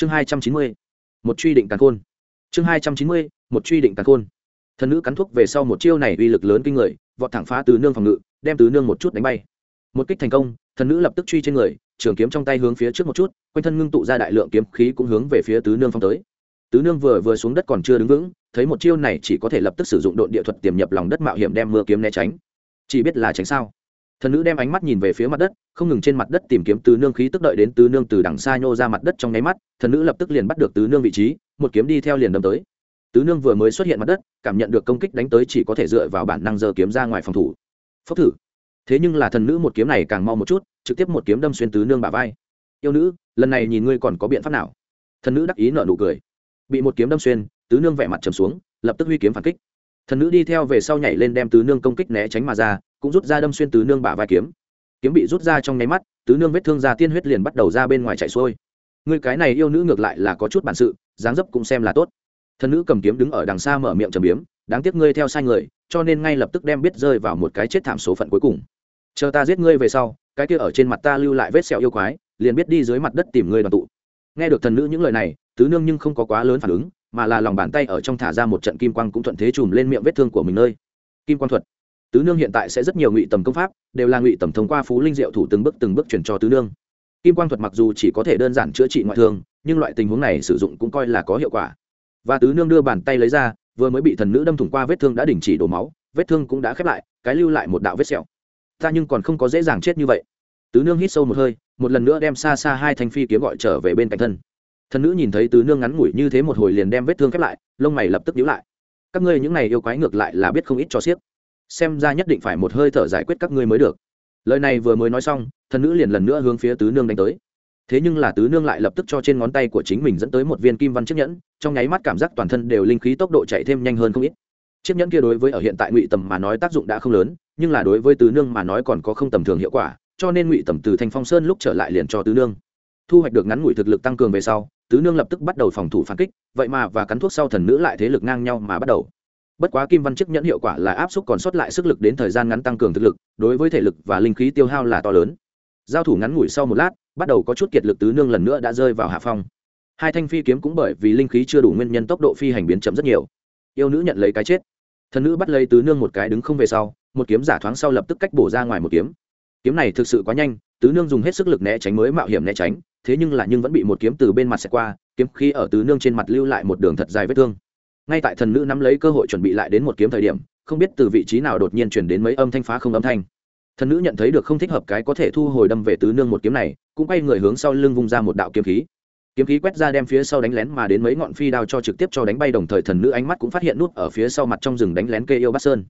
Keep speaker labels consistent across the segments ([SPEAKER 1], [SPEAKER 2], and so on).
[SPEAKER 1] chương hai trăm chín mươi, một truy định càn khôn. Chương hai trăm chín mươi, một truy định càn khôn. Thần nữ cắn thuốc về sau một chiêu này uy lực lớn kinh người, vọt thẳng phá tứ nương phòng ngự, đem tứ nương một chút đánh bay. Một kích thành công, thần nữ lập tức truy trên người, trường kiếm trong tay hướng phía trước một chút, quanh thân ngưng tụ ra đại lượng kiếm khí cũng hướng về phía tứ nương phong tới. Tứ nương vừa vừa xuống đất còn chưa đứng vững, thấy một chiêu này chỉ có thể lập tức sử dụng đội địa thuật tiềm nhập lòng đất mạo hiểm đem mưa kiếm né tránh. Chỉ biết là tránh sao? Thần nữ đem ánh mắt nhìn về phía mặt đất, không ngừng trên mặt đất tìm kiếm tứ nương khí tức đợi đến tứ nương từ đằng xa nhô ra mặt đất trong nháy mắt, thần nữ lập tức liền bắt được tứ nương vị trí, một kiếm đi theo liền đâm tới. Tứ nương vừa mới xuất hiện mặt đất, cảm nhận được công kích đánh tới chỉ có thể dựa vào bản năng giơ kiếm ra ngoài phòng thủ. Phốc thử. Thế nhưng là thần nữ một kiếm này càng mau một chút, trực tiếp một kiếm đâm xuyên tứ nương bả vai. Yêu nữ, lần này nhìn ngươi còn có biện pháp nào? Thần nữ đắc ý nợ nụ cười. Bị một kiếm đâm xuyên, tứ nương vẻ mặt trầm xuống, lập tức huy kiếm phản kích. Thần nữ đi theo về sau nhảy lên đem tứ nương công kích né tránh mà ra cũng rút ra đâm xuyên tứ nương bả vai kiếm. Kiếm bị rút ra trong nháy mắt, tứ nương vết thương ra tiên huyết liền bắt đầu ra bên ngoài chạy xuôi. Người cái này yêu nữ ngược lại là có chút bản sự, dáng dấp cũng xem là tốt. Thần nữ cầm kiếm đứng ở đằng xa mở miệng trầm biếm, đáng tiếc ngươi theo sai người, cho nên ngay lập tức đem biết rơi vào một cái chết thảm số phận cuối cùng. Chờ ta giết ngươi về sau, cái kia ở trên mặt ta lưu lại vết sẹo yêu quái, liền biết đi dưới mặt đất tìm ngươi đoàn tụ. Nghe được thần nữ những lời này, tứ nương nhưng không có quá lớn phản ứng, mà là lòng bàn tay ở trong thả ra một trận kim quang cũng thuận thế chùm lên miệng vết thương của mình nơi. Kim quang thuật tứ nương hiện tại sẽ rất nhiều ngụy tầm công pháp, đều là ngụy tầm thông qua phú linh diệu thủ từng bước từng bước chuyển cho tứ nương. Kim quang thuật mặc dù chỉ có thể đơn giản chữa trị ngoại thương, nhưng loại tình huống này sử dụng cũng coi là có hiệu quả. Và tứ nương đưa bàn tay lấy ra, vừa mới bị thần nữ đâm thủng qua vết thương đã đình chỉ đổ máu, vết thương cũng đã khép lại, cái lưu lại một đạo vết sẹo. Ta nhưng còn không có dễ dàng chết như vậy. Tứ nương hít sâu một hơi, một lần nữa đem xa xa hai thanh phi kiếm gọi trở về bên cạnh thân. Thần nữ nhìn thấy tứ nương ngắn ngủi như thế một hồi liền đem vết thương khép lại, lông mày lập tức nhíu lại. Các ngươi những này yêu quái ngược lại là biết không ít cho xiếc xem ra nhất định phải một hơi thở giải quyết các ngươi mới được. Lời này vừa mới nói xong, thần nữ liền lần nữa hướng phía tứ nương đánh tới. Thế nhưng là tứ nương lại lập tức cho trên ngón tay của chính mình dẫn tới một viên kim văn chiếc nhẫn, trong nháy mắt cảm giác toàn thân đều linh khí tốc độ chạy thêm nhanh hơn không ít. Chiếc nhẫn kia đối với ở hiện tại ngụy tầm mà nói tác dụng đã không lớn, nhưng là đối với tứ nương mà nói còn có không tầm thường hiệu quả, cho nên ngụy tầm từ thanh phong sơn lúc trở lại liền cho tứ nương. Thu hoạch được ngắn ngụy thực lực tăng cường về sau, tứ nương lập tức bắt đầu phòng thủ phản kích, vậy mà và cắn thuốc sau thần nữ lại thế lực ngang nhau mà bắt đầu bất quá kim văn chức nhẫn hiệu quả là áp suất còn sót lại sức lực đến thời gian ngắn tăng cường thực lực, đối với thể lực và linh khí tiêu hao là to lớn. Giao thủ ngắn ngủi sau một lát, bắt đầu có chút kiệt lực tứ nương lần nữa đã rơi vào hạ phong. Hai thanh phi kiếm cũng bởi vì linh khí chưa đủ nguyên nhân tốc độ phi hành biến chậm rất nhiều. Yêu nữ nhận lấy cái chết. Thần nữ bắt lấy tứ nương một cái đứng không về sau, một kiếm giả thoáng sau lập tức cách bổ ra ngoài một kiếm. Kiếm này thực sự quá nhanh, tứ nương dùng hết sức lực né tránh mới mạo hiểm né tránh, thế nhưng là nhưng vẫn bị một kiếm từ bên mặt xẹt qua, kiếm khí ở tứ nương trên mặt lưu lại một đường thật dài vết thương ngay tại thần nữ nắm lấy cơ hội chuẩn bị lại đến một kiếm thời điểm, không biết từ vị trí nào đột nhiên chuyển đến mấy âm thanh phá không âm thanh. Thần nữ nhận thấy được không thích hợp cái có thể thu hồi đâm về tứ nương một kiếm này, cũng quay người hướng sau lưng vung ra một đạo kiếm khí. Kiếm khí quét ra đem phía sau đánh lén mà đến mấy ngọn phi đao cho trực tiếp cho đánh bay đồng thời thần nữ ánh mắt cũng phát hiện nút ở phía sau mặt trong rừng đánh lén kê yêu bát sơn.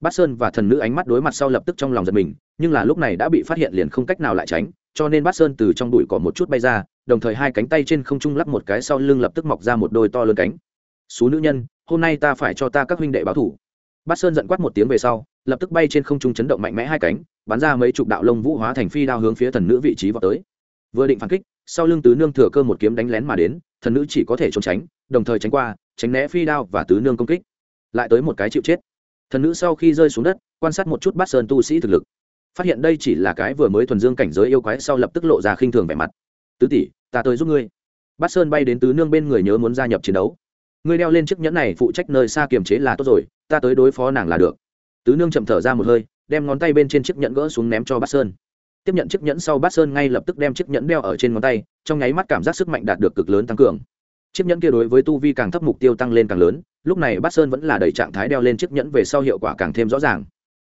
[SPEAKER 1] Bát sơn và thần nữ ánh mắt đối mặt sau lập tức trong lòng giật mình, nhưng là lúc này đã bị phát hiện liền không cách nào lại tránh, cho nên bát sơn từ trong đùi cỏ một chút bay ra, đồng thời hai cánh tay trên không trung lắp một cái sau lưng lập tức mọc ra một đôi to lớn cánh số nữ nhân, hôm nay ta phải cho ta các huynh đệ báo thủ. Bát sơn giận quát một tiếng về sau, lập tức bay trên không trung chấn động mạnh mẽ hai cánh, bắn ra mấy chục đạo lông vũ hóa thành phi đao hướng phía thần nữ vị trí vào tới. Vừa định phản kích, sau lưng tứ nương thừa cơ một kiếm đánh lén mà đến, thần nữ chỉ có thể trốn tránh, đồng thời tránh qua, tránh né phi đao và tứ nương công kích. Lại tới một cái chịu chết. Thần nữ sau khi rơi xuống đất, quan sát một chút bát sơn tu sĩ thực lực. Phát hiện đây chỉ là cái vừa mới thuần dương cảnh giới yêu quái sau lập tức lộ ra khinh thường vẻ mặt. Tứ tỷ, ta tới giúp ngươi. Bát sơn bay đến tứ nương bên người nhớ muốn gia nhập chiến đấu ngươi đeo lên chiếc nhẫn này phụ trách nơi xa kiềm chế là tốt rồi, ta tới đối phó nàng là được. Tứ nương chậm thở ra một hơi, đem ngón tay bên trên chiếc nhẫn gỡ xuống ném cho bát sơn. Tiếp nhận chiếc nhẫn sau bát sơn ngay lập tức đem chiếc nhẫn đeo ở trên ngón tay, trong nháy mắt cảm giác sức mạnh đạt được cực lớn tăng cường. Chiếc nhẫn kia đối với tu vi càng thấp mục tiêu tăng lên càng lớn, lúc này bát sơn vẫn là đầy trạng thái đeo lên chiếc nhẫn về sau hiệu quả càng thêm rõ ràng.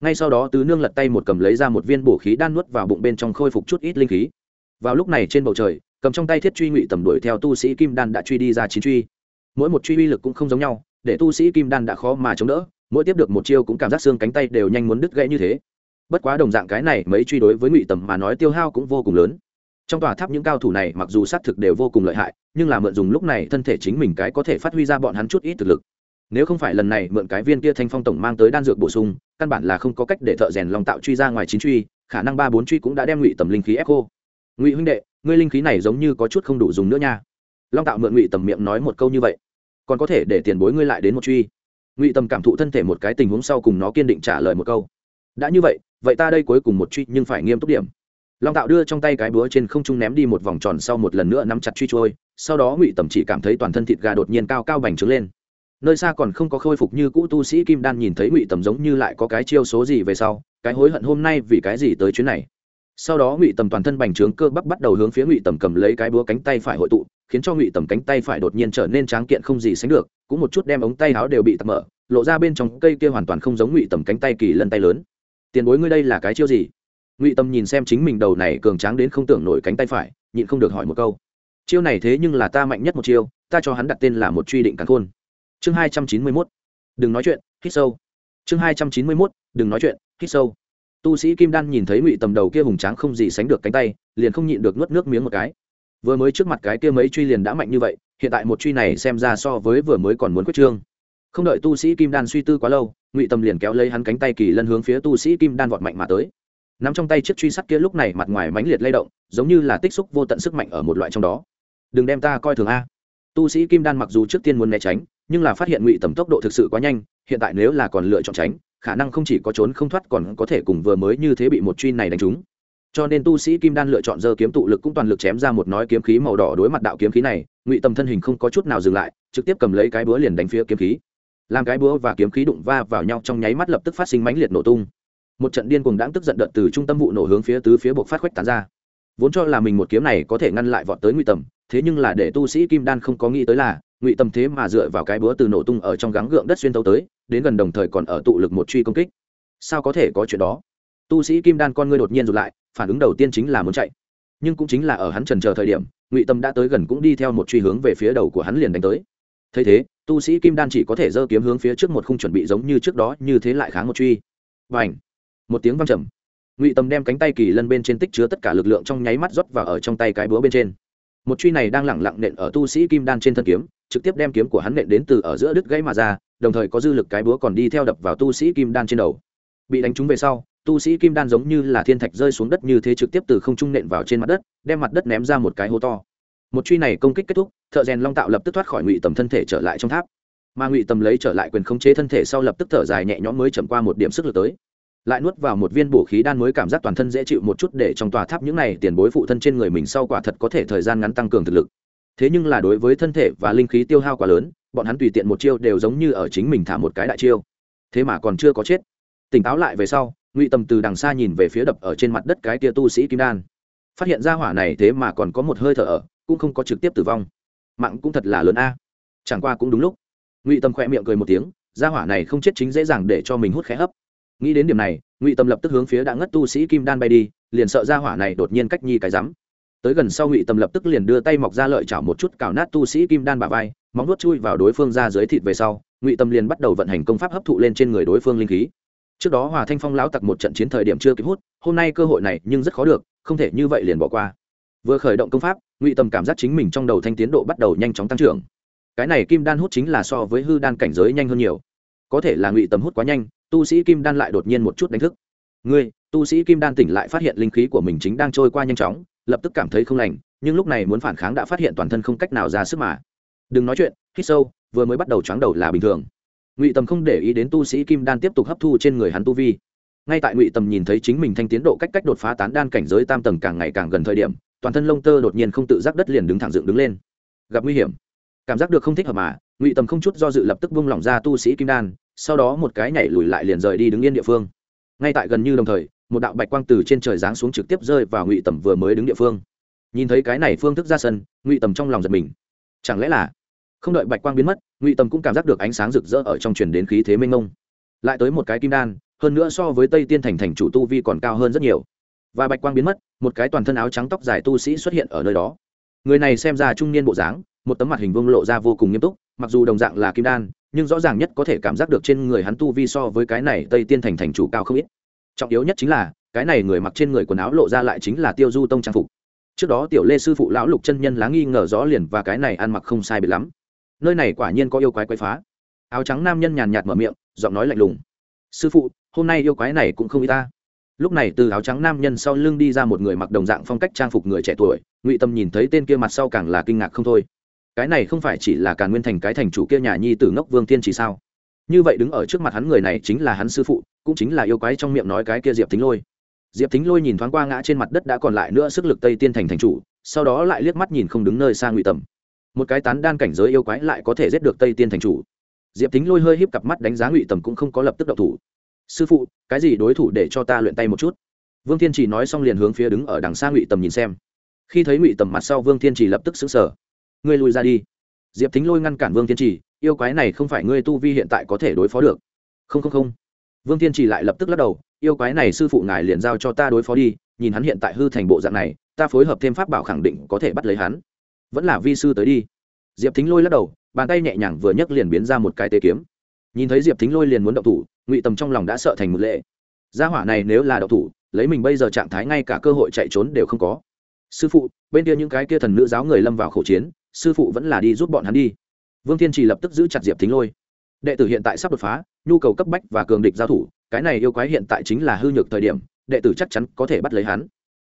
[SPEAKER 1] Ngay sau đó tứ nương lật tay một cầm lấy ra một viên bổ khí đan nuốt vào bụng bên trong khôi phục chút ít linh khí. Vào lúc này trên bầu trời, cầm trong tay thiết truy ngụy tầm đuổi theo tu sĩ kim đan đã truy đi ra chín truy mỗi một truy uy lực cũng không giống nhau, để tu sĩ kim đan đã khó mà chống đỡ, mỗi tiếp được một chiêu cũng cảm giác xương cánh tay đều nhanh muốn đứt gãy như thế. Bất quá đồng dạng cái này mấy truy đối với ngụy tầm mà nói tiêu hao cũng vô cùng lớn. Trong tòa tháp những cao thủ này mặc dù xác thực đều vô cùng lợi hại, nhưng là mượn dùng lúc này thân thể chính mình cái có thể phát huy ra bọn hắn chút ít thực lực. Nếu không phải lần này mượn cái viên kia thanh phong tổng mang tới đan dược bổ sung, căn bản là không có cách để thợ rèn lòng tạo truy ra ngoài chín truy, khả năng ba bốn truy cũng đã đem ngụy tầm linh khí ép khô. Ngụy huynh đệ, ngươi linh khí này giống như có chút không đủ dùng nữa nha long tạo mượn ngụy tầm miệng nói một câu như vậy, còn có thể để tiền bối ngươi lại đến một truy. Ngụy tầm cảm thụ thân thể một cái tình huống sau cùng nó kiên định trả lời một câu. Đã như vậy vậy ta đây cuối cùng một truy nhưng phải nghiêm túc điểm. Long tạo đưa trong tay cái búa trên không trung ném đi một vòng tròn sau một lần nữa nắm chặt truy trôi, sau đó ngụy tầm chỉ cảm thấy toàn thân thịt gà đột nhiên cao cao bành trướng lên. Nơi xa còn không có khôi phục như cũ tu sĩ kim đan nhìn thấy ngụy tầm giống như lại có cái chiêu số gì về sau, cái hối hận hôm nay vì cái gì tới chuyến này. Sau đó ngụy tầm toàn thân bành trướng, cơ bắp bắt đầu hướng phía ngụy tầm cầm lấy cái búa cánh tay phải hội tụ khiến cho ngụy tầm cánh tay phải đột nhiên trở nên tráng kiện không gì sánh được, cũng một chút đem ống tay áo đều bị tập mở, lộ ra bên trong cây kia hoàn toàn không giống ngụy tầm cánh tay kỳ lân tay lớn. Tiền bối ngươi đây là cái chiêu gì? Ngụy tầm nhìn xem chính mình đầu này cường tráng đến không tưởng nổi cánh tay phải, nhịn không được hỏi một câu. Chiêu này thế nhưng là ta mạnh nhất một chiêu, ta cho hắn đặt tên là một truy định cắn khôn. Chương hai trăm chín mươi mốt. Đừng nói chuyện, hít sâu. Chương hai trăm chín mươi mốt. Đừng nói chuyện, hít sâu. Tu sĩ kim đan nhìn thấy ngụy tầm đầu kia hùng tráng không gì sánh được cánh tay, liền không nhịn được nuốt nước miếng một cái vừa mới trước mặt cái kia mấy truy liền đã mạnh như vậy, hiện tại một truy này xem ra so với vừa mới còn muốn quyết trương. Không đợi tu sĩ kim đan suy tư quá lâu, ngụy tầm liền kéo lấy hắn cánh tay kỳ lân hướng phía tu sĩ kim đan vọt mạnh mà tới. N ắ m trong tay chiếc truy sắt kia lúc này mặt ngoài mãnh liệt lay động, giống như là tích xúc vô tận sức mạnh ở một loại trong đó. Đừng đem ta coi thường a. Tu sĩ kim đan mặc dù trước tiên muốn né tránh, nhưng là phát hiện ngụy tầm tốc độ thực sự quá nhanh, hiện tại nếu là còn lựa chọn tránh, khả năng không chỉ có trốn không thoát còn có thể cùng vừa mới như thế bị một truy này đánh trúng cho nên tu sĩ kim đan lựa chọn dơ kiếm tụ lực cũng toàn lực chém ra một nói kiếm khí màu đỏ đối mặt đạo kiếm khí này, ngụy tầm thân hình không có chút nào dừng lại, trực tiếp cầm lấy cái búa liền đánh phía kiếm khí. Làm cái búa và kiếm khí đụng va vào nhau trong nháy mắt lập tức phát sinh mãnh liệt nổ tung. Một trận điên cuồng đãng tức giận đợt từ trung tâm vụ nổ hướng phía tứ phía buộc phát khuếch tán ra. Vốn cho là mình một kiếm này có thể ngăn lại vọt tới ngụy tầm, thế nhưng là để tu sĩ kim đan không có nghĩ tới là, ngụy tầm thế mà dựa vào cái búa từ nổ tung ở trong gắng gượng đất xuyên tấu tới, đến gần đồng thời còn ở tụ lực một truy công kích. Sao có thể có chuyện đó? Tu sĩ kim đan con ngươi đột nhiên rụt lại phản ứng đầu tiên chính là muốn chạy. Nhưng cũng chính là ở hắn trần chờ thời điểm, ngụy tâm đã tới gần cũng đi theo một truy hướng về phía đầu của hắn liền đánh tới. Thấy thế, tu sĩ kim đan chỉ có thể giơ kiếm hướng phía trước một khung chuẩn bị giống như trước đó, như thế lại kháng một truy. Và ảnh một tiếng văng trầm. Ngụy tâm đem cánh tay kỳ lân bên trên tích chứa tất cả lực lượng trong nháy mắt rót và ở trong tay cái búa bên trên. Một truy này đang lẳng lặng nện ở tu sĩ kim đan trên thân kiếm, trực tiếp đem kiếm của hắn nện đến từ ở giữa đứt gãy mà ra, đồng thời có dư lực cái búa còn đi theo đập vào tu sĩ kim đan trên đầu. Bị đánh trúng về sau tu sĩ kim đan giống như là thiên thạch rơi xuống đất như thế trực tiếp từ không trung nện vào trên mặt đất, đem mặt đất ném ra một cái hố to. Một truy này công kích kết thúc, thợ rèn long tạo lập tức thoát khỏi ngụy tầm thân thể trở lại trong tháp. Mà ngụy tầm lấy trở lại quyền khống chế thân thể sau lập tức thở dài nhẹ nhõm mới chậm qua một điểm sức lực tới. Lại nuốt vào một viên bổ khí đan mới cảm giác toàn thân dễ chịu một chút để trong tòa tháp những này tiền bối phụ thân trên người mình sau quả thật có thể thời gian ngắn tăng cường thực lực. Thế nhưng là đối với thân thể và linh khí tiêu hao quá lớn, bọn hắn tùy tiện một chiêu đều giống như ở chính mình thả một cái đại chiêu. Thế mà còn chưa có chết tỉnh táo lại về sau, ngụy tầm từ đằng xa nhìn về phía đập ở trên mặt đất cái tia tu sĩ kim đan. Phát hiện ra hỏa này thế mà còn có một hơi thở ở, cũng không có trực tiếp tử vong. Mạng cũng thật là lớn a. Chẳng qua cũng đúng lúc. Ngụy tâm khỏe miệng cười một tiếng, ra hỏa này không chết chính dễ dàng để cho mình hút khẽ hấp. Nghĩ đến điểm này, ngụy Tâm lập tức hướng phía đã ngất tu sĩ kim đan bay đi, liền sợ ra hỏa này đột nhiên cách nhi cái rắm. Tới gần sau ngụy Tâm lập tức liền đưa tay mọc ra lợi chảo một chút cào nát tu sĩ kim đan bà vai, móng nuốt chui vào đối phương ra dưới thịt về sau, ngụy Tâm liền bắt đầu vận hành công pháp hấp thụ lên trên người đối phương linh khí trước đó hòa thanh phong lão tặc một trận chiến thời điểm chưa kịp hút, hôm nay cơ hội này nhưng rất khó được, không thể như vậy liền bỏ qua. Vừa khởi động công pháp, ngụy tầm cảm giác chính mình trong đầu thanh tiến độ bắt đầu nhanh chóng tăng trưởng. Cái này kim đan hút chính là so với hư đan cảnh giới nhanh hơn nhiều. Có thể là ngụy tầm hút quá nhanh, tu sĩ kim đan lại đột nhiên một chút đánh thức. Ngươi, tu sĩ kim đan tỉnh lại phát hiện linh khí của mình chính đang trôi qua nhanh chóng, lập tức cảm thấy không lành, nhưng lúc này muốn phản kháng đã phát hiện toàn thân không cách nào ra sức mà. Đừng nói chuyện, hít sâu, vừa mới bắt đầu chóng đầu là bình thường ngụy tầm không để ý đến tu sĩ kim đan tiếp tục hấp thu trên người hắn tu vi ngay tại ngụy tầm nhìn thấy chính mình thanh tiến độ cách cách đột phá tán đan cảnh giới tam tầng càng ngày càng gần thời điểm toàn thân lông tơ đột nhiên không tự giác đất liền đứng thẳng dựng đứng lên gặp nguy hiểm cảm giác được không thích hợp mà ngụy tầm không chút do dự lập tức vung lỏng ra tu sĩ kim đan sau đó một cái nhảy lùi lại liền rời đi đứng yên địa phương ngay tại gần như đồng thời một đạo bạch quang từ trên trời giáng xuống trực tiếp rơi vào ngụy tầm vừa mới đứng địa phương nhìn thấy cái này phương thức ra sân ngụy tầm trong lòng giật mình chẳng lẽ là không đợi bạch quang biến mất, ngụy tầm cũng cảm giác được ánh sáng rực rỡ ở trong truyền đến khí thế mênh mông. Lại tới một cái kim đan, hơn nữa so với tây tiên thành thành chủ tu vi còn cao hơn rất nhiều. Và bạch quang biến mất, một cái toàn thân áo trắng tóc dài tu sĩ xuất hiện ở nơi đó. Người này xem ra trung niên bộ dáng, một tấm mặt hình vương lộ ra vô cùng nghiêm túc, mặc dù đồng dạng là kim đan, nhưng rõ ràng nhất có thể cảm giác được trên người hắn tu vi so với cái này tây tiên thành thành chủ cao không ít. Trọng yếu nhất chính là, cái này người mặc trên người quần áo lộ ra lại chính là tiêu du tông trang phục. Trước đó tiểu lê sư phụ lão lục chân nhân lá nghi ngờ rõ liền và cái này ăn mặc không sai biệt lắm nơi này quả nhiên có yêu quái quái phá. Áo trắng nam nhân nhàn nhạt mở miệng, giọng nói lạnh lùng. Sư phụ, hôm nay yêu quái này cũng không y ta. Lúc này từ áo trắng nam nhân sau lưng đi ra một người mặc đồng dạng phong cách trang phục người trẻ tuổi, ngụy tâm nhìn thấy tên kia mặt sau càng là kinh ngạc không thôi. Cái này không phải chỉ là càn nguyên thành cái thành chủ kia nhà nhi tử ngốc vương tiên chỉ sao? Như vậy đứng ở trước mặt hắn người này chính là hắn sư phụ, cũng chính là yêu quái trong miệng nói cái kia diệp thính lôi. Diệp thính lôi nhìn thoáng qua ngã trên mặt đất đã còn lại nữa sức lực tây tiên thành thành chủ, sau đó lại liếc mắt nhìn không đứng nơi xa ngụy tầm một cái tán đan cảnh giới yêu quái lại có thể giết được tây tiên thành chủ. Diệp thính lôi hơi híp cặp mắt đánh giá ngụy tầm cũng không có lập tức động thủ. Sư phụ, cái gì đối thủ để cho ta luyện tay một chút? Vương thiên chỉ nói xong liền hướng phía đứng ở đằng xa ngụy tầm nhìn xem. Khi thấy ngụy tầm mặt sau vương thiên chỉ lập tức xứng sở ngươi lùi ra đi. Diệp thính lôi ngăn cản vương thiên chỉ yêu quái này không phải ngươi tu vi hiện tại có thể đối phó được. Không không không. Vương thiên chỉ lại lập tức lắc đầu, yêu quái này sư phụ ngài liền giao cho ta đối phó đi, nhìn hắn hiện tại hư thành bộ dạng này, ta phối hợp thêm pháp bảo khẳng định có thể bắt lấy hắn vẫn là vi sư tới đi. Diệp thính lôi lắc đầu, bàn tay nhẹ nhàng vừa nhấc liền biến ra một cái tê kiếm. Nhìn thấy diệp thính lôi liền muốn động thủ, ngụy tầm trong lòng đã sợ thành một lệ. Gia hỏa này nếu là động thủ, lấy mình bây giờ trạng thái ngay cả cơ hội chạy trốn đều không có. Sư phụ, bên kia những cái kia thần nữ giáo người lâm vào khẩu chiến, sư phụ vẫn là đi giúp bọn hắn đi. Vương thiên trì lập tức giữ chặt diệp thính lôi. Đệ tử hiện tại sắp đột phá, nhu cầu cấp bách và cường địch giao thủ, cái này yêu quái hiện tại chính là hư nhược thời điểm, đệ tử chắc chắn có thể bắt lấy hắn.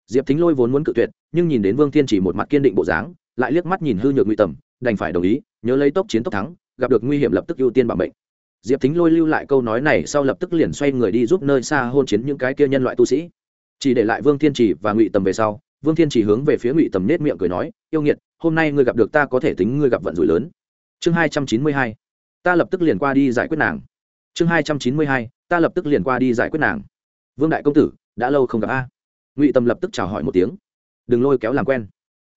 [SPEAKER 1] Diệp thính lôi vốn muốn cự tuyệt, nhưng nhìn đến vương thiên chỉ một mặt kiên định bộ dáng lại liếc mắt nhìn hư nhược nguy tầm, đành phải đồng ý, nhớ lấy tốc chiến tốc thắng, gặp được nguy hiểm lập tức ưu tiên bảo mệnh. Diệp thính lôi lưu lại câu nói này, sau lập tức liền xoay người đi giúp nơi xa hôn chiến những cái kia nhân loại tu sĩ. Chỉ để lại vương thiên chỉ và ngụy tầm về sau, vương thiên chỉ hướng về phía ngụy tầm nết miệng cười nói, yêu nghiệt, hôm nay ngươi gặp được ta có thể tính ngươi gặp vận rủi lớn. Chương hai trăm chín mươi hai, ta lập tức liền qua đi giải quyết nàng. Chương hai trăm chín mươi hai, ta lập tức liền qua đi giải quyết nàng. Vương đại công tử, đã lâu không gặp a. Ngụy Tầm lập tức chào hỏi một tiếng. Đừng lôi kéo làm quen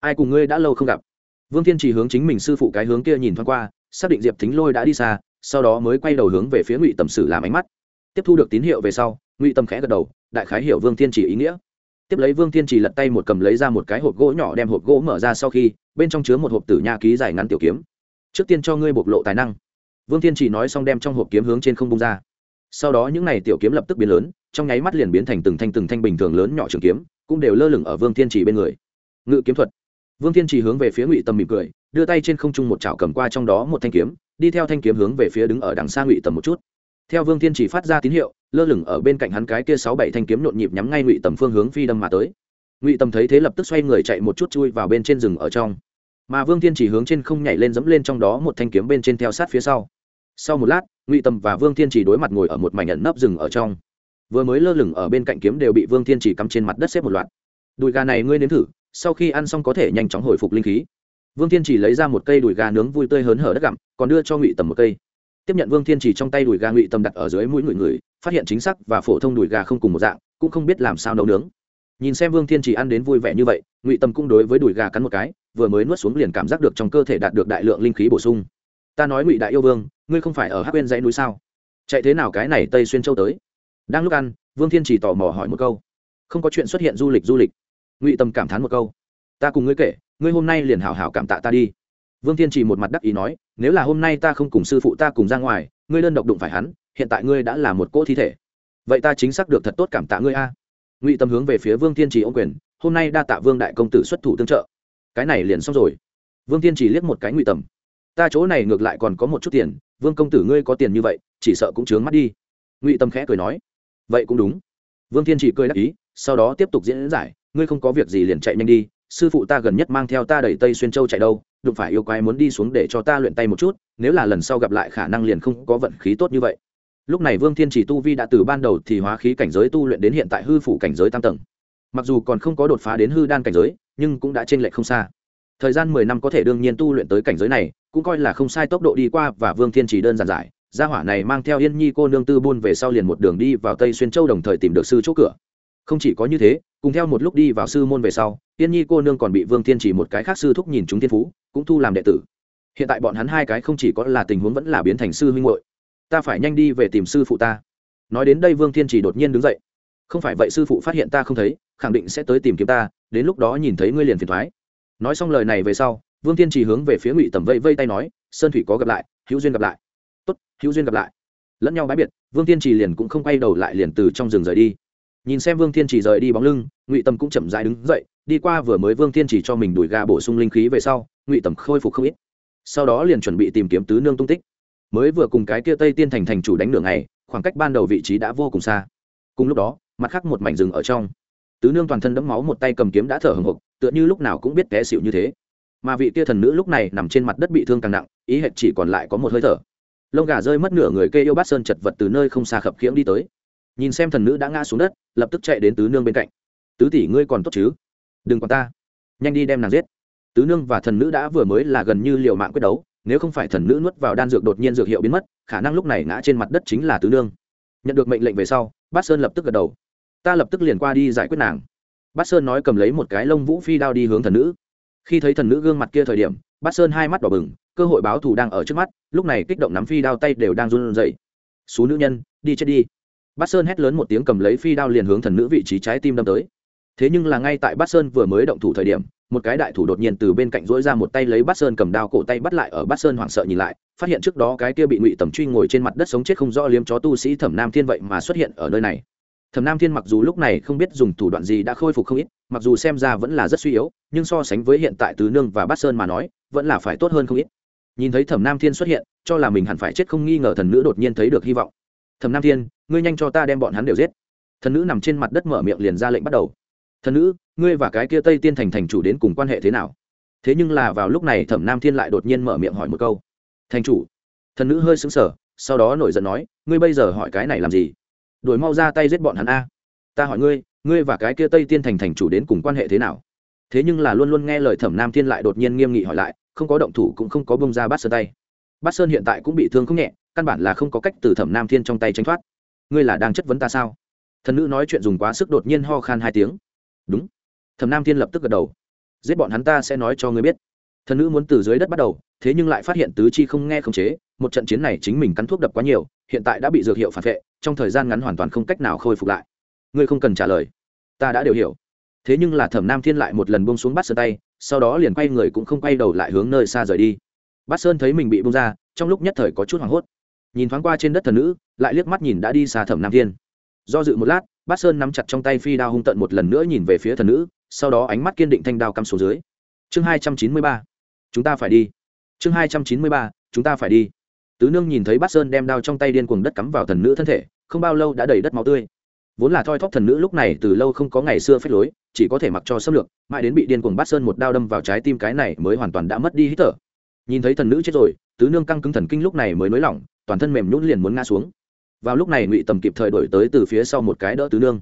[SPEAKER 1] ai cùng ngươi đã lâu không gặp. Vương thiên chỉ hướng chính mình sư phụ cái hướng kia nhìn thoáng qua, xác định diệp thính lôi đã đi xa, sau đó mới quay đầu hướng về phía ngụy tầm sử làm ánh mắt. Tiếp thu được tín hiệu về sau, ngụy tâm khẽ gật đầu, đại khái hiểu vương thiên chỉ ý nghĩa. Tiếp lấy vương thiên chỉ lật tay một cầm lấy ra một cái hộp gỗ nhỏ đem hộp gỗ mở ra sau khi, bên trong chứa một hộp tử nha ký dài ngắn tiểu kiếm. Trước tiên cho ngươi bộc lộ tài năng. Vương thiên chỉ nói xong đem trong hộp kiếm hướng trên không bung ra. Sau đó những n à y tiểu kiếm lập tức biến lớn, trong nháy mắt liền biến thành từng thanh từng thanh bình thường lớn nhỏ trường kiếm, cũng đều lơ lửng ở vương thiên chỉ bên người. Ngự kiếm thuật vương thiên chỉ hướng về phía ngụy tầm mỉm cười, đưa tay trên không trung một chảo cầm qua trong đó một thanh kiếm, đi theo thanh kiếm hướng về phía đứng ở đằng xa ngụy tầm một chút. Theo vương thiên chỉ phát ra tín hiệu, lơ lửng ở bên cạnh hắn cái kia sáu bảy thanh kiếm nhộn nhịp nhắm ngay ngụy tầm phương hướng phi đâm mà tới. Ngụy tầm thấy thế lập tức xoay người chạy một chút chui vào bên trên rừng ở trong. Mà vương thiên chỉ hướng trên không nhảy lên dẫm lên trong đó một thanh kiếm bên trên theo sát phía sau. Sau một lát, ngụy tầm và vương thiên chỉ đối mặt ngồi ở một mảnh ẩn nấp rừng ở trong. Vừa mới lơ lửng ở bên cạnh kiếm đều bị vương thiên chỉ cắm trên mặt đất xếp một loạt. Đùi gà này ngươi nếm thử sau khi ăn xong có thể nhanh chóng hồi phục linh khí. Vương thiên chỉ lấy ra một cây đùi gà nướng vui tươi hớn hở đất gặm, còn đưa cho ngụy tầm một cây. Tiếp nhận vương thiên chỉ trong tay đùi gà, ngụy tầm đặt ở dưới mũi người người, phát hiện chính xác và phổ thông đùi gà không cùng một dạng, cũng không biết làm sao nấu nướng. Nhìn xem vương thiên chỉ ăn đến vui vẻ như vậy, ngụy tầm cũng đối với đùi gà cắn một cái, vừa mới nuốt xuống liền cảm giác được trong cơ thể đạt được đại lượng linh khí bổ sung. Ta nói ngụy đại yêu vương, ngươi không phải ở hắc bên dãy núi sao? Chạy thế nào cái này tây xuyên châu tới? Đang lúc ăn, vương thiên chỉ tò mò hỏi một câu. Không có chuyện xuất hiện du lịch du lịch ngụy tâm cảm thán một câu ta cùng ngươi kể ngươi hôm nay liền hảo hảo cảm tạ ta đi vương thiên chỉ một mặt đắc ý nói nếu là hôm nay ta không cùng sư phụ ta cùng ra ngoài ngươi đơn độc đụng phải hắn hiện tại ngươi đã là một cỗ thi thể vậy ta chính xác được thật tốt cảm tạ ngươi a ngụy tâm hướng về phía vương thiên chỉ ô quyền hôm nay đa tạ vương đại công tử xuất thủ tương trợ cái này liền xong rồi vương thiên chỉ liếc một cái ngụy tầm ta chỗ này ngược lại còn có một chút tiền vương công tử ngươi có tiền như vậy chỉ sợ cũng chướng mắt đi ngụy tâm khẽ cười nói vậy cũng đúng vương thiên chỉ cười đáp ý sau đó tiếp tục diễn giải ngươi không có việc gì liền chạy nhanh đi, sư phụ ta gần nhất mang theo ta đẩy tây xuyên châu chạy đâu, đụng phải yêu quái muốn đi xuống để cho ta luyện tay một chút, nếu là lần sau gặp lại khả năng liền không có vận khí tốt như vậy. Lúc này vương thiên chỉ tu vi đã từ ban đầu thì hóa khí cảnh giới tu luyện đến hiện tại hư phủ cảnh giới tam tầng. Mặc dù còn không có đột phá đến hư đan cảnh giới, nhưng cũng đã t r ê n lệch không xa. Thời gian mười năm có thể đương nhiên tu luyện tới cảnh giới này, cũng coi là không sai tốc độ đi qua và vương thiên chỉ đơn giản giải. Gia hỏa này mang theo yên nhi cô nương tư buôn về sau liền một đường đi vào tây xuyên châu đồng thời tìm được sư chỗ cửa không chỉ có như thế, cùng theo một lúc đi vào sư môn về sau, tiên nhi cô nương còn bị vương thiên chỉ một cái khác sư thúc nhìn chúng thiên phú, cũng thu làm đệ tử. Hiện tại bọn hắn hai cái không chỉ có là tình huống vẫn là biến thành sư huynh hội ta phải nhanh đi về tìm sư phụ ta. Nói đến đây vương thiên chỉ đột nhiên đứng dậy. Không phải vậy sư phụ phát hiện ta không thấy, khẳng định sẽ tới tìm kiếm ta, đến lúc đó nhìn thấy ngươi liền phiền thoái nói xong lời này về sau, vương thiên chỉ hướng về phía ngụy tầm vây vây tay nói, sơn thủy có gặp lại, hữu duyên gặp lại. Tốt, hữu duyên gặp lại. Lẫn nhau bãi biệt, vương thiên trì liền cũng không quay đầu lại liền từ trong rừng rời đi nhìn xem vương thiên trì rời đi bóng lưng, ngụy tâm cũng chậm dại đứng dậy, đi qua vừa mới vương thiên trì cho mình đùi gà bổ sung linh khí về sau, ngụy tầm khôi phục không ít. Sau đó liền chuẩn bị tìm kiếm tứ nương tung tích. Mới vừa cùng cái kia tây tiên thành thành chủ đánh đường này khoảng cách ban đầu vị trí đã vô cùng xa. Cùng lúc đó, mặt khác một mảnh rừng ở trong. Tứ nương toàn thân đẫm máu một tay cầm kiếm đã thở hồng hộc, tựa như lúc nào cũng biết té xịu như thế. Mà vị tia thần nữ lúc này nằm trên mặt đất bị thương càng nặng, ý hệt chỉ còn lại có một hơi thở. Lông gà rơi mất nửa người kê yêu bát sơn chật vật từ nơi không xa khập khiễng đi tới nhìn xem thần nữ đã ngã xuống đất, lập tức chạy đến tứ nương bên cạnh. Tứ tỷ ngươi còn tốt chứ? Đừng còn ta. Nhanh đi đem nàng giết. Tứ nương và thần nữ đã vừa mới là gần như liều mạng quyết đấu, nếu không phải thần nữ nuốt vào đan dược đột nhiên dược hiệu biến mất, khả năng lúc này ngã trên mặt đất chính là tứ nương. Nhận được mệnh lệnh về sau, bát sơn lập tức gật đầu. Ta lập tức liền qua đi giải quyết nàng. Bát sơn nói cầm lấy một cái lông vũ phi đao đi hướng thần nữ. Khi thấy thần nữ gương mặt kia thời điểm, bát sơn hai mắt đỏ bừng, cơ hội báo thù đang ở trước mắt, lúc này kích động nắm phi đao tay đều đang run rẩy. Xú nữ nhân, đi chết đi bát sơn hét lớn một tiếng cầm lấy phi đao liền hướng thần nữ vị trí trái tim đâm tới. Thế nhưng là ngay tại bát sơn vừa mới động thủ thời điểm, một cái đại thủ đột nhiên từ bên cạnh dỗi ra một tay lấy bát sơn cầm đao cổ tay bắt lại ở bát sơn hoảng sợ nhìn lại, phát hiện trước đó cái kia bị ngụy tầm truy ngồi trên mặt đất sống chết không rõ liếm chó tu sĩ thẩm nam thiên vậy mà xuất hiện ở nơi này. Thẩm nam thiên mặc dù lúc này không biết dùng thủ đoạn gì đã khôi phục không ít, mặc dù xem ra vẫn là rất suy yếu, nhưng so sánh với hiện tại tứ nương và bát sơn mà nói, vẫn là phải tốt hơn không ít. Nhìn thấy thẩm nam thiên xuất hiện, cho là mình hẳn phải chết không nghi ngờ thần nữ đột nhiên thấy được hy vọng thẩm nam thiên, ngươi nhanh cho ta đem bọn hắn đều giết. Thần nữ nằm trên mặt đất mở miệng liền ra lệnh bắt đầu. Thần nữ, ngươi và cái kia tây tiên thành thành chủ đến cùng quan hệ thế nào? Thế nhưng là vào lúc này thẩm nam thiên lại đột nhiên mở miệng hỏi một câu. Thành chủ. Thần nữ hơi xứng sở sau đó nổi giận nói, ngươi bây giờ hỏi cái này làm gì? Đuổi mau ra tay giết bọn hắn a. Ta hỏi ngươi ngươi và cái kia tây tiên thành thành chủ đến cùng quan hệ thế nào? Thế nhưng là luôn luôn nghe lời thẩm nam thiên lại đột nhiên nghiêm nghị hỏi lại, không có động thủ cũng không có bông ra bát sơn tay. Bát sơn hiện tại cũng bị thương không nhẹ căn bản là không có cách từ thẩm nam thiên trong tay tránh thoát ngươi là đang chất vấn ta sao thần nữ nói chuyện dùng quá sức đột nhiên ho khan hai tiếng đúng thẩm nam thiên lập tức gật đầu giết bọn hắn ta sẽ nói cho ngươi biết thần nữ muốn từ dưới đất bắt đầu thế nhưng lại phát hiện tứ chi không nghe không chế một trận chiến này chính mình cắn thuốc đập quá nhiều hiện tại đã bị dược hiệu phản vệ trong thời gian ngắn hoàn toàn không cách nào khôi phục lại ngươi không cần trả lời ta đã đều hiểu thế nhưng là thẩm nam thiên lại một lần bông xuống bắt sơn tay sau đó liền quay người cũng không quay đầu lại hướng nơi xa rời đi bát sơn thấy mình bị bông ra trong lúc nhất thời có chút hoảng hốt nhìn thoáng qua trên đất thần nữ, lại liếc mắt nhìn đã đi xa thẩm nam thiên. Do dự một lát, bát sơn nắm chặt trong tay phi đao hung tận một lần nữa nhìn về phía thần nữ, sau đó ánh mắt kiên định thanh đao cắm xuống dưới. Chương hai trăm chín mươi ba, chúng ta phải đi. Chương hai trăm chín mươi ba, chúng ta phải đi. Tứ nương nhìn thấy bát sơn đem đao trong tay điên cuồng đất cắm vào thần nữ thân thể, không bao lâu đã đầy đất máu tươi. Vốn là thoi thóp thần nữ lúc này từ lâu không có ngày xưa phép lối, chỉ có thể mặc cho xâm lược, mãi đến bị điên cuồng bát sơn một đao đâm vào trái tim cái này mới hoàn toàn đã mất đi hít thở. Nhìn thấy thần nữ chết rồi, tứ nương căng cứng thần kinh lúc này mới nới lỏng toàn thân mềm nhún liền muốn ngã xuống. Vào lúc này ngụy tầm kịp thời đổi tới từ phía sau một cái đỡ tứ nương.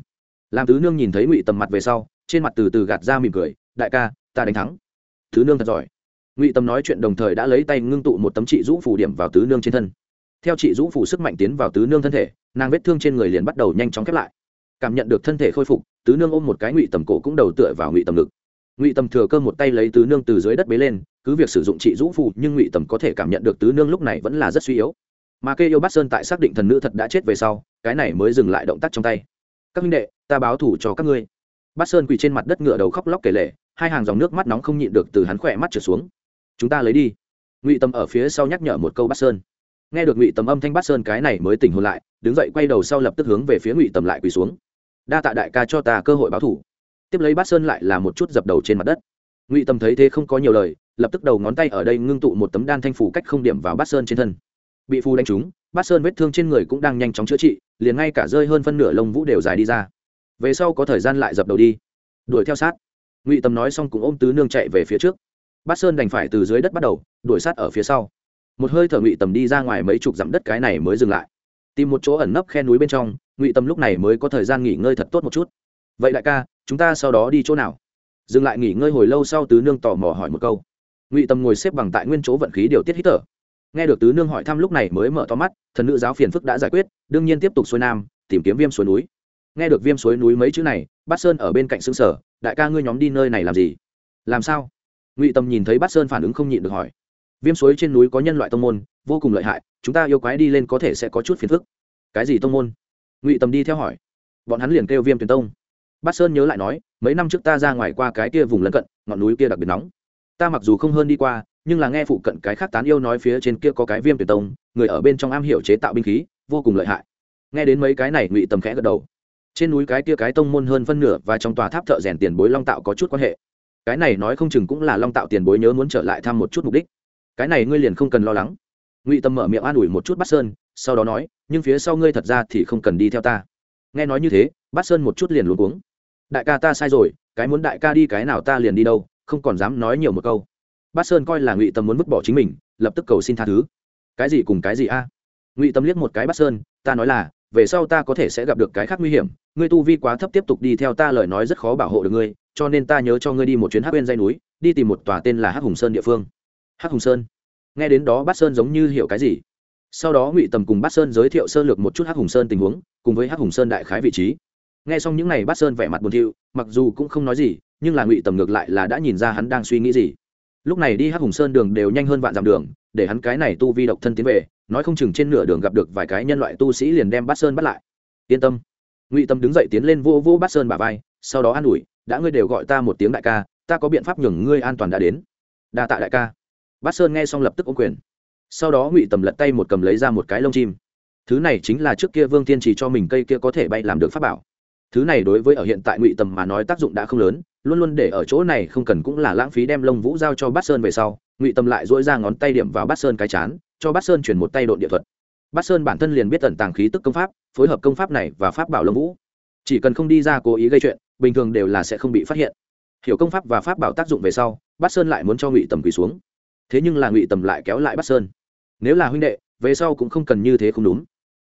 [SPEAKER 1] Làm tứ nương nhìn thấy ngụy tầm mặt về sau, trên mặt từ từ gạt ra mỉm cười, đại ca, ta đánh thắng. Tứ nương thật giỏi. Ngụy tầm nói chuyện đồng thời đã lấy tay ngưng tụ một tấm trị rũ phủ điểm vào tứ nương trên thân. Theo trị rũ phủ sức mạnh tiến vào tứ nương thân thể, nàng vết thương trên người liền bắt đầu nhanh chóng khép lại. Cảm nhận được thân thể khôi phục, tứ nương ôm một cái ngụy tầm cổ cũng đầu tựa vào ngụy tầm ngực. Ngụy tầm thừa cơ một tay lấy tứ nương từ dưới đất bế lên, cứ việc sử dụng trị rũ phủ nhưng ngụy tầm có thể cảm nhận được tứ nương lúc này vẫn là rất suy yếu mà kê yêu bát sơn tại xác định thần nữ thật đã chết về sau, cái này mới dừng lại động tác trong tay. Các minh đệ, ta báo thủ cho các ngươi. Bát sơn quỳ trên mặt đất ngựa đầu khóc lóc kể lể, hai hàng dòng nước mắt nóng không nhịn được từ hắn khỏe mắt trở xuống. Chúng ta lấy đi. Ngụy tâm ở phía sau nhắc nhở một câu bát sơn. Nghe được ngụy tầm âm thanh bát sơn cái này mới tỉnh hồn lại, đứng dậy quay đầu sau lập tức hướng về phía ngụy tầm lại quỳ xuống. Đa tạ đại ca cho ta cơ hội báo thủ tiếp lấy bát sơn lại là một chút dập đầu trên mặt đất. Ngụy tầm thấy thế không có nhiều lời, lập tức đầu ngón tay ở đây ngưng tụ một tấm đan thanh phủ cách không điểm vào bát sơn trên thân bị phù đánh trúng, bát sơn vết thương trên người cũng đang nhanh chóng chữa trị, liền ngay cả rơi hơn phân nửa lông vũ đều dài đi ra. Về sau có thời gian lại dập đầu đi. Đuổi theo sát. Ngụy tầm nói xong cũng ôm tứ nương chạy về phía trước. Bát sơn đành phải từ dưới đất bắt đầu, đuổi sát ở phía sau. Một hơi thở ngụy tầm đi ra ngoài mấy chục dặm đất cái này mới dừng lại. Tìm một chỗ ẩn nấp khe núi bên trong, ngụy tầm lúc này mới có thời gian nghỉ ngơi thật tốt một chút. Vậy đại ca, chúng ta sau đó đi chỗ nào? Dừng lại nghỉ ngơi hồi lâu sau tứ nương tò mò hỏi một câu. Ngụy tầm ngồi xếp bằng tại nguyên chỗ vận khí điều tiết hít thở nghe được tứ nương hỏi thăm lúc này mới mở to mắt, thần nữ giáo phiền phức đã giải quyết, đương nhiên tiếp tục xuôi nam, tìm kiếm viêm suối núi. Nghe được viêm suối núi mấy chữ này, bát sơn ở bên cạnh xương sở đại ca ngươi nhóm đi nơi này làm gì? Làm sao? Ngụy tâm nhìn thấy bát sơn phản ứng không nhịn được hỏi. Viêm suối trên núi có nhân loại tông môn, vô cùng lợi hại, chúng ta yêu quái đi lên có thể sẽ có chút phiền phức. Cái gì tông môn? Ngụy tâm đi theo hỏi. Bọn hắn liền kêu viêm tuyển tông. Bát sơn nhớ lại nói, mấy năm trước ta ra ngoài qua cái kia vùng lân cận, ngọn núi kia đặc biệt nóng. Ta mặc dù không hơn đi qua nhưng là nghe phụ cận cái khác tán yêu nói phía trên kia có cái viêm tuyệt tông, người ở bên trong am hiểu chế tạo binh khí, vô cùng lợi hại. Nghe đến mấy cái này, ngụy tầm khẽ gật đầu. Trên núi cái kia cái tông môn hơn phân nửa và trong tòa tháp thợ rèn tiền bối long tạo có chút quan hệ. Cái này nói không chừng cũng là long tạo tiền bối nhớ muốn trở lại thăm một chút mục đích. Cái này ngươi liền không cần lo lắng. Ngụy tâm mở miệng an ủi một chút bát sơn, sau đó nói, nhưng phía sau ngươi thật ra thì không cần đi theo ta. Nghe nói như thế, bát sơn một chút liền luống cuống. Đại ca ta sai rồi, cái muốn đại ca đi cái nào ta liền đi đâu, không còn dám nói nhiều một câu bát sơn coi là ngụy tâm muốn vứt bỏ chính mình, lập tức cầu xin tha thứ. Cái gì cùng cái gì a? Ngụy tâm liếc một cái bát sơn, ta nói là, về sau ta có thể sẽ gặp được cái khác nguy hiểm, ngươi tu vi quá thấp tiếp tục đi theo ta lời nói rất khó bảo hộ được ngươi, cho nên ta nhớ cho ngươi đi một chuyến hát bên dây núi, đi tìm một tòa tên là Hát hùng sơn địa phương. Hát hùng sơn? Nghe đến đó bát sơn giống như hiểu cái gì. Sau đó ngụy tầm cùng bát sơn giới thiệu sơ lược một chút Hát hùng sơn tình huống, cùng với Hát hùng sơn đại khái vị trí. Nghe xong những n à y bát sơn vẻ mặt buồn thiu, mặc dù cũng không nói gì, nhưng là ngụy tầm ngược lại là đã nhìn ra hắn đang suy nghĩ gì lúc này đi hắc hùng sơn đường đều nhanh hơn vạn dặm đường, để hắn cái này tu vi độc thân tiến về, nói không chừng trên nửa đường gặp được vài cái nhân loại tu sĩ liền đem bát sơn bắt lại. Yên tâm. Ngụy tâm đứng dậy tiến lên vô vô bát sơn bà vai, sau đó an ủi, đã ngươi đều gọi ta một tiếng đại ca, ta có biện pháp nhường ngươi an toàn đã đến. Đa tạ đại ca. Bát sơn nghe xong lập tức ô quyền. Sau đó ngụy tầm lật tay một cầm lấy ra một cái lông chim. Thứ này chính là trước kia vương tiên chỉ cho mình cây kia có thể bay làm được pháp bảo thứ này đối với ở hiện tại ngụy tầm mà nói tác dụng đã không lớn, luôn luôn để ở chỗ này không cần cũng là lãng phí đem lông vũ giao cho bát sơn về sau, ngụy tầm lại dỗi ra ngón tay điểm vào bát sơn cái chán, cho bát sơn chuyển một tay độn địa thuật. Bát sơn bản thân liền biết tận tàng khí tức công pháp, phối hợp công pháp này và pháp bảo lông vũ. Chỉ cần không đi ra cố ý gây chuyện, bình thường đều là sẽ không bị phát hiện. Hiểu công pháp và pháp bảo tác dụng về sau, bát sơn lại muốn cho ngụy tầm quỳ xuống. Thế nhưng là ngụy tầm lại kéo lại bát sơn. Nếu là huynh đệ, về sau cũng không cần như thế không đúng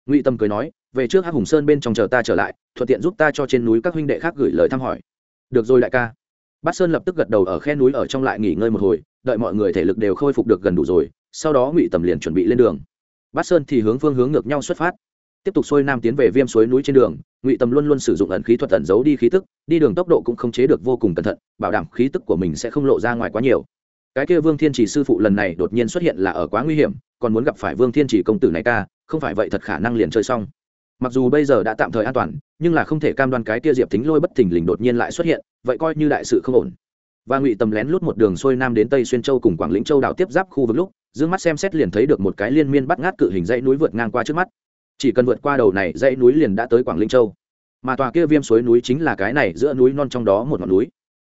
[SPEAKER 1] ngụy Tâm cười nói, về trước hắc hùng sơn bên trong chờ ta trở lại, thuận tiện giúp ta cho trên núi các huynh đệ khác gửi lời thăm hỏi. Được rồi đại ca. Bát sơn lập tức gật đầu ở khe núi ở trong lại nghỉ ngơi một hồi, đợi mọi người thể lực đều khôi phục được gần đủ rồi, sau đó ngụy tầm liền chuẩn bị lên đường. Bát sơn thì hướng phương hướng ngược nhau xuất phát. Tiếp tục xuôi nam tiến về viêm suối núi trên đường, ngụy tầm luôn luôn sử dụng ẩn khí thuật tẩn giấu đi khí tức, đi đường tốc độ cũng không chế được vô cùng cẩn thận, bảo đảm khí tức của mình sẽ không lộ ra ngoài quá nhiều. Cái kia vương thiên chỉ sư phụ lần này đột nhiên xuất hiện là ở quá nguy hiểm còn muốn gặp phải vương thiên chỉ công tử này ca, không phải vậy thật khả năng liền chơi xong. Mặc dù bây giờ đã tạm thời an toàn, nhưng là không thể cam đoan cái kia diệp thính lôi bất thình lình đột nhiên lại xuất hiện, vậy coi như đại sự không ổn. Và ngụy tầm lén lút một đường xuôi nam đến tây xuyên châu cùng quảng lĩnh châu đảo tiếp giáp khu vực lúc d ư ơ n g mắt xem xét liền thấy được một cái liên miên bắt ngát cự hình dãy núi vượt ngang qua trước mắt. Chỉ cần vượt qua đầu này, dãy núi liền đã tới quảng lĩnh châu. Mà tòa kia viêm suối núi chính là cái này, giữa núi non trong đó một ngọn núi.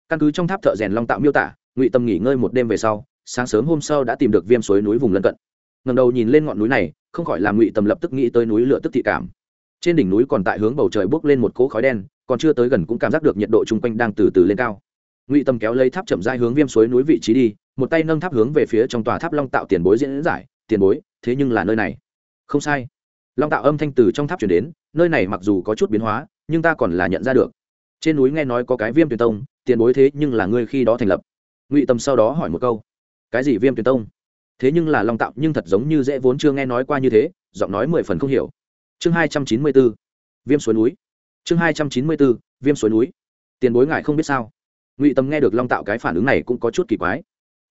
[SPEAKER 1] Căn cứ trong tháp thợ rèn long tạo miêu tả, ngụy tầm nghỉ ngơi một đêm về sau, sáng sớm hôm sau đã tìm được viêm suối núi vùng lân cận ngầm đầu nhìn lên ngọn núi này, không khỏi làm ngụy tầm lập tức nghĩ tới núi lửa tức thị cảm. Trên đỉnh núi còn tại hướng bầu trời bốc lên một cỗ khói đen, còn chưa tới gần cũng cảm giác được nhiệt độ chung quanh đang từ từ lên cao. Ngụy tâm kéo lấy tháp chậm dai hướng viêm suối núi vị trí đi, một tay nâng tháp hướng về phía trong tòa tháp long tạo tiền bối diễn giải, tiền bối, thế nhưng là nơi này. Không sai. Long tạo âm thanh từ trong tháp chuyển đến, nơi này mặc dù có chút biến hóa, nhưng ta còn là nhận ra được. Trên núi nghe nói có cái viêm tuyển tông, tiền bối thế nhưng là ngươi khi đó thành lập. Ngụy tâm sau đó hỏi một câu, cái gì viêm tuyển tông? Thế nhưng là long tạo nhưng thật giống như dễ vốn chưa nghe nói qua như thế, giọng nói mười phần không hiểu. Chương hai trăm chín mươi b ố viêm suối núi. Chương hai trăm chín mươi b ố viêm suối núi. Tiền bối ngại không biết sao? Ngụy tâm nghe được long tạo cái phản ứng này cũng có chút kỳ quái.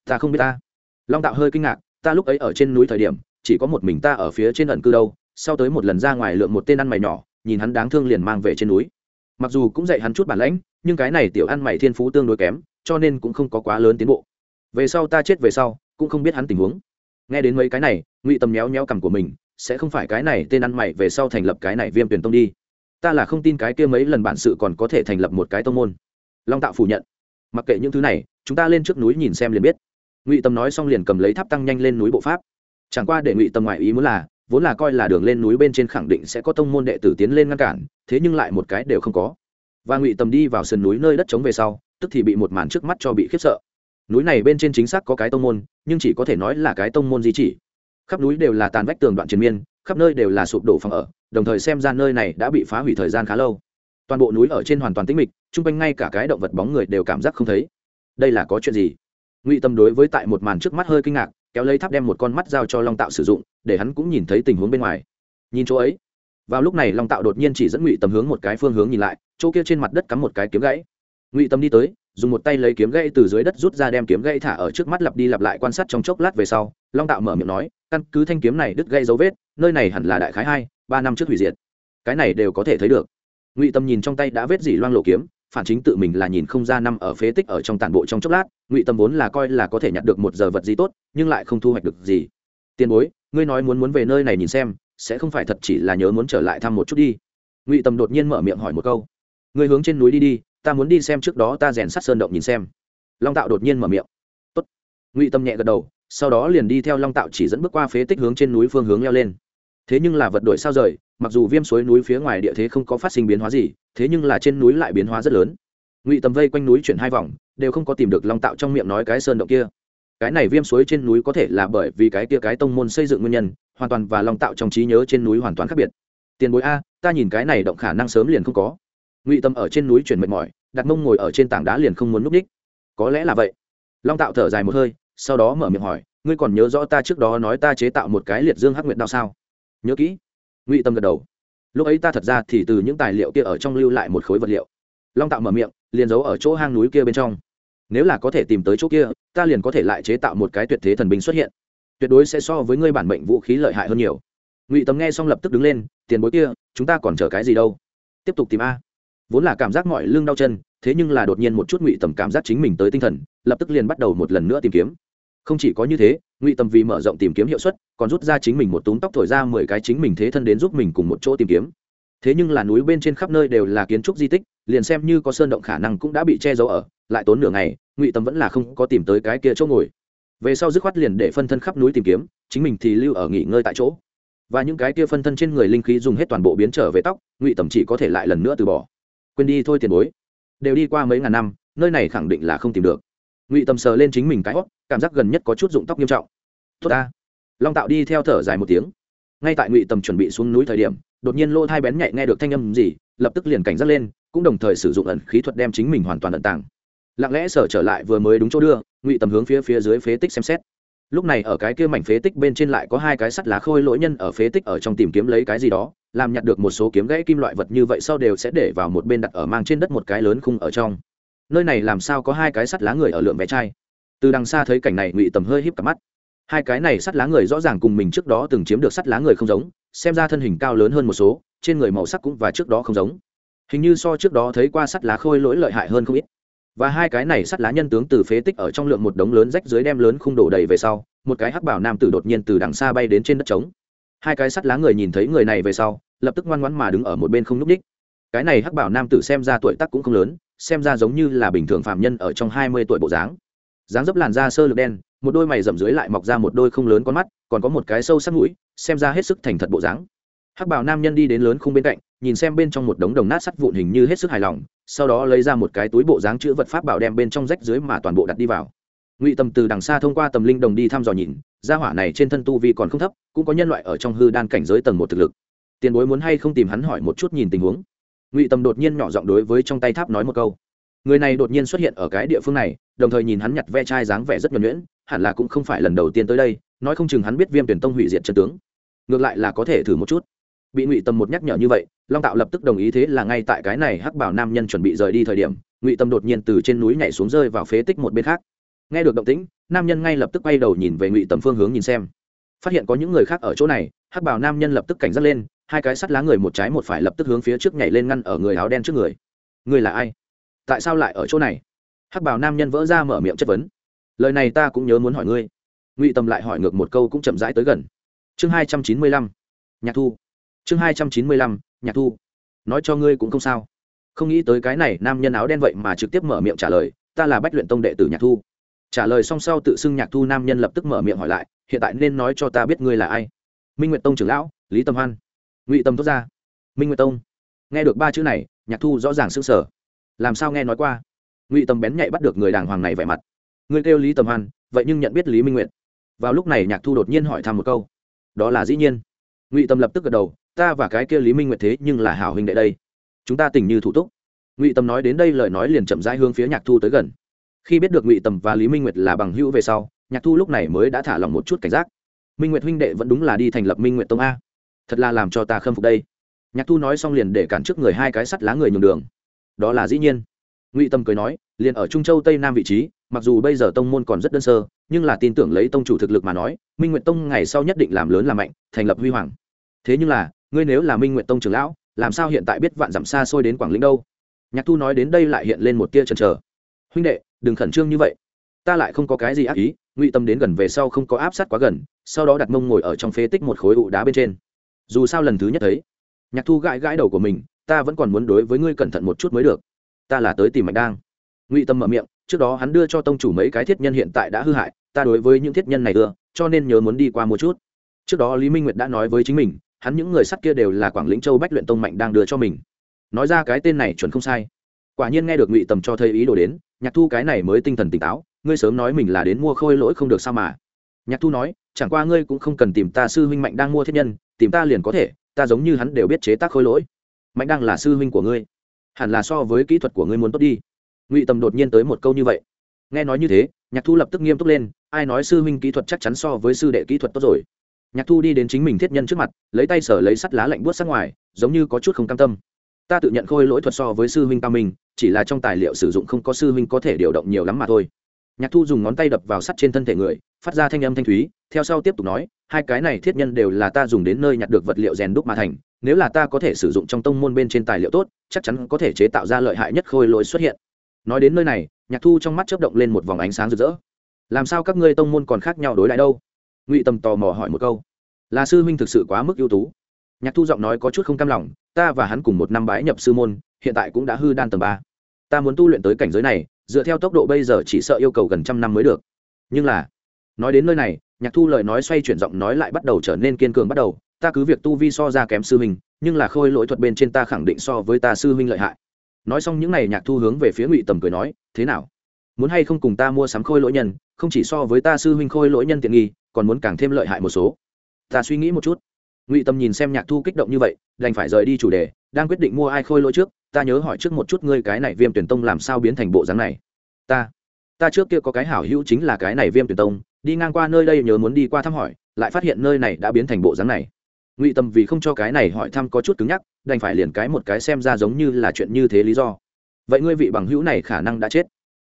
[SPEAKER 1] Ta không biết ta. Long tạo hơi kinh ngạc, ta lúc ấy ở trên núi thời điểm, chỉ có một mình ta ở phía trên ẩn cư đâu, sau tới một lần ra ngoài lượm một tên ăn mày nhỏ, nhìn hắn đáng thương liền mang về trên núi. Mặc dù cũng dạy hắn chút bản lãnh, nhưng cái này tiểu ăn mày thiên phú tương đối kém, cho nên cũng không có quá lớn tiến bộ. Về sau ta chết về sau cũng không biết hắn tình huống. Nghe đến mấy cái này, ngụy tầm méo méo cằm của mình, sẽ không phải cái này tên ăn mày về sau thành lập cái này viêm tuyển tông đi. Ta là không tin cái kia mấy lần bản sự còn có thể thành lập một cái tông môn. Long tạo phủ nhận. Mặc kệ những thứ này, chúng ta lên trước núi nhìn xem liền biết. Ngụy tâm nói xong liền cầm lấy tháp tăng nhanh lên núi bộ pháp. Chẳng qua để ngụy tâm ngoại ý muốn là, vốn là coi là đường lên núi bên trên khẳng định sẽ có tông môn đệ tử tiến lên ngăn cản, thế nhưng lại một cái đều không có. Và ngụy tâm đi vào sườn núi nơi đất trống về sau, tức thì bị một màn trước mắt cho bị khiếp sợ núi này bên trên chính xác có cái tông môn, nhưng chỉ có thể nói là cái tông môn di chỉ. Khắp núi đều là tàn vách tường đoạn triền miên, khắp nơi đều là sụp đổ phòng ở, đồng thời xem ra nơi này đã bị phá hủy thời gian khá lâu. Toàn bộ núi ở trên hoàn toàn tĩnh mịch, chung quanh ngay cả cái động vật bóng người đều cảm giác không thấy. Đây là có chuyện gì? Ngụy tâm đối với tại một màn trước mắt hơi kinh ngạc, kéo lấy tháp đem một con mắt giao cho long tạo sử dụng, để hắn cũng nhìn thấy tình huống bên ngoài. Nhìn chỗ ấy, vào lúc này long tạo đột nhiên chỉ dẫn ngụy tâm hướng một cái phương hướng nhìn lại, chỗ kia trên mặt đất cắm một cái kiếm gãy ngụy tâm đi tới, dùng một tay lấy kiếm gãy từ dưới đất rút ra đem kiếm gãy thả ở trước mắt lặp đi lặp lại quan sát trong chốc lát về sau, long tạo mở miệng nói, căn cứ thanh kiếm này đứt gây dấu vết, nơi này hẳn là đại khái hai, ba năm trước hủy diệt. Cái này đều có thể thấy được. Ngụy tâm nhìn trong tay đã vết dỉ loang lộ kiếm, phản chính tự mình là nhìn không ra năm ở phế tích ở trong tàn bộ trong chốc lát, ngụy tâm vốn là coi là có thể nhặt được một giờ vật gì tốt, nhưng lại không thu hoạch được gì. Tiền bối, ngươi nói muốn muốn về nơi này nhìn xem, sẽ không phải thật chỉ là nhớ muốn trở lại thăm một chút đi. Ngụy tâm đột nhiên mở miệng hỏi một câu. Ngươi hướng trên núi đi đi ta muốn đi xem trước đó ta rèn sắt sơn động nhìn xem. Long tạo đột nhiên mở miệng. Tốt. ngụy tâm nhẹ gật đầu, sau đó liền đi theo long tạo chỉ dẫn bước qua phế tích hướng trên núi phương hướng leo lên. Thế nhưng là vật đổi sao rời, mặc dù viêm suối núi phía ngoài địa thế không có phát sinh biến hóa gì, thế nhưng là trên núi lại biến hóa rất lớn. Ngụy tầm vây quanh núi chuyển hai vòng, đều không có tìm được long tạo trong miệng nói cái sơn động kia. Cái này viêm suối trên núi có thể là bởi vì cái kia cái tông môn xây dựng nguyên nhân, hoàn toàn và long tạo trong trí nhớ trên núi hoàn toàn khác biệt. Tiền bối a, ta nhìn cái này động khả năng sớm liền không có ngụy tâm ở trên núi chuyển mệt mỏi, đặt mông ngồi ở trên tảng đá liền không muốn núp ních có lẽ là vậy. Long tạo thở dài một hơi, sau đó mở miệng hỏi, ngươi còn nhớ rõ ta trước đó nói ta chế tạo một cái liệt dương hắc nguyệt đao sao? Nhớ kỹ. Ngụy tâm gật đầu. Lúc ấy ta thật ra thì từ những tài liệu kia ở trong lưu lại một khối vật liệu. Long tạo mở miệng, liền giấu ở chỗ hang núi kia bên trong. Nếu là có thể tìm tới chỗ kia, ta liền có thể lại chế tạo một cái tuyệt thế thần binh xuất hiện. Tuyệt đối sẽ so với ngươi bản mệnh vũ khí lợi hại hơn nhiều. Ngụy Tâm nghe xong lập tức đứng lên, tiền bối kia, chúng ta còn chờ cái gì đâu? Tiếp tục tìm a vốn là cảm giác mọi lưng đau chân, thế nhưng là đột nhiên một chút ngụy tầm cảm giác chính mình tới tinh thần, lập tức liền bắt đầu một lần nữa tìm kiếm. Không chỉ có như thế, ngụy tầm vì mở rộng tìm kiếm hiệu suất, còn rút ra chính mình một túm tóc thổi ra mười cái chính mình thế thân đến giúp mình cùng một chỗ tìm kiếm. Thế nhưng là núi bên trên khắp nơi đều là kiến trúc di tích, liền xem như có sơn động khả năng cũng đã bị che giấu ở, lại tốn nửa ngày, ngụy tầm vẫn là không có tìm tới cái kia chỗ ngồi. Về sau dứt khoát liền để phân thân khắp núi tìm kiếm, chính mình thì lưu ở nghỉ ngơi tại chỗ. Và những cái kia phân thân trên người linh khí dùng hết toàn bộ biến trở về tóc, ngụy tầm chỉ có thể lại lần nữa từ bỏ quên đi thôi tiền bối. Đều đi qua mấy ngàn năm, nơi này khẳng định là không tìm được. Ngụy tầm sờ lên chính mình cái hót cảm giác gần nhất có chút dụng tóc nghiêm trọng. Tốt ta. Long tạo đi theo thở dài một tiếng. Ngay tại ngụy tầm chuẩn bị xuống núi thời điểm, đột nhiên lô thai bén nhạy nghe được thanh âm gì, lập tức liền cảnh giác lên, cũng đồng thời sử dụng ẩn khí thuật đem chính mình hoàn toàn ẩn tàng. Lặng lẽ sở trở lại vừa mới đúng chỗ đưa, ngụy tầm hướng phía phía dưới phế tích xem xét. Lúc này ở cái kia mảnh phế tích bên trên lại có hai cái sắt lá khôi lỗi nhân ở phế tích ở trong tìm kiếm lấy cái gì đó làm nhặt được một số kiếm gãy kim loại vật như vậy sau đều sẽ để vào một bên đặt ở mang trên đất một cái lớn khung ở trong. Nơi này làm sao có hai cái sắt lá người ở lượng vé chai? Từ đằng xa thấy cảnh này, ngụy tầm hơi híp cả mắt. Hai cái này sắt lá người rõ ràng cùng mình trước đó từng chiếm được sắt lá người không giống, xem ra thân hình cao lớn hơn một số, trên người màu sắc cũng và trước đó không giống. Hình như so trước đó thấy qua sắt lá khôi lỗi lợi hại hơn không ít. Và hai cái này sắt lá nhân tướng từ phế tích ở trong lượng một đống lớn rách dưới đem lớn khung đổ đầy về sau, một cái hắc bảo nam tử đột nhiên từ đằng xa bay đến trên đất trống hai cái sắt lá người nhìn thấy người này về sau, lập tức ngoan ngoãn mà đứng ở một bên không núp đích cái này hắc bảo nam tử xem ra tuổi tác cũng không lớn, xem ra giống như là bình thường phạm nhân ở trong hai mươi tuổi bộ dáng. Dáng dấp làn da sơ lược đen, một đôi mày rậm dưới lại mọc ra một đôi không lớn con mắt, còn có một cái sâu sắc mũi, xem ra hết sức thành thật bộ dáng. Hắc bảo nam nhân đi đến lớn khung bên cạnh, nhìn xem bên trong một đống đồng nát sắt vụn hình như hết sức hài lòng, sau đó lấy ra một cái túi bộ dáng chữ vật pháp bảo đem bên trong rách dưới mà toàn bộ đặt đi vào. Ngụy tầm từ đằng xa thông qua tầm linh đồng đi thăm dò nhìn gia hỏa này trên thân tu vi còn không thấp, cũng có nhân loại ở trong hư đan cảnh giới tầng một thực lực. Tiền bối muốn hay không tìm hắn hỏi một chút nhìn tình huống. Ngụy tầm đột nhiên nhỏ giọng đối với trong tay tháp nói một câu. Người này đột nhiên xuất hiện ở cái địa phương này, đồng thời nhìn hắn nhặt ve chai dáng vẻ rất nhuẩn nhuyễn, hẳn là cũng không phải lần đầu tiên tới đây, nói không chừng hắn biết viêm tuyển tông hủy diệt chân tướng. Ngược lại là có thể thử một chút. Bị ngụy tâm một nhắc nhở như vậy, long tạo lập tức đồng ý thế là ngay tại cái này hắc bảo nam nhân chuẩn bị rời đi thời điểm, ngụy tâm đột nhiên từ trên núi nhảy xuống rơi vào phế tích một bên khác nghe được động tĩnh, nam nhân ngay lập tức quay đầu nhìn về ngụy tầm phương hướng nhìn xem. Phát hiện có những người khác ở chỗ này, hắc bảo nam nhân lập tức cảnh giác lên, hai cái sắt lá người một trái một phải lập tức hướng phía trước nhảy lên ngăn ở người áo đen trước người. Người là ai? Tại sao lại ở chỗ này? Hắc bảo nam nhân vỡ ra mở miệng chất vấn. Lời này ta cũng nhớ muốn hỏi ngươi. Ngụy tầm lại hỏi ngược một câu cũng chậm rãi tới gần. Chương hai trăm chín mươi lăm, nhạc thu. Chương hai trăm chín mươi lăm, nhạc thu. Nói cho ngươi cũng không sao. Không nghĩ tới cái này nam nhân áo đen vậy mà trực tiếp mở miệng trả lời, ta là bách luyện tông đệ tử nhạc thu trả lời xong sau tự xưng nhạc thu nam nhân lập tức mở miệng hỏi lại, hiện tại nên nói cho ta biết ngươi là ai? Minh nguyệt tông trưởng lão, lý tâm hoan. Ngụy tâm thốt ra. Minh nguyệt tông. Nghe được ba chữ này, nhạc thu rõ ràng s ư n g sở làm sao nghe nói qua? Ngụy tâm bén nhạy bắt được người đàng hoàng này vẻ mặt. Ngươi kêu lý tâm hoan, vậy nhưng nhận biết lý minh nguyệt. Vào lúc này nhạc thu đột nhiên hỏi thăm một câu. Đó là dĩ nhiên. Ngụy tâm lập tức gật đầu, ta và cái kia lý minh nguyệt thế nhưng là hảo huynh đệ đây. Chúng ta tình như thủ túc. Ngụy tâm nói đến đây lời nói liền chậm rãi hướng phía nhạc thu tới gần khi biết được ngụy tâm và lý minh nguyệt là bằng hữu về sau, nhạc thu lúc này mới đã thả lòng một chút cảnh giác. Minh nguyệt huynh đệ vẫn đúng là đi thành lập minh nguyệt tông a. Thật là làm cho ta khâm phục đây. Nhạc thu nói xong liền để cản trước người hai cái sắt lá người nhường đường. Đó là dĩ nhiên. Ngụy tâm cười nói, liền ở trung châu tây nam vị trí, mặc dù bây giờ tông môn còn rất đơn sơ, nhưng là tin tưởng lấy tông chủ thực lực mà nói, minh nguyệt tông ngày sau nhất định làm lớn làm mạnh, thành lập huy hoàng. Thế nhưng là, ngươi nếu là minh nguyện tông trưởng lão, làm sao hiện tại biết vạn dặm xa xôi đến quảng lĩnh đâu? Nhạc thu nói đến đây lại hiện lên một tia chần trờ huynh đệ đừng khẩn trương như vậy. Ta lại không có cái gì ác ý, ngụy tâm đến gần về sau không có áp sát quá gần, sau đó đặt mông ngồi ở trong phế tích một khối ụ đá bên trên. Dù sao lần thứ nhất thấy, nhạc thu gãi gãi đầu của mình, ta vẫn còn muốn đối với ngươi cẩn thận một chút mới được. Ta là tới tìm mạch đang ngụy tâm mở miệng, trước đó hắn đưa cho tông chủ mấy cái thiết nhân hiện tại đã hư hại, ta đối với những thiết nhân này ưa, cho nên nhớ muốn đi qua một chút. Trước đó lý minh nguyệt đã nói với chính mình, hắn những người sắt kia đều là quảng lĩnh châu bách luyện tông mạnh đang đưa cho mình. Nói ra cái tên này chuẩn không sai. Quả nhiên nghe được ngụy tầm cho thấy ý đồ đến nhạc thu cái này mới tinh thần tỉnh táo, ngươi sớm nói mình là đến mua khôi lỗi không được sao mà. Nhạc thu nói, chẳng qua ngươi cũng không cần tìm ta sư huynh mạnh đang mua thiết nhân, tìm ta liền có thể, ta giống như hắn đều biết chế tác khôi lỗi. Mạnh đang là sư huynh của ngươi. Hẳn là so với kỹ thuật của ngươi muốn tốt đi. Ngụy tầm đột nhiên tới một câu như vậy. Nghe nói như thế, nhạc thu lập tức nghiêm túc lên, ai nói sư huynh kỹ thuật chắc chắn so với sư đệ kỹ thuật tốt rồi. Nhạc thu đi đến chính mình thiết nhân trước mặt, lấy tay sở lấy sắt lá lạnh buốt sát ngoài, giống như có chút không cam tâm ta tự nhận khôi lỗi thuật so với sư huynh cao minh, chỉ là trong tài liệu sử dụng không có sư huynh có thể điều động nhiều lắm mà thôi. Nhạc thu dùng ngón tay đập vào sắt trên thân thể người, phát ra thanh âm thanh thúy, theo sau tiếp tục nói, hai cái này thiết nhân đều là ta dùng đến nơi nhặt được vật liệu rèn đúc mà thành, nếu là ta có thể sử dụng trong tông môn bên trên tài liệu tốt, chắc chắn có thể chế tạo ra lợi hại nhất khôi lỗi xuất hiện. Nói đến nơi này, nhạc thu trong mắt chớp động lên một vòng ánh sáng rực rỡ. Làm sao các ngươi tông môn còn khác nhau đối lại đâu? Ngụy tầm tò mò hỏi một câu. Là sư huynh thực sự quá mức ưu tú. Nhạc thu giọng nói có chút không cam lòng ta và hắn cùng một năm bái nhập sư môn, hiện tại cũng đã hư đan tầng ba. Ta muốn tu luyện tới cảnh giới này, dựa theo tốc độ bây giờ chỉ sợ yêu cầu gần trăm năm mới được. Nhưng là, nói đến nơi này, nhạc thu lời nói xoay chuyển giọng nói lại bắt đầu trở nên kiên cường bắt đầu. Ta cứ việc tu vi so ra kém sư huynh, nhưng là khôi lỗi thuật bên trên ta khẳng định so với ta sư huynh lợi hại. Nói xong những n à y nhạc thu hướng về phía ngụy tầm cười nói, thế nào? Muốn hay không cùng ta mua sắm khôi lỗi nhân, không chỉ so với ta sư huynh khôi lỗi nhân tiện nghi, còn muốn càng thêm lợi hại một số. Ta suy nghĩ một chút ngụy tâm nhìn xem nhạc thu kích động như vậy đành phải rời đi chủ đề đang quyết định mua ai khôi lỗi trước ta nhớ hỏi trước một chút ngươi cái này viêm tuyển tông làm sao biến thành bộ dáng này ta ta trước kia có cái hảo hữu chính là cái này viêm tuyển tông đi ngang qua nơi đây nhớ muốn đi qua thăm hỏi lại phát hiện nơi này đã biến thành bộ dáng này ngụy tâm vì không cho cái này hỏi thăm có chút cứng nhắc đành phải liền cái một cái xem ra giống như là chuyện như thế lý do vậy ngươi vị bằng hữu này khả năng đã chết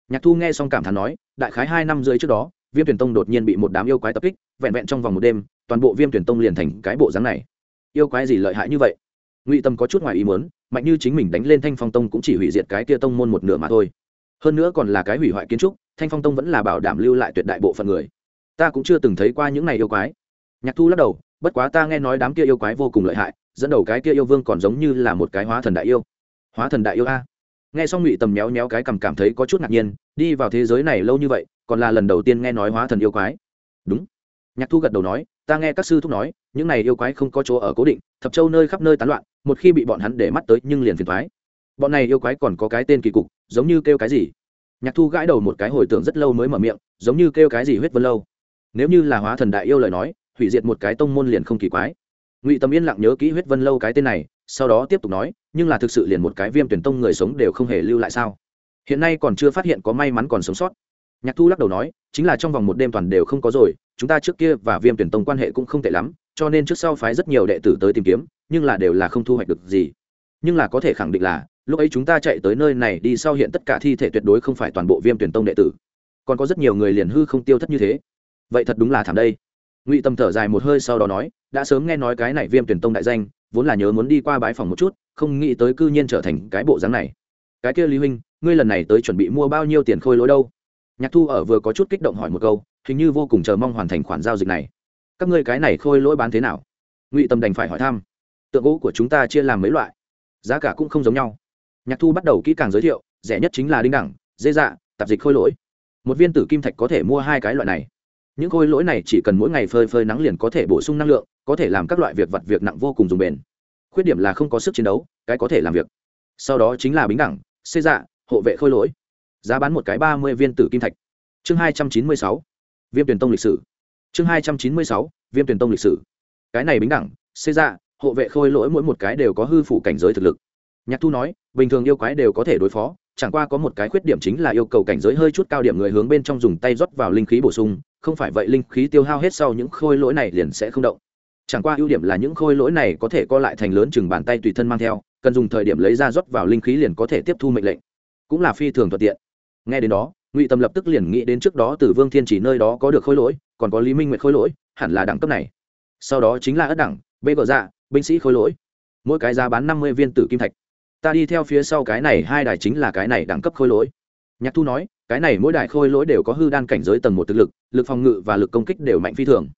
[SPEAKER 1] nhạc thu nghe xong cảm thán nói đại khái hai năm rưỡi trước đó viêm tuyển tông đột nhiên bị một đám yêu quái tập kích, vẹn vẹn trong vòng một đêm, toàn bộ viêm tuyển tông liền thành cái bộ dáng này. Yêu quái gì lợi hại như vậy? Ngụy tâm có chút ngoài ý muốn, mạnh như chính mình đánh lên thanh phong tông cũng chỉ hủy diệt cái kia tông môn một nửa mà thôi. Hơn nữa còn là cái hủy hoại kiến trúc, thanh phong tông vẫn là bảo đảm lưu lại tuyệt đại bộ phận người. Ta cũng chưa từng thấy qua những này yêu quái. Nhạc thu lắc đầu, bất quá ta nghe nói đám kia yêu quái vô cùng lợi hại, dẫn đầu cái kia yêu vương còn giống như là một cái hóa thần đại yêu. Hóa thần đại yêu a. Nghe xong ngụy tầm méo méo cái cầm cảm thấy có chút ngạc nhiên, đi vào thế giới này lâu như vậy còn là lần đầu tiên nghe nói hóa thần yêu quái. Đúng. Nhạc thu gật đầu nói, ta nghe các sư thúc nói, những này yêu quái không có chỗ ở cố định, thập châu nơi khắp nơi tán loạn, một khi bị bọn hắn để mắt tới nhưng liền phiền thoái bọn này yêu quái còn có cái tên kỳ cục, giống như kêu cái gì? Nhạc thu gãi đầu một cái hồi tưởng rất lâu mới mở miệng, giống như kêu cái gì huyết vân lâu. Nếu như là hóa thần đại yêu lời nói, hủy diệt một cái tông môn liền không kỳ quái. Ngụy tâm yên lặng nhớ kỹ huyết vân lâu cái tên này, sau đó tiếp tục nói, nhưng là thực sự liền một cái viêm tuyển tông người sống đều không hề lưu lại sao? Hiện nay còn chưa phát hiện có may mắn còn sống sót nhạc thu lắc đầu nói, chính là trong vòng một đêm toàn đều không có rồi, chúng ta trước kia và viêm tuyển tông quan hệ cũng không tệ lắm, cho nên trước sau phái rất nhiều đệ tử tới tìm kiếm, nhưng là đều là không thu hoạch được gì. Nhưng là có thể khẳng định là, lúc ấy chúng ta chạy tới nơi này đi sau hiện tất cả thi thể tuyệt đối không phải toàn bộ viêm tuyển tông đệ tử. Còn có rất nhiều người liền hư không tiêu thất như thế. Vậy thật đúng là thảm đây. Ngụy tâm thở dài một hơi sau đó nói, đã sớm nghe nói cái này viêm tuyển tông đại danh, vốn là nhớ muốn đi qua bái phòng một chút, không nghĩ tới cư nhiên trở thành cái bộ dáng này. Cái kia lý huynh, ngươi lần này tới chuẩn bị mua bao nhiêu tiền khôi lỗi đâu? Nhạc thu ở vừa có chút kích động hỏi một câu, hình như vô cùng chờ mong hoàn thành khoản giao dịch này. Các ngươi cái này khôi lỗi bán thế nào? Ngụy tâm đành phải hỏi thăm. Tượng gỗ của chúng ta chia làm mấy loại, giá cả cũng không giống nhau. Nhạc thu bắt đầu kỹ càng giới thiệu, rẻ nhất chính là đinh đẳng, dê dạ tạp dịch khôi lỗi. Một viên tử kim thạch có thể mua hai cái loại này. Những khôi lỗi này chỉ cần mỗi ngày phơi phơi nắng liền có thể bổ sung năng lượng, có thể làm các loại việc vặt việc nặng vô cùng dùng bền. Khuyết điểm là không có sức chiến đấu, cái có thể làm việc. Sau đó chính là bính đẳng, xê dạ hộ vệ khôi lỗi giá bán một cái ba mươi viên tử kim thạch. Chương hai trăm chín mươi sáu, viêm tuyển tông lịch sử. Chương hai trăm chín mươi sáu, viêm tuyển tông lịch sử. Cái này bính đẳng, xê ra, hộ vệ khôi lỗi mỗi một cái đều có hư phủ cảnh giới thực lực. Nhạc thu nói, bình thường yêu quái đều có thể đối phó, chẳng qua có một cái khuyết điểm chính là yêu cầu cảnh giới hơi chút cao điểm người hướng bên trong dùng tay rót vào linh khí bổ sung, không phải vậy linh khí tiêu hao hết sau những khôi lỗi này liền sẽ không động. Chẳng qua ưu điểm là những khôi lỗi này có thể co lại thành lớn chừng bàn tay tùy thân mang theo, cần dùng thời điểm lấy ra rót vào linh khí liền có thể tiếp thu mệnh lệnh. Cũng là phi thường thuận tiện nghe đến đó, ngụy tâm lập tức liền nghĩ đến trước đó từ vương thiên chỉ nơi đó có được khôi lỗi, còn có lý minh nguyệt khôi lỗi, hẳn là đẳng cấp này. Sau đó chính là ất đẳng, bê gờ dạ binh sĩ khôi lỗi. Mỗi cái giá bán năm mươi viên tử kim thạch. Ta đi theo phía sau cái này hai đài chính là cái này đẳng cấp khôi lỗi. Nhạc thu nói, cái này mỗi đài khôi lỗi đều có hư đan cảnh giới tầng một thực lực lực phòng ngự và lực công kích đều mạnh phi thường.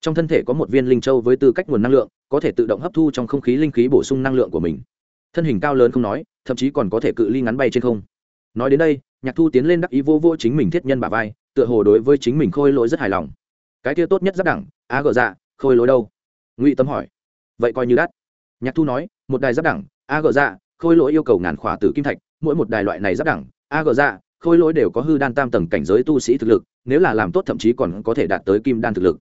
[SPEAKER 1] Trong thân thể có một viên linh châu với tư cách nguồn năng lượng, có thể tự động hấp thu trong không khí linh khí bổ sung năng lượng của mình. Thân hình cao lớn không nói, thậm chí còn có thể cự ly ngắn bay trên không. Nói đến đây nhạc thu tiến lên đắc ý vô vô chính mình thiết nhân bà vai, tựa hồ đối với chính mình khôi lỗi rất hài lòng. Cái kia tốt nhất rất đẳng, á gờ dạ khôi lỗi đâu? Ngụy tâm hỏi. Vậy coi như đắt. Nhạc thu nói, một đài giáp đẳng a gờ dạ khôi lỗi yêu cầu ngàn khỏa tử kim thạch, mỗi một đài loại này giáp đẳng a gờ dạ khôi lỗi đều có hư đan tam tầng cảnh giới tu sĩ thực lực, nếu là làm tốt thậm chí còn có thể đạt tới kim đan thực lực.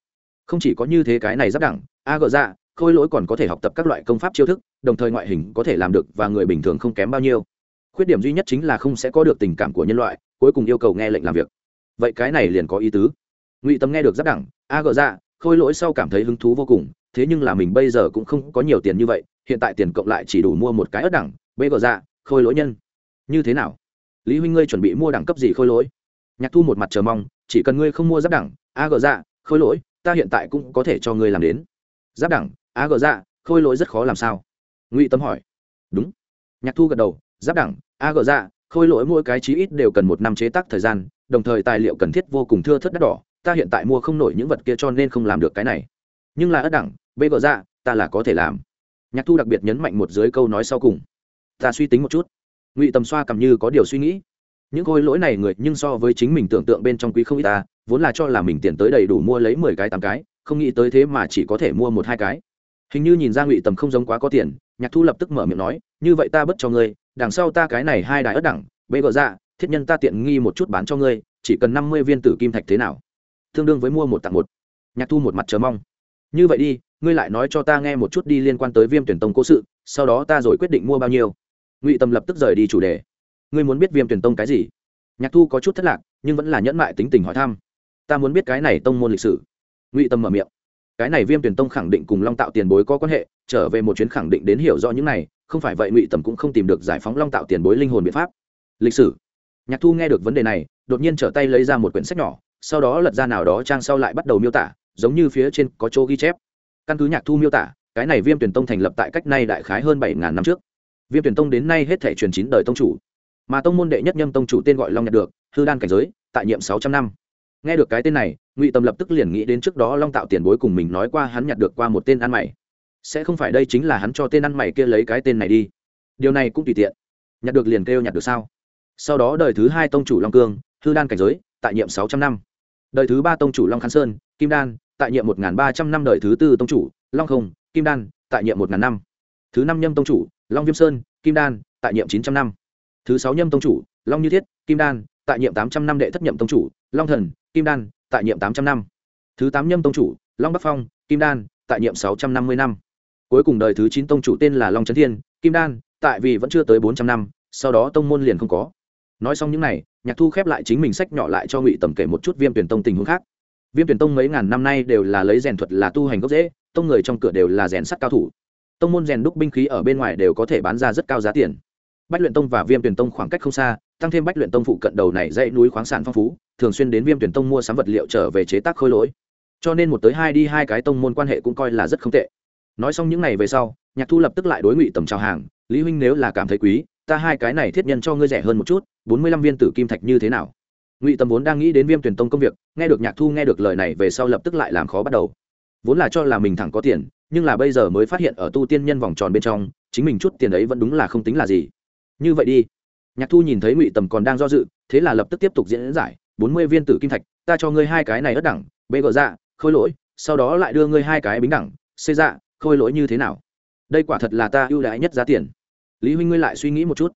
[SPEAKER 1] Không chỉ có như thế cái này giáp đẳng a gờ dạ khôi lỗi còn có thể học tập các loại công pháp chiêu thức, đồng thời ngoại hình có thể làm được và người bình thường không kém bao nhiêu khuyết điểm duy nhất chính là không sẽ có được tình cảm của nhân loại, cuối cùng yêu cầu nghe lệnh làm việc. Vậy cái này liền có ý tứ. Ngụy tâm nghe được giáp đẳng, a gờ ra khôi lỗi sau cảm thấy hứng thú vô cùng, thế nhưng là mình bây giờ cũng không có nhiều tiền như vậy, hiện tại tiền cộng lại chỉ đủ mua một cái ớt đẳng, b gờ ra khôi lỗi nhân. Như thế nào? Lý huynh ngươi chuẩn bị mua đẳng cấp gì khôi lỗi? Nhạc thu một mặt chờ mong, chỉ cần ngươi không mua giáp đẳng, a gờ ra khôi lỗi, ta hiện tại cũng có thể cho ngươi làm đến. Giáp đẳng, a gờ ra khôi lỗi rất khó làm sao? Ngụy tâm hỏi. Đúng. Nhạc thu gật đầu, giáp đẳng a gờ dạ khôi lỗi mỗi cái chí ít đều cần một năm chế tác thời gian, đồng thời tài liệu cần thiết vô cùng thưa thất đắt đỏ, ta hiện tại mua không nổi những vật kia cho nên không làm được cái này. Nhưng là ất đẳng bê gờ dạ ta là có thể làm. Nhạc thu đặc biệt nhấn mạnh một dưới câu nói sau cùng. Ta suy tính một chút. Ngụy tầm xoa cầm như có điều suy nghĩ. Những khôi lỗi này người nhưng so với chính mình tưởng tượng bên trong quý không ít ta, vốn là cho là mình tiền tới đầy đủ mua lấy mười cái tám cái, không nghĩ tới thế mà chỉ có thể mua một hai cái. Hình như nhìn ra ngụy tầm không giống quá có tiền, nhạc thu lập tức mở miệng nói, như vậy ta bất cho ngươi đằng sau ta cái này hai đại ớt đẳng bê gỡ ra thiết nhân ta tiện nghi một chút bán cho ngươi, chỉ cần năm mươi viên tử kim thạch thế nào. Tương đương với mua một tặng một. Nhạc thu một mặt chờ mong. Như vậy đi, ngươi lại nói cho ta nghe một chút đi liên quan tới viêm tuyển tông cố sự, sau đó ta rồi quyết định mua bao nhiêu. Ngụy tâm lập tức rời đi chủ đề. Ngươi muốn biết viêm tuyển tông cái gì? Nhạc thu có chút thất lạc, nhưng vẫn là nhẫn mại tính tình hỏi thăm. Ta muốn biết cái này tông môn lịch sử. Ngụy tâm mở miệng. Cái này viêm tuyển tông khẳng định cùng long tạo tiền bối có quan hệ, trở về một chuyến khẳng định đến hiểu rõ những này không phải vậy ngụy tầm cũng không tìm được giải phóng long tạo tiền bối linh hồn biện pháp lịch sử nhạc thu nghe được vấn đề này đột nhiên trở tay lấy ra một quyển sách nhỏ sau đó lật ra nào đó trang sau lại bắt đầu miêu tả giống như phía trên có chỗ ghi chép căn cứ nhạc thu miêu tả cái này viêm tuyển tông thành lập tại cách nay đại khái hơn bảy ngàn năm trước viêm tuyển tông đến nay hết thể truyền chín đời tông chủ mà tông môn đệ nhất nhâm tông chủ tên gọi long nhật được hư đan cảnh giới tại nhiệm sáu trăm năm nghe được cái tên này ngụy tâm lập tức liền nghĩ đến trước đó long tạo tiền bối cùng mình nói qua hắn nhặt được qua một tên ăn mày sẽ không phải đây chính là hắn cho tên ăn mày kia lấy cái tên này đi. Điều này cũng tùy tiện. Nhặt được liền kêu nhặt được sao? Sau đó đời thứ hai tông chủ long cương, hư đan cảnh giới, tại nhiệm sáu trăm năm. Đời thứ ba tông chủ long khán sơn, kim đan, tại nhiệm một ba trăm năm đời thứ tư tông chủ long không, kim đan, tại nhiệm một năm. Thứ năm nhâm tông chủ long viêm sơn, kim đan, tại nhiệm chín trăm năm. Thứ sáu nhâm tông chủ long như thiết, kim đan, tại nhiệm tám trăm năm đệ thất nhậm tông chủ long thần, kim đan, tại nhiệm tám trăm năm. Thứ tám nhâm tông chủ long bắc phong, kim đan, tại nhiệm sáu trăm năm mươi năm cuối cùng đời thứ chín tông chủ tên là long trấn thiên, kim đan, tại vì vẫn chưa tới bốn trăm năm, sau đó tông môn liền không có. Nói xong những n à y nhạc thu khép lại chính mình sách nhỏ lại cho ngụy tầm kể một chút viêm tuyển tông tình huống khác. Viêm tuyển tông mấy ngàn năm nay đều là lấy rèn thuật là tu hành gốc dễ tông người trong cửa đều là rèn sắt cao thủ. Tông môn rèn đúc binh khí ở bên ngoài đều có thể bán ra rất cao giá tiền. Bách luyện tông và viêm tuyển tông khoảng cách không xa, tăng thêm bách luyện tông phụ cận đầu này dãy núi khoáng sản phong phú, thường xuyên đến viêm tuyển tông mua sắm vật liệu trở về chế tác khôi lỗi. Cho nên một tới hai đi hai cái tông môn quan hệ cũng coi là rất không tệ nói xong những n à y về sau, nhạc thu lập tức lại đối ngụy tầm trào hàng, lý huynh nếu là cảm thấy quý, ta hai cái này thiết nhân cho ngươi rẻ hơn một chút, bốn mươi lăm viên tử kim thạch như thế nào? Ngụy tầm vốn đang nghĩ đến viêm tuyển tông công việc, nghe được nhạc thu nghe được lời này về sau lập tức lại làm khó bắt đầu. Vốn là cho là mình thẳng có tiền, nhưng là bây giờ mới phát hiện ở tu tiên nhân vòng tròn bên trong, chính mình chút tiền ấy vẫn đúng là không tính là gì. Như vậy đi. Nhạc thu nhìn thấy ngụy tầm còn đang do dự, thế là lập tức tiếp tục diễn giải, bốn mươi viên tử kim thạch, ta cho ngươi hai cái này ớt đẳng, bê gờ dạ khôi lỗi, sau đó lại đưa ngươi hai cái bính đẳng, xê dạ khôi lỗi như thế nào? Đây quả thật là ta ưu đãi nhất giá tiền. Lý huynh ngươi lại suy nghĩ một chút.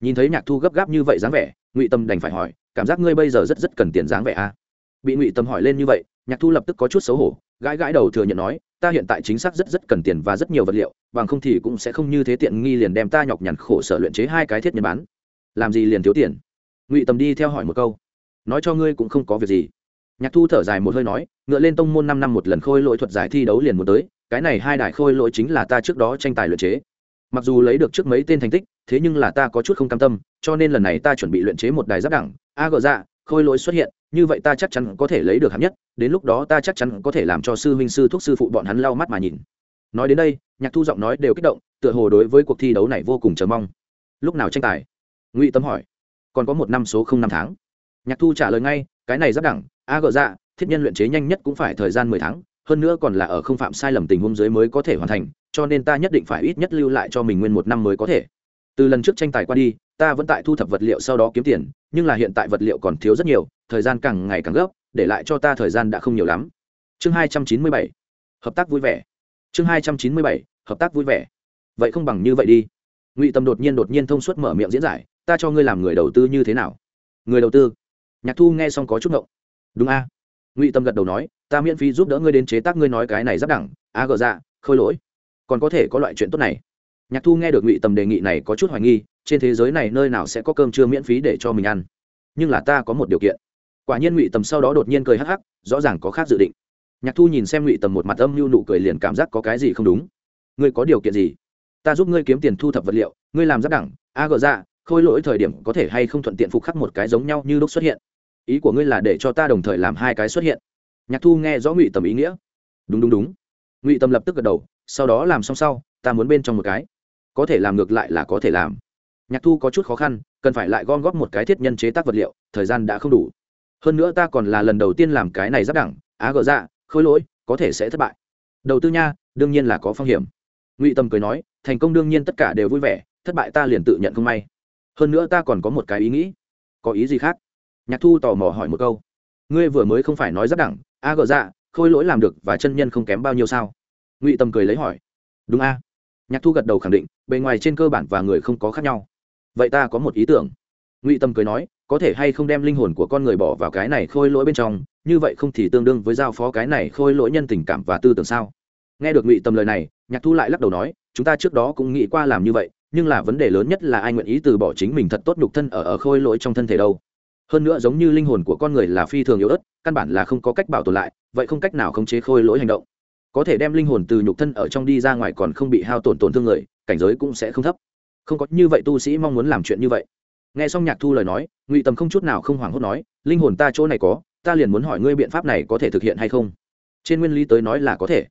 [SPEAKER 1] Nhìn thấy nhạc thu gấp gáp như vậy dáng vẻ, ngụy tâm đành phải hỏi, cảm giác ngươi bây giờ rất rất cần tiền dáng vẻ à? bị ngụy tâm hỏi lên như vậy, nhạc thu lập tức có chút xấu hổ, gãi gãi đầu thừa nhận nói, ta hiện tại chính xác rất rất cần tiền và rất nhiều vật liệu, bằng không thì cũng sẽ không như thế tiện nghi liền đem ta nhọc nhằn khổ sở luyện chế hai cái thiết nhân bán. Làm gì liền thiếu tiền? Ngụy tâm đi theo hỏi một câu. Nói cho ngươi cũng không có việc gì. Nhạc thu thở dài một hơi nói, ngựa lên tông môn năm năm một lần khôi lỗi thuật giải thi đấu liền muốn tới cái này hai đại khôi lỗi chính là ta trước đó tranh tài luyện chế. Mặc dù lấy được trước mấy tên thành tích, thế nhưng là ta có chút không cam tâm, cho nên lần này ta chuẩn bị luyện chế một đài giáp đẳng. A gờ dạ khôi lỗi xuất hiện, như vậy ta chắc chắn có thể lấy được hạng nhất, đến lúc đó ta chắc chắn có thể làm cho sư huynh sư thuốc sư phụ bọn hắn lau mắt mà nhìn. Nói đến đây, nhạc thu giọng nói đều kích động, tựa hồ đối với cuộc thi đấu này vô cùng chờ mong. Lúc nào tranh tài? Ngụy tâm hỏi. Còn có một năm số không năm tháng. Nhạc thu trả lời ngay, cái này giáp đẳng, a gờ dạ thiết nhân luyện chế nhanh nhất cũng phải thời gian mười tháng hơn nữa còn là ở không phạm sai lầm tình huống dưới mới có thể hoàn thành, cho nên ta nhất định phải ít nhất lưu lại cho mình nguyên một năm mới có thể. Từ lần trước tranh tài qua đi, ta vẫn tại thu thập vật liệu sau đó kiếm tiền, nhưng là hiện tại vật liệu còn thiếu rất nhiều, thời gian càng ngày càng gấp, để lại cho ta thời gian đã không nhiều lắm. Chương hai trăm chín mươi bảy. Hợp tác vui vẻ. Chương hai trăm chín mươi bảy. Hợp tác vui vẻ. Vậy không bằng như vậy đi. Ngụy tâm đột nhiên đột nhiên thông suốt mở miệng diễn giải, ta cho ngươi làm người đầu tư như thế nào? Người đầu tư. Nhạc thu nghe xong có chút ngộng. Đúng a. Ngụy tâm gật đầu nói ta miễn phí giúp đỡ ngươi đến chế tác ngươi nói cái này giáp đẳng a gờ dạ khôi lỗi. Còn có thể có loại chuyện tốt này. Nhạc thu nghe được ngụy tầm đề nghị này có chút hoài nghi trên thế giới này nơi nào sẽ có cơm trưa miễn phí để cho mình ăn? Nhưng là ta có một điều kiện. Quả nhiên ngụy tầm sau đó đột nhiên cười hắc hắc rõ ràng có khác dự định. Nhạc thu nhìn xem ngụy tầm một mặt âm mưu nụ cười liền cảm giác có cái gì không đúng. Ngươi có điều kiện gì? Ta giúp ngươi kiếm tiền thu thập vật liệu ngươi làm giáp đẳng a gờ dạ, khôi lỗi thời điểm có thể hay không thuận tiện phục khắc một cái giống nhau như lúc xuất hiện? Ý của ngươi là để cho ta đồng thời làm hai cái xuất hiện nhạc thu nghe rõ ngụy tầm ý nghĩa. Đúng đúng đúng. Ngụy tầm lập tức gật đầu, sau đó làm xong sau, ta muốn bên trong một cái. Có thể làm ngược lại là có thể làm. Nhạc thu có chút khó khăn, cần phải lại gom góp một cái thiết nhân chế tác vật liệu, thời gian đã không đủ. Hơn nữa ta còn là lần đầu tiên làm cái này giáp đẳng, á gỡ dạ khôi lỗi, có thể sẽ thất bại. Đầu tư nha, đương nhiên là có phong hiểm. Ngụy tâm cười nói, thành công đương nhiên tất cả đều vui vẻ, thất bại ta liền tự nhận không may. Hơn nữa ta còn có một cái ý nghĩ. Có ý gì khác? Nhạc thu tò mò hỏi một câu. Ngươi vừa mới không phải nói giáp đẳng a gờ dạ khôi lỗi làm được và chân nhân không kém bao nhiêu sao? Ngụy tâm cười lấy hỏi. Đúng a. Nhạc thu gật đầu khẳng định, bề ngoài trên cơ bản và người không có khác nhau. Vậy ta có một ý tưởng. Ngụy tâm cười nói, có thể hay không đem linh hồn của con người bỏ vào cái này khôi lỗi bên trong, như vậy không thì tương đương với giao phó cái này khôi lỗi nhân tình cảm và tư tưởng sao? Nghe được ngụy tâm lời này, nhạc thu lại lắc đầu nói, chúng ta trước đó cũng nghĩ qua làm như vậy, nhưng là vấn đề lớn nhất là ai nguyện ý từ bỏ chính mình thật tốt nhục thân ở ở khôi lỗi trong thân thể đâu. Hơn nữa giống như linh hồn của con người là phi thường yếu ớt căn bản là không có cách bảo tồn lại, vậy không cách nào khống chế khôi lỗi hành động. Có thể đem linh hồn từ nhục thân ở trong đi ra ngoài còn không bị hao tổn tổn thương người, cảnh giới cũng sẽ không thấp. Không có như vậy tu sĩ mong muốn làm chuyện như vậy. Nghe xong nhạc thu lời nói, ngụy tầm không chút nào không hoảng hốt nói, linh hồn ta chỗ này có, ta liền muốn hỏi ngươi biện pháp này có thể thực hiện hay không? Trên nguyên lý tới nói là có thể.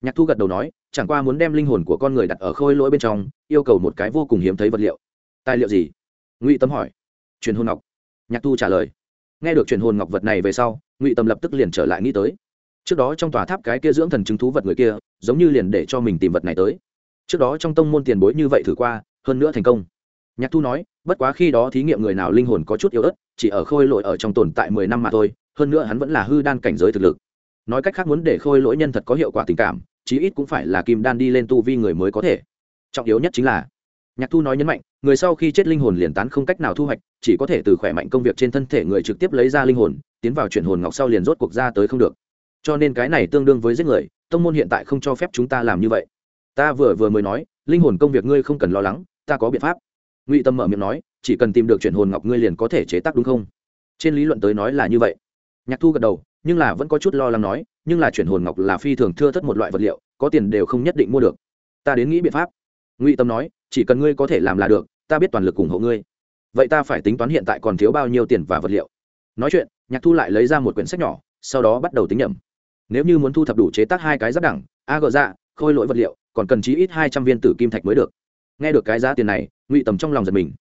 [SPEAKER 1] Nhạc thu gật đầu nói, chẳng qua muốn đem linh hồn của con người đặt ở khôi lỗi bên trong, yêu cầu một cái vô cùng hiếm thấy vật liệu. Tài liệu gì? Ngụy tâm hỏi. Truyền hồn ngọc. Nhạc thu trả lời. Nghe được truyền hồn ngọc vật này về sau ngụy Tầm lập tức liền trở lại nghĩ tới trước đó trong tòa tháp cái kia dưỡng thần chứng thú vật người kia giống như liền để cho mình tìm vật này tới trước đó trong tông môn tiền bối như vậy thử qua hơn nữa thành công nhạc thu nói bất quá khi đó thí nghiệm người nào linh hồn có chút yếu ớt chỉ ở khôi lỗi ở trong tồn tại mười năm mà thôi hơn nữa hắn vẫn là hư đan cảnh giới thực lực nói cách khác muốn để khôi lỗi nhân thật có hiệu quả tình cảm chí ít cũng phải là kim đan đi lên tu vi người mới có thể trọng yếu nhất chính là nhạc thu nói nhấn mạnh người sau khi chết linh hồn liền tán không cách nào thu hoạch chỉ có thể từ khỏe mạnh công việc trên thân thể người trực tiếp lấy ra linh hồn tiến vào chuyển hồn ngọc sau liền rốt cuộc ra tới không được. Cho nên cái này tương đương với giết người, tông môn hiện tại không cho phép chúng ta làm như vậy. Ta vừa vừa mới nói, linh hồn công việc ngươi không cần lo lắng, ta có biện pháp. Ngụy tâm mở miệng nói, chỉ cần tìm được chuyển hồn ngọc ngươi liền có thể chế tác đúng không? Trên lý luận tới nói là như vậy. Nhạc thu gật đầu, nhưng là vẫn có chút lo lắng nói, nhưng là chuyển hồn ngọc là phi thường thưa thất một loại vật liệu, có tiền đều không nhất định mua được. Ta đến nghĩ biện pháp. Ngụy tâm nói, chỉ cần ngươi có thể làm là được, ta biết toàn lực ủng hộ ngươi. Vậy ta phải tính toán hiện tại còn thiếu bao nhiêu tiền và vật liệu. Nói chuyện nhạc thu lại lấy ra một quyển sách nhỏ, sau đó bắt đầu tính nhẩm. Nếu như muốn thu thập đủ chế tác hai cái giáp đẳng, a gờ dạ khôi lỗi vật liệu, còn cần chí ít hai trăm viên tử kim thạch mới được. Nghe được cái giá tiền này, ngụy tầm trong lòng giật mình.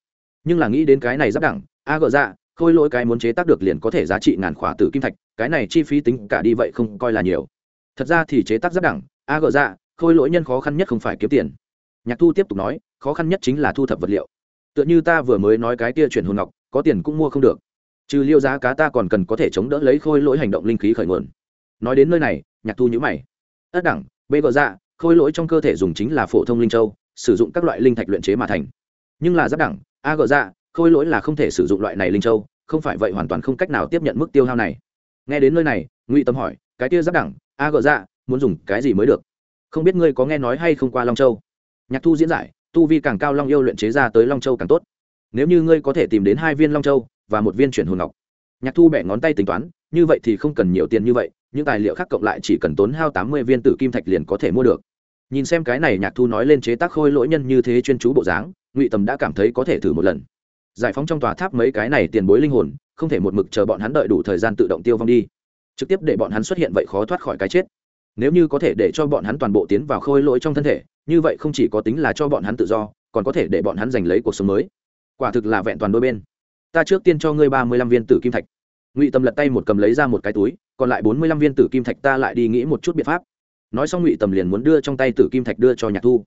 [SPEAKER 1] Nhưng là nghĩ đến cái này giáp đẳng, a gờ dạ khôi lỗi cái muốn chế tác được liền có thể giá trị ngàn khỏa tử kim thạch, cái này chi phí tính cả đi vậy không coi là nhiều. Thật ra thì chế tác giáp đẳng, a gờ dạ khôi lỗi nhân khó khăn nhất không phải kiếm tiền. Nhạc thu tiếp tục nói, khó khăn nhất chính là thu thập vật liệu. Tựa như ta vừa mới nói cái kia chuyển hồn ngọc, có tiền cũng mua không được trừ liêu giá cá ta còn cần có thể chống đỡ lấy khôi lỗi hành động linh khí khởi nguồn. Nói đến nơi này, nhạc thu nhữ mày. Ất đẳng, bê gờ dạ khôi lỗi trong cơ thể dùng chính là phổ thông linh châu, sử dụng các loại linh thạch luyện chế mà thành. Nhưng là giáp đẳng, a gờ dạ khôi lỗi là không thể sử dụng loại này linh châu, không phải vậy hoàn toàn không cách nào tiếp nhận mức tiêu hao này. Nghe đến nơi này, ngụy tâm hỏi, cái kia giáp đẳng, a gờ dạ muốn dùng cái gì mới được? Không biết ngươi có nghe nói hay không qua long châu? Nhạc thu diễn giải, tu vi càng cao long yêu luyện chế ra tới long châu càng tốt. Nếu như ngươi có thể tìm đến hai viên long châu và một viên chuyển hồn ngọc. Nhạc thu bẻ ngón tay tính toán, như vậy thì không cần nhiều tiền như vậy, những tài liệu khác cộng lại chỉ cần tốn hao tám mươi viên tử kim thạch liền có thể mua được. Nhìn xem cái này nhạc thu nói lên chế tác khôi lỗi nhân như thế chuyên chú bộ dáng, ngụy tầm đã cảm thấy có thể thử một lần. Giải phóng trong tòa tháp mấy cái này tiền bối linh hồn, không thể một mực chờ bọn hắn đợi đủ thời gian tự động tiêu vong đi. Trực tiếp để bọn hắn xuất hiện vậy khó thoát khỏi cái chết. Nếu như có thể để cho bọn hắn toàn bộ tiến vào khôi lỗi trong thân thể, như vậy không chỉ có tính là cho bọn hắn tự do, còn có thể để bọn hắn giành lấy cuộc sống mới. Quả thực là vẹn toàn đôi bên ta trước tiên cho ngươi ba mươi lăm viên tử kim thạch. Ngụy tầm lật tay một cầm lấy ra một cái túi, còn lại bốn mươi lăm viên tử kim thạch ta lại đi nghĩ một chút biện pháp. Nói xong ngụy tầm liền muốn đưa trong tay tử kim thạch đưa cho nhạc thu.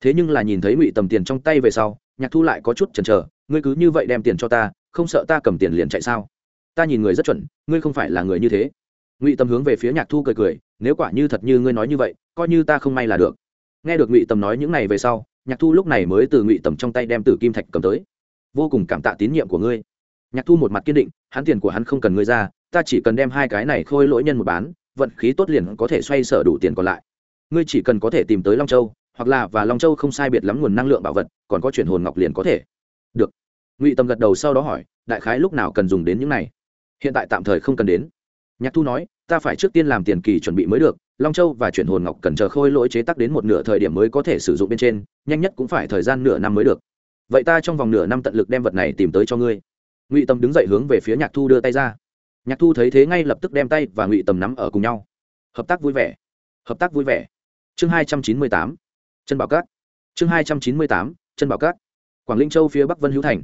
[SPEAKER 1] Thế nhưng là nhìn thấy ngụy tầm tiền trong tay về sau, nhạc thu lại có chút chần chờ, ngươi cứ như vậy đem tiền cho ta, không sợ ta cầm tiền liền chạy sao? Ta nhìn người rất chuẩn, ngươi không phải là người như thế. Ngụy tầm hướng về phía nhạc thu cười cười, nếu quả như thật như ngươi nói như vậy, coi như ta không may là được. Nghe được ngụy tầm nói những này về sau, nhạc thu lúc này mới từ ngụy tầm trong tay đem tử kim thạch cầm tới. Vô cùng cảm tạ tín nhiệm của ngươi nhạc thu một mặt kiên định, hắn tiền của hắn không cần ngươi ra, ta chỉ cần đem hai cái này khôi lỗi nhân một bán, vận khí tốt liền có thể xoay sở đủ tiền còn lại. Ngươi chỉ cần có thể tìm tới long châu, hoặc là và long châu không sai biệt lắm nguồn năng lượng bảo vật, còn có chuyển hồn ngọc liền có thể. Được. Ngụy tâm gật đầu sau đó hỏi, đại khái lúc nào cần dùng đến những này? Hiện tại tạm thời không cần đến. Nhạc thu nói, ta phải trước tiên làm tiền kỳ chuẩn bị mới được, long châu và chuyển hồn ngọc cần chờ khôi lỗi chế tắc đến một nửa thời điểm mới có thể sử dụng bên trên, nhanh nhất cũng phải thời gian nửa năm mới được. Vậy ta trong vòng nửa năm tận lực đem vật này tìm tới cho ngươi ngụy tâm đứng dậy hướng về phía nhạc thu đưa tay ra nhạc thu thấy thế ngay lập tức đem tay và ngụy tầm nắm ở cùng nhau hợp tác vui vẻ hợp tác vui vẻ chương hai trăm chín mươi tám chân bảo cát chương hai trăm chín mươi tám chân bảo cát quảng linh châu phía bắc vân hữu thành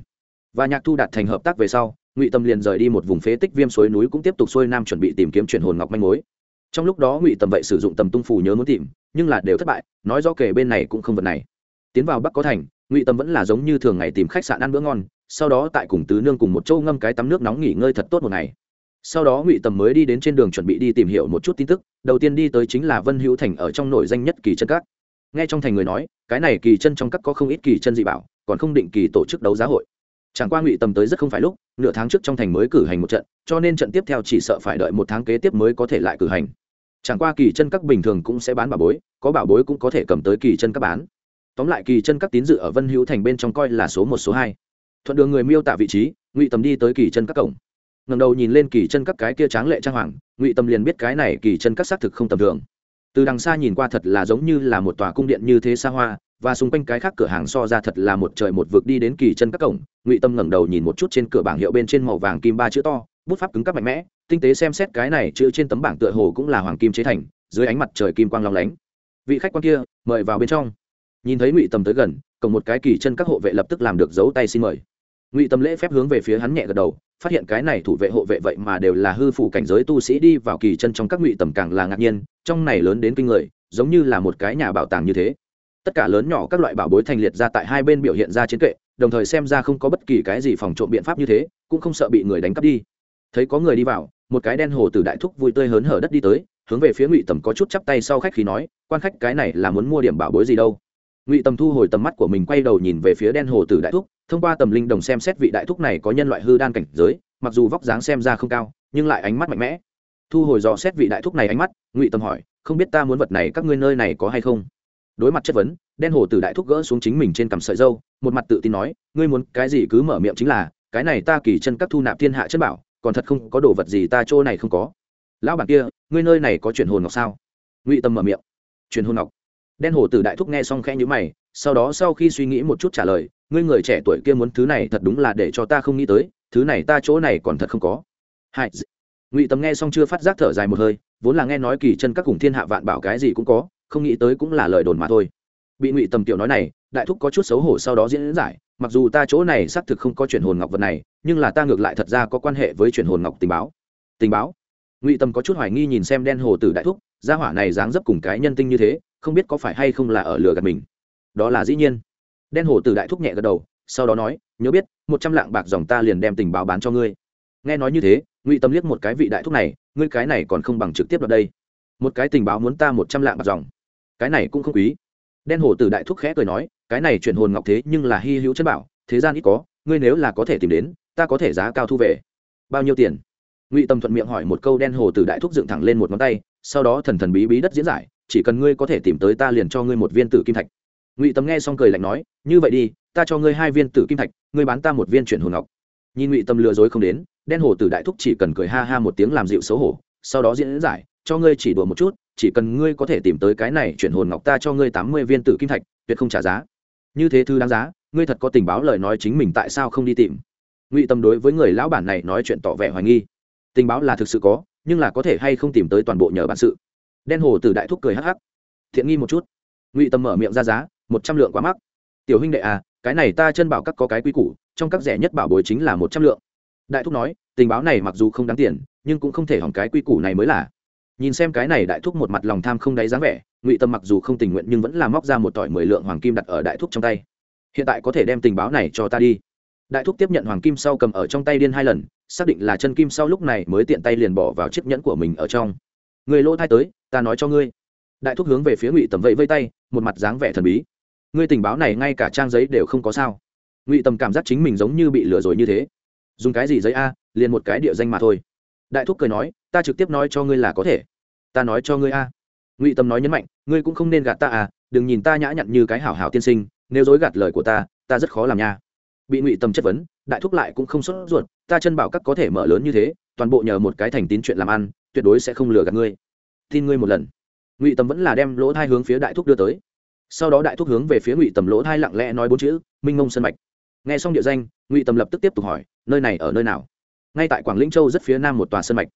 [SPEAKER 1] và nhạc thu đạt thành hợp tác về sau ngụy tâm liền rời đi một vùng phế tích viêm suối núi cũng tiếp tục xuôi nam chuẩn bị tìm kiếm chuyển hồn ngọc manh mối trong lúc đó ngụy tầm vậy sử dụng tầm tung phù nhớ muốn tìm nhưng là đều thất bại nói do kể bên này cũng không vật này tiến vào bắc có thành ngụy tâm vẫn là giống như thường ngày tìm khách sạn ăn bữa ngon sau đó tại cùng tứ nương cùng một châu ngâm cái tắm nước nóng nghỉ ngơi thật tốt một ngày. Sau đó ngụy tầm mới đi đến trên đường chuẩn bị đi tìm hiểu một chút tin tức, đầu tiên đi tới chính là vân hữu thành ở trong nổi danh nhất kỳ chân các. Nghe trong thành người nói, cái này kỳ chân trong các có không ít kỳ chân dị bảo, còn không định kỳ tổ chức đấu giá hội. Chẳng qua ngụy tầm tới rất không phải lúc, nửa tháng trước trong thành mới cử hành một trận, cho nên trận tiếp theo chỉ sợ phải đợi một tháng kế tiếp mới có thể lại cử hành. Chẳng qua kỳ chân các bình thường cũng sẽ bán bảo bối, có bảo bối cũng có thể cầm tới kỳ chân các bán. Tóm lại kỳ chân các tín dự ở vân hữu thành bên trong coi là số một, số hai thuận đường người miêu tả vị trí, ngụy tầm đi tới kỳ chân các cổng. Ngầm đầu nhìn lên kỳ chân các cái kia tráng lệ trang hoàng, ngụy tầm liền biết cái này kỳ chân các xác thực không tầm thường. Từ đằng xa nhìn qua thật là giống như là một tòa cung điện như thế xa hoa, và xung quanh cái khác cửa hàng so ra thật là một trời một vực đi đến kỳ chân các cổng, ngụy tâm ngẩng đầu nhìn một chút trên cửa bảng hiệu bên trên màu vàng kim ba chữ to, bút pháp cứng cắp mạnh mẽ, tinh tế xem xét cái này chữ trên tấm bảng tựa hồ cũng là hoàng kim chế thành, dưới ánh mặt trời kim quang long lánh. Vị khách quan kia, mời vào bên trong. Nhìn thấy ngụy tâm tới gần, cổng một cái kỳ chân các hộ vệ lập tức làm được dấu tay xin mời ngụy tâm lễ phép hướng về phía hắn nhẹ gật đầu, phát hiện cái này thủ vệ hộ vệ vậy mà đều là hư phủ cảnh giới tu sĩ đi vào kỳ chân trong các ngụy tầm càng là ngạc nhiên, trong này lớn đến kinh người, giống như là một cái nhà bảo tàng như thế. Tất cả lớn nhỏ các loại bảo bối thành liệt ra tại hai bên biểu hiện ra chiến kệ, đồng thời xem ra không có bất kỳ cái gì phòng trộm biện pháp như thế, cũng không sợ bị người đánh cắp đi. Thấy có người đi vào, một cái đen hồ từ đại thúc vui tươi hớn hở đất đi tới, hướng về phía ngụy tầm có chút chắp tay sau khách khí nói, quan khách, cái này là muốn mua điểm bảo bối gì đâu? Ngụy tầm thu hồi tầm mắt của mình, quay đầu nhìn về phía đen hồ tử đại thúc thông qua tầm linh đồng xem xét vị đại thúc này có nhân loại hư đan cảnh giới, mặc dù vóc dáng xem ra không cao, nhưng lại ánh mắt mạnh mẽ. Thu hồi dò xét vị đại thúc này ánh mắt, ngụy tầm hỏi, không biết ta muốn vật này các ngươi nơi này có hay không? Đối mặt chất vấn, đen hồ tử đại thúc gỡ xuống chính mình trên cằm sợi dâu, một mặt tự tin nói, ngươi muốn cái gì cứ mở miệng chính là, cái này ta kỳ chân các thu nạp thiên hạ chất bảo, còn thật không có đồ vật gì ta chỗ này không có. Lão bản kia, ngươi nơi này có chuyển hồn ngọc sao? Ngụy tâm mở miệng. Chuyển hồn ngọc. Đen hồ tử đại thúc nghe xong khẽ nhữ mày, sau đó sau khi suy nghĩ một chút trả lời ngươi người trẻ tuổi kia muốn thứ này thật đúng là để cho ta không nghĩ tới, thứ này ta chỗ này còn thật không có. Hại ngụy Tầm nghe xong chưa phát giác thở dài một hơi, vốn là nghe nói kỳ chân các cùng thiên hạ vạn bảo cái gì cũng có, không nghĩ tới cũng là lời đồn mà thôi. Bị ngụy tầm tiểu nói này, đại thúc có chút xấu hổ sau đó diễn giải, mặc dù ta chỗ này xác thực không có chuyển hồn ngọc vật này, nhưng là ta ngược lại thật ra có quan hệ với chuyển hồn ngọc tình báo. Tình báo? Ngụy tầm có chút hoài nghi nhìn xem đen hồ tử đại thúc, gia hỏa này dáng dấp cùng cái nhân tinh như thế, không biết có phải hay không là ở lừa gạt mình. Đó là dĩ nhiên đen Hổ tử đại thúc nhẹ gật đầu, sau đó nói, nhớ biết, một trăm lạng bạc dòng ta liền đem tình báo bán cho ngươi. Nghe nói như thế, ngụy tâm liếc một cái vị đại thúc này, ngươi cái này còn không bằng trực tiếp vào đây. Một cái tình báo muốn ta một trăm lạng bạc dòng. Cái này cũng không quý. Đen Hổ tử đại thúc khẽ cười nói, cái này chuyển hồn ngọc thế nhưng là hy hữu chất bảo, thế gian ít có, ngươi nếu là có thể tìm đến, ta có thể giá cao thu về. Bao nhiêu tiền? Ngụy tâm thuận miệng hỏi một câu, đen hồ tử đại thúc dựng thẳng lên một ngón tay, sau đó thần thần bí bí đất diễn giải, chỉ cần ngươi có thể tìm tới ta liền cho ngươi một viên tử kim thạch ngụy tâm nghe xong cười lạnh nói, như vậy đi, ta cho ngươi hai viên tử kim thạch, ngươi bán ta một viên chuyển hồn ngọc. Nhìn ngụy tâm lừa dối không đến, đen hồ tử đại thúc chỉ cần cười ha ha một tiếng làm dịu xấu hổ, sau đó diễn giải, cho ngươi chỉ đùa một chút, chỉ cần ngươi có thể tìm tới cái này chuyển hồn ngọc ta cho ngươi tám mươi viên tử kim thạch, tuyệt không trả giá. Như thế thư đáng giá, ngươi thật có tình báo lời nói chính mình tại sao không đi tìm? Ngụy tâm đối với người lão bản này nói chuyện tỏ vẻ hoài nghi. Tình báo là thực sự có, nhưng là có thể hay không tìm tới toàn bộ nhờ bản sự. Đen hồ tử đại thúc cười hắc hắc. Thiện nghi một chút. Ngụy tâm mở miệng ra giá một trăm lượng quá mắc. Tiểu huynh đệ à cái này ta chân bảo các có cái quy củ, trong các rẻ nhất bảo bối chính là một trăm lượng. Đại thúc nói, tình báo này mặc dù không đáng tiền, nhưng cũng không thể hỏng cái quy củ này mới là. Nhìn xem cái này đại thúc một mặt lòng tham không đáy dáng vẻ, ngụy tâm mặc dù không tình nguyện nhưng vẫn là móc ra một tỏi mười lượng hoàng kim đặt ở đại thúc trong tay. Hiện tại có thể đem tình báo này cho ta đi. Đại thúc tiếp nhận hoàng kim sau cầm ở trong tay điên hai lần, xác định là chân kim sau lúc này mới tiện tay liền bỏ vào chiếc nhẫn của mình ở trong. Người lỗ thai tới, ta nói cho ngươi. Đại thúc hướng về phía ngụy tầm vẫy vây tay, một mặt dáng vẻ thần bí ngươi tình báo này ngay cả trang giấy đều không có sao. Ngụy tầm cảm giác chính mình giống như bị lừa rồi như thế. Dùng cái gì giấy a, liền một cái địa danh mà thôi. Đại thúc cười nói, ta trực tiếp nói cho ngươi là có thể. Ta nói cho ngươi a. Ngụy Tầm nói nhấn mạnh, ngươi cũng không nên gạt ta à đừng nhìn ta nhã nhặn như cái hảo hảo tiên sinh, nếu dối gạt lời của ta ta rất khó làm nha. Bị ngụy Tầm chất vấn, đại thúc lại cũng không sốt ruột, ta chân bảo các có thể mở lớn như thế, toàn bộ nhờ một cái thành tín chuyện làm ăn, tuyệt đối sẽ không lừa gạt ngươi. Tin ngươi một lần. Ngụy Tầm vẫn là đem lỗ thai hướng phía đại thúc đưa tới sau đó đại thúc hướng về phía ngụy tầm lỗ thai lặng lẽ nói bốn chữ, minh mông sân mạch. Nghe xong địa danh, ngụy tầm lập tức tiếp tục hỏi, nơi này ở nơi nào? Ngay tại quảng lĩnh châu rất phía nam một tòa sân mạch.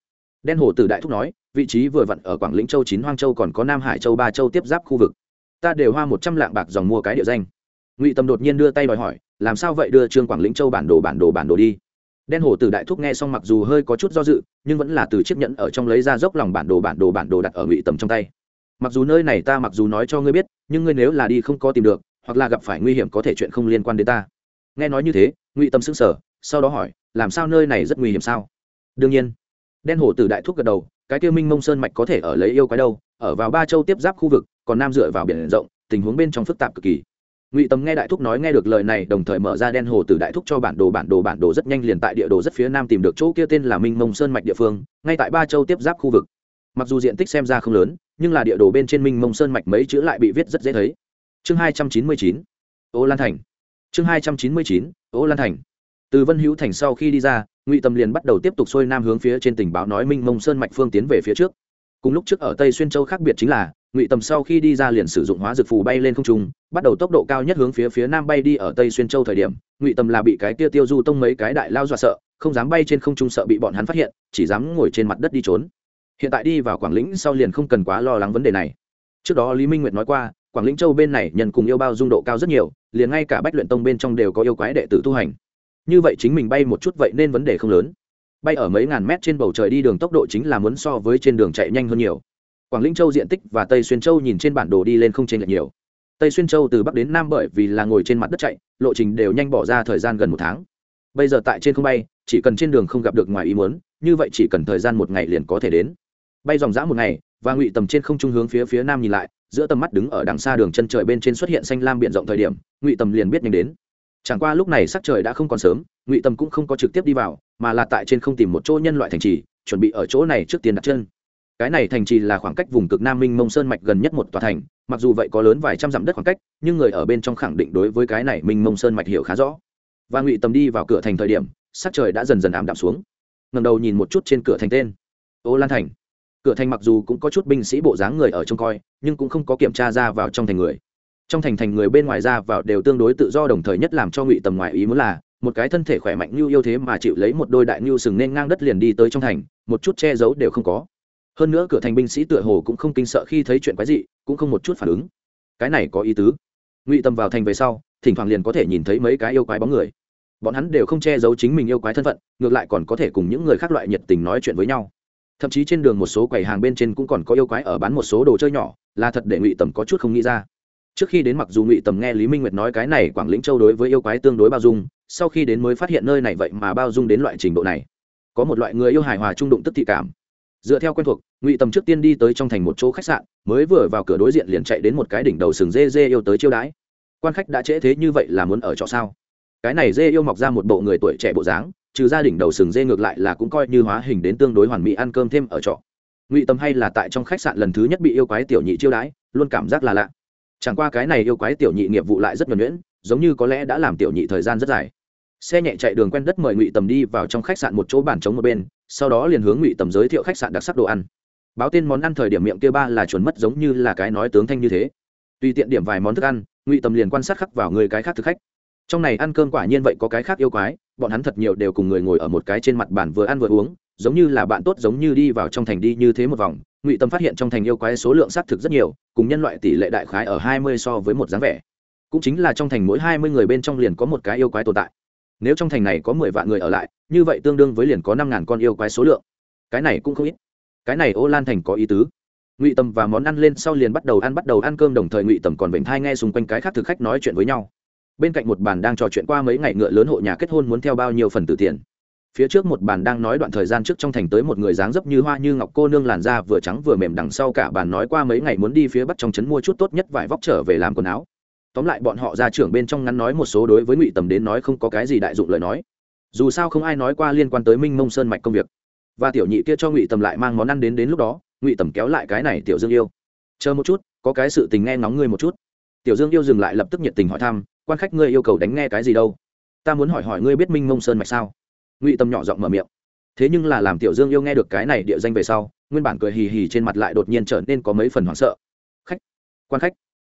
[SPEAKER 1] Đen hồ từ đại thúc nói, vị trí vừa vặn ở quảng lĩnh châu chín hoang châu còn có nam hải châu ba châu tiếp giáp khu vực. Ta đều hoa một trăm lạng bạc dòng mua cái địa danh. Ngụy tầm đột nhiên đưa tay đòi hỏi, làm sao vậy đưa trương quảng lĩnh châu bản đồ bản đồ bản đồ đi? Đen hồ từ đại thúc nghe xong mặc dù hơi có chút do dự, nhưng vẫn là từ chiếc nhẫn ở trong lấy ra dốc lòng bản đồ bản đồ bản đồ đặt ở ngụy tầm trong tay mặc dù nơi này ta mặc dù nói cho ngươi biết, nhưng ngươi nếu là đi không có tìm được, hoặc là gặp phải nguy hiểm có thể chuyện không liên quan đến ta. Nghe nói như thế, ngụy tâm xứng sở sau đó hỏi, làm sao nơi này rất nguy hiểm sao? Đương nhiên. Đen hổ tử đại thúc gật đầu, cái tiêu minh mông sơn mạch có thể ở lấy yêu cái đâu, ở vào ba châu tiếp giáp khu vực, còn nam dựa vào biển rộng, tình huống bên trong phức tạp cực kỳ. Ngụy tâm nghe đại thúc nói nghe được lời này, đồng thời mở ra đen hồ từ đại thúc cho bản đồ bản đồ bản đồ rất nhanh liền tại địa đồ rất phía nam tìm được chỗ kia tên là minh mông sơn mạch địa phương, ngay tại ba châu tiếp giáp khu vực. Mặc dù diện tích xem ra không lớn nhưng là địa đồ bên trên minh mông sơn mạch mấy chữ lại bị viết rất dễ thấy. Chương hai trăm chín mươi chín, ô lan thành. Chương hai trăm chín mươi chín, ô lan thành. Từ vân hữu thành sau khi đi ra, ngụy tâm liền bắt đầu tiếp tục xuôi nam hướng phía trên tình báo nói minh mông sơn mạch phương tiến về phía trước. Cùng lúc trước ở tây xuyên châu khác biệt chính là, ngụy tầm sau khi đi ra liền sử dụng hóa dược phù bay lên không trung, bắt đầu tốc độ cao nhất hướng phía phía nam bay đi ở tây xuyên châu thời điểm, ngụy tầm là bị cái kia tiêu du tông mấy cái đại lao dọa sợ, không dám bay trên không trung sợ bị bọn hắn phát hiện, chỉ dám ngồi trên mặt đất đi trốn hiện tại đi vào quảng lĩnh sau liền không cần quá lo lắng vấn đề này. Trước đó lý minh nguyệt nói qua, quảng lĩnh châu bên này nhận cùng yêu bao dung độ cao rất nhiều, liền ngay cả bách luyện tông bên trong đều có yêu quái đệ tử tu hành. Như vậy chính mình bay một chút vậy nên vấn đề không lớn. Bay ở mấy ngàn mét trên bầu trời đi đường tốc độ chính là muốn so với trên đường chạy nhanh hơn nhiều. Quảng lĩnh châu diện tích và tây xuyên châu nhìn trên bản đồ đi lên không trên lệch nhiều. Tây xuyên châu từ bắc đến nam bởi vì là ngồi trên mặt đất chạy, lộ trình đều nhanh bỏ ra thời gian gần một tháng. Bây giờ tại trên không bay, chỉ cần trên đường không gặp được ngoài ý muốn, như vậy chỉ cần thời gian một ngày liền có thể đến bay dòng dã một ngày, và ngụy tầm trên không trung hướng phía phía nam nhìn lại, giữa tầm mắt đứng ở đằng xa đường chân trời bên trên xuất hiện xanh lam b i ể n rộng thời điểm, ngụy tầm liền biết nhanh đến. Chẳng qua lúc này sắc trời đã không còn sớm, ngụy tầm cũng không có trực tiếp đi vào, mà là tại trên không tìm một chỗ nhân loại thành trì, chuẩn bị ở chỗ này trước tiên đặt chân. Cái này thành trì là khoảng cách vùng cực nam minh mông sơn mạch gần nhất một tòa thành, mặc dù vậy có lớn vài trăm dặm đất khoảng cách, nhưng người ở bên trong khẳng định đối với cái này minh mông sơn mạch hiểu khá rõ. Và ngụy tầm đi vào cửa thành thời điểm, sắc trời đã dần dần ảm đạm xuống. Ngầm đầu nhìn một chút trên cửa thành tên. Ô lan thành cửa thành mặc dù cũng có chút binh sĩ bộ dáng người ở trông coi, nhưng cũng không có kiểm tra ra vào trong thành người. Trong thành thành người bên ngoài ra vào đều tương đối tự do đồng thời nhất làm cho ngụy tầm ngoài ý muốn là, một cái thân thể khỏe mạnh như yêu thế mà chịu lấy một đôi đại như sừng nên ngang đất liền đi tới trong thành, một chút che giấu đều không có. Hơn nữa cửa thành binh sĩ tựa hồ cũng không kinh sợ khi thấy chuyện quái dị, cũng không một chút phản ứng. Cái này có ý tứ. Ngụy tầm vào thành về sau, thỉnh thoảng liền có thể nhìn thấy mấy cái yêu quái bóng người. Bọn hắn đều không che giấu chính mình yêu quái thân phận, ngược lại còn có thể cùng những người khác loại nhiệt tình nói chuyện với nhau thậm chí trên đường một số quầy hàng bên trên cũng còn có yêu quái ở bán một số đồ chơi nhỏ, là thật để ngụy tầm có chút không nghĩ ra. Trước khi đến mặc dù ngụy tầm nghe lý minh nguyệt nói cái này quảng lĩnh châu đối với yêu quái tương đối bao dung, sau khi đến mới phát hiện nơi này vậy mà bao dung đến loại trình độ này. Có một loại người yêu hài hòa trung đụng tức thị cảm. Dựa theo quen thuộc, ngụy tầm trước tiên đi tới trong thành một chỗ khách sạn, mới vừa vào cửa đối diện liền chạy đến một cái đỉnh đầu sừng dê dê yêu tới chiêu đãi. Quan khách đã trễ thế như vậy là muốn ở trọ sao? Cái này dê yêu mọc ra một bộ người tuổi trẻ bộ dáng trừ gia đình đầu sừng dê ngược lại là cũng coi như hóa hình đến tương đối hoàn mỹ ăn cơm thêm ở trọ. Ngụy tâm hay là tại trong khách sạn lần thứ nhất bị yêu quái tiểu nhị chiêu đãi, luôn cảm giác là lạ. Chẳng qua cái này yêu quái tiểu nhị nghiệp vụ lại rất nhuẩn nhuyễn, giống như có lẽ đã làm tiểu nhị thời gian rất dài. Xe nhẹ chạy đường quen đất mời ngụy tầm đi vào trong khách sạn một chỗ bàn trống một bên, sau đó liền hướng ngụy tầm giới thiệu khách sạn đặc sắc đồ ăn. Báo tên món ăn thời điểm miệng kia ba là chuẩn mất giống như là cái nói tướng thanh như thế. Tùy tiện điểm vài món thức ăn, ngụy tầm liền quan sát khắc vào người cái khác thực khách. Trong này ăn cơm quả nhiên vậy có cái khác yêu quái bọn hắn thật nhiều đều cùng người ngồi ở một cái trên mặt bàn vừa ăn vừa uống, giống như là bạn tốt giống như đi vào trong thành đi như thế một vòng. Ngụy tâm phát hiện trong thành yêu quái số lượng xác thực rất nhiều, cùng nhân loại tỷ lệ đại khái ở hai mươi so với một dáng vẻ. Cũng chính là trong thành mỗi hai mươi người bên trong liền có một cái yêu quái tồn tại. Nếu trong thành này có mười vạn người ở lại, như vậy tương đương với liền có năm ngàn con yêu quái số lượng. Cái này cũng không ít. Cái này ô lan thành có ý tứ. Ngụy tâm và món ăn lên sau liền bắt đầu ăn, bắt đầu ăn cơm, đồng thời ngụy tầm còn vểnh thai nghe xung quanh cái khác thực khách nói chuyện với nhau bên cạnh một bàn đang trò chuyện qua mấy ngày ngựa lớn hộ nhà kết hôn muốn theo bao nhiêu phần tử tiền. Phía trước một bàn đang nói đoạn thời gian trước trong thành tới một người dáng dấp như hoa như ngọc cô nương làn da vừa trắng vừa mềm đằng sau cả bàn nói qua mấy ngày muốn đi phía bắc trong trấn mua chút tốt nhất vải vóc trở về làm quần áo. Tóm lại bọn họ ra trưởng bên trong ngắn nói một số đối với ngụy tầm đến nói không có cái gì đại dụng lời nói. Dù sao không ai nói qua liên quan tới minh mông sơn mạch công việc. Và tiểu nhị kia cho ngụy tầm lại mang món ăn đến đến lúc đó, ngụy tầm kéo lại cái này tiểu dương yêu. Chờ một chút, có cái sự tình nghe ngóng ngươi một chút. Tiểu dương yêu dừng lại lập tức nhiệt tình hỏi thăm quan khách ngươi yêu cầu đánh nghe cái gì đâu? Ta muốn hỏi hỏi ngươi biết minh mông sơn mạch sao? Ngụy tâm nhỏ giọng mở miệng. Thế nhưng là làm tiểu dương yêu nghe được cái này địa danh về sau, nguyên bản cười hì hì trên mặt lại đột nhiên trở nên có mấy phần hoảng sợ. Khách, quan khách.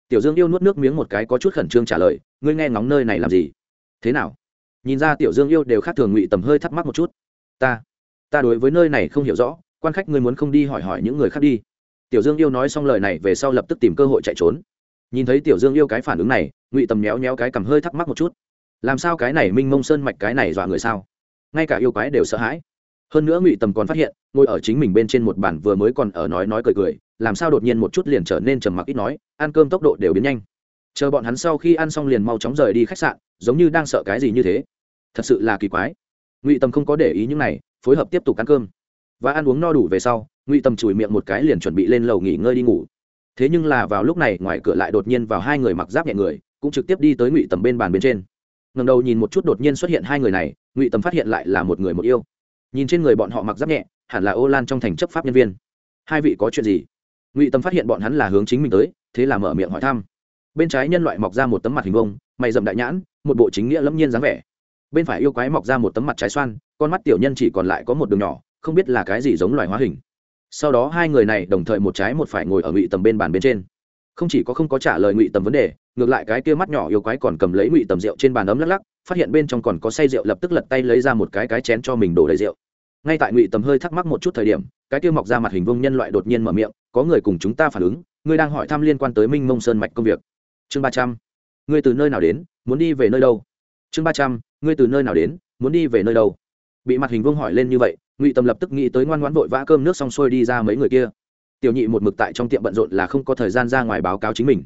[SPEAKER 1] Tiểu dương yêu nuốt nước miếng một cái có chút khẩn trương trả lời, ngươi nghe ngóng nơi này làm gì? Thế nào? Nhìn ra tiểu dương yêu đều khác thường, ngụy tầm hơi thắc mắc một chút. Ta ta đối với nơi này không hiểu rõ, quan khách ngươi muốn không đi hỏi hỏi những người khác đi. Tiểu dương yêu nói xong lời này về sau lập tức tìm cơ hội chạy trốn. Nhìn thấy tiểu dương yêu cái phản ứng này ngụy tầm méo méo cái cầm hơi thắc mắc một chút làm sao cái này minh mông sơn mạch cái này dọa người sao ngay cả yêu quái đều sợ hãi hơn nữa ngụy tầm còn phát hiện ngồi ở chính mình bên trên một bản vừa mới còn ở nói nói cười cười làm sao đột nhiên một chút liền trở nên trầm mặc ít nói ăn cơm tốc độ đều biến nhanh chờ bọn hắn sau khi ăn xong liền mau chóng rời đi khách sạn giống như đang sợ cái gì như thế thật sự là kỳ quái ngụy tầm không có để ý những này phối hợp tiếp tục ăn cơm và ăn uống no đủ về sau ngụy tầm chùi miệng một cái liền chuẩn bị lên lầu nghỉ ngơi đi ngủ thế nhưng là vào lúc này ngoài cửa lại đột nhiên vào hai người mặc giáp nhẹ người cũng trực tiếp đi tới ngụy tầm bên bàn bên trên ngầm đầu nhìn một chút đột nhiên xuất hiện hai người này ngụy tầm phát hiện lại là một người một yêu nhìn trên người bọn họ mặc giáp nhẹ hẳn là ô lan trong thành chấp pháp nhân viên hai vị có chuyện gì ngụy tầm phát hiện bọn hắn là hướng chính mình tới thế là mở miệng hỏi thăm bên trái nhân loại mọc ra một tấm mặt hình vông mày dậm đại nhãn một bộ chính nghĩa lâm nhiên dáng vẻ bên phải yêu quái mọc ra một tấm mặt trái xoan con mắt tiểu nhân chỉ còn lại có một đường nhỏ không biết là cái gì giống loài hóa hình sau đó hai người này đồng thời một trái một phải ngồi ở ngụy tầm bên bàn bên trên không chỉ có không có trả lời ngụy tầm vấn đề ngược lại cái kia mắt nhỏ yêu quái còn cầm lấy ngụy tầm rượu trên bàn ấm lắc lắc, phát hiện bên trong còn có say rượu, lập tức lật tay lấy ra một cái cái chén cho mình đổ đầy rượu. Ngay tại ngụy tầm hơi thắc mắc một chút thời điểm, cái kia mọc ra mặt hình vông nhân loại đột nhiên mở miệng, có người cùng chúng ta phản ứng, ngươi đang hỏi thăm liên quan tới minh mông sơn mạch công việc. Chương ba trăm, ngươi từ nơi nào đến, muốn đi về nơi đâu? Chương ba trăm, ngươi từ nơi nào đến, muốn đi về nơi đâu? Bị mặt hình vông hỏi lên như vậy, ngụy tầm lập tức nghĩ tới ngoan ngoãn vội vã cơm nước xong xuôi đi ra mấy người kia. Tiểu nhị một mực tại trong tiệm bận rộn là không có thời gian ra ngoài báo cáo chính mình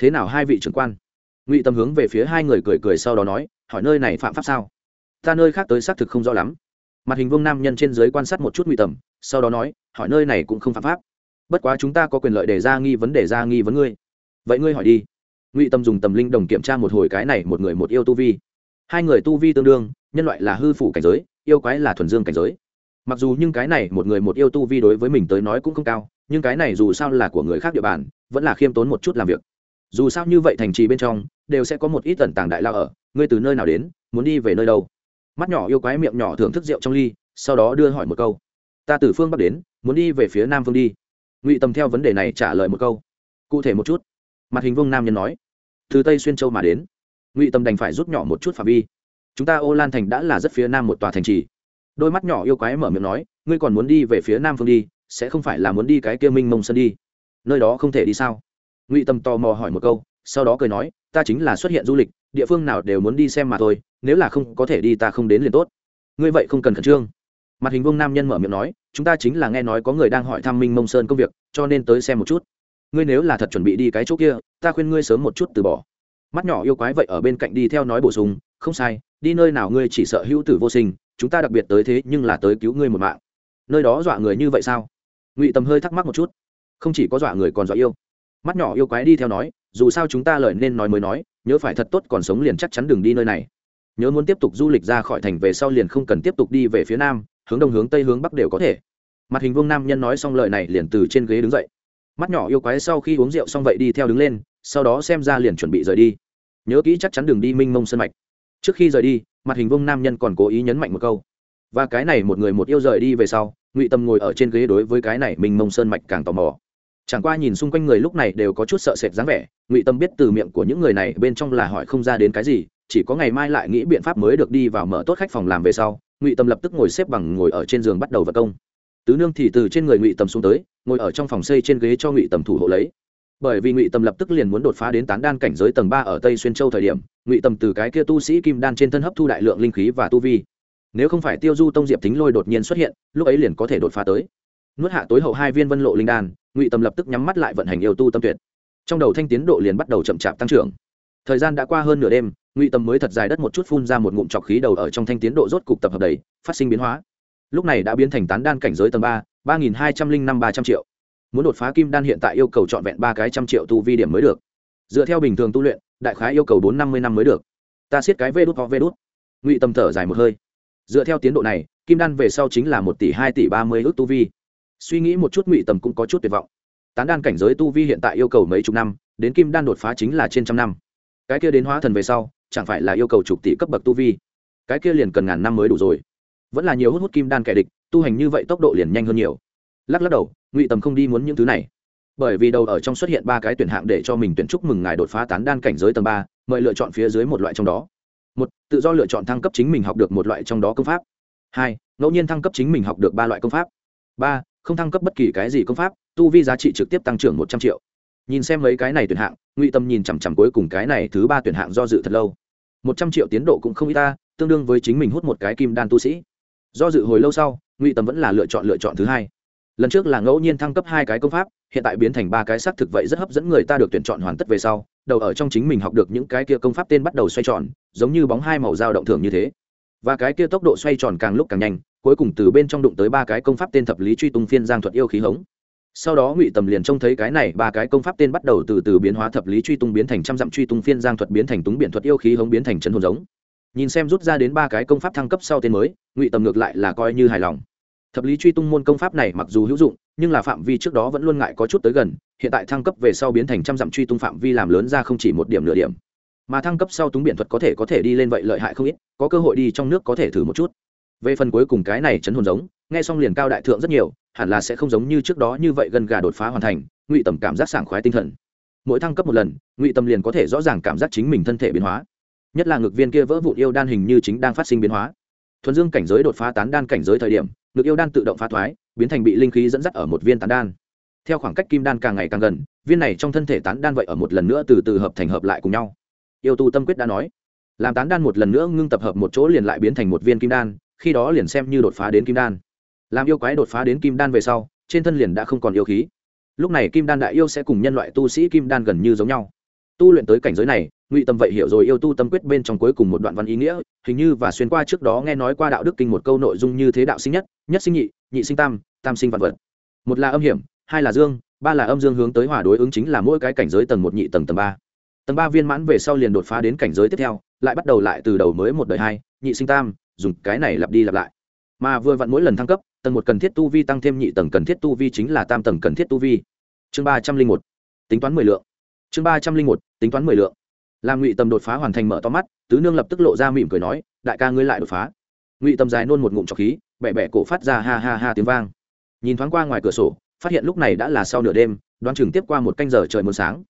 [SPEAKER 1] thế nào hai vị trưởng quan? Ngụy Tâm hướng về phía hai người cười cười sau đó nói, hỏi nơi này phạm pháp sao? Ta nơi khác tới xác thực không rõ lắm. Mặt hình vương nam nhân trên giới quan sát một chút ngụy tầm sau đó nói, hỏi nơi này cũng không phạm pháp. Bất quá chúng ta có quyền lợi để ra nghi vấn đề ra nghi vấn ngươi. Vậy ngươi hỏi đi. Ngụy tâm dùng tầm linh đồng kiểm tra một hồi cái này một người một yêu tu vi. Hai người tu vi tương đương, nhân loại là hư phủ cảnh giới, yêu quái là thuần dương cảnh giới. Mặc dù nhưng cái này một người một yêu tu vi đối với mình tới nói cũng không cao, nhưng cái này dù sao là của người khác địa bàn, vẫn là khiêm tốn một chút làm việc dù sao như vậy thành trì bên trong, đều sẽ có một ít tần tàng đại lao ở, ngươi từ nơi nào đến, muốn đi về nơi đâu? Mắt nhỏ yêu quái miệng nhỏ thưởng thức rượu trong ly, sau đó đưa hỏi một câu. Ta từ phương bắc đến, muốn đi về phía nam phương đi. Ngụy tầm theo vấn đề này trả lời một câu. Cụ thể một chút. Mặt hình vương nam nhân nói. Từ tây xuyên châu mà đến. Ngụy tầm đành phải rút nhỏ một chút phạm vi. Chúng ta ô lan thành đã là rất phía nam một tòa thành trì. Đôi mắt nhỏ yêu quái mở miệng nói, ngươi còn muốn đi về phía nam phương đi, sẽ không phải là muốn đi cái kia minh mông sân đi. Nơi đó không thể đi sao? Ngụy tâm tò mò hỏi một câu, sau đó cười nói, ta chính là xuất hiện du lịch, địa phương nào đều muốn đi xem mà thôi, nếu là không có thể đi ta không đến liền tốt. Ngươi vậy không cần khẩn trương. Mặt hình vông nam nhân mở miệng nói, chúng ta chính là nghe nói có người đang hỏi thăm minh mông sơn công việc, cho nên tới xem một chút. Ngươi nếu là thật chuẩn bị đi cái chỗ kia, ta khuyên ngươi sớm một chút từ bỏ. Mắt nhỏ yêu quái vậy ở bên cạnh đi theo nói bổ sung, không sai, đi nơi nào ngươi chỉ sợ hữu tử vô sinh, chúng ta đặc biệt tới thế nhưng là tới cứu ngươi một mạng. Nơi đó dọa người như vậy sao? Ngụy tầm hơi thắc mắc một chút. Không chỉ có dọa người còn dọa yêu mắt nhỏ yêu quái đi theo nói, dù sao chúng ta lời nên nói mới nói, nhớ phải thật tốt còn sống liền chắc chắn đừng đi nơi này. Nhớ muốn tiếp tục du lịch ra khỏi thành về sau liền không cần tiếp tục đi về phía nam, hướng đông hướng tây hướng bắc đều có thể. Mặt hình vương nam nhân nói xong lời này liền từ trên ghế đứng dậy. Mắt nhỏ yêu quái sau khi uống rượu xong vậy đi theo đứng lên, sau đó xem ra liền chuẩn bị rời đi. Nhớ kỹ chắc chắn đừng đi minh mông sân mạch. Trước khi rời đi, mặt hình vương nam nhân còn cố ý nhấn mạnh một câu. Và cái này một người một yêu rời đi về sau, ngụy tâm ngồi ở trên ghế đối với cái này minh mông sơn mạch càng tò mò chẳng qua nhìn xung quanh người lúc này đều có chút sợ sệt dáng vẻ, ngụy tâm biết từ miệng của những người này bên trong là hỏi không ra đến cái gì, chỉ có ngày mai lại nghĩ biện pháp mới được đi vào mở tốt khách phòng làm về sau, ngụy tâm lập tức ngồi xếp bằng ngồi ở trên giường bắt đầu vật công. Tứ nương thì từ trên người ngụy tâm xuống tới, ngồi ở trong phòng xây trên ghế cho ngụy tâm thủ hộ lấy. Bởi vì ngụy tâm lập tức liền muốn đột phá đến tán đan cảnh giới tầng ba ở tây xuyên châu thời điểm, ngụy tâm từ cái kia tu sĩ kim đan trên thân hấp thu đại lượng linh khí và tu vi. Nếu không phải tiêu du tông diệp tính lôi đột nhiên xuất hiện, lúc ấy liền có thể đột phá tới nuốt hạ tối hậu hai viên vân lộ linh đan, ngụy tâm lập tức nhắm mắt lại vận hành yêu tu tâm tuyệt. Trong đầu thanh tiến độ liền bắt đầu chậm chạp tăng trưởng. Thời gian đã qua hơn nửa đêm, ngụy tâm mới thật dài đất một chút phun ra một ngụm trọc khí đầu ở trong thanh tiến độ rốt cục tập hợp đầy, phát sinh biến hóa. Lúc này đã biến thành tán đan cảnh giới tầng ba ba nghìn hai trăm linh năm ba trăm triệu. Muốn đột phá kim đan hiện tại yêu cầu trọn vẹn ba cái trăm triệu tu vi điểm mới được. Dựa theo bình thường tu luyện, đại khái yêu cầu bốn năm mươi năm mới được. Ta siết cái vê đốt ho vê đốt ngụy tâm thở dài một hơi. Dựa theo tiến độ này, kim đan về sau chính là một tỷ hai tỷ ba mươi ước tu vi suy nghĩ một chút ngụy tầm cũng có chút tuyệt vọng tán đan cảnh giới tu vi hiện tại yêu cầu mấy chục năm đến kim đan đột phá chính là trên trăm năm cái kia đến hóa thần về sau chẳng phải là yêu cầu chục tỷ cấp bậc tu vi cái kia liền cần ngàn năm mới đủ rồi vẫn là nhiều hút hút kim đan kẻ địch tu hành như vậy tốc độ liền nhanh hơn nhiều lắc lắc đầu ngụy tầm không đi muốn những thứ này bởi vì đầu ở trong xuất hiện ba cái tuyển hạng để cho mình tuyển chúc mừng ngài đột phá tán đan cảnh giới tầng ba mời lựa chọn phía dưới một loại trong đó một tự do lựa chọn thăng cấp chính mình học được một loại trong đó công pháp hai ngẫu nhiên thăng cấp chính mình học được ba loại công pháp ba không thăng cấp bất kỳ cái gì công pháp, tu vi giá trị trực tiếp tăng trưởng một trăm triệu. Nhìn xem mấy cái này tuyển hạng, ngụy tâm nhìn chằm chằm cuối cùng cái này thứ ba tuyển hạng do dự thật lâu. Một trăm triệu tiến độ cũng không ít ta, tương đương với chính mình hút một cái kim đan tu sĩ. Do dự hồi lâu sau, ngụy tâm vẫn là lựa chọn lựa chọn thứ hai. Lần trước là ngẫu nhiên thăng cấp hai cái công pháp, hiện tại biến thành ba cái xác thực vậy rất hấp dẫn người ta được tuyển chọn hoàn tất về sau, đầu ở trong chính mình học được những cái kia công pháp tên bắt đầu xoay tròn, giống như bóng hai màu dao động thường như thế. Và cái kia tốc độ xoay tròn càng lúc càng nhanh cuối cùng từ bên trong đụng tới ba cái công pháp tên thập lý truy tung phiên giang thuật yêu khí hống. Sau đó ngụy tầm liền trông thấy cái này ba cái công pháp tên bắt đầu từ từ biến hóa thập lý truy tung biến thành trăm dặm truy tung phiên giang thuật biến thành túng biện thuật yêu khí hống biến thành chân hồn giống. Nhìn xem rút ra đến ba cái công pháp thăng cấp sau tên mới, ngụy tầm ngược lại là coi như hài lòng. Thập lý truy tung môn công pháp này mặc dù hữu dụng, nhưng là phạm vi trước đó vẫn luôn ngại có chút tới gần, hiện tại thăng cấp về sau biến thành trăm dặm truy tung phạm vi làm lớn ra không chỉ một điểm nửa điểm. Mà thăng cấp sau túng biện thuật có thể có thể đi lên vậy lợi hại không ít, có cơ hội đi trong nước có thể thử một chút về phần cuối cùng cái này chấn hồn giống, nghe xong liền cao đại thượng rất nhiều, hẳn là sẽ không giống như trước đó như vậy gần gà đột phá hoàn thành, ngụy tầm cảm giác sảng khoái tinh thần. Mỗi thăng cấp một lần, ngụy tầm liền có thể rõ ràng cảm giác chính mình thân thể biến hóa. Nhất là ngực viên kia vỡ vụn yêu đan hình như chính đang phát sinh biến hóa. Thuần dương cảnh giới đột phá tán đan cảnh giới thời điểm, ngực yêu đan tự động phá thoái, biến thành bị linh khí dẫn dắt ở một viên tán đan. Theo khoảng cách kim đan càng ngày càng gần, viên này trong thân thể tán đan vậy ở một lần nữa từ từ hợp thành hợp lại cùng nhau. Yêu tu tâm quyết đã nói, làm tán đan một lần nữa ngưng tập hợp một chỗ liền lại biến thành một viên kim đan khi đó liền xem như đột phá đến kim đan. Làm yêu quái đột phá đến kim đan về sau, trên thân liền đã không còn yêu khí. Lúc này kim đan đại yêu sẽ cùng nhân loại tu sĩ kim đan gần như giống nhau. Tu luyện tới cảnh giới này, ngụy tâm vậy hiểu rồi yêu tu tâm quyết bên trong cuối cùng một đoạn văn ý nghĩa, hình như và xuyên qua trước đó nghe nói qua đạo đức kinh một câu nội dung như thế đạo sinh nhất nhất sinh nhị nhị sinh tam tam sinh vạn vật. Một là âm hiểm, hai là dương, ba là âm dương hướng tới hòa đối ứng chính là mỗi cái cảnh giới tầng một nhị tầng tầng ba. Tầng ba viên mãn về sau liền đột phá đến cảnh giới tiếp theo, lại bắt đầu lại từ đầu mới một đời hai, nhị sinh tam dùng cái này lặp đi lặp lại. Mà vừa vặn mỗi lần thăng cấp, tầng một cần thiết tu vi tăng thêm nhị tầng cần thiết tu vi chính là tam tầng cần thiết tu vi. Chương ba trăm linh một, tính toán mười lượng. Chương ba trăm linh một, tính toán mười lượng. Làm ngụy tầm đột phá hoàn thành mở to mắt, tứ nương lập tức lộ ra mỉm cười nói, đại ca ngươi lại đột phá. Ngụy tầm dài nôn một ngụm trọc khí bẹ bẹ cổ phát ra ha ha ha tiếng vang. Nhìn thoáng qua ngoài cửa sổ, phát hiện lúc này đã là sau nửa đêm, đoán chừng tiếp qua một canh giờ trời muốn sáng.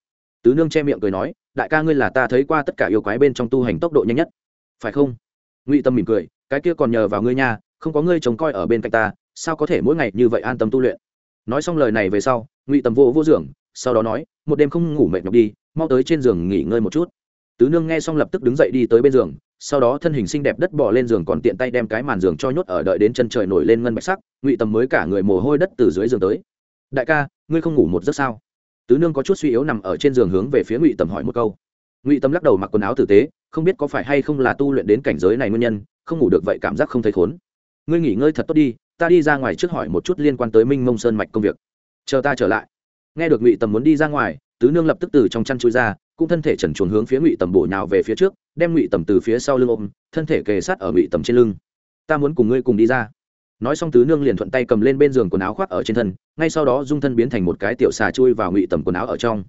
[SPEAKER 1] Tứ nương che miệng cười nói, đại ca ngươi là ta thấy qua tất cả yêu quái bên trong tu hành tốc độ nhanh nhất. Phải không? Ngụy tâm mỉm cười cái kia còn nhờ vào ngươi nha, không có ngươi trông coi ở bên cạnh ta, sao có thể mỗi ngày như vậy an tâm tu luyện? Nói xong lời này về sau, ngụy Tầm vô vô giường, sau đó nói, một đêm không ngủ mệt nhọc đi, mau tới trên giường nghỉ ngơi một chút. Tứ nương nghe xong lập tức đứng dậy đi tới bên giường, sau đó thân hình xinh đẹp đất bỏ lên giường còn tiện tay đem cái màn giường cho nhốt ở đợi đến chân trời nổi lên ngân bạch sắc, ngụy Tầm mới cả người mồ hôi đất từ dưới giường tới. Đại ca, ngươi không ngủ một giấc sao? Tứ nương có chút suy yếu nằm ở trên giường hướng về phía ngụy tầm hỏi một câu. Ngụy Tầm lắc đầu mặc quần áo tử tế không biết có phải hay không là tu luyện đến cảnh giới này nguyên nhân, không ngủ được vậy cảm giác không thấy khốn. Ngươi nghỉ ngơi thật tốt đi, ta đi ra ngoài trước hỏi một chút liên quan tới minh mông sơn mạch công việc. Chờ ta trở lại. Nghe được ngụy tầm muốn đi ra ngoài, tứ nương lập tức từ trong chăn chui ra, cũng thân thể trần chuồn hướng phía ngụy tầm bổ nhào về phía trước, đem ngụy tầm từ phía sau lưng ôm, thân thể kề sát ở ngụy tầm trên lưng. Ta muốn cùng ngươi cùng đi ra. Nói xong tứ nương liền thuận tay cầm lên bên giường quần áo khoác ở trên thân, ngay sau đó dung thân biến thành một cái tiểu xà chui vào ngụy tầm quần áo ở trong.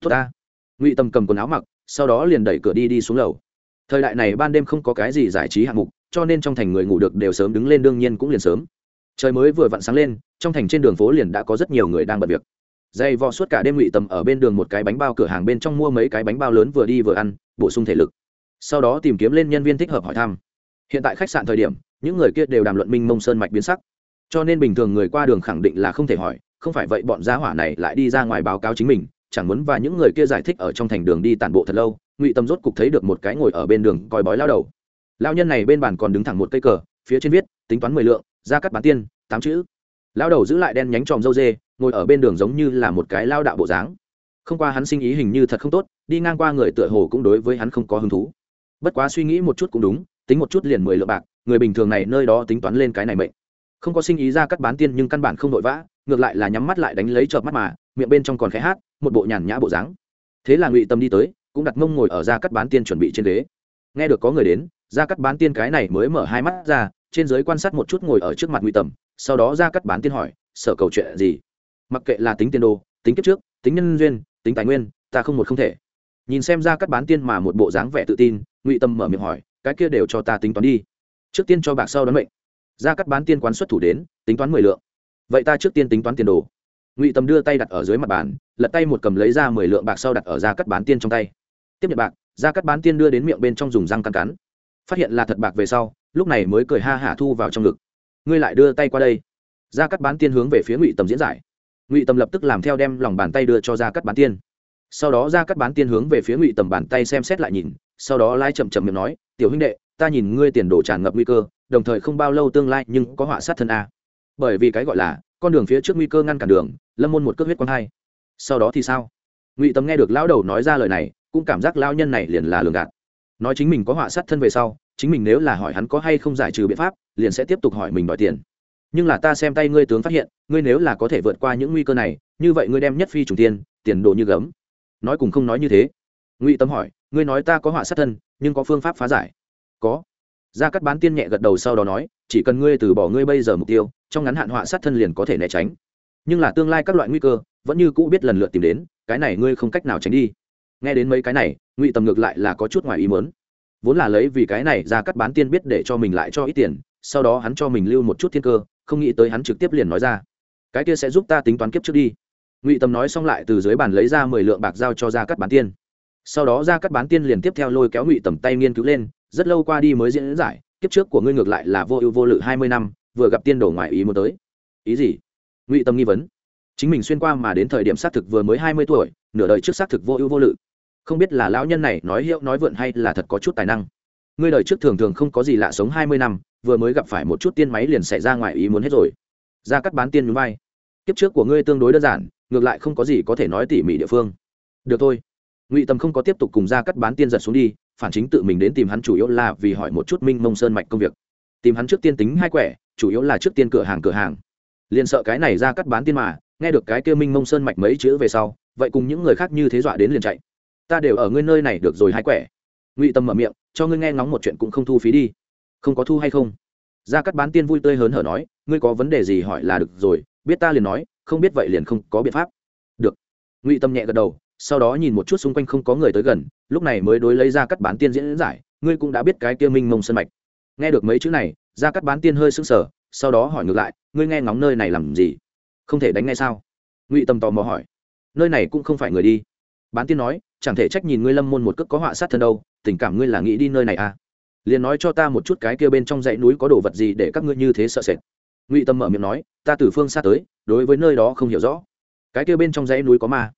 [SPEAKER 1] Tốt ta. Ngụy tầm cầm quần áo mặc sau đó liền đẩy cửa đi đi xuống lầu. Thời đại này ban đêm không có cái gì giải trí hạng mục, cho nên trong thành người ngủ được đều sớm đứng lên, đương nhiên cũng liền sớm. Trời mới vừa vặn sáng lên, trong thành trên đường phố liền đã có rất nhiều người đang bận việc. Dây vò suốt cả đêm ngụy tầm ở bên đường một cái bánh bao cửa hàng bên trong mua mấy cái bánh bao lớn vừa đi vừa ăn, bổ sung thể lực. Sau đó tìm kiếm lên nhân viên thích hợp hỏi thăm. Hiện tại khách sạn thời điểm, những người kia đều đàm luận minh mông sơn mạch biến sắc. Cho nên bình thường người qua đường khẳng định là không thể hỏi, không phải vậy bọn gia hỏa này lại đi ra ngoài báo cáo chính mình chẳng muốn và những người kia giải thích ở trong thành đường đi tản bộ thật lâu, ngụy tâm rốt cục thấy được một cái ngồi ở bên đường coi bói lao đầu. Lao nhân này bên bàn còn đứng thẳng một cây cờ, phía trên viết, tính toán mười lượng, ra cắt bán tiên, tám chữ. Lao đầu giữ lại đen nhánh tròm dâu dê, ngồi ở bên đường giống như là một cái lao đạo bộ dáng. Không qua hắn sinh ý hình như thật không tốt, đi ngang qua người tựa hồ cũng đối với hắn không có hứng thú. Bất quá suy nghĩ một chút cũng đúng, tính một chút liền mười lượng bạc, người bình thường này nơi đó tính toán lên cái này mệnh không có sinh ý ra cắt bán tiên nhưng căn bản không vội vã, ngược lại là nhắm mắt lại đánh lấy chợp mắt mà, miệng bên trong còn khẽ hát, một bộ nhàn nhã bộ dáng. Thế là ngụy tâm đi tới, cũng đặt mông ngồi ở ra cắt bán tiên chuẩn bị trên ghế. Nghe được có người đến, ra cắt bán tiên cái này mới mở hai mắt ra, trên giới quan sát một chút ngồi ở trước mặt ngụy tầm sau đó ra cắt bán tiên hỏi, sở cầu chuyện gì? Mặc kệ là tính tiền đồ, tính kiếp trước, tính nhân duyên, tính tài nguyên, ta không một không thể. Nhìn xem ra cắt bán tiên mà một bộ dáng vẻ tự tin, ngụy tâm mở miệng hỏi, cái kia đều cho ta tính toán đi. Trước tiên cho bạc sau đón mệnh ra cắt bán tiên quán xuất thủ đến, tính toán mười lượng. Vậy ta trước tiên tính toán tiền đồ. Ngụy tầm đưa tay đặt ở dưới mặt bàn, lật tay một cầm lấy ra mười lượng bạc sau đặt ở ra cắt bán tiên trong tay. Tiếp nhận bạc, ra cắt bán tiên đưa đến miệng bên trong dùng răng cắn cắn. Phát hiện là thật bạc về sau, lúc này mới cười ha hả thu vào trong ngực. Ngươi lại đưa tay qua đây. Ra cắt bán tiên hướng về phía ngụy tầm diễn giải. Ngụy tầm lập tức làm theo đem lòng bàn tay đưa cho ra cắt bán tiên. Sau đó ra cắt bán tiên hướng về phía ngụy tầm bàn tay xem xét lại nhìn, sau đó lai chậm chậm miệng nói, tiểu huynh đệ, ta nhìn ngươi tiền đồ tràn ngập nguy cơ đồng thời không bao lâu tương lai nhưng có họa sát thân a. Bởi vì cái gọi là, con đường phía trước nguy cơ ngăn cản đường, lâm môn một cước huyết quang hai. Sau đó thì sao? Ngụy Tâm nghe được lão đầu nói ra lời này, cũng cảm giác lão nhân này liền là lường gạt. Nói chính mình có họa sát thân về sau, chính mình nếu là hỏi hắn có hay không giải trừ biện pháp, liền sẽ tiếp tục hỏi mình đòi tiền. Nhưng là ta xem tay ngươi tướng phát hiện, ngươi nếu là có thể vượt qua những nguy cơ này, như vậy ngươi đem nhất phi trùng tiên, tiền đồ như gấm. Nói cùng không nói như thế. Ngụy tâm hỏi, ngươi nói ta có họa sát thân, nhưng có phương pháp phá giải. Có gia cắt bán tiên nhẹ gật đầu sau đó nói, chỉ cần ngươi từ bỏ ngươi bây giờ mục tiêu, trong ngắn hạn họa sát thân liền có thể né tránh. Nhưng là tương lai các loại nguy cơ, vẫn như cũ biết lần lượt tìm đến, cái này ngươi không cách nào tránh đi. Nghe đến mấy cái này, ngụy tầm ngược lại là có chút ngoài ý mớn vốn là lấy vì cái này ra cắt bán tiên biết để cho mình lại cho ít tiền, sau đó hắn cho mình lưu một chút thiên cơ, không nghĩ tới hắn trực tiếp liền nói ra, cái kia sẽ giúp ta tính toán kiếp trước đi. Ngụy tầm nói xong lại từ dưới bàn lấy ra mười lượng bạc giao cho ra cắt bán tiên sau đó ra cắt bán tiên liền tiếp theo lôi kéo ngụy tầm tay nghiên cứu lên, rất lâu qua đi mới diễn giải, kiếp trước của ngươi ngược lại là vô ưu vô lự hai mươi năm, vừa gặp tiên đồ ngoài ý muốn tới. Ý gì? Ngụy tâm nghi vấn. Chính mình xuyên qua mà đến thời điểm xác thực vừa mới hai mươi tuổi, nửa đời trước xác thực vô ưu vô lự. Không biết là lão nhân này nói hiệu nói vượn hay là thật có chút tài năng. Ngươi đời trước thường thường không có gì lạ sống hai mươi năm, vừa mới gặp phải một chút tiên máy liền xảy ra ngoài ý muốn hết rồi. Ra cắt bán tiên núi bay kiếp trước của ngươi tương đối đơn giản, ngược lại không có gì có thể nói tỉ mỉ địa phương. Được thôi ngụy tâm không có tiếp tục cùng ra cắt bán tiên giật xuống đi, phản chính tự mình đến tìm hắn chủ yếu là vì hỏi một chút minh mông sơn mạch công việc. Tìm hắn trước tiên tính hai quẻ, chủ yếu là trước tiên cửa hàng cửa hàng. Liền sợ cái này ra cắt bán tiên mà, nghe được cái kia minh mông sơn mạch mấy chữ về sau, vậy cùng những người khác như thế dọa đến liền chạy. Ta đều ở ngươi nơi này được rồi hai quẻ. Ngụy tâm mở miệng, cho ngươi nghe ngóng một chuyện cũng không thu phí đi. Không có thu hay không? Ra cắt bán tiên vui tươi hớn hở nói, ngươi có vấn đề gì hỏi là được rồi, biết ta liền nói, không biết vậy liền không có biện pháp. Được. Ngụy tâm nhẹ gật đầu sau đó nhìn một chút xung quanh không có người tới gần, lúc này mới đối lấy ra cắt bán tiên diễn giải, ngươi cũng đã biết cái kia minh mông sân mạch. Nghe được mấy chữ này ra cắt bán tiên hơi sững sờ, sau đó hỏi ngược lại, ngươi nghe ngóng nơi này làm gì? Không thể đánh ngay sao? Ngụy tâm tò mò hỏi. Nơi này cũng không phải người đi. Bán tiên nói, chẳng thể trách nhìn ngươi lâm môn một cước có họa sát thân đâu, tình cảm ngươi là nghĩ đi nơi này à? Liền nói cho ta một chút cái kia bên trong dãy núi có đồ vật gì để các ngươi như thế sợ sệt. Ngụy tâm mở miệng nói, ta từ phương xa tới, đối với nơi đó không hiểu rõ. Cái kia bên trong dãy núi có ma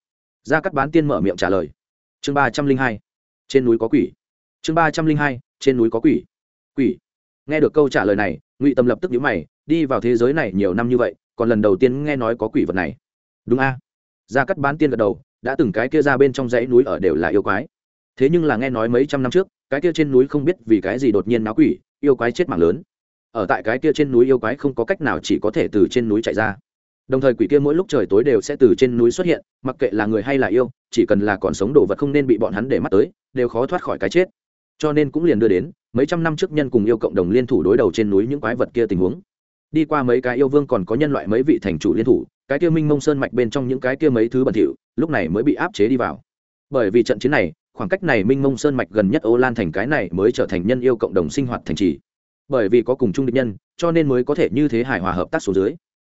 [SPEAKER 1] gia cắt bán tiên mở miệng trả lời. Chương ba trăm linh hai. Trên núi có quỷ. Chương ba trăm linh hai, trên núi có quỷ. Quỷ. Nghe được câu trả lời này, ngụy tâm lập tức nhíu mày, đi vào thế giới này nhiều năm như vậy, còn lần đầu tiên nghe nói có quỷ vật này. Đúng a. Gia cắt bán tiên gật đầu, đã từng cái kia ra bên trong dãy núi ở đều là yêu quái. Thế nhưng là nghe nói mấy trăm năm trước, cái kia trên núi không biết vì cái gì đột nhiên náo quỷ, yêu quái chết mạng lớn. Ở tại cái kia trên núi yêu quái không có cách nào chỉ có thể từ trên núi chạy ra đồng thời quỷ kia mỗi lúc trời tối đều sẽ từ trên núi xuất hiện, mặc kệ là người hay là yêu, chỉ cần là còn sống đồ vật không nên bị bọn hắn để mắt tới, đều khó thoát khỏi cái chết. Cho nên cũng liền đưa đến, mấy trăm năm trước nhân cùng yêu cộng đồng liên thủ đối đầu trên núi những quái vật kia tình huống. Đi qua mấy cái yêu vương còn có nhân loại mấy vị thành chủ liên thủ, cái kia minh mông sơn mạch bên trong những cái kia mấy thứ bẩn thỉu, lúc này mới bị áp chế đi vào. Bởi vì trận chiến này, khoảng cách này minh mông sơn mạch gần nhất ô lan thành cái này mới trở thành nhân yêu cộng đồng sinh hoạt thành trì. Bởi vì có cùng chung định nhân, cho nên mới có thể như thế hài hòa hợp tác số dưới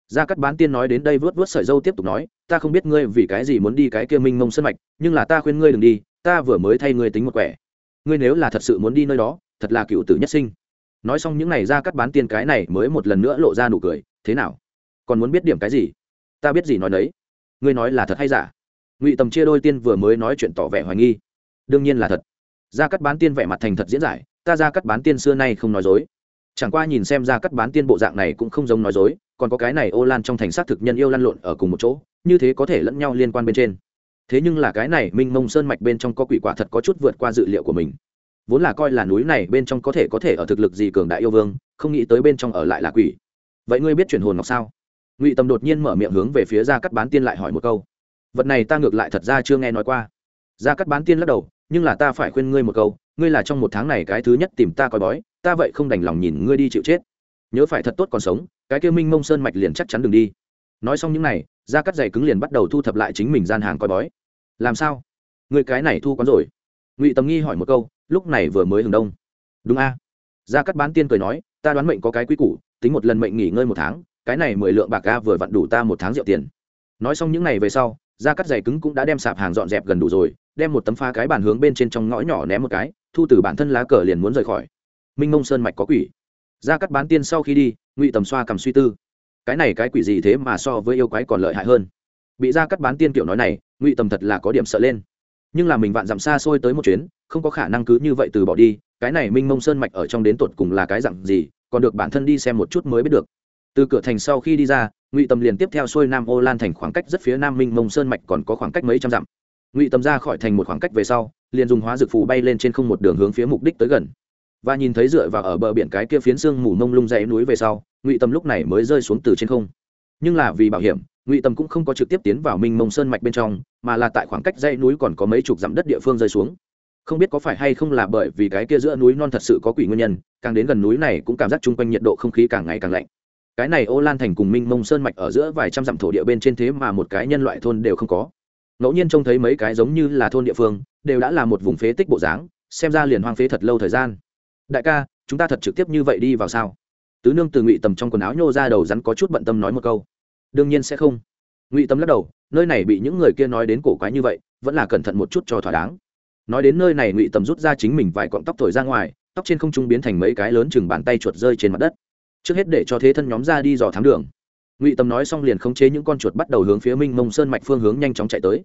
[SPEAKER 1] gia cắt bán tiên nói đến đây vớt vớt sợi dâu tiếp tục nói, ta không biết ngươi vì cái gì muốn đi cái kia minh mông sân mạch, nhưng là ta khuyên ngươi đừng đi, ta vừa mới thay ngươi tính một quẻ. Ngươi nếu là thật sự muốn đi nơi đó, thật là cựu tử nhất sinh. Nói xong những n à y ra cắt bán tiên cái này mới một lần nữa lộ ra nụ cười, thế nào? Còn muốn biết điểm cái gì? Ta biết gì nói đấy ngươi nói là thật hay giả? Ngụy tầm chia đôi tiên vừa mới nói chuyện tỏ vẻ hoài nghi. Đương nhiên là thật. Ra cắt bán tiên vẻ mặt thành thật diễn giải, ta ra cắt bán tiên xưa nay không nói dối. Chẳng qua nhìn xem ra cắt bán tiên bộ dạng này cũng không giống nói dối còn có cái này ô lan trong thành xác thực nhân yêu lăn lộn ở cùng một chỗ, như thế có thể lẫn nhau liên quan bên trên. Thế nhưng là cái này minh mông sơn mạch bên trong có quỷ quả thật có chút vượt qua dự liệu của mình. Vốn là coi là núi này bên trong có thể có thể ở thực lực gì cường đại yêu vương, không nghĩ tới bên trong ở lại là quỷ. Vậy ngươi biết chuyển hồn ngọc sao? Ngụy tâm đột nhiên mở miệng hướng về phía gia cắt bán tiên lại hỏi một câu. Vật này ta ngược lại thật ra chưa nghe nói qua. Gia cắt bán tiên lắc đầu, nhưng là ta phải khuyên ngươi một câu, ngươi là trong một tháng này cái thứ nhất tìm ta coi bói, ta vậy không đành lòng nhìn ngươi đi chịu chết nhớ phải thật tốt còn sống, cái kia minh mông sơn mạch liền chắc chắn đừng đi. Nói xong những n à y da cắt giày cứng liền bắt đầu thu thập lại chính mình gian hàng coi bói. Làm sao? Người cái này thu quán rồi. Ngụy tầm nghi hỏi một câu, lúc này vừa mới hừng đông. Đúng a. À? ra cắt bán tiên cười nói, ta đoán mệnh có cái quý củ, tính một lần mệnh nghỉ ngơi một tháng, cái này mười lượng bạc ga vừa vặn đủ ta một tháng rượu tiền. Nói xong những n à y về sau da cắt giày cứng cũng đã đem sạp hàng dọn dẹp gần đủ rồi, đem một tấm pha cái bàn hướng bên trên trong ngõ nhỏ ném một cái, thu từ bản thân lá cờ liền muốn rời khỏi. Minh mông sơn mạch có quỷ ra cắt bán tiên sau khi đi, ngụy tầm xoa cầm suy tư. Cái này cái quỷ gì thế mà so với yêu quái còn lợi hại hơn? Bị ra cắt bán tiên kiểu nói này, ngụy tầm thật là có điểm sợ lên. Nhưng là mình vạn dặm xa xôi tới một chuyến, không có khả năng cứ như vậy từ bỏ đi, cái này minh mông sơn mạch ở trong đến tột cùng là cái dặn gì, còn được bản thân đi xem một chút mới biết được. Từ cửa thành sau khi đi ra, ngụy tầm liền tiếp theo xuôi nam ô lan thành khoảng cách rất phía nam minh mông sơn mạch còn có khoảng cách mấy trăm dặm. Ngụy tầm ra khỏi thành một khoảng cách về sau, liền dùng hóa dược phù bay lên trên không một đường hướng phía mục đích tới gần và nhìn thấy dựa vào ở bờ biển cái kia phiến xương mù mông lung dãy núi về sau, ngụy tâm lúc này mới rơi xuống từ trên không. Nhưng là vì bảo hiểm, ngụy tâm cũng không có trực tiếp tiến vào minh mông sơn mạch bên trong, mà là tại khoảng cách dãy núi còn có mấy chục dặm đất địa phương rơi xuống. Không biết có phải hay không là bởi vì cái kia giữa núi non thật sự có quỷ nguyên nhân, càng đến gần núi này cũng cảm giác chung quanh nhiệt độ không khí càng ngày càng lạnh. Cái này ô lan thành cùng minh mông sơn mạch ở giữa vài trăm dặm thổ địa bên trên thế mà một cái nhân loại thôn đều không có. Ngẫu nhiên trông thấy mấy cái giống như là thôn địa phương, đều đã là một vùng phế tích bộ dáng, xem ra liền hoang phế thật lâu thời gian đại ca, chúng ta thật trực tiếp như vậy đi vào sao? Tứ nương từ ngụy tầm trong quần áo nhô ra đầu rắn có chút bận tâm nói một câu. Đương nhiên sẽ không. Ngụy tâm lắc đầu, nơi này bị những người kia nói đến cổ quái như vậy, vẫn là cẩn thận một chút cho thỏa đáng. Nói đến nơi này, ngụy tầm rút ra chính mình vài cọng tóc thổi ra ngoài, tóc trên không trung biến thành mấy cái lớn chừng bàn tay chuột rơi trên mặt đất. Trước hết để cho thế thân nhóm ra đi dò thám đường. Ngụy tầm nói xong liền khống chế những con chuột bắt đầu hướng phía minh mông sơn mạch phương hướng nhanh chóng chạy tới.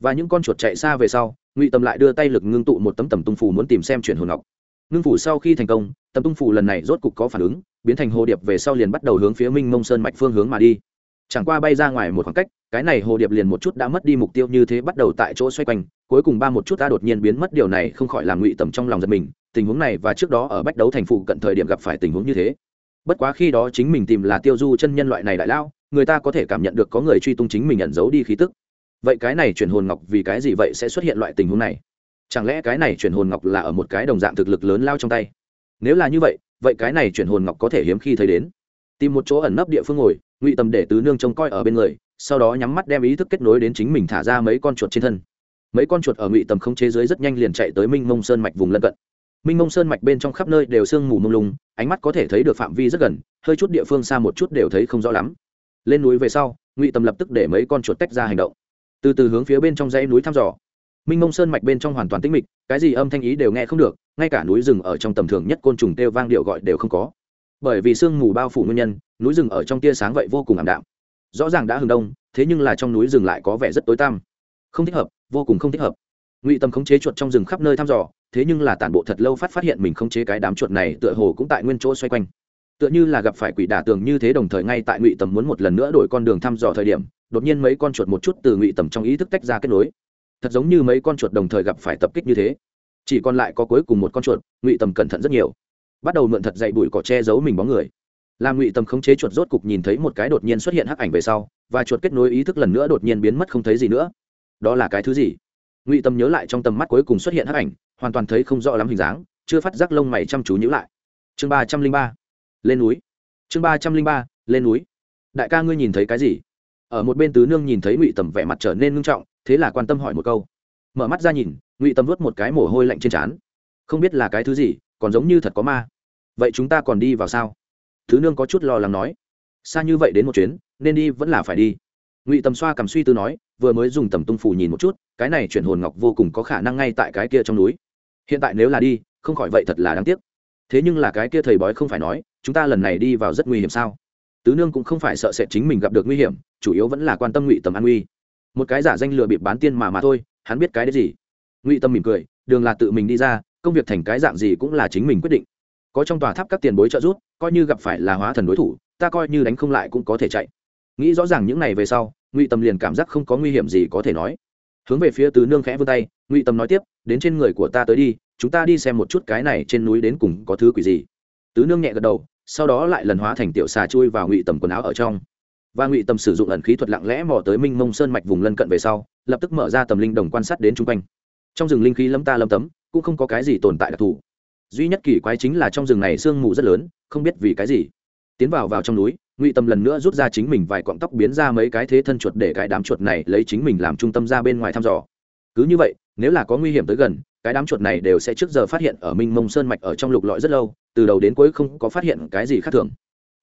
[SPEAKER 1] Và những con chuột chạy xa về sau, ngụy tầm lại đưa tay lực ngưng tụ một tấm tầm tung phù muốn tìm xem chuyển hồn ngọc ngưng phủ sau khi thành công, tầm tung phù lần này rốt cục có phản ứng, biến thành hồ điệp về sau liền bắt đầu hướng phía minh mông sơn mạch phương hướng mà đi. Chẳng qua bay ra ngoài một khoảng cách, cái này hồ điệp liền một chút đã mất đi mục tiêu như thế bắt đầu tại chỗ xoay quanh, cuối cùng ba một chút ta đột nhiên biến mất, điều này không khỏi làm ngụy tầm trong lòng giật mình, tình huống này và trước đó ở bách đấu thành phụ cận thời điểm gặp phải tình huống như thế. Bất quá khi đó chính mình tìm là tiêu du chân nhân loại này đại lao người ta có thể cảm nhận được có người truy tung chính mình nhận giấu đi khí tức. Vậy cái này chuyển hồn ngọc vì cái gì vậy sẽ xuất hiện loại tình huống này? Chẳng lẽ cái này chuyển hồn ngọc là ở một cái đồng dạng thực lực lớn lao trong tay? Nếu là như vậy vậy cái này chuyển hồn ngọc có thể hiếm khi thấy đến. Tìm một chỗ ẩn nấp địa phương ngồi, ngụy tầm để tứ nương trông coi ở bên người, sau đó nhắm mắt đem ý thức kết nối đến chính mình thả ra mấy con chuột trên thân. Mấy con chuột ở ngụy tầm không chế giới rất nhanh liền chạy tới minh mông sơn mạch vùng lân cận. Minh mông sơn mạch bên trong khắp nơi đều sương mù mông lung, ánh mắt có thể thấy được phạm vi rất gần, hơi chút địa phương xa một chút đều thấy không rõ lắm. Lên núi về sau, ngụy tầm lập tức để mấy con chuột tách ra hành động. Từ từ hướng phía bên trong dãy núi thăm dò minh mông sơn mạch bên trong hoàn toàn tĩnh mịch, cái gì âm thanh ý đều nghe không được, ngay cả núi rừng ở trong tầm thường nhất côn trùng kêu vang điệu gọi đều không có. Bởi vì sương mù bao phủ nguyên nhân, núi rừng ở trong tia sáng vậy vô cùng ảm đạm. Rõ ràng đã hừng đông, thế nhưng là trong núi rừng lại có vẻ rất tối tăm. Không thích hợp, vô cùng không thích hợp. Ngụy tâm khống chế chuột trong rừng khắp nơi thăm dò, thế nhưng là tản bộ thật lâu phát phát hiện mình khống chế cái đám chuột này tựa hồ cũng tại nguyên chỗ xoay quanh. Tựa như là gặp phải quỷ đả tường như thế đồng thời ngay tại ngụy tầm muốn một lần nữa đổi con đường thăm dò thời điểm, đột nhiên mấy con chuột một chút từ ngụy tầm trong ý thức tách ra kết nối thật giống như mấy con chuột đồng thời gặp phải tập kích như thế. Chỉ còn lại có cuối cùng một con chuột, ngụy tầm cẩn thận rất nhiều. Bắt đầu mượn thật dậy bụi cỏ che giấu mình bóng người. Làm ngụy tầm khống chế chuột rốt cục nhìn thấy một cái đột nhiên xuất hiện hắc ảnh về sau, và chuột kết nối ý thức lần nữa đột nhiên biến mất không thấy gì nữa. Đó là cái thứ gì? Ngụy tầm nhớ lại trong tầm mắt cuối cùng xuất hiện hắc ảnh, hoàn toàn thấy không rõ lắm hình dáng, chưa phát giác lông mày chăm chú nhữ lại. Chương ba trăm linh ba. Lên núi. Chương ba trăm linh ba. Lên núi. Đại ca ngươi nhìn thấy cái gì? Ở một bên tứ nương nhìn thấy ngụy tầm vẻ mặt trở nên ngưng trọng thế là quan tâm hỏi một câu. Mở mắt ra nhìn, ngụy tầm vớt một cái mồ hôi lạnh trên trán. Không biết là cái thứ gì, còn giống như thật có ma. Vậy chúng ta còn đi vào sao? Thứ nương có chút lo lắng nói. Xa như vậy đến một chuyến, nên đi vẫn là phải đi. Ngụy tầm xoa cầm suy tư nói, vừa mới dùng tầm tung phủ nhìn một chút, cái này chuyển hồn ngọc vô cùng có khả năng ngay tại cái kia trong núi. Hiện tại nếu là đi, không khỏi vậy thật là đáng tiếc. Thế nhưng là cái kia thầy bói không phải nói, chúng ta lần này đi vào rất nguy hiểm sao? Tứ nương cũng không phải sợ sẽ chính mình gặp được nguy hiểm, chủ yếu vẫn là quan tâm ngụy tầm an nguy một cái giả danh lừa bịp bán tiên mà mà thôi, hắn biết cái đấy gì? Ngụy tâm mỉm cười, đường là tự mình đi ra, công việc thành cái dạng gì cũng là chính mình quyết định. Có trong tòa tháp các tiền bối trợ giúp, coi như gặp phải là hóa thần đối thủ, ta coi như đánh không lại cũng có thể chạy. Nghĩ rõ ràng những này về sau, ngụy tâm liền cảm giác không có nguy hiểm gì có thể nói. Hướng về phía từ nương khẽ vươn tay, ngụy tâm nói tiếp, đến trên người của ta tới đi, chúng ta đi xem một chút cái này trên núi đến cùng có thứ quỷ gì. Tứ nương nhẹ gật đầu, sau đó lại lần hóa thành tiểu xà chui vào ngụy tầm quần áo ở trong và ngụy tầm sử dụng ẩn khí thuật lặng lẽ mò tới minh mông sơn mạch vùng lân cận về sau, lập tức mở ra tầm linh đồng quan sát đến chung quanh. Trong rừng linh khí lâm ta lâm tấm, cũng không có cái gì tồn tại đặc thù. Duy nhất kỳ quái chính là trong rừng này sương mù rất lớn, không biết vì cái gì. Tiến vào vào trong núi, ngụy tâm lần nữa rút ra chính mình vài cọng tóc biến ra mấy cái thế thân chuột để cái đám chuột này lấy chính mình làm trung tâm ra bên ngoài thăm dò. Cứ như vậy, nếu là có nguy hiểm tới gần, cái đám chuột này đều sẽ trước giờ phát hiện ở minh mông sơn mạch ở trong lục lọi rất lâu, từ đầu đến cuối không có phát hiện cái gì khác thường.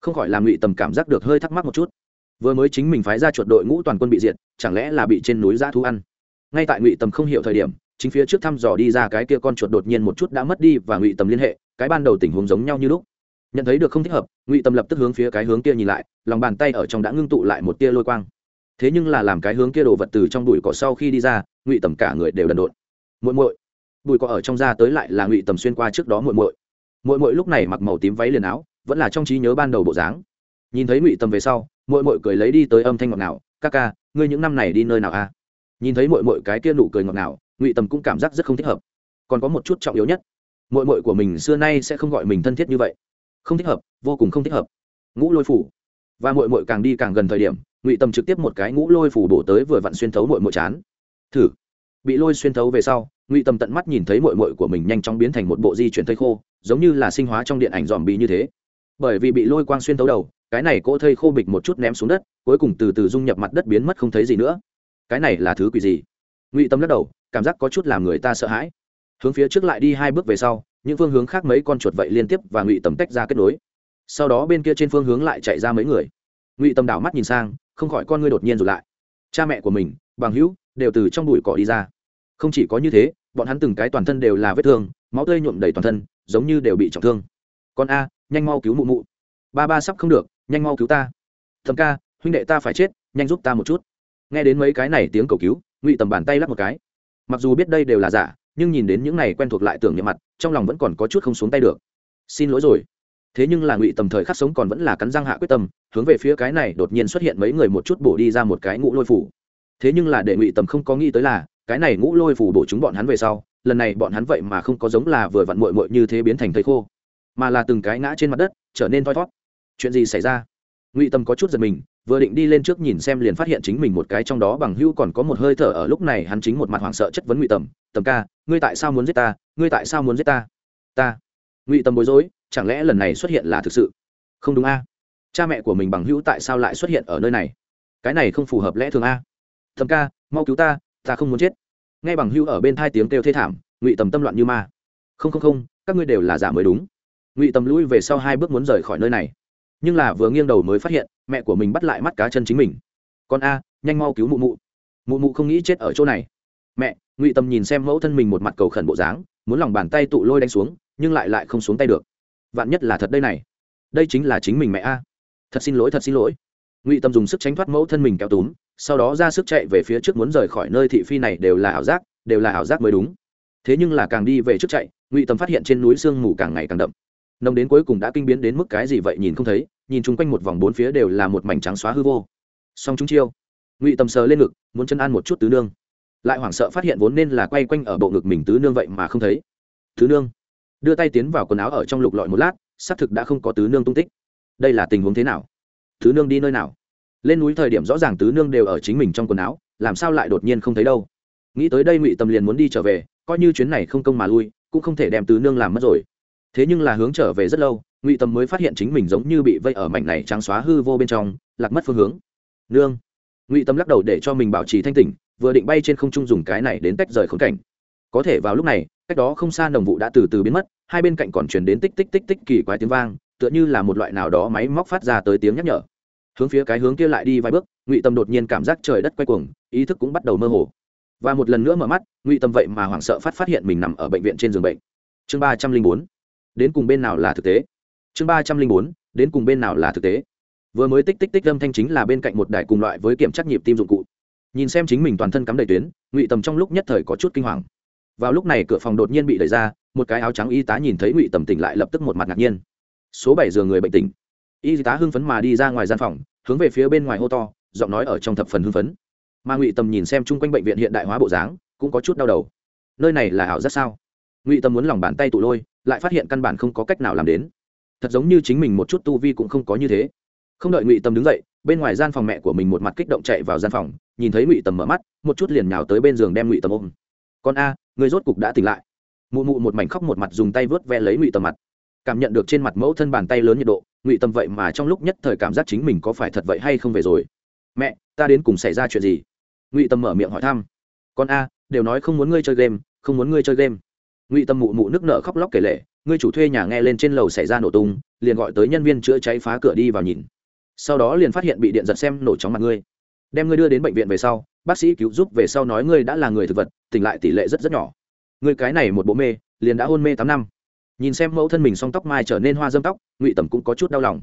[SPEAKER 1] Không khỏi làm ngụy tầm cảm giác được hơi thắc mắc một chút vừa mới chính mình phái ra chuột đội ngũ toàn quân bị diệt, chẳng lẽ là bị trên núi giã thú ăn? Ngay tại ngụy tầm không hiểu thời điểm, chính phía trước thăm dò đi ra cái kia con chuột đột nhiên một chút đã mất đi và ngụy tầm liên hệ, cái ban đầu tình huống giống nhau như lúc. Nhận thấy được không thích hợp, ngụy tầm lập tức hướng phía cái hướng kia nhìn lại, lòng bàn tay ở trong đã ngưng tụ lại một tia lôi quang. Thế nhưng là làm cái hướng kia đồ vật từ trong bụi cỏ sau khi đi ra, ngụy tầm cả người đều đần độn. Muội muội, bụi cỏ ở trong da tới lại là ngụy tầm xuyên qua trước đó muội muội. Muội muội lúc này mặc màu tím váy liền áo, vẫn là trong trí nhớ ban đầu bộ dáng. Nhìn thấy ngụy tầm về sau mội mội cười lấy đi tới âm thanh ngọt ngào, ca ca, ngươi những năm này đi nơi nào a nhìn thấy mội mội cái kia nụ cười ngọt ngào, ngụy tầm cũng cảm giác rất không thích hợp. Còn có một chút trọng yếu nhất, mội mội của mình xưa nay sẽ không gọi mình thân thiết như vậy. Không thích hợp, vô cùng không thích hợp. Ngũ lôi phủ. Và mội mội càng đi càng gần thời điểm, ngụy tầm trực tiếp một cái ngũ lôi phủ bổ tới vừa vặn xuyên thấu mội mội chán. Thử. Bị lôi xuyên thấu về sau, ngụy tầm tận mắt nhìn thấy mội mội của mình nhanh chóng biến thành một bộ di chuyển thây khô, giống như là sinh hóa trong điện ảnh dòm bị như thế. Bởi vì bị lôi quang xuyên thấu đầu cái này cỗ thây khô bịch một chút ném xuống đất, cuối cùng từ từ dung nhập mặt đất biến mất không thấy gì nữa. Cái này là thứ quỷ gì? Ngụy tâm lắc đầu, cảm giác có chút làm người ta sợ hãi. Hướng phía trước lại đi hai bước về sau, những phương hướng khác mấy con chuột vậy liên tiếp và ngụy tầm tách ra kết nối. Sau đó bên kia trên phương hướng lại chạy ra mấy người. Ngụy tâm đảo mắt nhìn sang, không khỏi con ngươi đột nhiên rụt lại. Cha mẹ của mình, bằng hữu, đều từ trong bụi cỏ đi ra. Không chỉ có như thế, bọn hắn từng cái toàn thân đều là vết thương, máu tươi nhuộm đầy toàn thân, giống như đều bị trọng thương. Con a, nhanh mau cứu mụ mụ. Ba ba sắp không được nhanh mau cứu ta. Thầm ca, huynh đệ ta phải chết, nhanh giúp ta một chút. Nghe đến mấy cái này tiếng cầu cứu, ngụy tầm bàn tay lắp một cái. Mặc dù biết đây đều là giả, nhưng nhìn đến những này quen thuộc lại tưởng nhậm mặt, trong lòng vẫn còn có chút không xuống tay được. Xin lỗi rồi. Thế nhưng là ngụy tầm thời khắc sống còn vẫn là cắn răng hạ quyết tâm, hướng về phía cái này đột nhiên xuất hiện mấy người một chút bổ đi ra một cái ngũ lôi phủ. Thế nhưng là để ngụy tầm không có nghĩ tới là, cái này ngũ lôi phủ bổ chúng bọn hắn về sau, lần này bọn hắn vậy mà không có giống là vừa vặn mội mội như thế biến thành thầy khô, mà là từng cái ngã trên mặt đất, trở nên thoi thót chuyện gì xảy ra? Ngụy tâm có chút giật mình, vừa định đi lên trước nhìn xem liền phát hiện chính mình một cái trong đó bằng hữu còn có một hơi thở ở lúc này hắn chính một mặt hoảng sợ chất vấn ngụy tầm tầm ca, ngươi tại sao muốn giết ta? Ngươi tại sao muốn giết ta? Ta? Ngụy tầm bối rối, chẳng lẽ lần này xuất hiện là thực sự? Không đúng a. Cha mẹ của mình bằng hữu tại sao lại xuất hiện ở nơi này? Cái này không phù hợp lẽ thường a. Tầm ca, mau cứu ta ta không muốn chết. Ngay bằng hữu ở bên thai tiếng kêu thê thảm, ngụy tầm tâm loạn như ma. Không không không, các ngươi đều là giả mới đúng. Ngụy tầm lui về sau hai bước muốn rời khỏi nơi này nhưng là vừa nghiêng đầu mới phát hiện, mẹ của mình bắt lại mắt cá chân chính mình. Con a, nhanh mau cứu mụ mụ. Mụ mụ không nghĩ chết ở chỗ này. Mẹ, ngụy tâm nhìn xem mẫu thân mình một mặt cầu khẩn bộ dáng, muốn lòng bàn tay tụ lôi đánh xuống, nhưng lại lại không xuống tay được. Vạn nhất là thật đây này. Đây chính là chính mình mẹ a. Thật xin lỗi, thật xin lỗi. Ngụy tâm dùng sức tránh thoát mẫu thân mình kéo túm, sau đó ra sức chạy về phía trước muốn rời khỏi nơi thị phi này đều là ảo giác, đều là ảo giác mới đúng. Thế nhưng là càng đi về trước chạy, ngụy tâm phát hiện trên núi sương mù càng ngày càng đậm nồng đến cuối cùng đã kinh biến đến mức cái gì vậy nhìn không thấy, nhìn chung quanh một vòng bốn phía đều là một mảnh trắng xóa hư vô. Song chúng chiêu, ngụy tầm sờ lên ngực, muốn chân ăn một chút tứ nương. Lại hoảng sợ phát hiện vốn nên là quay quanh ở bộ ngực mình tứ nương vậy mà không thấy. Tứ nương, đưa tay tiến vào quần áo ở trong lục lọi một lát, xác thực đã không có tứ nương tung tích. Đây là tình huống thế nào? Tứ nương đi nơi nào? Lên núi thời điểm rõ ràng tứ nương đều ở chính mình trong quần áo, làm sao lại đột nhiên không thấy đâu? Nghĩ tới đây ngụy tầm liền muốn đi trở về, coi như chuyến này không công mà lui, cũng không thể đem tứ nương làm mất rồi thế nhưng là hướng trở về rất lâu, ngụy tâm mới phát hiện chính mình giống như bị vây ở mảnh này trắng xóa hư vô bên trong, lạc mất phương hướng. Nương. Ngụy tâm lắc đầu để cho mình bảo trì thanh tỉnh, vừa định bay trên không trung dùng cái này đến tách rời khốn cảnh. Có thể vào lúc này, cách đó không xa đồng vụ đã từ từ biến mất, hai bên cạnh còn chuyển đến tích tích tích tích kỳ quái tiếng vang, tựa như là một loại nào đó máy móc phát ra tới tiếng nhắc nhở. Hướng phía cái hướng kia lại đi vài bước, ngụy tâm đột nhiên cảm giác trời đất quay cuồng, ý thức cũng bắt đầu mơ hồ. Và một lần nữa mở mắt, ngụy tâm vậy mà hoảng sợ phát phát hiện mình nằm ở bệnh viện trên giường bệnh. Chương ba trăm linh bốn đến cùng bên nào là thực tế? Chương ba trăm linh bốn, đến cùng bên nào là thực tế? Vừa mới tích tích tích âm thanh chính là bên cạnh một đài cùng loại với kiểm tra nhịp tim dụng cụ. Nhìn xem chính mình toàn thân cắm đầy tuyến, ngụy tầm trong lúc nhất thời có chút kinh hoàng. Vào lúc này cửa phòng đột nhiên bị đẩy ra, một cái áo trắng y tá nhìn thấy ngụy tầm tỉnh lại lập tức một mặt ngạc nhiên. Số bảy giường người bệnh tỉnh. Y tá hưng phấn mà đi ra ngoài gian phòng, hướng về phía bên ngoài hô to, giọng nói ở trong thập phần hưng phấn. Mà ngụy tầm nhìn xem chung quanh bệnh viện hiện đại hóa bộ dáng, cũng có chút đau đầu. Nơi này là ảo rất sao? Ngụy tầm muốn lòng bàn tay tụ lôi lại phát hiện căn bản không có cách nào làm đến. Thật giống như chính mình một chút tu vi cũng không có như thế. Không đợi ngụy tâm đứng dậy, bên ngoài gian phòng mẹ của mình một mặt kích động chạy vào gian phòng, nhìn thấy ngụy tầm mở mắt, một chút liền nhào tới bên giường đem ngụy tầm ôm. Con a, người rốt cục đã tỉnh lại. Mụ mụ một mảnh khóc một mặt dùng tay vớt ve lấy ngụy tầm mặt. Cảm nhận được trên mặt mẫu thân bàn tay lớn nhiệt độ, ngụy tâm vậy mà trong lúc nhất thời cảm giác chính mình có phải thật vậy hay không về rồi. Mẹ, ta đến cùng xảy ra chuyện gì? Ngụy tâm mở miệng hỏi thăm. Con a, đều nói không muốn ngươi chơi game, không muốn ngươi chơi game ngụy tâm mụ mụ nước nợ khóc lóc kể lệ người chủ thuê nhà nghe lên trên lầu xảy ra nổ tung, liền gọi tới nhân viên chữa cháy phá cửa đi vào nhìn. Sau đó liền phát hiện bị điện giật xem nổ chóng mặt ngươi. Đem ngươi đưa đến bệnh viện về sau, bác sĩ cứu giúp về sau nói ngươi đã là người thực vật, tỉnh lại tỷ lệ rất rất nhỏ. Ngươi cái này một bộ mê, liền đã hôn mê tám năm. Nhìn xem mẫu thân mình song tóc mai trở nên hoa dâm tóc, ngụy tầm cũng có chút đau lòng.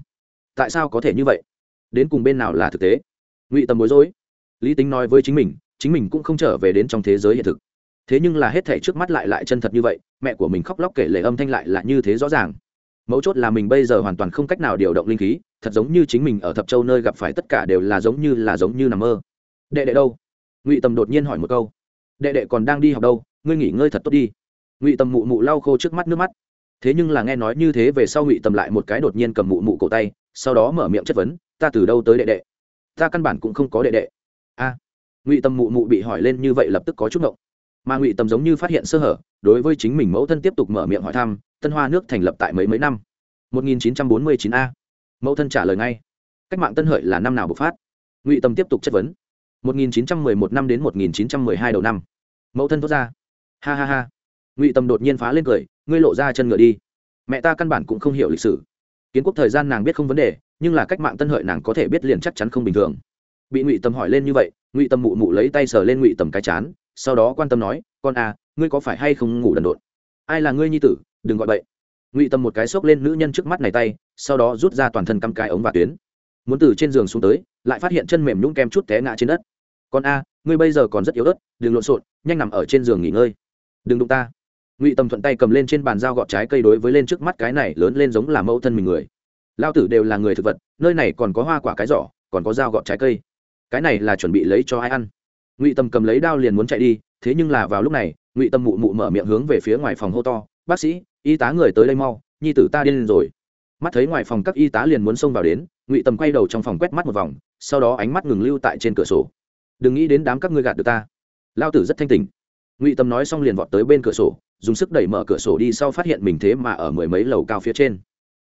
[SPEAKER 1] Tại sao có thể như vậy? Đến cùng bên nào là thực tế? Ngụy tầm bối rối. Lý tính nói với chính mình chính mình cũng không trở về đến trong thế giới hiện thực thế nhưng là hết thể trước mắt lại lại chân thật như vậy, mẹ của mình khóc lóc kể lệ âm thanh lại là như thế rõ ràng. Mấu chốt là mình bây giờ hoàn toàn không cách nào điều động linh khí, thật giống như chính mình ở thập châu nơi gặp phải tất cả đều là giống như là giống như nằm mơ. Đệ đệ đâu? Ngụy tầm đột nhiên hỏi một câu. Đệ đệ còn đang đi học đâu? Ngươi nghỉ ngơi thật tốt đi. Ngụy tầm mụ mụ lau khô trước mắt nước mắt. Thế nhưng là nghe nói như thế về sau ngụy tầm lại một cái đột nhiên cầm mụ mụ cổ tay, sau đó mở miệng chất vấn, ta từ đâu tới đệ đệ? Ta căn bản cũng không có đệ đệ. A. Ngụy tầm mụ mụ bị hỏi lên như vậy lập tức có chút ngộng mà ngụy tầm giống như phát hiện sơ hở, đối với chính mình mẫu thân tiếp tục mở miệng hỏi thăm, tân hoa nước thành lập tại mấy mấy năm? 1949 a. Mẫu thân trả lời ngay. Cách mạng tân hợi là năm nào bộc phát? Ngụy tầm tiếp tục chất vấn. 1911 năm đến 1912 đầu năm. Mẫu thân thốt ra. Ha ha ha. Ngụy tầm đột nhiên phá lên cười, ngươi lộ ra chân ngựa đi. Mẹ ta căn bản cũng không hiểu lịch sử. Kiến quốc thời gian nàng biết không vấn đề, nhưng là cách mạng tân hợi nàng có thể biết liền chắc chắn không bình thường. Bị ngụy tầm hỏi lên như vậy, ngụy tầm mụ mụ lấy tay sờ lên ngụy tầm cái chán sau đó quan tâm nói, con à ngươi có phải hay không ngủ đần độn? Ai là ngươi nhi tử? Đừng gọi bậy. Ngụy tâm một cái xốc lên nữ nhân trước mắt này tay, sau đó rút ra toàn thân căm cái ống và tuyến. Muốn từ trên giường xuống tới, lại phát hiện chân mềm nhũng kem chút té ngã trên đất. Con a ngươi bây giờ còn rất yếu ớt, đừng lộn xộn, nhanh nằm ở trên giường nghỉ ngơi. Đừng đụng ta. Ngụy tâm thuận tay cầm lên trên bàn dao gọt trái cây đối với lên trước mắt cái này lớn lên giống là mẫu thân mình người. Lao tử đều là người thực vật, nơi này còn có hoa quả cái giỏ, còn có dao gọt trái cây. Cái này là chuẩn bị lấy cho ai ăn ngụy tâm cầm lấy đao liền muốn chạy đi, thế nhưng là vào lúc này, ngụy tâm mụ mụ mở miệng hướng về phía ngoài phòng hô to, bác sĩ, y tá người tới đây mau, nhi tử ta điên rồi. Mắt thấy ngoài phòng các y tá liền muốn xông vào đến, ngụy tâm quay đầu trong phòng quét mắt một vòng, sau đó ánh mắt ngừng lưu tại trên cửa sổ. Đừng nghĩ đến đám các ngươi gạt được ta. Lao tử rất thanh tình ngụy tâm nói xong liền vọt tới bên cửa sổ, dùng sức đẩy mở cửa sổ đi sau phát hiện mình thế mà ở mười mấy lầu cao phía trên.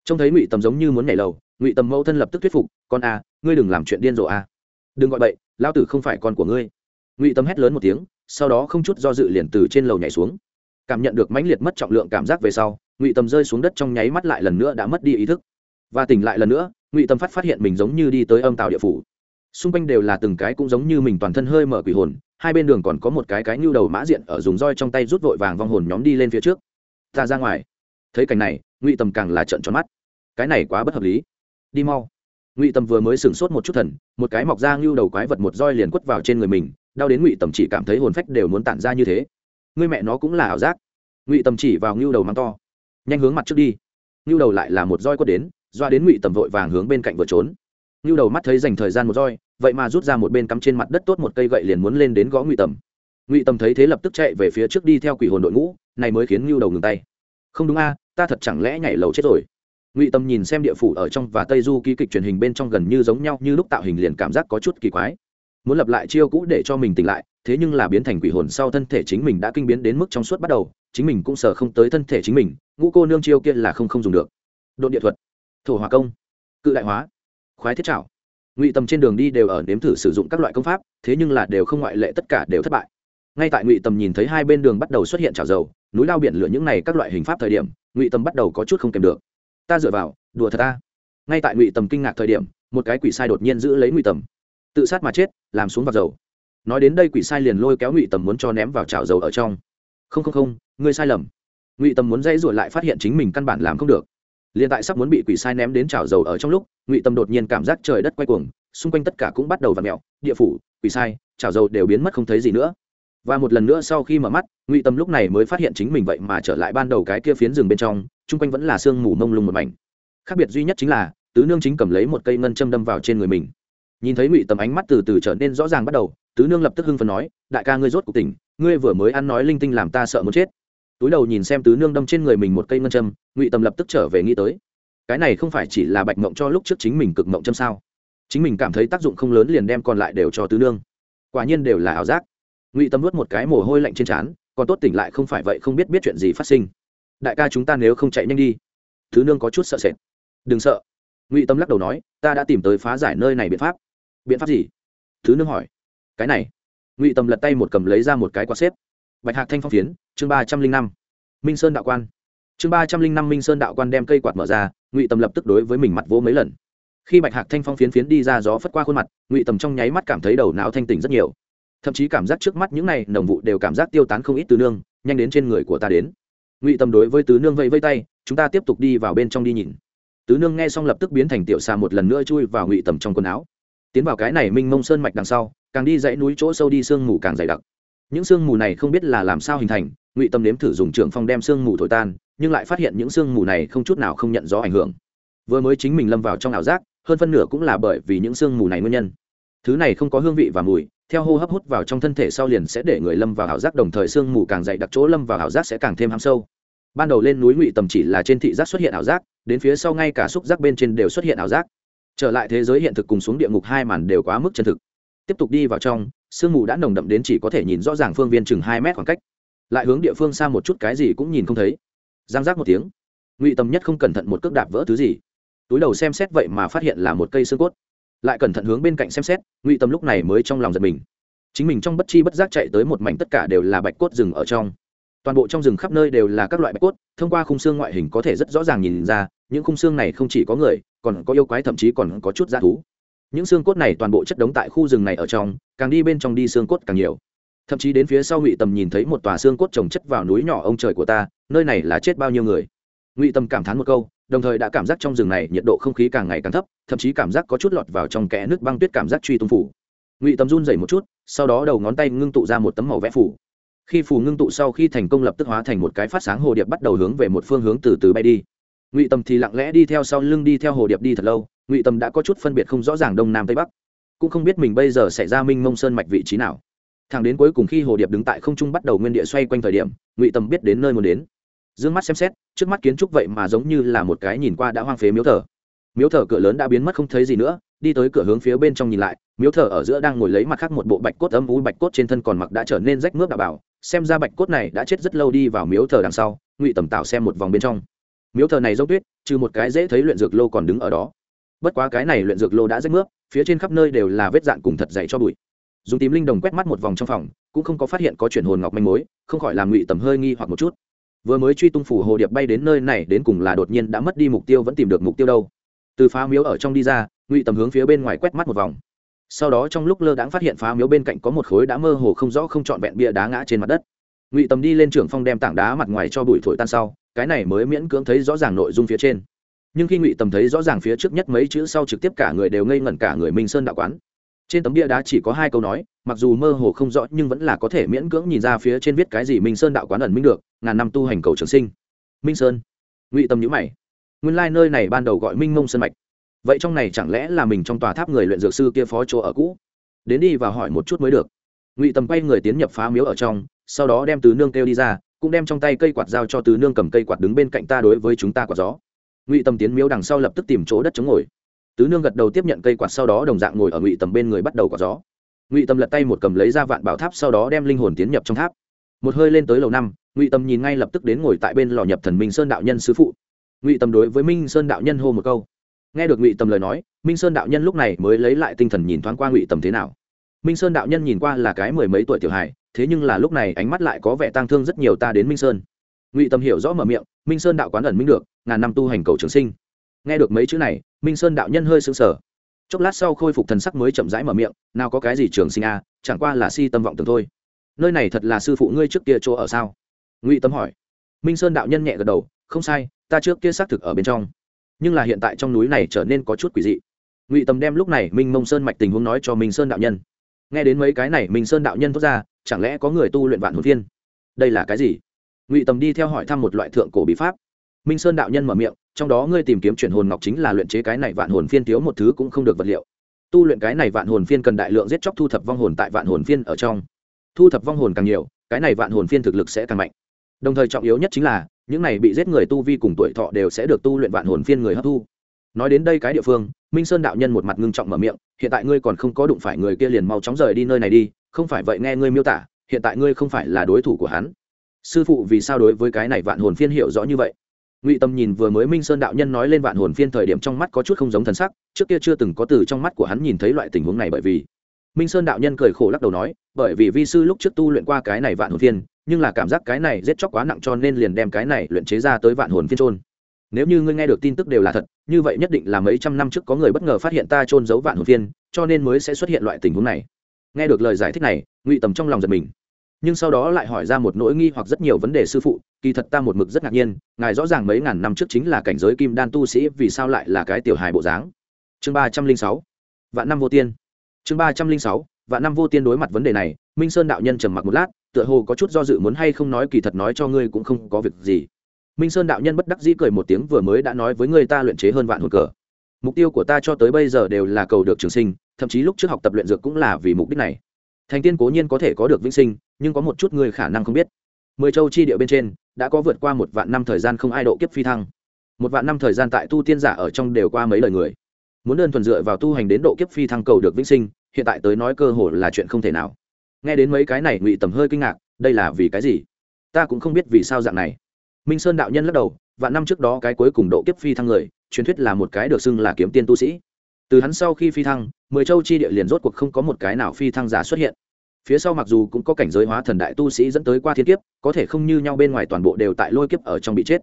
[SPEAKER 1] Trông thấy ngụy tâm giống như muốn nhảy lầu, ngụy tâm mẫu thân lập tức thuyết phục, con a, ngươi đừng làm chuyện điên rồ a. Đừng gọi bậy, lao tử không phải con của ngươi ngụy tâm hét lớn một tiếng sau đó không chút do dự liền từ trên lầu nhảy xuống cảm nhận được mãnh liệt mất trọng lượng cảm giác về sau ngụy tâm rơi xuống đất trong nháy mắt lại lần nữa đã mất đi ý thức và tỉnh lại lần nữa ngụy tâm phát phát hiện mình giống như đi tới âm tàu địa phủ xung quanh đều là từng cái cũng giống như mình toàn thân hơi mở quỷ hồn hai bên đường còn có một cái cái nhu đầu mã diện ở dùng roi trong tay rút vội vàng vong hồn nhóm đi lên phía trước ta ra ngoài thấy cảnh này ngụy tâm càng là trận tròn mắt cái này quá bất hợp lý đi mau ngụy tâm vừa mới sửng sốt một chút thần một cái mọc ra nhu đầu quái vật một roi liền quất vào trên người mình đau đến ngụy tầm chỉ cảm thấy hồn phách đều muốn tản ra như thế. Người mẹ nó cũng là ảo giác. Ngụy tầm chỉ vào ngưu đầu mắng to. Nhanh hướng mặt trước đi. Ngưu đầu lại là một roi quất đến, doa đến ngụy tầm vội vàng hướng bên cạnh vừa trốn. Ngưu đầu mắt thấy dành thời gian một roi, vậy mà rút ra một bên cắm trên mặt đất tốt một cây gậy liền muốn lên đến gõ ngụy tầm. Ngụy tầm thấy thế lập tức chạy về phía trước đi theo quỷ hồn đội ngũ, này mới khiến ngưu đầu ngừng tay. Không đúng a, ta thật chẳng lẽ nhảy lầu chết rồi? Ngụy tâm nhìn xem địa phủ ở trong và tây du ký kịch truyền hình bên trong gần như giống nhau như lúc tạo hình liền cảm giác có chút kỳ quái muốn lập lại chiêu cũ để cho mình tỉnh lại, thế nhưng là biến thành quỷ hồn sau thân thể chính mình đã kinh biến đến mức trong suốt bắt đầu, chính mình cũng sờ không tới thân thể chính mình, ngũ cô nương chiêu kia là không không dùng được. Độn địa thuật, thổ hòa công, cự đại hóa, khoái thiết trảo. Ngụy tầm trên đường đi đều ở nếm thử sử dụng các loại công pháp, thế nhưng là đều không ngoại lệ, tất cả đều thất bại. Ngay tại ngụy tầm nhìn thấy hai bên đường bắt đầu xuất hiện trào dầu, núi lao biển lửa những này các loại hình pháp thời điểm, ngụy tầm bắt đầu có chút không kèm được. Ta dựa vào, đùa thật ta. Ngay tại ngụy tầm kinh ngạc thời điểm, một cái quỷ sai đột nhiên giữ lấy ngụy tầm tự sát mà chết, làm xuống vào dầu. Nói đến đây quỷ sai liền lôi kéo ngụy tầm muốn cho ném vào chảo dầu ở trong. Không không không, ngươi sai lầm. Ngụy tầm muốn dây ruột lại phát hiện chính mình căn bản làm không được. Liền tại sắp muốn bị quỷ sai ném đến chảo dầu ở trong lúc, ngụy tầm đột nhiên cảm giác trời đất quay cuồng, xung quanh tất cả cũng bắt đầu v ặ mẹo địa phủ, quỷ sai, chảo dầu đều biến mất không thấy gì nữa. Và một lần nữa sau khi mở mắt, ngụy tâm lúc này mới phát hiện chính mình vậy mà trở lại ban đầu cái kia phiến rừng bên trong, chung quanh vẫn là sương mù mông lung một mảnh. Khác biệt duy nhất chính là, tứ nương chính cầm lấy một cây ngân châm đâm vào trên người mình nhìn thấy ngụy tầm ánh mắt từ từ trở nên rõ ràng bắt đầu, tứ nương lập tức hưng phần nói, đại ca ngươi rốt cuộc tỉnh, ngươi vừa mới ăn nói linh tinh làm ta sợ muốn chết. Túi đầu nhìn xem tứ nương đâm trên người mình một cây ngân châm, ngụy tầm lập tức trở về nghĩ tới, cái này không phải chỉ là bạch mộng cho lúc trước chính mình cực mộng châm sao? Chính mình cảm thấy tác dụng không lớn liền đem còn lại đều cho tứ nương. Quả nhiên đều là ảo giác. Ngụy tâm nuốt một cái mồ hôi lạnh trên trán, còn tốt tỉnh lại không phải vậy không biết biết chuyện gì phát sinh. Đại ca chúng ta nếu không chạy nhanh đi. Thứ nương có chút sợ sệt. Đừng sợ. Ngụy tâm lắc đầu nói, ta đã tìm tới phá giải nơi này biện pháp biện pháp gì? Thứ nương hỏi. Cái này. Ngụy tầm lật tay một cầm lấy ra một cái quạt xếp. Bạch hạc thanh phong phiến, chương ba trăm linh năm. Minh sơn đạo quan. Chương ba trăm linh năm minh sơn đạo quan đem cây quạt mở ra, ngụy tầm lập tức đối với mình mặt vỗ mấy lần. Khi bạch hạc thanh phong phiến phiến đi ra gió phất qua khuôn mặt, ngụy tầm trong nháy mắt cảm thấy đầu não thanh tỉnh rất nhiều. Thậm chí cảm giác trước mắt những này nồng vụ đều cảm giác tiêu tán không ít từ nương, nhanh đến trên người của ta đến. Ngụy tầm đối với tứ nương vẫy vây tay, chúng ta tiếp tục đi vào bên trong đi nhìn. Tứ nương nghe xong lập tức biến thành tiểu xà một lần nữa chui vào ngụy tầm trong quần áo tiến vào cái này minh mông sơn mạch đằng sau, càng đi dãy núi chỗ sâu đi sương mù càng dày đặc. Những sương mù này không biết là làm sao hình thành, ngụy tâm nếm thử dùng trường phong đem sương mù thổi tan, nhưng lại phát hiện những sương mù này không chút nào không nhận rõ ảnh hưởng. Vừa mới chính mình lâm vào trong ảo giác, hơn phân nửa cũng là bởi vì những sương mù này nguyên nhân. Thứ này không có hương vị và mùi, theo hô hấp hút vào trong thân thể sau liền sẽ để người lâm vào ảo giác, đồng thời sương mù càng dày đặc chỗ lâm vào ảo giác sẽ càng thêm hám sâu. Ban đầu lên núi ngụy tầm chỉ là trên thị giác xuất hiện ảo giác, đến phía sau ngay cả xúc giác bên trên đều xuất hiện ảo giác trở lại thế giới hiện thực cùng xuống địa ngục hai màn đều quá mức chân thực. Tiếp tục đi vào trong, sương mù đã nồng đậm đến chỉ có thể nhìn rõ ràng phương viên chừng hai mét khoảng cách. Lại hướng địa phương xa một chút cái gì cũng nhìn không thấy. Giang giác một tiếng. Ngụy tầm nhất không cẩn thận một cước đạp vỡ thứ gì. Túi đầu xem xét vậy mà phát hiện là một cây xương cốt. Lại cẩn thận hướng bên cạnh xem xét, ngụy tâm lúc này mới trong lòng giật mình. Chính mình trong bất chi bất giác chạy tới một mảnh tất cả đều là bạch cốt rừng ở trong. Toàn bộ trong rừng khắp nơi đều là các loại bạch cốt, thông qua khung xương ngoại hình có thể rất rõ ràng nhìn ra, những khung xương này không chỉ có người còn có yêu quái thậm chí còn có chút g thú. Những xương cốt này toàn bộ chất đống tại khu rừng này ở trong, càng đi bên trong đi xương cốt càng nhiều. Thậm chí đến phía sau ngụy tầm nhìn thấy một tòa xương cốt trồng chất vào núi nhỏ ông trời của ta, nơi này là chết bao nhiêu người? Ngụy tầm cảm thán một câu, đồng thời đã cảm giác trong rừng này nhiệt độ không khí càng ngày càng thấp, thậm chí cảm giác có chút lọt vào trong kẽ nước băng tuyết cảm giác truy tung phủ. Ngụy tầm run dày một chút, sau đó đầu ngón tay ngưng tụ ra một tấm màu vẽ phủ. Khi phủ ngưng tụ sau khi thành công lập tức hóa thành một cái phát sáng hồ điệp bắt đầu hướng về một phương hướng từ từ bay đi ngụy tầm thì lặng lẽ đi theo sau lưng đi theo hồ điệp đi thật lâu ngụy tầm đã có chút phân biệt không rõ ràng đông nam tây bắc cũng không biết mình bây giờ sẽ ra minh mông sơn mạch vị trí nào thẳng đến cuối cùng khi hồ điệp đứng tại không trung bắt đầu nguyên địa xoay quanh thời điểm ngụy tầm biết đến nơi muốn đến d ư ơ n g mắt xem xét trước mắt kiến trúc vậy mà giống như là một cái nhìn qua đã hoang phế miếu thờ miếu thờ cửa lớn đã biến mất không thấy gì nữa đi tới cửa hướng phía bên trong nhìn lại miếu thờ ở giữa đang ngồi lấy mặt khác một bộ bạch cốt âm u bạch cốt trên thân còn mặc đã trở nên rách mướp đạo bảo xem ra bạch cốt này đã chết rất lâu đi vào miếu thờ đằng sau ngụy tầm tạo xem một vòng bên trong miếu thờ này dốc tuyết, trừ một cái dễ thấy luyện dược lô còn đứng ở đó. Bất quá cái này luyện dược lô đã rách nước, phía trên khắp nơi đều là vết dạn cùng thật dày cho bụi. Dùng tím linh đồng quét mắt một vòng trong phòng, cũng không có phát hiện có chuyển hồn ngọc manh mối, không khỏi làm ngụy tầm hơi nghi hoặc một chút. Vừa mới truy tung phủ hồ điệp bay đến nơi này, đến cùng là đột nhiên đã mất đi mục tiêu vẫn tìm được mục tiêu đâu. Từ phá miếu ở trong đi ra, ngụy tầm hướng phía bên ngoài quét mắt một vòng. Sau đó trong lúc lơ đãng phát hiện phá miếu bên cạnh có một khối đã mơ hồ không rõ không trọn vẹn bia đá ngã trên mặt đất. Ngụy tầm đi lên trưởng phong đem tảng đá mặt ngoài cho bụi thổi tan sau cái này mới miễn cưỡng thấy rõ ràng nội dung phía trên. Nhưng khi ngụy tầm thấy rõ ràng phía trước nhất mấy chữ sau trực tiếp cả người đều ngây ngẩn cả người minh sơn đạo quán. Trên tấm bia đá chỉ có hai câu nói, mặc dù mơ hồ không rõ nhưng vẫn là có thể miễn cưỡng nhìn ra phía trên viết cái gì minh sơn đạo quán ẩn minh được, ngàn năm tu hành cầu trường sinh. Minh sơn. Ngụy tâm nhữ mày. Nguyên lai、like、nơi này ban đầu gọi minh mông sơn mạch. Vậy trong này chẳng lẽ là mình trong tòa tháp người luyện dược sư kia phó chỗ ở cũ? Đến đi và hỏi một chút mới được. Ngụy tầm quay người tiến nhập phá miếu ở trong, sau đó đem từ nương kêu đi ra cũng đem trong tay cây quạt giao cho tứ nương cầm cây quạt đứng bên cạnh ta đối với chúng ta quạt gió. Ngụy tầm tiến miếu đằng sau lập tức tìm chỗ đất chống ngồi. Tứ nương gật đầu tiếp nhận cây quạt sau đó đồng dạng ngồi ở ngụy tầm bên người bắt đầu quạt gió. Ngụy tầm lật tay một cầm lấy ra vạn bảo tháp sau đó đem linh hồn tiến nhập trong tháp. Một hơi lên tới lầu năm, ngụy tầm nhìn ngay lập tức đến ngồi tại bên lò nhập thần minh sơn đạo nhân sứ phụ. Ngụy tầm đối với minh sơn đạo nhân hô một câu. Nghe được ngụy tầm lời nói, minh sơn đạo nhân lúc này mới lấy lại tinh thần nhìn thoáng qua ngụy tầm thế nào minh sơn đạo nhân nhìn qua là cái mười mấy tuổi tiểu hài thế nhưng là lúc này ánh mắt lại có vẻ tang thương rất nhiều ta đến minh sơn. Ngụy tâm hiểu rõ mở miệng minh sơn đạo quán ẩn minh được ngàn năm tu hành cầu trường sinh. Nghe được mấy chữ này minh sơn đạo nhân hơi sững sờ. Chốc lát sau khôi phục thần sắc mới chậm rãi mở miệng nào có cái gì trường sinh a à, chẳng qua là si tâm vọng tưởng thôi. Nơi này thật là sư phụ ngươi trước kia chỗ ở sao? Ngụy tâm hỏi. Minh sơn đạo nhân nhẹ gật đầu không sai ta trước kia xác thực ở bên trong. Nhưng là hiện tại trong núi này trở nên có chút quỷ dị. Ngụy tâm đem lúc này minh mông sơn mạch tình huống nói cho minh sơn đạo nhân nghe đến mấy cái này minh sơn đạo nhân thốt ra, chẳng lẽ có người tu luyện vạn hồn phiên đây là cái gì? Ngụy tầm đi theo hỏi thăm một loại thượng cổ bí pháp. Minh sơn đạo nhân mở miệng, trong đó ngươi tìm kiếm chuyển hồn ngọc chính là luyện chế cái này vạn hồn phiên thiếu một thứ cũng không được vật liệu. Tu luyện cái này vạn hồn phiên cần đại lượng giết chóc thu thập vong hồn tại vạn hồn phiên ở trong. Thu thập vong hồn càng nhiều, cái này vạn hồn phiên thực lực sẽ càng mạnh. Đồng thời trọng yếu nhất chính là, những này bị giết người tu vi cùng tuổi thọ đều sẽ được tu luyện vạn hồn phiên người hấp thu nói đến đây cái địa phương, minh sơn đạo nhân một mặt ngưng trọng mở miệng, hiện tại ngươi còn không có đụng phải người kia liền mau chóng rời đi nơi này đi, không phải vậy nghe ngươi miêu tả, hiện tại ngươi không phải là đối thủ của hắn. Sư phụ vì sao đối với cái này vạn hồn phiên hiểu rõ như vậy? Ngụy tâm nhìn vừa mới minh sơn đạo nhân nói lên vạn hồn phiên thời điểm trong mắt có chút không giống thần sắc, trước kia chưa từng có từ trong mắt của hắn nhìn thấy loại tình huống này bởi vì minh sơn đạo nhân cười khổ lắc đầu nói, bởi vì vi sư lúc trước tu luyện qua cái này vạn hồn phiên, nhưng là cảm giác cái này giết chóc quá nặng cho nên liền đem cái này luyện chế ra tới vạn hồn phiên trôn nếu như ngươi nghe được tin tức đều là thật, như vậy nhất định là mấy trăm năm trước có người bất ngờ phát hiện ta trôn giấu vạn hồn phiên, cho nên mới sẽ xuất hiện loại tình huống này. Nghe được lời giải thích này, ngụy tầm trong lòng giật mình. Nhưng sau đó lại hỏi ra một nỗi nghi hoặc rất nhiều vấn đề sư phụ, kỳ thật ta một mực rất ngạc nhiên, ngài rõ ràng mấy ngàn năm trước chính là cảnh giới kim đan tu sĩ vì sao lại là cái tiểu hài bộ dáng. Chương ba trăm linh sáu, vạn năm vô tiên. Chương ba trăm linh sáu, vạn năm vô tiên đối mặt vấn đề này, minh sơn đạo nhân trầm mặc một lát, tựa hồ có chút do dự muốn hay không nói kỳ thật nói cho ngươi cũng không có việc gì minh sơn đạo nhân bất đắc dĩ cười một tiếng, vừa mới đã nói với người ta luyện chế hơn vạn hồn cờ. Mục tiêu của ta cho tới bây giờ đều là cầu được trường sinh, thậm chí lúc trước học tập luyện dược cũng là vì mục đích này. Thành tiên cố nhiên có thể có được vĩnh sinh, nhưng có một chút người khả năng không biết. Mười châu chi địa bên trên, đã có vượt qua một vạn năm thời gian không ai độ kiếp phi thăng. Một vạn năm thời gian tại tu tiên giả ở trong đều qua mấy lời người. Muốn đơn thuần dựa vào tu hành đến độ kiếp phi thăng cầu được vĩnh sinh, hiện tại tới nói cơ hội là chuyện không thể nào. Nghe đến mấy cái này ngụy tầm hơi kinh ngạc, đây là vì cái gì? Ta cũng không biết vì sao dạng này minh sơn đạo nhân lắc đầu, vạn năm trước đó cái cuối cùng độ kiếp phi thăng người, truyền thuyết là một cái được xưng là kiếm tiên tu sĩ. Từ hắn sau khi phi thăng, mười châu chi địa liền rốt cuộc không có một cái nào phi thăng giả xuất hiện. Phía sau mặc dù cũng có cảnh giới hóa thần đại tu sĩ dẫn tới qua thiên kiếp, có thể không như nhau bên ngoài toàn bộ đều tại lôi kiếp ở trong bị chết.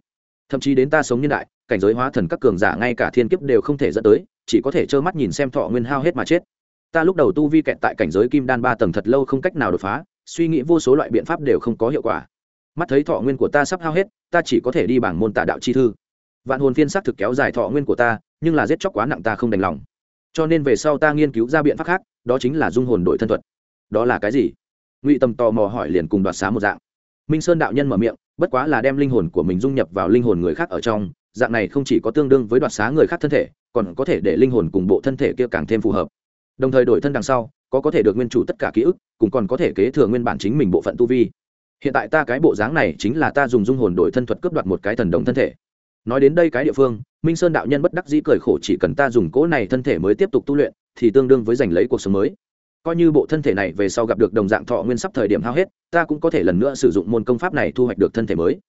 [SPEAKER 1] Thậm chí đến ta sống nhân đại, cảnh giới hóa thần các cường giả ngay cả thiên kiếp đều không thể dẫn tới, chỉ có thể trơ mắt nhìn xem thọ nguyên hao hết mà chết. Ta lúc đầu tu vi kẹt tại cảnh giới kim đan ba tầng thật lâu không cách nào đột phá, suy nghĩ vô số loại biện pháp đều không có hiệu quả mắt thấy thọ nguyên của ta sắp hao hết, ta chỉ có thể đi bảng môn tà đạo chi thư. Vạn hồn phiên xác thực kéo dài thọ nguyên của ta, nhưng là giết chóc quá nặng ta không đành lòng. Cho nên về sau ta nghiên cứu ra biện pháp khác, đó chính là dung hồn đổi thân thuật. Đó là cái gì? Ngụy tầm tò mò hỏi liền cùng đoạt xá một dạng. Minh sơn đạo nhân mở miệng, bất quá là đem linh hồn của mình dung nhập vào linh hồn người khác ở trong, dạng này không chỉ có tương đương với đoạt xá người khác thân thể, còn có thể để linh hồn cùng bộ thân thể kia càng thêm phù hợp. Đồng thời đổi thân đằng sau, có có thể được nguyên chủ tất cả ký ức, cũng còn có thể kế thừa nguyên bản chính mình bộ phận tu vi hiện tại ta cái bộ dáng này chính là ta dùng dung hồn đổi thân thuật cướp đoạt một cái thần đồng thân thể. Nói đến đây cái địa phương, minh sơn đạo nhân bất đắc dĩ cười khổ chỉ cần ta dùng cỗ này thân thể mới tiếp tục tu luyện, thì tương đương với giành lấy cuộc sống mới. Coi như bộ thân thể này về sau gặp được đồng dạng thọ nguyên sắp thời điểm hao hết, ta cũng có thể lần nữa sử dụng môn công pháp này thu hoạch được thân thể mới.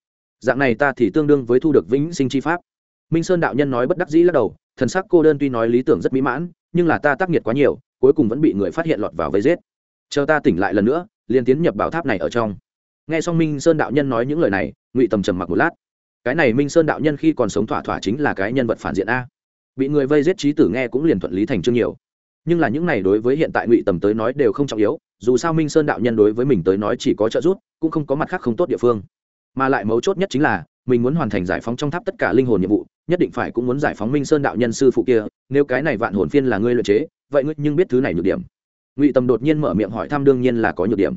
[SPEAKER 1] Dạng này ta thì tương đương với thu được vĩnh sinh chi pháp. Minh sơn đạo nhân nói bất đắc dĩ lắc đầu, thần sắc cô đơn tuy nói lý tưởng rất mỹ mãn, nhưng là ta tác nghiệt quá nhiều, cuối cùng vẫn bị người phát hiện lọt vào vây giết. Chờ ta tỉnh lại lần nữa, liền tiến nhập bảo tháp này ở trong nghe xong minh sơn đạo nhân nói những lời này, ngụy tầm trầm mặc một lát. Cái này minh sơn đạo nhân khi còn sống thỏa thỏa chính là cái nhân vật phản diện a. Bị người vây giết trí tử nghe cũng liền thuận lý thành chương nhiều. Nhưng là những này đối với hiện tại ngụy tầm tới nói đều không trọng yếu, dù sao minh sơn đạo nhân đối với mình tới nói chỉ có trợ giúp, cũng không có mặt khác không tốt địa phương. Mà lại mấu chốt nhất chính là, mình muốn hoàn thành giải phóng trong tháp tất cả linh hồn nhiệm vụ, nhất định phải cũng muốn giải phóng minh sơn đạo nhân sư phụ kia, nếu cái này vạn hồn phiên là ngươi luyện chế, vậy ngươi nhưng biết thứ này nhược điểm. Ngụy tầm đột nhiên mở miệng hỏi thăm đương nhiên là có nhược điểm.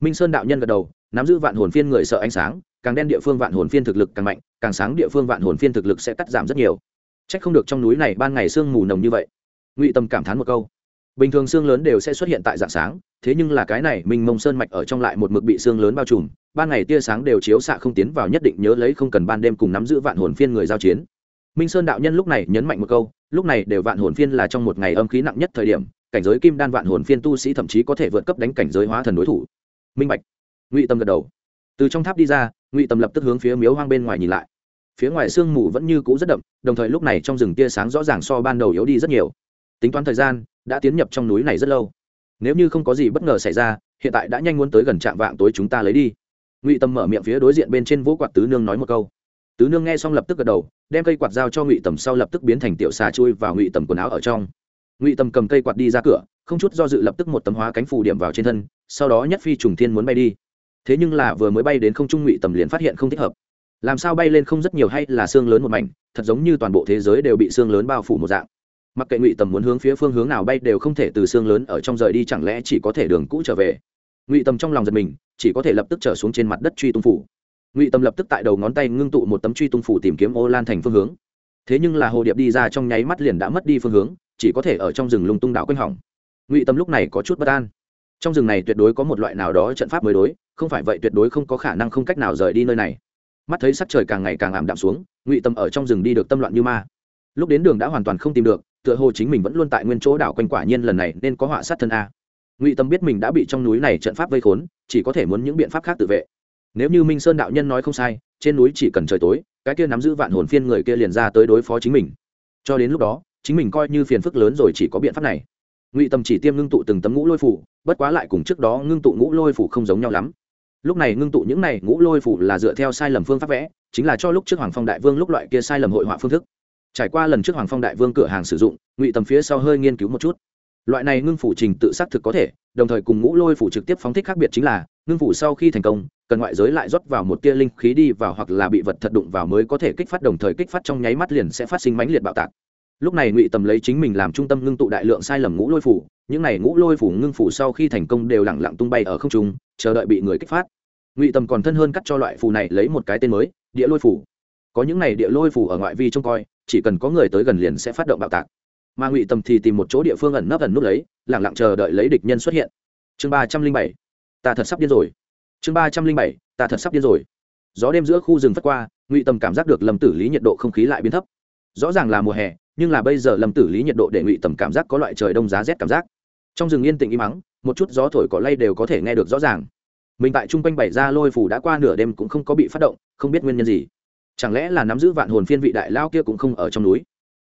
[SPEAKER 1] Minh sơn đạo nhân gật đầu nắm giữ vạn hồn phiên người sợ ánh sáng, càng đen địa phương vạn hồn phiên thực lực càng mạnh, càng sáng địa phương vạn hồn phiên thực lực sẽ cắt giảm rất nhiều. C h ắ c không được trong núi này ban ngày sương mù nồng như vậy. Ngụy tâm cảm thán một câu. Bình thường sương lớn đều sẽ xuất hiện tại dạng sáng, thế nhưng là cái này mình mông sơn mạch ở trong lại một mực bị sương lớn bao trùm, ban ngày tia sáng đều chiếu xạ không tiến vào nhất định nhớ lấy không cần ban đêm cùng nắm giữ vạn hồn phiên người giao chiến. Minh sơn đạo nhân lúc này nhấn mạnh một câu, lúc này đều vạn hồn phiên là trong một ngày âm khí nặng nhất thời điểm, cảnh giới kim đan vạn hồn phiên tu sĩ thậm chí có thể vượt cấp đánh cảnh giới hóa thần đối thủ. Minh bạch ngụy tâm gật đầu từ trong tháp đi ra ngụy tâm lập tức hướng phía miếu hoang bên ngoài nhìn lại phía ngoài sương mù vẫn như cũ rất đậm đồng thời lúc này trong rừng tia sáng rõ ràng so ban đầu yếu đi rất nhiều tính toán thời gian đã tiến nhập trong núi này rất lâu nếu như không có gì bất ngờ xảy ra hiện tại đã nhanh muốn tới gần trạm vạng tối chúng ta lấy đi ngụy tâm mở miệng phía đối diện bên trên vỗ quạt tứ nương nói một câu tứ nương nghe xong lập tức gật đầu đem cây quạt dao cho ngụy tầm sau lập tức biến thành tiểu xà chui vào ngụy tầm quần áo ở trong ngụy tầm cầm cây quạt đi ra cửa không chút do dự lập tức một tấm hóa cánh phù điểm vào trên thân sau đó nhất phi trùng thiên muốn bay đi thế nhưng là vừa mới bay đến không trung ngụy tầm liền phát hiện không thích hợp. Làm sao bay lên không rất nhiều hay là xương lớn một mảnh, thật giống như toàn bộ thế giới đều bị xương lớn bao phủ một dạng. Mặc kệ ngụy tầm muốn hướng phía phương hướng nào bay đều không thể từ xương lớn ở trong rời đi, chẳng lẽ chỉ có thể đường cũ trở về? Ngụy tầm trong lòng giật mình, chỉ có thể lập tức trở xuống trên mặt đất truy tung phủ. Ngụy tầm lập tức tại đầu ngón tay ngưng tụ một tấm truy tung phủ tìm kiếm ô lan thành phương hướng. Thế nhưng là hồ điệp đi ra trong nháy mắt liền đã mất đi phương hướng, chỉ có thể ở trong rừng lung tung đảo quanh hỏng. Ngụy tầm lúc này có chút bất an trong rừng này tuyệt đối có một loại nào đó trận pháp mới đối, không phải vậy tuyệt đối không có khả năng không cách nào rời đi nơi này. Mắt thấy sắc trời càng ngày càng ảm đạm xuống, ngụy tâm ở trong rừng đi được tâm loạn như ma. Lúc đến đường đã hoàn toàn không tìm được, tựa hồ chính mình vẫn luôn tại nguyên chỗ đảo quanh quả nhiên lần này nên có họa sát thân a. Ngụy tâm biết mình đã bị trong núi này trận pháp vây khốn, chỉ có thể muốn những biện pháp khác tự vệ. Nếu như minh sơn đạo nhân nói không sai, trên núi chỉ cần trời tối, cái kia nắm giữ vạn hồn phiên người kia liền ra tới đối phó chính mình. Cho đến lúc đó, chính mình coi như phiền phức lớn rồi chỉ có biện pháp này. Ngụy Tâm chỉ tiêm ngưng tụ từng tấm ngũ lôi phủ bất quá lại cùng trước đó ngưng tụ ngũ lôi phủ không giống nhau lắm. Lúc này ngưng tụ những này ngũ lôi phủ là dựa theo sai lầm phương pháp vẽ, chính là cho lúc trước hoàng phong đại vương lúc loại kia sai lầm hội họa phương thức. Trải qua lần trước hoàng phong đại vương cửa hàng sử dụng, ngụy tầm phía sau hơi nghiên cứu một chút. Loại này ngưng phủ trình tự xác thực có thể, đồng thời cùng ngũ lôi phủ trực tiếp phóng thích khác biệt chính là, ngưng phủ sau khi thành công, cần ngoại giới lại rót vào một tia linh khí đi vào hoặc là bị vật thật đụng vào mới có thể kích phát, đồng thời kích phát trong nháy mắt liền sẽ phát sinh mãnh liệt bạo tạc lúc này ngụy tầm lấy chính mình làm trung tâm ngưng tụ đại lượng sai lầm ngũ lôi phủ, những này ngũ lôi phủ ngưng phủ sau khi thành công đều lẳng lặng tung bay ở không trung, chờ đợi bị người kích phát. Ngụy tầm còn thân hơn cắt cho loại phù này lấy một cái tên mới, địa lôi phủ. Có những này địa lôi phủ ở ngoại vi trông coi, chỉ cần có người tới gần liền sẽ phát động bạo tạc. Mà ngụy tầm thì tìm một chỗ địa phương ẩn nấp ẩn núp lấy lẳng lặng chờ đợi lấy địch nhân xuất hiện. Chương ba trăm linh bảy, ta thật sắp điên rồi. Chương ba trăm linh bảy, ta thật sắp điên rồi. Gió đêm giữa khu rừng phất qua, ngụy tầm cảm giác được lâm tử lý nhiệt độ không khí lại biến thấp. Rõ ràng là mùa hè nhưng là bây giờ lâm tử lý nhiệt độ để ngụy tầm cảm giác có loại trời đông giá rét cảm giác. Trong rừng yên tĩnh im mắng một chút gió thổi cỏ lay đều có thể nghe được rõ ràng. Mình tại chung quanh bảy ra lôi phủ đã qua nửa đêm cũng không có bị phát động, không biết nguyên nhân gì. Chẳng lẽ là nắm giữ vạn hồn phiên vị đại lao kia cũng không ở trong núi?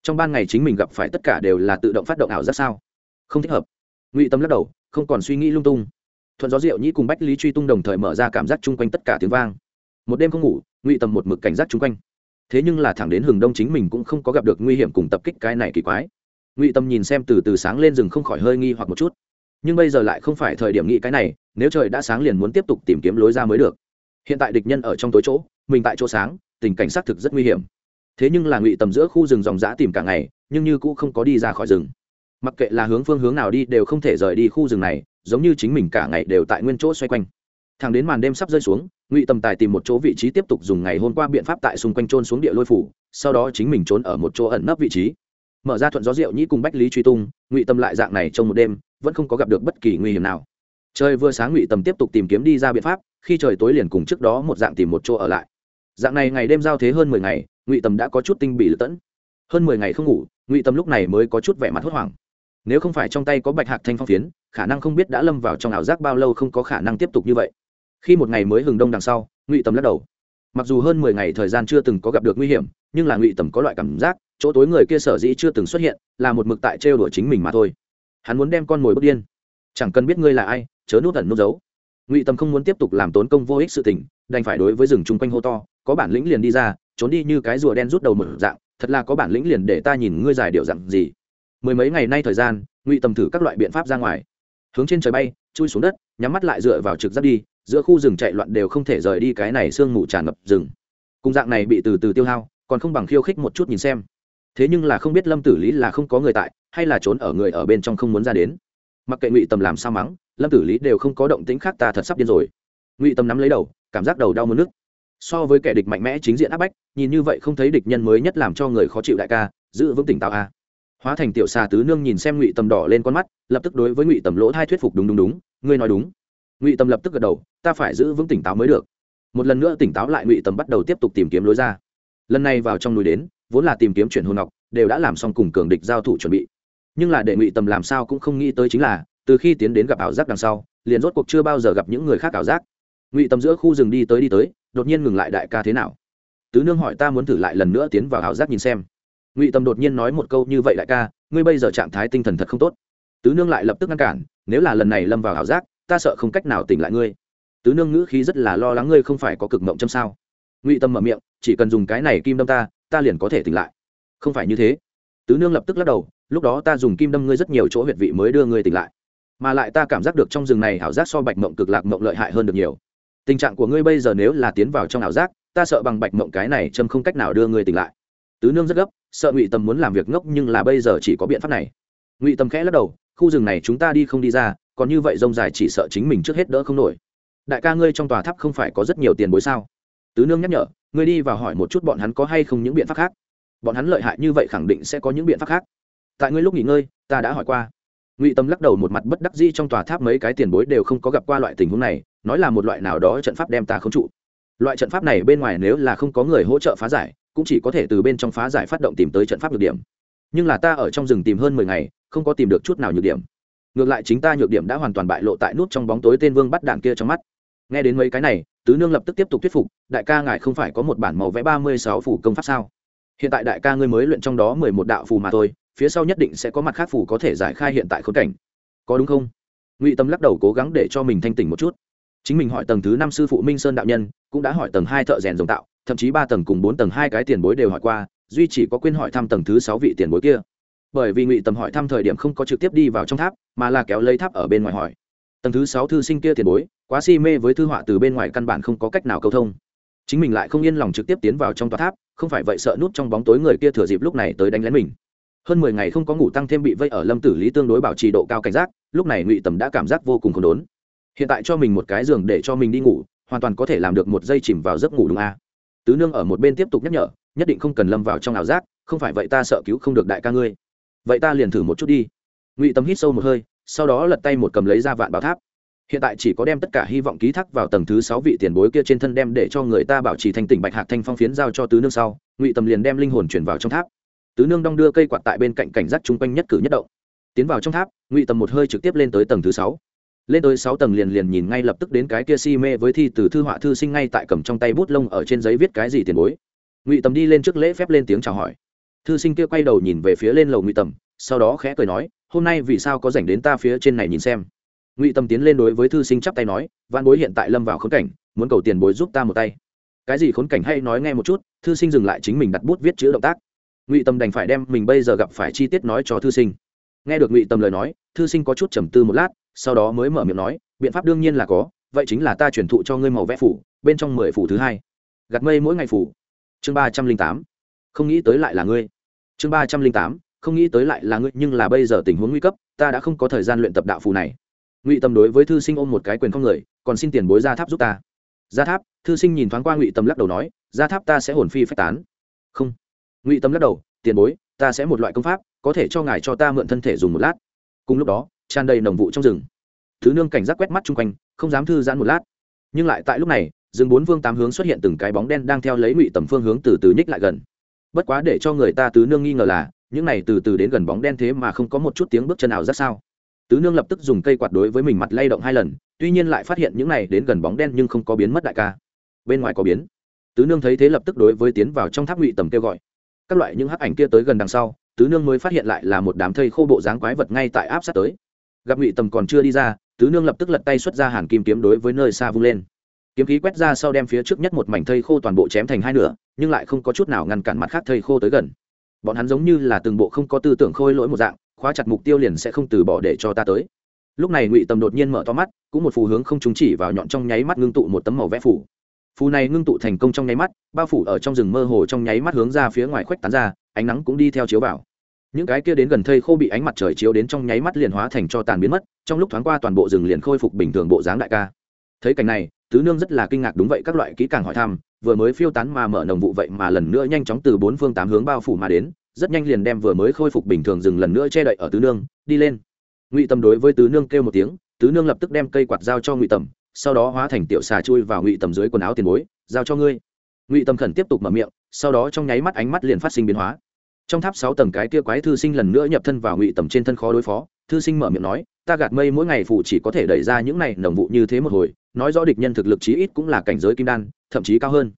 [SPEAKER 1] Trong ban ngày chính mình gặp phải tất cả đều là tự động phát động ảo giác sao? Không thích hợp. Ngụy tâm lắc đầu, không còn suy nghĩ lung tung. Thuận gió rượu nhĩ cùng bách lý truy tung đồng thời mở ra cảm giác chung quanh tất cả tiếng vang. Một đêm không ngủ, ngụy tầm một mực cảnh giác chung quanh thế nhưng là thẳng đến hừng đông chính mình cũng không có gặp được nguy hiểm cùng tập kích cái này kỳ quái. Ngụy tâm nhìn xem từ từ sáng lên rừng không khỏi hơi nghi hoặc một chút. Nhưng bây giờ lại không phải thời điểm nghĩ cái này, nếu trời đã sáng liền muốn tiếp tục tìm kiếm lối ra mới được. Hiện tại địch nhân ở trong tối chỗ, mình tại chỗ sáng, tình cảnh xác thực rất nguy hiểm. Thế nhưng là ngụy tầm giữa khu rừng dòng giã tìm cả ngày, nhưng như cũng không có đi ra khỏi rừng. Mặc kệ là hướng phương hướng nào đi đều không thể rời đi khu rừng này, giống như chính mình cả ngày đều tại nguyên chỗ xoay quanh thẳng đến màn đêm sắp rơi xuống, ngụy tầm tài tìm một chỗ vị trí tiếp tục dùng ngày hôm qua biện pháp tại xung quanh trôn xuống địa lôi phủ, sau đó chính mình trốn ở một chỗ ẩn nấp vị trí. Mở ra thuận gió rượu nhĩ cùng bách lý truy tung, ngụy tâm lại dạng này trong một đêm, vẫn không có gặp được bất kỳ nguy hiểm nào. Trời vừa sáng ngụy tầm tiếp tục tìm kiếm đi ra biện pháp, khi trời tối liền cùng trước đó một dạng tìm một chỗ ở lại. Dạng này ngày đêm giao thế hơn mười ngày, ngụy tầm đã có chút tinh bị lật tẫn. Hơn mười ngày không ngủ, ngụy tầm lúc này mới có chút vẻ mặt hốt hoảng. Nếu không phải trong tay có bạch hạc thanh phong phiến, khả năng không biết đã lâm vào trong ảo giác bao lâu không có khả năng tiếp tục như vậy khi một ngày mới hừng đông đằng sau, ngụy tầm lắc đầu. Mặc dù hơn mười ngày thời gian chưa từng có gặp được nguy hiểm, nhưng là ngụy tầm có loại cảm giác, chỗ tối người kia sở dĩ chưa từng xuất hiện, là một mực tại trêu đuổi chính mình mà thôi. Hắn muốn đem con mồi bước điên. Chẳng cần biết ngươi là ai, chớ nút ẩn nút giấu. Ngụy tầm không muốn tiếp tục làm tốn công vô ích sự tình, đành phải đối với rừng chung quanh hô to, có bản lĩnh liền đi ra, trốn đi như cái rùa đen rút đầu mở dạng, thật là có bản lĩnh liền để ta nhìn ngươi dài điệu dặn gì. Mười mấy ngày nay thời gian, ngụy tầm thử các loại biện pháp ra ngoài. Hướng trên trời bay, chui xuống đất, nhắm mắt lại dựa vào trực giáp đi giữa khu rừng chạy loạn đều không thể rời đi cái này sương mù tràn ngập rừng. Cùng dạng này bị từ từ tiêu hao, còn không bằng khiêu khích một chút nhìn xem. Thế nhưng là không biết lâm tử lý là không có người tại, hay là trốn ở người ở bên trong không muốn ra đến. Mặc kệ ngụy tầm làm sao mắng, lâm tử lý đều không có động tĩnh khác ta thật sắp điên rồi. Ngụy tầm nắm lấy đầu, cảm giác đầu đau mất nước so với kẻ địch mạnh mẽ chính diện áp bách, nhìn như vậy không thấy địch nhân mới nhất làm cho người khó chịu đại ca, giữ vững tỉnh táo a. Hóa thành tiểu xà tứ nương nhìn xem ngụy tầm đỏ lên con mắt, lập tức đối với ngụy tầm lỗ thai thuyết phục đúng đúng đúng, ngươi nói đúng ngụy Tâm lập tức gật đầu, ta phải giữ vững tỉnh táo mới được. Một lần nữa tỉnh táo lại, ngụy Tâm bắt đầu tiếp tục tìm kiếm lối ra. Lần này vào trong núi đến, vốn là tìm kiếm chuyển hồn ngọc, đều đã làm xong cùng cường địch giao thủ chuẩn bị. Nhưng là để ngụy Tâm làm sao cũng không nghĩ tới chính là, từ khi tiến đến gặp ảo giác đằng sau, liền rốt cuộc chưa bao giờ gặp những người khác ảo giác. Ngụy Tâm giữa khu rừng đi tới đi tới, đột nhiên ngừng lại đại ca thế nào? Tứ nương hỏi ta muốn thử lại lần nữa tiến vào ảo giác nhìn xem. Ngụy Tâm đột nhiên nói một câu như vậy đại ca, ngươi bây giờ trạng thái tinh thần thật không tốt. Tứ nương lại lập tức ngăn cản, nếu là lần này lâm vào ảo giác ta sợ không cách nào tỉnh lại ngươi. Tứ nương ngữ khí rất là lo lắng ngươi không phải có cực mộng châm sao. Ngụy tâm mở miệng, chỉ cần dùng cái này kim đâm ta ta liền có thể tỉnh lại. Không phải như thế. Tứ nương lập tức lắc đầu, lúc đó ta dùng kim đâm ngươi rất nhiều chỗ huyệt vị mới đưa ngươi tỉnh lại. Mà lại ta cảm giác được trong rừng này ảo giác so bạch mộng cực lạc mộng lợi hại hơn được nhiều. Tình trạng của ngươi bây giờ nếu là tiến vào trong ảo giác, ta sợ bằng bạch mộng cái này châm không cách nào đưa ngươi tỉnh lại. Tứ nương rất gấp, sợ ngụy tâm muốn làm việc ngốc nhưng là bây giờ chỉ có biện pháp này. Ngụy tâm khẽ lắc đầu, khu rừng này chúng ta đi không đi ra còn như vậy rông dài chỉ sợ chính mình trước hết đỡ không nổi. Đại ca ngươi trong tòa tháp không phải có rất nhiều tiền bối sao? Tứ nương nhắc nhở, ngươi đi vào hỏi một chút bọn hắn có hay không những biện pháp khác. Bọn hắn lợi hại như vậy khẳng định sẽ có những biện pháp khác. Tại ngươi lúc nghỉ ngơi, ta đã hỏi qua. Ngụy tâm lắc đầu một mặt bất đắc di trong tòa tháp mấy cái tiền bối đều không có gặp qua loại tình huống này, nói là một loại nào đó trận pháp đem ta không trụ. Loại trận pháp này bên ngoài nếu là không có người hỗ trợ phá giải, cũng chỉ có thể từ bên trong phá giải phát động tìm tới trận pháp nhược điểm. Nhưng là ta ở trong rừng tìm hơn mười ngày, không có tìm được chút nào nhược điểm ngược lại chính ta nhược điểm đã hoàn toàn bại lộ tại nút trong bóng tối tên vương bắt đạn kia trong mắt. Nghe đến mấy cái này, tứ nương lập tức tiếp tục thuyết phục, đại ca ngài không phải có một bản màu vẽ ba mươi sáu phủ công pháp sao? Hiện tại đại ca ngươi mới luyện trong đó mười một đạo phù mà thôi, phía sau nhất định sẽ có mặt khác phù có thể giải khai hiện tại khốn cảnh. Có đúng không? Ngụy tâm lắc đầu cố gắng để cho mình thanh tỉnh một chút. Chính mình hỏi tầng thứ năm sư phụ minh sơn đạo nhân, cũng đã hỏi tầng hai thợ rèn dòng tạo, thậm chí ba tầng cùng bốn tầng hai cái tiền bối đều hỏi qua, duy chỉ có quên hỏi thăm tầng thứ sáu vị tiền bối kia bởi vì ngụy tầm hỏi thăm thời điểm không có trực tiếp đi vào trong tháp, mà là kéo lấy tháp ở bên ngoài hỏi. Tầng thứ sáu thư sinh kia tiền bối, quá si mê với thư họa từ bên ngoài căn bản không có cách nào câu thông. Chính mình lại không yên lòng trực tiếp tiến vào trong tòa tháp, không phải vậy sợ nút trong bóng tối người kia thừa dịp lúc này tới đánh lén mình. Hơn mười ngày không có ngủ tăng thêm bị vây ở lâm tử lý tương đối bảo trì độ cao cảnh giác, lúc này ngụy tầm đã cảm giác vô cùng khổ đốn. Hiện tại cho mình một cái giường để cho mình đi ngủ, hoàn toàn có thể làm được một giây chìm vào giấc ngủ đúng a à. tứ nương ở một bên tiếp tục nhắc nhở, nhất định không cần lâm vào trong ảo giác, không phải vậy ta sợ cứu không được đại ca ngươi vậy ta liền thử một chút đi. Ngụy tầm hít sâu một hơi, sau đó lật tay một cầm lấy ra vạn bảo tháp. Hiện tại chỉ có đem tất cả hy vọng ký thác vào tầng thứ sáu vị tiền bối kia trên thân đem để cho người ta bảo trì thanh tỉnh bạch hạc thanh phong phiến giao cho tứ nương sau, ngụy tầm liền đem linh hồn chuyển vào trong tháp. Tứ nương đong đưa cây quạt tại bên cạnh cảnh giác chung quanh nhất cử nhất động. Tiến vào trong tháp, ngụy tầm một hơi trực tiếp lên tới tầng thứ sáu. Lên tới sáu tầng liền liền nhìn ngay lập tức đến cái kia si mê với thi từ thư họa thư sinh ngay tại cầm trong tay bút lông ở trên giấy viết cái gì tiền bối. Ngụy tầm đi lên trước lễ phép lên tiếng chào hỏi thư sinh kia quay đầu nhìn về phía lên lầu ngụy tầm, sau đó khẽ cười nói, hôm nay vì sao có dành đến ta phía trên này nhìn xem? Ngụy tầm tiến lên đối với thư sinh chắp tay nói văn bối hiện tại lâm vào khốn cảnh, muốn cầu tiền bối giúp ta một tay. Cái gì khốn cảnh? Hay nói nghe một chút. Thư sinh dừng lại chính mình đặt bút viết chữ động tác. Ngụy tầm đành phải đem mình bây giờ gặp phải chi tiết nói cho thư sinh. Nghe được ngụy tầm lời nói, thư sinh có chút trầm tư một lát, sau đó mới mở miệng nói, biện pháp đương nhiên là có, vậy chính là ta chuyển thụ cho ngươi màu vẽ phủ, bên trong mười phủ thứ hai. Gặt mây mỗi ngày phủ. Chương ba trăm linh tám. Không nghĩ tới lại là ngươi chương ba trăm linh tám, không nghĩ tới lại là ngươi, nhưng là bây giờ tình huống nguy cấp, ta đã không có thời gian luyện tập đạo phù này. Ngụy tâm đối với thư sinh ôm một cái quyền không người, còn xin tiền bối ra tháp giúp ta. Ra tháp, thư sinh nhìn thoáng qua ngụy tâm lắc đầu nói ra tháp ta sẽ hồn phi phách tán. Không. Ngụy tâm lắc đầu, tiền bối, ta sẽ một loại công pháp, có thể cho ngài cho ta mượn thân thể dùng một lát. Cùng lúc đó, tràn đầy nồng vụ trong rừng. Thứ nương cảnh giác quét mắt chung quanh, không dám thư giãn một lát. Nhưng lại tại lúc này, rừng bốn vương tám hướng xuất hiện từng cái bóng đen đang theo lấy ngụy tầm phương hướng từ từ nhích lại gần bất quá để cho người ta tứ nương nghi ngờ là, những này từ từ đến gần bóng đen thế mà không có một chút tiếng bước chân nào ra sao. Tứ nương lập tức dùng cây quạt đối với mình mặt lay động hai lần, tuy nhiên lại phát hiện những này đến gần bóng đen nhưng không có biến mất đại ca. Bên ngoài có biến. Tứ nương thấy thế lập tức đối với tiến vào trong tháp ngụy tầm kêu gọi. Các loại những hắc ảnh kia tới gần đằng sau, tứ nương mới phát hiện lại là một đám thây khô bộ dáng quái vật ngay tại áp sát tới. Gặp ngụy tầm còn chưa đi ra, tứ nương lập tức lật tay xuất ra hàn kim kiếm đối với nơi xa vung lên kiếm khí quét ra sau đem phía trước nhất một mảnh thây khô toàn bộ chém thành hai nửa, nhưng lại không có chút nào ngăn cản mặt khác thây khô tới gần. Bọn hắn giống như là từng bộ không có tư tưởng khôi lỗi một dạng, khóa chặt mục tiêu liền sẽ không từ bỏ để cho ta tới. Lúc này ngụy tầm đột nhiên mở to mắt, cũng một phù hướng không trúng chỉ vào nhọn trong nháy mắt ngưng tụ một tấm màu vẽ phủ. Phù này ngưng tụ thành công trong nháy mắt, bao phủ ở trong rừng mơ hồ trong nháy mắt hướng ra phía ngoài khuếch tán ra, ánh nắng cũng đi theo chiếu vào. Những cái kia đến gần thây khô bị ánh mặt trời chiếu đến trong nháy mắt liền hóa thành cho tàn biến mất, trong lúc thoáng qua toàn bộ rừng liền khôi phục bình thường bộ dáng đại ca thấy cảnh này, tứ nương rất là kinh ngạc đúng vậy, các loại kỹ càng hỏi thăm, vừa mới phiêu tán mà mở nồng vụ vậy mà lần nữa nhanh chóng từ bốn phương tám hướng bao phủ mà đến, rất nhanh liền đem vừa mới khôi phục bình thường dừng lần nữa che đậy ở tứ nương, đi lên. Ngụy tầm đối với tứ nương kêu một tiếng, tứ nương lập tức đem cây quạt giao cho ngụy tầm sau đó hóa thành tiểu xà chui vào ngụy tầm dưới quần áo tiền bối, giao cho ngươi. Ngụy tầm khẩn tiếp tục mở miệng, sau đó trong nháy mắt ánh mắt liền phát sinh biến hóa. Trong tháp sáu tầng cái kia quái thư sinh lần nữa nhập thân vào ngụy tầm trên thân khó đối phó, thư sinh mở miệng nói, ta gạt mây mỗi ngày phụ chỉ có thể đẩy ra những này nồng vụ như thế một hồi nói rõ địch nhân thực lực chí ít cũng là cảnh giới kim đan, thậm chí cao hơn.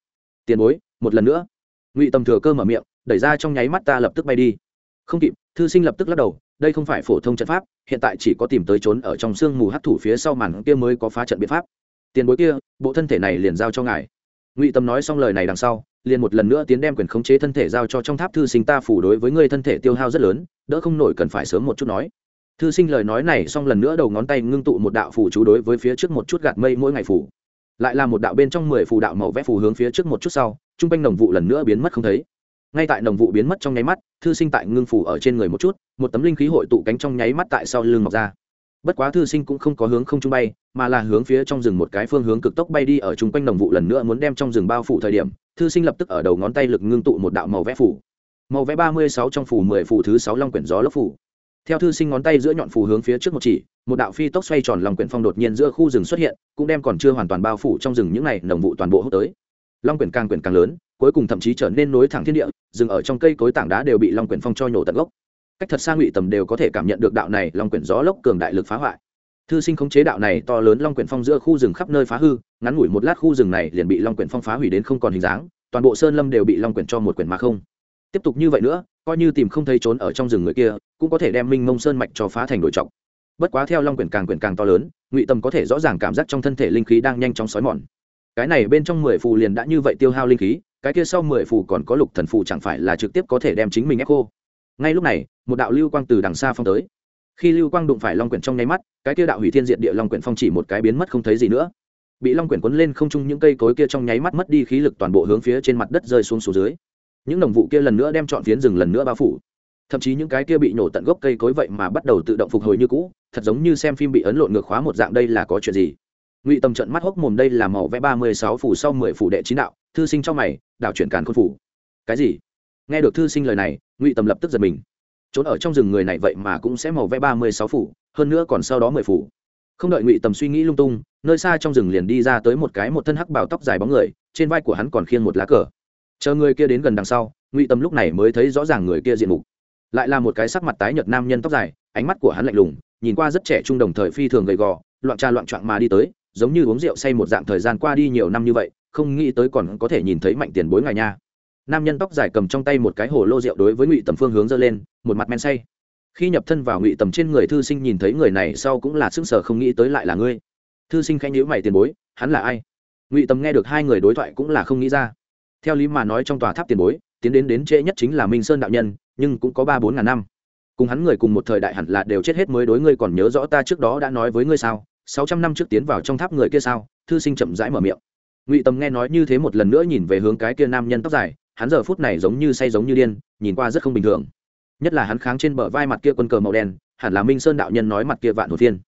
[SPEAKER 1] Tiền bối, một lần nữa. Ngụy tầm thừa cơ mở miệng, đẩy ra trong nháy mắt ta lập tức bay đi. Không kịp, thư sinh lập tức lắc đầu, đây không phải phổ thông trận pháp, hiện tại chỉ có tìm tới trốn ở trong sương mù hắt thủ phía sau màn kia mới có phá trận biện pháp. Tiền bối kia, bộ thân thể này liền giao cho ngài. Ngụy tâm nói xong lời này đằng sau, liền một lần nữa tiến đem quyền khống chế thân thể giao cho trong tháp thư sinh ta phủ đối với ngươi thân thể tiêu hao rất lớn, đỡ không nổi cần phải sớm một chút nói thư sinh lời nói này xong lần nữa đầu ngón tay ngưng tụ một đạo phủ chú đối với phía trước một chút gạt mây mỗi ngày phủ lại là một đạo bên trong mười phù đạo màu vẽ phù hướng phía trước một chút sau t r u n g quanh đồng vụ lần nữa biến mất không thấy. Ngay tại đồng vụ biến mất trong nháy mắt, thư sinh tại ngưng phủ ở trên người một chút, một tấm linh khí hội tụ cánh trong nháy mắt tại sau lưng mọc ra. Bất quá thư sinh cũng không có hướng không trung bay, mà là hướng phía trong rừng một cái phương hướng cực tốc bay đi ở chung quanh đồng vụ lần nữa muốn đem trong rừng bao phủ thời điểm, thư sinh lập tức ở đầu ngón tay lực ngưng tụ một đạo màu vẽ phủ màu vẽ ba mươi sáu trong phủ mười phủ thứ sáu long quyển gió lốc phủ theo thư sinh ngón tay giữa nhọn phù hướng phía trước một chỉ, một đạo phi tốc xoay tròn lòng quyển phong đột nhiên giữa khu rừng xuất hiện, cũng đem còn chưa hoàn toàn bao phủ trong rừng những này nồng vụ toàn bộ hút tới. Long quyển càng quyển càng lớn, cuối cùng thậm chí trở nên nối thẳng thiên địa, rừng ở trong cây cối tảng đá đều bị long quyển phong cho nhổ tận gốc. Cách thật xa ngụy tầm đều có thể cảm nhận được đạo này long quyển gió lốc cường đại lực phá hoại. Thư sinh khống chế đạo này to lớn long quyển phong giữa khu rừng khắp nơi phá hư, ngắn ngủi một lát khu rừng này liền bị long quyển phong phá hủy đến không còn hình dáng, toàn bộ sơn lâm đều bị long quyển cho một quyển mà không tiếp tục như vậy nữa, coi như tìm không thấy trốn ở trong rừng người kia, cũng có thể đem minh mông sơn mạch cho phá thành đội trọng bất quá theo long quyển càng quyển càng to lớn, ngụy tâm có thể rõ ràng cảm giác trong thân thể linh khí đang nhanh chóng xói mòn. Cái này bên trong mười phù liền đã như vậy tiêu hao linh khí, cái kia sau mười phù còn có lục thần phù chẳng phải là trực tiếp có thể đem chính mình ép khô ngay lúc này, một đạo lưu quang từ đằng xa phong tới. Khi lưu quang đụng phải long quyển trong nháy mắt, cái kia đạo hủy thiên diện địa long quyển phong chỉ một cái biến mất không thấy gì nữa. Bị long quyển quấn lên không trung những cây cối kia trong nháy mắt mất đi khí lực toàn bộ hướng phía trên mặt đất rơi xuống xuống dưới những đồng vụ kia lần nữa đem chọn phiến rừng lần nữa bao phủ. Thậm chí những cái kia bị nổ tận gốc cây cối vậy mà bắt đầu tự động phục hồi như cũ, thật giống như xem phim bị ấn lộn ngược khóa một dạng đây là có chuyện gì? Ngụy tầm trận mắt hốc mồm đây là màu vẽ ba mươi sáu phủ sau mười phủ đệ chín đạo, thư sinh trong mày, đảo chuyển càn khôn phủ. Cái gì? Nghe được thư sinh lời này, ngụy tầm lập tức giật mình. Trốn ở trong rừng người này vậy mà cũng sẽ màu vẽ ba mươi sáu phủ, hơn nữa còn sau đó mười phủ. Không đợi ngụy tầm suy nghĩ lung tung, nơi xa trong rừng liền đi ra tới một cái một thân hắc bào tóc dài bóng người, trên vai của hắn còn khiêng một lá cờ chờ người kia đến gần đằng sau ngụy tâm lúc này mới thấy rõ ràng người kia diện mục lại là một cái sắc mặt tái nhợt nam nhân tóc dài ánh mắt của hắn lạnh lùng nhìn qua rất trẻ trung đồng thời phi thường gầy gò loạn trà loạn trọn mà đi tới giống như uống rượu say một dạng thời gian qua đi nhiều năm như vậy không nghĩ tới còn có thể nhìn thấy mạnh tiền bối ngài nha nam nhân tóc dài cầm trong tay một cái hồ lô rượu đối với ngụy tầm phương hướng dơ lên một mặt men say khi nhập thân vào ngụy tầm trên người thư sinh nhìn thấy người này sau cũng là sững sờ không nghĩ tới lại là ngươi thư sinh khanh nhữ mày tiền bối hắn là ai ngụy tầm nghe được hai người đối thoại cũng là không nghĩ ra theo lý mà nói trong tòa tháp tiền bối, tiến đến đến trễ nhất chính là minh sơn đạo nhân, nhưng cũng có ba bốn ngàn năm. Cùng hắn người cùng một thời đại hẳn là đều chết hết mới đối ngươi còn nhớ rõ ta trước đó đã nói với ngươi sao? Sáu trăm năm trước tiến vào trong tháp người kia sao? Thư sinh chậm rãi mở miệng. Ngụy tầm nghe nói như thế một lần nữa nhìn về hướng cái kia nam nhân tóc dài, hắn giờ phút này giống như say giống như điên, nhìn qua rất không bình thường. Nhất là hắn kháng trên bờ vai mặt kia quân cờ màu đen, hẳn là minh sơn đạo nhân nói mặt kia vạn hồn phiên.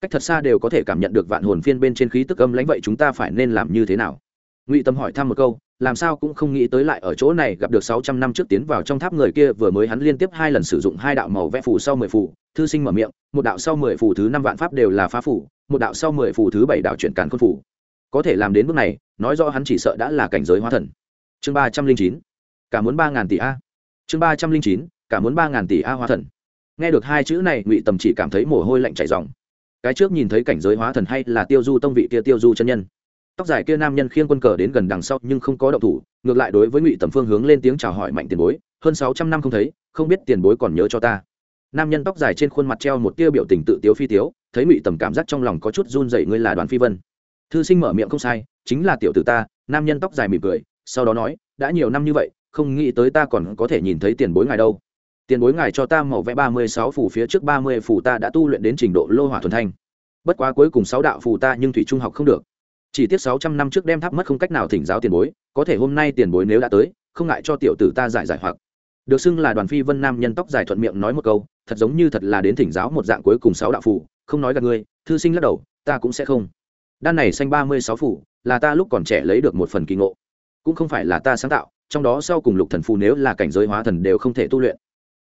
[SPEAKER 1] Cách thật xa đều có thể cảm nhận được vạn hồn phiên bên trên khí tức âm lãnh vậy chúng ta phải nên làm như thế nào? Ngụy tâm hỏi thăm một câu làm sao cũng không nghĩ tới lại ở chỗ này gặp được sáu trăm năm trước tiến vào trong tháp người kia, vừa mới hắn liên tiếp hai lần sử dụng hai đạo màu vẽ phù sau mười phù, thư sinh mở miệng, một đạo sau mười phù thứ năm vạn pháp đều là phá phù, một đạo sau mười phù thứ bảy đạo chuyển càn khôn phù. Có thể làm đến bước này, nói rõ hắn chỉ sợ đã là cảnh giới hóa thần. Chương ba trăm linh chín, cả muốn ba ngàn tỷ a. Chương ba trăm linh chín, cả muốn ba ngàn tỷ a hóa thần. Nghe được hai chữ này, ngụy tầm chỉ cảm thấy mồ hôi lạnh chảy ròng. Cái trước nhìn thấy cảnh giới hóa thần hay là tiêu du tông vị kia tiêu du chân nhân tóc dài kia nam nhân khiêng quân cờ đến gần đằng sau nhưng không có động thủ, ngược lại đối với ngụy tầm phương hướng lên tiếng chào hỏi mạnh tiền bối, hơn sáu trăm năm không thấy, không biết tiền bối còn nhớ cho ta. Nam nhân tóc dài trên khuôn mặt treo một tia biểu tình tự tiếu phi tiếu, thấy ngụy tầm cảm giác trong lòng có chút run dậy ngươi là đoàn phi vân. Thư sinh mở miệng không sai, chính là tiểu tử ta, nam nhân tóc dài mỉm cười, sau đó nói, đã nhiều năm như vậy, không nghĩ tới ta còn có thể nhìn thấy tiền bối ngài đâu. Tiền bối ngài cho ta màu vẽ ba mươi sáu phủ phía trước ba mươi phủ ta đã tu luyện đến trình độ lô hỏa thuần thanh. Bất quá cuối cùng sáu đạo phù ta nhưng thủy trung học không được chỉ tiếc sáu trăm năm trước đem tháp mất không cách nào thỉnh giáo tiền bối, có thể hôm nay tiền bối nếu đã tới, không ngại cho tiểu tử ta giải giải hoặc. Được xưng là đoàn phi vân nam nhân tóc dài thuận miệng nói một câu, thật giống như thật là đến thỉnh giáo một dạng cuối cùng sáu đạo phủ không nói gặp ngươi, thư sinh lắc đầu, ta cũng sẽ không. Đan này xanh ba mươi sáu phủ là ta lúc còn trẻ lấy được một phần kỳ ngộ. Cũng không phải là ta sáng tạo, trong đó sau cùng lục thần phù nếu là cảnh giới hóa thần đều không thể tu luyện.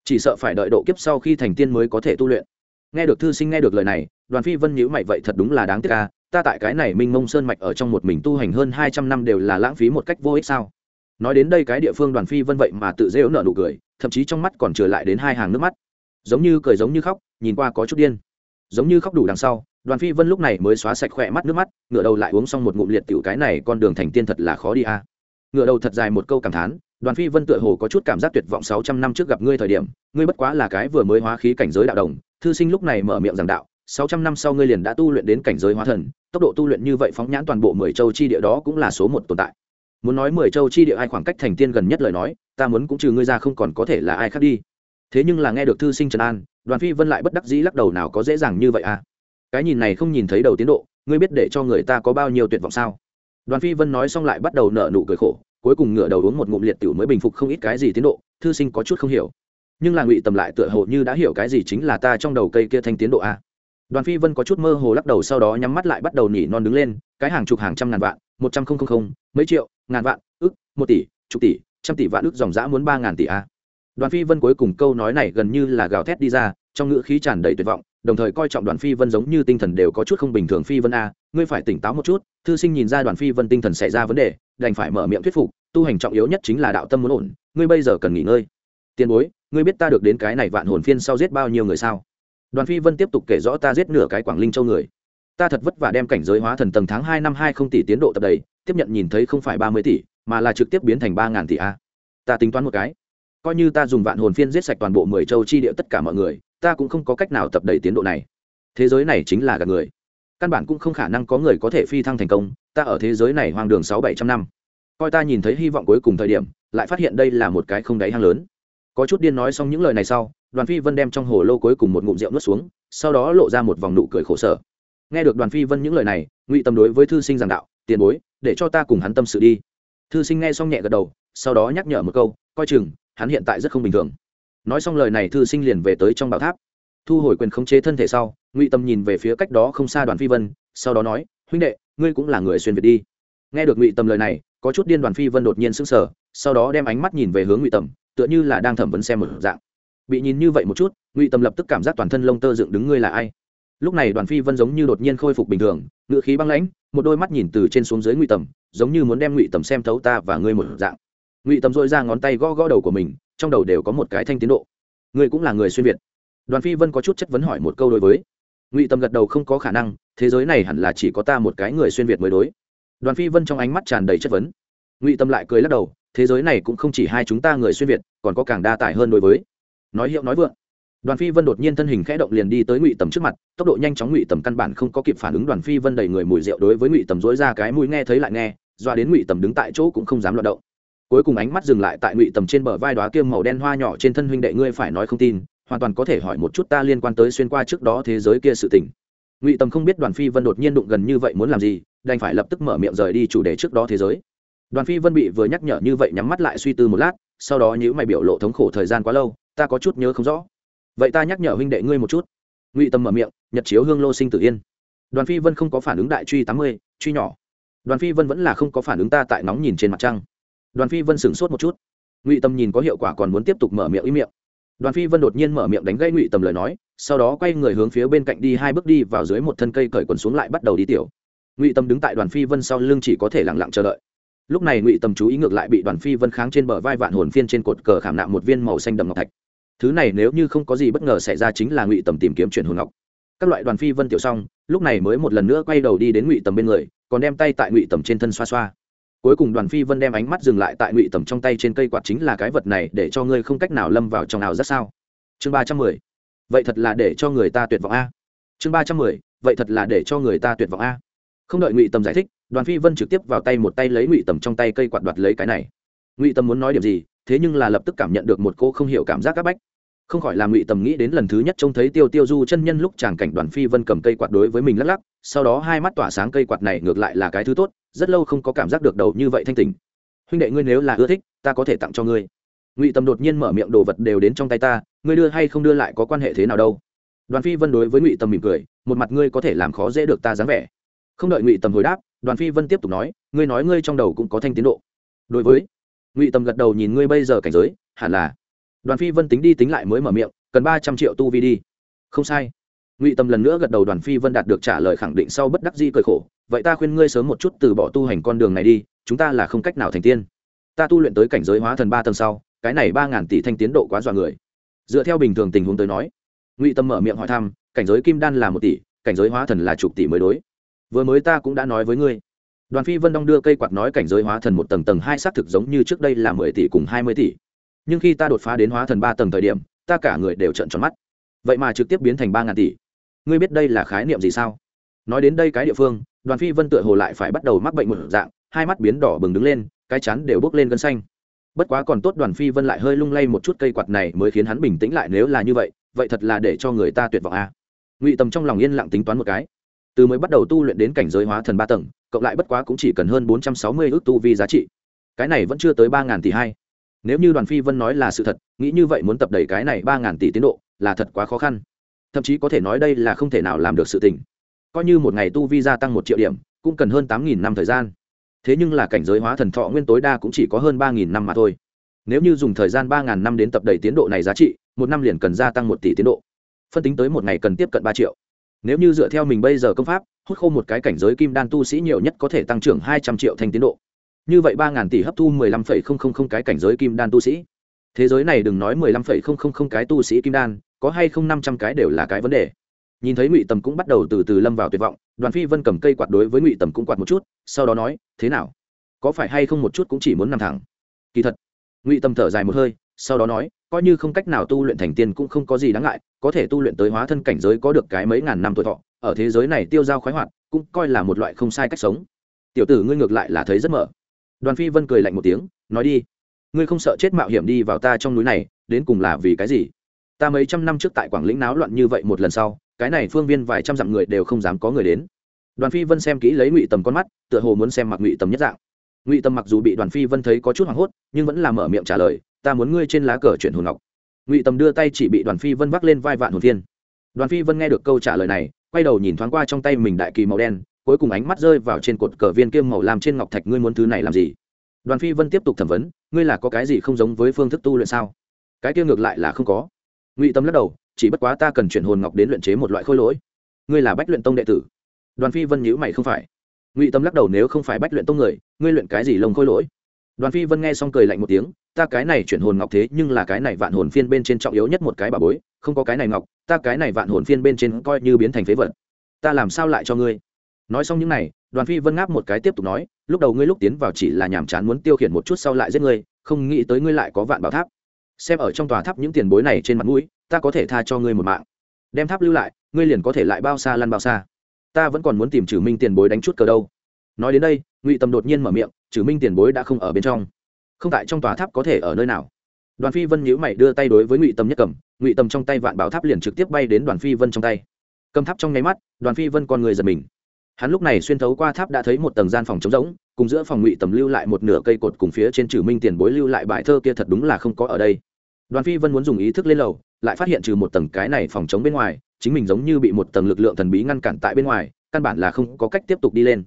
[SPEAKER 1] Chỉ sợ phải đợi độ kiếp sau khi thành tiên mới có thể tu luyện. Nghe được thư sinh nghe được lời này, đoàn phi vân nhữ mày vậy thật đúng là đáng tiếc ca ta tại cái này minh mông sơn mạch ở trong một mình tu hành hơn hai trăm năm đều là lãng phí một cách vô ích sao? Nói đến đây cái địa phương đoàn phi vân vậy mà tự dễ nợ nụ cười, thậm chí trong mắt còn trở lại đến hai hàng nước mắt. Giống như cười giống như khóc, nhìn qua có chút điên. Giống như khóc đủ đằng sau, đoàn phi vân lúc này mới xóa sạch khỏe mắt nước mắt ngựa đầu lại uống xong một ngụm liệt tiểu cái này con đường thành tiên thật là khó đi a. Ngựa đầu thật dài một câu cảm thán, đoàn phi vân tựa hồ có chút cảm giác tuyệt vọng sáu trăm năm trước gặp ngươi thời điểm, ngươi bất quá là cái vừa mới hóa khí cảnh giới đạo đồng, thư sinh lúc này mở miệng giảng đạo sáu trăm năm sau ngươi liền đã tu luyện đến cảnh giới hóa thần, tốc độ tu luyện như vậy phóng nhãn toàn bộ mười châu chi địa đó cũng là số một tồn tại. Muốn nói mười châu chi địa ai khoảng cách thành tiên gần nhất lời nói, ta muốn cũng trừ ngươi ra không còn có thể là ai khác đi. Thế nhưng là nghe được thư sinh trần an, đoàn phi vân lại bất đắc dĩ lắc đầu nào có dễ dàng như vậy à? Cái nhìn này không nhìn thấy đầu tiến độ, ngươi biết để cho người ta có bao nhiêu tuyệt vọng sao? Đoàn phi vân nói xong lại bắt đầu nở nụ cười khổ, cuối cùng ngửa đầu uống một ngụm liệt tiểu mới bình phục không ít cái gì tiến độ, thư sinh có chút không hiểu. Nhưng là ngụy tầm lại tựa hồ như đã hiểu cái gì chính là ta trong đầu cây kia thanh tiến độ a đoàn phi vân có chút mơ hồ lắc đầu sau đó nhắm mắt lại bắt đầu nhỉ non đứng lên cái hàng chục hàng trăm ngàn vạn một trăm không không không mấy triệu ngàn vạn ức một tỷ chục tỷ trăm tỷ vạn ức dòng giã muốn ba ngàn tỷ a đoàn phi vân cuối cùng câu nói này gần như là gào thét đi ra trong ngữ khí tràn đầy tuyệt vọng đồng thời coi trọng đoàn phi vân giống như tinh thần đều có chút không bình thường phi vân a ngươi phải tỉnh táo một chút thư sinh nhìn ra đoàn phi vân tinh thần xảy ra vấn đề đành phải mở miệng thuyết phục tu hành trọng yếu nhất chính là đạo tâm muốn ổn ngươi bây giờ cần nghỉ ngơi tiền bối ngươi biết ta được đến cái này vạn hồn phiên sau giết bao nhiêu người sao đoàn phi vân tiếp tục kể rõ ta giết nửa cái quảng linh châu người. Ta thật vất vả đem cảnh giới hóa thần tầng tháng hai năm hai không tỷ tiến độ tập đầy, tiếp nhận nhìn thấy không phải ba mươi tỷ, mà là trực tiếp biến thành ba ngàn tỷ a. Ta tính toán một cái. Coi như ta dùng vạn hồn phiên giết sạch toàn bộ mười châu chi địa tất cả mọi người, ta cũng không có cách nào tập đầy tiến độ này. Thế giới này chính là gạt người. Căn bản cũng không khả năng có người có thể phi thăng thành công, ta ở thế giới này hoang đường sáu bảy trăm năm. Coi ta nhìn thấy hy vọng cuối cùng thời điểm, lại phát hiện đây là một cái không đáy hang lớn. Có chút điên nói xong những lời này sau đoàn phi vân đem trong hồ lô cuối cùng một ngụm rượu nuốt xuống, sau đó lộ ra một vòng nụ cười khổ sở. Nghe được đoàn phi vân những lời này, ngụy tâm đối với thư sinh giảng đạo, tiền bối, để cho ta cùng hắn tâm sự đi. Thư sinh nghe xong nhẹ gật đầu, sau đó nhắc nhở một câu, coi chừng, hắn hiện tại rất không bình thường. Nói xong lời này, thư sinh liền về tới trong bảo tháp. Thu hồi quyền khống chế thân thể sau, ngụy tâm nhìn về phía cách đó không xa đoàn phi vân, sau đó nói, huynh đệ, ngươi cũng là người xuyên việt đi. Nghe được ngụy tâm lời này, có chút điên đoàn phi vân đột nhiên sững sờ, sau đó đem ánh mắt nhìn về hướng ngụy tâm, tựa như là đang thẩm vấn xem một dạng bị nhìn như vậy một chút, ngụy tâm lập tức cảm giác toàn thân lông tơ dựng đứng ngươi là ai. Lúc này đoàn phi vân giống như đột nhiên khôi phục bình thường, ngựa khí băng lãnh, một đôi mắt nhìn từ trên xuống dưới ngụy tầm giống như muốn đem ngụy tầm xem thấu ta và ngươi một dạng. Ngụy tầm dội ra ngón tay gõ gõ đầu của mình, trong đầu đều có một cái thanh tiến độ. Ngươi cũng là người xuyên việt. Đoàn phi vân có chút chất vấn hỏi một câu đối với. Ngụy tầm gật đầu không có khả năng, thế giới này hẳn là chỉ có ta một cái người xuyên việt mới đối. Đoàn phi vân trong ánh mắt tràn đầy chất vấn. Ngụy tâm lại cười lắc đầu, thế giới này cũng không chỉ hai chúng ta người xuyên việt, còn có càng đa tải hơn đối với nói hiệu nói vượng. Đoàn phi vân đột nhiên thân hình khẽ động liền đi tới ngụy tầm trước mặt, tốc độ nhanh chóng ngụy tầm căn bản không có kịp phản ứng, đoàn phi vân đầy người mùi rượu đối với ngụy tầm dối ra cái mũi nghe thấy lại nghe, doa đến ngụy tầm đứng tại chỗ cũng không dám loạt động. Cuối cùng ánh mắt dừng lại tại ngụy tầm trên bờ vai đoá kiêm màu đen hoa nhỏ trên thân huynh đệ, ngươi phải nói không tin, hoàn toàn có thể hỏi một chút ta liên quan tới xuyên qua trước đó thế giới kia sự tình. Ngụy tầm không biết đoàn phi vân đột nhiên đụng gần như vậy muốn làm gì, đành phải lập tức mở miệng rời đi chủ đề trước đó thế giới. Đoàn phi vân bị vừa nhắc nhở như vậy nhắm mắt lại suy tư một lát, sau đó nhữ mày biểu lộ thống khổ thời gian quá lâu ta có chút nhớ không rõ. Vậy ta nhắc nhở huynh đệ ngươi một chút. Ngụy tâm mở miệng, nhật chiếu hương lô sinh tử yên. Đoàn phi vân không có phản ứng đại truy tám mươi, truy nhỏ. Đoàn phi vân vẫn là không có phản ứng ta tại nóng nhìn trên mặt trăng. Đoàn phi vân sửng sốt một chút. Ngụy tâm nhìn có hiệu quả còn muốn tiếp tục mở miệng ý miệng. Đoàn phi vân đột nhiên mở miệng đánh gây ngụy tầm lời nói, sau đó quay người hướng phía bên cạnh đi hai bước đi vào dưới một thân cây cởi quần xuống lại bắt đầu đi tiểu. Ngụy tâm đứng tại đoàn phi vân sau lưng chỉ có thể lặng lặng chờ đợi. Lúc này ngụy tâm chú ý ngược lại bị đoàn phi vân kháng trên bờ vai vạn hồn phiên trên cột cờ khảm nạm một viên màu xanh đậm ngọc thạch thứ này nếu như không có gì bất ngờ xảy ra chính là ngụy tầm tìm kiếm chuyển hồn ngọc. Các loại đoàn phi vân tiểu xong lúc này mới một lần nữa quay đầu đi đến ngụy tầm bên người, còn đem tay tại ngụy tầm trên thân xoa xoa. Cuối cùng đoàn phi vân đem ánh mắt dừng lại tại ngụy tầm trong tay trên cây quạt chính là cái vật này để cho ngươi không cách nào lâm vào trong nào rất sao? Chương ba trăm mười. Vậy thật là để cho người ta tuyệt vọng a. Chương ba trăm mười. Vậy thật là để cho người ta tuyệt vọng a. Không đợi ngụy tầm giải thích, đoàn phi vân trực tiếp vào tay một tay lấy ngụy tầm trong tay cây quạt đoạt lấy cái này. Ngụy tầm muốn nói điểm gì thế nhưng là lập tức cảm nhận được một cô không hiểu cảm giác c áp bách. Không khỏi làm ngụy tầm nghĩ đến lần thứ nhất trông thấy tiêu tiêu du chân nhân lúc chàng cảnh đoàn phi vân cầm cây quạt đối với mình lắc lắc, sau đó hai mắt tỏa sáng cây quạt này ngược lại là cái thứ tốt, rất lâu không có cảm giác được đầu như vậy thanh tình. Huynh đệ ngươi nếu là ưa thích, ta có thể tặng cho ngươi. Ngụy tầm đột nhiên mở miệng đồ vật đều đến trong tay ta, ngươi đưa hay không đưa lại có quan hệ thế nào đâu? Đoàn phi vân đối với ngụy tầm mỉm cười, một mặt ngươi có thể làm khó dễ được ta dáng vẻ. Không đợi ngụy tầm hồi đáp, đoàn phi vân tiếp tục nói, ngươi nói ngươi trong đầu cũng có thanh tiến độ. Đối với ngụy tầm gật đầu nhìn ngươi bây giờ cảnh giới, hẳn là. Đoàn phi vân tính đi tính lại mới mở miệng, cần ba trăm triệu tu vi đi. Không sai. Ngụy tầm lần nữa gật đầu đoàn phi vân đạt được trả lời khẳng định sau bất đắc di cười khổ. Vậy ta khuyên ngươi sớm một chút từ bỏ tu hành con đường này đi, chúng ta là không cách nào thành tiên. Ta tu luyện tới cảnh giới hóa thần ba tầng sau, cái này ba ngàn tỷ thanh tiến độ quá dọa người. Dựa theo bình thường tình huống tới nói, ngụy tâm mở miệng hỏi thăm, cảnh giới kim đan là một tỷ, cảnh giới hóa thần là chục tỷ mới đối. Vừa mới ta cũng đã nói với ngươi đoàn phi vân đong đưa cây quạt nói cảnh giới hóa thần một tầng tầng hai xác thực giống như trước đây là mười tỷ cùng hai mươi tỷ. Nhưng khi ta đột phá đến hóa thần ba tầng thời điểm, ta cả người đều trợn tròn mắt. Vậy mà trực tiếp biến thành ba ngàn tỷ. Ngươi biết đây là khái niệm gì sao? Nói đến đây cái địa phương, đoàn phi vân tựa hồ lại phải bắt đầu mắc bệnh một dạng, hai mắt biến đỏ bừng đứng lên, cái chắn đều bước lên gân xanh. Bất quá còn tốt đoàn phi vân lại hơi lung lay một chút cây quạt này mới khiến hắn bình tĩnh lại nếu là như vậy vậy thật là để cho người ta tuyệt vọng a à. ngụy tầm trong lòng yên lặng tính toán một cái từ mới bắt đầu tu luyện đến cảnh giới hóa thần ba tầng, cộng lại bất quá cũng chỉ cần hơn bốn trăm sáu mươi ước tu vi giá trị. Cái này vẫn chưa tới ba ngàn tỷ hai. Nếu như đoàn phi vân nói là sự thật, nghĩ như vậy muốn tập đầy cái này ba ngàn tỷ tiến độ, là thật quá khó khăn. Thậm chí có thể nói đây là không thể nào làm được sự tình. Coi như một ngày tu vi gia tăng một triệu điểm, cũng cần hơn tám nghìn năm thời gian. Thế nhưng là cảnh giới hóa thần thọ nguyên tối đa cũng chỉ có hơn ba nghìn năm mà thôi. Nếu như dùng thời gian ba ngàn năm đến tập đầy tiến độ này giá trị, một năm liền cần gia tăng một tỷ tiến độ. Phân tính tới một ngày cần tiếp cận ba triệu nếu như dựa theo mình bây giờ công pháp, hút khô một cái cảnh giới kim đan tu sĩ nhiều nhất có thể tăng trưởng hai trăm triệu thành tiến độ. Như vậy ba ngàn tỷ hấp thu mười lăm phẩy không không không cái cảnh giới kim đan tu sĩ. Thế giới này đừng nói mười lăm phẩy không không không cái tu sĩ kim đan, có hay không năm trăm cái đều là cái vấn đề. Nhìn thấy ngụy tầm cũng bắt đầu từ từ lâm vào tuyệt vọng, đoàn phi vân cầm cây quạt đối với ngụy tầm cũng quạt một chút, sau đó nói, thế nào? Có phải hay không một chút cũng chỉ muốn nằm thẳng? Kỳ thật, ngụy tầm thở dài một hơi, sau đó nói, coi như không cách nào tu luyện thành tiên cũng không có gì đáng ngại có thể tu luyện tới hóa thân cảnh giới có được cái mấy ngàn năm tuổi thọ, ở thế giới này tiêu dao khoái hoạt, cũng coi là một loại không sai cách sống. Tiểu tử ngươi ngược lại là thấy rất mở. Đoàn phi vân cười lạnh một tiếng, nói đi. Ngươi không sợ chết mạo hiểm đi vào ta trong núi này, đến cùng là vì cái gì? Ta mấy trăm năm trước tại quảng lĩnh náo loạn như vậy một lần sau, cái này phương viên vài trăm dặm người đều không dám có người đến. Đoàn phi vân xem kỹ lấy ngụy tầm con mắt, tựa hồ muốn xem mặc ngụy tầm nhất dạng. Ngụy tầm mặc dù bị đoàn phi vân thấy có chút hoảng hốt, nhưng vẫn là mở miệng trả lời, ta muốn ngươi trên lá cờ chuyển hồn ngọc ngụy tầm đưa tay chỉ bị đoàn phi vân vác lên vai vạn hồn thiên đoàn phi vân nghe được câu trả lời này quay đầu nhìn thoáng qua trong tay mình đại kỳ màu đen cuối cùng ánh mắt rơi vào trên cột cờ viên kiêm màu làm trên ngọc thạch ngươi muốn thứ này làm gì đoàn phi vân tiếp tục thẩm vấn ngươi là có cái gì không giống với phương thức tu luyện sao cái kia ngược lại là không có ngụy tâm lắc đầu chỉ bất quá ta cần chuyển hồn ngọc đến luyện chế một loại khôi lỗi ngươi là bách luyện tông đệ tử đoàn phi vân nhữ mày không phải ngụy tâm lắc đầu nếu không phải bách luyện tông người ngươi luyện cái gì lồng khôi lỗi đoàn phi vân nghe xong cười lạnh một tiếng, ta cái này chuyển hồn ngọc thế nhưng là cái này vạn hồn phiên bên trên trọng yếu nhất một cái bà bối, không có cái này ngọc, ta cái này vạn hồn phiên bên trên coi như biến thành phế vật. Ta làm sao lại cho ngươi? Nói xong những này, đoàn phi vân ngáp một cái tiếp tục nói, lúc đầu ngươi lúc tiến vào chỉ là nhàm chán muốn tiêu khiển một chút sau lại giết ngươi, không nghĩ tới ngươi lại có vạn bảo tháp. Xem ở trong tòa tháp những tiền bối này trên mặt mũi, ta có thể tha cho ngươi một mạng. Đem tháp lưu lại, ngươi liền có thể lại bao xa lăn bao xa. Ta vẫn còn muốn tìm trừ minh tiền bối đánh chút cờ đâu. Nói đến đây, ngụy tâm đột nhiên mở miệng trừ minh tiền bối đã không ở bên trong. Không tại trong tòa tháp có thể ở nơi nào. Đoàn phi vân nhíu mày đưa tay đối với ngụy tâm nhất cầm, ngụy tâm trong tay vạn bảo tháp liền trực tiếp bay đến đoàn phi vân trong tay. Cầm tháp trong nháy mắt, đoàn phi vân con người giật mình. Hắn lúc này xuyên thấu qua tháp đã thấy một tầng gian phòng trống rỗng, cùng giữa phòng ngụy tầm lưu lại một nửa cây cột cùng phía trên trừ minh tiền bối lưu lại bài thơ kia thật đúng là không có ở đây. Đoàn phi vân muốn dùng ý thức lên lầu, lại phát hiện trừ một tầng cái này phòng chống bên ngoài, chính mình giống như bị một tầng lực lượng thần bí ngăn cản tại bên ngoài, căn bản là không có cách tiếp tục đi lên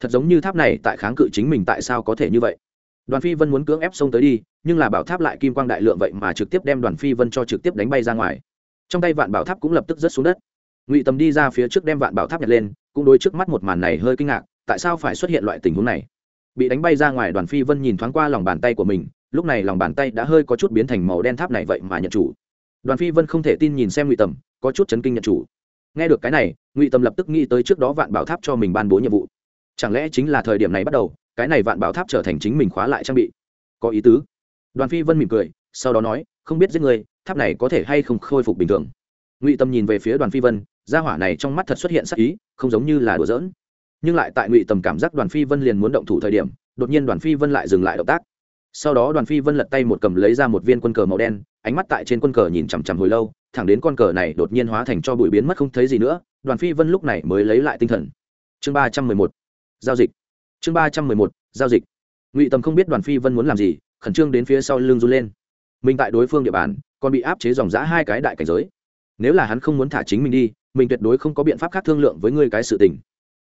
[SPEAKER 1] thật giống như tháp này tại kháng cự chính mình tại sao có thể như vậy? Đoàn phi vân muốn cưỡng ép xông tới đi, nhưng là bảo tháp lại kim quang đại lượng vậy mà trực tiếp đem đoàn phi vân cho trực tiếp đánh bay ra ngoài. Trong tay vạn bảo tháp cũng lập tức rớt xuống đất. Ngụy tầm đi ra phía trước đem vạn bảo tháp nhặt lên, cũng đối trước mắt một màn này hơi kinh ngạc, tại sao phải xuất hiện loại tình huống này? Bị đánh bay ra ngoài, đoàn phi vân nhìn thoáng qua lòng bàn tay của mình, lúc này lòng bàn tay đã hơi có chút biến thành màu đen tháp này vậy mà nhận chủ. Đoàn phi vân không thể tin nhìn xem ngụy tầm, có chút chấn kinh nhận chủ. Nghe được cái này, ngụy tầm lập tức nghĩ tới trước đó vạn bảo tháp cho mình ban bố nhiệm vụ chẳng lẽ chính là thời điểm này bắt đầu, cái này vạn bảo tháp trở thành chính mình khóa lại trang bị? Có ý tứ. Đoàn phi vân mỉm cười, sau đó nói, không biết giết người, tháp này có thể hay không khôi phục bình thường. Ngụy tâm nhìn về phía đoàn phi vân, gia hỏa này trong mắt thật xuất hiện sắc ý, không giống như là đùa giỡn. Nhưng lại tại ngụy tầm cảm giác đoàn phi vân liền muốn động thủ thời điểm, đột nhiên đoàn phi vân lại dừng lại động tác. Sau đó đoàn phi vân lật tay một cầm lấy ra một viên quân cờ màu đen, ánh mắt tại trên quân cờ nhìn chằm chằm hồi lâu, thẳng đến con cờ này đột nhiên hóa thành cho bụi biến mất không thấy gì nữa, đoàn phi vân lúc này mới lấy lại tinh thần. Chương ba trăm mười một giao dịch. Chương ba trăm mười một, giao dịch. Ngụy tầm không biết đoàn phi vân muốn làm gì, khẩn trương đến phía sau lưng run lên. Mình tại đối phương địa bàn, còn bị áp chế dòng giã hai cái đại cảnh giới. Nếu là hắn không muốn thả chính mình đi, mình tuyệt đối không có biện pháp khác thương lượng với ngươi cái sự tình.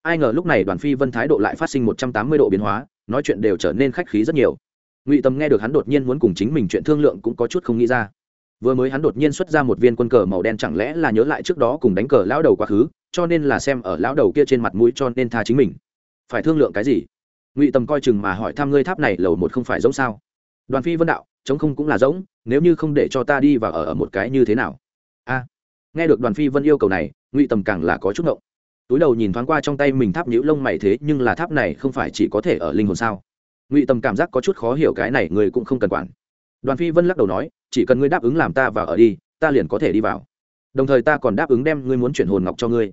[SPEAKER 1] Ai ngờ lúc này đoàn phi vân thái độ lại phát sinh một trăm tám mươi độ biến hóa, nói chuyện đều trở nên khách khí rất nhiều. Ngụy tâm nghe được hắn đột nhiên muốn cùng chính mình chuyện thương lượng cũng có chút không nghĩ ra. Vừa mới hắn đột nhiên xuất ra một viên quân cờ màu đen chẳng lẽ là nhớ lại trước đó cùng đánh cờ lão đầu quá khứ, cho nên là xem ở lão đầu kia trên mặt mũi cho nên tha chính mình phải thương lượng cái gì? Ngụy tâm coi chừng mà hỏi thăm ngươi tháp này lầu một không phải giống sao? Đoàn phi vân đạo chống không cũng là giống, nếu như không để cho ta đi và ở ở một cái như thế nào? A. Nghe được đoàn phi vân yêu cầu này, ngụy tầm càng là có chút ngộng. Túi đầu nhìn thoáng qua trong tay mình tháp nhũ lông mày thế, nhưng là tháp này không phải chỉ có thể ở linh hồn sao? Ngụy tầm cảm giác có chút khó hiểu cái này người cũng không cần quản. Đoàn phi vân lắc đầu nói, chỉ cần ngươi đáp ứng làm ta vào ở đi, ta liền có thể đi vào. Đồng thời ta còn đáp ứng đem ngươi muốn chuyển hồn ngọc cho ngươi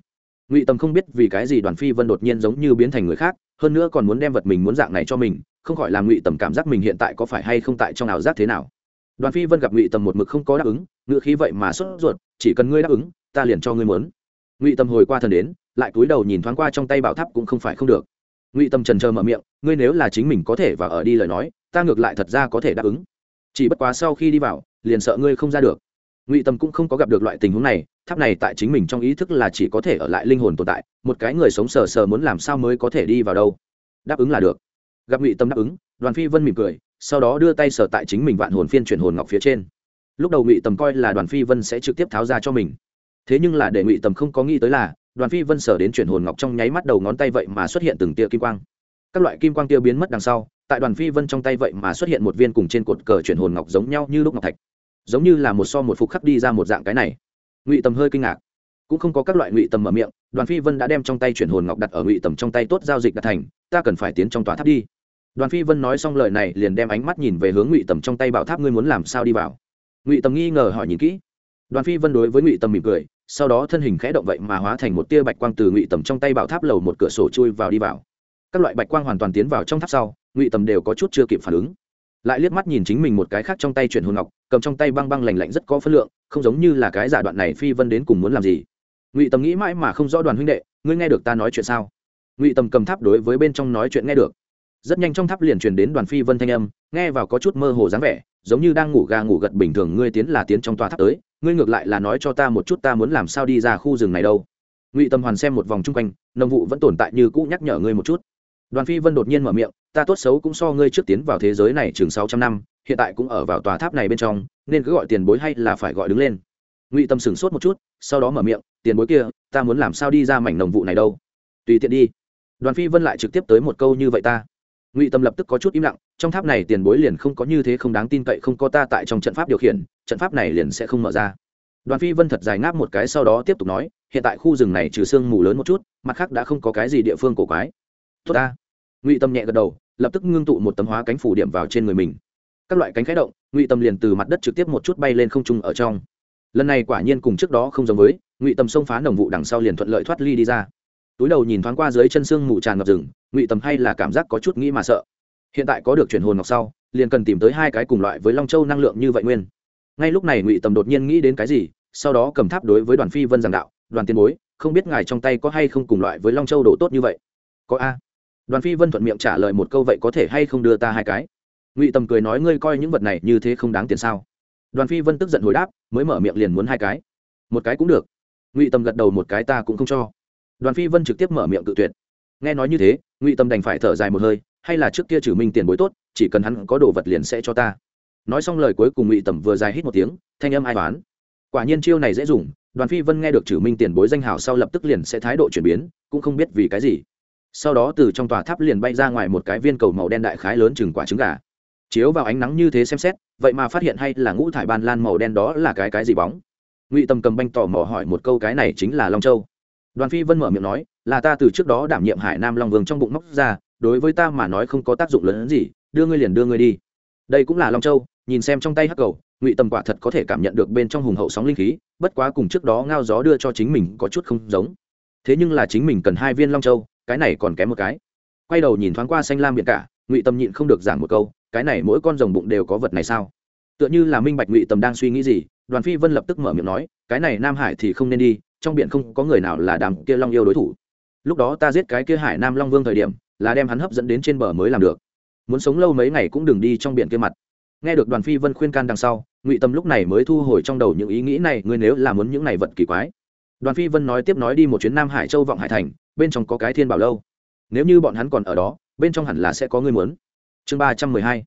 [SPEAKER 1] ngụy tầm không biết vì cái gì đoàn phi vân đột nhiên giống như biến thành người khác, hơn nữa còn muốn đem vật mình muốn dạng này cho mình, không khỏi làm ngụy tầm cảm giác mình hiện tại có phải hay không tại trong ảo giác thế nào. Đoàn phi vân gặp ngụy tầm một mực không có đáp ứng ngự khí vậy mà sốt ruột, chỉ cần ngươi đáp ứng, ta liền cho ngươi muốn ngụy tầm hồi qua thần đến, lại cúi đầu nhìn thoáng qua trong tay bảo tháp cũng không phải không được. Ngụy Tầm trần trờ mở miệng, ngươi nếu là chính mình có thể và ở đi lời nói, ta ngược lại thật ra có thể đáp ứng. Chỉ bất quá sau khi đi vào, liền sợ ngươi không ra được. Ngụy Tầm cũng không có gặp được loại tình huống này tháp này tại chính mình trong ý thức là chỉ có thể ở lại linh hồn tồn tại, một cái người sống sờ sờ muốn làm sao mới có thể đi vào đâu. Đáp ứng là được. Gặp ngụy tâm đáp ứng, đoàn phi vân mỉm cười, sau đó đưa tay sờ tại chính mình vạn hồn phiên chuyển hồn ngọc phía trên. Lúc đầu ngụy tầm coi là đoàn phi vân sẽ trực tiếp tháo ra cho mình. Thế nhưng là để ngụy tầm không có nghĩ tới là, đoàn phi vân sở đến chuyển hồn ngọc trong nháy mắt đầu ngón tay vậy mà xuất hiện từng tia kim quang. Các loại kim quang tia biến mất đằng sau, tại đoàn phi vân trong tay vậy mà xuất hiện một viên cùng trên cột cờ chuyển hồn ngọc giống nhau như lúc ngọc thạch. Giống như là một so một phục khắc đi ra một dạng cái này ngụy tầm hơi kinh ngạc. Cũng không có các loại ngụy tầm mở miệng, đoàn phi vân đã đem trong tay chuyển hồn ngọc đặt ở ngụy tầm trong tay tốt giao dịch đặt thành, ta cần phải tiến trong tòa tháp đi. Đoàn phi vân nói xong lời này, liền đem ánh mắt nhìn về hướng ngụy tầm trong tay bảo tháp, ngươi muốn làm sao đi vào? Ngụy tầm nghi ngờ hỏi nhìn kỹ. Đoàn phi vân đối với ngụy tầm mỉm cười, sau đó thân hình khẽ động vậy mà hóa thành một tia bạch quang từ ngụy tầm trong tay bảo tháp lầu một cửa sổ chui vào đi vào. Các loại bạch quang hoàn toàn tiến vào trong tháp sau, ngụy tầm đều có chút chưa kịp phản ứng. Lại liếc mắt nhìn chính mình một cái khác trong tay chuyển hồn ngọc cầm trong tay băng băng lành lạnh rất có phân lượng, không giống như là cái giả đoạn này phi vân đến cùng muốn làm gì. Ngụy tầm nghĩ mãi mà không rõ đoàn huynh đệ, ngươi nghe được ta nói chuyện sao? Ngụy tầm cầm tháp đối với bên trong nói chuyện nghe được. Rất nhanh trong tháp liền truyền đến đoàn phi vân thanh âm, nghe vào có chút mơ hồ dáng vẻ, giống như đang ngủ gà ngủ gật bình thường, ngươi tiến là tiến trong tòa tháp tới, ngươi ngược lại là nói cho ta một chút ta muốn làm sao đi ra khu rừng này đâu. Ngụy tâm hoàn xem một vòng chung quanh, nông vụ vẫn tồn tại như cũ nhắc nhở ngươi một chút. Đoàn phi vân đột nhiên mở miệng, ta tốt xấu cũng so ngươi trước tiến vào thế giới này chừng sáu trăm năm hiện tại cũng ở vào tòa tháp này bên trong, nên cứ gọi tiền bối hay là phải gọi đứng lên. Ngụy tâm sửng sốt một chút, sau đó mở miệng, tiền bối kia, ta muốn làm sao đi ra mảnh nồng vụ này đâu? Tùy tiện đi. Đoàn phi vân lại trực tiếp tới một câu như vậy ta. Ngụy tâm lập tức có chút im lặng, trong tháp này tiền bối liền không có như thế không đáng tin cậy, không có ta tại trong trận pháp điều khiển, trận pháp này liền sẽ không mở ra. Đoàn phi vân thật dài ngáp một cái sau đó tiếp tục nói, hiện tại khu rừng này trừ sương mù lớn một chút, mặt khác đã không có cái gì địa phương cổ quái. Tốt ta. Ngụy tâm nhẹ gật đầu, lập tức ngưng tụ một tấm hóa cánh phủ điểm vào trên người mình các loại cánh khẽ động, ngụy tâm liền từ mặt đất trực tiếp một chút bay lên không trung ở trong. Lần này quả nhiên cùng trước đó không giống với, ngụy tâm xông phá nồng vụ đằng sau liền thuận lợi thoát ly đi ra. Túi đầu nhìn thoáng qua dưới chân xương mù tràn ngập rừng, ngụy tâm hay là cảm giác có chút nghĩ mà sợ. Hiện tại có được chuyển hồn ngọc sau, liền cần tìm tới hai cái cùng loại với long châu năng lượng như vậy nguyên. Ngay lúc này ngụy tâm đột nhiên nghĩ đến cái gì, sau đó cầm tháp đối với đoàn phi vân giảng đạo, đoàn tiền bối, không biết ngài trong tay có hay không cùng loại với long châu đồ tốt như vậy? Có a. Đoàn phi vân thuận miệng trả lời một câu, vậy có thể hay không đưa ta hai cái? Ngụy tầm cười nói, ngươi coi những vật này như thế không đáng tiền sao? Đoàn phi vân tức giận hồi đáp, mới mở miệng liền muốn hai cái. Một cái cũng được. Ngụy tầm gật đầu, một cái ta cũng không cho. Đoàn phi vân trực tiếp mở miệng cự tuyệt. Nghe nói như thế, ngụy Tầm đành phải thở dài một hơi, hay là trước kia trừ minh tiền bối tốt, chỉ cần hắn có đồ vật liền sẽ cho ta. Nói xong lời cuối cùng ngụy tầm vừa dài hít một tiếng, thanh âm ai toán quả nhiên chiêu này dễ dùng, đoàn phi vân nghe được trừ minh tiền bối danh hào sau lập tức liền sẽ thái độ chuyển biến, cũng không biết vì cái gì. Sau đó từ trong tòa tháp liền bay ra ngoài một cái viên cầu màu đen đại khái lớn chừng quả trứng gà chiếu vào ánh nắng như thế xem xét, vậy mà phát hiện hay là ngũ thải ban lan màu đen đó là cái cái gì bóng? Ngụy tầm cầm banh tò mò hỏi một câu cái này chính là long châu. Đoàn phi vân mở miệng nói, là ta từ trước đó đảm nhiệm hải nam long vương trong bụng móc ra, đối với ta mà nói không có tác dụng lớn hơn gì, đưa ngươi liền đưa ngươi đi. Đây cũng là long châu, nhìn xem trong tay hắc cầu, ngụy tầm quả thật có thể cảm nhận được bên trong hùng hậu sóng linh khí, bất quá cùng trước đó ngao gió đưa cho chính mình có chút không giống. Thế nhưng là chính mình cần hai viên long châu, cái này còn kém một cái. Quay đầu nhìn thoáng qua xanh lam biển cả, ngụy tầm nhịn không được giảng một câu cái này mỗi con rồng bụng đều có vật này sao? Tựa như là minh bạch ngụy tầm đang suy nghĩ gì, đoàn phi vân lập tức mở miệng nói, cái này nam hải thì không nên đi, trong biển không có người nào là đàm kia long yêu đối thủ. Lúc đó ta giết cái kia hải nam long vương thời điểm, là đem hắn hấp dẫn đến trên bờ mới làm được. Muốn sống lâu mấy ngày cũng đừng đi trong biển kia mặt. Nghe được đoàn phi vân khuyên can đằng sau, ngụy tâm lúc này mới thu hồi trong đầu những ý nghĩ này, ngươi nếu là muốn những này vật kỳ quái. Đoàn phi vân nói tiếp nói đi một chuyến nam hải châu vọng hải thành, bên trong có cái thiên bảo lâu. Nếu như bọn hắn còn ở đó, bên trong hẳn là sẽ có người muốn chương ba trăm mười hai,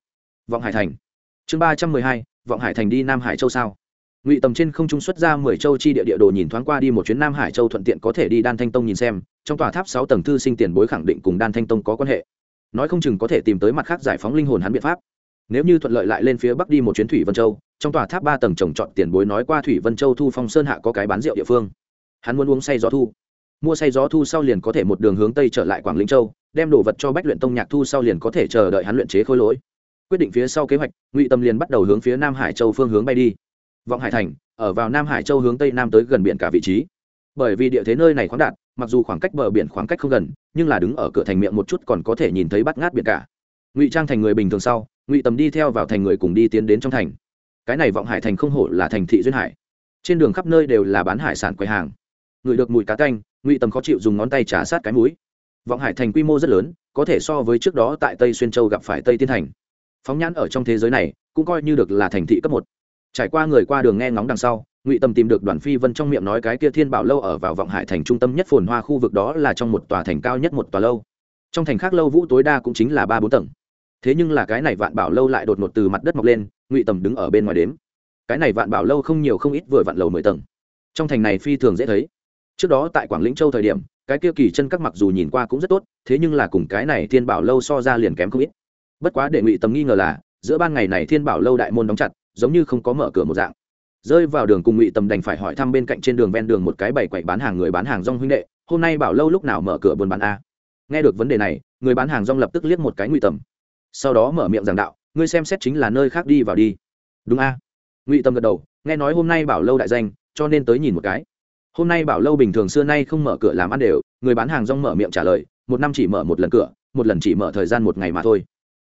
[SPEAKER 1] vọng hải thành. Chương ba trăm mười hai, vọng hải thành đi nam hải châu sao? Ngụy tầm trên không trung xuất ra mười châu chi địa địa đồ nhìn thoáng qua đi một chuyến nam hải châu thuận tiện có thể đi đan thanh tông nhìn xem, trong tòa tháp sáu tầng thư sinh tiền bối khẳng định cùng đan thanh tông có quan hệ. Nói không chừng có thể tìm tới mặt khác giải phóng linh hồn hắn biện pháp. Nếu như thuận lợi lại lên phía bắc đi một chuyến thủy vân châu, trong tòa tháp ba tầng trồng trọt tiền bối nói qua thủy vân châu thu phong sơn hạ có cái bán rượu địa phương. Hắn muốn uống say gió thu. Mua say gió thu sau liền có thể một đường hướng tây trở lại quảng linh châu đem đồ vật cho bách luyện tông nhạc thu sau liền có thể chờ đợi hắn luyện chế khôi lỗi. Quyết định phía sau kế hoạch, ngụy tâm liền bắt đầu hướng phía nam hải châu phương hướng bay đi. Vọng hải thành, ở vào nam hải châu hướng tây nam tới gần biển cả vị trí. Bởi vì địa thế nơi này khoáng đạt, mặc dù khoảng cách bờ biển khoảng cách không gần, nhưng là đứng ở cửa thành miệng một chút còn có thể nhìn thấy bắt ngát biển cả. Ngụy trang thành người bình thường sau, ngụy tầm đi theo vào thành người cùng đi tiến đến trong thành. Cái này vọng hải thành không hổ là thành thị duyên hải. Trên đường khắp nơi đều là bán hải sản quầy hàng. Người được mùi cá canh, ngụy tầm khó chịu dùng ngón tay trả sát cái mũi vọng hải thành quy mô rất lớn, có thể so với trước đó tại tây xuyên châu gặp phải tây tiên thành. Phóng nhãn ở trong thế giới này, cũng coi như được là thành thị cấp một. Trải qua người qua đường nghe ngóng đằng sau, ngụy tâm tìm được đoàn phi vân trong miệng nói cái kia thiên bảo lâu ở vào vọng hải thành trung tâm nhất phồn hoa khu vực đó là trong một tòa thành cao nhất một tòa lâu. Trong thành khác lâu vũ tối đa cũng chính là ba bốn tầng. Thế nhưng là cái này vạn bảo lâu lại đột ngột từ mặt đất mọc lên, ngụy tầm đứng ở bên ngoài đếm. Cái này vạn bảo lâu không nhiều không ít vừa vạn lầu mười tầng. Trong thành này phi thường dễ thấy. Trước đó tại quảng lĩnh châu thời điểm cái kia kỳ chân các mặc dù nhìn qua cũng rất tốt, thế nhưng là cùng cái này thiên bảo lâu so ra liền kém không ít. Bất quá để ngụy tầm nghi ngờ là, giữa ban ngày này thiên bảo lâu đại môn đóng chặt, giống như không có mở cửa một dạng. Rơi vào đường cùng ngụy tầm đành phải hỏi thăm bên cạnh trên đường ven đường một cái bày quậy bán hàng người bán hàng rong huynh đệ, hôm nay bảo lâu lúc nào mở cửa buôn bán a? Nghe được vấn đề này, người bán hàng rong lập tức liếc một cái ngụy tầm. Sau đó mở miệng giảng đạo, ngươi xem xét chính là nơi khác đi vào đi. Đúng a. Ngụy tầm gật đầu, nghe nói hôm nay bảo lâu đại danh, cho nên tới nhìn một cái hôm nay bảo lâu bình thường xưa nay không mở cửa làm ăn đều, người bán hàng rong mở miệng trả lời, một năm chỉ mở một lần cửa, một lần chỉ mở thời gian một ngày mà thôi.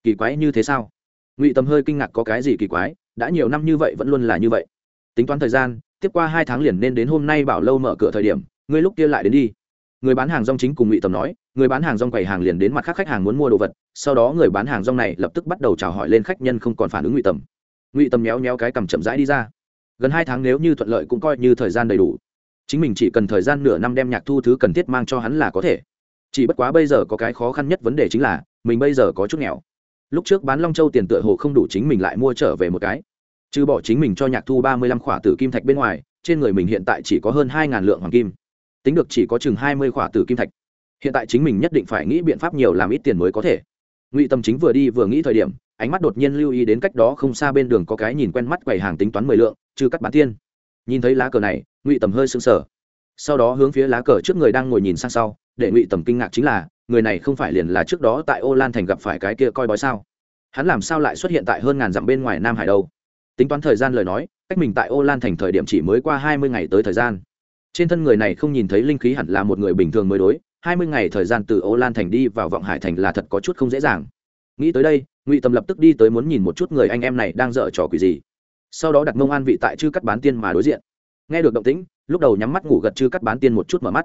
[SPEAKER 1] Kỳ quái như thế sao? Ngụy tầm hơi kinh ngạc có cái gì kỳ quái, đã nhiều năm như vậy vẫn luôn là như vậy. Tính toán thời gian, tiếp qua hai tháng liền nên đến hôm nay bảo lâu mở cửa thời điểm, ngươi lúc kia lại đến đi. Người bán hàng rong chính cùng ngụy tầm nói, người bán hàng rong quầy hàng liền đến mặt khác khách hàng muốn mua đồ vật, sau đó người bán hàng rong này lập tức bắt đầu chào hỏi lên khách nhân không còn phản ứng ngụy tầm. Ngụy tầm méo méo cái cầm chậm rãi đi ra. Gần hai tháng nếu như thuận lợi cũng coi như thời gian đầy đủ chính mình chỉ cần thời gian nửa năm đem nhạc thu thứ cần thiết mang cho hắn là có thể. Chỉ bất quá bây giờ có cái khó khăn nhất vấn đề chính là, mình bây giờ có chút nghèo. Lúc trước bán long châu tiền tựa hồ không đủ chính mình lại mua trở về một cái. Trừ bỏ chính mình cho nhạc thu ba mươi lăm khỏa tử kim thạch bên ngoài, trên người mình hiện tại chỉ có hơn hai ngàn lượng hoàng kim. Tính được chỉ có chừng hai mươi khỏa tử kim thạch. Hiện tại chính mình nhất định phải nghĩ biện pháp nhiều làm ít tiền mới có thể. Ngụy tâm chính vừa đi vừa nghĩ thời điểm, ánh mắt đột nhiên lưu ý đến cách đó không xa bên đường có cái nhìn quen mắt quầy hàng tính toán mười lượng, trừ cắt bán tiên nhìn thấy lá cờ này, ngụy tầm hơi sững sờ. Sau đó hướng phía lá cờ trước người đang ngồi nhìn sang sau, để ngụy tầm kinh ngạc chính là, người này không phải liền là trước đó tại ô lan thành gặp phải cái kia coi bói sao? Hắn làm sao lại xuất hiện tại hơn ngàn dặm bên ngoài nam hải đâu? Tính toán thời gian lời nói, cách mình tại ô lan thành thời điểm chỉ mới qua hai mươi ngày tới thời gian. Trên thân người này không nhìn thấy linh khí hẳn là một người bình thường mới đối, hai mươi ngày thời gian từ ô lan thành đi vào vọng hải thành là thật có chút không dễ dàng. Nghĩ tới đây, ngụy tầm lập tức đi tới muốn nhìn một chút người anh em này đang dở trò quỷ gì sau đó đặt mông an vị tại chư cắt bán tiên mà đối diện. Nghe được động tĩnh, lúc đầu nhắm mắt ngủ gật chư cắt bán tiên một chút mở mắt.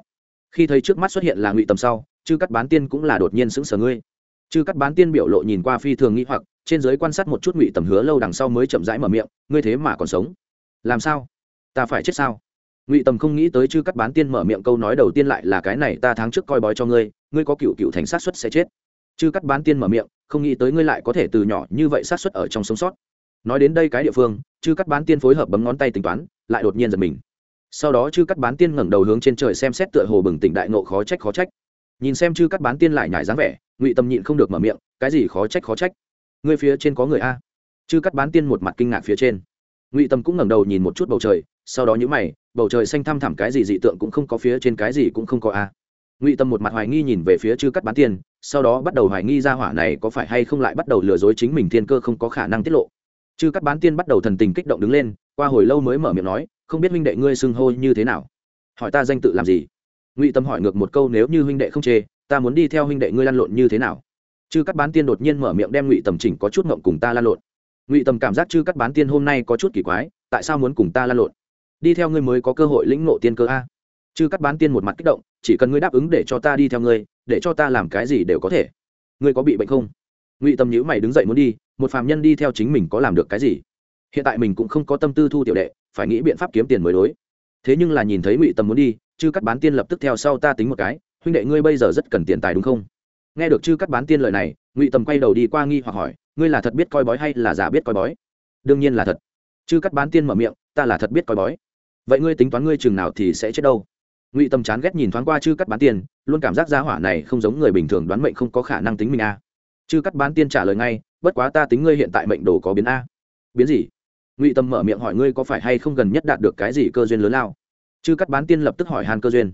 [SPEAKER 1] Khi thấy trước mắt xuất hiện là ngụy tầm sau, chư cắt bán tiên cũng là đột nhiên sững sờ ngươi. Chư cắt bán tiên biểu lộ nhìn qua phi thường nghĩ hoặc, trên giới quan sát một chút ngụy tầm hứa lâu đằng sau mới chậm rãi mở miệng, ngươi thế mà còn sống? Làm sao? Ta phải chết sao? Ngụy tầm không nghĩ tới chư cắt bán tiên mở miệng câu nói đầu tiên lại là cái này ta tháng trước coi bói cho ngươi ngươi có cựu cựu thành sát xuất sẽ chết. Chư cắt bán tiên mở miệng, không nghĩ tới ngươi lại có thể từ nhỏ như vậy sát xuất ở trong sống sót nói đến đây cái địa phương, chư cắt bán tiên phối hợp bấm ngón tay tính toán, lại đột nhiên giật mình. Sau đó chư cắt bán tiên ngẩng đầu hướng trên trời xem xét tựa hồ bừng tỉnh đại nộ khó trách khó trách. Nhìn xem chư cắt bán tiên lại nhải dáng vẻ, ngụy tâm nhịn không được mở miệng, cái gì khó trách khó trách? Người phía trên có người a? Chư cắt bán tiên một mặt kinh ngạc phía trên. Ngụy tâm cũng ngẩng đầu nhìn một chút bầu trời, sau đó nhữ mày, bầu trời xanh thăm thẳm cái gì dị tượng cũng không có phía trên cái gì cũng không có a. Ngụy tâm một mặt hoài nghi nhìn về phía chư cắt bán tiên, sau đó bắt đầu hoài nghi ra hỏa này có phải hay không lại bắt đầu lừa dối chính mình thiên cơ không có khả năng tiết lộ chư cắt bán tiên bắt đầu thần tình kích động đứng lên, qua hồi lâu mới mở miệng nói, không biết huynh đệ ngươi xưng hô như thế nào? Hỏi ta danh tự làm gì? Ngụy tâm hỏi ngược một câu, nếu như huynh đệ không chê, ta muốn đi theo huynh đệ ngươi lăn lộn như thế nào? Chư cắt bán tiên đột nhiên mở miệng đem ngụy tầm chỉnh có chút ngộng cùng ta lăn lộn. Ngụy tầm cảm giác chư cắt bán tiên hôm nay có chút kỳ quái, tại sao muốn cùng ta lăn lộn? Đi theo ngươi mới có cơ hội lĩnh ngộ tiên cơ a. Chư cắt bán tiên một mặt kích động, chỉ cần ngươi đáp ứng để cho ta đi theo ngươi, để cho ta làm cái gì đều có thể. Ngươi có bị bệnh không? Ngụy tâm nhữ mày đứng dậy muốn đi một phàm nhân đi theo chính mình có làm được cái gì? Hiện tại mình cũng không có tâm tư thu tiểu đệ, phải nghĩ biện pháp kiếm tiền mới đối. Thế nhưng là nhìn thấy ngụy tâm muốn đi, chư cắt bán tiên lập tức theo sau ta tính một cái, huynh đệ ngươi bây giờ rất cần tiền tài đúng không? Nghe được chư cắt bán tiên lời này, ngụy tâm quay đầu đi qua nghi hoặc hỏi, ngươi là thật biết coi bói hay là giả biết coi bói? Đương nhiên là thật. Chư cắt bán tiên mở miệng, ta là thật biết coi bói. Vậy ngươi tính toán ngươi chừng nào thì sẽ chết đâu? Ngụy tâm chán ghét nhìn thoáng qua chư cắt bán tiền luôn cảm giác giá hỏa này không giống người bình thường đoán mệnh không có khả năng tính mình a à. chư cắt bán tiên trả lời ngay bất quá ta tính ngươi hiện tại mệnh đồ có biến a. Biến gì? Ngụy tâm mở miệng hỏi ngươi có phải hay không gần nhất đạt được cái gì cơ duyên lớn lao? Chứ cắt bán tiên lập tức hỏi hàn cơ duyên.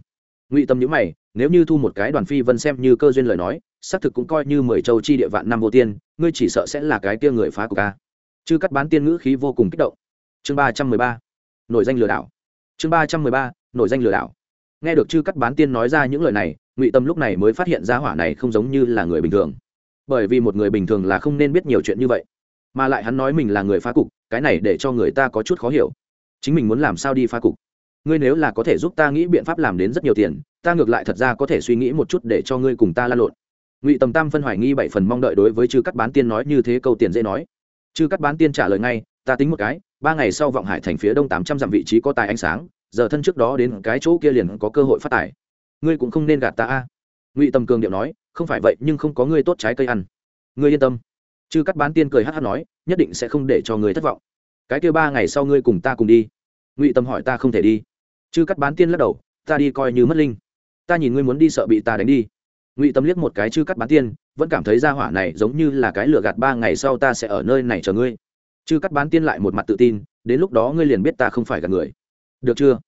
[SPEAKER 1] Ngụy tâm nhữ mày, nếu như thu một cái đoàn phi vân xem như cơ duyên lời nói, xác thực cũng coi như mười châu chi địa vạn năm vô tiên, ngươi chỉ sợ sẽ là cái kia người phá của ca chứ cắt bán tiên ngữ khí vô cùng kích động. Chương ba trăm mười ba. Nội danh lừa đảo. Chương ba trăm mười ba. Nội danh lừa đảo. Nghe được chư cắt bán tiên nói ra những lời này, ngụy tâm lúc này mới phát hiện ra hỏa này không giống như là người bình thường bởi vì một người bình thường là không nên biết nhiều chuyện như vậy. Mà lại hắn nói mình là người phá cục, cái này để cho người ta có chút khó hiểu. Chính mình muốn làm sao đi phá cục? Ngươi nếu là có thể giúp ta nghĩ biện pháp làm đến rất nhiều tiền, ta ngược lại thật ra có thể suy nghĩ một chút để cho ngươi cùng ta lan lộn. Ngụy tầm tam phân hoài nghi bảy phần mong đợi đối với chư cắt bán tiên nói như thế câu tiền dễ nói. Chư cắt bán tiên trả lời ngay, ta tính một cái, ba ngày sau vọng hải thành phía đông tám trăm dặm vị trí có tài ánh sáng, giờ thân trước đó đến cái chỗ kia liền có cơ hội phát tài. Ngươi cũng không nên gạt ta a. Ngụy tầm cường điệu nói không phải vậy nhưng không có ngươi tốt trái cây ăn. Ngươi yên tâm. Chư cắt bán tiên cười hát hát nói, nhất định sẽ không để cho ngươi thất vọng. Cái kia ba ngày sau ngươi cùng ta cùng đi. Ngụy tâm hỏi ta không thể đi. Chư cắt bán tiên lắc đầu, ta đi coi như mất linh. Ta nhìn ngươi muốn đi sợ bị ta đánh đi. Ngụy tâm liếc một cái chư cắt bán tiên, vẫn cảm thấy ra hỏa này giống như là cái lựa gạt ba ngày sau ta sẽ ở nơi này chờ ngươi. Chư cắt bán tiên lại một mặt tự tin, đến lúc đó ngươi liền biết ta không phải gạt người. Được chưa?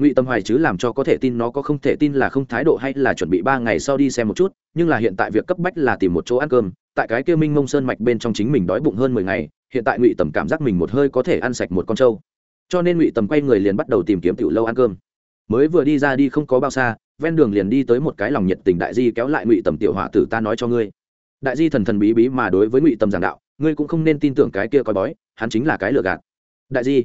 [SPEAKER 1] Ngụy tâm hoài chứ làm cho có thể tin nó có không thể tin là không thái độ hay là chuẩn bị ba ngày sau đi xem một chút, nhưng là hiện tại việc cấp bách là tìm một chỗ ăn cơm, tại cái kia minh mông sơn mạch bên trong chính mình đói bụng hơn mười ngày, hiện tại ngụy tầm cảm giác mình một hơi có thể ăn sạch một con trâu. Cho nên ngụy tầm quay người liền bắt đầu tìm kiếm tiểu lâu ăn cơm. Mới vừa đi ra đi không có bao xa, ven đường liền đi tới một cái lòng nhiệt tình đại di kéo lại ngụy tầm tiểu họa tử ta nói cho ngươi. Đại di thần thần bí bí mà đối với ngụy tầm giảng đạo, ngươi cũng không nên tin tưởng cái kia coi bói, hắn chính là cái lừa gạt. Đại di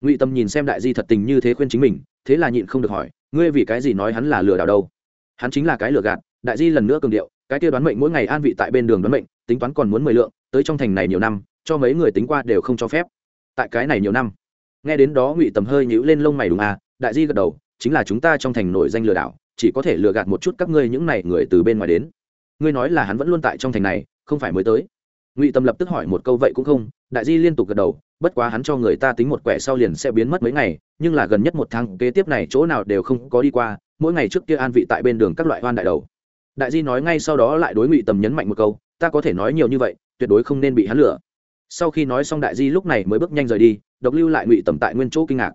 [SPEAKER 1] ngụy Tâm nhìn xem đại di thật tình như thế khuyên chính mình thế là nhịn không được hỏi ngươi vì cái gì nói hắn là lừa đảo đâu hắn chính là cái lừa gạt đại di lần nữa cường điệu cái kia đoán mệnh mỗi ngày an vị tại bên đường đoán mệnh tính toán còn muốn mười lượng tới trong thành này nhiều năm cho mấy người tính qua đều không cho phép tại cái này nhiều năm nghe đến đó ngụy tầm hơi nhíu lên lông mày đúng à đại di gật đầu chính là chúng ta trong thành nổi danh lừa đảo chỉ có thể lừa gạt một chút các ngươi những này người từ bên ngoài đến ngươi nói là hắn vẫn luôn tại trong thành này không phải mới tới ngụy tâm lập tức hỏi một câu vậy cũng không đại di liên tục gật đầu bất quá hắn cho người ta tính một quẻ sau liền sẽ biến mất mấy ngày nhưng là gần nhất một tháng kế tiếp này chỗ nào đều không có đi qua mỗi ngày trước kia an vị tại bên đường các loại hoan đại đầu đại di nói ngay sau đó lại đối ngụy tầm nhấn mạnh một câu ta có thể nói nhiều như vậy tuyệt đối không nên bị hắn lừa sau khi nói xong đại di lúc này mới bước nhanh rời đi độc lưu lại ngụy tầm tại nguyên chỗ kinh ngạc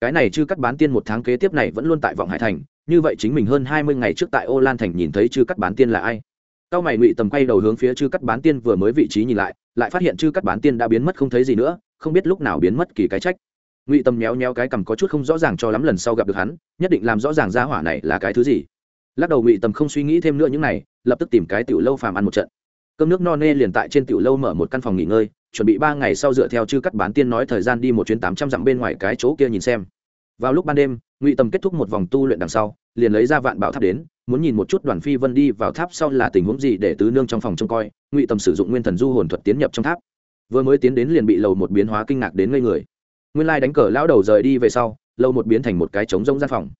[SPEAKER 1] cái này chưa cắt bán tiên một tháng kế tiếp này vẫn luôn tại vọng hải thành như vậy chính mình hơn hai mươi ngày trước tại ô lan thành nhìn thấy chư cắt bán tiên là ai cao mày ngụy tầm quay đầu hướng phía chư cắt bán tiên vừa mới vị trí nhìn lại lại phát hiện chư cắt bán tiên đã biến mất không thấy gì nữa, không biết lúc nào biến mất kỳ cái trách. Ngụy tầm méo méo cái cằm có chút không rõ ràng cho lắm lần sau gặp được hắn, nhất định làm rõ ràng ra hỏa này là cái thứ gì. Lắc đầu ngụy tầm không suy nghĩ thêm nữa những này, lập tức tìm cái tiểu lâu phàm ăn một trận. Cơm nước no nê liền tại trên tiểu lâu mở một căn phòng nghỉ ngơi, chuẩn bị ba ngày sau dựa theo chư cắt bán tiên nói thời gian đi một chuyến tám trăm dặm bên ngoài cái chỗ kia nhìn xem. Vào lúc ban đêm, ngụy tầm kết thúc một vòng tu luyện đằng sau, liền lấy ra vạn bảo tháp đến muốn nhìn một chút đoàn phi vân đi vào tháp sau là tình huống gì để tứ nương trong phòng trông coi, ngụy tầm sử dụng nguyên thần du hồn thuật tiến nhập trong tháp. Vừa mới tiến đến liền bị lầu một biến hóa kinh ngạc đến ngây người. Nguyên lai đánh cờ lão đầu rời đi về sau, lầu một biến thành một cái trống rông gian phòng.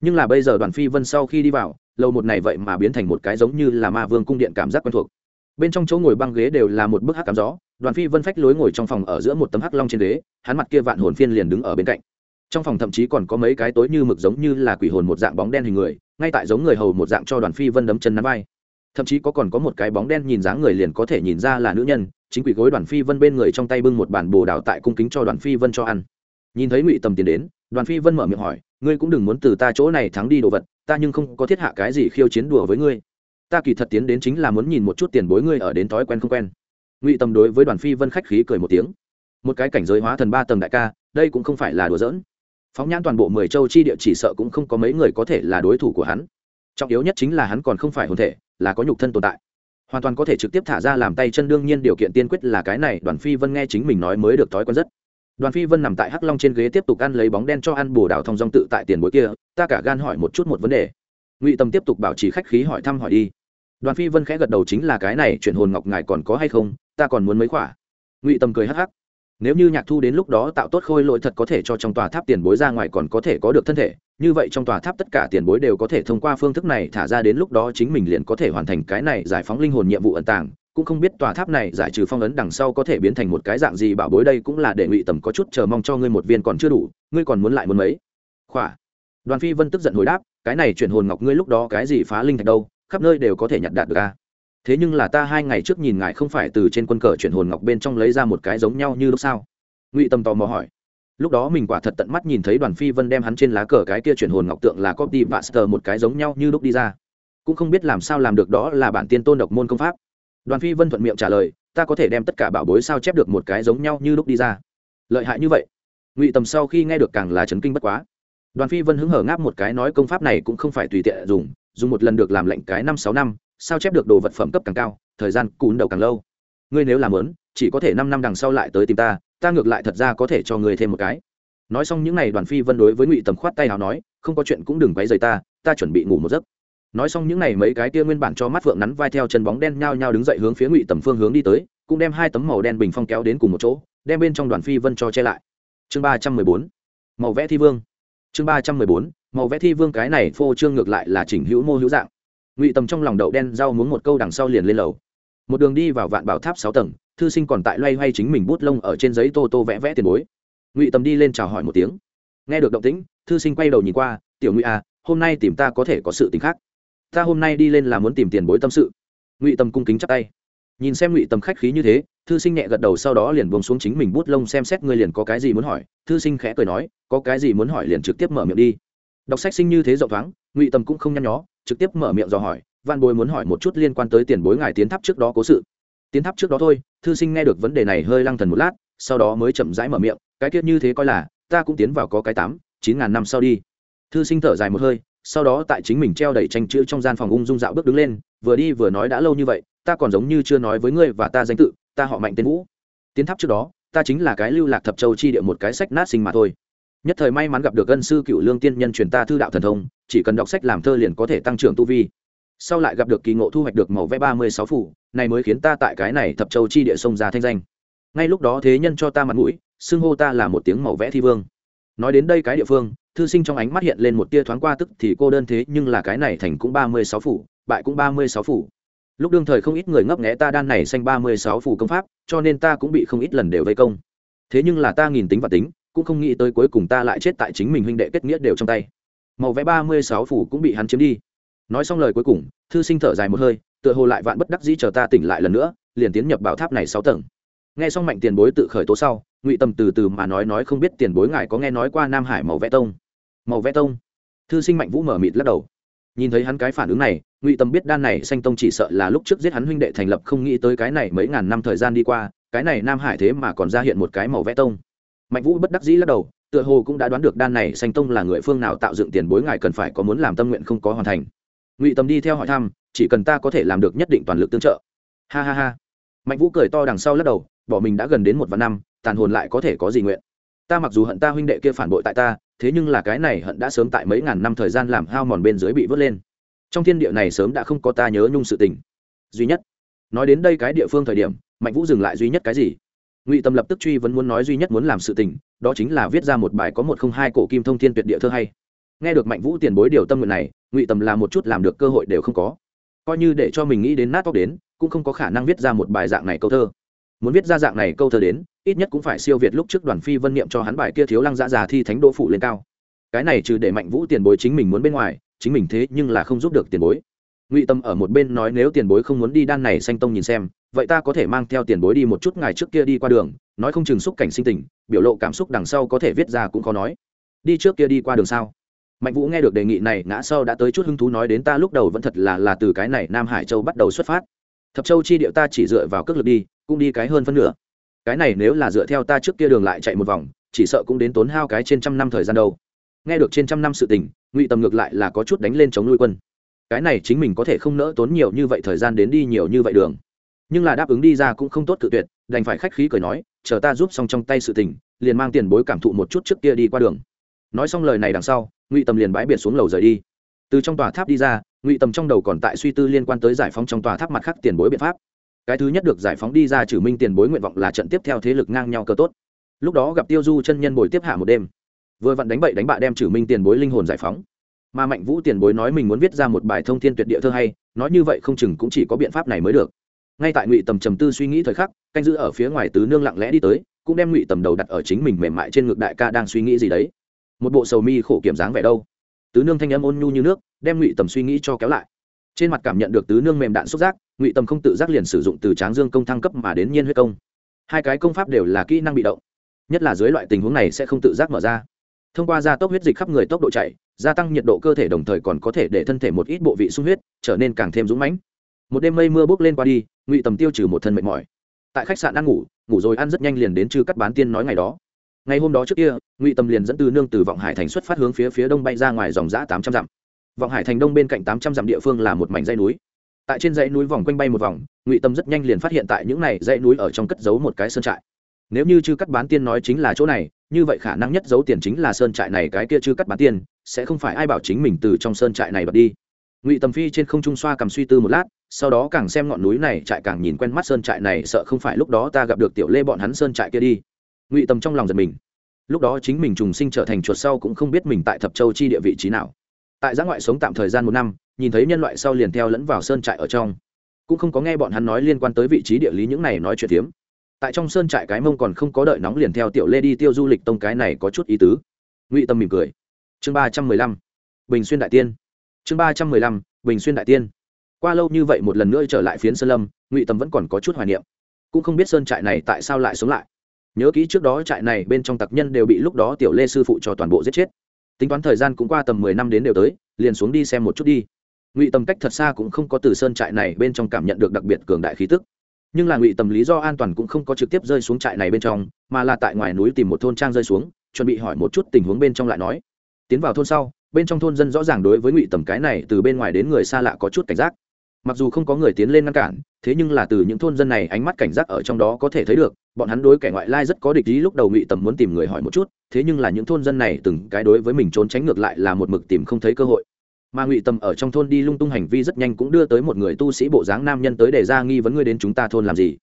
[SPEAKER 1] Nhưng là bây giờ đoàn phi vân sau khi đi vào, lầu một này vậy mà biến thành một cái giống như là ma vương cung điện cảm giác quen thuộc. Bên trong chỗ ngồi băng ghế đều là một bức hắc cám gió, đoàn phi vân phách lối ngồi trong phòng ở giữa một tấm hắc long trên ghế, hắn mặt kia vạn hồn phiên liền đứng ở bên cạnh trong phòng thậm chí còn có mấy cái tối như mực giống như là quỷ hồn một dạng bóng đen hình người, ngay tại giống người hầu một dạng cho đoàn phi vân đấm chân nắm vai. Thậm chí có còn có một cái bóng đen nhìn dáng người liền có thể nhìn ra là nữ nhân, chính quỷ gối đoàn phi vân bên người trong tay bưng một bản bồ đào tại cung kính cho đoàn phi vân cho ăn. Nhìn thấy ngụy tầm tiến đến, đoàn phi vân mở miệng hỏi, ngươi cũng đừng muốn từ ta chỗ này thắng đi đồ vật, ta nhưng không có thiết hạ cái gì khiêu chiến đùa với ngươi. Ta kỳ thật tiến đến chính là muốn nhìn một chút tiền bối ngươi ở đến thói quen không quen. Ngụy tầm đối với đoàn phi vân khách khí cười một tiếng. Một cái cảnh giới hóa thần ba tầng đại ca, đây cũng không phải là đùa giỡn phóng nhãn toàn bộ mười châu chi địa chỉ sợ cũng không có mấy người có thể là đối thủ của hắn. Trọng yếu nhất chính là hắn còn không phải hồn thể, là có nhục thân tồn tại. Hoàn toàn có thể trực tiếp thả ra làm tay chân, đương nhiên điều kiện tiên quyết là cái này, đoàn phi vân nghe chính mình nói mới được thói quen rất. Đoàn phi vân nằm tại hắc long trên ghế tiếp tục ăn lấy bóng đen cho ăn bồ đào thông dong tự tại tiền bối kia, ta cả gan hỏi một chút một vấn đề. Ngụy tâm tiếp tục bảo trì khách khí hỏi thăm hỏi đi. Đoàn phi vân khẽ gật đầu chính là cái này chuyển hồn ngọc ngài còn có hay không, ta còn muốn mấy khỏa. Ngụy tâm cười hắc hắc nếu như nhạc thu đến lúc đó tạo tốt khôi lỗi thật có thể cho trong tòa tháp tiền bối ra ngoài còn có thể có được thân thể, như vậy trong tòa tháp tất cả tiền bối đều có thể thông qua phương thức này thả ra đến lúc đó chính mình liền có thể hoàn thành cái này giải phóng linh hồn nhiệm vụ ẩn tàng, cũng không biết tòa tháp này giải trừ phong ấn đằng sau có thể biến thành một cái dạng gì, bảo bối đây cũng là để ngụy tầm có chút chờ mong cho ngươi một viên còn chưa đủ, ngươi còn muốn lại muốn mấy? Khỏa. Đoàn phi vân tức giận hồi đáp, cái này chuyển hồn ngọc ngươi lúc đó cái gì phá linh thạch đâu, khắp nơi đều có thể nhặt đạt được a thế nhưng là ta hai ngày trước nhìn ngài không phải từ trên quân cờ chuyển hồn ngọc bên trong lấy ra một cái giống nhau như lúc sao? Ngụy tâm tò mò hỏi. Lúc đó mình quả thật tận mắt nhìn thấy đoàn phi vân đem hắn trên lá cờ cái kia chuyển hồn ngọc tượng là copy và sờ một cái giống nhau như lúc đi ra. Cũng không biết làm sao làm được đó là bản tiên tôn độc môn công pháp. Đoàn phi vân thuận miệng trả lời, ta có thể đem tất cả bảo bối sao chép được một cái giống nhau như lúc đi ra. Lợi hại như vậy? Ngụy tầm sau khi nghe được càng là chấn kinh bất quá. Đoàn phi vân hứng hở ngáp một cái nói công pháp này cũng không phải tùy tiện dùng dùng một lần được làm lệnh cái năm sáu năm sao chép được đồ vật phẩm cấp càng cao, thời gian cún đầu càng lâu. Ngươi nếu làm lớn, chỉ có thể năm năm đằng sau lại tới tìm ta ta ngược lại thật ra có thể cho ngươi thêm một cái. Nói xong những n à y đoàn phi vân đối với ngụy tầm khoát tay nào nói, không có chuyện cũng đừng quấy rầy ta ta chuẩn bị ngủ một giấc. Nói xong những n à y mấy cái kia nguyên bản cho mắt phượng nắn vai theo chân bóng đen nhao nhao đứng dậy hướng phía ngụy tầm phương hướng đi tới, cũng đem hai tấm màu đen bình phong kéo đến cùng một chỗ, đem bên trong đoàn phi vân cho che lại. Chương ba trăm mười bốn, màu vẽ thi vương. Chương ba trăm mười bốn, màu vẽ thi vương cái này phô trương ngược lại là chỉnh hữu mô hữu dạng ngụy tầm trong lòng đậu đen rau muốn một câu đằng sau liền lên lầu. Một đường đi vào vạn bảo tháp sáu tầng, thư sinh còn tại loay hoay chính mình bút lông ở trên giấy tô tô vẽ vẽ tiền bối. Ngụy tầm đi lên chào hỏi một tiếng. Nghe được động tĩnh, thư sinh quay đầu nhìn qua, tiểu ngụy à hôm nay tìm ta có thể có sự t ì n h khác. Ta hôm nay đi lên là muốn tìm tiền bối tâm sự. Ngụy Tầm cung kính chắp tay. Nhìn xem ngụy Tầm khách khí như thế, thư sinh nhẹ gật đầu sau đó liền buông xuống chính mình bút lông xem xét ngươi liền có cái gì muốn hỏi. Thư sinh khẽ cười nói, có cái gì muốn hỏi liền trực tiếp mở miệng đi đọc sách sinh như thế rộng thoáng, ngụy tâm cũng không nhăn nhó, trực tiếp mở miệng dò hỏi văn bối muốn hỏi một chút liên quan tới tiền bối ngài tiến tháp trước đó cố sự. Tiến tháp trước đó thôi, thư sinh nghe được vấn đề này hơi lăng thần một lát, sau đó mới chậm rãi mở miệng, cái tiết như thế coi là, ta cũng tiến vào có cái tám, chín ngàn năm sau đi. Thư sinh thở dài một hơi, sau đó tại chính mình treo đầy tranh chữ trong gian phòng ung dung dạo bước đứng lên, vừa đi vừa nói đã lâu như vậy, ta còn giống như chưa nói với ngươi và ta danh tự, ta họ mạnh tên vũ. Tiến tháp trước đó, ta chính là cái lưu lạc thập châu chi địa một cái sách nát sinh mà thôi nhất thời may mắn gặp được ân sư cựu lương tiên nhân truyền ta thư đạo thần thông, chỉ cần đọc sách làm thơ liền có thể tăng trưởng tu vi. Sau lại gặp được kỳ ngộ thu hoạch được màu vẽ ba mươi sáu phủ, này mới khiến ta tại cái này thập châu chi địa sông ra thanh danh. Ngay lúc đó thế nhân cho ta mặt mũi, xưng hô ta là một tiếng màu vẽ thi vương. Nói đến đây cái địa phương, thư sinh trong ánh mắt hiện lên một tia thoáng qua tức thì cô đơn thế, nhưng là cái này thành cũng ba mươi sáu phủ, bại cũng ba mươi sáu phủ. Lúc đương thời không ít người ngấp nghẽ ta đan này xanh ba mươi sáu phủ công pháp, cho nên ta cũng bị không ít lần đều vây công. Thế nhưng là ta nghìn tính và tính cũng không nghĩ tới cuối cùng ta lại chết tại chính mình huynh đệ kết nghĩa đều trong tay. Màu vẽ ba mươi sáu phủ cũng bị hắn chiếm đi. Nói xong lời cuối cùng, thư sinh thở dài một hơi, tựa hồ lại vạn bất đắc dĩ chờ ta tỉnh lại lần nữa, liền tiến nhập bảo tháp này sáu tầng. Nghe xong mạnh tiền bối tự khởi tố sau, ngụy tâm từ từ mà nói nói không biết tiền bối ngài có nghe nói qua nam hải màu vẽ tông? Màu vẽ tông? Thư sinh mạnh vũ mở mịt lắc đầu. Nhìn thấy hắn cái phản ứng này, ngụy tâm biết đan này xanh tông chỉ sợ là lúc trước giết hắn huynh đệ thành lập không nghĩ tới cái này mấy ngàn năm thời gian đi qua, cái này nam hải thế mà còn ra hiện một cái màu vẽ tông mạnh vũ bất đắc dĩ lắc đầu, tựa hồ cũng đã đoán được đan này sanh tông là người phương nào tạo dựng tiền bối ngài cần phải có muốn làm tâm nguyện không có hoàn thành. Ngụy tâm đi theo hỏi thăm, chỉ cần ta có thể làm được nhất định toàn lực tương trợ. Ha ha ha. Mạnh vũ cười to đằng sau lắc đầu, bỏ mình đã gần đến một vạn năm, tàn hồn lại có thể có gì nguyện? Ta mặc dù hận ta huynh đệ kia phản bội tại ta, thế nhưng là cái này hận đã sớm tại mấy ngàn năm thời gian làm hao mòn bên dưới bị vớt lên. Trong thiên địa này sớm đã không có ta nhớ nhung sự tình. Duy nhất. Nói đến đây cái địa phương thời điểm, mạnh vũ dừng lại duy nhất cái gì? Ngụy tâm lập tức truy vấn muốn nói duy nhất muốn làm sự tình, đó chính là viết ra một bài có một không hai cổ kim thông thiên tuyệt địa thơ hay. Nghe được mạnh vũ tiền bối điều tâm nguyện này, ngụy tâm là một chút làm được cơ hội đều không có. Coi như để cho mình nghĩ đến nát tóc đến, cũng không có khả năng viết ra một bài dạng này câu thơ. Muốn viết ra dạng này câu thơ đến, ít nhất cũng phải siêu việt lúc trước đoàn phi vân niệm cho hắn bài kia thiếu lăng dã già thi thánh đỗ phụ lên cao. Cái này trừ để mạnh vũ tiền bối chính mình muốn bên ngoài, chính mình thế nhưng là không giúp được tiền bối ngụy tâm ở một bên nói nếu tiền bối không muốn đi đan này xanh tông nhìn xem, vậy ta có thể mang theo tiền bối đi một chút ngày trước kia đi qua đường, nói không chừng xúc cảnh sinh tình, biểu lộ cảm xúc đằng sau có thể viết ra cũng khó nói. Đi trước kia đi qua đường sao? Mạnh vũ nghe được đề nghị này, ngã sau đã tới chút hứng thú nói đến ta lúc đầu vẫn thật là là từ cái này nam hải châu bắt đầu xuất phát. Thập châu chi điệu ta chỉ dựa vào cước lực đi, cũng đi cái hơn phân nửa. Cái này nếu là dựa theo ta trước kia đường lại chạy một vòng, chỉ sợ cũng đến tốn hao cái trên trăm năm thời gian đâu. Nghe được trên trăm năm sự tình, ngụy tầm ngược lại là có chút đánh lên chống nuôi quân cái này chính mình có thể không nỡ tốn nhiều như vậy thời gian đến đi nhiều như vậy đường. Nhưng là đáp ứng đi ra cũng không tốt tự tuyệt, đành phải khách khí cười nói, chờ ta giúp xong trong tay sự tình, liền mang tiền bối cảm thụ một chút trước kia đi qua đường. Nói xong lời này đằng sau, ngụy tầm liền bãi biển xuống lầu rời đi. Từ trong tòa tháp đi ra, ngụy tầm trong đầu còn tại suy tư liên quan tới giải phóng trong tòa tháp mặt khác tiền bối biện pháp. Cái thứ nhất được giải phóng đi ra trừ minh tiền bối nguyện vọng là trận tiếp theo thế lực ngang nhau cơ tốt. Lúc đó gặp tiêu du chân nhân bồi tiếp hạ một đêm. Vừa vặn đánh bậy đánh bạ đem trừ minh tiền bối linh hồn giải phóng mà mạnh vũ tiền bối nói mình muốn viết ra một bài thông thiên tuyệt địa thơ hay, nói như vậy không chừng cũng chỉ có biện pháp này mới được. Ngay tại ngụy tầm trầm tư suy nghĩ thời khắc, canh giữ ở phía ngoài tứ nương lặng lẽ đi tới, cũng đem ngụy tầm đầu đặt ở chính mình mềm mại trên ngực đại ca đang suy nghĩ gì đấy. Một bộ sầu mi khổ kiểm dáng vẻ đâu. Tứ nương thanh âm ôn nhu như nước, đem ngụy tầm suy nghĩ cho kéo lại. Trên mặt cảm nhận được tứ nương mềm đạn xúc giác, ngụy tầm không tự giác liền sử dụng từ tráng dương công thăng cấp mà đến nhiên huyết công. Hai cái công pháp đều là kỹ năng bị động, nhất là dưới loại tình huống này sẽ không tự giác mở ra. Thông qua gia tốc huyết dịch khắp người tốc độ chạy gia tăng nhiệt độ cơ thể đồng thời còn có thể để thân thể một ít bộ vị sung huyết, trở nên càng thêm dũng mãnh. Một đêm mây mưa bốc lên qua đi, ngụy tầm tiêu trừ một thân mệt mỏi. Tại khách sạn ăn ngủ ngủ rồi ăn rất nhanh liền đến chư cắt bán tiên nói ngày đó. Ngày hôm đó trước kia, ngụy tầm liền dẫn từ nương từ vọng hải thành xuất phát hướng phía phía đông bay ra ngoài dòng giã tám trăm dặm. Vọng hải thành đông bên cạnh tám trăm dặm địa phương là một mảnh dãy núi. Tại trên dãy núi vòng quanh bay một vòng, ngụy tâm rất nhanh liền phát hiện tại những này dãy núi ở trong cất giấu một cái sơn trại. Nếu như chư cắt bán tiên nói chính là chỗ này, như vậy khả năng nhất giấu tiền chính là sơn trại này cái kia chư cắt bán tiên sẽ không phải ai bảo chính mình từ trong sơn trại này bật đi. Ngụy tầm phi trên không trung xoa cầm suy tư một lát, sau đó càng xem ngọn núi này trại càng nhìn quen mắt sơn trại này, sợ không phải lúc đó ta gặp được tiểu lê bọn hắn sơn trại kia đi. Ngụy tầm trong lòng giật mình. Lúc đó chính mình trùng sinh trở thành chuột sau cũng không biết mình tại thập châu chi địa vị trí nào. Tại giã ngoại sống tạm thời gian một năm, nhìn thấy nhân loại sau liền theo lẫn vào sơn trại ở trong. Cũng không có nghe bọn hắn nói liên quan tới vị trí địa lý những này nói chuyện tiếm tại trong sơn trại cái mông còn không có đợi nóng liền theo tiểu lê đi tiêu du lịch tông cái này có chút ý tứ. Ngụy tâm mỉm cười chương ba trăm mười lăm, bình xuyên đại tiên. Chương ba trăm mười lăm, bình xuyên đại tiên. Qua lâu như vậy một lần nữa trở lại phiến sơn lâm, ngụy tâm vẫn còn có chút hoài niệm. Cũng không biết sơn trại này tại sao lại sống lại. Nhớ kỹ trước đó trại này bên trong tặc nhân đều bị lúc đó tiểu lê sư phụ cho toàn bộ giết chết. Tính toán thời gian cũng qua tầm mười năm đến đều tới, liền xuống đi xem một chút đi. Ngụy tầm cách thật xa cũng không có từ sơn trại này bên trong cảm nhận được đặc biệt cường đại khí tức. Nhưng là ngụy tầm lý do an toàn cũng không có trực tiếp rơi xuống trại này bên trong, mà là tại ngoài núi tìm một thôn trang rơi xuống, chuẩn bị hỏi một chút tình huống bên trong lại nói tiến vào thôn sau, bên trong thôn dân rõ ràng đối với ngụy tầm cái này từ bên ngoài đến người xa lạ có chút cảnh giác. Mặc dù không có người tiến lên ngăn cản, thế nhưng là từ những thôn dân này ánh mắt cảnh giác ở trong đó có thể thấy được, bọn hắn đối kẻ ngoại lai rất có địch ý lúc đầu ngụy tầm muốn tìm người hỏi một chút, thế nhưng là những thôn dân này từng cái đối với mình trốn tránh ngược lại là một mực tìm không thấy cơ hội. Mà ngụy tầm ở trong thôn đi lung tung hành vi rất nhanh cũng đưa tới một người tu sĩ bộ dáng nam nhân tới để ra nghi vấn ngươi đến chúng ta thôn làm gì.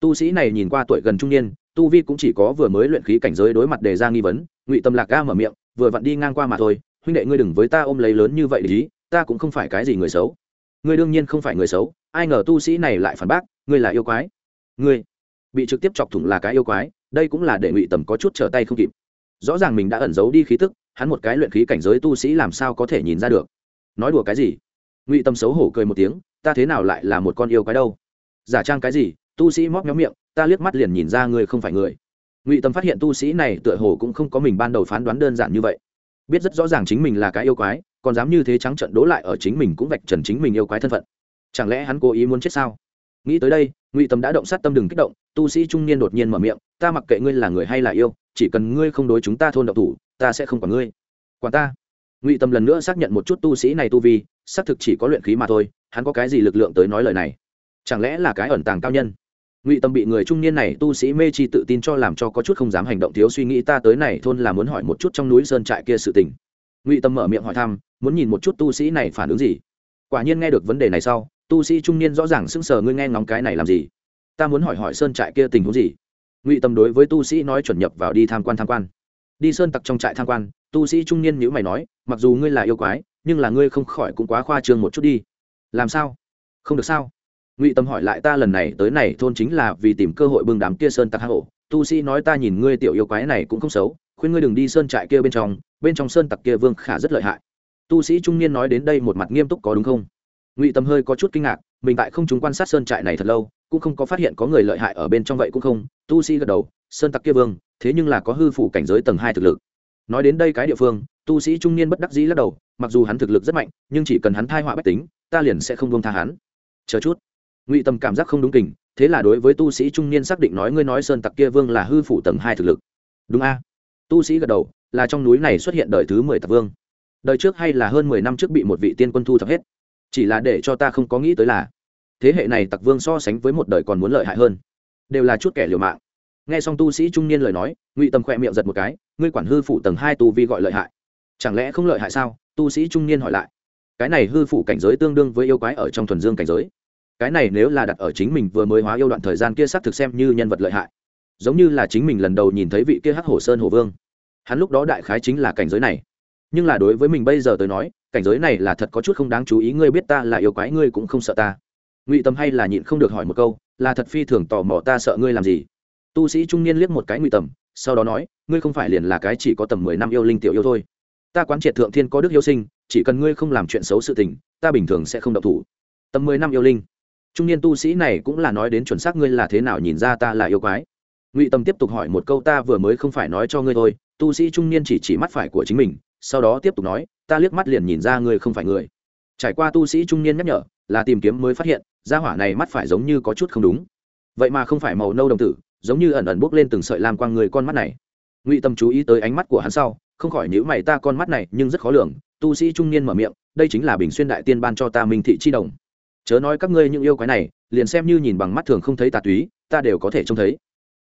[SPEAKER 1] Tu sĩ này nhìn qua tuổi gần trung niên, tu vi cũng chỉ có vừa mới luyện khí cảnh giới đối mặt đề ra nghi vấn, ngụy tâm lạc ga mở miệng vừa vặn đi ngang qua mà thôi, huynh đệ ngươi đừng với ta ôm lấy lớn như vậy để ý, ta cũng không phải cái gì người xấu. Ngươi đương nhiên không phải người xấu, ai ngờ tu sĩ này lại phản bác, ngươi là yêu quái. Ngươi bị trực tiếp chọc thủng là cái yêu quái, đây cũng là để ngụy tầm có chút trở tay không kịp. Rõ ràng mình đã ẩn giấu đi khí tức, hắn một cái luyện khí cảnh giới tu sĩ làm sao có thể nhìn ra được. Nói đùa cái gì? Ngụy tâm xấu hổ cười một tiếng, ta thế nào lại là một con yêu quái đâu? Giả trang cái gì? Tu sĩ móc nhóm miệng, ta liếc mắt liền nhìn ra ngươi không phải người ngụy tâm phát hiện tu sĩ này tựa hồ cũng không có mình ban đầu phán đoán đơn giản như vậy. Biết rất rõ ràng chính mình là cái yêu quái, còn dám như thế trắng trận đố lại ở chính mình cũng vạch trần chính mình yêu quái thân phận. Chẳng lẽ hắn cố ý muốn chết sao? Nghĩ tới đây, ngụy tâm đã động sát tâm đừng kích động, tu sĩ trung niên đột nhiên mở miệng, ta mặc kệ ngươi là người hay là yêu, chỉ cần ngươi không đối chúng ta thôn độc thủ, ta sẽ không quản ngươi. Quản ta? Ngụy tâm lần nữa xác nhận một chút tu sĩ này tu vi, xác thực chỉ có luyện khí mà thôi, hắn có cái gì lực lượng tới nói lời này? Chẳng lẽ là cái ẩn tàng cao nhân? Ngụy tâm bị người trung niên này tu sĩ mê chi tự tin cho làm cho có chút không dám hành động thiếu suy nghĩ ta tới này thôn là muốn hỏi một chút trong núi sơn trại kia sự tình. Ngụy tâm mở miệng hỏi thăm, muốn nhìn một chút tu sĩ này phản ứng gì. Quả nhiên nghe được vấn đề này sau, tu sĩ trung niên rõ ràng sững sờ, ngươi nghe ngóng cái này làm gì? Ta muốn hỏi hỏi sơn trại kia tình huống gì? Ngụy tâm đối với tu sĩ nói chuẩn nhập vào đi tham quan tham quan. Đi sơn tặc trong trại tham quan, tu sĩ trung niên nhữ mày nói, mặc dù ngươi là yêu quái, nhưng là ngươi không khỏi cũng quá khoa trương một chút đi. Làm sao? Không được sao? Ngụy tâm hỏi lại ta lần này tới này thôn chính là vì tìm cơ hội bưng đám kia sơn tặc hang ổ. Tu sĩ nói ta nhìn ngươi tiểu yêu quái này cũng không xấu, khuyên ngươi đừng đi sơn trại kia bên trong bên trong sơn tặc kia vương khả rất lợi hại. Tu sĩ trung niên nói đến đây một mặt nghiêm túc có đúng không? Ngụy tâm hơi có chút kinh ngạc, mình tại không chúng quan sát sơn trại này thật lâu, cũng không có phát hiện có người lợi hại ở bên trong vậy cũng không. Tu sĩ gật đầu, sơn tặc kia vương, thế nhưng là có hư phủ cảnh giới tầng hai thực lực. Nói đến đây cái địa phương, tu sĩ trung niên bất đắc dĩ lắc đầu, mặc dù hắn thực lực rất mạnh, nhưng chỉ cần hắn thai họa bách tính, ta liền sẽ không buông tha hắn. Chờ chút ngụy tâm cảm giác không đúng kình, thế là đối với tu sĩ trung niên xác định nói, ngươi nói sơn tặc kia vương là hư phủ tầng hai thực lực. Đúng a. Tu sĩ gật đầu, là trong núi này xuất hiện đời thứ mười tặc vương. Đời trước hay là hơn mười năm trước bị một vị tiên quân thu thập hết. Chỉ là để cho ta không có nghĩ tới là, thế hệ này tặc vương so sánh với một đời còn muốn lợi hại hơn. Đều là chút kẻ liều mạng. Nghe xong tu sĩ trung niên lời nói, ngụy tâm khỏe miệng giật một cái, ngươi quản hư phủ tầng hai tu vi gọi lợi hại. Chẳng lẽ không lợi hại sao? Tu sĩ trung niên hỏi lại. Cái này hư phủ cảnh giới tương đương với yêu quái ở trong thuần dương cảnh giới cái này nếu là đặt ở chính mình vừa mới hóa yêu đoạn thời gian kia xác thực xem như nhân vật lợi hại. Giống như là chính mình lần đầu nhìn thấy vị kia hắc hổ sơn hồ vương. Hắn lúc đó đại khái chính là cảnh giới này. Nhưng là đối với mình bây giờ tới nói, cảnh giới này là thật có chút không đáng chú ý, ngươi biết ta là yêu quái, ngươi cũng không sợ ta. Ngụy tâm hay là nhịn không được hỏi một câu, là thật phi thường tò mò ta sợ ngươi làm gì? Tu sĩ trung niên liếc một cái ngụy tầm sau đó nói, ngươi không phải liền là cái chỉ có tầm mười năm yêu linh tiểu yêu thôi. Ta quán triệt thượng thiên có đức yêu sinh, chỉ cần ngươi không làm chuyện xấu sự tình, ta bình thường sẽ không độc thủ. Tầm mười năm yêu linh trung niên tu sĩ này cũng là nói đến chuẩn xác ngươi là thế nào nhìn ra ta là yêu quái. Ngụy tâm tiếp tục hỏi một câu ta vừa mới không phải nói cho ngươi thôi, tu sĩ trung niên chỉ chỉ mắt phải của chính mình, sau đó tiếp tục nói, ta liếc mắt liền nhìn ra ngươi không phải người. Trải qua tu sĩ trung niên nhắc nhở, là tìm kiếm mới phát hiện ra hỏa này mắt phải giống như có chút không đúng. Vậy mà không phải màu nâu đồng tử, giống như ẩn ẩn bốc lên từng sợi lam quang người con mắt này. Ngụy tâm chú ý tới ánh mắt của hắn sau, không khỏi nhữ mày, ta con mắt này nhưng rất khó lường, tu sĩ trung niên mở miệng, đây chính là bình xuyên đại tiên ban cho ta minh thị chi đồng chớ nói các ngươi những yêu quái này, liền xem như nhìn bằng mắt thường không thấy tà túy, ta đều có thể trông thấy.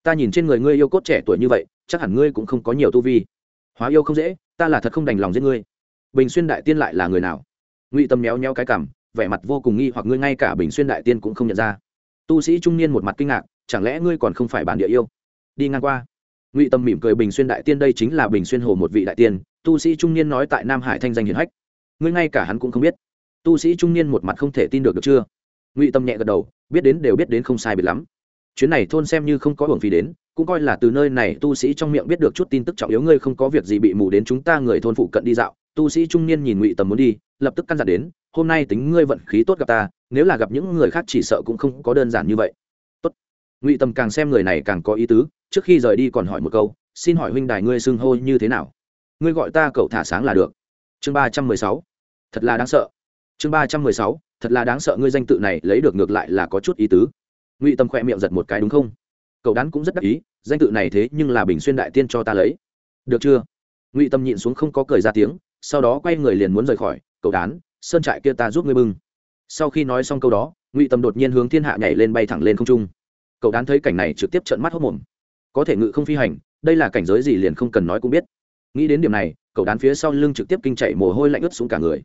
[SPEAKER 1] Ta nhìn trên người ngươi yêu cốt trẻ tuổi như vậy, chắc hẳn ngươi cũng không có nhiều tu vi. Hóa yêu không dễ, ta là thật không đành lòng giết ngươi. Bình xuyên đại tiên lại là người nào? Ngụy tâm méo nheo cái cảm vẻ mặt vô cùng nghi hoặc ngươi ngay cả bình xuyên đại tiên cũng không nhận ra. Tu sĩ trung niên một mặt kinh ngạc, chẳng lẽ ngươi còn không phải bản địa yêu? Đi ngang qua. Ngụy tâm mỉm cười bình xuyên đại tiên đây chính là bình xuyên hồ một vị đại tiên, tu sĩ trung niên nói tại nam hải thanh danh hiền hách. Ngươi ngay cả hắn cũng không biết tu sĩ trung niên một mặt không thể tin được được chưa? Ngụy tâm nhẹ gật đầu, biết đến đều biết đến không sai biệt lắm. Chuyến này thôn xem như không có hưởng phí đến, cũng coi là từ nơi này tu sĩ trong miệng biết được chút tin tức trọng yếu ngươi không có việc gì bị mù đến chúng ta người thôn phụ cận đi dạo. Tu sĩ trung niên nhìn ngụy tầm muốn đi, lập tức căn dặn đến, hôm nay tính ngươi vận khí tốt gặp ta, nếu là gặp những người khác chỉ sợ cũng không có đơn giản như vậy. Tốt. Ngụy tầm càng xem người này càng có ý tứ, trước khi rời đi còn hỏi một câu, xin hỏi huynh đài ngươi xưng hô như thế nào? Ngươi gọi ta cậu thả sáng là được. Chương ba trăm mười sáu. Thật là đáng sợ chương ba trăm mười sáu, thật là đáng sợ ngươi danh tự này lấy được ngược lại là có chút ý tứ. Ngụy tâm khoe miệng giật một cái đúng không? Cậu đán cũng rất đắc ý, danh tự này thế nhưng là bình xuyên đại tiên cho ta lấy. Được chưa? Ngụy tâm nhịn xuống không có cười ra tiếng, sau đó quay người liền muốn rời khỏi. Cậu đán, sơn trại kia ta giúp ngươi bưng. Sau khi nói xong câu đó, ngụy tâm đột nhiên hướng thiên hạ nhảy lên bay thẳng lên không trung. Cậu đán thấy cảnh này trực tiếp trợn mắt hốc mồm. Có thể ngự không phi hành, đây là cảnh giới gì liền không cần nói cũng biết. Nghĩ đến điểm này, cậu đán phía sau lưng trực tiếp kinh chạy mồ hôi lạnh ướt xuống cả người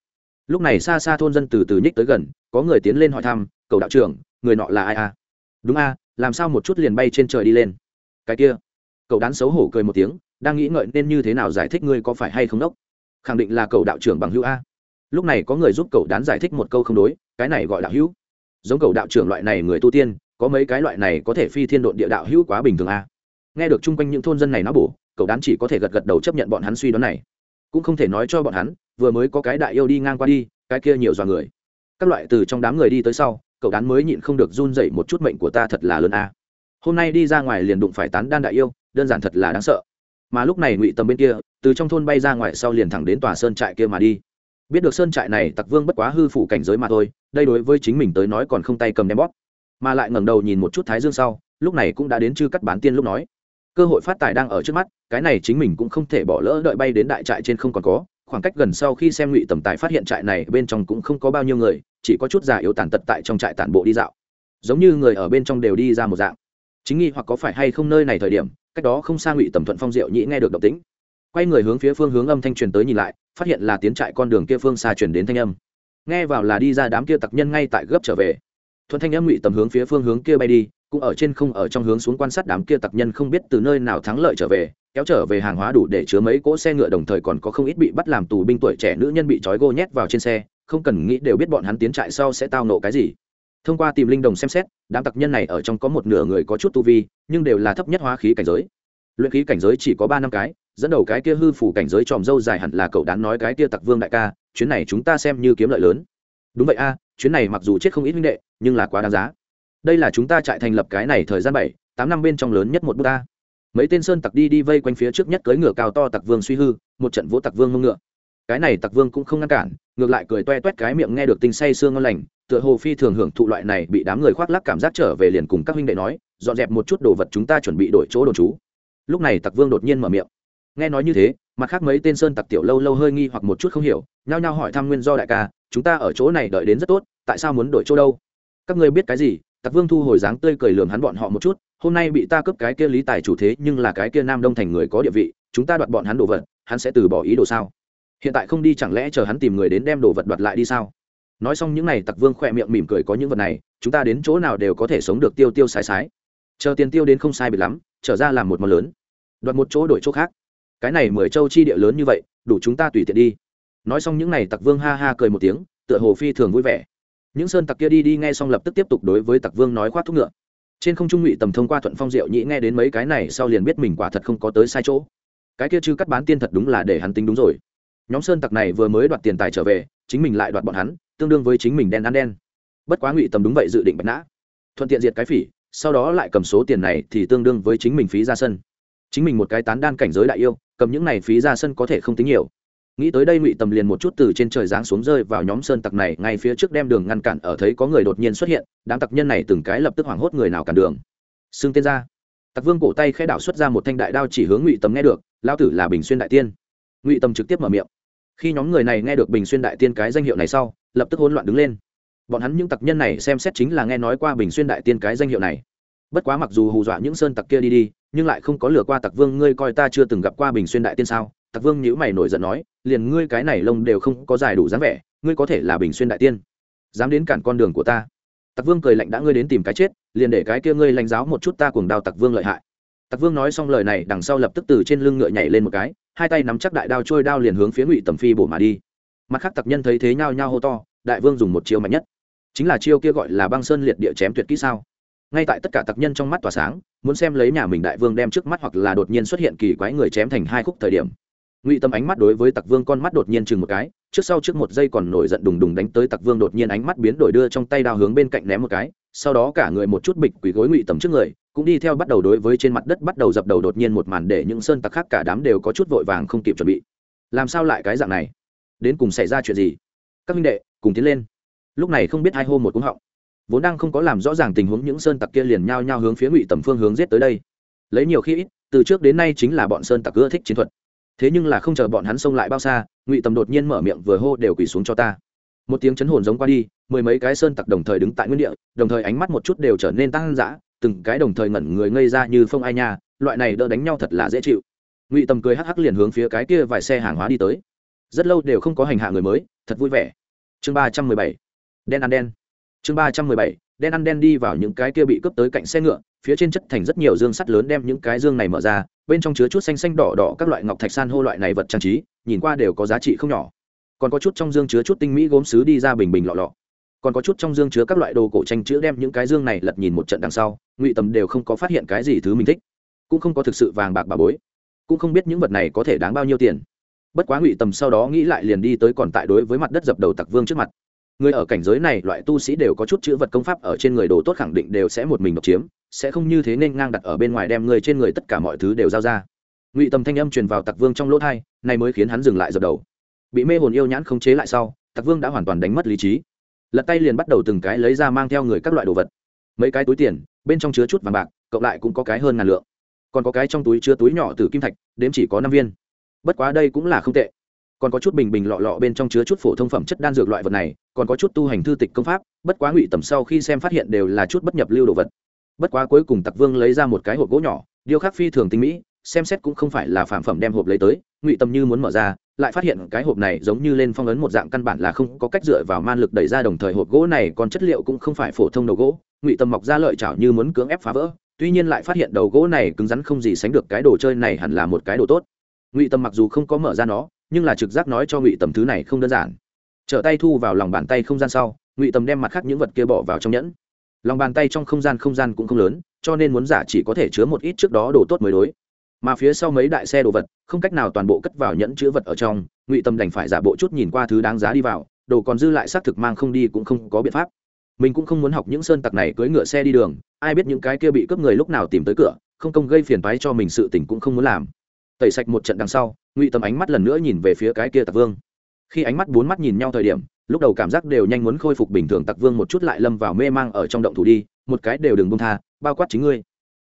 [SPEAKER 1] lúc này xa xa thôn dân từ từ nhích tới gần, có người tiến lên hỏi thăm cậu đạo trưởng, người nọ là ai a đúng a, làm sao một chút liền bay trên trời đi lên? Cái kia. Cậu đán xấu hổ cười một tiếng, đang nghĩ ngợi nên như thế nào giải thích ngươi có phải hay không đốc. Khẳng định là cậu đạo trưởng bằng hữu a. Lúc này có người giúp cậu đán giải thích một câu không đối, cái này gọi đạo hữu. Giống cậu đạo trưởng loại này người tu tiên, có mấy cái loại này có thể phi thiên độn địa đạo hữu quá bình thường a. Nghe được chung quanh những thôn dân này nó bổ cậu đán chỉ có thể gật gật đầu chấp nhận bọn hắn suy đoán này. Cũng không thể nói cho bọn hắn vừa mới có cái đại yêu đi ngang qua đi, cái kia nhiều dọa người. Các loại từ trong đám người đi tới sau, cậu đán mới nhịn không được run dậy một chút mệnh của ta thật là lớn a. Hôm nay đi ra ngoài liền đụng phải tán đan đại yêu, đơn giản thật là đáng sợ. Mà lúc này ngụy tầm bên kia, từ trong thôn bay ra ngoài sau liền thẳng đến tòa sơn trại kia mà đi. Biết được sơn trại này tặc vương bất quá hư phủ cảnh giới mà thôi, đây đối với chính mình tới nói còn không tay cầm đem bóp. Mà lại ngẩng đầu nhìn một chút thái dương sau, lúc này cũng đã đến chư cắt bán tiên lúc nói. Cơ hội phát tài đang ở trước mắt, cái này chính mình cũng không thể bỏ lỡ đợi bay đến đại trại trên không còn có khoảng cách gần sau khi xem ngụy tầm tài phát hiện trại này bên trong cũng không có bao nhiêu người, chỉ có chút già yếu tàn tật tại trong trại tản bộ đi dạo. Giống như người ở bên trong đều đi ra một dạng. Chính nghi hoặc có phải hay không nơi này thời điểm, cách đó không xa ngụy tầm thuận phong diệu nhĩ nghe được động tĩnh. Quay người hướng phía phương hướng âm thanh truyền tới nhìn lại, phát hiện là tiến trại con đường kia phương xa truyền đến thanh âm. Nghe vào là đi ra đám kia tặc nhân ngay tại gấp trở về. Thuận thanh âm ngụy tầm hướng phía phương hướng kia bay đi, cũng ở trên không ở trong hướng xuống quan sát đám kia tặc nhân không biết từ nơi nào thắng lợi trở về kéo trở về hàng hóa đủ để chứa mấy cỗ xe ngựa, đồng thời còn có không ít bị bắt làm tù binh tuổi trẻ nữ nhân bị trói gô nhét vào trên xe, không cần nghĩ đều biết bọn hắn tiến trại sau sẽ tao nộ cái gì. Thông qua tìm linh đồng xem xét, đám tặc nhân này ở trong có một nửa người có chút tu vi, nhưng đều là thấp nhất hóa khí cảnh giới. Luyện khí cảnh giới chỉ có ba năm cái, dẫn đầu cái kia hư phủ cảnh giới tròm dâu dài hẳn là cậu đán nói cái kia tặc vương đại ca, chuyến này chúng ta xem như kiếm lợi lớn. Đúng vậy a, chuyến này mặc dù chết không ít huynh đệ, nhưng là quá đáng giá. Đây là chúng ta trại thành lập cái này thời gian bảy, tám năm bên trong lớn nhất một bước ta mấy tên sơn tặc đi đi vây quanh phía trước nhất cưỡi ngựa cao to tặc vương suy hư, một trận vỗ tặc vương mông ngựa. Cái này tặc vương cũng không ngăn cản, ngược lại cười toe toét cái miệng nghe được tinh say xương ngon lành, tựa hồ phi thường hưởng thụ loại này bị đám người khoác lắc cảm giác trở về liền cùng các huynh đệ nói, dọn dẹp một chút đồ vật chúng ta chuẩn bị đổi chỗ đồ chú. Lúc này tặc vương đột nhiên mở miệng. Nghe nói như thế, mặt khác mấy tên sơn tặc tiểu lâu lâu hơi nghi hoặc một chút không hiểu, nhao nhao hỏi thăm nguyên do đại ca, chúng ta ở chỗ này đợi đến rất tốt, tại sao muốn đổi chỗ đâu? Các ngươi biết cái gì? Tặc vương thu hồi dáng tươi cười lườm hắn bọn họ một chút, hôm nay bị ta cướp cái kia lý tài chủ thế, nhưng là cái kia nam đông thành người có địa vị, chúng ta đoạt bọn hắn đồ vật, hắn sẽ từ bỏ ý đồ sao? Hiện tại không đi chẳng lẽ chờ hắn tìm người đến đem đồ vật đoạt lại đi sao? Nói xong những n à y tặc vương khỏe miệng mỉm cười có những vật này, chúng ta đến chỗ nào đều có thể sống được tiêu tiêu sái sái. Chờ tiền tiêu đến không sai bị lắm, trở ra làm một món lớn. Đoạt một chỗ đổi chỗ khác. Cái này mười châu chi địa lớn như vậy, đủ chúng ta tùy tiện đi. Nói xong những n à y tặc vương ha ha cười một tiếng, tựa hồ phi thường vui vẻ những sơn tặc kia đi đi nghe xong lập tức tiếp tục đối với tặc vương nói khoát thuốc ngựa. Trên không trung ngụy tầm thông qua thuận phong diệu nhĩ nghe đến mấy cái này sau liền biết mình quả thật không có tới sai chỗ. Cái kia chứ cắt bán tiên thật đúng là để hắn tính đúng rồi. Nhóm sơn tặc này vừa mới đoạt tiền tài trở về, chính mình lại đoạt bọn hắn, tương đương với chính mình đen ăn đen. Bất quá ngụy tầm đúng vậy dự định bạch nã. Thuận tiện diệt cái phỉ, sau đó lại cầm số tiền này thì tương đương với chính mình phí ra sân. Chính mình một cái tán đan cảnh giới đại yêu, cầm những này phí ra sân có thể không tính nhiều nghĩ tới đây ngụy tầm liền một chút từ trên trời giáng xuống rơi vào nhóm sơn tặc này, ngay phía trước đem đường ngăn cản ở thấy có người đột nhiên xuất hiện, đám tặc nhân này từng cái lập tức hoảng hốt người nào cản đường. Xưng tên ra tặc vương cổ tay khẽ đảo xuất ra một thanh đại đao chỉ hướng ngụy tầm nghe được lao tử là bình xuyên đại tiên. Ngụy tầm trực tiếp mở miệng. Khi nhóm người này nghe được bình xuyên đại tiên cái danh hiệu này sau, lập tức hỗn loạn đứng lên. Bọn hắn những tặc nhân này xem xét chính là nghe nói qua bình xuyên đại tiên cái danh hiệu này bất quá mặc dù hù dọa những sơn tặc kia đi đi, nhưng lại không có lừa qua tặc vương, ngươi coi ta chưa từng gặp qua bình xuyên đại tiên sao? Tặc vương nhữ mày nổi giận nói, liền ngươi cái này lông đều không có dài đủ dáng vẻ, ngươi có thể là bình xuyên đại tiên. Dám đến cản con đường của ta. Tặc vương cười lạnh đã ngươi đến tìm cái chết, liền để cái kia ngươi lãnh giáo một chút ta cuồng đao tặc vương lợi hại. Tặc vương nói xong lời này, đằng sau lập tức từ trên lưng ngựa nhảy lên một cái, hai tay nắm chắc đại đao trôi đao liền hướng phía ngụy tầm phi bổ mà đi. Mặt khác tặc nhân thấy thế nhao nhao hô to, đại vương dùng một chiêu mạnh nhất. Chính là chiêu kia gọi là băng sơn liệt địa chém tuyệt kỹ sao? Ngay tại tất cả tặc nhân trong mắt tỏa sáng, muốn xem lấy nhà mình đại vương đem trước mắt hoặc là đột nhiên xuất hiện kỳ quái người chém thành hai khúc thời điểm. Ngụy tâm ánh mắt đối với tặc vương con mắt đột nhiên chừng một cái, trước sau trước một giây còn nổi giận đùng đùng đánh tới tặc vương đột nhiên ánh mắt biến đổi đưa trong tay đao hướng bên cạnh ném một cái, sau đó cả người một chút bịch quỳ gối ngụy tầm trước người, cũng đi theo bắt đầu đối với trên mặt đất bắt đầu dập đầu đột nhiên một màn để những sơn tặc khác cả đám đều có chút vội vàng không kịp chuẩn bị. Làm sao lại cái dạng này? Đến cùng xảy ra chuyện gì? Các minh đệ, cùng tiến lên. Lúc này không biết hai hô một cúng họng vốn đang không có làm rõ ràng tình huống những sơn tặc kia liền nhao nhao hướng phía ngụy tầm phương hướng giết tới đây. Lấy nhiều khi ít, từ trước đến nay chính là bọn sơn tặc ưa thích chiến thuật. Thế nhưng là không chờ bọn hắn xông lại bao xa, ngụy tầm đột nhiên mở miệng vừa hô đều quỳ xuống cho ta. Một tiếng chấn hồn giống qua đi, mười mấy cái sơn tặc đồng thời đứng tại nguyên địa, đồng thời ánh mắt một chút đều trở nên tăng dã, từng cái đồng thời ngẩn người ngây ra như phong ai nha, loại này đỡ đánh nhau thật là dễ chịu. Ngụy tầm cười hắc hắc liền hướng phía cái kia vài xe hàng hóa đi tới. Rất lâu đều không có hành hạ người mới, thật vui vẻ. Chương ba trăm mười bảy. Đen ăn đen chương ba trăm mười bảy, đen ăn đen đi vào những cái kia bị cướp tới cạnh xe ngựa, phía trên chất thành rất nhiều dương sắt lớn đem những cái dương này mở ra, bên trong chứa chút xanh xanh đỏ đỏ các loại ngọc thạch san hô loại này vật trang trí, nhìn qua đều có giá trị không nhỏ. Còn có chút trong dương chứa chút tinh mỹ gốm sứ đi ra bình bình lọ lọ. Còn có chút trong dương chứa các loại đồ cổ tranh chữ đem những cái dương này lật nhìn một trận đằng sau, ngụy tầm đều không có phát hiện cái gì thứ mình thích. Cũng không có thực sự vàng bạc bà bối. Cũng không biết những vật này có thể đáng bao nhiêu tiền. Bất quá ngụy tầm sau đó nghĩ lại liền đi tới còn tại đối với mặt đất dập đầu tặc vương trước mặt người ở cảnh giới này, loại tu sĩ đều có chút chữ vật công pháp ở trên người đồ tốt khẳng định đều sẽ một mình độc chiếm, sẽ không như thế nên ngang đặt ở bên ngoài đem người trên người tất cả mọi thứ đều giao ra. Ngụy tầm thanh âm truyền vào tặc vương trong lỗ thai này mới khiến hắn dừng lại dập đầu. Bị mê hồn yêu nhãn không chế lại sau, tặc vương đã hoàn toàn đánh mất lý trí. Lật tay liền bắt đầu từng cái lấy ra mang theo người các loại đồ vật. Mấy cái túi tiền, bên trong chứa chút vàng bạc, cộng lại cũng có cái hơn ngàn lượng. Còn có cái trong túi chứa túi nhỏ từ kim thạch, đếm chỉ có năm viên. Bất quá đây cũng là không tệ. Còn có chút bình bình lọ lọ bên trong chứa chút phổ thông phẩm chất đan dược loại vật này còn có chút tu hành thư tịch công pháp, bất quá ngụy tầm sau khi xem phát hiện đều là chút bất nhập lưu đồ vật. Bất quá cuối cùng tặc vương lấy ra một cái hộp gỗ nhỏ, điêu khắc phi thường tinh mỹ, xem xét cũng không phải là phản phẩm đem hộp lấy tới, ngụy tầm như muốn mở ra, lại phát hiện cái hộp này giống như lên phong ấn một dạng căn bản là không có cách dựa vào man lực đẩy ra đồng thời hộp gỗ này còn chất liệu cũng không phải phổ thông đầu gỗ, ngụy tầm mọc ra lợi chảo như muốn cưỡng ép phá vỡ, tuy nhiên lại phát hiện đầu gỗ này cứng rắn không gì sánh được cái đồ chơi này hẳn là một cái đồ tốt. Ngụy tầm mặc dù không có mở ra nó, nhưng là trực giác nói cho ngụy tầm thứ này không đơn giản trở tay thu vào lòng bàn tay không gian sau, ngụy tầm đem mặt khác những vật kia bỏ vào trong nhẫn. Lòng bàn tay trong không gian không gian cũng không lớn, cho nên muốn giả chỉ có thể chứa một ít trước đó đồ tốt mới đối. Mà phía sau mấy đại xe đồ vật, không cách nào toàn bộ cất vào nhẫn chứa vật ở trong, ngụy tâm đành phải giả bộ chút nhìn qua thứ đáng giá đi vào, đồ còn dư lại xác thực mang không đi cũng không có biện pháp. Mình cũng không muốn học những sơn tặc này cưỡi ngựa xe đi đường, ai biết những cái kia bị cướp người lúc nào tìm tới cửa, không công gây phiền phái cho mình sự tình cũng không muốn làm. Tẩy sạch một trận đằng sau, ngụy tâm ánh mắt lần nữa nhìn về phía cái kia tặc vương khi ánh mắt bốn mắt nhìn nhau thời điểm, lúc đầu cảm giác đều nhanh muốn khôi phục bình thường tặc vương một chút lại lâm vào mê mang ở trong động thủ đi, một cái đều đừng bông tha, bao quát chính ngươi.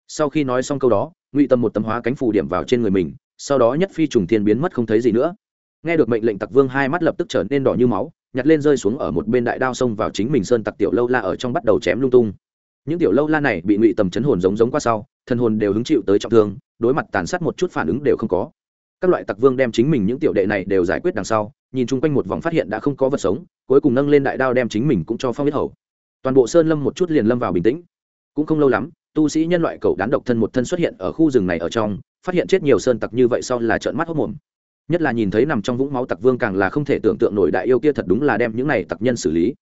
[SPEAKER 1] Sau khi nói xong câu đó, ngụy tâm một tấm hóa cánh phù điểm vào trên người mình, sau đó nhất phi trùng thiên biến mất không thấy gì nữa. Nghe được mệnh lệnh tặc vương hai mắt lập tức trở nên đỏ như máu, nhặt lên rơi xuống ở một bên đại đao xông vào chính mình sơn tặc tiểu lâu la ở trong bắt đầu chém lung tung. Những tiểu lâu la này bị ngụy tầm chấn hồn giống giống qua sau thân hồn đều hứng chịu tới trọng thương, đối mặt tàn sát một chút phản ứng đều không có các loại tặc vương đem chính mình những tiểu đệ này đều giải quyết đằng sau, nhìn chung quanh một vòng phát hiện đã không có vật sống, cuối cùng nâng lên đại đao đem chính mình cũng cho phong huyết hầu. Toàn bộ sơn lâm một chút liền lâm vào bình tĩnh. Cũng không lâu lắm, tu sĩ nhân loại cầu đán độc thân một thân xuất hiện ở khu rừng này ở trong, phát hiện chết nhiều sơn tặc như vậy sau là trợn mắt hốc mồm. Nhất là nhìn thấy nằm trong vũng máu tặc vương càng là không thể tưởng tượng nổi đại yêu kia thật đúng là đem những này tặc nhân xử lý.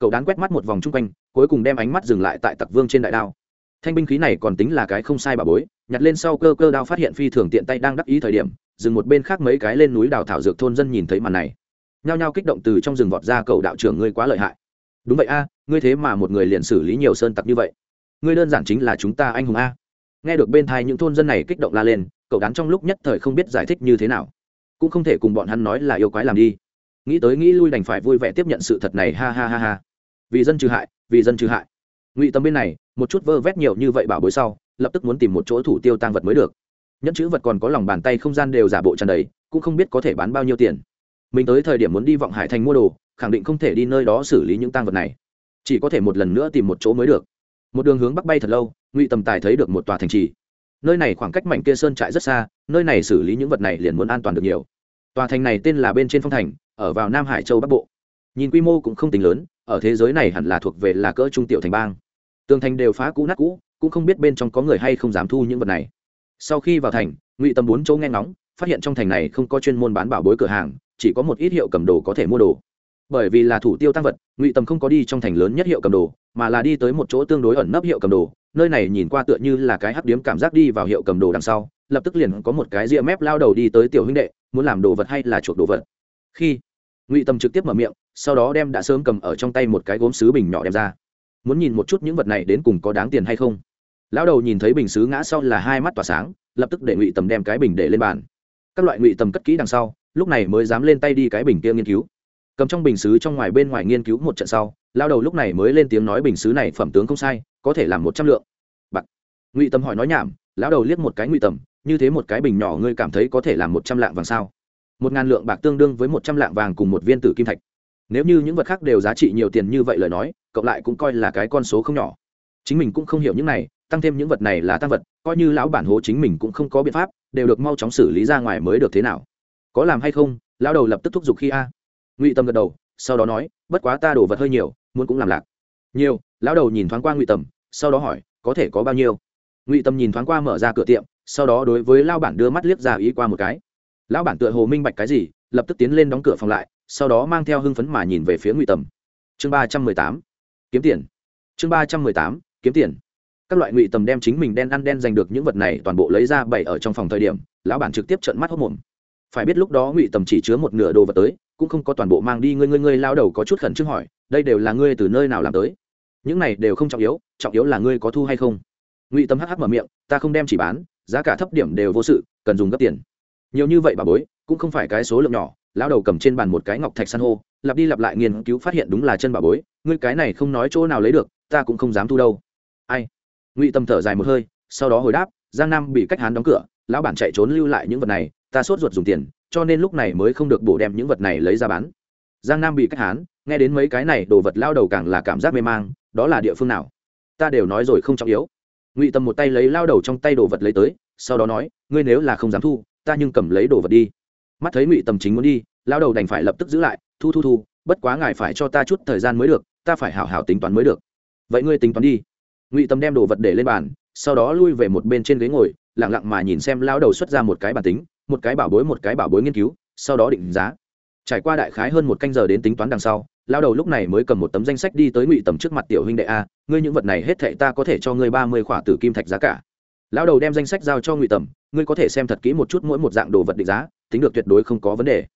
[SPEAKER 1] Cậu đán quét mắt một vòng chung quanh, cuối cùng đem ánh mắt dừng lại tại tặc vương trên đại đao thanh binh khí này còn tính là cái không sai bà bối, nhặt lên sau cơ cơ đao phát hiện phi thường tiện tay đang đắc ý thời điểm, dừng một bên khác mấy cái lên núi đào thảo dược thôn dân nhìn thấy màn này. Nhao nhao kích động từ trong rừng vọt ra, cầu đạo trưởng ngươi quá lợi hại. Đúng vậy a, ngươi thế mà một người liền xử lý nhiều sơn tặc như vậy. Ngươi đơn giản chính là chúng ta anh hùng a. Nghe được bên thai những thôn dân này kích động la lên, cậu đán trong lúc nhất thời không biết giải thích như thế nào. Cũng không thể cùng bọn hắn nói là yêu quái làm đi. Nghĩ tới nghĩ lui đành phải vui vẻ tiếp nhận sự thật này, ha ha ha ha. Vì dân trừ hại, vì dân trừ hại ngụy tâm bên này, một chút vơ vét nhiều như vậy bảo bối sau, lập tức muốn tìm một chỗ thủ tiêu tăng vật mới được. Nhẫn chữ vật còn có lòng bàn tay không gian đều giả bộ tràn đầy, cũng không biết có thể bán bao nhiêu tiền. Mình tới thời điểm muốn đi vọng hải thành mua đồ, khẳng định không thể đi nơi đó xử lý những tăng vật này. Chỉ có thể một lần nữa tìm một chỗ mới được. Một đường hướng bắc bay thật lâu, ngụy tầm tài thấy được một tòa thành trì. Nơi này khoảng cách mảnh kia sơn trại rất xa, nơi này xử lý những vật này liền muốn an toàn được nhiều. Tòa thành này tên là bên trên phong thành, ở vào nam hải châu bắc bộ. Nhìn quy mô cũng không tính lớn ở thế giới này hẳn là thuộc về là cỡ trung tiểu thành bang. Tường thành đều phá cũ nát cũ, cũng không biết bên trong có người hay không dám thu những vật này. Sau khi vào thành, ngụy Tâm bốn chỗ nghe ngóng, phát hiện trong thành này không có chuyên môn bán bảo bối cửa hàng, chỉ có một ít hiệu cầm đồ có thể mua đồ. Bởi vì là thủ tiêu tăng vật, ngụy Tâm không có đi trong thành lớn nhất hiệu cầm đồ, mà là đi tới một chỗ tương đối ẩn nấp hiệu cầm đồ, nơi này nhìn qua tựa như là cái hắc điếm cảm giác đi vào hiệu cầm đồ đằng sau, lập tức liền có một cái ria mép lao đầu đi tới tiểu huynh đệ, muốn làm đồ vật hay là chuộc đồ vật. Khi ngụy tầm trực tiếp mở miệng sau đó đem đã sớm cầm ở trong tay một cái gốm sứ bình nhỏ đem ra muốn nhìn một chút những vật này đến cùng có đáng tiền hay không lão đầu nhìn thấy bình xứ ngã sau là hai mắt tỏa sáng lập tức để ngụy tầm đem cái bình để lên bàn các loại ngụy tầm cất kỹ đằng sau lúc này mới dám lên tay đi cái bình kia nghiên cứu cầm trong bình xứ trong ngoài bên ngoài nghiên cứu một trận sau lao đầu lúc này mới lên tiếng nói bình xứ này phẩm tướng không sai có thể làm một trăm lượng bạc ngụy tầm hỏi nói nhảm lão đầu liếc một cái ngụy tầm như thế một cái bình nhỏ ngươi cảm thấy có thể làm một trăm lạng vàng sao một ngàn lượng bạc tương đương với một trăm lạng vàng cùng một viên tử kim thạch. Nếu như những vật khác đều giá trị nhiều tiền như vậy lời nói, cộng lại cũng coi là cái con số không nhỏ. Chính mình cũng không hiểu những này, tăng thêm những vật này là tăng vật, coi như lão bản hố chính mình cũng không có biện pháp, đều được mau chóng xử lý ra ngoài mới được thế nào. Có làm hay không, lão đầu lập tức thúc giục khi a. Ngụy tâm gật đầu, sau đó nói, bất quá ta đổ vật hơi nhiều, muốn cũng làm lạc. Nhiều? Lão đầu nhìn thoáng qua ngụy tầm sau đó hỏi, có thể có bao nhiêu? Ngụy tâm nhìn thoáng qua mở ra cửa tiệm, sau đó đối với lao bản đưa mắt liếc ra ý qua một cái lão bản tựa hồ minh bạch cái gì, lập tức tiến lên đóng cửa phòng lại, sau đó mang theo hưng phấn mà nhìn về phía ngụy tầm. Chương ba trăm mười tám, kiếm tiền. Chương ba trăm mười tám, kiếm tiền. Các loại ngụy tầm đem chính mình đen ăn đen giành được những vật này toàn bộ lấy ra bày ở trong phòng thời điểm, lão bản trực tiếp trợn mắt hốc mồm. Phải biết lúc đó ngụy tầm chỉ chứa một nửa đồ vật tới, cũng không có toàn bộ mang đi, ngươi ngươi ngươi lao đầu có chút khẩn trương hỏi, đây đều là ngươi từ nơi nào làm tới? Những này đều không trọng yếu trọng yếu là ngươi có thu hay không? Ngụy tâm hh mở miệng, ta không đem chỉ bán, giá cả thấp điểm đều vô sự, cần dùng gấp tiền nhiều như vậy bà bối, cũng không phải cái số lượng nhỏ, lão đầu cầm trên bàn một cái ngọc thạch san hô, lặp đi lặp lại nghiên cứu phát hiện đúng là chân bà bối, ngươi cái này không nói chỗ nào lấy được, ta cũng không dám thu đâu. Ai? Ngụy tâm thở dài một hơi, sau đó hồi đáp, giang nam bị cách hán đóng cửa, lão bản chạy trốn lưu lại những vật này, ta sốt ruột dùng tiền, cho nên lúc này mới không được bổ đem những vật này lấy ra bán. Giang nam bị cách hán, nghe đến mấy cái này đồ vật lao đầu càng là cảm giác mê mang, đó là địa phương nào? Ta đều nói rồi không trọng yếu. Ngụy tâm một tay lấy lao đầu trong tay đồ vật lấy tới, sau đó nói, ngươi nếu là không dám thu ta nhưng cầm lấy đồ vật đi. Mắt thấy ngụy tâm chính muốn đi lao đầu đành phải lập tức giữ lại, thu thu thu, bất quá ngài phải cho ta chút thời gian mới được, ta phải hảo hảo tính toán mới được. Vậy ngươi tính toán đi. Ngụy tâm đem đồ vật để lên bàn, sau đó lui về một bên trên ghế ngồi lẳng lặng mà nhìn xem lao đầu xuất ra một cái bản tính, một cái bảo bối, một cái bảo bối nghiên cứu, sau đó định giá. Trải qua đại khái hơn một canh giờ đến tính toán đằng sau lao đầu lúc này mới cầm một tấm danh sách đi tới ngụy tầm trước mặt tiểu huynh đệ a, ngươi những vật này hết thệ ta có thể cho ngươi ba mươi khỏa tử kim thạch giá cả. Lão đầu đem danh sách giao cho ngụy tầm, ngươi có thể xem thật kỹ một chút mỗi một dạng đồ vật định giá, tính được tuyệt đối không có vấn đề.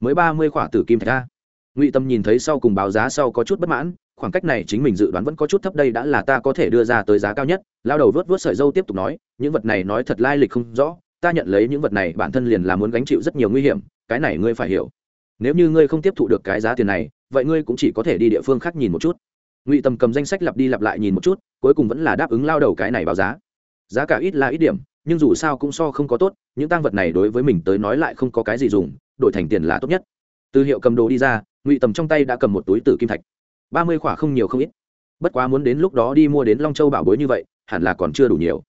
[SPEAKER 1] Mới ba mươi khỏa tử kim thạch ra ngụy tâm nhìn thấy sau cùng báo giá sau có chút bất mãn, khoảng cách này chính mình dự đoán vẫn có chút thấp đây đã là ta có thể đưa ra tới giá cao nhất. Lao đầu vớt vớt sợi dâu tiếp tục nói, những vật này nói thật lai lịch không rõ, ta nhận lấy những vật này bản thân liền là muốn gánh chịu rất nhiều nguy hiểm, cái này ngươi phải hiểu. Nếu như ngươi không tiếp thụ được cái giá tiền này, vậy ngươi cũng chỉ có thể đi địa phương khác nhìn một chút. Ngụy tầm cầm danh sách lặp đi lặp lại nhìn một chút, cuối cùng vẫn là đáp ứng lao đầu cái này báo giá giá cả ít là ít điểm, nhưng dù sao cũng so không có tốt, những tăng vật này đối với mình tới nói lại không có cái gì dùng, đổi thành tiền là tốt nhất. Từ hiệu cầm đồ đi ra, ngụy tầm trong tay đã cầm một túi tử kim thạch. Ba mươi khỏa không nhiều không ít. Bất quá muốn đến lúc đó đi mua đến long châu bảo bối như vậy, hẳn là còn chưa đủ nhiều.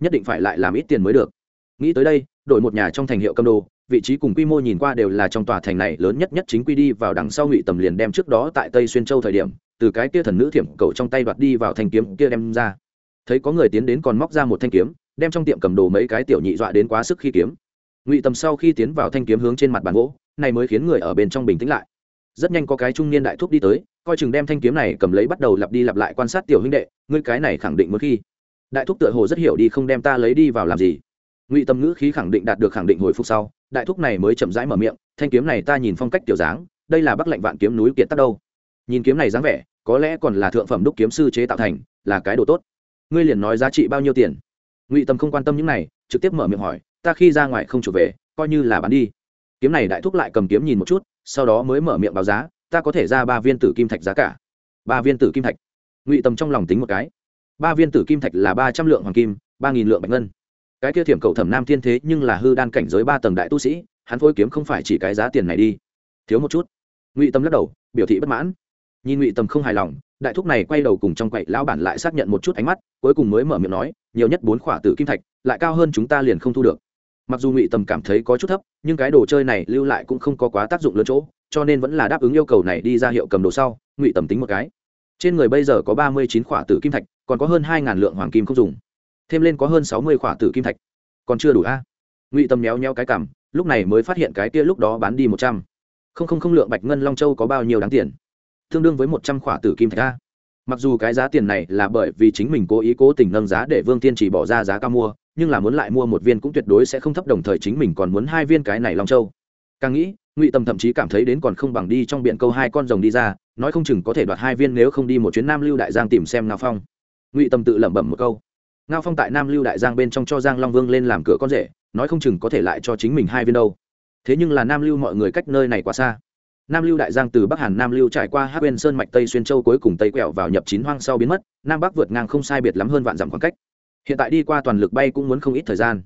[SPEAKER 1] Nhất định phải lại làm ít tiền mới được. Nghĩ tới đây, đổi một nhà trong thành hiệu cầm đồ, vị trí cùng quy mô nhìn qua đều là trong tòa thành này lớn nhất nhất chính quy đi vào đằng sau ngụy tầm liền đem trước đó tại tây xuyên châu thời điểm, từ cái kia thần nữ thiểm cầu trong tay đoạt đi vào thanh kiếm kia đem ra thấy có người tiến đến còn móc ra một thanh kiếm, đem trong tiệm cầm đồ mấy cái tiểu nhị dọa đến quá sức khi kiếm. Ngụy tầm sau khi tiến vào thanh kiếm hướng trên mặt bàn gỗ, này mới khiến người ở bên trong bình tĩnh lại. Rất nhanh có cái trung niên đại thúc đi tới, coi chừng đem thanh kiếm này cầm lấy bắt đầu lặp đi lặp lại quan sát tiểu huynh đệ, ngươi cái này khẳng định mỗi khi. Đại thúc tựa hồ rất hiểu đi không đem ta lấy đi vào làm gì. Ngụy tâm ngữ khí khẳng định đạt được khẳng định hồi phục sau, đại thúc này mới chậm rãi mở miệng, thanh kiếm này ta nhìn phong cách tiểu dáng, đây là bắc lệnh vạn kiếm núi kiệt tắc đâu. Nhìn kiếm này dáng vẻ, có lẽ còn là thượng phẩm đúc kiếm sư chế tạo thành, là cái đồ tốt ngươi liền nói giá trị bao nhiêu tiền? Ngụy tâm không quan tâm những này, trực tiếp mở miệng hỏi, ta khi ra ngoài không trở về, coi như là bán đi. Kiếm này đại thúc lại cầm kiếm nhìn một chút, sau đó mới mở miệng báo giá, ta có thể ra ba viên tử kim thạch giá cả. Ba viên tử kim thạch. Ngụy tâm trong lòng tính một cái. Ba viên tử kim thạch là ba trăm lượng hoàng kim, ba nghìn lượng bạch ngân. Cái kia thiểm cầu thẩm nam thiên thế nhưng là hư đan cảnh giới ba tầng đại tu sĩ, hắn phối kiếm không phải chỉ cái giá tiền này đi. Thiếu một chút. Ngụy tâm lắc đầu, biểu thị bất mãn. Nhìn ngụy tâm không hài lòng đại thúc này quay đầu cùng trong quậy lão bản lại xác nhận một chút ánh mắt, cuối cùng mới mở miệng nói, nhiều nhất bốn khỏa tử kim thạch, lại cao hơn chúng ta liền không thu được. Mặc dù ngụy Tầm cảm thấy có chút thấp, nhưng cái đồ chơi này lưu lại cũng không có quá tác dụng lớn chỗ, cho nên vẫn là đáp ứng yêu cầu này đi ra hiệu cầm đồ sau, ngụy Tầm tính một cái. Trên người bây giờ có ba mươi chín khỏa tử kim thạch, còn có hơn hai ngàn lượng hoàng kim không dùng. Thêm lên có hơn sáu mươi khỏa tử kim thạch. Còn chưa đủ a? Ngụy Tầm méo nheo cái cảm lúc này mới phát hiện cái kia lúc đó bán đi một trăm. Không không không lượng bạch ngân long châu có bao nhiêu đáng tiền? Tương đương với một trăm khỏa tử kim thạch a. Mặc dù cái giá tiền này là bởi vì chính mình cố ý cố tình nâng giá để vương tiên chỉ bỏ ra giá cao mua, nhưng là muốn lại mua một viên cũng tuyệt đối sẽ không thấp, đồng thời chính mình còn muốn hai viên cái này long châu. Càng nghĩ, ngụy tâm thậm chí cảm thấy đến còn không bằng đi trong biển câu hai con rồng đi ra, nói không chừng có thể đoạt hai viên nếu không đi một chuyến nam lưu đại giang tìm xem ngao phong. Ngụy tâm tự lẩm bẩm một câu. Ngao phong tại nam lưu đại giang bên trong cho giang long vương lên làm cửa con rể, nói không chừng có thể lại cho chính mình hai viên đâu. Thế nhưng là nam lưu mọi người cách nơi này quá xa nam lưu đại giang từ bắc hàn nam lưu trải qua hát bên sơn mạch tây xuyên châu cuối cùng tây quẹo vào nhập chín hoang sau biến mất, nam bắc vượt ngang không sai biệt lắm hơn vạn dặm khoảng cách. Hiện tại đi qua toàn lực bay cũng muốn không ít thời gian.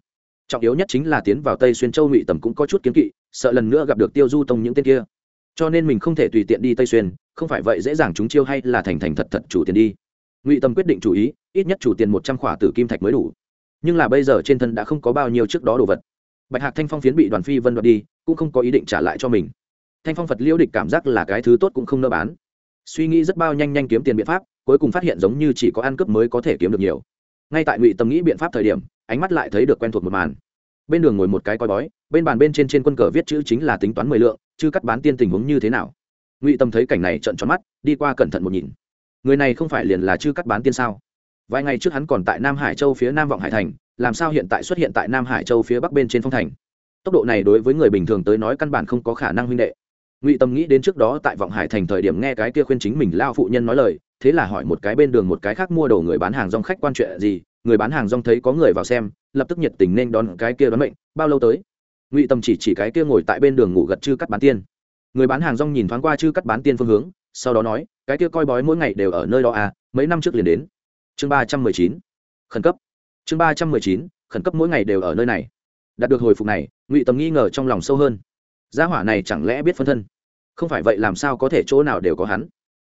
[SPEAKER 1] Trọng yếu nhất chính là tiến vào tây xuyên châu ngụy tầm cũng có chút kiến kỵ, sợ lần nữa gặp được tiêu du tông những tên kia. Cho nên mình không thể tùy tiện đi tây xuyên, không phải vậy dễ dàng chúng chiêu hay là thành thành thật thật chủ tiền đi. Ngụy tầm quyết định chủ ý, ít nhất chủ tiền một trăm khỏa tử kim thạch mới đủ. Nhưng là bây giờ trên thân đã không có bao nhiêu trước đó đồ vật. Bạch hạc thanh phong phiến bị đoàn phi vân đoạt đi, cũng không có ý định trả lại cho mình thanh phong phật liễu địch cảm giác là cái thứ tốt cũng không nỡ bán. Suy nghĩ rất bao nhanh nhanh kiếm tiền biện pháp, cuối cùng phát hiện giống như chỉ có ăn cướp mới có thể kiếm được nhiều. Ngay tại ngụy tâm nghĩ biện pháp thời điểm, ánh mắt lại thấy được quen thuộc một màn. Bên đường ngồi một cái coi bói, bên bàn bên trên trên quân cờ viết chữ chính là tính toán mười lượng, chứ cắt bán tiên tình huống như thế nào. Ngụy tâm thấy cảnh này trận tròn mắt, đi qua cẩn thận một nhìn. Người này không phải liền là chư cắt bán tiên sao? Vài ngày trước hắn còn tại nam hải châu phía nam vọng hải thành, làm sao hiện tại xuất hiện tại nam hải châu phía bắc bên trên phong thành? Tốc độ này đối với người bình thường tới nói căn bản không có khả năng huynh đệ ngụy tâm nghĩ đến trước đó tại vọng hải thành thời điểm nghe cái kia khuyên chính mình lao phụ nhân nói lời, thế là hỏi một cái bên đường một cái khác mua đồ người bán hàng rong khách quan chuyện gì, người bán hàng rong thấy có người vào xem, lập tức nhiệt tình nên đón cái kia đón mệnh, bao lâu tới? Ngụy tâm chỉ chỉ cái kia ngồi tại bên đường ngủ gật chư cắt bán tiên. Người bán hàng rong nhìn thoáng qua chư cắt bán tiên phương hướng, sau đó nói, cái kia coi bói mỗi ngày đều ở nơi đó à mấy năm trước liền đến. Chương ba trăm mười chín, khẩn cấp. Chương ba trăm mười chín, khẩn cấp mỗi ngày đều ở nơi này. Đạt được hồi phục này, ngụy tầm nghi ngờ trong lòng sâu hơn gia hỏa này chẳng lẽ biết phân thân? Không phải vậy làm sao có thể chỗ nào đều có hắn?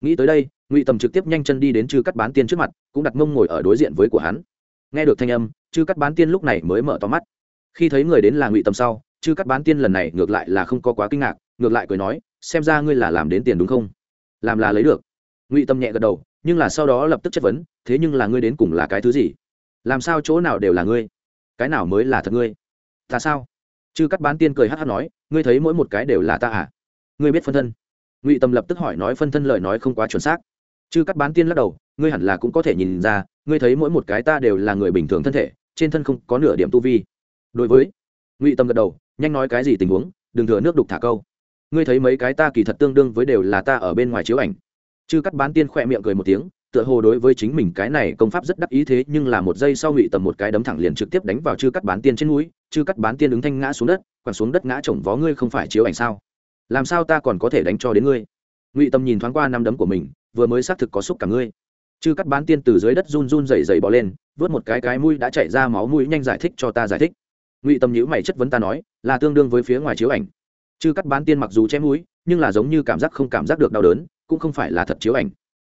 [SPEAKER 1] Nghĩ tới đây, ngụy tầm trực tiếp nhanh chân đi đến chư cắt bán tiên trước mặt, cũng đặt mông ngồi ở đối diện với của hắn. Nghe được thanh âm, chư cắt bán tiên lúc này mới mở to mắt. Khi thấy người đến là ngụy tầm sau, chư cắt bán tiên lần này ngược lại là không có quá kinh ngạc, ngược lại cười nói, xem ra ngươi là làm đến tiền đúng không? Làm là lấy được. Ngụy tâm nhẹ gật đầu, nhưng là sau đó lập tức chất vấn, thế nhưng là ngươi đến cùng là cái thứ gì? Làm sao chỗ nào đều là ngươi? Cái nào mới là thật ngươi? Ta sao? Chư cắt bán tiên cười hát hát nói, ngươi thấy mỗi một cái đều là ta à? Ngươi biết phân thân? Ngụy tâm lập tức hỏi nói phân thân lời nói không quá chuẩn xác. Chư cắt bán tiên lắc đầu, ngươi hẳn là cũng có thể nhìn ra, ngươi thấy mỗi một cái ta đều là người bình thường thân thể, trên thân không có nửa điểm tu vi. Đối với ngụy tâm gật đầu, nhanh nói cái gì tình huống, đừng thừa nước đục thả câu. Ngươi thấy mấy cái ta kỳ thật tương đương với đều là ta ở bên ngoài chiếu ảnh. Chư cắt bán tiên khỏe miệng cười một tiếng tựa hồ đối với chính mình cái này công pháp rất đắc ý thế, nhưng là một giây sau ngụy tầm một cái đấm thẳng liền trực tiếp đánh vào chư cắt bán tiên trên núi. Chư cắt bán tiên ứng thanh ngã xuống đất, quẳng xuống đất ngã chồng vó ngươi không phải chiếu ảnh sao? Làm sao ta còn có thể đánh cho đến ngươi? Ngụy tâm nhìn thoáng qua năm đấm của mình, vừa mới xác thực có xúc cả ngươi. Chư cắt bán tiên từ dưới đất run run rẩy rẩy bỏ lên, vớt một cái cái mũi đã chảy ra máu mũi nhanh giải thích cho ta giải thích. Ngụy tâm nhữ mày chất vấn ta nói, là tương đương với phía ngoài chiếu ảnh. Chư cắt bán tiên mặc dù chém mũi, nhưng là giống như cảm giác không cảm giác được đau đớn, cũng không phải là thật chiếu ảnh.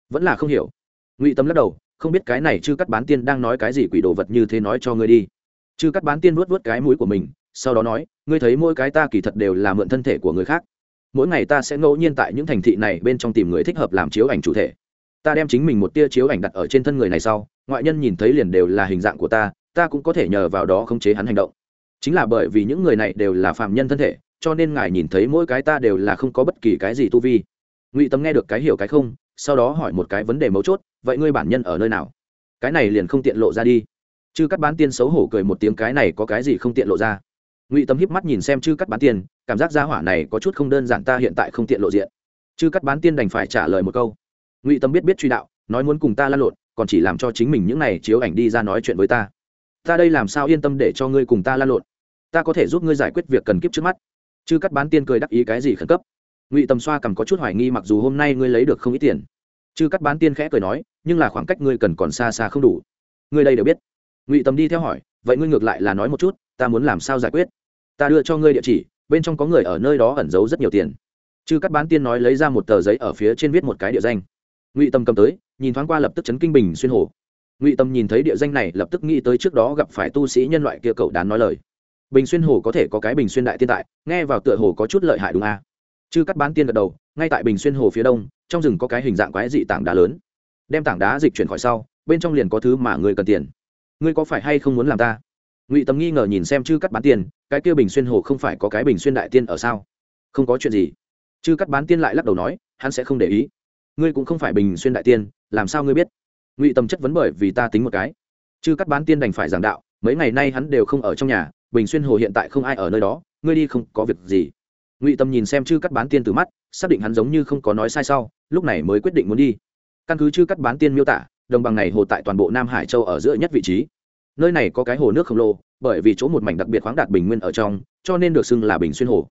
[SPEAKER 1] Vẫn là không hiểu ngụy tâm lắc đầu, không biết cái này chư cắt bán tiên đang nói cái gì quỷ đồ vật như thế nói cho ngươi đi. Chư cắt bán tiên vuốt vuốt cái mũi của mình, sau đó nói, ngươi thấy mỗi cái ta kỳ thật đều là mượn thân thể của người khác. Mỗi ngày ta sẽ ngẫu nhiên tại những thành thị này bên trong tìm người thích hợp làm chiếu ảnh chủ thể. Ta đem chính mình một tia chiếu ảnh đặt ở trên thân người này sau, ngoại nhân nhìn thấy liền đều là hình dạng của ta ta cũng có thể nhờ vào đó khống chế hắn hành động. Chính là bởi vì những người này đều là phạm nhân thân thể, cho nên ngài nhìn thấy mỗi cái ta đều là không có bất kỳ cái gì tu vi. Ngụy tâm nghe được cái hiểu cái không sau đó hỏi một cái vấn đề mấu chốt, vậy ngươi bản nhân ở nơi nào? Cái này liền không tiện lộ ra đi. Chư cắt bán tiên xấu hổ cười một tiếng, cái này có cái gì không tiện lộ ra? Ngụy tâm híp mắt nhìn xem chư cắt bán tiên, cảm giác gia hỏa này có chút không đơn giản, ta hiện tại không tiện lộ diện. Chư cắt bán tiên đành phải trả lời một câu. Ngụy tâm biết biết truy đạo, nói muốn cùng ta lăn lộn, còn chỉ làm cho chính mình những này chiếu ảnh đi ra nói chuyện với ta. Ta đây làm sao yên tâm để cho ngươi cùng ta lăn lộn? Ta có thể giúp ngươi giải quyết việc cần kiếp trước mắt. Chư cắt bán tiên cười đắc ý, cái gì khẩn cấp? Ngụy tầm xoa cầm có chút hoài nghi mặc dù hôm nay ngươi lấy được không ít tiền chư cắt bán tiên khẽ cười nói nhưng là khoảng cách ngươi cần còn xa xa không đủ ngươi đây đều biết ngụy tầm đi theo hỏi vậy ngươi ngược lại là nói một chút ta muốn làm sao giải quyết ta đưa cho ngươi địa chỉ bên trong có người ở nơi đó ẩn giấu rất nhiều tiền chư cắt bán tiên nói lấy ra một tờ giấy ở phía trên viết một cái địa danh ngụy tâm cầm tới nhìn thoáng qua lập tức chấn kinh bình xuyên hồ ngụy tâm nhìn thấy địa danh này lập tức nghĩ tới trước đó gặp phải tu sĩ nhân loại kia cậu đán nói lời bình xuyên hồ có thể có cái bình xuyên đại tiên tại nghe vào tựa hồ có chút lợi hại đúng a à? Chư cắt bán tiên gật đầu, ngay tại bình xuyên hồ phía đông, trong rừng có cái hình dạng quái dị tảng đá lớn. Đem tảng đá dịch chuyển khỏi sau, bên trong liền có thứ mà người cần tiền. Ngươi có phải hay không muốn làm ta? Ngụy tâm nghi ngờ nhìn xem chư cắt bán tiền cái kia bình xuyên hồ không phải có cái bình xuyên đại tiên ở sao? Không có chuyện gì. Chư cắt bán tiên lại lắc đầu nói, hắn sẽ không để ý. Ngươi cũng không phải bình xuyên đại tiên, làm sao ngươi biết? Ngụy tâm chất vấn bởi vì ta tính một cái. Chư cắt bán tiên đành phải giảng đạo, mấy ngày nay hắn đều không ở trong nhà, bình xuyên hồ hiện tại không ai ở nơi đó, ngươi đi không có việc gì ngụy tâm nhìn xem chư cắt bán tiên từ mắt xác định hắn giống như không có nói sai sau lúc này mới quyết định muốn đi căn cứ chư cắt bán tiên miêu tả đồng bằng này hồ tại toàn bộ nam hải châu ở giữa nhất vị trí nơi này có cái hồ nước khổng lồ bởi vì chỗ một mảnh đặc biệt khoáng đạt bình nguyên ở trong cho nên được xưng là bình xuyên hồ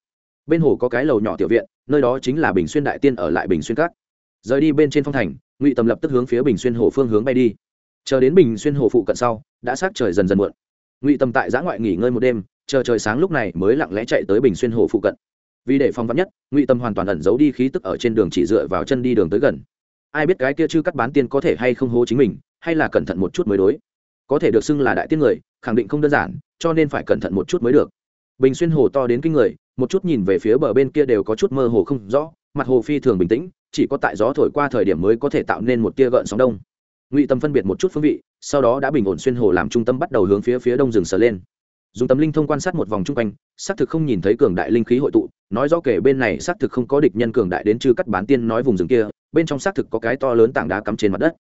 [SPEAKER 1] bên hồ có cái lầu nhỏ tiểu viện nơi đó chính là bình xuyên đại tiên ở lại bình xuyên cát rời đi bên trên phong thành ngụy tâm lập tức hướng phía bình xuyên hồ phương hướng bay đi chờ đến bình xuyên hồ phụ cận sau đã sát trời dần dần muộn ngụy tâm tại giã ngoại nghỉ ngơi một đêm chờ trời sáng lúc này mới lặng lẽ chạy tới bình xuyên hồ phụ cận vì để phòng vắn nhất, ngụy tâm hoàn toàn ẩn giấu đi khí tức ở trên đường chỉ dựa vào chân đi đường tới gần. Ai biết cái kia chư cắt bán tiên có thể hay không hố chính mình, hay là cẩn thận một chút mới đối. Có thể được xưng là đại tiên người, khẳng định không đơn giản, cho nên phải cẩn thận một chút mới được. Bình xuyên hồ to đến kinh người, một chút nhìn về phía bờ bên kia đều có chút mơ hồ không rõ, mặt hồ phi thường bình tĩnh, chỉ có tại gió thổi qua thời điểm mới có thể tạo nên một tia gợn sóng đông. Ngụy tâm phân biệt một chút phương vị, sau đó đã bình ổn xuyên hồ làm trung tâm bắt đầu hướng phía phía đông rừng sờ lên. Dùng tấm linh thông quan sát một vòng chung quanh, xác thực không nhìn thấy cường đại linh khí hội tụ nói rõ kể bên này xác thực không có địch nhân cường đại đến chư cắt bán tiên nói vùng rừng kia, bên trong xác thực có cái to lớn tảng đá cắm trên mặt đất.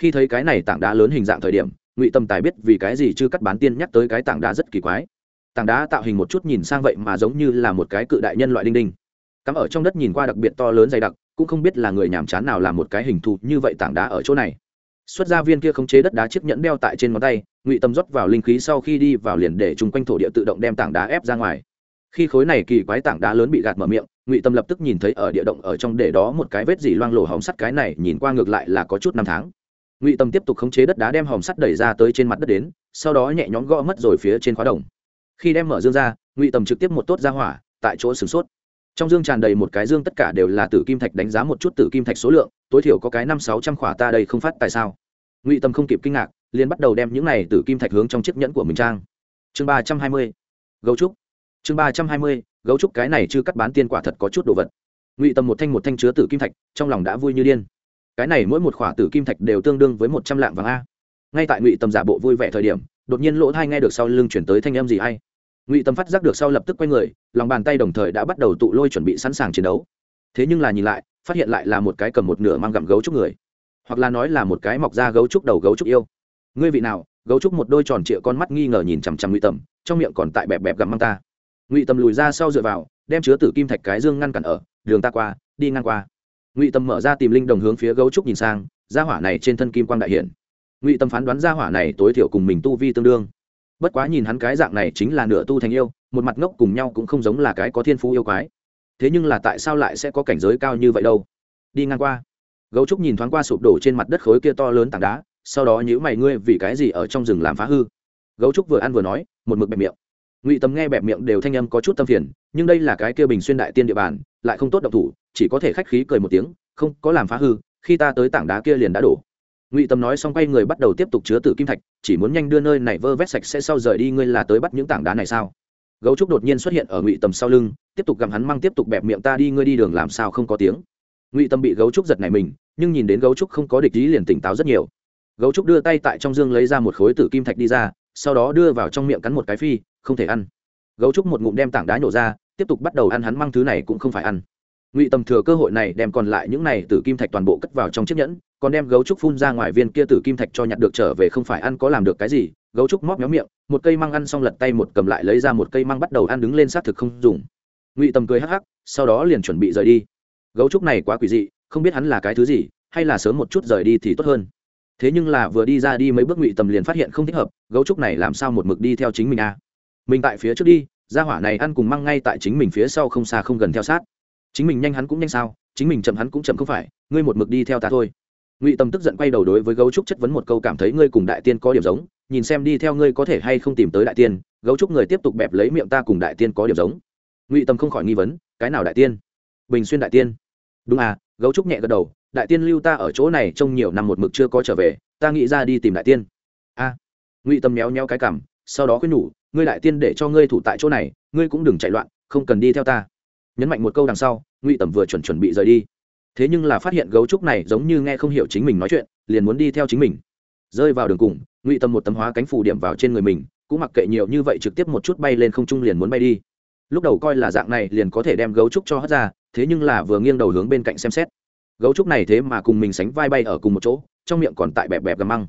[SPEAKER 1] Khi thấy cái này tảng đá lớn hình dạng thời điểm, ngụy tâm tài biết vì cái gì chư cắt bán tiên nhắc tới cái tảng đá rất kỳ quái. Tảng đá tạo hình một chút nhìn sang vậy mà giống như là một cái cự đại nhân loại đinh đinh. Cắm ở trong đất nhìn qua đặc biệt to lớn dày đặc, cũng không biết là người nhàm chán nào làm một cái hình thù như vậy tảng đá ở chỗ này. Xuất gia viên kia khống chế đất đá chiếc nhẫn đeo tại trên ngón tay, ngụy tâm rót vào linh khí sau khi đi vào liền để chung quanh thổ địa tự động đem tảng đá ép ra ngoài khi khối này kỳ quái tảng đá lớn bị gạt mở miệng, ngụy tâm lập tức nhìn thấy ở địa động ở trong để đó một cái vết dỉ loang lổ hòm sắt cái này, nhìn qua ngược lại là có chút năm tháng. Ngụy tâm tiếp tục khống chế đất đá đem hòm sắt đẩy ra tới trên mặt đất đến, sau đó nhẹ nhõm gõ mất rồi phía trên khóa đồng. Khi đem mở dương ra, ngụy tâm trực tiếp một tốt ra hỏa, tại chỗ sửng sốt. Trong dương tràn đầy một cái dương tất cả đều là tử kim thạch đánh giá một chút tử kim thạch số lượng, tối thiểu có cái năm sáu trăm khỏa ta đây không phát tại sao. Ngụy tâm không kịp kinh ngạc, liền bắt đầu đem những này tử kim thạch hướng trong chiếc nhẫn của mình trang. Chương ba trăm hai mươi, gấu trúc chương ba trăm hai mươi, gấu trúc cái này chưa cắt bán tiên quả thật có chút đồ vật. Ngụy tâm một thanh một thanh chứa tử kim thạch, trong lòng đã vui như điên. Cái này mỗi một khỏa tử kim thạch đều tương đương với một trăm lạng vàng a. Ngay tại ngụy tâm giả bộ vui vẻ thời điểm, đột nhiên lỗ thai nghe được sau lưng chuyển tới thanh em gì hay. Ngụy tâm phát giác được sau lập tức quay người, lòng bàn tay đồng thời đã bắt đầu tụ lôi chuẩn bị sẵn sàng chiến đấu. Thế nhưng là nhìn lại, phát hiện lại là một cái cầm một nửa mang gặm gấu trúc người. Hoặc là nói là một cái mọc ra gấu trúc đầu gấu trúc yêu. Ngươi vị nào, gấu trúc một đôi tròn trịa con mắt nghi ngờ nhìn chằm chằm ngụy tầm, trong miệng còn tại bẹp bẹp gặm mang ta ngụy Tâm lùi ra sau dựa vào, đem chứa tử kim thạch cái dương ngăn cản ở, đường ta qua, đi ngang qua. Ngụy Tâm mở ra tìm linh đồng hướng phía gấu trúc nhìn sang, gia hỏa này trên thân kim quang đại hiển ngụy tâm phán đoán gia hỏa này tối thiểu cùng mình tu vi tương đương. Bất quá nhìn hắn cái dạng này chính là nửa tu thành yêu, một mặt ngốc cùng nhau cũng không giống là cái có thiên phú yêu quái. Thế nhưng là tại sao lại sẽ có cảnh giới cao như vậy đâu? Đi ngang qua. Gấu trúc nhìn thoáng qua sụp đổ trên mặt đất khối kia to lớn tảng đá, sau đó nhữ mày, ngươi vì cái gì ở trong rừng làm phá hư? Gấu trúc vừa ăn vừa nói, một mực bẹp miệng ngụy tâm nghe bẹp miệng đều thanh âm có chút tâm phiền, nhưng đây là cái kia bình xuyên đại tiên địa bàn, lại không tốt độc thủ, chỉ có thể khách khí cười một tiếng, không, có làm phá hư, khi ta tới tảng đá kia liền đã đổ. Ngụy tâm nói xong quay người bắt đầu tiếp tục chứa tử kim thạch, chỉ muốn nhanh đưa nơi này vơ vét sạch sẽ sau rời đi, ngươi là tới bắt những tảng đá này sao? Gấu trúc đột nhiên xuất hiện ở ngụy tầm sau lưng, tiếp tục gặm hắn mang tiếp tục bẹp miệng ta đi, ngươi đi đường làm sao không có tiếng. Ngụy tâm bị gấu trúc giật này mình, nhưng nhìn đến gấu trúc không có địch ý liền tỉnh táo rất nhiều. Gấu trúc đưa tay tại trong dương lấy ra một khối tử kim thạch đi ra, sau đó đưa vào trong miệng cắn một cái phi không thể ăn. Gấu trúc một ngụm đem tảng đá nhổ ra, tiếp tục bắt đầu ăn, hắn mang thứ này cũng không phải ăn. Ngụy tầm thừa cơ hội này đem còn lại những này từ kim thạch toàn bộ cất vào trong chiếc nhẫn, còn đem gấu trúc phun ra ngoài viên kia từ kim thạch cho nhặt được trở về không phải ăn có làm được cái gì. Gấu trúc móc méo miệng, một cây măng ăn xong lật tay một cầm lại lấy ra một cây măng bắt đầu ăn đứng lên xác thực không dùng. Ngụy tầm cười hắc hắc, sau đó liền chuẩn bị rời đi. Gấu trúc này quá quỷ dị, không biết hắn là cái thứ gì, hay là sớm một chút rời đi thì tốt hơn. Thế nhưng là vừa đi ra đi mấy bước ngụy tầm liền phát hiện không thích hợp, gấu trúc này làm sao một mực đi theo chính mình à? Mình tại phía trước đi, ra hỏa này ăn cùng măng ngay tại chính mình phía sau không xa không gần theo sát. Chính mình nhanh hắn cũng nhanh sao, chính mình chậm hắn cũng chậm không phải, ngươi một mực đi theo ta thôi. Ngụy tâm tức giận quay đầu đối với gấu trúc chất vấn một câu cảm thấy ngươi cùng đại tiên có điểm giống, nhìn xem đi theo ngươi có thể hay không tìm tới đại tiên, gấu trúc người tiếp tục bẹp lấy miệng ta cùng đại tiên có điểm giống. Ngụy tâm không khỏi nghi vấn, cái nào đại tiên? Bình xuyên đại tiên. Đúng à gấu trúc nhẹ gật đầu, đại tiên lưu ta ở chỗ này trong nhiều năm một mực chưa có trở về, ta nghĩ ra đi tìm đại tiên. A. Ngụy tâm méo méo cái cảm sau đó khuyên nhủ ngươi đại tiên để cho ngươi thủ tại chỗ này, ngươi cũng đừng chạy loạn, không cần đi theo ta. Nhấn mạnh một câu đằng sau, ngụy tầm vừa chuẩn chuẩn bị rời đi. Thế nhưng là phát hiện gấu trúc này giống như nghe không hiểu chính mình nói chuyện, liền muốn đi theo chính mình. Rơi vào đường cùng, ngụy tầm một tấm hóa cánh phủ điểm vào trên người mình, cũng mặc kệ nhiều như vậy trực tiếp một chút bay lên không trung liền muốn bay đi. Lúc đầu coi là dạng này liền có thể đem gấu trúc cho hất ra, thế nhưng là vừa nghiêng đầu hướng bên cạnh xem xét. Gấu trúc này thế mà cùng mình sánh vai bay ở cùng một chỗ, trong miệng còn tại bẹp bẹp gầm măng.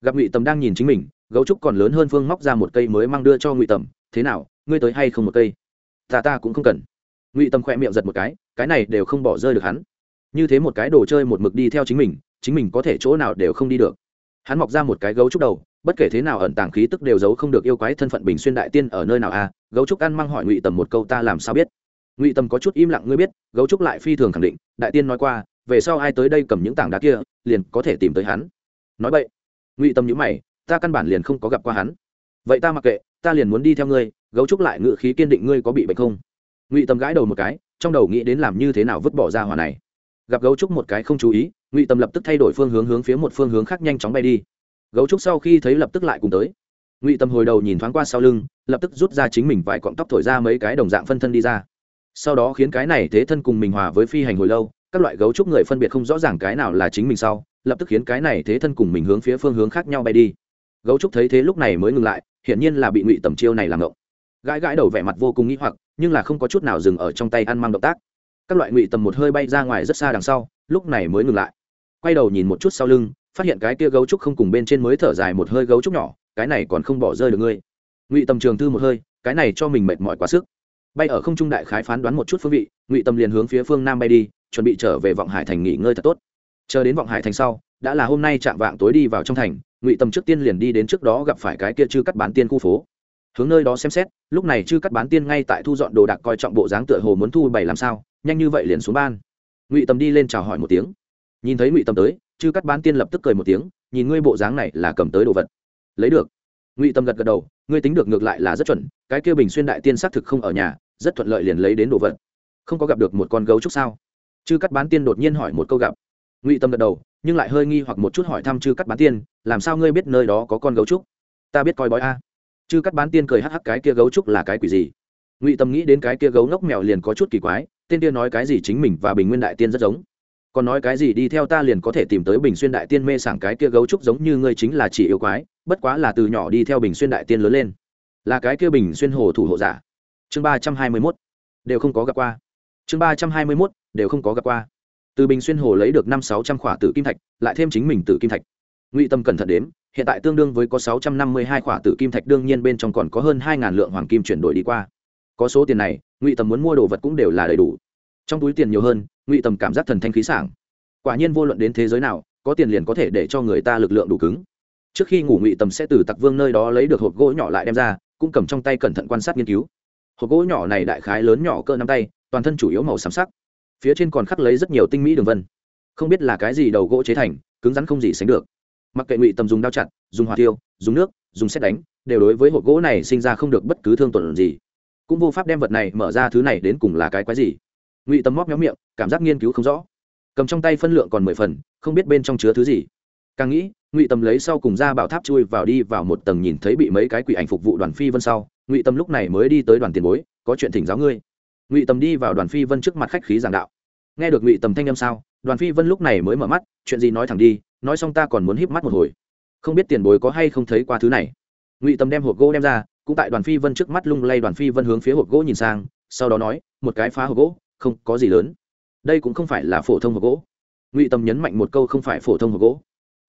[SPEAKER 1] Gặp ngụy tầm đang nhìn chính mình gấu trúc còn lớn hơn phương móc ra một cây mới mang đưa cho ngụy tầm. Thế nào, ngươi tới hay không một cây? Ta ta cũng không cần. Ngụy tâm khỏe miệng giật một cái cái này đều không bỏ rơi được hắn. Như thế một cái đồ chơi một mực đi theo chính mình chính mình có thể chỗ nào đều không đi được. Hắn mọc ra một cái gấu trúc đầu, bất kể thế nào ẩn tàng khí tức đều giấu không được yêu quái thân phận bình xuyên đại tiên ở nơi nào a à? gấu trúc ăn mang hỏi ngụy tầm một câu ta làm sao biết? Ngụy tầm có chút im lặng, ngươi biết, gấu trúc lại phi thường khẳng định, đại tiên nói qua, về sau ai tới đây cầm những tảng đá kia, liền có thể tìm tới hắn. Nói vậy ngụy tầm nhữ mày ta căn bản liền không có gặp qua hắn. Vậy ta mặc kệ, ta liền muốn đi theo ngươi, gấu trúc lại ngự khí kiên định ngươi có bị bệnh không? Ngụy Tâm gãi đầu một cái, trong đầu nghĩ đến làm như thế nào vứt bỏ ra hòa này. Gặp gấu trúc một cái không chú ý, ngụy Tâm lập tức thay đổi phương hướng hướng phía một phương hướng khác nhanh chóng bay đi. Gấu trúc sau khi thấy lập tức lại cùng tới. Ngụy Tâm hồi đầu nhìn thoáng qua sau lưng, lập tức rút ra chính mình vài cọng tóc thổi ra mấy cái đồng dạng phân thân đi ra. Sau đó khiến cái này thế thân cùng mình hòa với phi hành hồi lâu, các loại gấu trúc người phân biệt không rõ ràng cái nào là chính mình sau, lập tức khiến cái này thế thân cùng mình hướng phía phương hướng khác nhau bay đi gấu trúc thấy thế lúc này mới ngừng lại, hiển nhiên là bị ngụy tầm chiêu này làm ngộng. Gãi gãi đầu vẻ mặt vô cùng nghĩ hoặc, nhưng là không có chút nào dừng ở trong tay ăn mang động tác. Các loại ngụy tầm một hơi bay ra ngoài rất xa đằng sau, lúc này mới ngừng lại. Quay đầu nhìn một chút sau lưng, phát hiện cái kia gấu trúc không cùng bên trên mới thở dài một hơi gấu trúc nhỏ, cái này còn không bỏ rơi được ngươi. Ngụy tầm trường thư một hơi, cái này cho mình mệt mỏi quá sức. Bay ở không trung đại khái phán đoán một chút phương vị, ngụy tầm liền hướng phía phương nam bay đi, chuẩn bị trở về vọng hải thành nghỉ ngơi thật tốt. Chờ đến vọng hải thành sau đã là hôm nay chạm vạng tối đi vào trong thành, ngụy tầm trước tiên liền đi đến trước đó gặp phải cái kia chư cắt bán tiên khu phố. Hướng nơi đó xem xét, lúc này chư cắt bán tiên ngay tại thu dọn đồ đạc coi trọng bộ dáng tựa hồ muốn thu bày làm sao, nhanh như vậy liền xuống ban. Ngụy tầm đi lên chào hỏi một tiếng. Nhìn thấy ngụy tầm tới chư cắt bán tiên lập tức cười một tiếng, nhìn ngươi bộ dáng này là cầm tới đồ vật. Lấy được. Ngụy tầm gật gật đầu, ngươi tính được ngược lại là rất chuẩn, cái kia bình xuyên đại tiên xác thực không ở nhà, rất thuận lợi liền lấy đến đồ vật. Không có gặp được một con gấu trúc sao? Chư cắt bán tiên đột nhiên hỏi một câu gặp. Ngụy tâm gật đầu nhưng lại hơi nghi hoặc một chút hỏi thăm chư cắt bán tiên, làm sao ngươi biết nơi đó có con gấu trúc? Ta biết coi bói a. Chư cắt bán tiên cười hắc hắc, cái kia gấu trúc là cái quỷ gì? Ngụy tâm nghĩ đến cái kia gấu ngốc mèo liền có chút kỳ quái, tên kia nói cái gì chính mình và bình nguyên đại tiên rất giống. Còn nói cái gì đi theo ta liền có thể tìm tới bình xuyên đại tiên mê sảng cái kia gấu trúc giống như ngươi chính là chỉ yêu quái, bất quá là từ nhỏ đi theo bình xuyên đại tiên lớn lên. Là cái kia bình xuyên hồ thủ hộ giả. Chương ba trăm hai mươi mốt. Đều không có gặp qua. Chương ba trăm hai mươi mốt. Đều không có gặp qua từ bình xuyên hồ lấy được năm sáu trăm khỏa tử kim thạch, lại thêm chính mình tử kim thạch. Ngụy tâm cẩn thận đếm, hiện tại tương đương với có sáu trăm năm mươi hai khỏa tử kim thạch, đương nhiên bên trong còn có hơn hai ngàn lượng hoàng kim chuyển đổi đi qua. Có số tiền này, ngụy tâm muốn mua đồ vật cũng đều là đầy đủ. Trong túi tiền nhiều hơn, ngụy tâm cảm giác thần thanh khí sảng. Quả nhiên vô luận đến thế giới nào, có tiền liền có thể để cho người ta lực lượng đủ cứng. Trước khi ngủ, ngụy tâm sẽ từ tặc vương nơi đó lấy được hộp gỗ nhỏ lại đem ra, cũng cầm trong tay cẩn thận quan sát nghiên cứu. Hộp gỗ nhỏ này đại khái lớn nhỏ cỡ năm tay, toàn thân chủ yếu màu xám sắc phía trên còn khắc lấy rất nhiều tinh mỹ đường vân. Không biết là cái gì đầu gỗ chế thành, cứng rắn không gì sánh được. Mặc kệ ngụy tầm dùng đao chặt, dùng hỏa tiêu dùng nước, dùng xét đánh, đều đối với hộp gỗ này sinh ra không được bất cứ thương tổn gì. Cũng vô pháp đem vật này mở ra thứ này đến cùng là cái quái gì. Ngụy tầm móc méo miệng, cảm giác nghiên cứu không rõ. Cầm trong tay phân lượng còn mười phần, không biết bên trong chứa thứ gì. Càng nghĩ, ngụy tầm lấy sau cùng ra bảo tháp chui vào đi vào một tầng nhìn thấy bị mấy cái quỷ ảnh phục vụ đoàn phi vân sau, ngụy tâm lúc này mới đi tới đoàn tiền bối, có chuyện thỉnh giáo ngươi ngụy tầm đi vào đoàn phi vân trước mặt khách khí giảng đạo. Nghe được ngụy tầm thanh âm sao, đoàn phi vân lúc này mới mở mắt, chuyện gì nói thẳng đi, nói xong ta còn muốn híp mắt một hồi. Không biết tiền bối có hay không thấy qua thứ này. Ngụy tầm đem hộp gỗ đem ra, cũng tại đoàn phi vân trước mắt lung lay đoàn phi vân hướng phía hộp gỗ nhìn sang, sau đó nói, một cái phá hộp gỗ, không có gì lớn. Đây cũng không phải là phổ thông hộp gỗ. Ngụy tầm nhấn mạnh một câu, không phải phổ thông hộp gỗ.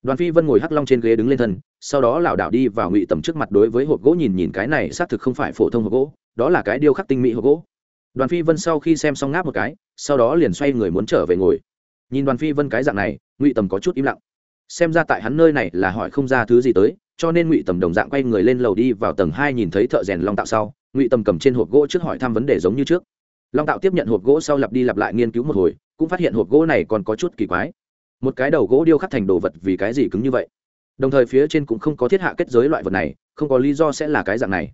[SPEAKER 1] Đoàn phi vân ngồi hắc long trên ghế đứng lên thân, sau đó lảo đảo đi vào ngụy tầm trước mặt đối với hộp gỗ nhìn nhìn cái này xác thực không phải phổ thông hộp gỗ, đó là cái điêu khắc tinh mỹ hộp gỗ đoàn phi vân sau khi xem xong ngáp một cái, sau đó liền xoay người muốn trở về ngồi. Nhìn đoàn phi vân cái dạng này, ngụy tầm có chút im lặng. Xem ra tại hắn nơi này là hỏi không ra thứ gì tới, cho nên ngụy tầm đồng dạng quay người lên lầu đi vào tầng hai nhìn thấy thợ rèn long tạo sau, ngụy tầm cầm trên hộp gỗ trước hỏi thăm vấn đề giống như trước. Long tạo tiếp nhận hộp gỗ sau lặp đi lặp lại nghiên cứu một hồi, cũng phát hiện hộp gỗ này còn có chút kỳ quái. Một cái đầu gỗ điêu khắc thành đồ vật vì cái gì cứng như vậy? Đồng thời phía trên cũng không có thiết hạ kết giới loại vật này, không có lý do sẽ là cái dạng này.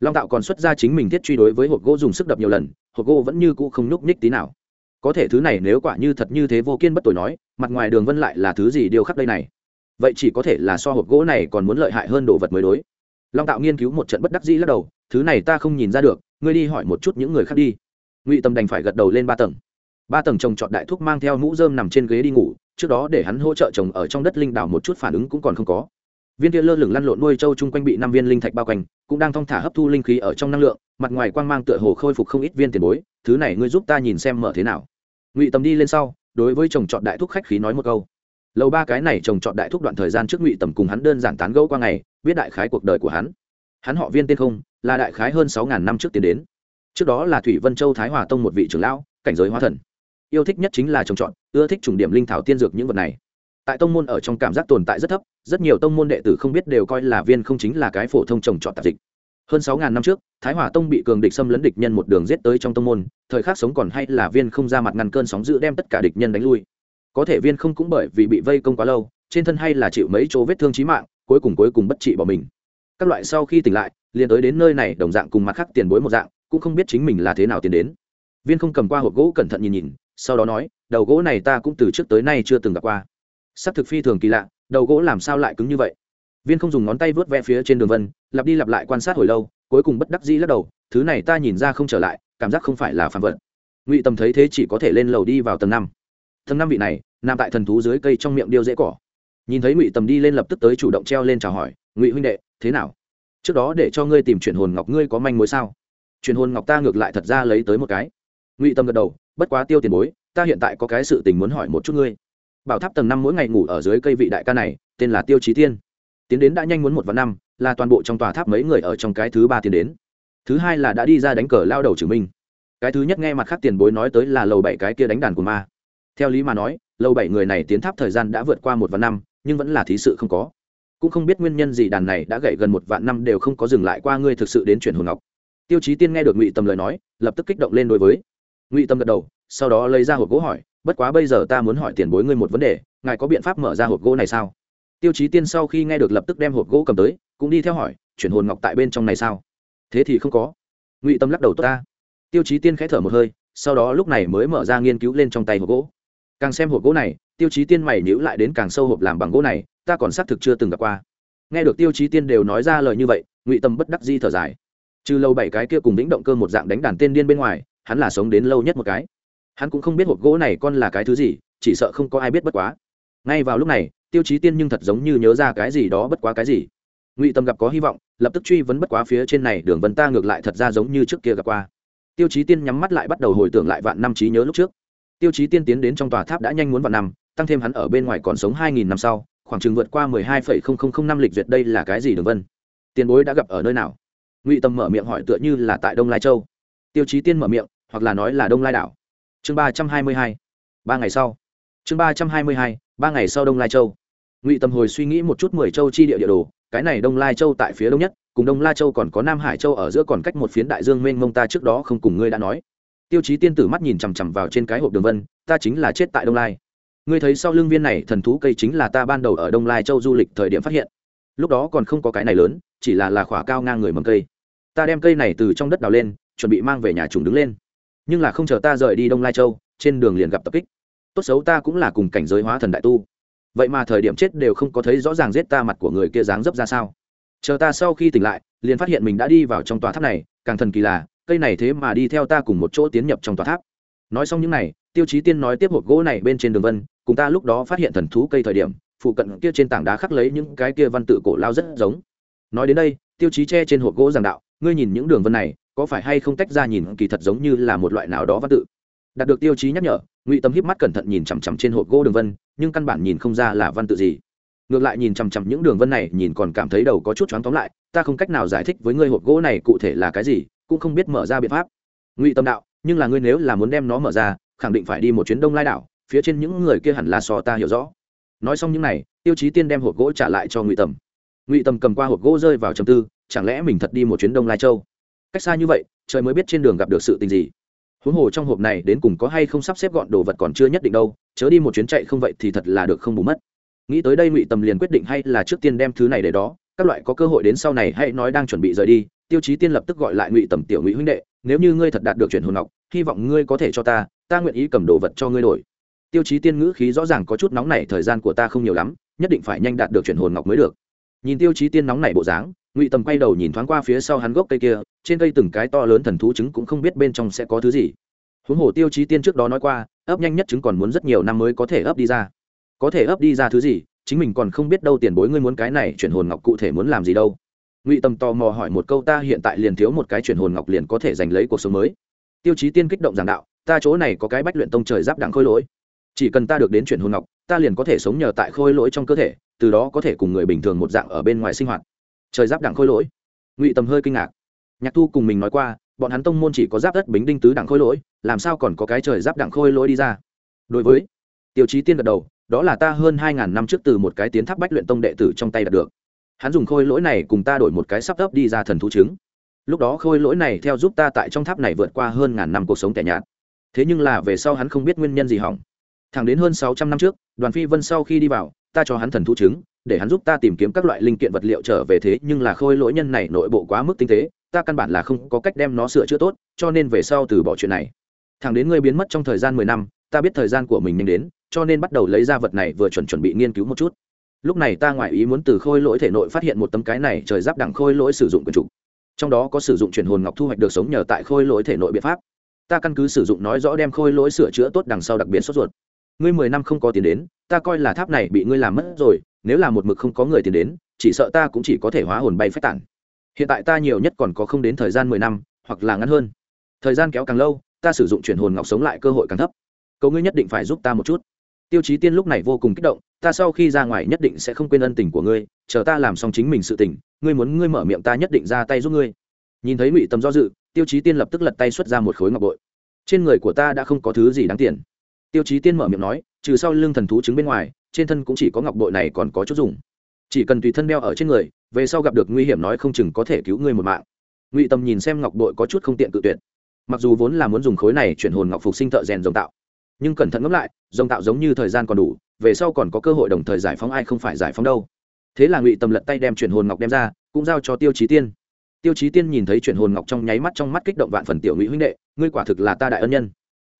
[SPEAKER 1] Long tạo còn xuất ra chính mình thiết truy đối với hộp gỗ dùng sức đập nhiều lần hộp gỗ vẫn như cũ không nhúc nhích tí nào. Có thể thứ này nếu quả như thật như thế vô kiên bất tội nói, mặt ngoài đường vân lại là thứ gì điều khắc đây này? Vậy chỉ có thể là so hộp gỗ này còn muốn lợi hại hơn đồ vật mới đối. Long tạo nghiên cứu một trận bất đắc dĩ lắc đầu, thứ này ta không nhìn ra được, ngươi đi hỏi một chút những người khác đi. Ngụy tâm đành phải gật đầu lên ba tầng. Ba tầng trồng trọt đại thúc mang theo mũ rơm nằm trên ghế đi ngủ, trước đó để hắn hỗ trợ chồng ở trong đất linh đảo một chút phản ứng cũng còn không có viên kia lơ lửng lăn lộn nuôi trâu chung quanh bị năm viên linh thạch bao quanh, cũng đang thong thả hấp thu linh khí ở trong năng lượng, mặt ngoài quang mang tựa hồ khôi phục không ít viên tiền bối, thứ này ngươi giúp ta nhìn xem mở thế nào. Ngụy tầm đi lên sau, đối với chồng chọn đại thúc khách khí nói một câu. Lầu ba cái này chồng chọn đại thúc đoạn thời gian trước ngụy tầm cùng hắn đơn giản tán gẫu qua ngày, biết đại khái cuộc đời của hắn. Hắn họ viên tiên không, là đại khái hơn sáu ngàn năm trước tiến đến. Trước đó là thủy vân châu thái hòa tông một vị trưởng lão, cảnh giới hóa thần. Yêu thích nhất chính là trồng trọt ưa thích trùng điểm linh thảo tiên dược những vật này tại tông môn ở trong cảm giác tồn tại rất thấp, rất nhiều tông môn đệ tử không biết đều coi là viên không chính là cái phổ thông trồng trọt tạp dịch. Hơn sáu ngàn năm trước, thái hòa tông bị cường địch xâm lấn địch nhân một đường giết tới trong tông môn, thời khắc sống còn hay là viên không ra mặt ngăn cơn sóng giữ đem tất cả địch nhân đánh lui. Có thể viên không cũng bởi vì bị vây công quá lâu, trên thân hay là chịu mấy chỗ vết thương chí mạng, cuối cùng cuối cùng bất trị bỏ mình. Các loại sau khi tỉnh lại, liền tới đến nơi này, đồng dạng cùng mặt khác tiền bối một dạng, cũng không biết chính mình là thế nào tiến đến. Viên không cầm qua hộp gỗ cẩn thận nhìn nhìn, sau đó nói, đầu gỗ này ta cũng từ trước tới nay chưa từng gặp qua sắc thực phi thường kỳ lạ, đầu gỗ làm sao lại cứng như vậy? Viên không dùng ngón tay vớt ve phía trên đường vân, lặp đi lặp lại quan sát hồi lâu, cuối cùng bất đắc dĩ lắc đầu, thứ này ta nhìn ra không trở lại, cảm giác không phải là phản vật. Ngụy tầm thấy thế chỉ có thể lên lầu đi vào tầng năm. Tầng năm vị này, nằm tại thần thú dưới cây trong miệng điêu dễ cỏ. Nhìn thấy ngụy tầm đi lên lập tức tới chủ động treo lên chào hỏi, ngụy huynh đệ, thế nào? Trước đó để cho ngươi tìm chuyển hồn ngọc ngươi có manh mối sao? Chuyển hồn ngọc ta ngược lại thật ra lấy tới một cái. Ngụy tâm gật đầu, bất quá tiêu tiền bối, ta hiện tại có cái sự tình muốn hỏi một chút ngươi bảo tháp tầng năm mỗi ngày ngủ ở dưới cây vị đại ca này, tên là tiêu chí tiên tiến đến đã nhanh muốn một vạn năm, là toàn bộ trong tòa tháp mấy người ở trong cái thứ ba tiến đến. Thứ hai là đã đi ra đánh cờ lao đầu chứng minh cái thứ nhất nghe mặt khác tiền bối nói tới là lầu bảy cái kia đánh đàn của ma. Theo lý mà nói, lầu bảy người này tiến tháp thời gian đã vượt qua một vạn năm, nhưng vẫn là thí sự không có. Cũng không biết nguyên nhân gì đàn này đã gậy gần một vạn năm đều không có dừng lại qua ngươi thực sự đến chuyển hồn ngọc. Tiêu chí tiên nghe được ngụy tâm lời nói, lập tức kích động lên đối với. Ngụy tâm gật đầu, sau đó lấy ra hộp gỗ hỏi bất quá bây giờ ta muốn hỏi tiền bối ngươi một vấn đề, ngài có biện pháp mở ra hộp gỗ này sao? Tiêu chí tiên sau khi nghe được lập tức đem hộp gỗ cầm tới, cũng đi theo hỏi, chuyển hồn ngọc tại bên trong này sao? Thế thì không có. Ngụy tâm lắc đầu tốt ta. Tiêu chí tiên khẽ thở một hơi, sau đó lúc này mới mở ra nghiên cứu lên trong tay hộp gỗ. Càng xem hộp gỗ này, tiêu chí tiên mày nhữ lại đến càng sâu hộp làm bằng gỗ này, ta còn xác thực chưa từng gặp qua. Nghe được tiêu chí tiên đều nói ra lời như vậy, ngụy tâm bất đắc di thở dài. Trừ lâu bảy cái kia cùng lĩnh động cơ một dạng đánh đàn tên điên bên ngoài, hắn là sống đến lâu nhất một cái hắn cũng không biết hộp gỗ này con là cái thứ gì, chỉ sợ không có ai biết bất quá. Ngay vào lúc này, tiêu chí tiên nhưng thật giống như nhớ ra cái gì đó bất quá cái gì. Ngụy tâm gặp có hy vọng, lập tức truy vấn bất quá phía trên này, đường vân ta ngược lại thật ra giống như trước kia gặp qua. Tiêu chí tiên nhắm mắt lại bắt đầu hồi tưởng lại vạn năm trí nhớ lúc trước. Tiêu chí tiên tiến đến trong tòa tháp đã nhanh muốn vạn năm, tăng thêm hắn ở bên ngoài còn sống hai nghìn năm sau, khoảng chừng vượt qua mười hai phẩy không không không năm lịch duyệt đây là cái gì đường vân? Tiền bối đã gặp ở nơi nào? Ngụy tâm mở miệng hỏi tựa như là tại đông lai châu. Tiêu chí tiên mở miệng, hoặc là nói là đông lai đảo chương ba trăm hai mươi hai. Ba ngày sau. Chương ba trăm hai mươi hai, ba ngày sau đông lai châu. Ngụy tâm hồi suy nghĩ một chút mười châu chi địa địa đồ, cái này đông lai châu tại phía đông nhất, cùng đông la châu còn có nam hải châu ở giữa còn cách một phiến đại dương mênh mông ta trước đó không cùng ngươi đã nói. Tiêu chí tiên tử mắt nhìn chằm chằm vào trên cái hộp đường vân, ta chính là chết tại đông lai. Ngươi thấy sau lưng viên này thần thú cây chính là ta ban đầu ở đông lai châu du lịch thời điểm phát hiện. Lúc đó còn không có cái này lớn, chỉ là là khỏa cao ngang người mầm cây. Ta đem cây này từ trong đất đào lên, chuẩn bị mang về nhà trùng đứng lên nhưng là không chờ ta rời đi đông lai châu, trên đường liền gặp tập kích. Tốt xấu ta cũng là cùng cảnh giới hóa thần đại tu. Vậy mà thời điểm chết đều không có thấy rõ ràng giết ta mặt của người kia dáng dấp ra sao. Chờ ta sau khi tỉnh lại, liền phát hiện mình đã đi vào trong tòa tháp này, càng thần kỳ là, cây này thế mà đi theo ta cùng một chỗ tiến nhập trong tòa tháp. Nói xong những này, tiêu chí tiên nói tiếp hộp gỗ này bên trên đường vân, cùng ta lúc đó phát hiện thần thú cây thời điểm, phụ cận kia trên tảng đá khắc lấy những cái kia văn tự cổ lao rất giống. Nói đến đây, tiêu chí che trên hộp gỗ giảng đạo, ngươi nhìn những đường vân này có phải hay không tách ra nhìn kỳ thật giống như là một loại nào đó văn tự? Đạt được tiêu chí nhắc nhở, ngụy tâm híp mắt cẩn thận nhìn chằm chằm trên hộp gỗ đường vân, nhưng căn bản nhìn không ra là văn tự gì. Ngược lại nhìn chằm chằm những đường vân này, nhìn còn cảm thấy đầu có chút choáng tóm lại, ta không cách nào giải thích với ngươi hộp gỗ này cụ thể là cái gì, cũng không biết mở ra biện pháp. Ngụy tâm đạo, nhưng là ngươi nếu là muốn đem nó mở ra, khẳng định phải đi một chuyến đông lai đảo, phía trên những người kia hẳn là so ta hiểu rõ. Nói xong những này, tiêu chí tiên đem hộp gỗ trả lại cho ngụy tầm ngụy tầm cầm qua hộp gỗ rơi vào trầm tư, chẳng lẽ mình thật đi một chuyến đông lai châu? Cách xa như vậy, trời mới biết trên đường gặp được sự tình gì. Huống hồ trong hộp này đến cùng có hay không sắp xếp gọn đồ vật còn chưa nhất định đâu, chớ đi một chuyến chạy không vậy thì thật là được không bù mất. Nghĩ tới đây ngụy tầm liền quyết định hay là trước tiên đem thứ này để đó, các loại có cơ hội đến sau này hãy nói đang chuẩn bị rời đi, tiêu chí tiên lập tức gọi lại ngụy tầm tiểu ngụy huynh đệ, nếu như ngươi thật đạt được chuyển hồn ngọc, hy vọng ngươi có thể cho ta ta nguyện ý cầm đồ vật cho ngươi đổi. Tiêu chí tiên ngữ khí rõ ràng có chút nóng nảy, thời gian của ta không nhiều lắm, nhất định phải nhanh đạt được chuyển hồn ngọc mới được. Nhìn tiêu chí tiên nóng nảy bộ dáng, ngụy tầm quay đầu nhìn thoáng qua phía sau hắn gốc cây kia trên cây từng cái to lớn thần thú trứng cũng không biết bên trong sẽ có thứ gì. Huống hồ tiêu chí tiên trước đó nói qua, ấp nhanh nhất trứng còn muốn rất nhiều năm mới có thể ấp đi ra. Có thể ấp đi ra thứ gì, chính mình còn không biết đâu tiền bối ngươi muốn cái này chuyển hồn ngọc cụ thể muốn làm gì đâu. Ngụy tầm tò mò hỏi một câu ta hiện tại liền thiếu một cái chuyển hồn ngọc liền có thể giành lấy cuộc sống mới. Tiêu chí tiên kích động giảng đạo, ta chỗ này có cái bách luyện tông trời giáp đặng khôi lỗi. Chỉ cần ta được đến chuyển hồn ngọc, ta liền có thể sống nhờ tại khôi lỗi trong cơ thể, từ đó có thể cùng người bình thường một dạng ở bên ngoài sinh hoạt. Trời giáp đặng khôi lỗi. Ngụy tầm hơi kinh ngạc nhạc thu cùng mình nói qua, bọn hắn tông môn chỉ có giáp đất bính đinh tứ đẳng khôi lỗi, làm sao còn có cái trời giáp đẳng khôi lỗi đi ra? Đối với tiêu chí tiên gật đầu, đó là ta hơn hai ngàn năm trước từ một cái tiến tháp bách luyện tông đệ tử trong tay đạt được. Hắn dùng khôi lỗi này cùng ta đổi một cái sắp ấp đi ra thần thú trứng lúc đó khôi lỗi này theo giúp ta tại trong tháp này vượt qua hơn ngàn năm cuộc sống tẻ nhạt. Thế nhưng là về sau hắn không biết nguyên nhân gì hỏng. Thẳng đến hơn sáu trăm năm trước, đoàn phi vân sau khi đi vào ta cho hắn thần thú chứng, để hắn giúp ta tìm kiếm các loại linh kiện vật liệu trở về thế nhưng là khôi lỗi nhân này nội bộ quá mức tinh tế ta căn bản là không có cách đem nó sửa chữa tốt cho nên về sau từ bỏ chuyện này. Thằng đến ngươi biến mất trong thời gian mười năm ta biết thời gian của mình nhanh đến cho nên bắt đầu lấy ra vật này vừa chuẩn chuẩn bị nghiên cứu một chút. Lúc này ta ngoại ý muốn từ khôi lỗi thể nội phát hiện một tấm cái này trời giáp đẳng khôi lỗi sử dụng quyền trục. Trong đó có sử dụng chuyển hồn ngọc thu hoạch được sống nhờ tại khôi lỗi thể nội biện pháp. Ta căn cứ sử dụng nói rõ đem khôi lỗi sửa chữa tốt đằng sau đặc biệt sốt ruột ngươi mười năm không có tiền đến, ta coi là tháp này bị ngươi làm mất rồi, nếu là một mực không có người tiền đến, chỉ sợ ta cũng chỉ có thể hóa hồn bay phách tản. Hiện tại ta nhiều nhất còn có không đến thời gian mười năm, hoặc là ngắn hơn. Thời gian kéo càng lâu, ta sử dụng chuyển hồn ngọc sống lại cơ hội càng thấp. Cậu ngươi nhất định phải giúp ta một chút. Tiêu chí tiên lúc này vô cùng kích động, ta sau khi ra ngoài nhất định sẽ không quên ân tình của ngươi, chờ ta làm xong chính mình sự tình, ngươi muốn ngươi mở miệng ta nhất định ra tay giúp ngươi. Nhìn thấy ngụy tâm do dự, tiêu chí tiên lập tức lật tay xuất ra một khối ngọc bội. Trên người của ta đã không có thứ gì đáng tiền tiêu chí tiên mở miệng nói, trừ sau lưng thần thú chứng bên ngoài, trên thân cũng chỉ có ngọc bội này còn có chút dùng. Chỉ cần tùy thân đeo ở trên người, về sau gặp được nguy hiểm nói không chừng có thể cứu ngươi một mạng. Ngụy tầm nhìn xem ngọc bội có chút không tiện cự tuyệt. Mặc dù vốn là muốn dùng khối này chuyển hồn ngọc phục sinh thợ rèn dòng tạo, nhưng cẩn thận ngẫm lại dòng tạo giống như thời gian còn đủ, về sau còn có cơ hội đồng thời giải phóng ai không phải giải phóng đâu. Thế là ngụy tầm lật tay đem chuyển hồn ngọc đem ra, cũng giao cho tiêu chí tiên. Tiêu chí tiên nhìn thấy chuyển hồn ngọc trong nháy mắt trong mắt kích động vạn phần tiểu ngụy huynh đệ, ngươi quả thực là ta đại ân nhân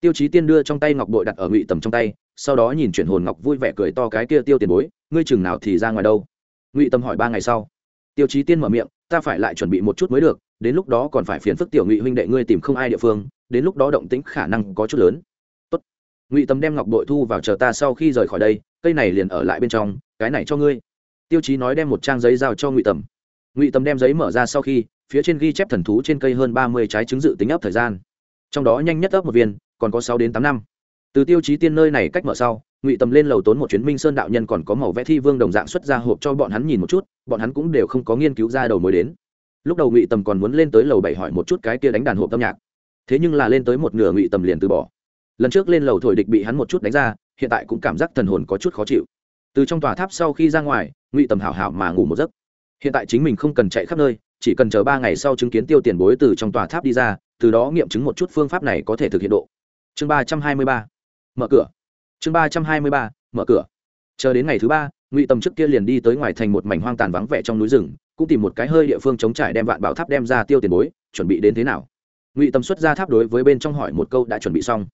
[SPEAKER 1] tiêu chí tiên đưa trong tay ngọc bội đặt ở ngụy tầm trong tay, sau đó nhìn chuyển hồn ngọc vui vẻ cười to cái kia tiêu tiền bối, ngươi chừng nào thì ra ngoài đâu? Ngụy tầm hỏi ba ngày sau. Tiêu chí tiên mở miệng, ta phải lại chuẩn bị một chút mới được, đến lúc đó còn phải phiền phức tiểu ngụy huynh đệ ngươi tìm không ai địa phương, đến lúc đó động tĩnh khả năng có chút lớn. Tốt. ngụy tầm đem ngọc bội thu vào chờ ta sau khi rời khỏi đây, cây này liền ở lại bên trong, cái này cho ngươi. Tiêu chí nói đem một trang giấy giao cho ngụy tầm. Ngụy tầm đem giấy mở ra sau khi, phía trên ghi chép thần thú trên cây hơn ba mươi trái chứng dự tính ấp thời gian. Trong đó nhanh nhất ấp một viên còn có sáu đến tám năm. Từ tiêu chí tiên nơi này cách mở sau, ngụy tầm lên lầu tốn một chuyến minh sơn đạo nhân còn có màu vẽ thi vương đồng dạng xuất ra hộp cho bọn hắn nhìn một chút, bọn hắn cũng đều không có nghiên cứu ra đầu mối đến. Lúc đầu ngụy tầm còn muốn lên tới lầu bảy hỏi một chút cái kia đánh đàn hộp âm nhạc. Thế nhưng là lên tới một nửa ngụy tầm liền từ bỏ. Lần trước lên lầu thổi địch bị hắn một chút đánh ra, hiện tại cũng cảm giác thần hồn có chút khó chịu. Từ trong tòa tháp sau khi ra ngoài, ngụy tầm hảo hảo mà ngủ một giấc. Hiện tại chính mình không cần chạy khắp nơi, chỉ cần chờ ba ngày sau chứng kiến tiêu tiền bối từ trong tòa tháp đi ra, từ đó nghiệm chứng một chút phương pháp này có thể thực hiện độ chương ba trăm hai mươi ba, mở cửa. Chương ba trăm hai mươi ba, mở cửa. Chờ đến ngày thứ ba, ngụy tầm trước kia liền đi tới ngoài thành một mảnh hoang tàn vắng vẻ trong núi rừng, cũng tìm một cái hơi địa phương chống trải đem vạn bảo tháp đem ra tiêu tiền bối, chuẩn bị đến thế nào. Ngụy tầm xuất ra tháp đối với bên trong hỏi một câu đã chuẩn bị xong.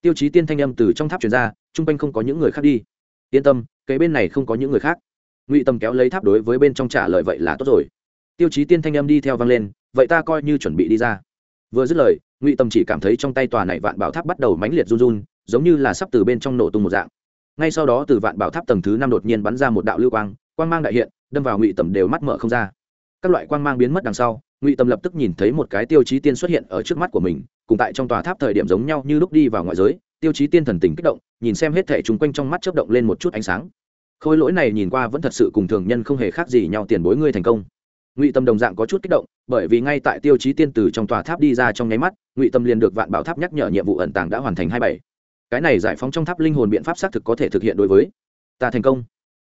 [SPEAKER 1] Tiêu chí tiên thanh âm từ trong tháp chuyển ra, chung quanh không có những người khác đi. Yên tâm, cái bên này không có những người khác. Ngụy tầm kéo lấy tháp đối với bên trong trả lời vậy là tốt rồi. Tiêu chí tiên thanh âm đi theo vang lên, vậy ta coi như chuẩn bị đi ra. Vừa dứt lời ngụy tầm chỉ cảm thấy trong tay tòa này vạn bảo tháp bắt đầu mãnh liệt run run, giống như là sắp từ bên trong nổ tung một dạng. Ngay sau đó từ vạn bảo tháp tầng thứ năm đột nhiên bắn ra một đạo lưu quang quang mang đại hiện, đâm vào ngụy tầm đều mắt mở không ra. Các loại quang mang biến mất đằng sau, ngụy tầm lập tức nhìn thấy một cái tiêu chí tiên xuất hiện ở trước mắt của mình, cùng tại trong tòa tháp thời điểm giống nhau như lúc đi vào ngoại giới, tiêu chí tiên thần tình kích động, nhìn xem hết thể chung quanh trong mắt chớp động lên một chút ánh sáng. Khôi lỗi này nhìn qua vẫn thật sự cùng thường nhân không hề khác gì nhau tiền bối ngươi thành công ngụy tâm đồng dạng có chút kích động, bởi vì ngay tại tiêu chí tiên tử trong tòa tháp đi ra trong nháy mắt, ngụy tâm liền được vạn bảo tháp nhắc nhở nhiệm vụ ẩn tàng đã hoàn thành hai bảy. Cái này giải phóng trong tháp linh hồn biện pháp xác thực có thể thực hiện đối với ta thành công.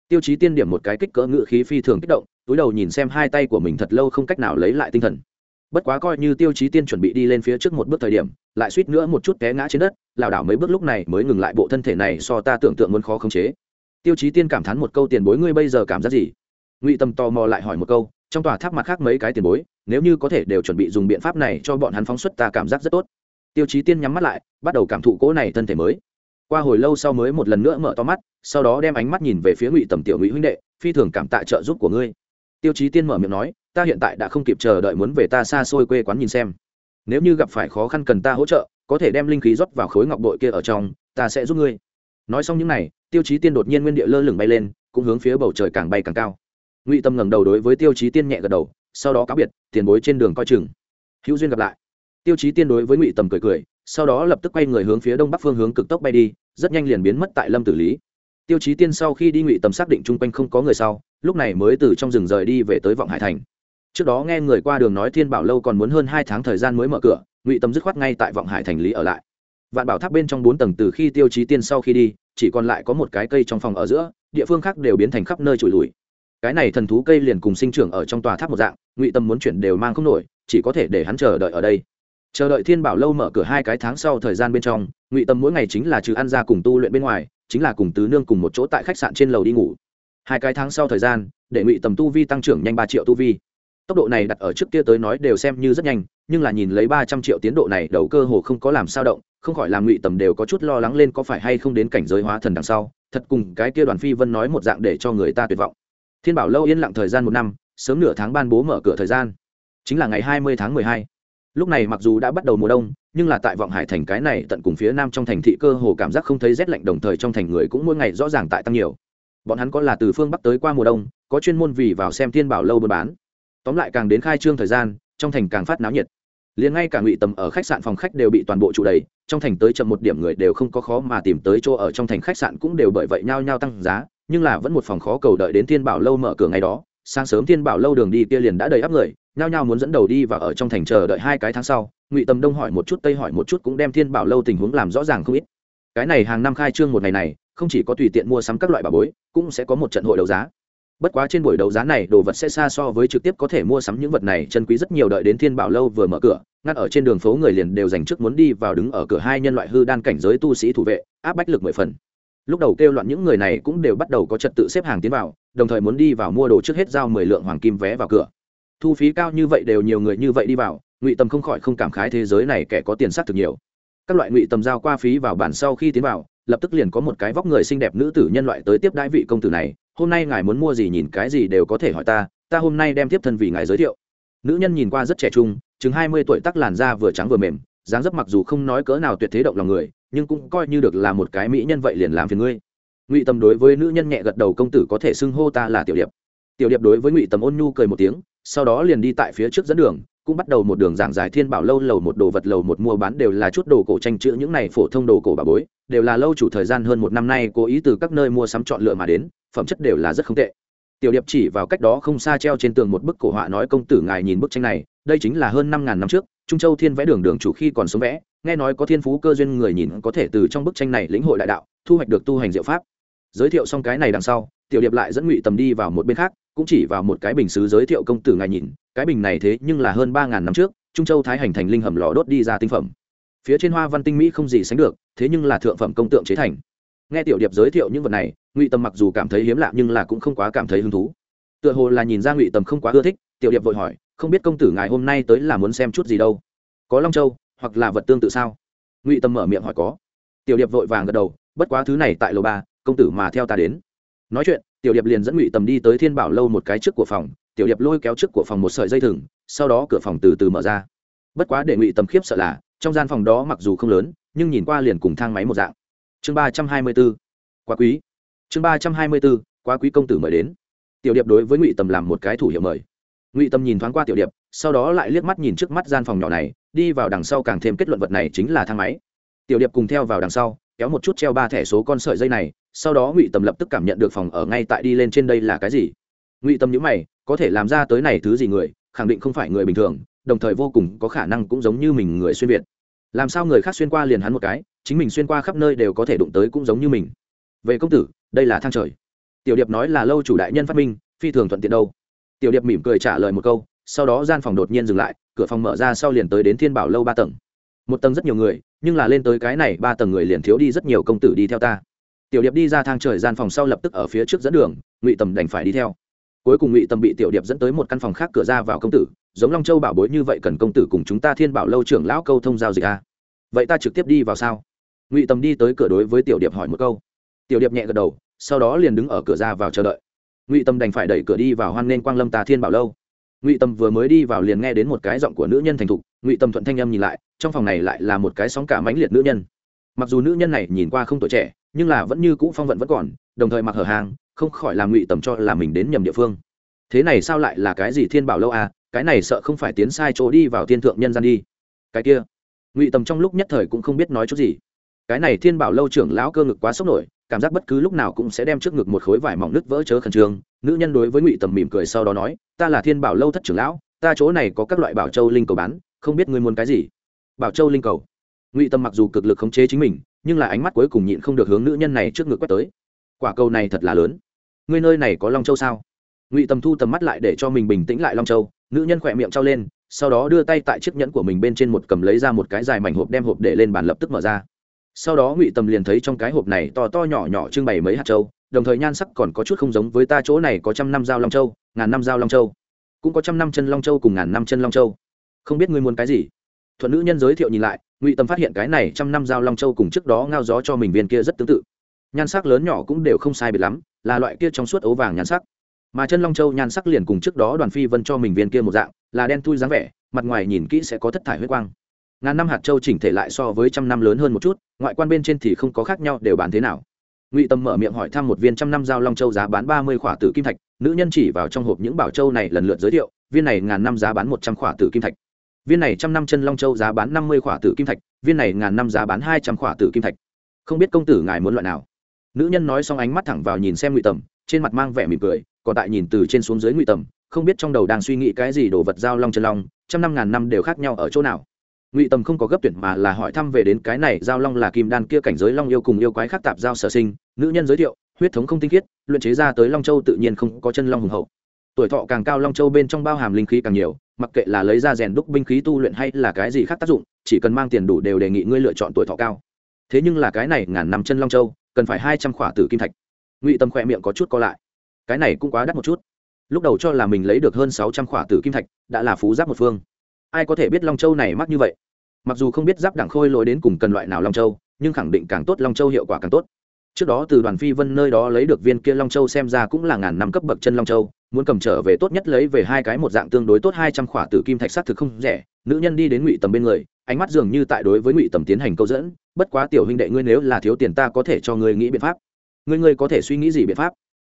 [SPEAKER 1] Tiêu chí tiên điểm một cái kích cỡ ngự khí phi thường kích động, túi đầu nhìn xem hai tay của mình thật lâu không cách nào lấy lại tinh thần. Bất quá coi như tiêu chí tiên chuẩn bị đi lên phía trước một bước thời điểm, lại suýt nữa một chút té ngã trên đất, lảo đảo mấy bước lúc này mới ngừng lại bộ thân thể này so ta tưởng tượng muốn khó khống chế. Tiêu chí tiên cảm thán một câu, tiền bối ngươi bây giờ cảm giác gì? Ngụy tâm tò mò lại hỏi một câu trong tòa tháp mặt khác mấy cái tiền bối, nếu như có thể đều chuẩn bị dùng biện pháp này cho bọn hắn phóng xuất ta cảm giác rất tốt. Tiêu chí tiên nhắm mắt lại, bắt đầu cảm thụ cỗ này thân thể mới. Qua hồi lâu sau mới một lần nữa mở to mắt, sau đó đem ánh mắt nhìn về phía ngụy tầm tiểu ngụy huynh đệ, phi thường cảm tạ trợ giúp của ngươi. Tiêu chí tiên mở miệng nói, ta hiện tại đã không kịp chờ đợi muốn về ta xa xôi quê quán nhìn xem. Nếu như gặp phải khó khăn cần ta hỗ trợ, có thể đem linh khí rót vào khối ngọc bội kia ở trong, ta sẽ giúp ngươi. Nói xong những n à y tiêu chí tiên đột nhiên nguyên địa lơ lửng bay lên, cũng hướng phía bầu trời càng bay càng cao ngụy tâm ngẩng đầu đối với tiêu chí tiên nhẹ gật đầu sau đó cáo biệt tiền bối trên đường coi chừng hữu duyên gặp lại tiêu chí tiên đối với ngụy tầm cười cười sau đó lập tức quay người hướng phía đông bắc phương hướng cực tốc bay đi rất nhanh liền biến mất tại lâm tử lý tiêu chí tiên sau khi đi ngụy tầm xác định chung quanh không có người sau lúc này mới từ trong rừng rời đi về tới vọng hải thành trước đó nghe người qua đường nói thiên bảo lâu còn muốn hơn hai tháng thời gian mới mở cửa ngụy Tầm dứt khoát ngay tại vọng hải thành lý ở lại vạn bảo tháp bên trong bốn tầng từ khi tiêu chí tiên sau khi đi chỉ còn lại có một cái cây trong phòng ở giữa địa phương khác đều biến thành khắp nơi trụi lùi cái này thần thú cây liền cùng sinh trưởng ở trong tòa tháp một dạng, ngụy tâm muốn chuyển đều mang không nổi, chỉ có thể để hắn chờ đợi ở đây. Chờ đợi thiên bảo lâu mở cửa hai cái tháng sau thời gian bên trong, ngụy tâm mỗi ngày chính là trừ ăn ra cùng tu luyện bên ngoài, chính là cùng tứ nương cùng một chỗ tại khách sạn trên lầu đi ngủ. Hai cái tháng sau thời gian, để ngụy tầm tu vi tăng trưởng nhanh ba triệu tu vi. Tốc độ này đặt ở trước kia tới nói đều xem như rất nhanh, nhưng là nhìn lấy ba trăm triệu tiến độ này, đầu cơ hồ không có làm sao động, không khỏi làm ngụy tầm đều có chút lo lắng lên có phải hay không đến cảnh giới hóa thần đằng sau. Thật cùng cái kia đoàn phi vân nói một dạng để cho người ta tuyệt vọng thiên bảo lâu yên lặng thời gian một năm, sớm nửa tháng ban bố mở cửa thời gian. Chính là ngày hai mươi tháng mười hai. Lúc này mặc dù đã bắt đầu mùa đông, nhưng là tại vọng hải thành cái này tận cùng phía nam trong thành thị cơ hồ cảm giác không thấy rét lạnh đồng thời trong thành người cũng mỗi ngày rõ ràng tại tăng nhiều. Bọn hắn có là từ phương bắc tới qua mùa đông, có chuyên môn vì vào xem thiên bảo lâu buôn bán. Tóm lại càng đến khai trương thời gian, trong thành càng phát náo nhiệt. Liền ngay cả ngụy tầm ở khách sạn phòng khách đều bị toàn bộ trụ đầy, trong thành tới chậm một điểm người đều không có khó mà tìm tới chỗ ở trong thành khách sạn cũng đều bởi vậy nhao nhao tăng giá nhưng là vẫn một phòng khó cầu đợi đến thiên bảo lâu mở cửa ngày đó, sáng sớm thiên bảo lâu đường đi kia liền đã đầy áp người, nhao nhao muốn dẫn đầu đi và ở trong thành chờ đợi hai cái tháng sau, ngụy Tâm đông hỏi một chút, tây hỏi một chút cũng đem thiên bảo lâu tình huống làm rõ ràng không ít. Cái này hàng năm khai trương một ngày này, không chỉ có tùy tiện mua sắm các loại bà bối, cũng sẽ có một trận hội đấu giá. Bất quá trên buổi đấu giá này, đồ vật sẽ xa so với trực tiếp có thể mua sắm những vật này, chân quý rất nhiều đợi đến thiên bảo lâu vừa mở cửa, ngắt ở trên đường phố người liền đều dành trước muốn đi vào đứng ở cửa hai nhân loại hư đan cảnh giới tu sĩ thủ vệ, áp bách lực mười phần lúc đầu kêu loạn những người này cũng đều bắt đầu có trật tự xếp hàng tiến vào, đồng thời muốn đi vào mua đồ trước hết giao mười lượng hoàng kim vé vào cửa. Thu phí cao như vậy đều nhiều người như vậy đi vào, ngụy tầm không khỏi không cảm khái thế giới này kẻ có tiền sắc thực nhiều. Các loại ngụy tầm giao qua phí vào bản sau khi tiến vào, lập tức liền có một cái vóc người xinh đẹp nữ tử nhân loại tới tiếp đãi vị công tử này, hôm nay ngài muốn mua gì nhìn cái gì đều có thể hỏi ta ta hôm nay đem tiếp thân vì ngài giới thiệu. Nữ nhân nhìn qua rất trẻ trung chứng hai mươi tuổi tắc làn da vừa trắng vừa mềm, dáng dấp mặc dù không nói cỡ nào tuyệt thế động lòng người nhưng cũng coi như được là một cái mỹ nhân vậy liền làm phiền ngươi. Ngụy tầm đối với nữ nhân nhẹ gật đầu công tử có thể xưng hô ta là tiểu điệp. Tiểu điệp đối với ngụy tầm ôn nhu cười một tiếng, sau đó liền đi tại phía trước dẫn đường, cũng bắt đầu một đường giảng giải thiên bảo lâu, lầu một đồ vật, lầu một mua bán đều là chút đồ cổ tranh chữ, những này phổ thông đồ cổ bà bối, đều là lâu chủ thời gian hơn một năm nay cố ý từ các nơi mua sắm chọn lựa mà đến, phẩm chất đều là rất không tệ. Tiểu điệp chỉ vào cách đó không xa treo trên tường một bức cổ họa nói, công tử ngài nhìn bức tranh này, đây chính là hơn năm ngàn năm trước trung châu thiên vẽ đường đường chủ khi còn sống vẽ, nghe nói có thiên phú cơ duyên người nhìn có thể từ trong bức tranh này lĩnh hội đại đạo, thu hoạch được tu hành diệu pháp. Giới thiệu xong cái này đằng sau, tiểu điệp lại dẫn ngụy tầm đi vào một bên khác, cũng chỉ vào một cái bình xứ giới thiệu công tử ngài nhìn, cái bình này thế nhưng là hơn ba ngàn năm trước, trung châu thái hành thành linh hầm lò đốt đi ra tinh phẩm. Phía trên hoa văn tinh mỹ không gì sánh được, thế nhưng là thượng phẩm công tượng chế thành. Nghe tiểu điệp giới thiệu những vật này, ngụy tầm mặc dù cảm thấy hiếm lạ nhưng là cũng không quá cảm thấy hứng thú. Tựa hồ là nhìn ra ngụy tầm không quá ưa thích, tiểu điệp vội hỏi không biết công tử ngài hôm nay tới là muốn xem chút gì đâu. Có long châu, hoặc là vật tương tự sao? Ngụy Tâm mở miệng hỏi có. Tiểu điệp vội vàng gật đầu, bất quá thứ này tại lầu ba, công tử mà theo ta đến. Nói chuyện, tiểu điệp liền dẫn ngụy tầm đi tới thiên bảo lâu một cái trước của phòng, tiểu điệp lôi kéo trước của phòng một sợi dây thừng, sau đó cửa phòng từ từ mở ra. Bất quá để ngụy tầm khiếp sợ là, trong gian phòng đó mặc dù không lớn, nhưng nhìn qua liền cùng thang máy một dạng. Chương ba trăm hai mươi b ố quá quý. Chương ba trăm hai mươi b ố quá quý công tử mời đến. Tiểu điệp đối với ngụy tầm làm một cái thủ hiệu mời ngụy Tâm nhìn thoáng qua tiểu điệp sau đó lại liếc mắt nhìn trước mắt gian phòng nhỏ này đi vào đằng sau càng thêm kết luận vật này chính là thang máy tiểu điệp cùng theo vào đằng sau kéo một chút treo ba thẻ số con sợi dây này sau đó ngụy Tâm lập tức cảm nhận được phòng ở ngay tại đi lên trên đây là cái gì ngụy Tâm nhữ mày có thể làm ra tới này thứ gì người khẳng định không phải người bình thường đồng thời vô cùng có khả năng cũng giống như mình người xuyên việt làm sao người khác xuyên qua liền hắn một cái chính mình xuyên qua khắp nơi đều có thể đụng tới cũng giống như mình về công tử đây là thang trời tiểu điệp nói là lâu chủ đại nhân phát minh phi thường thuận tiện đâu tiểu điệp mỉm cười trả lời một câu, sau đó gian phòng đột nhiên dừng lại, cửa phòng mở ra sau liền tới đến thiên bảo lâu ba tầng. Một tầng rất nhiều người, nhưng là lên tới cái này ba tầng người liền thiếu đi rất nhiều công tử đi theo ta. Tiểu điệp đi ra thang trời gian phòng sau lập tức ở phía trước dẫn đường, ngụy tầm đành phải đi theo. Cuối cùng ngụy tầm bị tiểu điệp dẫn tới một căn phòng khác cửa ra vào công tử, giống long châu bảo bối như vậy cần công tử cùng chúng ta thiên bảo lâu trưởng lão câu thông giao dịch a vậy ta trực tiếp đi vào sao? Ngụy tầm đi tới cửa đối với tiểu điệp hỏi một câu. Tiểu điệp nhẹ gật đầu, sau đó liền đứng ở cửa ra vào chờ đợi ngụy tầm đành phải đẩy cửa đi vào hoan nghênh quang lâm tà thiên bảo lâu. Ngụy tầm vừa mới đi vào liền nghe đến một cái giọng của nữ nhân thành thục, ngụy tầm thuận thanh âm nhìn lại, trong phòng này lại là một cái sóng cả mãnh liệt nữ nhân. Mặc dù nữ nhân này nhìn qua không tuổi trẻ, nhưng là vẫn như cũ phong vận vẫn còn, đồng thời mặc hở hàng không khỏi làm ngụy tầm cho là mình đến nhầm địa phương. Thế này sao lại là cái gì thiên bảo lâu à cái này sợ không phải tiến sai chỗ đi vào thiên thượng nhân gian đi. Cái kia, ngụy tầm trong lúc nhất thời cũng không biết nói chút gì. Cái này thiên bảo lâu trưởng lão cơ ngực quá sốc nổi cảm giác bất cứ lúc nào cũng sẽ đem trước ngực một khối vải mỏng nứt vỡ chớ khẩn trương. Nữ nhân đối với ngụy tầm mỉm cười sau đó nói, ta là thiên bảo lâu thất trưởng lão, ta chỗ này có các loại bảo châu linh cầu bán, không biết ngươi muốn cái gì? Bảo châu linh cầu? Ngụy tầm mặc dù cực lực khống chế chính mình, nhưng là ánh mắt cuối cùng nhịn không được hướng nữ nhân này trước ngực quét tới. Quả cầu này thật là lớn. Ngươi nơi này có long châu sao? Ngụy tầm thu tầm mắt lại để cho mình bình tĩnh lại long châu. Nữ nhân khỏe miệng trao lên, sau đó đưa tay tại chiếc nhẫn của mình bên trên một cầm lấy ra một cái dài mảnh hộp đem hộp để lên bàn lập tức mở ra sau đó ngụy tầm liền thấy trong cái hộp này to to nhỏ nhỏ trưng bày mấy hạt châu, đồng thời nhan sắc còn có chút không giống với ta chỗ này có trăm năm dao long châu, ngàn năm dao long châu. Cũng có trăm năm chân long châu cùng ngàn năm chân long châu. Không biết ngươi muốn cái gì? Thuận nữ nhân giới thiệu nhìn lại, ngụy tâm phát hiện cái này trăm năm dao long châu cùng trước đó ngao gió cho mình viên kia rất tương tự. Nhan sắc lớn nhỏ cũng đều không sai biệt lắm, là loại kia trong suốt ấu vàng nhan sắc. Mà chân long châu nhan sắc liền cùng trước đó đoàn phi vân cho mình viên kia một dạng, là đen thui dáng vẻ, mặt ngoài nhìn kỹ sẽ có thất thải huyết quang. Ngàn năm hạt châu chỉnh thể lại so với trăm năm lớn hơn một chút ngoại quan bên trên thì không có khác nhau, đều bán thế nào? Ngụy tâm mở miệng hỏi thăm một viên trăm năm giao long châu giá bán ba mươi khỏa tử kim thạch, nữ nhân chỉ vào trong hộp những bảo châu này lần lượt giới thiệu, viên này ngàn năm giá bán một trăm khỏa tử kim thạch. Viên này trăm năm chân long châu giá bán năm mươi khỏa tử kim thạch, viên này ngàn năm giá bán hai trăm khỏa tử kim thạch. Không biết công tử ngài muốn loại nào? Nữ nhân nói xong ánh mắt thẳng vào nhìn xem ngụy tầm trên mặt mang vẻ mỉm cười, còn tại nhìn từ trên xuống dưới ngụy tầm không biết trong đầu đang suy nghĩ cái gì đồ vật giao long chân long, trăm năm ngàn năm đều khác nhau ở chỗ nào ngụy tầm không có gấp tuyển mà là hỏi thăm về đến cái này giao long là kim đan kia cảnh giới long yêu cùng yêu quái khác tạp giao sở sinh. Nữ nhân giới thiệu, huyết thống không tinh khiết, luyện chế ra tới long châu tự nhiên không có chân long hùng hậu. Tuổi thọ càng cao long châu bên trong bao hàm linh khí càng nhiều, mặc kệ là lấy ra rèn đúc binh khí tu luyện hay là cái gì khác tác dụng, chỉ cần mang tiền đủ đều đề nghị ngươi lựa chọn tuổi thọ cao. Thế nhưng là cái này ngàn năm chân long châu, cần phải hai trăm khỏa tử kim thạch. Ngụy tâm khỏe miệng có chút co lại. Cái này cũng quá đắt một chút. Lúc đầu cho là mình lấy được hơn sáu trăm khỏa tử kim thạch, đã là phú giáp một phương. Ai có thể biết long châu này mắc như vậy? Mặc dù không biết giáp đẳng khôi lỗi đến cùng cần loại nào long châu, nhưng khẳng định càng tốt long châu hiệu quả càng tốt. Trước đó từ đoàn phi vân nơi đó lấy được viên kia long châu xem ra cũng là ngàn năm cấp bậc chân long châu, muốn cầm trở về tốt nhất lấy về hai cái một dạng tương đối tốt hai trăm khỏa tử kim thạch s á t thực không rẻ, nữ nhân đi đến ngụy tầm bên người, ánh mắt dường như tại đối với ngụy tầm tiến hành câu dẫn, bất quá tiểu huynh đệ ngươi nếu là thiếu tiền ta có thể cho ngươi nghĩ biện pháp. Ngươi ngươi có thể suy nghĩ gì biện pháp?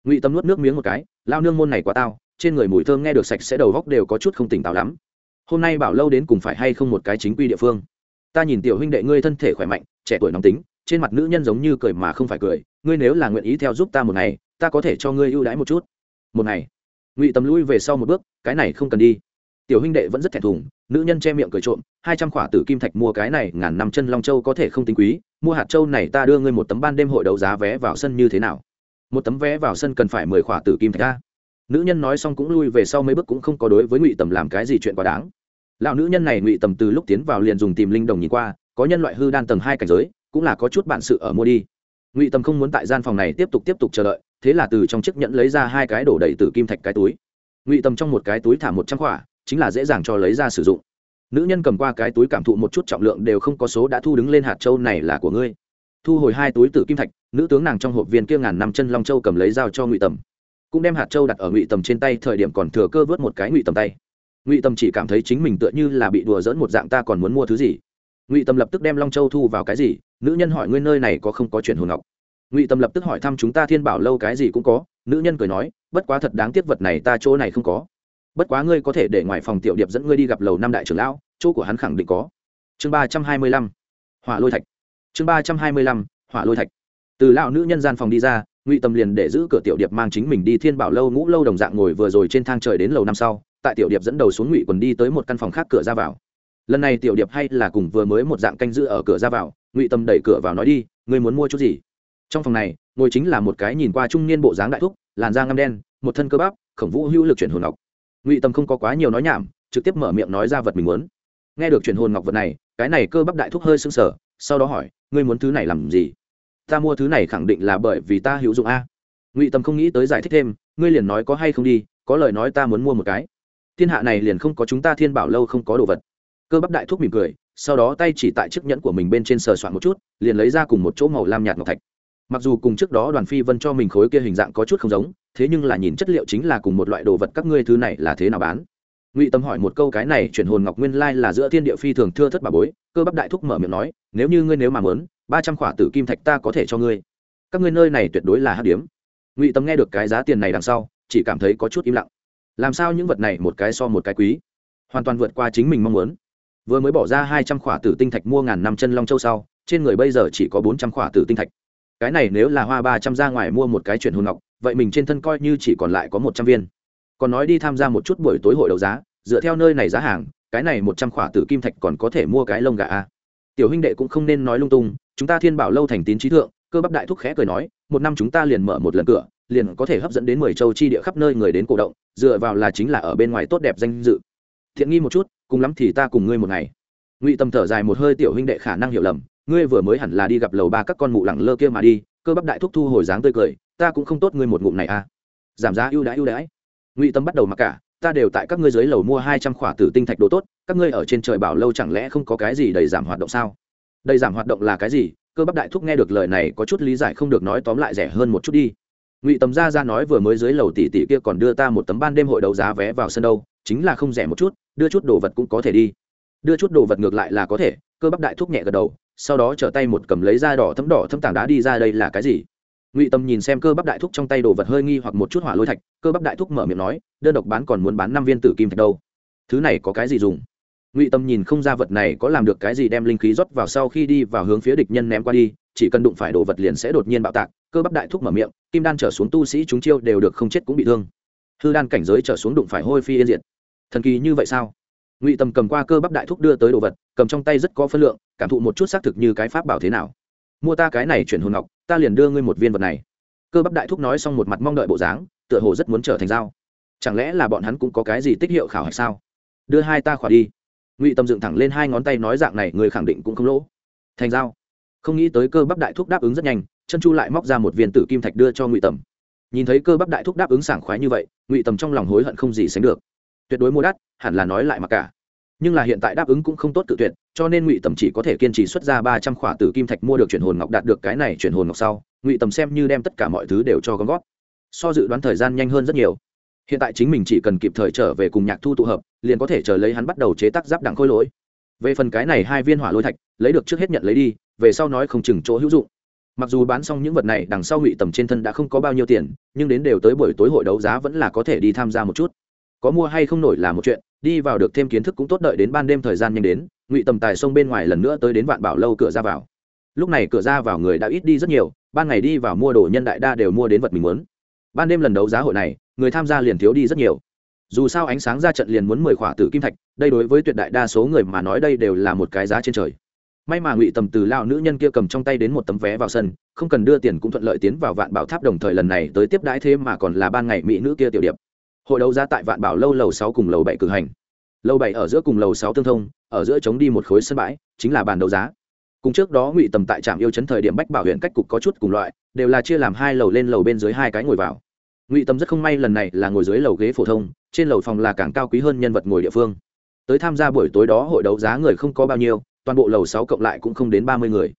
[SPEAKER 1] Ngụy tầm nuốt nước miếng một cái lao nương môn này quá tao, trên người mùi thơm nghe được sạch sẽ đầu góc đều có chút không tỉnh táo lắm hôm nay bảo lâu đến cùng phải hay không một cái chính quy địa phương? Ta nhìn tiểu huynh đệ ngươi thân thể khỏe mạnh, trẻ tuổi nóng tính, trên mặt nữ nhân giống như cười mà không phải cười, ngươi nếu là nguyện ý theo giúp ta một ngày, ta có thể cho ngươi ưu đãi một chút. Một ngày? Ngụy tầm lui về sau một bước, cái này không cần đi. Tiểu huynh đệ vẫn rất thẹn thùng, nữ nhân che miệng cười trộm, hai trăm khỏa tử kim thạch mua cái này, ngàn năm chân long châu có thể không tính quý, mua hạt châu này ta đưa ngươi một tấm ban đêm hội đấu giá vé vào sân như thế nào? Một tấm vé vào sân cần phải mười khỏa tử kim thạch ra nữ nhân nói xong cũng lui về sau mấy bước cũng không có đối với ngụy tầm làm cái gì chuyện quá đáng. Lão nữ nhân này ngụy tầm từ lúc tiến vào liền dùng tìm linh đồng nhìn qua, có nhân loại hư đan tầng hai cảnh giới, cũng là có chút bản sự ở mua đi. Ngụy tầm không muốn tại gian phòng này tiếp tục tiếp tục chờ đợi, thế là từ trong chiếc nhẫn lấy ra hai cái đổ đầy từ kim thạch cái túi. Ngụy tầm trong một cái túi thả một trăm khỏa, chính là dễ dàng cho lấy ra sử dụng. Nữ nhân cầm qua cái túi cảm thụ một chút trọng lượng đều không có số đã thu đứng lên hạt châu này là của ngươi. Thu hồi hai túi tử kim thạch, nữ tướng nàng trong hộp viên kia ngàn năm chân long châu cầm lấy dao cho ngụy tầm cũng đem hạt châu đặt ở ngụy tầm trên tay, thời điểm còn thừa cơ vớt một cái ngụy tầm tay. Ngụy tầm chỉ cảm thấy chính mình tựa như là bị đùa dỡn một dạng, ta còn muốn mua thứ gì? Ngụy tầm lập tức đem long châu thu vào cái gì? Nữ nhân hỏi, ngươi nơi này có không có chuyện hồn ngọc? Ngụy tầm lập tức hỏi, thăm chúng ta thiên bảo lâu cái gì cũng có. Nữ nhân cười nói, bất quá thật đáng tiếc vật này ta chỗ này không có. Bất quá ngươi có thể để ngoài phòng tiểu điệp dẫn ngươi đi gặp lầu năm đại trưởng lão, chỗ của hắn khẳng định có. Chương ba trăm hai mươi lăm, hỏa lôi thạch. Chương ba trăm hai mươi lăm, hỏa lôi thạch. Từ lão nữ nhân gian phòng đi ra ngụy tầm liền để giữ cửa tiểu điệp mang chính mình đi thiên bảo lâu ngũ lâu đồng dạng ngồi vừa rồi trên thang trời đến lầu năm sau, tại tiểu điệp dẫn đầu xuống ngụy quần đi tới một căn phòng khác cửa ra vào. Lần này tiểu điệp hay là cùng vừa mới một dạng canh giữ ở cửa ra vào, ngụy tâm đẩy cửa vào nói đi, ngươi muốn mua chút gì? Trong phòng này, ngồi chính là một cái nhìn qua trung niên bộ dáng đại thúc, làn da ngăm đen, một thân cơ bắp, khổng vũ hữu lực chuyển hồn ngọc. Ngụy tâm không có quá nhiều nói nhảm, trực tiếp mở miệng nói ra vật mình muốn. Nghe được chuyển hồn ngọc vật này, cái này cơ bắp đại thúc hơi sưng sờ, sau đó hỏi, ngươi muốn thứ này làm gì? Ta mua thứ này khẳng định là bởi vì ta hữu dụng a. Ngụy tâm không nghĩ tới giải thích thêm, ngươi liền nói có hay không đi, có lời nói ta muốn mua một cái. Thiên hạ này liền không có chúng ta thiên bảo lâu không có đồ vật. Cơ bắp đại thúc mỉm cười, sau đó tay chỉ tại chiếc nhẫn của mình bên trên sờ soạn một chút, liền lấy ra cùng một chỗ màu lam nhạt ngọc thạch. Mặc dù cùng trước đó đoàn phi vân cho mình khối kia hình dạng có chút không giống, thế nhưng là nhìn chất liệu chính là cùng một loại đồ vật các ngươi thứ này là thế nào bán? Ngụy tâm hỏi một câu cái này chuyển hồn ngọc nguyên lai là giữa thiên địa phi thường thưa thất bà bối, cơ bắp đại thúc mở miệng nói, nếu như ngươi nếu mà mớn ba trăm khỏa tử kim thạch ta có thể cho ngươi. Các ngươi nơi này tuyệt đối là hát điếm. Ngụy tâm nghe được cái giá tiền này đằng sau, chỉ cảm thấy có chút im lặng. Làm sao những vật này một cái so một cái quý? Hoàn toàn vượt qua chính mình mong muốn. Vừa mới bỏ ra hai trăm khỏa tử tinh thạch mua ngàn năm chân long châu sau, trên người bây giờ chỉ có bốn trăm khỏa tử tinh thạch. Cái này nếu là hoa ba trăm ra ngoài mua một cái chuyển hồn ngọc, vậy mình trên thân coi như chỉ còn lại có một trăm viên. Còn nói đi tham gia một chút buổi tối hội đấu giá, dựa theo nơi này giá hàng, cái này một trăm khỏa tử kim thạch còn có thể mua cái lông gà a. Tiểu huynh đệ cũng không nên nói lung tung chúng ta thiên bảo lâu thành tín trí thượng, cơ bắp đại thúc khẽ cười nói, một năm chúng ta liền mở một lần cửa, liền có thể hấp dẫn đến mười châu chi địa khắp nơi người đến cổ động, dựa vào là chính là ở bên ngoài tốt đẹp danh dự. Thiện nghi một chút, cùng lắm thì ta cùng ngươi một ngày. Ngụy tâm thở dài một hơi tiểu huynh đệ khả năng hiểu lầm, ngươi vừa mới hẳn là đi gặp lầu ba các con mụ lẳng lơ kia mà đi, cơ bắp đại thúc thu hồi dáng tươi cười, ta cũng không tốt ngươi một ngụm này à. Giảm giá ưu đãi ưu đãi. Ngụy tâm bắt đầu mặc cả, ta đều tại các ngươi dưới lầu mua hai trăm khỏa tử tinh thạch đồ tốt, các ngươi ở trên trời bảo lâu chẳng lẽ không có cái gì đầy giảm hoạt động sao? Đầy giảm hoạt động là cái gì? Cơ bắp đại thúc nghe được lời này có chút lý giải không được nói tóm lại rẻ hơn một chút đi. Ngụy tầm ra ra nói vừa mới dưới lầu tỷ tỷ kia còn đưa ta một tấm ban đêm hội đấu giá vé vào sân đâu, chính là không rẻ một chút, đưa chút đồ vật cũng có thể đi. Đưa chút đồ vật ngược lại là có thể, cơ bắp đại thúc nhẹ gật đầu, sau đó trở tay một cầm lấy da đỏ thấm đỏ thấm tảng đá đi ra đây là cái gì? Ngụy tâm nhìn xem cơ bắp đại thúc trong tay đồ vật hơi nghi hoặc một chút hỏa lôi thạch, cơ bắp đại thúc mở miệng nói, đơn độc bán còn muốn bán năm viên tử kim thạch đâu. Thứ này có cái gì dùng? Ngụy tâm nhìn không ra vật này có làm được cái gì đem linh khí rót vào sau khi đi vào hướng phía địch nhân ném qua đi, chỉ cần đụng phải đồ vật liền sẽ đột nhiên bạo tạc, cơ bắp đại thúc mở miệng, kim đan trở xuống tu sĩ chúng chiêu đều được không chết cũng bị thương. Hư đan cảnh giới trở xuống đụng phải hôi phi yên diệt. Thần kỳ như vậy sao? Ngụy tâm cầm qua cơ bắp đại thúc đưa tới đồ vật, cầm trong tay rất có phân lượng, cảm thụ một chút xác thực như cái pháp bảo thế nào. Mua ta cái này chuyển hồn ngọc, ta liền đưa ngươi một viên vật này. Cơ bắp đại thúc nói xong một mặt mong đợi bộ dáng, tựa hồ rất muốn trở thành dao. Chẳng lẽ là bọn hắn cũng có cái gì tích hiệu khảo hạch sao? Đưa hai ta khỏa đi ngụy tâm dựng thẳng lên hai ngón tay nói dạng này người khẳng định cũng không lỗ. Thành dao không nghĩ tới cơ bắp đại thúc đáp ứng rất nhanh, chân chu lại móc ra một viên tử kim thạch đưa cho ngụy tầm nhìn thấy cơ bắp đại thúc đáp ứng sảng khoái như vậy, ngụy tầm trong lòng hối hận không gì sánh được. Tuyệt đối mua đắt, hẳn là nói lại mặc cả. Nhưng là hiện tại đáp ứng cũng không tốt tự tuyệt, cho nên ngụy tầm chỉ có thể kiên trì xuất ra ba trăm khỏa tử kim thạch mua được chuyển hồn ngọc đạt được cái này chuyển hồn ngọc sau, ngụy tầm xem như đem tất cả mọi thứ đều cho gom gót so dự đoán thời gian nhanh hơn rất nhiều hiện tại chính mình chỉ cần kịp thời trở về cùng nhạc thu tụ hợp, liền có thể chờ lấy hắn bắt đầu chế tác giáp đặng khôi lỗi. Về phần cái này hai viên hỏa lôi thạch, lấy được trước hết nhận lấy đi, về sau nói không chừng chỗ hữu dụng. Mặc dù bán xong những vật này đằng sau ngụy tầm trên thân đã không có bao nhiêu tiền, nhưng đến đều tới buổi tối hội đấu giá vẫn là có thể đi tham gia một chút. Có mua hay không nổi là một chuyện, đi vào được thêm kiến thức cũng tốt đợi đến ban đêm thời gian nhanh đến, ngụy tầm tài sông bên ngoài lần nữa tới đến vạn bảo lâu cửa ra vào. Lúc này cửa ra vào người đã ít đi rất nhiều, ban ngày đi vào mua đồ nhân đại đa đều mua đến vật mình muốn. Ban đêm lần đấu giá hội này người tham gia liền thiếu đi rất nhiều. Dù sao ánh sáng ra trận liền muốn mười khỏa tử kim thạch, đây đối với tuyệt đại đa số người mà nói đây đều là một cái giá trên trời. May mà ngụy tầm từ lao nữ nhân kia cầm trong tay đến một tấm vé vào sân, không cần đưa tiền cũng thuận lợi tiến vào vạn bảo tháp đồng thời lần này tới tiếp đãi thế mà còn là ban ngày mỹ nữ kia tiểu điệp. Hội đấu giá tại vạn bảo lâu lầu sáu cùng lầu bảy cử hành. Lầu bảy ở giữa cùng lầu sáu tương thông, ở giữa chống đi một khối sân bãi, chính là bàn đấu giá. Cùng trước đó ngụy tầm tại trạm yêu chấn thời điểm bách bảo huyện cách cục có chút cùng loại, đều là chia làm hai lầu lên lầu bên dưới hai cái ngồi vào ngụy tầm rất không may lần này là ngồi dưới lầu ghế phổ thông, trên lầu phòng là càng cao quý hơn nhân vật ngồi địa phương. Tới tham gia buổi tối đó hội đấu giá người không có bao nhiêu, toàn bộ lầu sáu cộng lại cũng không đến ba mươi người.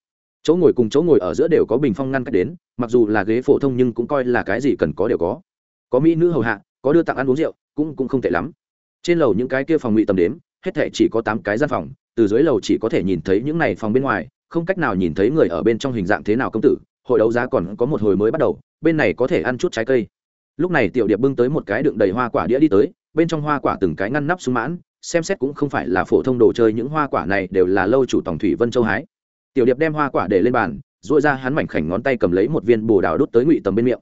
[SPEAKER 1] Chỗ ngồi cùng chỗ ngồi ở giữa đều có bình phong ngăn cách đến, mặc dù là ghế phổ thông nhưng cũng coi là cái gì cần có đều có. Có mỹ nữ hầu hạ, có đưa tặng ăn uống rượu, cũng cũng không tệ lắm. Trên lầu những cái kia phòng ngụy tầm đếm, hết thể chỉ có tám cái gian phòng, từ dưới lầu chỉ có thể nhìn thấy những này phòng bên ngoài, không cách nào nhìn thấy người ở bên trong hình dạng thế nào công tử, hội đấu giá còn có một hồi mới bắt đầu, bên này có thể ăn chút trái cây lúc này tiểu điệp bưng tới một cái đựng đầy hoa quả đĩa đi tới, bên trong hoa quả từng cái ngăn nắp sung mãn, xem xét cũng không phải là phổ thông đồ chơi, những hoa quả này đều là lâu chủ tổng thủy vân châu hái. Tiểu điệp đem hoa quả để lên bàn dội ra hắn mảnh khảnh ngón tay cầm lấy một viên bồ đào đốt tới ngụy tầm bên miệng.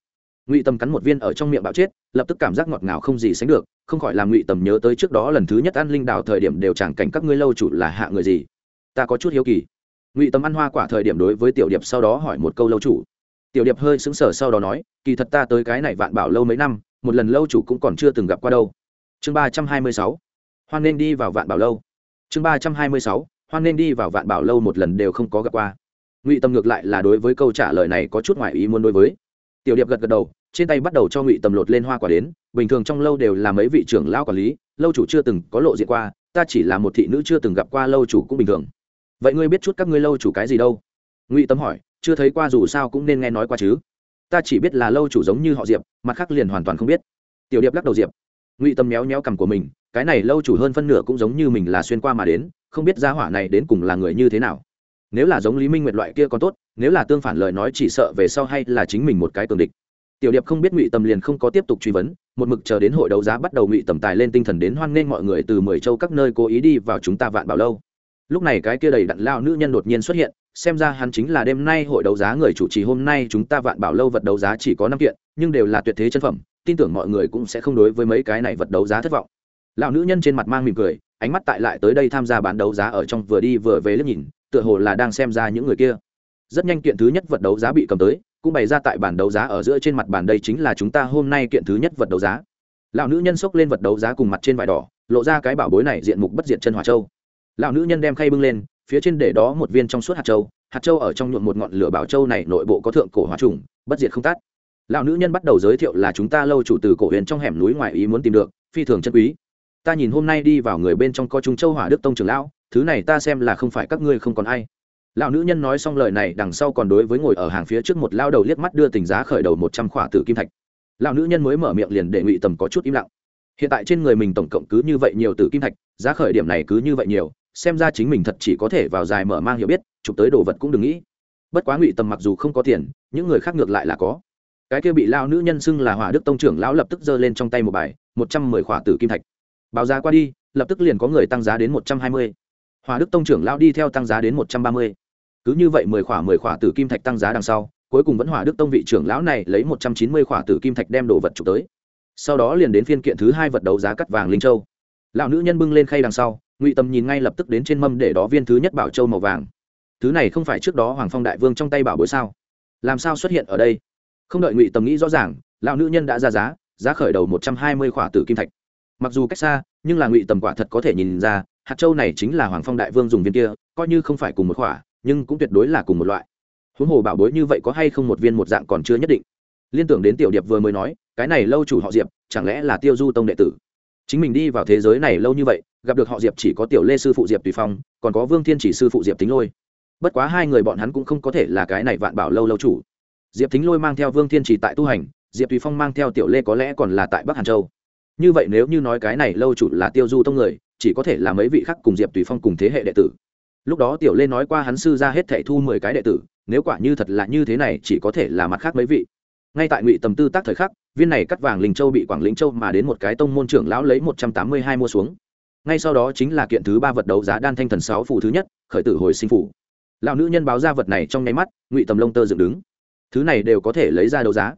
[SPEAKER 1] Ngụy tầm cắn một viên ở trong miệng bạo chết, lập tức cảm giác ngọt ngào không gì sánh được, không khỏi làm ngụy tầm nhớ tới trước đó lần thứ nhất ăn linh đào thời điểm đều chẳng cảnh các ngươi lâu chủ là hạ người gì. Ta có chút hiếu kỳ. Ngụy tầm ăn hoa quả thời điểm đối với tiểu điệp sau đó hỏi một câu lâu chủ tiểu điệp hơi sững sờ sau đó nói, kỳ thật ta tới cái này vạn bảo lâu mấy năm, một lần lâu chủ cũng còn chưa từng gặp qua đâu. Chương ba trăm hai mươi sáu, hoan nên đi vào vạn bảo lâu. Chương ba trăm hai mươi sáu, hoan nên đi vào vạn bảo lâu một lần đều không có gặp qua. Ngụy tâm ngược lại là đối với câu trả lời này có chút ngoại ý muốn đối với. Tiểu điệp gật gật đầu, trên tay bắt đầu cho ngụy tầm lột lên hoa quả đến, bình thường trong lâu đều là mấy vị trưởng lão quản lý, lâu chủ chưa từng có lộ diện qua, ta chỉ là một thị nữ chưa từng gặp qua lâu chủ cũng bình thường. Vậy ngươi biết chút các ngươi lâu chủ cái gì đâu? Ngụy tâm hỏi chưa thấy qua dù sao cũng nên nghe nói qua chứ. Ta chỉ biết là lâu chủ giống như họ diệp, mặt khác liền hoàn toàn không biết. Tiểu điệp lắc đầu diệp. Ngụy tâm méo méo cằm của mình, cái này lâu chủ hơn phân nửa cũng giống như mình là xuyên qua mà đến, không biết gia hỏa này đến cùng là người như thế nào. Nếu là giống lý minh nguyệt loại kia còn tốt, nếu là tương phản lời nói chỉ sợ về sau hay là chính mình một cái tường địch. Tiểu điệp không biết ngụy Tâm liền không có tiếp tục truy vấn, một mực chờ đến hội đấu giá bắt đầu ngụy tầm tài lên tinh thần đến hoan nghênh mọi người từ mười châu các nơi cố ý đi vào chúng ta vạn bảo lâu lúc này cái kia đầy đặn lao nữ nhân đột nhiên xuất hiện, xem ra hắn chính là đêm nay hội đấu giá người chủ trì, hôm nay chúng ta vạn bảo lâu vật đấu giá chỉ có năm kiện, nhưng đều là tuyệt thế chân phẩm, tin tưởng mọi người cũng sẽ không đối với mấy cái này vật đấu giá thất vọng. Lão nữ nhân trên mặt mang mỉm cười, ánh mắt tại lại tới đây tham gia bán đấu giá ở trong vừa đi vừa về liếc nhìn, tựa hồ là đang xem ra những người kia. Rất nhanh kiện thứ nhất vật đấu giá bị cầm tới, cũng bày ra tại bản đấu giá ở giữa trên mặt bàn đây chính là chúng ta hôm nay kiện thứ nhất vật đấu giá. Lão nữ nhân xốc lên vật đấu giá cùng mặt trên vải đỏ, lộ ra cái bảo bối này diện mục bất diệt chân hỏa châu lão nữ nhân đem khay bưng lên, phía trên để đó một viên trong suốt hạt châu. Hạt châu ở trong nhuộm một ngọn lửa bảo châu này nội bộ có thượng cổ hỏa trùng bất diệt không tắt. Lão nữ nhân bắt đầu giới thiệu là chúng ta lâu chủ từ cổ huyền trong hẻm núi ngoài ý muốn tìm được, phi thường chân quý. Ta nhìn hôm nay đi vào người bên trong có trung châu hỏa đức tông trưởng lão, thứ này ta xem là không phải các ngươi không còn ai. Lão nữ nhân nói xong lời này, đằng sau còn đối với ngồi ở hàng phía trước một lao đầu liếc mắt đưa tình giá khởi đầu một trăm khỏa tử kim thạch. Lão nữ nhân mới mở miệng liền để ngụy tầm có chút im lặng. Hiện tại trên người mình tổng cộng cứ như vậy nhiều tử kim thạch, giá khởi điểm này cứ như vậy nhiều xem ra chính mình thật chỉ có thể vào dài mở mang hiểu biết, chụp tới đồ vật cũng đừng nghĩ. Bất quá ngụy tầm mặc dù không có tiền, những người khác ngược lại là có. Cái kia bị lao nữ nhân xưng là hỏa đức tông trưởng lão lập tức giơ lên trong tay một bài, một trăm mười khỏa tử kim thạch. Báo giá qua đi, lập tức liền có người tăng giá đến một trăm hai mươi. Hỏa đức tông trưởng lão đi theo tăng giá đến một trăm ba mươi. Cứ như vậy mười khỏa mười khỏa tử kim thạch tăng giá đằng sau, cuối cùng vẫn hỏa đức tông vị trưởng lão này lấy một trăm chín mươi khỏa tử kim thạch đem đồ vật trục tới. Sau đó liền đến phiên kiện thứ hai vật đấu giá cắt vàng linh châu. Lão nữ nhân bưng lên khay đằng sau ngụy tâm nhìn ngay lập tức đến trên mâm để đó viên thứ nhất bảo châu màu vàng. Thứ này không phải trước đó hoàng phong đại vương trong tay bảo bối sao? Làm sao xuất hiện ở đây? Không đợi ngụy tâm nghĩ rõ ràng, lão nữ nhân đã ra giá giá khởi đầu một trăm hai mươi khỏa tử kim thạch. Mặc dù cách xa, nhưng là ngụy tầm quả thật có thể nhìn ra, hạt châu này chính là hoàng phong đại vương dùng viên kia, coi như không phải cùng một khỏa, nhưng cũng tuyệt đối là cùng một loại. Huống hồ bảo bối như vậy có hay không một viên một dạng còn chưa nhất định. Liên tưởng đến tiểu điệp vừa mới nói, cái này lâu chủ họ diệp, chẳng lẽ là tiêu du tông đệ tử? Chính mình đi vào thế giới này lâu như vậy, gặp được họ diệp chỉ có tiểu lê sư phụ diệp tùy phong, còn có vương thiên chỉ sư phụ diệp tính lôi. Bất quá hai người bọn hắn cũng không có thể là cái này vạn bảo lâu lâu chủ. Diệp tính lôi mang theo vương thiên chỉ tại tu hành, diệp tùy phong mang theo tiểu lê có lẽ còn là tại bắc hàn châu. Như vậy nếu như nói cái này lâu chủ là tiêu du tông người, chỉ có thể là mấy vị khác cùng diệp tùy phong cùng thế hệ đệ tử. Lúc đó tiểu lê nói qua hắn sư ra hết thẻ thu mười cái đệ tử, nếu quả như thật là như thế này chỉ có thể là mặt khác mấy vị. Ngay tại ngụy tầm tư tác thời khắc viên này cắt vàng linh châu bị quảng linh châu mà đến một cái tông môn trưởng lão lấy một trăm tám mươi hai mua xuống. Ngay sau đó chính là kiện thứ ba vật đấu giá đan thanh thần sáu phủ thứ nhất, khởi tử hồi sinh phủ lão nữ nhân báo ra vật này trong nháy mắt, ngụy tầm lông tơ dựng đứng. Thứ này đều có thể lấy ra đấu giá.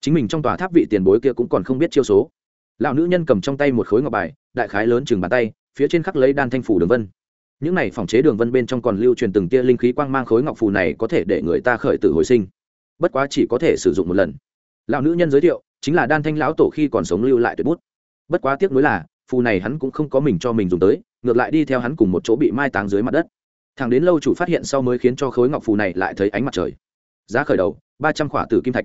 [SPEAKER 1] Chính mình trong tòa tháp vị tiền bối kia cũng còn không biết chiêu số. Lão nữ nhân cầm trong tay một khối ngọc bài, đại khái lớn chừng bàn tay, phía trên khắc lấy đan thanh phủ đường vân. Những này phòng chế đường vân bên trong còn lưu truyền từng tia linh khí quang mang khối ngọc phù này có thể để người ta khởi tử hồi sinh. Bất quá chỉ có thể sử dụng một lần. Lão nữ nhân giới thiệu chính là đan thanh lão tổ khi còn sống lưu lại tuyệt bút. Bất quá tiếc nuối là, phù này hắn cũng không có mình cho mình dùng tới, ngược lại đi theo hắn cùng một chỗ bị mai táng dưới mặt đất. Thằng đến lâu chủ phát hiện sau mới khiến cho khối ngọc phù này lại thấy ánh mặt trời. Giá khởi đầu, ba trăm khỏa tử kim thạch.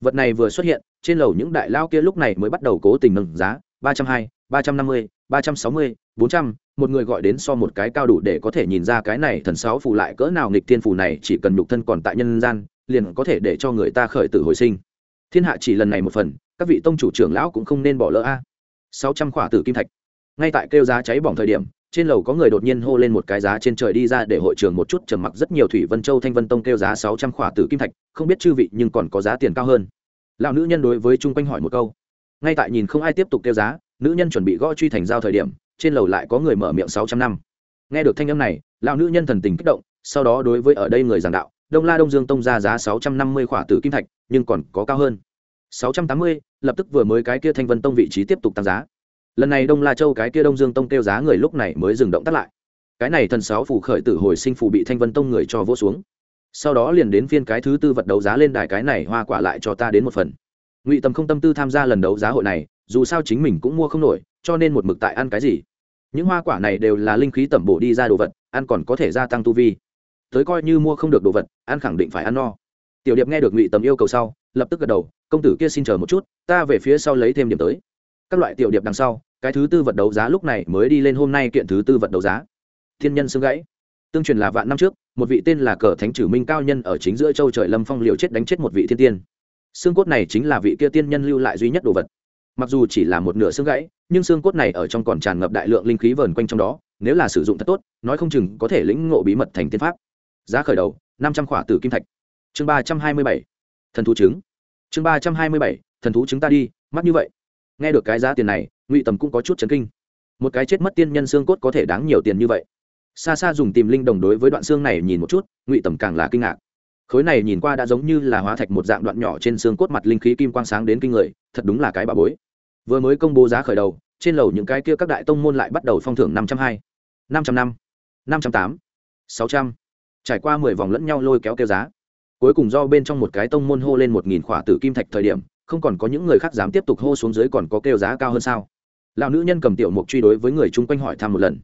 [SPEAKER 1] Vật này vừa xuất hiện, trên lầu những đại lao kia lúc này mới bắt đầu cố tình nâng giá, ba trăm hai, ba trăm năm mươi, ba trăm sáu mươi, bốn trăm. Một người gọi đến so một cái cao đủ để có thể nhìn ra cái này thần sáu phù lại cỡ nào nghịch thiên phù này chỉ cần nhục thân còn tại nhân gian, liền có thể để cho người ta khởi tử hồi sinh thiên hạ chỉ lần này một phần, các vị tông chủ trưởng lão cũng không nên bỏ lỡ a. Sáu trăm khỏa tử kim thạch. Ngay tại kêu giá cháy bỏng thời điểm, trên lầu có người đột nhiên hô lên một cái giá trên trời đi ra để hội trường một chút trầm mặc rất nhiều thủy vân châu thanh vân tông kêu giá sáu trăm khỏa tử kim thạch, không biết chư vị nhưng còn có giá tiền cao hơn. Lão nữ nhân đối với chung quanh hỏi một câu. Ngay tại nhìn không ai tiếp tục kêu giá, nữ nhân chuẩn bị gõ truy thành giao thời điểm, trên lầu lại có người mở miệng sáu trăm năm. Nghe được thanh âm này, lão nữ nhân thần tình kích động, sau đó đối với ở đây người giảng đạo đông la đông dương tông ra giá sáu trăm năm mươi khỏa tử kim thạch, nhưng còn có cao hơn. sáu trăm tám mươi, lập tức vừa mới cái kia thanh vân tông vị trí tiếp tục tăng giá. Lần này đông la châu cái kia đông dương tông kêu giá người lúc này mới dừng động tác lại. Cái này thần sáu phủ khởi tử hồi sinh phù bị thanh vân tông người cho vỗ xuống. Sau đó liền đến phiên cái thứ tư vật đấu giá lên đài cái này hoa quả lại cho ta đến một phần. Ngụy tầm không tâm tư tham gia lần đấu giá hội này, dù sao chính mình cũng mua không nổi, cho nên một mực tại ăn cái gì. Những hoa quả này đều là linh khí tẩm bổ đi ra đồ vật, ăn còn có thể gia tăng tu vi tới coi như mua không được đồ vật, ăn khẳng định phải ăn no. Tiểu điệp nghe được ngụy tầm yêu cầu sau, lập tức gật đầu, công tử kia xin chờ một chút, ta về phía sau lấy thêm điểm tới. Các loại tiểu điệp đằng sau, cái thứ tư vật đấu giá lúc này mới đi lên hôm nay kiện thứ tư vật đấu giá. Thiên nhân xương gãy. Tương truyền là vạn năm trước, một vị tên là cờ thánh trừ minh cao nhân ở chính giữa châu trời lâm phong liều chết đánh chết một vị thiên tiên. Xương cốt này chính là vị kia tiên nhân lưu lại duy nhất đồ vật. Mặc dù chỉ là một nửa xương gãy, nhưng xương cốt này ở trong còn tràn ngập đại lượng linh khí vờn quanh trong đó, nếu là sử dụng thật tốt, nói không chừng có thể lĩnh ngộ bí mật thành tiên pháp giá khởi đầu, năm trăm khỏa tử kim thạch. Chương ba trăm hai mươi bảy, thần thú trứng. Chương ba trăm hai mươi bảy, thần thú trứng ta đi mắt như vậy. Nghe được cái giá tiền này, ngụy tầm cũng có chút chấn kinh. Một cái chết mất tiên nhân xương cốt có thể đáng nhiều tiền như vậy. Xa xa dùng tìm linh đồng đối với đoạn xương này nhìn một chút, ngụy tầm càng là kinh ngạc. Khối này nhìn qua đã giống như là hóa thạch một dạng đoạn nhỏ trên xương cốt mặt linh khí kim quang sáng đến kinh người, thật đúng là cái bà bối. Vừa mới công bố giá khởi đầu, trên lầu những cái kia các đại tông môn lại bắt đầu phong thưởng năm trăm hai, năm trăm năm năm trăm tám, sáu trăm trải qua mười vòng lẫn nhau lôi kéo kêu giá. Cuối cùng do bên trong một cái tông môn hô lên một nghìn khỏa tử kim thạch thời điểm, không còn có những người khác dám tiếp tục hô xuống dưới còn có kêu giá cao hơn sao. Lão nữ nhân cầm tiểu mục truy đối với người chung quanh hỏi thăm một lần.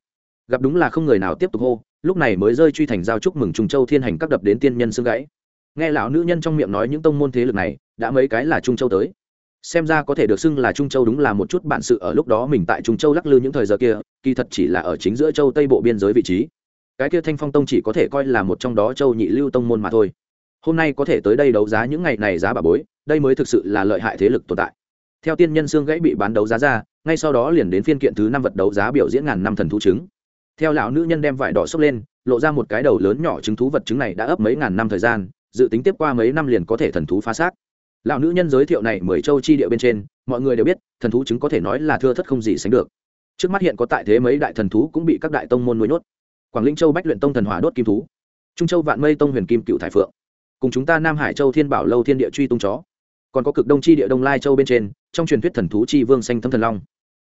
[SPEAKER 1] Gặp đúng là không người nào tiếp tục hô, lúc này mới rơi truy thành giao chúc mừng trung châu thiên hành các đập đến tiên nhân xương gãy. Nghe lão nữ nhân trong miệng nói những tông môn thế lực này, đã mấy cái là trung châu tới. Xem ra có thể được xưng là trung châu đúng là một chút bản sự ở lúc đó mình tại trung châu lắc lư những thời giờ kia, kỳ thật chỉ là ở chính giữa châu tây bộ biên giới vị trí cái kia thanh phong tông chỉ có thể coi là một trong đó châu nhị lưu tông môn mà thôi. Hôm nay có thể tới đây đấu giá những ngày này giá bà bối, đây mới thực sự là lợi hại thế lực tồn tại. Theo tiên nhân xương gãy bị bán đấu giá ra, ngay sau đó liền đến phiên kiện thứ năm vật đấu giá biểu diễn ngàn năm thần thú trứng. Theo lão nữ nhân đem vải đỏ xốc lên, lộ ra một cái đầu lớn nhỏ trứng thú vật trứng này đã ấp mấy ngàn năm thời gian, dự tính tiếp qua mấy năm liền có thể thần thú phá xác. Lão nữ nhân giới thiệu này mười châu chi địa bên trên, mọi người đều biết, thần thú trứng có thể nói là thưa thất không gì sánh được. Trước mắt hiện có tại thế mấy đại thần thú cũng bị các đại tông môn nuôi nhốt quảng linh châu bách luyện tông thần hỏa đốt kim thú. Trung châu vạn mây tông huyền kim cựu thải phượng. Cùng chúng ta nam hải châu thiên bảo lâu thiên địa truy tung chó. Còn có cực đông chi địa đông lai châu bên trên, trong truyền thuyết thần thú chi vương xanh thâm thần long.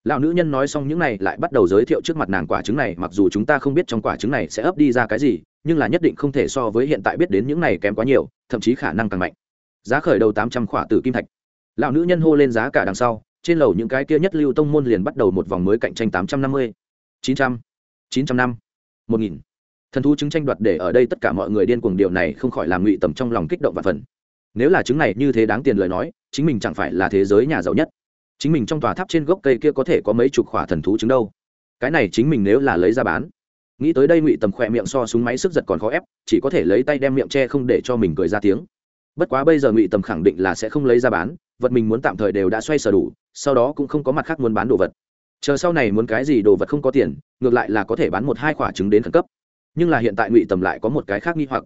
[SPEAKER 1] Lão nữ nhân nói xong những này lại bắt đầu giới thiệu trước mặt nàng quả trứng này, mặc dù chúng ta không biết trong quả trứng này sẽ ấp đi ra cái gì, nhưng là nhất định không thể so với hiện tại biết đến những này kém quá nhiều, thậm chí khả năng càng mạnh. Giá khởi đầu tám trăm khỏa tử kim thạch. Lão nữ nhân hô lên giá cả đằng sau, trên lầu những cái kia nhất lưu tông môn liền bắt đầu một vòng mới cạnh tranh tám trăm năm mươi. chín trăm. chín trăm năm một nghìn. Thần thú chứng tranh đoạt để ở đây tất cả mọi người điên cuồng, điều này không khỏi làm ngụy tầm trong lòng kích động và phần. Nếu là chứng này như thế đáng tiền lời nói, chính mình chẳng phải là thế giới nhà giàu nhất. Chính mình trong tòa tháp trên gốc cây kia có thể có mấy chục khỏa thần thú chứng đâu. Cái này chính mình nếu là lấy ra bán. Nghĩ tới đây ngụy tầm khỏe miệng so súng máy sức giật còn khó ép, chỉ có thể lấy tay đem miệng che không để cho mình cười ra tiếng. Bất quá bây giờ ngụy tầm khẳng định là sẽ không lấy ra bán, vật mình muốn tạm thời đều đã xoay sở đủ, sau đó cũng không có mặt khác muốn bán đồ vật chờ sau này muốn cái gì đồ vật không có tiền, ngược lại là có thể bán một hai quả trứng đến khẩn cấp. Nhưng là hiện tại ngụy tầm lại có một cái khác nghi hoặc.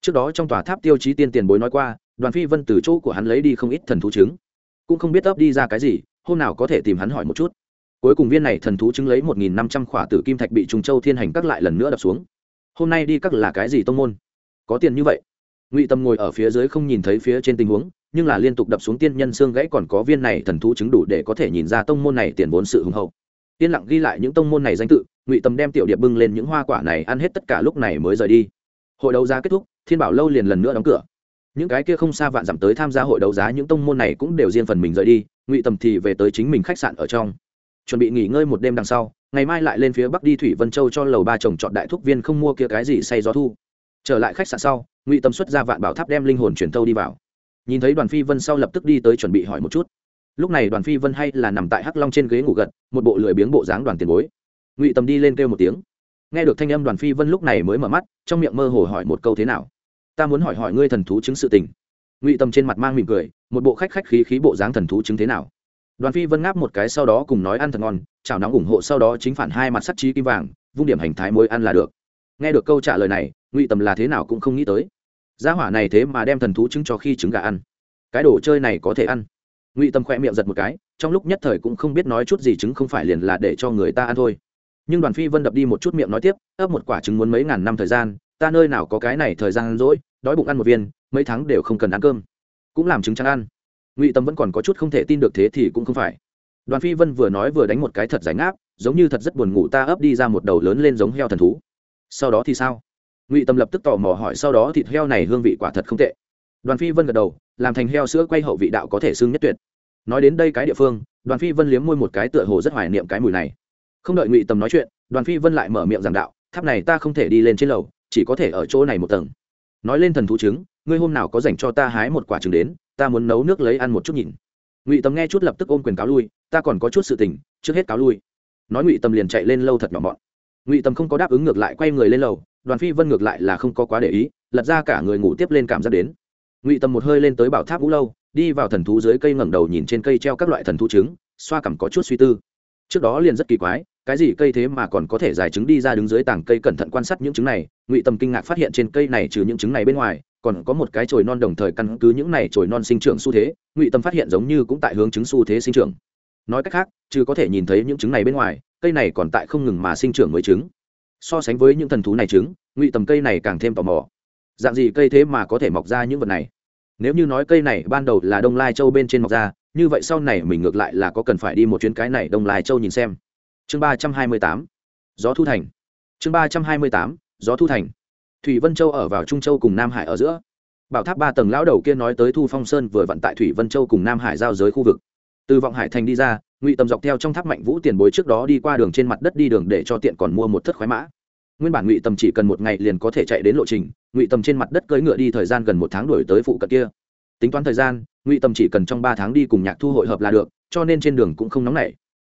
[SPEAKER 1] Trước đó trong tòa tháp tiêu chí tiên tiền bối nói qua, đoàn phi vân từ chỗ của hắn lấy đi không ít thần thú trứng. Cũng không biết ấp đi ra cái gì, hôm nào có thể tìm hắn hỏi một chút. Cuối cùng viên này thần thú chứng lấy một nghìn năm trăm khỏa tử kim thạch bị trùng châu thiên hành các lại lần nữa đập xuống. Hôm nay đi các là cái gì tông môn? Có tiền như vậy. Ngụy tâm ngồi ở phía dưới không nhìn thấy phía trên tình huống nhưng là liên tục đập xuống tiên nhân xương gãy còn có viên này thần thú chứng đủ để có thể nhìn ra tông môn này tiền vốn sự hùng hậu. Yên lặng ghi lại những tông môn này danh tự, ngụy tâm đem tiểu điệp bưng lên những hoa quả này ăn hết tất cả lúc này mới rời đi. Hội đấu giá kết thúc, thiên bảo lâu liền lần nữa đóng cửa. Những cái kia không xa vạn dặm tới tham gia hội đấu giá những tông môn này cũng đều riêng phần mình rời đi, ngụy tầm thì về tới chính mình khách sạn ở trong. Chuẩn bị nghỉ ngơi một đêm đằng sau, ngày mai lại lên phía bắc đi thủy vân châu cho lầu ba chồng chọn đại thúc viên không mua kia cái gì say gió thu. Trở lại khách sạn sau, ngụy tâm xuất ra vạn bảo tháp đem linh hồn truyền thâu đi vào nhìn thấy đoàn phi vân sau lập tức đi tới chuẩn bị hỏi một chút. Lúc này đoàn phi vân hay là nằm tại hắc long trên ghế ngủ gật, một bộ lười biếng bộ dáng đoàn tiền bối. Ngụy Tầm đi lên kêu một tiếng. Nghe được thanh âm đoàn phi vân lúc này mới mở mắt, trong miệng mơ hồ hỏi một câu thế nào? Ta muốn hỏi hỏi ngươi thần thú chứng sự tình. Ngụy Tầm trên mặt mang mỉm cười, một bộ khách khách khí khí bộ dáng thần thú chứng thế nào? Đoàn phi vân ngáp một cái sau đó cùng nói ăn thật ngon, chào nóng ủng hộ sau đó chính phản hai mặt sắc trí kim vàng, vung điểm hành thái mối ăn là được. Nghe được câu trả lời này, ngụy tầm là thế nào cũng không nghĩ tới gia hỏa này thế mà đem thần thú trứng cho khi trứng gà ăn. Cái đồ chơi này có thể ăn. Ngụy tâm khoe miệng giật một cái, trong lúc nhất thời cũng không biết nói chút gì trứng không phải liền là để cho người ta ăn thôi. Nhưng đoàn phi vân đập đi một chút miệng nói tiếp, ấp một quả trứng muốn mấy ngàn năm thời gian, ta nơi nào có cái này thời gian rỗi, đói bụng ăn một viên, mấy tháng đều không cần ăn cơm. Cũng làm trứng trắng ăn. Ngụy tâm vẫn còn có chút không thể tin được thế thì cũng không phải. Đoàn phi vân vừa nói vừa đánh một cái thật giải ngáp, giống như thật rất buồn ngủ ta ấp đi ra một đầu lớn lên giống heo thần thú. Sau đó thì sao? Ngụy tâm lập tức tò mò hỏi sau đó thịt heo này hương vị quả thật không tệ. Đoàn phi vân gật đầu, làm thành heo sữa quay hậu vị đạo có thể xưng nhất tuyệt. Nói đến đây cái địa phương, đoàn phi vân liếm môi một cái tựa hồ rất hoài niệm cái mùi này. Không đợi ngụy tâm nói chuyện, đoàn phi vân lại mở miệng giảng đạo, tháp này ta không thể đi lên trên lầu, chỉ có thể ở chỗ này một tầng. Nói lên thần thú trứng, ngươi hôm nào có dành cho ta hái một quả trứng đến, ta muốn nấu nước lấy ăn một chút nhìn. Ngụy tâm nghe chút lập tức ôm quyền cáo lui, ta còn có chút sự tình, trước hết cáo lui. Nói ngụy tâm liền chạy lên lâu thật nhỏ mọn. Ngụy tâm không có đáp ứng ngược lại quay người lên lầu đoàn phi vân ngược lại là không có quá để ý, lật ra cả người ngủ tiếp lên cảm giác đến. Ngụy Tầm một hơi lên tới bảo tháp vũ lâu, đi vào thần thú dưới cây ngẩng đầu nhìn trên cây treo các loại thần thú trứng, xoa cảm có chút suy tư. Trước đó liền rất kỳ quái, cái gì cây thế mà còn có thể giải trứng đi ra đứng dưới tảng cây cẩn thận quan sát những trứng này, ngụy Tầm kinh ngạc phát hiện trên cây này trừ những trứng này bên ngoài, còn có một cái chồi non đồng thời căn cứ những này chồi non sinh trưởng xu thế, ngụy Tầm phát hiện giống như cũng tại hướng trứng xu thế sinh trưởng. Nói cách khác chứ có thể nhìn thấy những trứng này bên ngoài, cây này còn tại không ngừng mà sinh trưởng mới trứng so sánh với những thần thú này trứng, ngụy tầm cây này càng thêm tò mò. Dạng gì cây thế mà có thể mọc ra những vật này? Nếu như nói cây này ban đầu là đông lai châu bên trên mọc ra, như vậy sau này mình ngược lại là có cần phải đi một chuyến cái này đông lai châu nhìn xem. Chương ba trăm hai mươi tám, gió thu thành. Chương ba trăm hai mươi tám, gió thu thành. Thủy vân châu ở vào trung châu cùng nam hải ở giữa. Bảo tháp ba tầng lão đầu kia nói tới thu phong sơn vừa vận tại thủy vân châu cùng nam hải giao giới khu vực từ vọng hải thành đi ra, ngụy tầm dọc theo trong tháp mạnh vũ tiền bối trước đó đi qua đường trên mặt đất đi đường để cho tiện còn mua một thất khoái mã. Nguyên bản ngụy tầm chỉ cần một ngày liền có thể chạy đến lộ trình, ngụy tầm trên mặt đất cưỡi ngựa đi thời gian gần một tháng đổi tới phụ cận kia. Tính toán thời gian, ngụy tầm chỉ cần trong ba tháng đi cùng nhạc thu hội hợp là được, cho nên trên đường cũng không nóng nảy.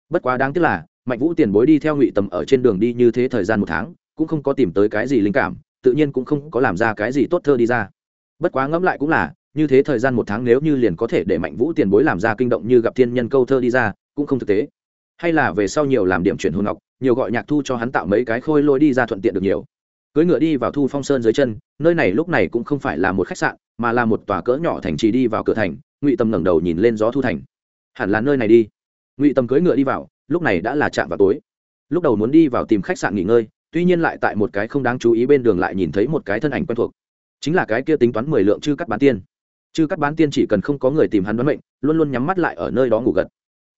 [SPEAKER 1] Bất quá đáng tiếc là, mạnh vũ tiền bối đi theo ngụy tầm ở trên đường đi như thế thời gian một tháng, cũng không có tìm tới cái gì linh cảm, tự nhiên cũng không có làm ra cái gì tốt thơ đi ra. Bất quá ngẫm lại cũng là như thế thời gian một tháng nếu như liền có thể để mạnh vũ tiền bối làm ra kinh động như gặp thiên nhân câu thơ đi ra, cũng không thực tế. Hay là về sau nhiều làm điểm chuyển hôn ngọc, nhiều gọi nhạc thu cho hắn tạo mấy cái khôi lôi đi ra thuận tiện được nhiều. Cưỡi ngựa đi vào thu phong sơn dưới chân, nơi này lúc này cũng không phải là một khách sạn, mà là một tòa cỡ nhỏ thành trì đi vào cửa thành, ngụy tâm ngẩng đầu nhìn lên gió thu thành. Hẳn là nơi này đi. Ngụy tâm cưỡi ngựa đi vào, lúc này đã là chạm vào tối. Lúc đầu muốn đi vào tìm khách sạn nghỉ ngơi, tuy nhiên lại tại một cái không đáng chú ý bên đường lại nhìn thấy một cái thân ảnh quen thuộc. Chính là cái kia tính toán mười lượng chư cắt bán tiên chư các bán tiên chỉ cần không có người tìm hắn đoán mệnh, luôn luôn nhắm mắt lại ở nơi đó ngủ gật.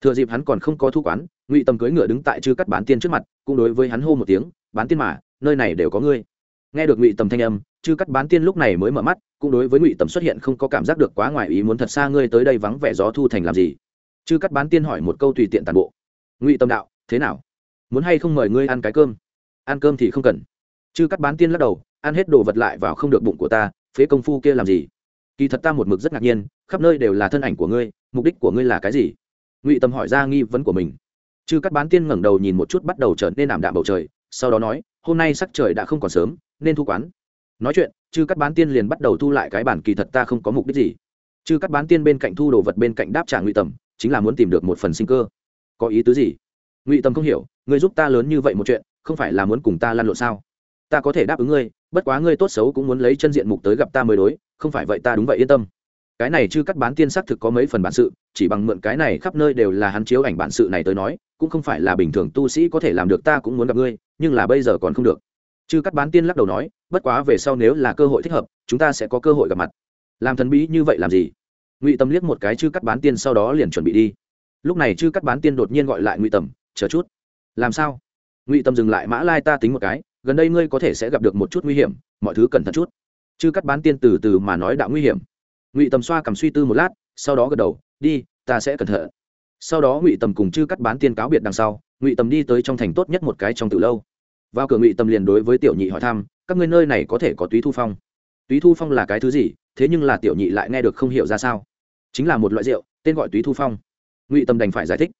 [SPEAKER 1] Thừa dịp hắn còn không có thu quán, ngụy tầm cưỡi ngựa đứng tại chư các bán tiên trước mặt, cũng đối với hắn hô một tiếng, bán tiên mà, nơi này đều có ngươi. Nghe được ngụy tầm thanh âm, chư cắt bán tiên lúc này mới mở mắt, cũng đối với ngụy tầm xuất hiện không có cảm giác được quá ngoài ý muốn thật xa ngươi tới đây vắng vẻ gió thu thành làm gì. Chư cắt bán tiên hỏi một câu tùy tiện tàn bộ. Ngụy tầm đạo, thế nào? Muốn hay không mời ngươi ăn cái cơm? Ăn cơm thì không cần. Chư cắt bán tiên lắc đầu, ăn hết đồ vật lại vào không được bụng của ta, phế công phu kia làm gì? Kỳ thật ta một mực rất ngạc nhiên, khắp nơi đều là thân ảnh của ngươi, mục đích của ngươi là cái gì? Ngụy tâm hỏi ra nghi vấn của mình. Chư các bán tiên ngẩng đầu nhìn một chút bắt đầu trở nên ảm đạm bầu trời, sau đó nói, hôm nay sắc trời đã không còn sớm, nên thu quán. Nói chuyện, chư các bán tiên liền bắt đầu thu lại cái bản kỳ thật ta không có mục đích gì. Chư các bán tiên bên cạnh thu đồ vật bên cạnh đáp trả ngụy tầm chính là muốn tìm được một phần sinh cơ. Có ý tứ gì? Ngụy tầm không hiểu, ngươi giúp ta lớn như vậy một chuyện, không phải là muốn cùng ta lăn lộn sao? Ta có thể đáp ứng ngươi, bất quá ngươi tốt xấu cũng muốn lấy chân diện mục tới gặp ta mới đối không phải vậy ta đúng vậy yên tâm. Cái này chưa cắt bán tiên xác thực có mấy phần bản sự, chỉ bằng mượn cái này khắp nơi đều là hắn chiếu ảnh bản sự này tới nói, cũng không phải là bình thường tu sĩ có thể làm được, ta cũng muốn gặp ngươi, nhưng là bây giờ còn không được. Chư cắt bán tiên lắc đầu nói, bất quá về sau nếu là cơ hội thích hợp, chúng ta sẽ có cơ hội gặp mặt. Làm thần bí như vậy làm gì? Ngụy tâm liếc một cái chư cắt bán tiên sau đó liền chuẩn bị đi. Lúc này chư cắt bán tiên đột nhiên gọi lại ngụy tầm, chờ chút. Làm sao? Ngụy tâm dừng lại, mã lai ta tính một cái, gần đây ngươi có thể sẽ gặp được một chút nguy hiểm, mọi thứ cẩn thận chút chư cắt bán tiên từ từ mà nói đạo nguy hiểm. Ngụy tầm xoa cầm suy tư một lát, sau đó gật đầu, đi, ta sẽ cẩn thận. Sau đó ngụy tầm cùng chư cắt bán tiên cáo biệt đằng sau, ngụy tầm đi tới trong thành tốt nhất một cái trong từ lâu. Vào cửa ngụy tầm liền đối với tiểu nhị hỏi thăm, các ngươi nơi này có thể có túy thu phong? Túy thu phong là cái thứ gì? Thế nhưng là tiểu nhị lại nghe được không hiểu ra sao. Chính là một loại rượu, tên gọi túy thu phong. Ngụy tầm đành phải giải thích.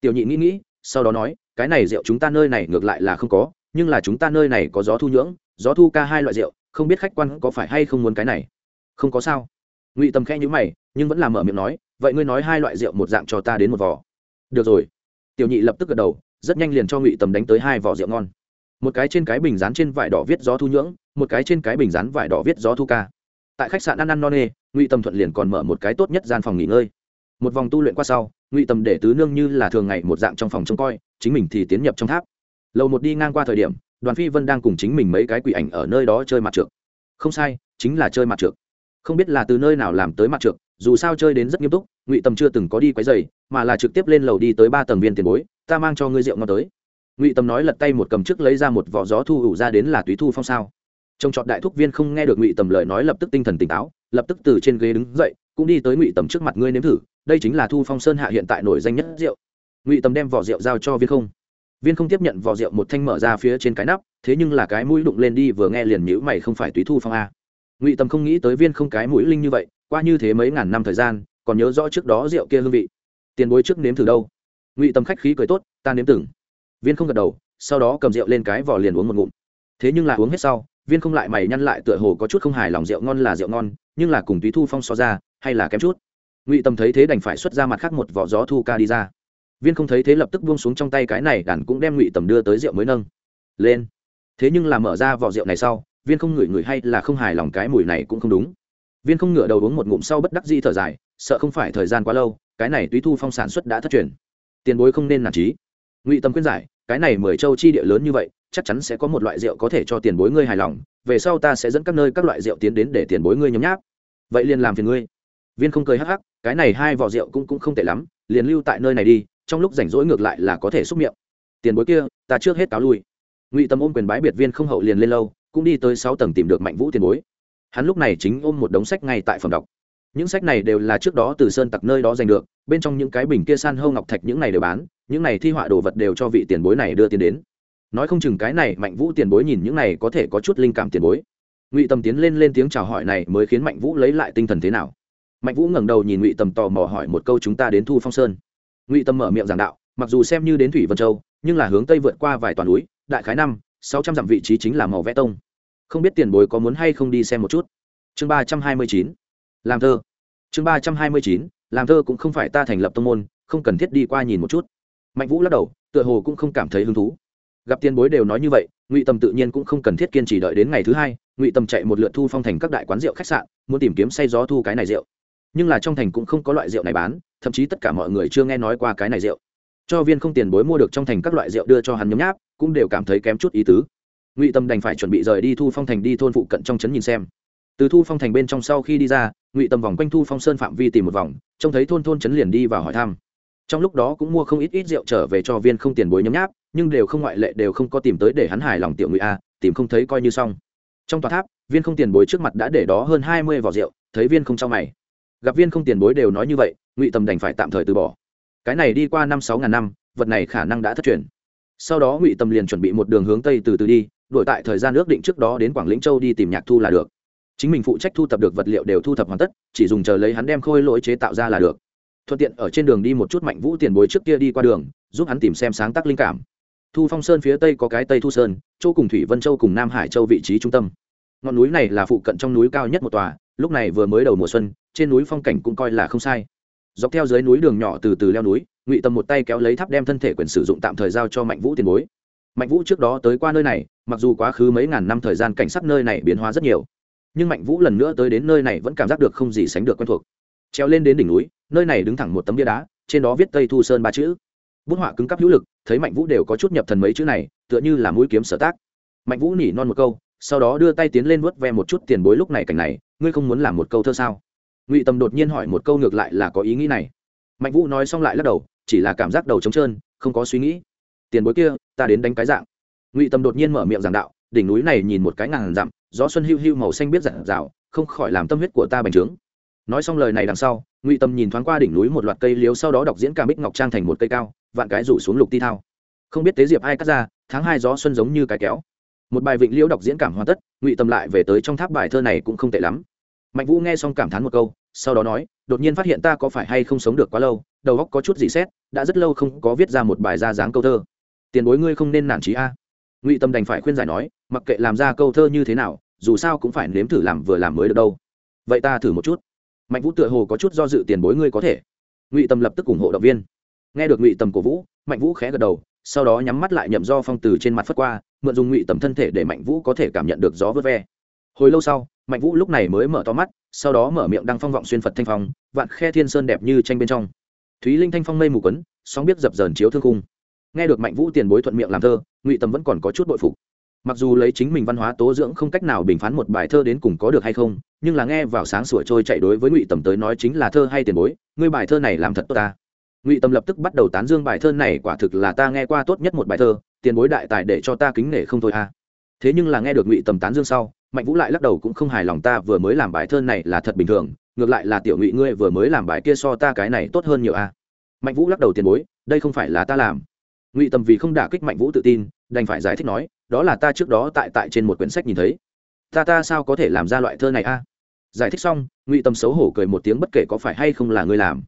[SPEAKER 1] Tiểu nhị nghĩ nghĩ, sau đó nói, cái này rượu chúng ta nơi này ngược lại là không có, nhưng là chúng ta nơi này có gió thu nhưỡng, gió thu ca hai loại rượu không biết khách quan có phải hay không muốn cái này. Không có sao. Ngụy tầm khe nhữ mày, nhưng vẫn làm mở miệng nói, vậy ngươi nói hai loại rượu một dạng cho ta đến một vỏ được rồi. Tiểu nhị lập tức gật đầu, rất nhanh liền cho ngụy tầm đánh tới hai vỏ rượu ngon. Một cái trên cái bình rán trên vải đỏ viết gió thu nhưỡng, một cái trên cái bình rán vải đỏ viết gió thu ca. Tại khách sạn ăn ăn no nê, ngụy tầm thuận liền còn mở một cái tốt nhất gian phòng nghỉ ngơi. Một vòng tu luyện qua sau, ngụy tầm để tứ nương như là thường ngày một dạng trong phòng trông coi, chính mình thì tiến nhập trong tháp. Lầu một đi ngang qua thời điểm đoàn phi vân đang cùng chính mình mấy cái quỷ ảnh ở nơi đó chơi mặt trượt không sai, chính là chơi mặt trượt không biết là từ nơi nào làm tới mặt trượt dù sao chơi đến rất nghiêm túc, ngụy tầm chưa từng có đi quấy dày mà là trực tiếp lên lầu đi tới ba tầng viên tiền bối, ta mang cho ngươi rượu ngon tới. Ngụy tầm nói lật tay một cầm trước lấy ra một vỏ gió thu ủ ra đến là túy thu phong sao. Trong trọt đại thúc viên không nghe được ngụy tầm lời nói lập tức tinh thần tỉnh táo, lập tức từ trên ghế đứng dậy, cũng đi tới ngụy tầm trước mặt ngươi nếm thử, đây chính là thu phong sơn hạ hiện tại nổi danh nhất rượu. Ngụy tầm đem vỏ rượu giao cho viên không viên không tiếp nhận vỏ rượu một thanh mở ra phía trên cái nắp, thế nhưng là cái mũi đụng lên đi vừa nghe liền nhữ mày không phải túy thu phong a ngụy tầm không nghĩ tới viên không cái mũi linh như vậy, qua như thế mấy ngàn năm thời gian, còn nhớ rõ trước đó rượu kia hương vị. Tiền bối trước nếm thử đâu. Ngụy tầm khách khí cười tốt, ta nếm từng. Viên không gật đầu, sau đó cầm rượu lên cái vỏ liền uống một ngụm. Thế nhưng là uống hết sau, viên không lại mày nhăn lại tựa hồ có chút không hài lòng rượu ngon là rượu ngon, nhưng là cùng túy thu phong so ra, hay là kém chút. Ngụy tầm thấy thế đành phải xuất ra mặt khác một vỏ gió thu ca đi ra viên không thấy thế lập tức buông xuống trong tay cái này đàn cũng đem ngụy tầm đưa tới rượu mới nâng. Lên. Thế nhưng là mở ra vỏ rượu này sau, viên không ngửi ngửi hay là không hài lòng cái mùi này cũng không đúng. Viên không ngửa đầu uống một ngụm sau bất đắc di thở dài, sợ không phải thời gian quá lâu, cái này túy thu phong sản xuất đã thất truyền. Tiền bối không nên nản trí. Ngụy tâm khuyên giải, cái này mười châu chi địa lớn như vậy, chắc chắn sẽ có một loại rượu có thể cho tiền bối ngươi hài lòng, về sau ta sẽ dẫn các nơi các loại rượu tiến đến để tiền bối ngươi nhấm nháp. Vậy liền làm phiền ngươi. Viên không cười hắc hắc, cái này hai vỏ rượu cũng cũng không tệ lắm, liền lưu tại nơi này đi trong lúc rảnh rỗi ngược lại là có thể xúc miệng. Tiền bối kia, ta trước hết cáo lui. Ngụy tâm ôm quyền bái biệt viên không hậu liền lên lâu cũng đi tới sáu tầng tìm được mạnh vũ tiền bối. Hắn lúc này chính ôm một đống sách ngay tại phòng đọc. Những sách này đều là trước đó từ sơn tặc nơi đó giành được, bên trong những cái bình kia san hâu ngọc thạch những này đều bán, những này thi họa đồ vật đều cho vị tiền bối này đưa tiền đến. Nói không chừng cái này mạnh vũ tiền bối nhìn những này có thể có chút linh cảm tiền bối. Ngụy tâm tiến lên lên tiếng chào hỏi này mới khiến mạnh vũ lấy lại tinh thần thế nào. Mạnh vũ ngẩng đầu nhìn ngụy tâm tò mò hỏi một câu, chúng ta đến thu phong sơn ngụy tâm mở miệng giảng đạo, mặc dù xem như đến thủy vân châu, nhưng là hướng tây vượt qua vài toàn núi, đại khái năm, sáu trăm dặm vị trí chính là màu vẽ tông. Không biết tiền bối có muốn hay không đi xem một chút. Chương ba trăm hai mươi chín, làm thơ. Chương ba trăm hai mươi chín, làm thơ cũng không phải ta thành lập tông môn, không cần thiết đi qua nhìn một chút. Mạnh vũ lắc đầu, tựa hồ cũng không cảm thấy hứng thú. Gặp tiền bối đều nói như vậy, ngụy tâm tự nhiên cũng không cần thiết kiên trì đợi đến ngày thứ hai, ngụy tâm chạy một lượt thu phong thành các đại quán rượu khách sạn, muốn tìm kiếm say gió thu cái này rượu nhưng là trong thành cũng không có loại rượu này bán, thậm chí tất cả mọi người chưa nghe nói qua cái này rượu. Cho viên không tiền bối mua được trong thành các loại rượu đưa cho hắn nhấm nháp, cũng đều cảm thấy kém chút ý tứ. Ngụy tâm đành phải chuẩn bị rời đi thu phong thành đi thôn phụ cận trong trấn nhìn xem. Từ thu phong thành bên trong sau khi đi ra, ngụy tâm vòng quanh thu phong sơn phạm vi tìm một vòng, trông thấy thôn thôn trấn liền đi vào hỏi thăm. Trong lúc đó cũng mua không ít ít rượu trở về cho viên không tiền bối nhấm nháp, nhưng đều không ngoại lệ đều không có tìm tới để hắn hài lòng tiểu ngụy a, tìm không thấy coi như xong. Trong tòa tháp, viên không tiền bối trước mặt đã để đó hơn hai mươi vỏ rượu, thấy viên không trong mày gặp viên không tiền bối đều nói như vậy, ngụy tầm đành phải tạm thời từ bỏ. Cái này đi qua năm sáu ngàn năm, vật này khả năng đã thất truyền. Sau đó ngụy tầm liền chuẩn bị một đường hướng tây từ từ đi, đổi tại thời gian ước định trước đó đến quảng lĩnh châu đi tìm nhạc thu là được. Chính mình phụ trách thu thập được vật liệu đều thu thập hoàn tất, chỉ dùng chờ lấy hắn đem khôi lỗi chế tạo ra là được. Thuận tiện ở trên đường đi một chút mạnh vũ tiền bối trước kia đi qua đường, giúp hắn tìm xem sáng tác linh cảm. Thu phong sơn phía tây có cái tây thu sơn châu cùng thủy vân châu cùng nam hải châu vị trí trung tâm. Ngọn núi này là phụ cận trong núi cao nhất một tòa, lúc này vừa mới đầu mùa xuân trên núi phong cảnh cũng coi là không sai. Dọc theo dưới núi đường nhỏ từ từ leo núi, ngụy tâm một tay kéo lấy tháp đem thân thể quyền sử dụng tạm thời giao cho mạnh vũ tiền bối. Mạnh vũ trước đó tới qua nơi này, mặc dù quá khứ mấy ngàn năm thời gian cảnh sắc nơi này biến hóa rất nhiều, nhưng mạnh vũ lần nữa tới đến nơi này vẫn cảm giác được không gì sánh được quen thuộc. Treo lên đến đỉnh núi, nơi này đứng thẳng một tấm bia đá, trên đó viết tây thu sơn ba chữ. Bút họa cứng cắp hữu lực, thấy mạnh vũ đều có chút nhập thần mấy chữ này, tựa như là mũi kiếm sở tác. Mạnh vũ nỉ non một câu, sau đó đưa tay tiến lên vớt ve một chút tiền bối lúc này cảnh này, ngươi không muốn làm một câu thơ sao? Ngụy tâm đột nhiên hỏi một câu ngược lại là có ý nghĩ này mạnh vũ nói xong lại lắc đầu chỉ là cảm giác đầu trống trơn không có suy nghĩ tiền bối kia ta đến đánh cái dạng ngụy tâm đột nhiên mở miệng giảng đạo đỉnh núi này nhìn một cái ngàn dặm gió xuân hưu hưu màu xanh biết giản rào không khỏi làm tâm huyết của ta bành trướng nói xong lời này đằng sau ngụy tâm nhìn thoáng qua đỉnh núi một loạt cây liếu sau đó đọc diễn ca bích ngọc trang thành một cây cao vạn cái rủ xuống lục ti thao không biết tế diệp ai cắt ra tháng hai gió xuân giống như cái kéo một bài vịnh liễu đọc diễn cảm hoàn tất ngụy tâm lại về tới trong tháp bài thơ này cũng không tệ lắm mạnh vũ nghe xong cảm thán một câu, sau đó nói, đột nhiên phát hiện ta có phải hay không sống được quá lâu, đầu óc có chút gì xét, đã rất lâu không có viết ra một bài ra dáng câu thơ. Tiền bối ngươi không nên nản trí a. Ngụy tâm đành phải khuyên giải nói, mặc kệ làm ra câu thơ như thế nào, dù sao cũng phải nếm thử làm vừa làm mới được đâu. Vậy ta thử một chút. Mạnh vũ tựa hồ có chút do dự, tiền bối ngươi có thể. Ngụy tâm lập tức ủng hộ động viên. Nghe được ngụy tâm cổ vũ, mạnh vũ khẽ gật đầu, sau đó nhắm mắt lại nhậm do phong từ trên mặt phất qua, mượn dùng ngụy tầm thân thể để mạnh vũ có thể cảm nhận được gió vớt ve hồi lâu sau, mạnh vũ lúc này mới mở to mắt, sau đó mở miệng đăng phong vọng xuyên phật thanh phong, vạn khe thiên sơn đẹp như tranh bên trong thúy linh thanh phong mây mù quấn, sóng biết dập dờn chiếu thương cung. nghe được mạnh vũ tiền bối thuận miệng làm thơ, ngụy tâm vẫn còn có chút bội phục mặc dù lấy chính mình văn hóa tố dưỡng không cách nào bình phán một bài thơ đến cùng có được hay không, nhưng là nghe vào sáng sủa trôi chạy đối với ngụy tầm tới nói chính là thơ hay tiền bối, ngươi bài thơ này làm thật tốt ta ngụy tâm lập tức bắt đầu tán dương bài thơ này quả thực là ta nghe qua tốt nhất một bài thơ, tiền bối đại tài để cho ta kính nể không thôi à? thế nhưng là nghe được ngụy tầm tán dương sau mạnh vũ lại lắc đầu cũng không hài lòng ta vừa mới làm bài thơ này là thật bình thường, ngược lại là tiểu ngụy ngươi vừa mới làm bài kia so ta cái này tốt hơn nhiều a mạnh vũ lắc đầu tiền bối, đây không phải là ta làm. Ngụy tầm vì không đả kích mạnh vũ tự tin, đành phải giải thích nói, đó là ta trước đó tại tại trên một quyển sách nhìn thấy. Ta ta sao có thể làm ra loại thơ này a giải thích xong, ngụy tâm xấu hổ cười một tiếng bất kể có phải hay không là ngươi làm.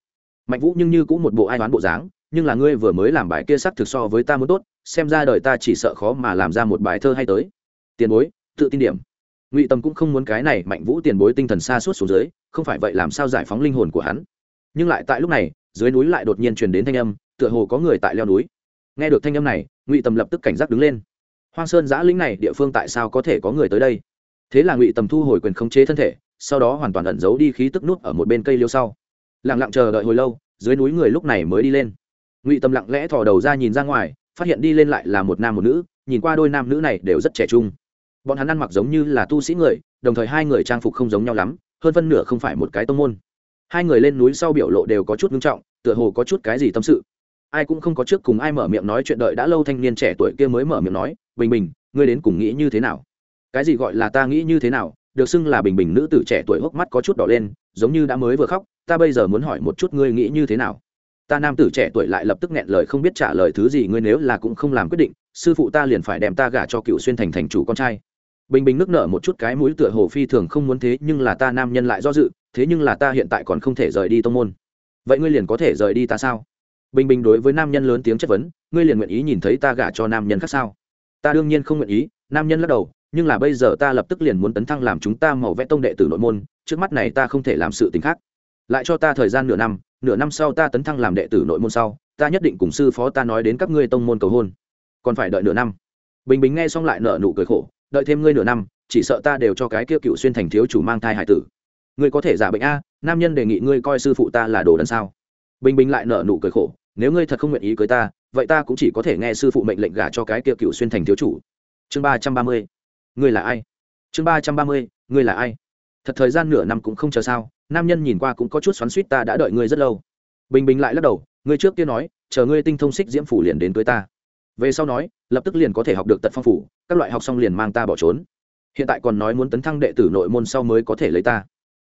[SPEAKER 1] Mạnh vũ nhưng như cũng một bộ ai đoán bộ dáng, nhưng là ngươi vừa mới làm bài kia sắc thực so với ta muốn tốt, xem ra đời ta chỉ sợ khó mà làm ra một bài thơ hay tới. Tiền bối, tự tin điểm ngụy tâm cũng không muốn cái này mạnh vũ tiền bối tinh thần xa suốt xuống dưới, không phải vậy làm sao giải phóng linh hồn của hắn. Nhưng lại tại lúc này, dưới núi lại đột nhiên truyền đến thanh âm, tựa hồ có người tại leo núi. Nghe được thanh âm này, ngụy tâm lập tức cảnh giác đứng lên. Hoang sơn giã lĩnh này địa phương tại sao có thể có người tới đây? Thế là ngụy tầm thu hồi quyền khống chế thân thể, sau đó hoàn toàn ẩn giấu đi khí tức nút ở một bên cây liêu sau. Lặng lặng chờ đợi hồi lâu, dưới núi người lúc này mới đi lên. Ngụy tầm lặng lẽ thò đầu ra nhìn ra ngoài, phát hiện đi lên lại là một nam một nữ, nhìn qua đôi nam nữ này đều rất trẻ trung bọn hắn ăn mặc giống như là tu sĩ người, đồng thời hai người trang phục không giống nhau lắm, hơn phân nửa không phải một cái tông môn. Hai người lên núi sau biểu lộ đều có chút ngưng trọng, tựa hồ có chút cái gì tâm sự. Ai cũng không có trước cùng ai mở miệng nói chuyện đợi đã lâu thanh niên trẻ tuổi kia mới mở miệng nói, bình bình, ngươi đến cùng nghĩ như thế nào? Cái gì gọi là ta nghĩ như thế nào? Được xưng là bình bình nữ tử trẻ tuổi hốc mắt có chút đỏ lên, giống như đã mới vừa khóc, ta bây giờ muốn hỏi một chút ngươi nghĩ như thế nào? Ta nam tử trẻ tuổi lại lập tức nghẹn lời không biết trả lời thứ gì, ngươi nếu là cũng không làm quyết định, sư phụ ta liền phải đem ta gả cho cựu xuyên thành thành chủ con trai bình bình nước nở một chút cái mũi tựa hồ phi thường không muốn thế, nhưng là ta nam nhân lại do dự, thế nhưng là ta hiện tại còn không thể rời đi tông môn. Vậy ngươi liền có thể rời đi ta sao? Bình bình đối với nam nhân lớn tiếng chất vấn, ngươi liền nguyện ý nhìn thấy ta gả cho nam nhân khác sao? Ta đương nhiên không nguyện ý, nam nhân lắc đầu, nhưng là bây giờ ta lập tức liền muốn tấn thăng làm chúng ta màu vẽ tông đệ tử nội môn, trước mắt này ta không thể làm sự t khác. Lại cho ta thời gian nửa năm nửa năm sau ta tấn thăng làm đệ tử nội môn sau, ta nhất định cùng sư phó ta nói đến các ngươi tông môn cầu hôn. Còn phải đợi nửa năm. Bình bình nghe xong lại nở nụ cười khổ đợi thêm ngươi nửa năm, chỉ sợ ta đều cho cái kia cựu xuyên thành thiếu chủ mang thai hải tử. Ngươi có thể giả bệnh a, nam nhân đề nghị ngươi coi sư phụ ta là đồ đần sao? Bình bình lại nở nụ cười khổ, nếu ngươi thật không nguyện ý cưới ta, vậy ta cũng chỉ có thể nghe sư phụ mệnh lệnh gả cho cái kia cựu xuyên thành thiếu chủ. Chương ba trăm ba mươi, ngươi là ai? Chương ba trăm ba mươi, ngươi là ai? Thật thời gian nửa năm cũng không chờ sao, nam nhân nhìn qua cũng có chút xoắn suýt ta đã đợi ngươi rất lâu. Bình bình lại lắc đầu, ngươi trước kia nói, chờ ngươi tinh thông xích diễm phủ liền đến cưới ta về sau nói, lập tức liền có thể học được tật phong phủ, các loại học xong liền mang ta bỏ trốn. Hiện tại còn nói muốn tấn thăng đệ tử nội môn sau mới có thể lấy ta.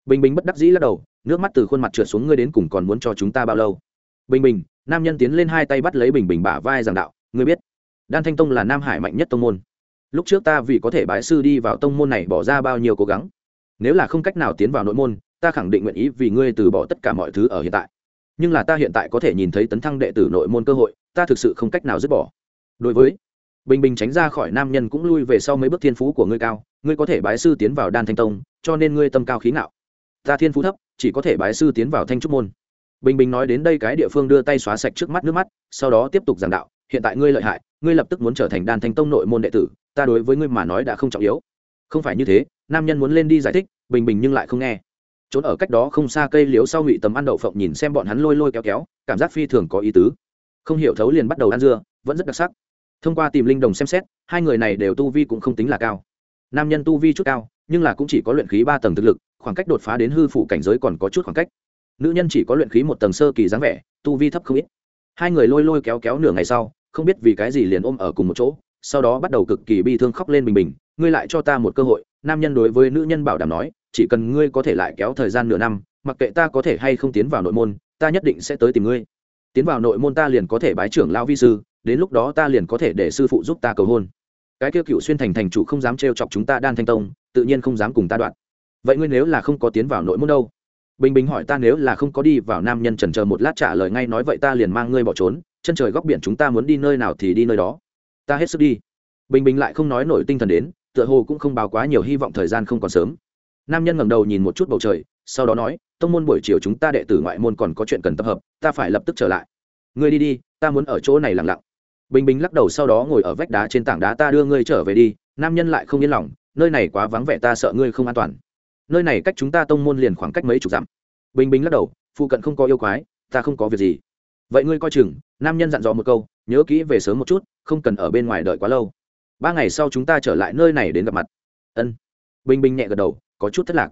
[SPEAKER 1] Bình bình bất đắc dĩ lắc đầu, nước mắt từ khuôn mặt trượt xuống ngươi đến cùng còn muốn cho chúng ta bao lâu? Bình bình, nam nhân tiến lên hai tay bắt lấy bình bình bả vai giảng đạo, ngươi biết, đan thanh tông là nam hải mạnh nhất tông môn. Lúc trước ta vì có thể bái sư đi vào tông môn này bỏ ra bao nhiêu cố gắng. Nếu là không cách nào tiến vào nội môn, ta khẳng định nguyện ý vì ngươi từ bỏ tất cả mọi thứ ở hiện tại. Nhưng là ta hiện tại có thể nhìn thấy tấn thăng đệ tử nội môn cơ hội, ta thực sự không cách nào dứt bỏ đối với bình bình tránh ra khỏi nam nhân cũng lui về sau mấy bước thiên phú của ngươi cao, ngươi có thể bái sư tiến vào đan thanh tông, cho nên ngươi tâm cao khí ngạo. Ta thiên phú thấp, chỉ có thể bái sư tiến vào thanh trúc môn. Bình bình nói đến đây cái địa phương đưa tay xóa sạch trước mắt nước mắt, sau đó tiếp tục giảng đạo, hiện tại ngươi lợi hại, ngươi lập tức muốn trở thành đan thanh tông nội môn đệ tử, ta đối với ngươi mà nói đã không trọng yếu. Không phải như thế, nam nhân muốn lên đi giải thích, bình bình nhưng lại không nghe. Trốn ở cách đó không xa cây liếu sau ngụy tầm ăn đậu phộng nhìn xem bọn hắn lôi lôi kéo kéo, cảm giác phi thường có ý tứ. Không hiểu thấu liền bắt đầu ăn dưa, vẫn rất đặc sắc thông qua tìm linh đồng xem xét, hai người này đều tu vi cũng không tính là cao. Nam nhân tu vi chút cao, nhưng là cũng chỉ có luyện khí ba tầng thực lực, khoảng cách đột phá đến hư phủ cảnh giới còn có chút khoảng cách. Nữ nhân chỉ có luyện khí một tầng sơ kỳ dáng vẻ, tu vi thấp không ít. Hai người lôi lôi kéo kéo nửa ngày sau, không biết vì cái gì liền ôm ở cùng một chỗ, sau đó bắt đầu cực kỳ bi thương khóc lên bình bình, ngươi lại cho ta một cơ hội. Nam nhân đối với nữ nhân bảo đảm nói, chỉ cần ngươi có thể lại kéo thời gian nửa năm, mặc kệ ta có thể hay không tiến vào nội môn, ta nhất định sẽ tới tìm ngươi. Tiến vào nội môn ta liền có thể bái trưởng lão vi sư đến lúc đó ta liền có thể để sư phụ giúp ta cầu hôn. Cái kia cựu xuyên thành thành chủ không dám trêu chọc chúng ta đan thanh tông, tự nhiên không dám cùng ta đoạn. Vậy ngươi nếu là không có tiến vào nội môn đâu? Bình bình hỏi ta nếu là không có đi vào nam nhân trần chờ một lát trả lời ngay nói vậy ta liền mang ngươi bỏ trốn, chân trời góc biển chúng ta muốn đi nơi nào thì đi nơi đó. Ta hết sức đi. Bình bình lại không nói nổi tinh thần đến, tựa hồ cũng không báo quá nhiều hy vọng thời gian không còn sớm. Nam nhân ngẩng đầu nhìn một chút bầu trời, sau đó nói, tông môn buổi chiều chúng ta đệ tử ngoại môn còn có chuyện cần tập hợp, ta phải lập tức trở lại. Ngươi đi đi, ta muốn ở chỗ này lặng lặng bình bình lắc đầu sau đó ngồi ở vách đá trên tảng đá, ta đưa ngươi trở về đi, nam nhân lại không yên lòng, nơi này quá vắng vẻ, ta sợ ngươi không an toàn. Nơi này cách chúng ta tông môn liền khoảng cách mấy chục dặm. Bình bình lắc đầu, phụ cận không có yêu quái, ta không có việc gì. Vậy ngươi coi chừng, nam nhân dặn dò một câu, nhớ kỹ về sớm một chút, không cần ở bên ngoài đợi quá lâu. Ba ngày sau chúng ta trở lại nơi này đến gặp mặt. Ân. Bình bình nhẹ gật đầu, có chút thất lạc.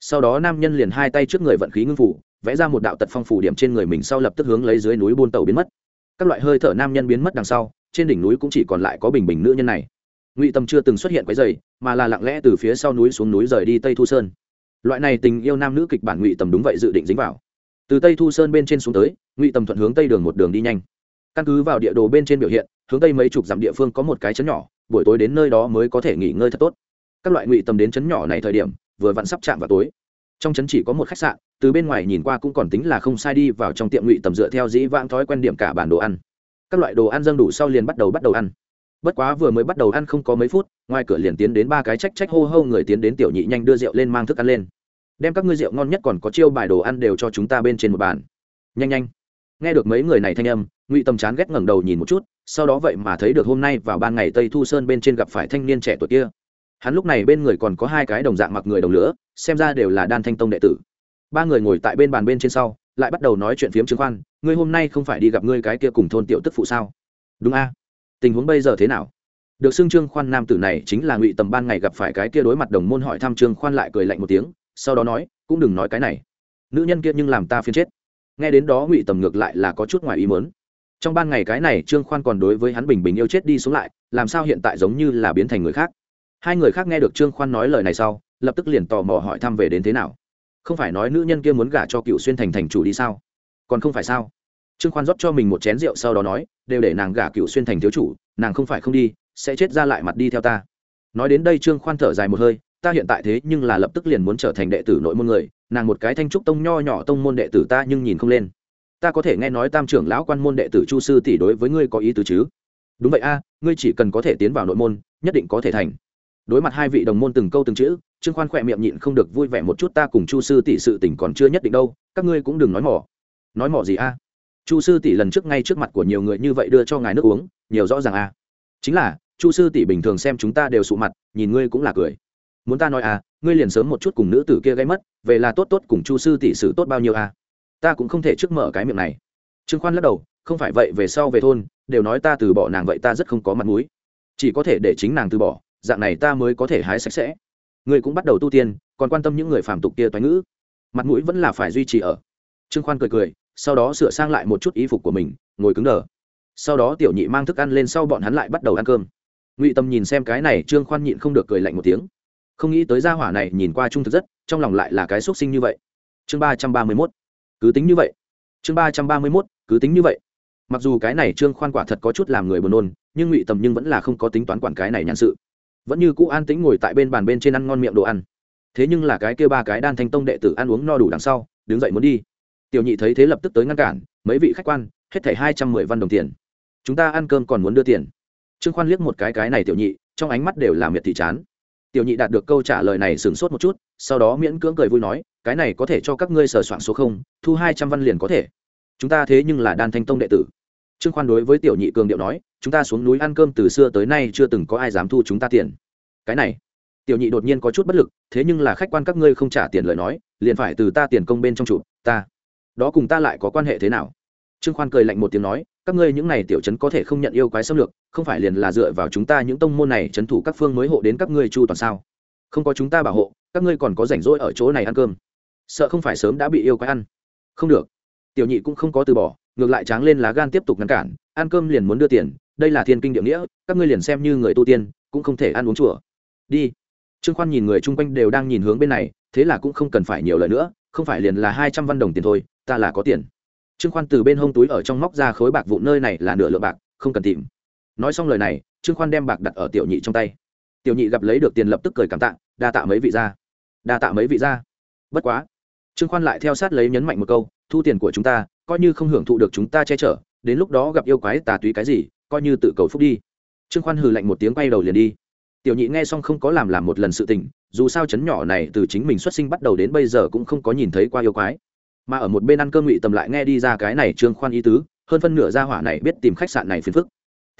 [SPEAKER 1] Sau đó nam nhân liền hai tay trước người vận khí ngưng phủ, vẽ ra một đạo tật phong phủ điểm trên người mình, sau lập tức hướng lấy dưới núi buôn tàu biến mất các loại hơi thở nam nhân biến mất đằng sau, trên đỉnh núi cũng chỉ còn lại có bình bình nữ nhân này. Ngụy tâm chưa từng xuất hiện quấy dày mà là lặng lẽ từ phía sau núi xuống núi rời đi tây thu sơn. Loại này tình yêu nam nữ kịch bản ngụy tầm đúng vậy dự định dính vào. Từ tây thu sơn bên trên xuống tới, ngụy tầm thuận hướng tây đường một đường đi nhanh. Căn cứ vào địa đồ bên trên biểu hiện, hướng tây mấy chục dặm địa phương có một cái chấn nhỏ, buổi tối đến nơi đó mới có thể nghỉ ngơi thật tốt. Các loại ngụy tầm đến chấn nhỏ này thời điểm, vừa vặn sắp chạm vào tối trong trấn chỉ có một khách sạn, từ bên ngoài nhìn qua cũng còn tính là không sai đi vào trong tiệm ngụy tầm dựa theo dĩ vãng thói quen điểm cả bản đồ ăn. Các loại đồ ăn dâng đủ sau liền bắt đầu bắt đầu ăn. Bất quá vừa mới bắt đầu ăn không có mấy phút, ngoài cửa liền tiến đến ba cái trách trách hô hô người tiến đến tiểu nhị nhanh đưa rượu lên mang thức ăn lên. Đem các ngươi rượu ngon nhất còn có chiêu bài đồ ăn đều cho chúng ta bên trên một bàn. Nhanh nhanh. Nghe được mấy người này thanh âm, ngụy tầm chán ghét ngẩng đầu nhìn một chút, sau đó vậy mà thấy được hôm nay vào ban ngày tây thu sơn bên trên gặp phải thanh niên trẻ tuổi kia hắn lúc này bên người còn có hai cái đồng dạng mặc người đồng lửa, xem ra đều là đan thanh tông đệ tử. Ba người ngồi tại bên bàn bên trên sau, lại bắt đầu nói chuyện phiếm chứng khoan, ngươi hôm nay không phải đi gặp ngươi cái kia cùng thôn tiểu tức phụ sao? Đúng a. Tình huống bây giờ thế nào? Được xưng trương khoan nam tử này chính là ngụy tầm ban ngày gặp phải cái kia đối mặt đồng môn hỏi thăm trương khoan lại cười lạnh một tiếng, sau đó nói, cũng đừng nói cái này. Nữ nhân kia nhưng làm ta phiền chết. Nghe đến đó ngụy tầm ngược lại là có chút ngoài ý mớn trong ban ngày cái này trương khoan còn đối với hắn bình bình yêu chết đi xuống lại, làm sao hiện tại giống như là biến thành người khác? Hai người khác nghe được trương khoan nói lời này sau, lập tức liền tò mò hỏi thăm về đến thế nào. Không phải nói nữ nhân kia muốn gả cho cựu xuyên thành thành chủ đi sao? Còn không phải sao? Trương khoan rót cho mình một chén rượu sau đó nói, đều để nàng gả cựu xuyên thành thiếu chủ, nàng không phải không đi, sẽ chết ra lại mặt đi theo ta. Nói đến đây trương khoan thở dài một hơi, ta hiện tại thế nhưng là lập tức liền muốn trở thành đệ tử nội môn người, nàng một cái thanh trúc tông nho nhỏ tông môn đệ tử ta nhưng nhìn không lên. Ta có thể nghe nói tam trưởng lão quan môn đệ tử chu sư tỷ đối với ngươi có ý tứ chứ? Đúng vậy a, ngươi chỉ cần có thể tiến vào nội môn, nhất định có thể thành đối mặt hai vị đồng môn từng câu từng chữ, trương khoan khỏe miệng nhịn không được vui vẻ một chút, ta cùng chu sư tỷ sự tình còn chưa nhất định đâu, các ngươi cũng đừng nói mỏ. Nói mỏ gì a? Chu sư tỷ lần trước ngay trước mặt của nhiều người như vậy đưa cho ngài nước uống, nhiều rõ ràng a. Chính là, chu sư tỷ bình thường xem chúng ta đều sụ mặt, nhìn ngươi cũng là cười. Muốn ta nói à ngươi liền sớm một chút cùng nữ tử kia gây mất, về là tốt tốt cùng chu sư tỷ sự tốt bao nhiêu à ta cũng không thể trước mở cái miệng này. Trương khoan lắc đầu, không phải vậy, về sau về thôn, đều nói ta từ bỏ nàng vậy ta rất không có mặt mũi. Chỉ có thể để chính nàng từ bỏ dạng này ta mới có thể hái sạch sẽ. Ngươi cũng bắt đầu tu tiên, còn quan tâm những người phàm tục kia toái ngữ. Mặt mũi vẫn là phải duy trì ở. Trương khoan cười cười, sau đó sửa sang lại một chút y phục của mình, ngồi cứng đờ. Sau đó tiểu nhị mang thức ăn lên sau bọn hắn lại bắt đầu ăn cơm. Ngụy tâm nhìn xem cái này, trương khoan nhịn không được cười lạnh một tiếng. Không nghĩ tới gia hỏa này nhìn qua trung thực rất, trong lòng lại là cái xúc sinh như vậy. Chương ba trăm ba mươi mốt. Cứ tính như vậy. Chương ba trăm ba mươi mốt, cứ tính như vậy. Mặc dù cái này trương khoan quả thật có chút làm người buồn nôn, nhưng ngụy tầm nhưng vẫn là không có tính toán quản cái này nhãn sự vẫn như cũ an tĩnh ngồi tại bên bàn bên trên ăn ngon miệng đồ ăn. Thế nhưng là cái kia ba cái đan thanh tông đệ tử ăn uống no đủ đằng sau, đứng dậy muốn đi. Tiểu nhị thấy thế lập tức tới ngăn cản, mấy vị khách quan, hết thảy hai trăm mười văn đồng tiền. Chúng ta ăn cơm còn muốn đưa tiền. Trương khoan liếc một cái cái này tiểu nhị, trong ánh mắt đều là miệt thị chán. Tiểu nhị đạt được câu trả lời này sửng sốt một chút, sau đó miễn cưỡng cười vui nói, cái này có thể cho các ngươi sờ soạn số không, thu hai trăm văn liền có thể. Chúng ta thế nhưng là đan thanh tông đệ tử. Trương khoan đối với tiểu nhị cường điệu nói chúng ta xuống núi ăn cơm từ xưa tới nay chưa từng có ai dám thu chúng ta tiền. Cái này, tiểu nhị đột nhiên có chút bất lực, thế nhưng là khách quan các ngươi không trả tiền lời nói, liền phải từ ta tiền công bên trong trụ ta, đó cùng ta lại có quan hệ thế nào? Trương khoan cười lạnh một tiếng nói, các ngươi những này tiểu trấn có thể không nhận yêu quái xâm lược, không phải liền là dựa vào chúng ta những tông môn này trấn thủ các phương mới hộ đến các ngươi chu toàn sao? Không có chúng ta bảo hộ, các ngươi còn có rảnh rỗi ở chỗ này ăn cơm. Sợ không phải sớm đã bị yêu quái ăn. Không được. Tiểu nhị cũng không có từ bỏ, ngược lại tráng lên lá gan tiếp tục ngăn cản, ăn cơm liền muốn đưa tiền đây là thiên kinh địa nghĩa, các ngươi liền xem như người tu tiên, cũng không thể ăn uống chùa. Đi. Trương khoan nhìn người chung quanh đều đang nhìn hướng bên này, thế là cũng không cần phải nhiều lời nữa, không phải liền là hai trăm văn đồng tiền thôi, ta là có tiền. Trương khoan từ bên hông túi ở trong móc ra khối bạc vụ nơi này là nửa lượng bạc, không cần tìm. Nói xong lời này, trương khoan đem bạc đặt ở tiểu nhị trong tay. Tiểu nhị gặp lấy được tiền lập tức cười cảm tạ, đa tạ mấy vị ra đa tạ mấy vị ra bất quá. Trương khoan lại theo sát lấy nhấn mạnh một câu, thu tiền của chúng ta, coi như không hưởng thụ được chúng ta che chở, đến lúc đó gặp yêu quái tà túy cái gì coi như tự cầu phúc đi. Trương khoan hừ lạnh một tiếng quay đầu liền đi. Tiểu nhị nghe xong không có làm làm một lần sự tình, dù sao chấn nhỏ này từ chính mình xuất sinh bắt đầu đến bây giờ cũng không có nhìn thấy qua yêu quái. Mà ở một bên ăn cơm ngụy tầm lại nghe đi ra cái này trương khoan ý tứ, hơn phân nửa gia hỏa này biết tìm khách sạn này phiền phức.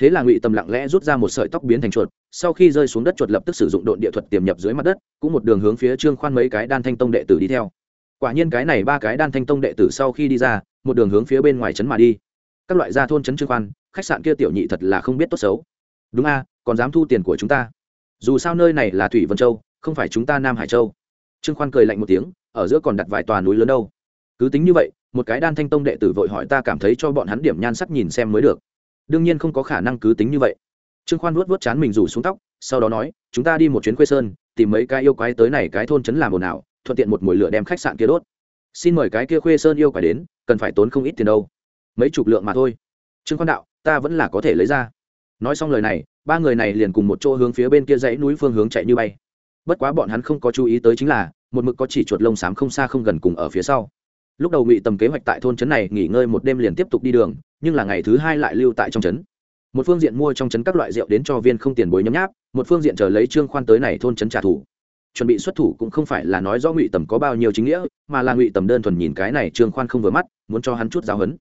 [SPEAKER 1] Thế là ngụy tầm lặng lẽ rút ra một sợi tóc biến thành chuột, sau khi rơi xuống đất chuột lập tức sử dụng độn địa thuật tiềm nhập dưới mặt đất, cũng một đường hướng phía trương khoan mấy cái đan thanh tông đệ tử đi theo. Quả nhiên cái này ba cái đan thanh tông đệ tử sau khi đi ra, một đường hướng phía bên ngoài trấn mà đi các loại gia thôn trấn trương khoan, khách sạn kia tiểu nhị thật là không biết tốt xấu. Đúng a, còn dám thu tiền của chúng ta? Dù sao nơi này là thủy vân châu, không phải chúng ta nam hải châu. Trương khoan cười lạnh một tiếng, ở giữa còn đặt vài tòa núi lớn đâu. Cứ tính như vậy, một cái đan thanh tông đệ tử vội hỏi ta cảm thấy cho bọn hắn điểm nhan sắc nhìn xem mới được. Đương nhiên không có khả năng cứ tính như vậy. Trương khoan vuốt vuốt chán mình rủ xuống tóc, sau đó nói, chúng ta đi một chuyến quê sơn, tìm mấy cái yêu quái tới này cái thôn trấn làm ồn ào, thuận tiện một mồi lửa đem khách sạn kia đốt. Xin mời cái kia khuê sơn yêu quái đến, cần phải tốn không ít tiền đâu mấy chục lượng mà thôi. Trương khoan đạo, ta vẫn là có thể lấy ra. Nói xong lời này, ba người này liền cùng một chỗ hướng phía bên kia dãy núi phương hướng chạy như bay. Bất quá bọn hắn không có chú ý tới chính là, một mực có chỉ chuột lông xám không xa không gần cùng ở phía sau. Lúc đầu ngụy tầm kế hoạch tại thôn trấn này nghỉ ngơi một đêm liền tiếp tục đi đường, nhưng là ngày thứ hai lại lưu tại trong trấn. Một phương diện mua trong trấn các loại rượu đến cho viên không tiền bối nhấm nháp, một phương diện chờ lấy trương khoan tới này thôn trấn trả thù. Chuẩn bị xuất thủ cũng không phải là nói do ngụy tầm có bao nhiêu chính nghĩa, mà là ngụy tầm đơn thuần nhìn cái này trương khoan không vừa mắt, muốn cho hắn chút giáo hấn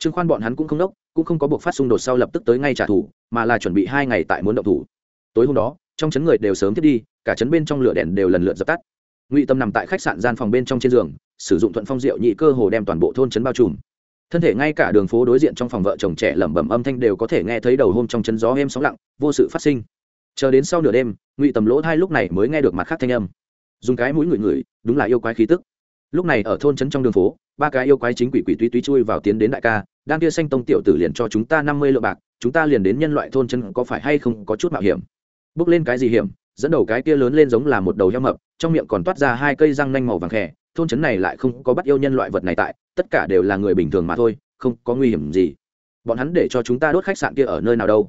[SPEAKER 1] trương khoan bọn hắn cũng không đốc, cũng không có buộc phát xung đột sau lập tức tới ngay trả thù, mà là chuẩn bị hai ngày tại muốn động thủ. Tối hôm đó, trong trấn người đều sớm thiết đi, cả trấn bên trong lửa đèn đều lần lượt dập tắt. Ngụy tâm nằm tại khách sạn gian phòng bên trong trên giường, sử dụng thuận phong rượu nhị cơ hồ đem toàn bộ thôn trấn bao trùm. Thân thể ngay cả đường phố đối diện trong phòng vợ chồng trẻ lẩm bẩm âm thanh đều có thể nghe thấy đầu hôm trong trấn gió êm sóng lặng, vô sự phát sinh. Chờ đến sau nửa đêm, ngụy tầm lỗ thai lúc này mới nghe được mặt khác thanh âm. Dùng cái mũi ngửi ngửi, đúng là yêu quái khí tức lúc này ở thôn trấn trong đường phố, ba cái yêu quái chính quỷ quỷ tuy tuy chui vào tiến đến đại ca đang kia xanh tông tiểu tử liền cho chúng ta năm mươi lượng bạc, chúng ta liền đến nhân loại thôn trấn có phải hay không có chút mạo hiểm. Bước lên cái gì hiểm, dẫn đầu cái kia lớn lên giống là một đầu heo mập, trong miệng còn toát ra hai cây răng nanh màu vàng khẽ, thôn trấn này lại không có bắt yêu nhân loại vật này tại, tất cả đều là người bình thường mà thôi, không có nguy hiểm gì. Bọn hắn để cho chúng ta đốt khách sạn kia ở nơi nào đâu.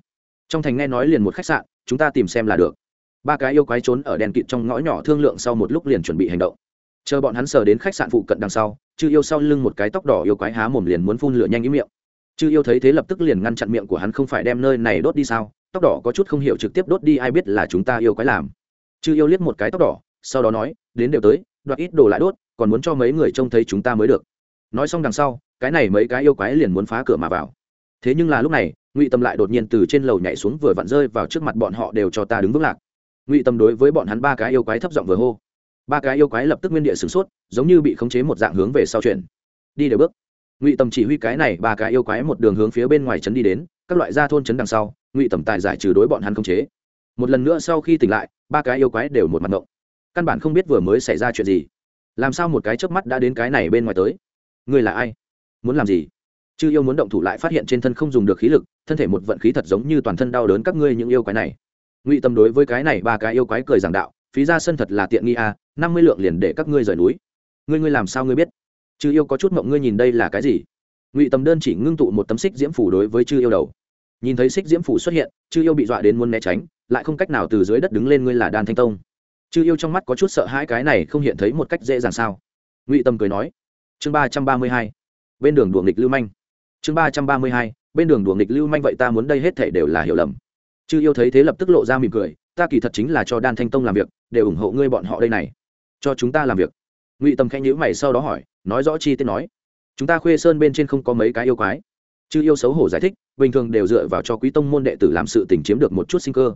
[SPEAKER 1] Trong thành nghe nói liền một khách sạn, chúng ta tìm xem là được. Ba cái yêu quái trốn ở đèn kịt trong ngõ nhỏ thương lượng sau một lúc liền chuẩn bị hành động chờ bọn hắn sờ đến khách sạn phụ cận đằng sau, chư yêu sau lưng một cái tóc đỏ yêu quái há mồm liền muốn phun lửa nhanh ý miệng. Chư yêu thấy thế lập tức liền ngăn chặn miệng của hắn không phải đem nơi này đốt đi sao? Tóc đỏ có chút không hiểu trực tiếp đốt đi ai biết là chúng ta yêu quái làm. Chư yêu liếc một cái tóc đỏ, sau đó nói, đến đều tới, đoạt ít đồ lại đốt, còn muốn cho mấy người trông thấy chúng ta mới được. Nói xong đằng sau, cái này mấy cái yêu quái liền muốn phá cửa mà vào. Thế nhưng là lúc này, ngụy tâm lại đột nhiên từ trên lầu nhảy xuống vừa vặn rơi vào trước mặt bọn họ đều cho ta đứng vững lạc. Ngụy tâm đối với bọn hắn ba cái yêu quái thấp giọng vừa hô ba cái yêu quái lập tức nguyên địa sửng sốt, giống như bị khống chế một dạng hướng về sau chuyển. Đi đều bước. Ngụy tầm chỉ huy cái này ba cái yêu quái một đường hướng phía bên ngoài trấn đi đến, các loại gia thôn trấn đằng sau, ngụy tầm tài giải trừ đối bọn hắn khống chế. Một lần nữa sau khi tỉnh lại, ba cái yêu quái đều một mặt ngộng. Căn bản không biết vừa mới xảy ra chuyện gì. Làm sao một cái chớp mắt đã đến cái này bên ngoài tới? Người là ai? Muốn làm gì? Chư yêu muốn động thủ lại phát hiện trên thân không dùng được khí lực, thân thể một vận khí thật giống như toàn thân đau đớn các ngươi những yêu quái này. Ngụy tâm đối với cái này ba cái yêu quái cười giảng đạo phí ra sân thật là tiện nghi à năm mươi lượng liền để các ngươi rời núi. Ngươi ngươi làm sao ngươi biết? Chư yêu có chút mộng ngươi nhìn đây là cái gì? Ngụy Tầm đơn chỉ ngưng tụ một tấm xích diễm phủ đối với chư yêu đầu. Nhìn thấy xích diễm phủ xuất hiện, chư yêu bị dọa đến muốn né tránh, lại không cách nào từ dưới đất đứng lên ngươi là đan thanh tông. Chư yêu trong mắt có chút sợ hãi cái này không hiện thấy một cách dễ dàng sao? Ngụy Tầm cười nói, chương ba trăm ba mươi hai, bên đường đùa nghịch lưu manh. Chương ba trăm ba mươi hai, bên đường đùa nghịch lưu manh vậy ta muốn đây hết thể đều là hiểu lầm. Chư yêu thấy thế lập tức lộ ra mỉm cười ta kỳ thật chính là cho đan thanh tông làm việc để ủng hộ ngươi bọn họ đây này. Cho chúng ta làm việc. Ngụy tâm khanh nhữ mày sau đó hỏi, nói rõ chi tiết nói. Chúng ta khuê sơn bên trên không có mấy cái yêu quái. Chứ yêu xấu hổ giải thích, bình thường đều dựa vào cho quý tông môn đệ tử làm sự tình chiếm được một chút sinh cơ.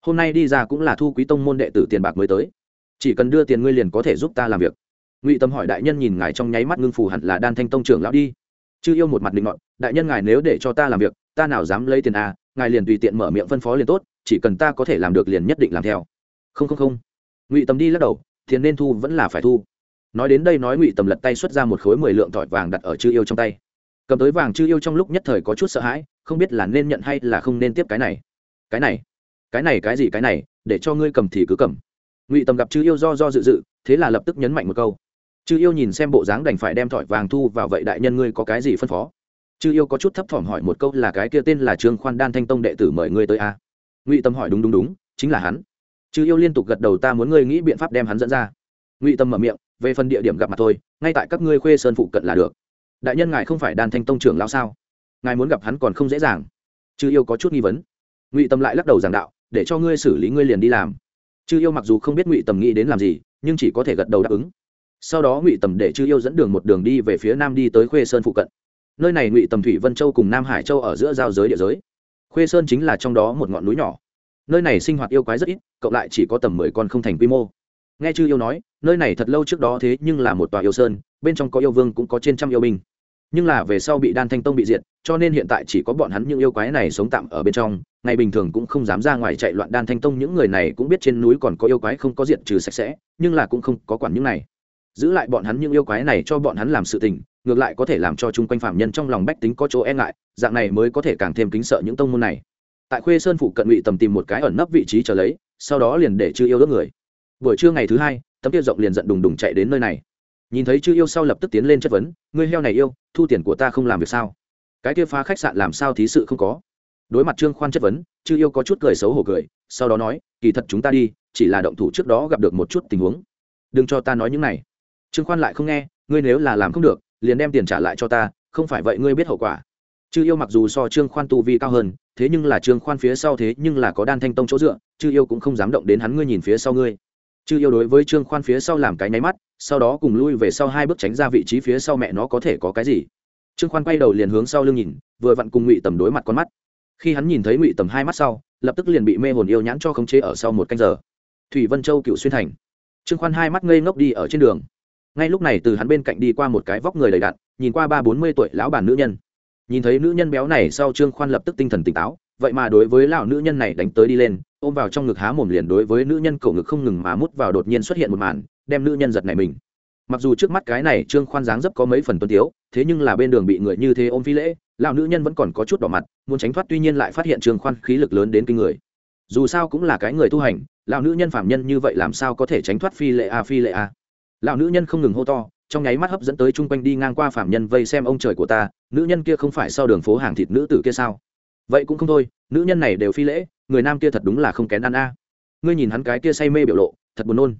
[SPEAKER 1] Hôm nay đi ra cũng là thu quý tông môn đệ tử tiền bạc mới tới. Chỉ cần đưa tiền ngươi liền có thể giúp ta làm việc. Ngụy tâm hỏi đại nhân nhìn ngài trong nháy mắt ngưng phù hẳn là đan thanh tông trưởng lão đi. Chứ yêu một mặt định ngọn đại nhân ngài nếu để cho ta làm việc, ta nào dám lấy tiền à ngài liền tùy tiện mở miệng phân phó liền tốt chỉ cần ta có thể làm được liền nhất định làm theo. Không không không. Ngụy tầm đi lắc đầu tiền nên thu vẫn là phải thu. Nói đến đây nói ngụy tầm lật tay xuất ra một khối mười lượng tỏi vàng đặt ở chư yêu trong tay. Cầm tới vàng chư yêu trong lúc nhất thời có chút sợ hãi, không biết là nên nhận hay là không nên tiếp cái này. Cái này cái này cái gì cái này, để cho ngươi cầm thì cứ cầm. Ngụy tầm gặp chư yêu do do dự dự, thế là lập tức nhấn mạnh một câu. Chư yêu nhìn xem bộ dáng đành phải đem thỏi vàng thu vào vậy đại nhân ngươi có cái gì phân phó? Chư yêu có chút thấp thỏm hỏi một câu là cái kia tên là trương khoan đan thanh tông đệ tử mời ngươi tới a? à? Ngụy tâm hỏi đúng đúng đúng, chính là hắn. Chứ yêu liên tục gật đầu ta muốn ngươi nghĩ biện pháp đem hắn dẫn ra. Ngụy tâm mở miệng, về phần địa điểm gặp mặt thôi, ngay tại các ngươi khuê sơn phụ cận là được. Đại nhân ngài không phải đan thanh tông trưởng lao sao? Ngài muốn gặp hắn còn không dễ dàng. Chứ yêu có chút nghi vấn. Ngụy tâm lại lắc đầu giảng đạo, để cho ngươi xử lý ngươi liền đi làm. Chư yêu mặc dù không biết ngụy tầm nghĩ đến làm gì, nhưng chỉ có thể gật đầu đáp ứng. Sau đó ngụy tầm để chư yêu dẫn đường một đường đi về phía nam đi tới khuê sơn phụ cận. Nơi này ngụy tầm thủy vân châu cùng nam hải châu ở giữa giao giới địa giới khuê sơn chính là trong đó một ngọn núi nhỏ. Nơi này sinh hoạt yêu quái rất ít, cộng lại chỉ có tầm mười con không thành quy mô. Nghe chư yêu nói, nơi này thật lâu trước đó thế nhưng là một tòa yêu sơn, bên trong có yêu vương cũng có trên trăm yêu binh. Nhưng là về sau bị đan thanh tông bị diệt, cho nên hiện tại chỉ có bọn hắn những yêu quái này sống tạm ở bên trong, ngày bình thường cũng không dám ra ngoài chạy loạn đan thanh tông, những người này cũng biết trên núi còn có yêu quái không có diện trừ sạch sẽ, nhưng là cũng không có quản những này. Giữ lại bọn hắn những yêu quái này cho bọn hắn làm sự tình ngược lại có thể làm cho chung quanh phạm nhân trong lòng bách tính có chỗ e ngại, dạng này mới có thể càng thêm kính sợ những tông môn này. Tại khuê sơn phụ cận ngụy tầm tìm một cái ẩn nấp vị trí trở lấy, sau đó liền để chư yêu đốt người. Buổi trưa ngày thứ hai, tấm tiêu rộng liền giận đùng đùng chạy đến nơi này. Nhìn thấy chư yêu sau lập tức tiến lên chất vấn, ngươi heo này yêu, thu tiền của ta không làm việc sao? Cái kia phá khách sạn làm sao thí sự không có? Đối mặt trương khoan chất vấn, chư yêu có chút cười xấu hổ cười, sau đó nói, kỳ thật chúng ta đi, chỉ là động thủ trước đó gặp được một chút tình huống. Đừng cho ta nói những này. Trương khoan lại không nghe, ngươi nếu là làm không được liền đem tiền trả lại cho ta, không phải vậy ngươi biết hậu quả. Chư yêu mặc dù so trương khoan tu vi cao hơn, thế nhưng là trương khoan phía sau thế nhưng là có đan thanh tông chỗ dựa, chư yêu cũng không dám động đến hắn ngươi nhìn phía sau ngươi. Chư yêu đối với trương khoan phía sau làm cái nháy mắt, sau đó cùng lui về sau hai bước tránh ra vị trí phía sau mẹ nó có thể có cái gì. Trương khoan quay đầu liền hướng sau lưng nhìn, vừa vặn cùng ngụy tầm đối mặt con mắt. Khi hắn nhìn thấy ngụy tầm hai mắt sau, lập tức liền bị mê hồn yêu nhãn cho khống chế ở sau một canh giờ. Thủy vân châu cựu xuyên thành. Trương khoan hai mắt ngây ngốc đi ở trên đường ngay lúc này từ hắn bên cạnh đi qua một cái vóc người đầy đặn, nhìn qua ba bốn mươi tuổi lão bản nữ nhân. Nhìn thấy nữ nhân béo này sau trương khoan lập tức tinh thần tỉnh táo, vậy mà đối với lão nữ nhân này đánh tới đi lên, ôm vào trong ngực há mồm liền đối với nữ nhân cổ ngực không ngừng mà mút vào đột nhiên xuất hiện một màn, đem nữ nhân giật này mình. Mặc dù trước mắt cái này trương khoan dáng dấp có mấy phần tuân tiếu, thế nhưng là bên đường bị người như thế ôm phi lễ, lão nữ nhân vẫn còn có chút đỏ mặt, muốn tránh thoát tuy nhiên lại phát hiện trương khoan khí lực lớn đến kinh người. Dù sao cũng là cái người tu hành, lão nữ nhân phạm nhân như vậy làm sao có thể tránh thoát phi lệ a, phi lệ a? Lão nữ nhân không ngừng hô to, trong nháy mắt hấp dẫn tới chung quanh đi ngang qua phạm nhân vây xem ông trời của ta, nữ nhân kia không phải sau đường phố hàng thịt nữ tử kia sao? Vậy cũng không thôi, nữ nhân này đều phi lễ, người nam kia thật đúng là không kén ăn a. Ngươi nhìn hắn cái kia say mê biểu lộ, thật buồn nôn.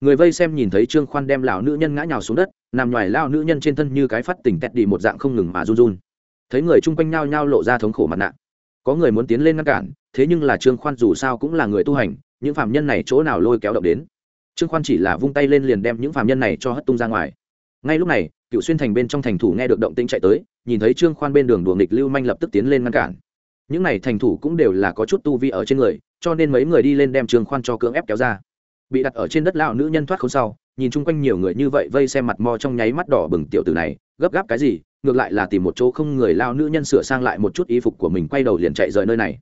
[SPEAKER 1] Người vây xem nhìn thấy trương khoan đem lão nữ nhân ngã nhào xuống đất, nằm ngoài lao nữ nhân trên thân như cái phát tỉnh tẹt đi một dạng không ngừng mà run run. Thấy người chung quanh nhao nhao lộ ra thống khổ mặt nạ. Có người muốn tiến lên ngăn cản, thế nhưng là trương khoan dù sao cũng là người tu hành, những phạm nhân này chỗ nào lôi kéo động đến? Trương khoan chỉ là vung tay lên liền đem những phạm nhân này cho hất tung ra ngoài. Ngay lúc này, cựu xuyên thành bên trong thành thủ nghe được động tĩnh chạy tới, nhìn thấy trương khoan bên đường đùa nghịch lưu manh lập tức tiến lên ngăn cản. Những này thành thủ cũng đều là có chút tu vi ở trên người, cho nên mấy người đi lên đem trương khoan cho cưỡng ép kéo ra. Bị đặt ở trên đất lão nữ nhân thoát không sau, nhìn chung quanh nhiều người như vậy vây xem mặt mò trong nháy mắt đỏ bừng tiểu tử này, gấp gáp cái gì, ngược lại là tìm một chỗ không người lao nữ nhân sửa sang lại một chút y phục của mình, quay đầu liền chạy rời nơi này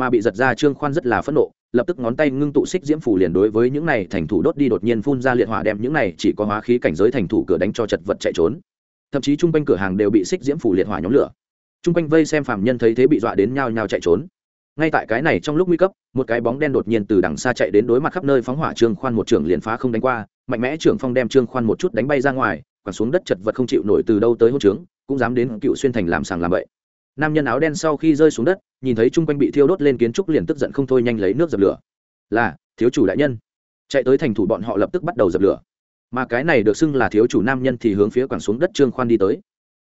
[SPEAKER 1] mà bị giật ra trương khoan rất là phẫn nộ, lập tức ngón tay ngưng tụ xích diễm phủ liền đối với những này thành thủ đốt đi đột nhiên phun ra liệt hỏa đem những này chỉ có hóa khí cảnh giới thành thủ cửa đánh cho chật vật chạy trốn. Thậm chí chung quanh cửa hàng đều bị xích diễm phủ liệt hỏa nhóm lửa. Chung quanh vây xem phạm nhân thấy thế bị dọa đến nhao nhao chạy trốn. Ngay tại cái này trong lúc nguy cấp, một cái bóng đen đột nhiên từ đằng xa chạy đến đối mặt khắp nơi phóng hỏa trương khoan một trưởng liền phá không đánh qua, mạnh mẽ trưởng phong đem trương khoan một chút đánh bay ra ngoài, quẳng xuống đất chật vật không chịu nổi từ đâu tới hôn trướng, cũng dám đến cựu xuyên thành làm sàng làm bậy. Nam nhân áo đen sau khi rơi xuống đất nhìn thấy chung quanh bị thiêu đốt lên kiến trúc liền tức giận không thôi nhanh lấy nước dập lửa. Là, thiếu chủ đại nhân. Chạy tới thành thủ bọn họ lập tức bắt đầu dập lửa. Mà cái này được xưng là thiếu chủ nam nhân thì hướng phía quẳng xuống đất trương khoan đi tới.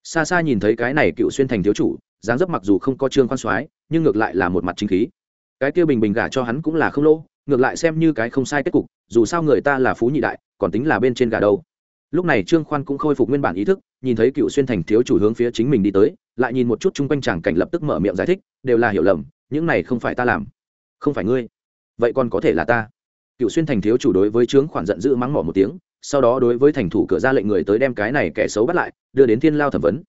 [SPEAKER 1] Xa xa nhìn thấy cái này cựu xuyên thành thiếu chủ, dáng dấp mặc dù không có trương khoan soái, nhưng ngược lại là một mặt chính khí. Cái kia bình bình gả cho hắn cũng là không lỗ, ngược lại xem như cái không sai kết cục, dù sao người ta là phú nhị đại, còn tính là bên trên gà đâu. Lúc này trương khoan cũng khôi phục nguyên bản ý thức, nhìn thấy cựu xuyên thành thiếu chủ hướng phía chính mình đi tới lại nhìn một chút chung quanh chàng cảnh lập tức mở miệng giải thích, đều là hiểu lầm, những này không phải ta làm. Không phải ngươi. Vậy còn có thể là ta. Cựu xuyên thành thiếu chủ đối với trướng khoản giận dữ mắng mỏ một tiếng, sau đó đối với thành thủ cửa ra lệnh người tới đem cái này kẻ xấu bắt lại, đưa đến thiên lao thẩm vấn.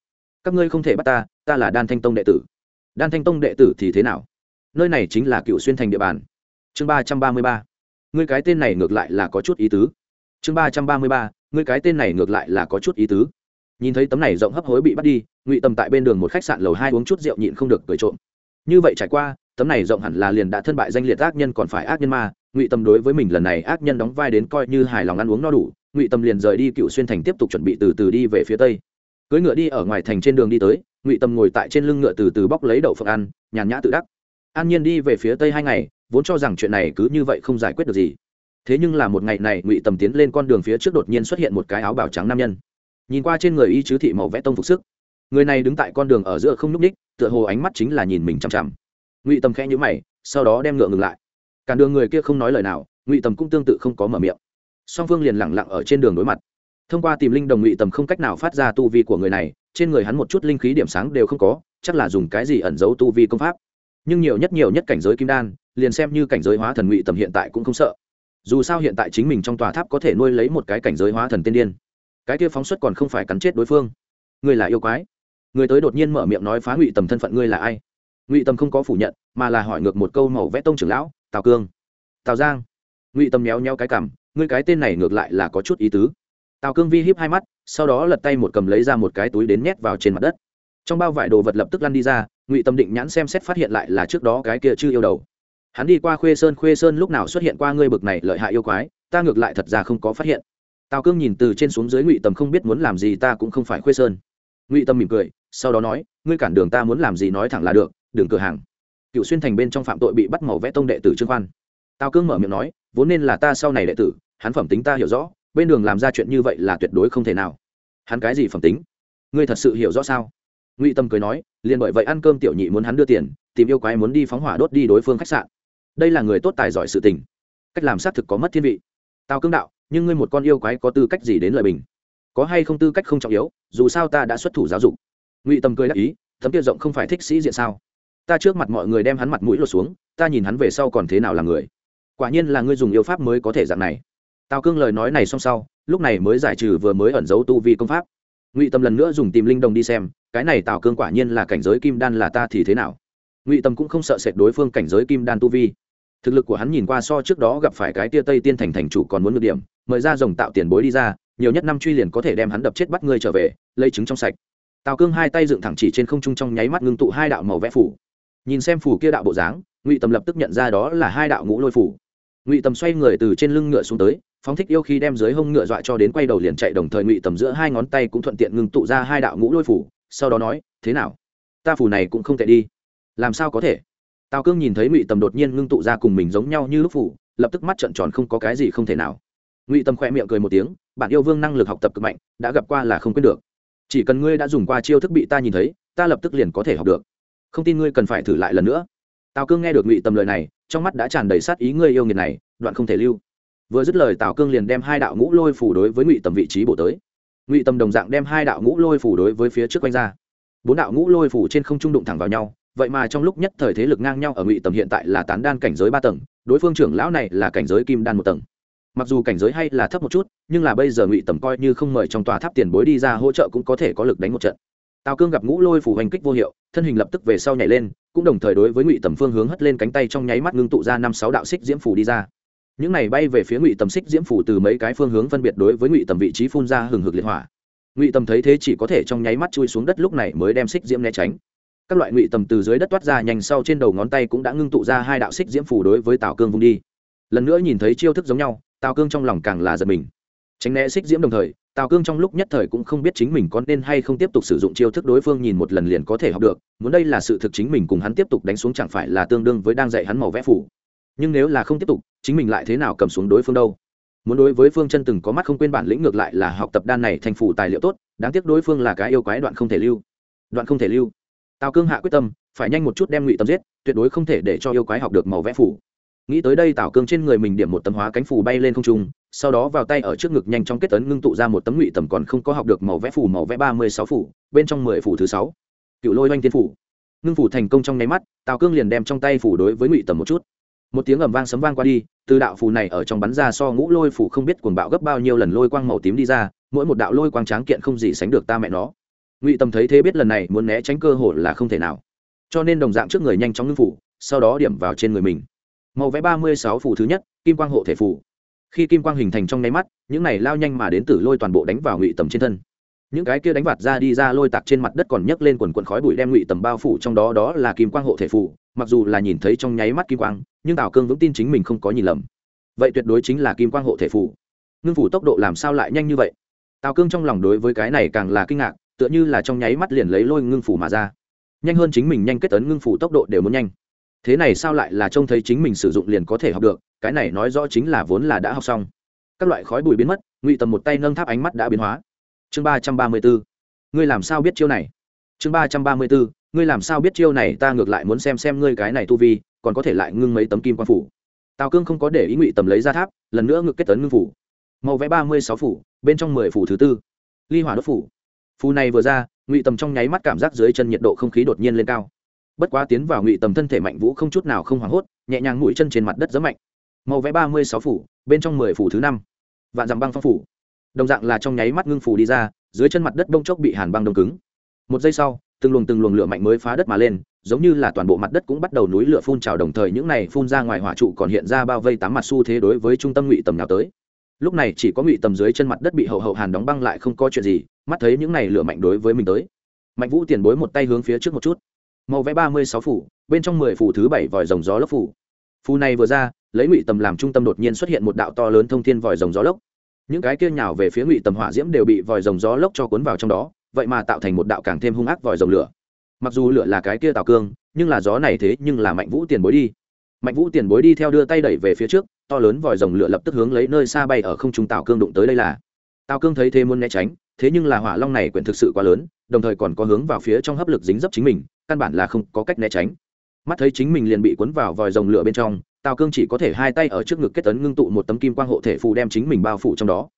[SPEAKER 1] Các ngươi không thể bắt ta ta là đan thanh tông đệ tử. Đan thanh tông đệ tử thì thế nào? Nơi này chính là cựu xuyên thành địa bàn. Chương ba trăm ba mươi ba. Ngươi cái tên này ngược lại là có chút ý tứ. Chương ba trăm ba mươi ba. Ngươi cái tên này ngược lại là có chút ý tứ nhìn thấy tấm này rộng hấp hối bị bắt đi, ngụy tầm tại bên đường một khách sạn lầu hai uống chút rượu nhịn không được cười trộm. Như vậy trải qua, tấm này rộng hẳn là liền đã thân bại danh liệt ác nhân còn phải ác nhân ma, ngụy tâm đối với mình lần này ác nhân đóng vai đến coi như hài lòng ăn uống no đủ, ngụy tâm liền rời đi cựu xuyên thành tiếp tục chuẩn bị từ từ đi về phía tây. Cưỡi ngựa đi ở ngoài thành trên đường đi tới, ngụy tâm ngồi tại trên lưng ngựa từ từ bóc lấy đậu phượng ăn, nhàn nhã tự đắc. An nhiên đi về phía tây hai ngày, vốn cho rằng chuyện này cứ như vậy không giải quyết được gì. Thế nhưng là một ngày này, ngụy tâm tiến lên con đường phía trước đột nhiên xuất hiện một cái áo bào trắng nam nhân nhìn qua trên người y chứ thị màu vẽ tông phục sức, người này đứng tại con đường ở giữa không n ú c ních tựa hồ ánh mắt chính là nhìn mình chằm chằm. Ngụy tầm khẽ nhữ mày, sau đó đem ngựa ngừng lại. Cản đường người kia không nói lời nào, ngụy tầm cũng tương tự không có mở miệng. Song phương liền lẳng lặng ở trên đường đối mặt. Thông qua tìm linh đồng, ngụy tầm không cách nào phát ra tu vi của người này, trên người hắn một chút linh khí điểm sáng đều không có, chắc là dùng cái gì ẩn giấu tu vi công pháp. Nhưng nhiều nhất nhiều nhất cảnh giới kim đan, liền xem như cảnh giới hóa thần ngụy tầm hiện tại cũng không sợ. Dù sao hiện tại chính mình trong tòa tháp có thể nuôi lấy một cái cảnh giới hóa thần tiên điên cái kia phóng xuất còn không phải cắn chết đối phương. Ngươi là yêu quái. Người tới đột nhiên mở miệng nói phá ngụy tầm thân phận ngươi là ai? Ngụy tầm không có phủ nhận, mà là hỏi ngược một câu màu vẽ tông trưởng lão, tào cương. Tào giang. Ngụy tầm méo nheo cái cảm ngươi cái tên này ngược lại là có chút ý tứ. Tào cương vi híp hai mắt, sau đó lật tay một cầm lấy ra một cái túi đến nhét vào trên mặt đất. Trong bao vải đồ vật lập tức lăn đi ra, ngụy tâm định nhãn xem xét phát hiện lại là trước đó cái kia chưa yêu đầu. Hắn đi qua khuê sơn khuê sơn lúc nào xuất hiện qua ngươi bực này lợi hại yêu quái, ta ngược lại thật ra không có phát hiện tào cương nhìn từ trên xuống dưới ngụy tầm không biết muốn làm gì ta cũng không phải khuê sơn ngụy tâm mỉm cười sau đó nói ngươi cản đường ta muốn làm gì nói thẳng là được đường cửa hàng cựu xuyên thành bên trong phạm tội bị bắt màu vẽ tông đệ tử trương khoan tào cương mở miệng nói vốn nên là ta sau này đệ tử hắn phẩm tính ta hiểu rõ bên đường làm ra chuyện như vậy là tuyệt đối không thể nào hắn cái gì phẩm tính ngươi thật sự hiểu rõ sao ngụy tâm cười nói liền bởi vậy ăn cơm tiểu nhị muốn hắn đưa tiền tìm yêu quái muốn đi phóng hỏa đốt đi đối phương khách sạn đây là người tốt tài giỏi sự tình cách làm xác thực có mất thiên vị tào cương đạo nhưng ngươi một con yêu quái có tư cách gì đến lời bình? Có hay không tư cách không trọng yếu, dù sao ta đã xuất thủ giáo dục. Ngụy tâm cười đáp ý tấm kia rộng không phải thích sĩ diện sao? Ta trước mặt mọi người đem hắn mặt mũi lột xuống, ta nhìn hắn về sau còn thế nào là người? Quả nhiên là ngươi dùng yêu pháp mới có thể dạng này. Tào cương lời nói này xong sau, lúc này mới giải trừ vừa mới ẩn giấu tu vi công pháp. Ngụy tâm lần nữa dùng tìm linh đồng đi xem, cái này tào cương quả nhiên là cảnh giới kim đan là ta thì thế nào? Ngụy tâm cũng không sợ sệt đối phương cảnh giới kim đan tu vi. Thực lực của hắn nhìn qua so trước đó gặp phải cái tia tây tiên thành thành chủ còn muốn ngược điểm mời ra rồng tạo tiền bối đi ra, nhiều nhất năm truy liền có thể đem hắn đập chết bắt ngươi trở về, lấy trứng trong sạch. Tào cương hai tay dựng thẳng chỉ trên không trung trong nháy mắt ngưng tụ hai đạo màu vẽ phủ. Nhìn xem phủ kia đạo bộ dáng, ngụy tầm lập tức nhận ra đó là hai đạo ngũ lôi phủ. Ngụy tầm xoay người từ trên lưng ngựa xuống tới, phóng thích yêu khi đem dưới hông ngựa dọa cho đến quay đầu liền chạy đồng thời ngụy tầm giữa hai ngón tay cũng thuận tiện ngưng tụ ra hai đạo ngũ lôi phủ, sau đó nói, thế nào? Ta phủ này cũng không tệ đi. Làm sao có thể? Tào cương nhìn thấy ngụy tầm đột nhiên ngưng tụ ra cùng mình giống nhau như lúc phủ, lập tức mắt trợn tròn không có cái gì không thể nào ngụy Tâm khoe miệng cười một tiếng bạn yêu vương năng lực học tập cực mạnh đã gặp qua là không quên được chỉ cần ngươi đã dùng qua chiêu thức bị ta nhìn thấy ta lập tức liền có thể học được không tin ngươi cần phải thử lại lần nữa tào cương nghe được ngụy Tâm lời này trong mắt đã tràn đầy sát ý ngươi yêu nghiệt này đoạn không thể lưu vừa dứt lời tào cương liền đem hai đạo ngũ lôi phủ đối với ngụy tầm vị trí bổ tới ngụy tầm đồng dạng đem hai đạo ngũ lôi phủ đối với phía trước quanh ra bốn đạo ngũ lôi phủ trên không trung đụng thẳng vào nhau vậy mà trong lúc nhất thời thế lực ngang nhau ở ngụy tầm hiện tại là tán đan cảnh giới ba tầng đối phương trưởng lão này là cảnh giới kim đan một tầng mặc dù cảnh giới hay là thấp một chút, nhưng là bây giờ ngụy tầm coi như không mời trong tòa tháp tiền bối đi ra hỗ trợ cũng có thể có lực đánh một trận. Tào cương gặp ngũ lôi phủ hành kích vô hiệu, thân hình lập tức về sau nhảy lên, cũng đồng thời đối với ngụy tầm phương hướng hất lên cánh tay trong nháy mắt ngưng tụ ra năm sáu đạo xích diễm phủ đi ra. Những này bay về phía ngụy tầm xích diễm phủ từ mấy cái phương hướng phân biệt đối với ngụy tầm vị trí phun ra hừng hực liệt hỏa. Ngụy tầm thấy thế chỉ có thể trong nháy mắt chui xuống đất lúc này mới đem xích diễm né tránh. Các loại ngụy tầm từ dưới đất toát ra nhanh sau trên đầu ngón tay cũng đã ngưng tụ ra hai đạo xích diễm phủ đối với tào cương vung đi. Lần nữa nhìn thấy chiêu thức giống nhau tào cương trong lòng càng là giật mình. Tránh né xích diễm đồng thời, tào cương trong lúc nhất thời cũng không biết chính mình có nên hay không tiếp tục sử dụng chiêu thức đối phương nhìn một lần liền có thể học được, muốn đây là sự thực chính mình cùng hắn tiếp tục đánh xuống chẳng phải là tương đương với đang dạy hắn màu vẽ phủ. Nhưng nếu là không tiếp tục, chính mình lại thế nào cầm xuống đối phương đâu? Muốn đối với phương chân từng có mắt không quên bản lĩnh ngược lại là học tập đan này thành phủ tài liệu tốt, đáng tiếc đối phương là cái yêu quái đoạn không thể lưu. Đoạn không thể lưu. Tào cương hạ quyết tâm, phải nhanh một chút đem ngụy tâm giết, tuyệt đối không thể để cho yêu quái học được màu vẽ phủ nghĩ tới đây tào cương trên người mình điểm một tấm hóa cánh phủ bay lên không trung, sau đó vào tay ở trước ngực nhanh chóng kết tấn ngưng tụ ra một tấm ngụy tầm còn không có học được màu vẽ phủ màu vẽ ba mươi sáu phủ bên trong mười phủ thứ sáu. Cựu lôi oanh tiên phủ ngưng phủ thành công trong nháy mắt, tào cương liền đem trong tay phủ đối với ngụy tầm một chút. Một tiếng ầm vang sấm vang qua đi, từ đạo phù này ở trong bắn ra so ngũ lôi phủ không biết cuồng bạo gấp bao nhiêu lần lôi quang màu tím đi ra, mỗi một đạo lôi quang tráng kiện không gì sánh được ta mẹ nó. Ngụy tầm thấy thế biết lần này muốn né tránh cơ hội là không thể nào. Cho nên đồng dạng trước người nhanh chóng ngưng phủ sau đó điểm vào trên người mình màu vẽ ba mươi sáu phủ thứ nhất, kim quang hộ thể phủ khi kim quang hình thành trong nháy mắt, những này lao nhanh mà đến tử lôi toàn bộ đánh vào ngụy tầm trên thân. Những cái kia đánh vạt ra đi ra lôi tạc trên mặt đất còn nhấc lên quần quần khói bụi đem ngụy tầm bao phủ trong đó đó là kim quang hộ thể phủ mặc dù là nhìn thấy trong nháy mắt kim quang, nhưng tào cương vững tin chính mình không có nhìn lầm. Vậy tuyệt đối chính là kim quang hộ thể phủ ngưng phủ tốc độ làm sao lại nhanh như vậy? Tào cương trong lòng đối với cái này càng là kinh ngạc, tựa như là trong nháy mắt liền lấy lôi ngưng phủ mà ra. Nhanh hơn chính mình nhanh kết tấn ngưng phủ tốc độ đều muốn nhanh thế này sao lại là trông thấy chính mình sử dụng liền có thể học được, cái này nói rõ chính là vốn là đã học xong. Các loại khói bụi biến mất, ngụy tầm một tay nâng tháp ánh mắt đã biến hóa. Chương ba trăm ba mươi bốn ngươi làm sao biết chiêu này? Chương ba trăm ba mươi bốn ngươi làm sao biết chiêu này? Ta ngược lại muốn xem xem ngươi cái này tu vi, còn có thể lại ngưng mấy tấm kim quan phủ. Tào cương không có để ý ngụy tầm lấy ra tháp, lần nữa ngực kết tấn ngưng phủ. Màu vẽ ba mươi sáu phủ, bên trong mười phủ thứ tư. Ly hỏa đốt phủ. Phù này vừa ra, ngụy tầm trong nháy mắt cảm giác dưới chân nhiệt độ không khí đột nhiên lên cao bất quá tiến vào ngụy tầm thân thể mạnh vũ không chút nào không hoảng hốt, nhẹ nhàng mũi chân trên mặt đất rất mạnh. Màu vẽ ba mươi sáu phủ, bên trong mười phủ thứ năm. Vạn dặm băng phong phủ. Đồng dạng là trong nháy mắt ngưng phủ đi ra, dưới chân mặt đất đông chốc bị hàn băng đông cứng. Một giây sau, từng luồng từng luồng lửa mạnh mới phá đất mà lên, giống như là toàn bộ mặt đất cũng bắt đầu núi lửa phun trào đồng thời những này phun ra ngoài hỏa trụ còn hiện ra bao vây tám mặt xu thế đối với trung tâm ngụy tầm nào tới. Lúc này chỉ có ngụy tầm dưới chân mặt đất bị hậu hậu hàn đóng băng lại không có chuyện gì, mắt thấy những này lửa mạnh đối với mình tới. Mạnh vũ tiền bối một tay hướng phía trước một chút màu vẽ ba mươi sáu phủ, bên trong mười phủ thứ bảy vòi rồng gió lốc phủ. Phù này vừa ra, lấy ngụy tầm làm trung tâm đột nhiên xuất hiện một đạo to lớn thông thiên vòi rồng gió lốc. Những cái kia nhào về phía ngụy tầm hỏa diễm đều bị vòi rồng gió lốc cho cuốn vào trong đó, vậy mà tạo thành một đạo càng thêm hung ác vòi rồng lửa. Mặc dù lửa là cái kia tào cương, nhưng là gió này thế nhưng là mạnh vũ tiền bối đi. Mạnh vũ tiền bối đi theo đưa tay đẩy về phía trước, to lớn vòi rồng lửa lập tức hướng lấy nơi xa bay ở không trung tào cương đụng tới đây là. Tào cương thấy thế muốn né tránh, thế nhưng là hỏa long này quyển thực sự quá lớn, đồng thời còn có hướng vào phía trong hấp lực dính dấp chính mình căn bản là không có cách né tránh. Mắt thấy chính mình liền bị cuốn vào vòi rồng lửa bên trong, tào cương chỉ có thể hai tay ở trước ngực kết tấn ngưng tụ một tấm kim quang hộ thể phù đem chính mình bao phủ trong đó.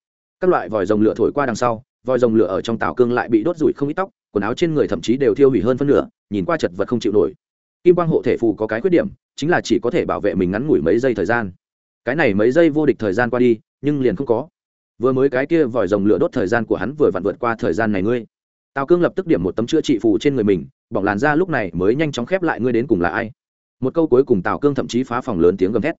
[SPEAKER 1] Các loại vòi rồng lửa thổi qua đằng sau, vòi rồng lửa ở trong tào cương lại bị đốt rụi không ít tóc, quần áo trên người thậm chí đều thiêu hủy hơn phân nửa, nhìn qua chật vật không chịu nổi. Kim quang hộ thể phù có cái khuyết điểm, chính là chỉ có thể bảo vệ mình ngắn ngủi mấy giây thời gian. Cái này mấy giây vô địch thời gian qua đi, nhưng liền không có. Vừa mới cái kia vòi rồng lửa đốt thời gian của hắn vừa vặn vượt qua thời gian này ngươi. Tào cương lập tức điểm một tấm chữa trị phù trên người mình bỏng làn da lúc này mới nhanh chóng khép lại ngươi đến cùng là ai. Một câu cuối cùng tào cương thậm chí phá phòng lớn tiếng gầm thét.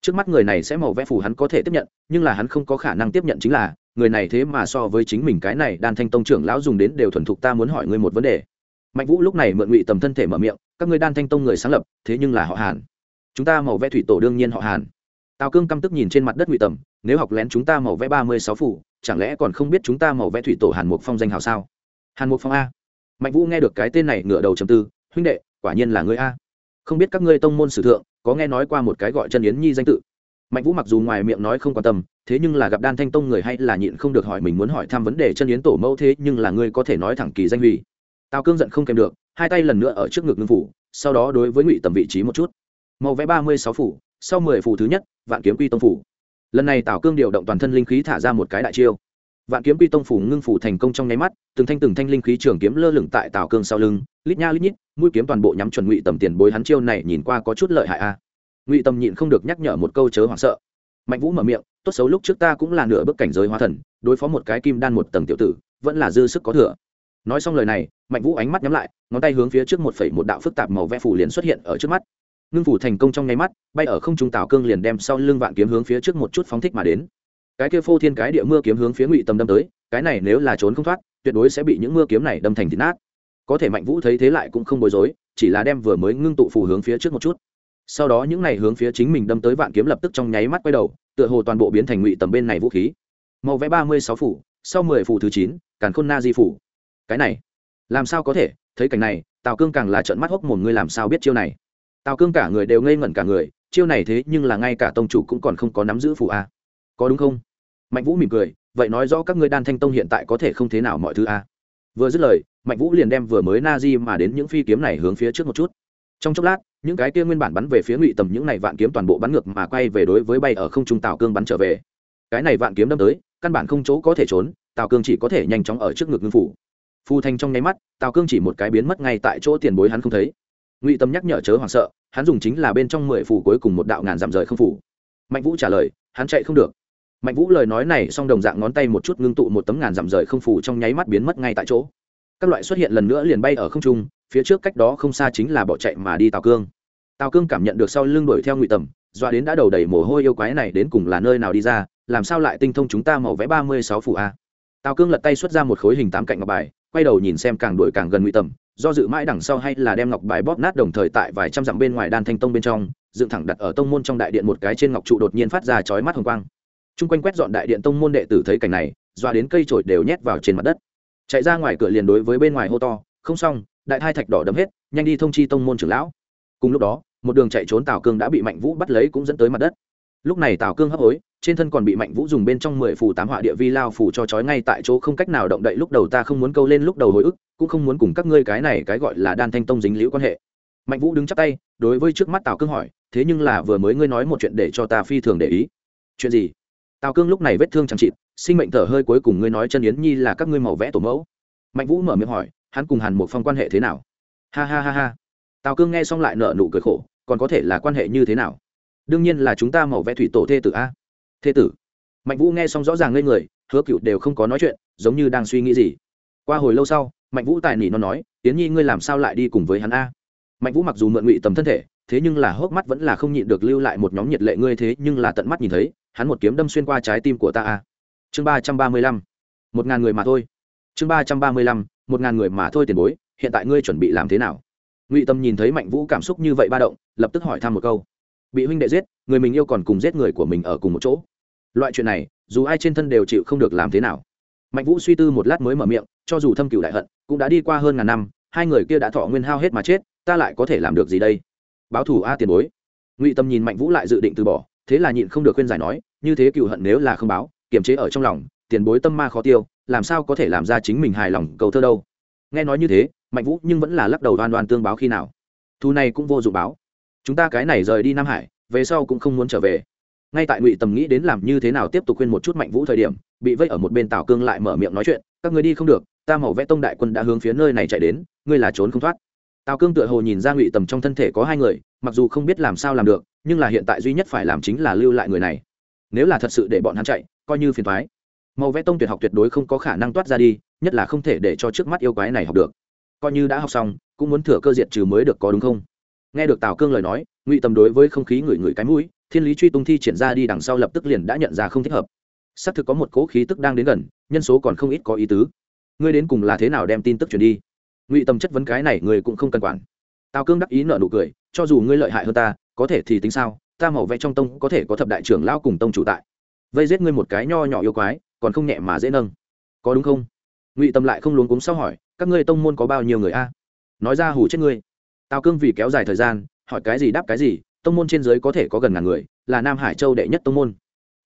[SPEAKER 1] Trước mắt người này sẽ màu vẽ phù hắn có thể tiếp nhận, nhưng là hắn không có khả năng tiếp nhận chính là, người này thế mà so với chính mình cái này đan thanh tông trưởng lão dùng đến đều thuần thục ta muốn hỏi ngươi một vấn đề. Mạnh vũ lúc này mượn ngụy tầm thân thể mở miệng, các ngươi đan thanh tông người sáng lập, thế nhưng là họ hàn. Chúng ta màu vẽ thủy tổ đương nhiên họ hàn. Tào cương căm tức nhìn trên mặt đất ngụy tầm, nếu học lén chúng ta màu vẽ ba mươi sáu phủ chẳng lẽ còn không biết chúng ta màu vẽ thủy tổ hàn mục phong danh hào sao? Hàn mục phong a mạnh vũ nghe được cái tên này ngửa đầu chầm tư, huynh đệ, quả nhiên là ngươi a. Không biết các ngươi tông môn sử thượng có nghe nói qua một cái gọi chân yến nhi danh tự? Mạnh vũ mặc dù ngoài miệng nói không quan tâm, thế nhưng là gặp đan thanh tông người hay là nhịn không được hỏi mình muốn hỏi thăm vấn đề chân yến tổ mẫu thế nhưng là ngươi có thể nói thẳng kỳ danh hủy. Tào cương giận không kèm được, hai tay lần nữa ở trước ngực ngưng phủ, sau đó đối với ngụy tầm vị trí một chút. Màu vẽ ba mươi sáu phủ, sau mười phủ thứ nhất, vạn kiếm quy tông phủ. Lần này tào cương điều động toàn thân linh khí thả ra một cái đại chiêu vạn kiếm quy tông phủ ngưng phủ thành công trong nháy mắt, từng thanh từng thanh linh khí trường kiếm lơ lửng tại tào cương sau lưng, lít nha lít nhít, mũi kiếm toàn bộ nhắm chuẩn ngụy tầm tiền bối hắn chiêu này nhìn qua có chút lợi hại a. Ngụy tầm nhịn không được nhắc nhở một câu chớ hoảng sợ. Mạnh vũ mở miệng, tốt xấu lúc trước ta cũng là nửa bước cảnh giới hóa thần, đối phó một cái kim đan một tầng tiểu tử, vẫn là dư sức có thừa. Nói xong lời này, mạnh vũ ánh mắt nhắm lại, ngón tay hướng phía trước một phẩy một đạo phức tạp màu vẽ phủ liền xuất hiện ở trước mắt. Ngưng phủ thành công trong nháy mắt, bay ở không trung tào cương liền đem sau lưng vạn kiếm hướng phía trước một chút phóng thích mà đến cái kia phô thiên cái địa mưa kiếm hướng phía ngụy tầm đâm tới, cái này nếu là trốn không thoát, tuyệt đối sẽ bị những mưa kiếm này đâm thành thịt nát. Có thể mạnh vũ thấy thế lại cũng không bối rối, chỉ là đem vừa mới ngưng tụ phù hướng phía trước một chút. Sau đó những này hướng phía chính mình đâm tới vạn kiếm lập tức trong nháy mắt quay đầu, tựa hồ toàn bộ biến thành ngụy tầm bên này vũ khí. Màu vẽ ba mươi sáu phủ, sau mười phủ thứ chín, càn khôn na di phủ. Cái này, làm sao có thể? Thấy cảnh này, tào cương càng là trợn mắt hốc mồm, ngươi làm sao biết chiêu này? Tào cương cả người đều ngây ngẩn cả người, chiêu này thế nhưng là ngay cả tông chủ cũng còn không có nắm giữ phủ a à? có đúng không? Mạnh vũ mỉm cười, vậy nói rõ các ngươi đan thanh tông hiện tại có thể không thế nào mọi thứ a vừa dứt lời, mạnh vũ liền đem vừa mới na di mà đến những phi kiếm này hướng phía trước một chút. Trong chốc lát, những cái kia nguyên bản bắn về phía ngụy tầm những này vạn kiếm toàn bộ bắn ngược mà quay về đối với bay ở không trung tào cương bắn trở về. Cái này vạn kiếm đâm tới, căn bản không chỗ có thể trốn, tào cương chỉ có thể nhanh chóng ở trước ngực ngưng phủ. Phu thanh trong nháy mắt, tào cương chỉ một cái biến mất ngay tại chỗ tiền bối hắn không thấy. Ngụy tâm nhắc nhở chớ hoảng sợ, hắn dùng chính là bên trong mười phủ cuối cùng một đạo ngàn giảm rời không phủ. Mạnh vũ trả lời, hắn chạy không được mạnh vũ lời nói này xong đồng dạng ngón tay một chút ngưng tụ một tấm ngàn giảm rời không phủ trong nháy mắt biến mất ngay tại chỗ. Các loại xuất hiện lần nữa liền bay ở không trung, phía trước cách đó không xa chính là bỏ chạy mà đi tào cương. Tào cương cảm nhận được sau lưng đuổi theo ngụy tầm, dọa đến đã đầu đầy mồ hôi yêu quái này đến cùng là nơi nào đi ra, làm sao lại tinh thông chúng ta màu vẽ ba mươi sáu phủ a? Tào cương lật tay xuất ra một khối hình tám cạnh ngọc bài, quay đầu nhìn xem càng đuổi càng gần ngụy tầm, do dự mãi đằng sau hay là đem ngọc bài bóp nát đồng thời tại vài trăm dặm bên ngoài đan thanh tông bên trong, dựng thẳng đặt ở tông môn trong đại điện một cái trên ngọc trụ đột nhiên phát ra chói mắt hồng quang chung quanh quét dọn đại điện tông môn đệ tử thấy cảnh này, doa đến cây trổi đều nhét vào trên mặt đất. Chạy ra ngoài cửa liền đối với bên ngoài hô to, không xong, đại thai thạch đỏ đấm hết, nhanh đi thông chi tông môn trưởng lão. Cùng lúc đó, một đường chạy trốn tào cương đã bị mạnh vũ bắt lấy cũng dẫn tới mặt đất. Lúc này tào cương hấp hối, trên thân còn bị mạnh vũ dùng bên trong mười phù tám họa địa vi lao phù cho trói ngay tại chỗ không cách nào động đậy lúc đầu ta không muốn câu lên lúc đầu hồi ức, cũng không muốn cùng các ngươi cái này cái gọi là đan thanh tông dính liễu quan hệ. Mạnh vũ đứng chắp tay, đối với trước mắt tào cương hỏi, thế nhưng là vừa mới ngươi nói một chuyện để cho ta phi thường để ý. Chuyện gì? Tào cương lúc này vết thương chẳng trịt sinh mệnh thở hơi cuối cùng ngươi nói chân yến nhi là các ngươi màu vẽ tổ mẫu. Mạnh vũ mở miệng hỏi, hắn cùng hàn một phong quan hệ thế nào? Ha ha ha ha. Tào cương nghe xong lại nợ nụ cười khổ, còn có thể là quan hệ như thế nào? Đương nhiên là chúng ta màu vẽ thủy tổ thê tử a. Thê tử. Mạnh vũ nghe xong rõ ràng ngây người, hứa cựu đều không có nói chuyện, giống như đang suy nghĩ gì. Qua hồi lâu sau, mạnh vũ tài nỉ nó nói tiến nhi ngươi làm sao lại đi cùng với hắn a? Mạnh vũ mặc dù mượn ngụy tầm thân thể, thế nhưng là hốc mắt vẫn là không nhịn được lưu lại một nhóm nhiệt lệ ngươi thế nhưng là tận mắt nhìn thấy hắn một kiếm đâm xuyên qua trái tim của ta a. Chương ba trăm ba mươi lăm. Một ngàn người mà thôi. Chương ba trăm ba mươi lăm, một ngàn người mà thôi tiền bối, hiện tại ngươi chuẩn bị làm thế nào? Ngụy tâm nhìn thấy mạnh vũ cảm xúc như vậy ba động, lập tức hỏi thăm một câu. Bị huynh đệ giết, người mình yêu còn cùng giết người của mình ở cùng một chỗ. Loại chuyện này, dù ai trên thân đều chịu không được làm thế nào. Mạnh vũ suy tư một lát mới mở miệng, cho dù thâm cựu đại hận, cũng đã đi qua hơn ngàn năm, hai người kia đã thọ nguyên hao hết mà chết, ta lại có thể làm được gì đây? Báo thủ a tiền bối. Ngụy tâm nhìn mạnh vũ lại dự định từ bỏ thế là nhịn không được khuyên giải nói, như thế cựu hận nếu là không báo, kiềm chế ở trong lòng, tiền bối tâm ma khó tiêu, làm sao có thể làm ra chính mình hài lòng cầu thơ đâu. Nghe nói như thế, mạnh vũ nhưng vẫn là lắc đầu đoan đoan tương báo khi nào. Thu này cũng vô dụng báo. Chúng ta cái này rời đi nam hải, về sau cũng không muốn trở về. Ngay tại ngụy tầm nghĩ đến làm như thế nào tiếp tục khuyên một chút mạnh vũ thời điểm, bị vây ở một bên tào cương lại mở miệng nói chuyện, các người đi không được, ta màu vẽ tông đại quân đã hướng phía nơi này chạy đến, ngươi là trốn không thoát. Tào cương tựa hồ nhìn ra ngụy tầm trong thân thể có hai người, mặc dù không biết làm sao làm được nhưng là hiện tại duy nhất phải làm chính là lưu lại người này. Nếu là thật sự để bọn hắn chạy, coi như phiền thoái màu vẽ tông tuyệt học tuyệt đối không có khả năng toát ra đi, nhất là không thể để cho trước mắt yêu quái này học được. Coi như đã học xong, cũng muốn thừa cơ diệt trừ mới được có đúng không? Nghe được tào cương lời nói, ngụy tầm đối với không khí ngửi ngửi cái mũi, thiên lý truy tung thi triển ra đi đằng sau lập tức liền đã nhận ra không thích hợp. Xác thực có một cố khí tức đang đến gần, nhân số còn không ít có ý tứ. Ngươi đến cùng là thế nào đem tin tức truyền đi? Ngụy tầm chất vấn cái này người cũng không cần quản. Tào cương đắc ý nợ nụ cười, cho dù ngươi lợi hại hơn ta có thể thì tính sao? Ta màu vẽ trong tông có thể có thập đại trưởng lao cùng tông chủ tại. Vây giết ngươi một cái nho nhỏ yêu quái, còn không nhẹ mà dễ nâng. Có đúng không? Ngụy tâm lại không luống cúng sau hỏi, các ngươi tông môn có bao nhiêu người a? Nói ra hủ chết ngươi. Tào cương vì kéo dài thời gian, hỏi cái gì đáp cái gì, tông môn trên giới có thể có gần ngàn người, là nam hải châu đệ nhất tông môn.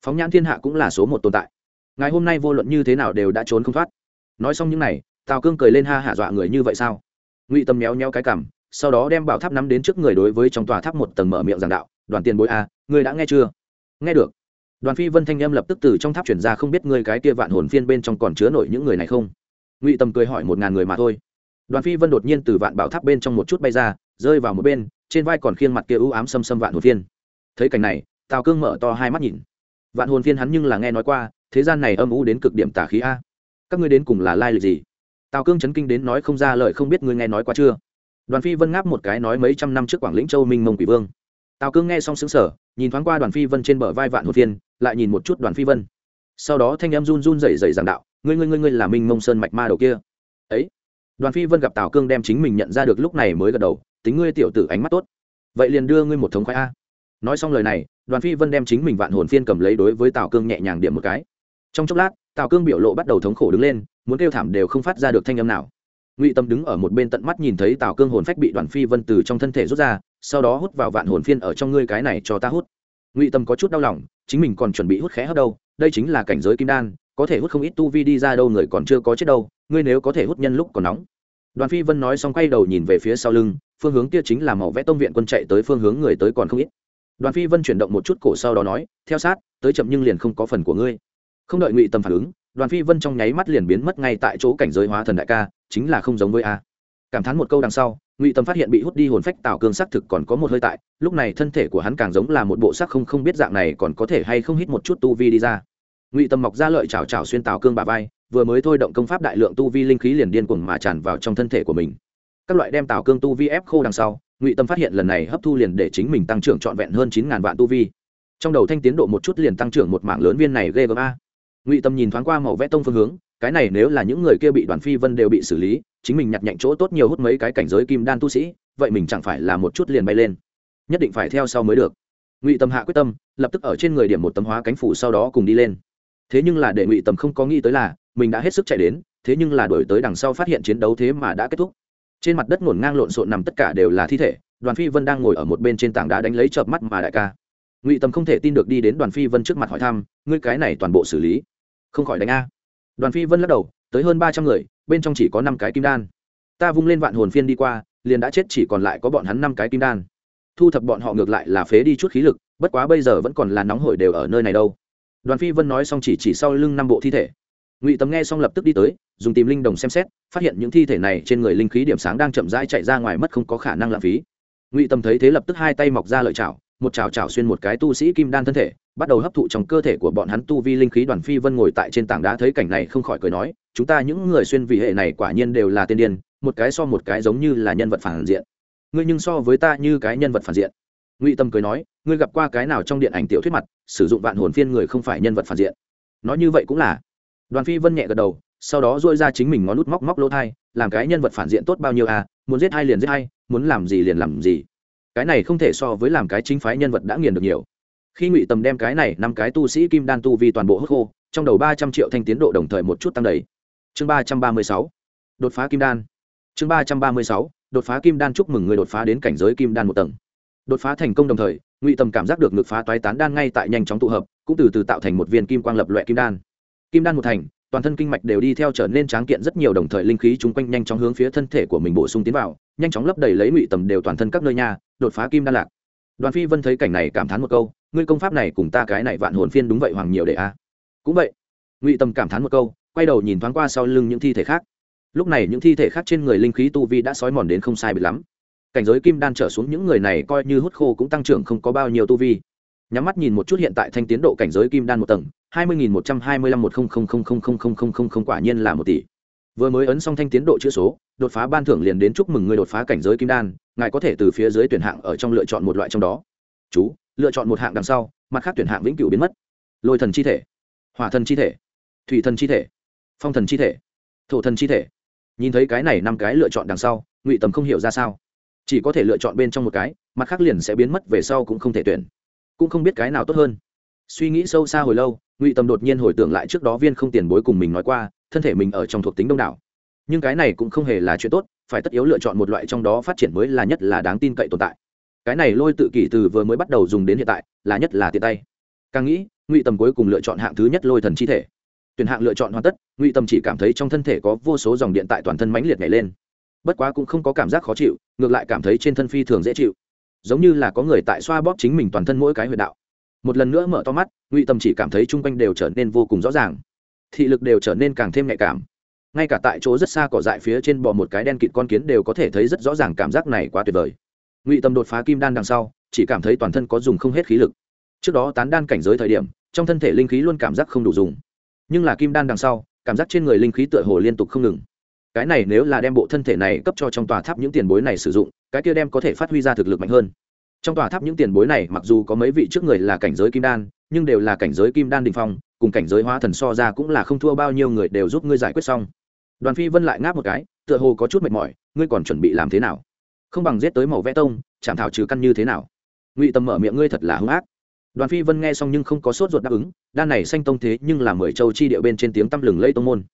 [SPEAKER 1] Phóng nhãn thiên hạ cũng là số một tồn tại. Ngày hôm nay vô luận như thế nào đều đã trốn không thoát. Nói xong những n à y tào cương cười lên ha hả dọa người như vậy sao? Ngụy tâm méo nheo cái cảm sau đó đem bảo tháp nắm đến trước người đối với trong tòa tháp một tầng mở miệng giảng đạo đoàn tiền bối a à, ngươi đã nghe chưa? Nghe được. Đoàn phi vân thanh em lập tức từ trong tháp chuyển ra không biết ngươi cái kia vạn hồn phiên bên trong còn chứa nổi những người này không? Ngụy tâm cười hỏi một ngàn người mà thôi. Đoàn phi vân đột nhiên từ vạn bảo tháp bên trong một chút bay ra rơi vào một bên trên vai còn khiên mặt kia ưu ám xâm xâm vạn hồn phiên. Thấy cảnh này tào cương mở to hai mắt nhìn. Vạn hồn phiên hắn nhưng là nghe nói qua thế gian này âm u đến cực điểm tả khí a. Các ngươi đến cùng là lai lịch gì? Tào cương chấn kinh đến nói không ra lời không biết ngươi nghe nói qua chưa? Đoàn phi vân ngáp một cái nói mấy trăm năm trước quảng lĩnh châu minh mông quỷ vương. Tào cương nghe xong xứng sở nhìn thoáng qua đoàn phi vân trên bờ vai vạn hồn phiên, lại nhìn một chút đoàn phi vân. Sau đó thanh em run run rẩy rẩy giảng đạo, ngươi ngươi ngươi ngươi là minh mông sơn mạch ma đầu kia. Ấy. Đoàn phi vân gặp tào cương đem chính mình nhận ra được lúc này mới gật đầu, tính ngươi tiểu tử ánh mắt tốt, vậy liền đưa ngươi một thống khoái a. Nói xong lời này, đoàn phi vân đem chính mình vạn hồn phiên cầm lấy đối với tào cương nhẹ nhàng điểm một cái. Trong chốc lát, tào cương biểu lộ bắt đầu thống khổ đứng lên, muốn kêu thảm đều không phát ra được thanh âm nào ngụy tâm đứng ở một bên tận mắt nhìn thấy tào cương hồn phách bị đoàn phi vân từ trong thân thể rút ra sau đó hút vào vạn hồn phiên ở trong ngươi cái này cho ta hút ngụy tâm có chút đau lòng chính mình còn chuẩn bị hút khẽ hấp đâu đây chính là cảnh giới kim đan có thể hút không ít tu vi đi ra đâu người còn chưa có chết đâu ngươi nếu có thể hút nhân lúc còn nóng đoàn phi vân nói xong quay đầu nhìn về phía sau lưng phương hướng kia chính là màu vẽ tông viện quân chạy tới phương hướng người tới còn không ít đoàn phi vân chuyển động một chút cổ sau đó nói theo sát tới chậm nhưng liền không có phần của ngươi không đợi ngụy tâm phản ứng đoàn phi vân trong nháy mắt liền biến mất ngay tại chỗ cảnh giới hóa thần đại ca chính là không giống với a. Cảm thán một câu đằng sau, ngụy tâm phát hiện bị hút đi hồn phách tào cương xác thực còn có một hơi tại, lúc này thân thể của hắn càng giống là một bộ sắc không không biết dạng này còn có thể hay không hít một chút tu vi đi ra. Ngụy tâm mọc ra lợi chảo chảo xuyên tào cương bà vai, vừa mới thôi động công pháp đại lượng tu vi linh khí liền điên cuồng mà tràn vào trong thân thể của mình. Các loại đem tào cương tu vi ép khô đằng sau, ngụy tâm phát hiện lần này hấp thu liền để chính mình tăng trưởng trọn vẹn hơn chín ngàn vạn tu vi. Trong đầu thanh tiến độ một chút liền tăng trưởng một mạng lớn viên này ghê gớm a. Ngụy tâm nhìn thoáng qua màu vẽ tông phương hướng cái này nếu là những người kia bị đoàn phi vân đều bị xử lý, chính mình nhặt nhạnh chỗ tốt nhiều hút mấy cái cảnh giới kim đan tu sĩ, vậy mình chẳng phải là một chút liền bay lên. Nhất định phải theo sau mới được. Ngụy tâm hạ quyết tâm, lập tức ở trên người điểm một tấm hóa cánh phủ sau đó cùng đi lên. Thế nhưng là để ngụy tâm không có nghĩ tới là, mình đã hết sức chạy đến, thế nhưng là đổi tới đằng sau phát hiện chiến đấu thế mà đã kết thúc. Trên mặt đất ngổn ngang lộn xộn nằm tất cả đều là thi thể, đoàn phi vân đang ngồi ở một bên trên tảng đá đánh lấy chợp mắt mà đại ca. Ngụy tâm không thể tin được đi đến đoàn phi vân trước mặt hỏi thăm, ngươi cái này toàn bộ xử lý? Không khỏi đánh a đoàn phi vân lắc đầu, tới hơn ba trăm người, bên trong chỉ có năm cái kim đan. Ta vung lên vạn hồn phiên đi qua, liền đã chết chỉ còn lại có bọn hắn năm cái kim đan. Thu thập bọn họ ngược lại là phế đi chút khí lực, bất quá bây giờ vẫn còn là nóng hổi đều ở nơi này đâu. Đoàn phi vân nói xong chỉ chỉ sau lưng năm bộ thi thể. Ngụy tầm nghe xong lập tức đi tới, dùng tìm linh đồng xem xét, phát hiện những thi thể này trên người linh khí điểm sáng đang chậm rãi chạy ra ngoài mất không có khả năng lãng phí. Ngụy tầm thấy thế lập tức hai tay mọc ra lợi chảo một chảo chảo xuyên một cái tu sĩ kim đan thân thể, bắt đầu hấp thụ trong cơ thể của bọn hắn tu vi linh khí đoàn phi vân ngồi tại trên tảng đá thấy cảnh này không khỏi cười nói, chúng ta những người xuyên vị hệ này quả nhiên đều là tiên điên, một cái so một cái giống như là nhân vật phản diện. Ngươi nhưng so với ta như cái nhân vật phản diện. Ngụy tâm cười nói, ngươi gặp qua cái nào trong điện ảnh tiểu thuyết mặt, sử dụng vạn hồn phiên người không phải nhân vật phản diện? Nói như vậy cũng là. Đoàn phi vân nhẹ gật đầu, sau đó dôi ra chính mình ngón nút móc móc lỗ thai, làm cái nhân vật phản diện tốt bao nhiêu à? Muốn giết hai liền giết hai muốn làm gì liền làm gì cái này không thể so với làm cái chính phái nhân vật đã nghiền được nhiều. Khi ngụy tầm đem cái này năm cái tu sĩ kim đan tu vì toàn bộ hốc khô, trong đầu ba trăm triệu thanh tiến độ đồng thời một chút tăng đầy. Chương ba trăm ba mươi sáu, đột phá kim đan. Chương ba trăm ba mươi sáu, đột phá kim đan chúc mừng người đột phá đến cảnh giới kim đan một tầng. Đột phá thành công đồng thời, ngụy tầm cảm giác được ngực phá toái tán đan ngay tại nhanh chóng tụ hợp, cũng từ từ tạo thành một viên kim quang lập loại kim đan. Kim đan một thành, toàn thân kinh mạch đều đi theo trở nên tráng kiện rất nhiều đồng thời linh khí chung quanh nhanh chóng hướng phía thân thể của mình bổ sung tiến vào, nhanh chóng lấp đầy lấy ngụy tầm đều toàn thân các nơi nha đột phá kim đan lạc. Đoàn phi vân thấy cảnh này cảm thán một câu, ngươi công pháp này cùng ta cái này vạn hồn phiên đúng vậy hoàng nhiều để a. Cũng vậy. Ngụy tâm cảm thán một câu, quay đầu nhìn thoáng qua sau lưng những thi thể khác. Lúc này những thi thể khác trên người linh khí tu vi đã sói mòn đến không sai biệt lắm. Cảnh giới kim đan trở xuống những người này coi như hút khô cũng tăng trưởng không có bao nhiêu tu vi. Nhắm mắt nhìn một chút hiện tại thanh tiến độ cảnh giới kim đan một tầng, hai mươi nghìn một trăm hai mươi lăm một không không không không không không không không không quả nhiên là một tỷ. Vừa mới ấn xong thanh tiến độ chữ số, đột phá ban thưởng liền đến chúc mừng người đột phá cảnh giới kim đan ngài có thể từ phía dưới tuyển hạng ở trong lựa chọn một loại trong đó. Chú, lựa chọn một hạng đằng sau, mặt khác tuyển hạng vĩnh cửu biến mất. Lôi thần chi thể, hỏa thần chi thể, thủy thần chi thể, phong thần chi thể, thổ thần chi thể. Nhìn thấy cái này năm cái lựa chọn đằng sau, ngụy tầm không hiểu ra sao. Chỉ có thể lựa chọn bên trong một cái, mặt khác liền sẽ biến mất, về sau cũng không thể tuyển. Cũng không biết cái nào tốt hơn. Suy nghĩ sâu xa hồi lâu, ngụy tầm đột nhiên hồi tưởng lại trước đó viên không tiền bối cùng mình nói qua, thân thể mình ở trong thuộc tính đông đảo. Nhưng cái này cũng không hề là chuyện tốt phải tất yếu lựa chọn một loại trong đó phát triển mới là nhất là đáng tin cậy tồn tại. Cái này lôi tự kỷ từ vừa mới bắt đầu dùng đến hiện tại, là nhất là tiện tay. Càng nghĩ, ngụy tầm cuối cùng lựa chọn hạng thứ nhất lôi thần chi thể. Tuyển hạng lựa chọn hoàn tất, ngụy tầm chỉ cảm thấy trong thân thể có vô số dòng điện tại toàn thân mãnh liệt nhảy lên. Bất quá cũng không có cảm giác khó chịu, ngược lại cảm thấy trên thân phi thường dễ chịu. Giống như là có người tại xoa bóp chính mình toàn thân mỗi cái huyệt đạo. Một lần nữa mở to mắt, ngụy tầm chỉ cảm thấy chung quanh đều trở nên vô cùng rõ ràng. Thị lực đều trở nên càng thêm nhạy cảm ngay cả tại chỗ rất xa cỏ dại phía trên bò một cái đen kịt con kiến đều có thể thấy rất rõ ràng cảm giác này quá tuyệt vời. Ngụy tâm đột phá kim đan đằng sau, chỉ cảm thấy toàn thân có dùng không hết khí lực. Trước đó tán đan cảnh giới thời điểm, trong thân thể linh khí luôn cảm giác không đủ dùng. Nhưng là kim đan đằng sau, cảm giác trên người linh khí tựa hồ liên tục không ngừng. Cái này nếu là đem bộ thân thể này cấp cho trong tòa tháp những tiền bối này sử dụng, cái kia đem có thể phát huy ra thực lực mạnh hơn. Trong tòa tháp những tiền bối này, mặc dù có mấy vị trước người là cảnh giới kim đan, nhưng đều là cảnh giới kim đan đình phong, cùng cảnh giới hóa thần so ra cũng là không thua bao nhiêu người đều giúp ngươi giải quyết xong đoàn phi vân lại ngáp một cái tựa hồ có chút mệt mỏi ngươi còn chuẩn bị làm thế nào không bằng giết tới màu vẽ tông chạm thảo trừ căn như thế nào ngụy tâm mở miệng ngươi thật là hung ác đoàn phi vân nghe xong nhưng không có sốt ruột đáp ứng đan này xanh tông thế nhưng là mười châu chi địa bên trên tiếng tăm lừng lây tông môn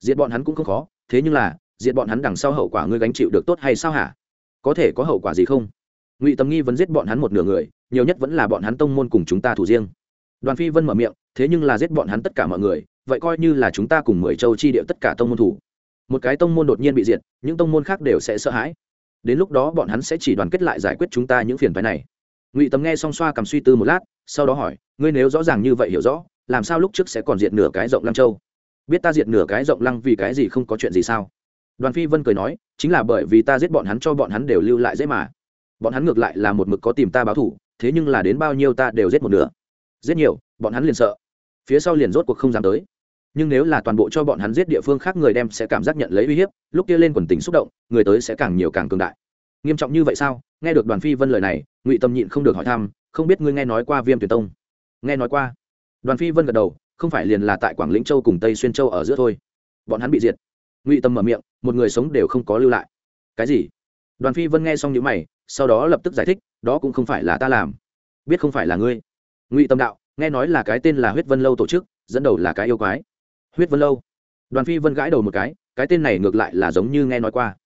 [SPEAKER 1] diệt bọn hắn cũng không khó thế nhưng là diệt bọn hắn đằng sau hậu quả ngươi gánh chịu được tốt hay sao hả có thể có hậu quả gì không ngụy tâm nghi vẫn giết bọn hắn một nửa người nhiều nhất vẫn là bọn hắn tông môn cùng chúng ta thủ riêng đoàn phi vân mở miệng thế nhưng là giết bọn hắn tất cả mọi người vậy coi như là chúng ta cùng mười châu chi điệu tất cả tông môn thủ một cái tông môn đột nhiên bị diệt, những tông môn khác đều sẽ sợ hãi. Đến lúc đó bọn hắn sẽ chỉ đoàn kết lại giải quyết chúng ta những phiền phái này. Ngụy Tầm nghe xong xoa cầm suy tư một lát, sau đó hỏi, ngươi nếu rõ ràng như vậy hiểu rõ, làm sao lúc trước sẽ còn diệt nửa cái rộng lăng châu? Biết ta diệt nửa cái rộng lăng vì cái gì không có chuyện gì sao? Đoàn phi vân cười nói, chính là bởi vì ta giết bọn hắn cho bọn hắn đều lưu lại dễ mà. Bọn hắn ngược lại là một mực có tìm ta báo thủ thế nhưng là đến bao nhiêu ta đều giết một nửa. Giết nhiều, bọn hắn liền sợ. Phía sau liền rốt cuộc không dám tới nhưng nếu là toàn bộ cho bọn hắn giết địa phương khác, người đem sẽ cảm giác nhận lấy uy hiếp, lúc kia lên quần tình xúc động, người tới sẽ càng nhiều càng cường đại. Nghiêm trọng như vậy sao? Nghe được đoàn phi vân lời này, ngụy tâm nhịn không được hỏi thăm, không biết ngươi nghe nói qua viêm tuyển tông? Nghe nói qua. Đoàn phi vân gật đầu, không phải liền là tại quảng lĩnh châu cùng tây xuyên châu ở giữa thôi. Bọn hắn bị diệt. Ngụy tâm mở miệng, một người sống đều không có lưu lại. Cái gì? Đoàn phi vân nghe xong những mày, sau đó lập tức giải thích, đó cũng không phải là ta làm. Biết không phải là ngươi. Ngụy tâm đạo, nghe nói là cái tên là huyết vân lâu tổ chức, dẫn đầu là cái yêu quái huyết vân lâu. Đoàn phi vân gãi đầu một cái cái tên này ngược lại là giống như nghe nói qua.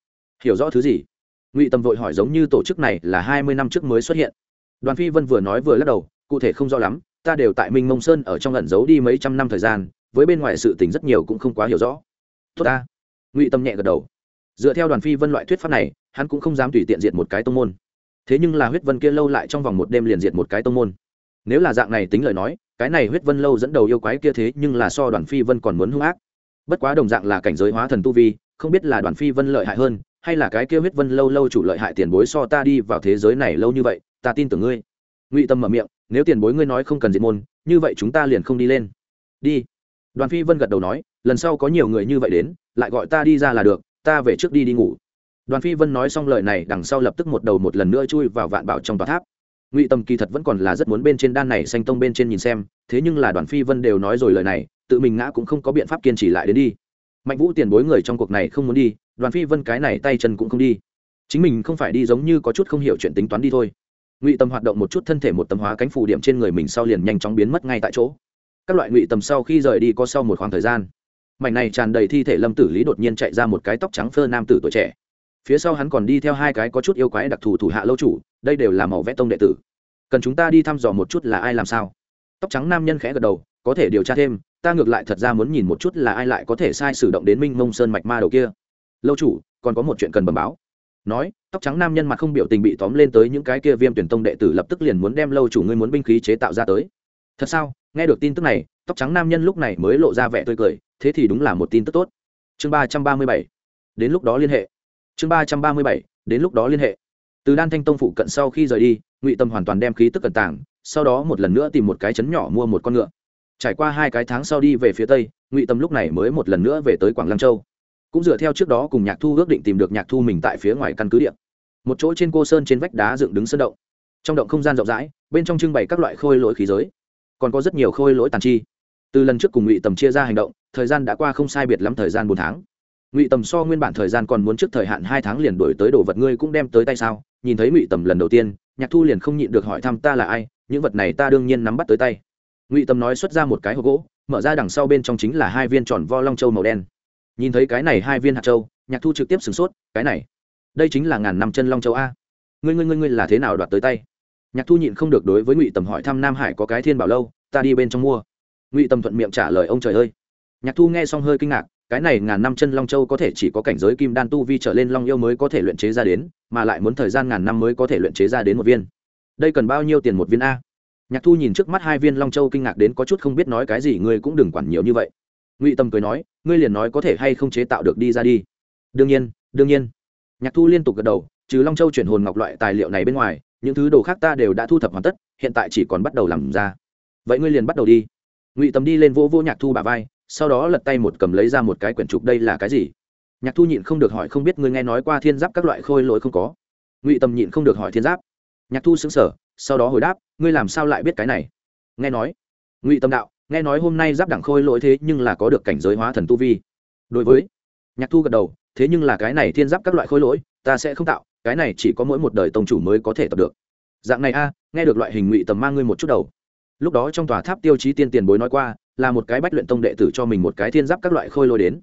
[SPEAKER 1] Hiểu rõ thứ gì? Ngụy tâm vội hỏi giống như tổ chức này là hai mươi năm trước mới xuất hiện. Đoàn phi vân vừa nói vừa lắc đầu, cụ thể không rõ lắm, ta đều tại minh mông sơn ở trong lẩn giấu đi mấy trăm năm thời gian, với bên ngoài sự tình rất nhiều cũng không quá hiểu rõ. Tốt ta. Ngụy tâm nhẹ gật đầu. Dựa theo đoàn phi vân loại thuyết pháp này, hắn cũng không dám tùy tiện diệt một cái tông môn. Thế nhưng là huyết vân kia lâu lại trong vòng một đêm liền diệt một cái tông môn. Nếu là dạng này tính lời nói cái này huyết vân lâu dẫn đầu yêu quái kia thế nhưng là so đoàn phi vân còn muốn hung ác. Bất quá đồng dạng là cảnh giới hóa thần tu vi, không biết là đoàn phi vân lợi hại hơn, hay là cái kia huyết vân lâu lâu chủ lợi hại tiền bối so ta đi vào thế giới này lâu như vậy, ta tin tưởng ngươi. Ngụy tâm mở miệng, nếu tiền bối ngươi nói không cần diệt môn, như vậy chúng ta liền không đi lên. Đi. Đoàn phi vân gật đầu nói, lần sau có nhiều người như vậy đến, lại gọi ta đi ra là được, ta về trước đi đi ngủ. Đoàn phi vân nói xong lời này, đằng sau lập tức một đầu một lần nữa chui vào vạn bảo trong tòa tháp ngụy tâm kỳ thật vẫn còn là rất muốn bên trên đan này xanh tông bên trên nhìn xem, thế nhưng là đoàn phi vân đều nói rồi lời này, tự mình ngã cũng không có biện pháp kiên trì lại đến đi. Mạnh vũ tiền bối người trong cuộc này không muốn đi, đoàn phi vân cái này tay chân cũng không đi. Chính mình không phải đi giống như có chút không hiểu chuyện tính toán đi thôi. Ngụy tâm hoạt động một chút thân thể một tấm hóa cánh phù điểm trên người mình sau liền nhanh chóng biến mất ngay tại chỗ. Các loại ngụy tầm sau khi rời đi có sau một khoảng thời gian, mảnh này tràn đầy thi thể lâm tử lý đột nhiên chạy ra một cái tóc trắng phơ nam tử tuổi trẻ. Phía sau hắn còn đi theo hai cái có chút yêu quái đặc thù thủ hạ lâu chủ đây đều là màu vẽ tông đệ tử. Cần chúng ta đi thăm dò một chút là ai làm sao? Tóc trắng nam nhân khẽ gật đầu, có thể điều tra thêm, ta ngược lại thật ra muốn nhìn một chút là ai lại có thể sai sử động đến minh mông sơn mạch ma đầu kia. Lâu chủ, còn có một chuyện cần bẩm báo. Nói, tóc trắng nam nhân mặt không biểu tình bị tóm lên tới những cái kia viêm tuyển tông đệ tử lập tức liền muốn đem lâu chủ ngươi muốn binh khí chế tạo ra tới. Thật sao? Nghe được tin tức này, tóc trắng nam nhân lúc này mới lộ ra vẻ tươi cười, thế thì đúng là một tin tức tốt. Chương ba trăm ba mươi bảy. Đến lúc đó liên hệ. Chương ba trăm ba mươi bảy. Đến lúc đó liên hệ từ đan thanh tông phụ cận sau khi rời đi ngụy tâm hoàn toàn đem khí tức cẩn tảng sau đó một lần nữa tìm một cái chấn nhỏ mua một con ngựa. Trải qua hai cái tháng sau đi về phía tây ngụy tâm lúc này mới một lần nữa về tới quảng lăng châu. Cũng dựa theo trước đó cùng nhạc thu ước định tìm được nhạc thu mình tại phía ngoài căn cứ điện, một chỗ trên cô sơn trên vách đá dựng đứng sơn động. Trong động không gian rộng rãi bên trong trưng bày các loại khôi lỗi khí giới. Còn có rất nhiều khôi lỗi tàn chi. Từ lần trước cùng ngụy tầm chia ra hành động thời gian đã qua không sai biệt lắm thời gian bốn tháng. Ngụy tầm so nguyên bản thời gian còn muốn trước thời hạn hai tháng liền đổi tới đồ vật ngươi cũng đem tới tay sao? Nhìn thấy ngụy tầm lần đầu tiên, nhạc thu liền không nhịn được hỏi thăm ta là ai, những vật này ta đương nhiên nắm bắt tới tay. Ngụy tầm nói xuất ra một cái hộp gỗ, mở ra đằng sau bên trong chính là hai viên tròn vo long châu màu đen. Nhìn thấy cái này hai viên hạt châu, nhạc thu trực tiếp sửng sốt, cái này, đây chính là ngàn năm chân long châu a. Ngươi ngươi ngươi ngươi là thế nào đoạt tới tay? Nhạc thu nhịn không được đối với ngụy tầm hỏi thăm nam hải có cái thiên bảo lâu, ta đi bên trong mua. Ngụy tầm thuận miệng trả lời, ông trời ơi. Nhạc thu nghe xong hơi kinh ngạc cái này ngàn năm chân long châu có thể chỉ có cảnh giới kim đan tu vi trở lên long yêu mới có thể luyện chế ra đến, mà lại muốn thời gian ngàn năm mới có thể luyện chế ra đến một viên. Đây cần bao nhiêu tiền một viên a? Nhạc thu nhìn trước mắt hai viên long châu kinh ngạc đến có chút không biết nói cái gì, ngươi cũng đừng quản nhiều như vậy. Ngụy tâm cười nói, ngươi liền nói có thể hay không chế tạo được đi ra đi. Đương nhiên đương nhiên. Nhạc thu liên tục gật đầu, trừ long châu chuyển hồn ngọc loại tài liệu này bên ngoài, những thứ đồ khác ta đều đã thu thập hoàn tất, hiện tại chỉ còn bắt đầu làm ra. Vậy ngươi liền bắt đầu đi. Ngụy tâm đi lên vô vô nhạc thu bà vai sau đó lật tay một cầm lấy ra một cái quyển trục đây là cái gì? Nhạc thu nhịn không được hỏi không biết ngươi nghe nói qua thiên giáp các loại khôi lỗi không có? Ngụy Tầm nhịn không được hỏi thiên giáp. Nhạc thu xứng sở sau đó hồi đáp, ngươi làm sao lại biết cái này? Nghe nói. Ngụy tâm đạo, nghe nói hôm nay giáp đẳng khôi lỗi thế nhưng là có được cảnh giới hóa thần tu vi. Đối với. Nhạc thu gật đầu, thế nhưng là cái này thiên giáp các loại khôi lỗi, ta sẽ không tạo, cái này chỉ có mỗi một đời tông chủ mới có thể tập được. Dạng này a, nghe được loại hình ngụy tầm mang ngươi một chút đầu. Lúc đó trong tòa tháp tiêu chí tiên tiền bối nói qua là một cái bách luyện tông đệ tử cho mình một cái thiên giáp các loại khôi lôi đến.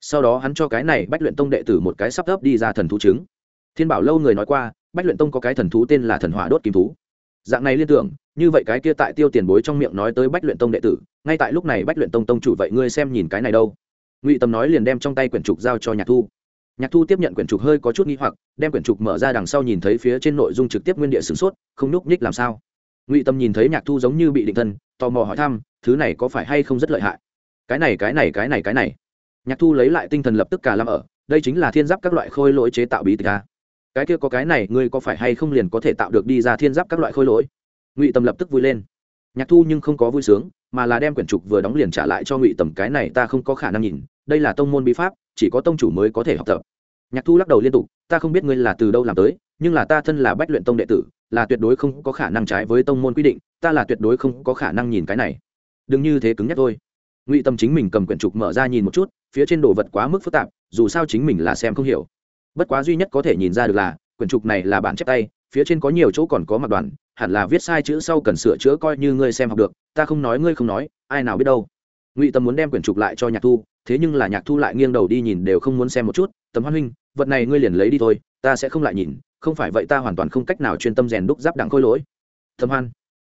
[SPEAKER 1] Sau đó hắn cho cái này bách luyện tông đệ tử một cái sắp ấp đi ra thần thú trứng. Thiên bảo lâu người nói qua, bách luyện tông có cái thần thú tên là thần hỏa đốt kim thú. Dạng này liên tưởng, như vậy cái kia tại tiêu tiền bối trong miệng nói tới bách luyện tông đệ tử, ngay tại lúc này bách luyện tông tông chủ vậy ngươi xem nhìn cái này đâu. Ngụy tâm nói liền đem trong tay quyển trục giao cho nhạc thu. Nhạc thu tiếp nhận quyển trục hơi có chút nghi hoặc, đem quyển trục mở ra đằng sau nhìn thấy phía trên nội dung trực tiếp nguyên địa sửng sốt, không nhúc nhích làm sao. Ngụy tâm nhìn thấy nhạc thu giống như bị định thân, tò mò hỏi thăm thứ này có phải hay không rất lợi hại? Cái này cái này cái này cái này. Nhạc thu lấy lại tinh thần lập tức cả làm ở, đây chính là thiên giáp các loại khôi lỗi chế tạo bí tịch a cái kia có cái này, ngươi có phải hay không liền có thể tạo được đi ra thiên giáp các loại khôi lỗi? Ngụy tầm lập tức vui lên. Nhạc thu nhưng không có vui sướng, mà là đem quyển trục vừa đóng liền trả lại cho ngụy tầm, cái này ta không có khả năng nhìn, đây là tông môn bí pháp, chỉ có tông chủ mới có thể học tập. Nhạc thu lắc đầu liên tục, ta không biết ngươi là từ đâu làm tới, nhưng là ta thân là bách luyện tông đệ tử, là tuyệt đối không có khả năng trái với tông môn quy định, ta là tuyệt đối không có khả năng nhìn cái này đừng như thế cứng nhắc thôi. Ngụy tâm chính mình cầm quyển trục mở ra nhìn một chút, phía trên đồ vật quá mức phức tạp, dù sao chính mình là xem không hiểu. Bất quá duy nhất có thể nhìn ra được là, quyển trục này là bản chép tay, phía trên có nhiều chỗ còn có mặt đoàn, hẳn là viết sai chữ sau cần sửa chữa coi như ngươi xem học được, ta không nói ngươi không nói, ai nào biết đâu. Ngụy tâm muốn đem quyển trục lại cho nhạc thu, thế nhưng là nhạc thu lại nghiêng đầu đi nhìn đều không muốn xem một chút tấm hoan huynh, vật này ngươi liền lấy đi thôi, ta sẽ không lại nhìn, không phải vậy ta hoàn toàn không cách nào chuyên tâm rèn đúc giáp đặng khôi lỗi. Thâm hoan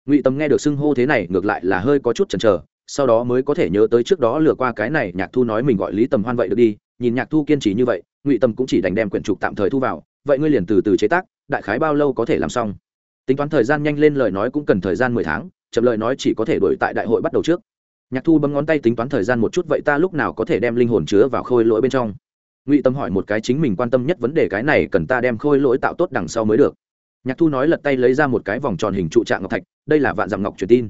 [SPEAKER 1] ngụy tâm nghe được xưng hô thế này ngược lại là hơi có chút chần chờ, sau đó mới có thể nhớ tới trước đó lừa qua cái này nhạc thu nói mình gọi lý tầm hoan vậy được đi, nhìn nhạc thu kiên trì như vậy, ngụy tâm cũng chỉ đành đem quyển trục tạm thời thu vào, vậy ngươi liền từ từ chế tác, đại khái bao lâu có thể làm xong? Tính toán thời gian nhanh lên lời nói cũng cần thời gian mười tháng, chậm lời nói chỉ có thể đổi tại đại hội bắt đầu trước. Nhạc thu bấm ngón tay tính toán thời gian một chút vậy ta lúc nào có thể đem linh hồn chứa vào khôi lỗi bên trong? Ngụy tâm hỏi một cái chính mình quan tâm nhất vấn đề cái này cần ta đem khôi lỗi tạo tốt đằng sau mới được nhạc thu nói lật tay lấy ra một cái vòng tròn hình trụ trạng ngọc thạch, đây là vạn dặm ngọc truyền tin.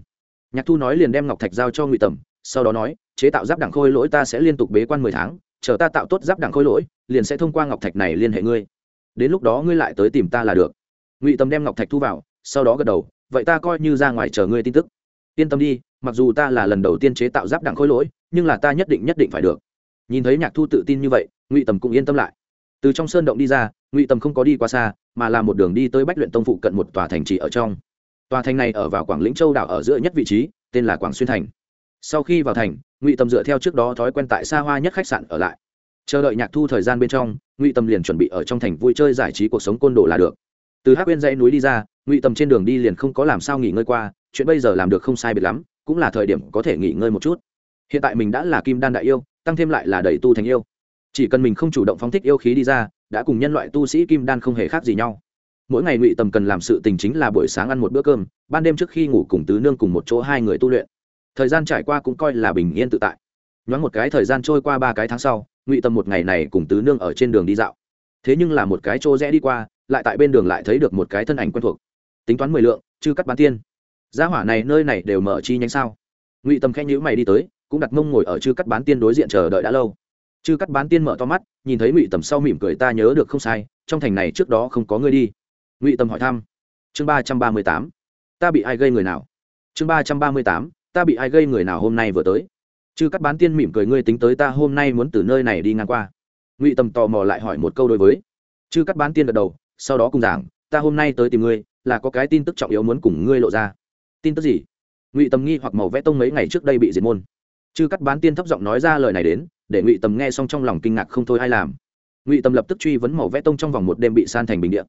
[SPEAKER 1] Nhạc thu nói liền đem ngọc thạch giao cho ngụy tầm, sau đó nói, chế tạo giáp đẳng khôi lỗi ta sẽ liên tục bế quan mười tháng, chờ ta tạo tốt giáp đẳng khôi lỗi, liền sẽ thông qua ngọc thạch này liên hệ ngươi. Đến lúc đó ngươi lại tới tìm ta là được. Ngụy Tầm đem ngọc thạch thu vào, sau đó gật đầu, vậy ta coi như ra ngoài chờ ngươi tin tức. Yên tâm đi, mặc dù ta là lần đầu tiên chế tạo giáp đẳng khôi lỗi, nhưng là ta nhất định nhất định phải được. Nhìn thấy nhạc thu tự tin như vậy, ngụy tầm cũng yên tâm lại. Từ trong sơn động đi ra ngụy tầm không có đi qua xa, mà là một đường đi tới bách luyện tông phụ cận một tòa thành trì ở trong. Tòa thành này ở vào quảng lĩnh châu đảo ở giữa nhất vị trí, tên là quảng xuyên thành. Sau khi vào thành, ngụy tầm dựa theo trước đó thói quen tại xa hoa nhất khách sạn ở lại. Chờ đợi nhạc thu thời gian bên trong, ngụy tầm liền chuẩn bị ở trong thành vui chơi giải trí cuộc sống côn đồ là được. Từ hát bên dãy núi đi ra, ngụy tầm trên đường đi liền không có làm sao nghỉ ngơi qua, chuyện bây giờ làm được không sai biệt lắm, cũng là thời điểm có thể nghỉ ngơi một chút. Hiện tại mình đã là kim đan đại yêu, tăng thêm lại là đầy tu thành yêu. Chỉ cần mình không chủ động phóng thích yêu khí đi ra đã cùng nhân loại tu sĩ kim đan không hề khác gì nhau. Mỗi ngày ngụy tầm cần làm sự tình chính là buổi sáng ăn một bữa cơm, ban đêm trước khi ngủ cùng tứ nương cùng một chỗ hai người tu luyện. Thời gian trải qua cũng coi là bình yên tự tại. Nhoáng một cái thời gian trôi qua ba cái tháng sau, ngụy tầm một ngày này cùng tứ nương ở trên đường đi dạo. Thế nhưng là một cái chỗ rẽ đi qua, lại tại bên đường lại thấy được một cái thân ảnh quen thuộc. Tính toán mười lượng, chư cắt bán tiên. Gia hỏa này nơi này đều mở chi nhánh sao? Ngụy tầm khen nhữ mày đi tới, cũng đặt mông ngồi ở chư cắt bán tiên đối diện chờ đợi đã lâu chư cắt bán tiên mở to mắt, nhìn thấy ngụy tầm sau mỉm cười ta nhớ được không sai, trong thành này trước đó không có ngươi đi. Ngụy tầm hỏi thăm. Chương ba trăm ba mươi tám. Ta bị ai gây người nào? Chương ba trăm ba mươi tám. Ta bị ai gây người nào hôm nay vừa tới? Chư cắt bán tiên mỉm cười ngươi tính tới ta hôm nay muốn từ nơi này đi ngang qua. Ngụy tầm tò mò lại hỏi một câu đối với. Chư cắt bán tiên gật đầu, sau đó cùng giảng, ta hôm nay tới tìm ngươi, là có cái tin tức trọng yếu muốn cùng ngươi lộ ra. Tin tức gì? Ngụy tầm nghi hoặc màu vẽ tông mấy ngày trước đây bị diệt môn. Chư cắt bán tiên thấp giọng nói ra lời này đến để ngụy tầm nghe xong trong lòng kinh ngạc không thôi ai làm. Ngụy tầm lập tức truy vấn màu vẽ tông trong vòng một đêm bị san thành bình điện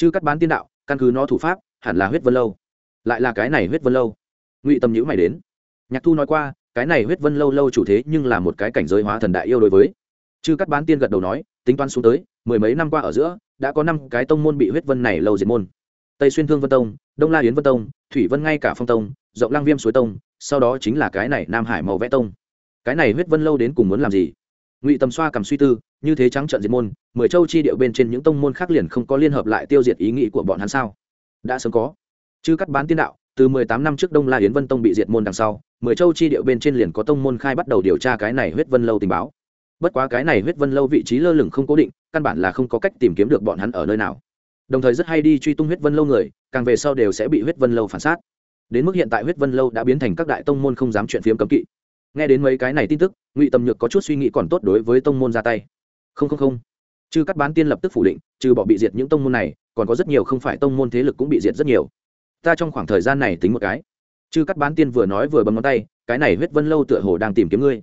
[SPEAKER 1] chứ cắt bán tiên đạo, căn cứ nó thủ pháp, hẳn là huyết vân lâu. Lại là cái này huyết vân lâu. Ngụy tầm nhữ mày đến. Nhạc thu nói qua, cái này huyết vân lâu lâu chủ thế nhưng là một cái cảnh giới hóa thần đại yêu đối với. Chứ cắt bán tiên gật đầu nói, tính toán xuống tới, mười mấy năm qua ở giữa, đã có năm cái tông môn bị huyết vân này lâu diệt môn. Tây xuyên thương vân tông, đông la yến vân tông, thủy vân ngay cả phong tông, rộng lăng viêm suối tông, sau đó chính là cái này nam hải màu vẽ tông cái này huyết vân lâu đến cùng muốn làm gì? Ngụy tầm xoa cầm suy tư, như thế trắng trận diệt môn, mười châu chi điệu bên trên những tông môn khác liền không có liên hợp lại tiêu diệt ý nghĩ của bọn hắn sao? Đã sớm có. Chứ cắt bán tiên đạo, từ mười tám năm trước đông la yến vân tông bị diệt môn đằng sau, mười châu chi điệu bên trên liền có tông môn khai bắt đầu điều tra cái này huyết vân lâu tình báo. Bất quá cái này huyết vân lâu vị trí lơ lửng không cố định, căn bản là không có cách tìm kiếm được bọn hắn ở nơi nào. Đồng thời rất hay đi truy tung huyết vân lâu người, càng về sau đều sẽ bị huyết vân lâu phản sát đến mức hiện tại huyết vân lâu đã biến thành các đại tông môn không dám chuyện phiếm cấm kỵ nghe đến mấy cái này tin tức, ngụy tầm nhược có chút suy nghĩ còn tốt đối với tông môn ra tay. Không không không. Chư cắt bán tiên lập tức phủ định, trừ bỏ bị diệt những tông môn này, còn có rất nhiều không phải tông môn thế lực cũng bị diệt rất nhiều. Ta trong khoảng thời gian này tính một cái. Chư cắt bán tiên vừa nói vừa bấm ngón tay, cái này huyết vân lâu tựa hồ đang tìm kiếm ngươi.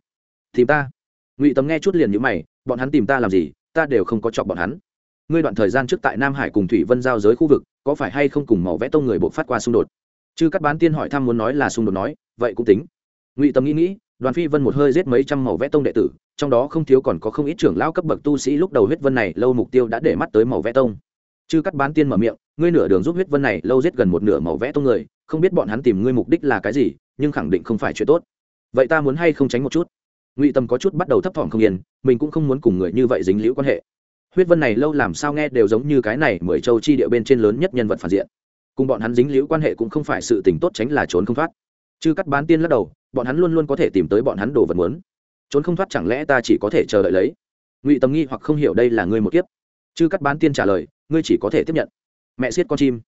[SPEAKER 1] Tìm ta? Ngụy tầm nghe chút liền nhữ mày, bọn hắn tìm ta làm gì? Ta đều không có chọc bọn hắn. Ngươi đoạn thời gian trước tại nam hải cùng thủy vân giao giới khu vực, có phải hay không cùng màu vẽ tông người buộc phát qua xung đột? Chư cắt bán tiên hỏi thăm muốn nói là xung đột nói, vậy cũng tính. Ngụy tầm nghĩ nghĩ đoàn phi vân một hơi giết mấy trăm màu vẽ tông đệ tử, trong đó không thiếu còn có không ít trưởng lão cấp bậc tu sĩ lúc đầu huyết vân này lâu mục tiêu đã để mắt tới màu vẽ tông. Chư cắt bán tiên mở miệng, ngươi nửa đường giúp huyết vân này lâu giết gần một nửa màu vẽ tông người, không biết bọn hắn tìm ngươi mục đích là cái gì, nhưng khẳng định không phải chuyện tốt. Vậy ta muốn hay không tránh một chút? Ngụy tâm có chút bắt đầu thấp thỏm không yên, mình cũng không muốn cùng người như vậy dính liễu quan hệ. Huyết vân này lâu làm sao nghe đều giống như cái này mười châu chi địa bên trên lớn nhất nhân vật phản diện. Cùng bọn hắn dính liễu quan hệ cũng không phải sự tình tốt tránh là trốn không thoát. Chư cắt bán tiên lắc đầu bọn hắn luôn luôn có thể tìm tới bọn hắn đồ vật muốn. Trốn không thoát chẳng lẽ ta chỉ có thể chờ đợi lấy? Ngụy tâm nghi hoặc không hiểu đây là ngươi một kiếp. Chư cắt bán tiên trả lời, ngươi chỉ có thể tiếp nhận. Mẹ siết con chim.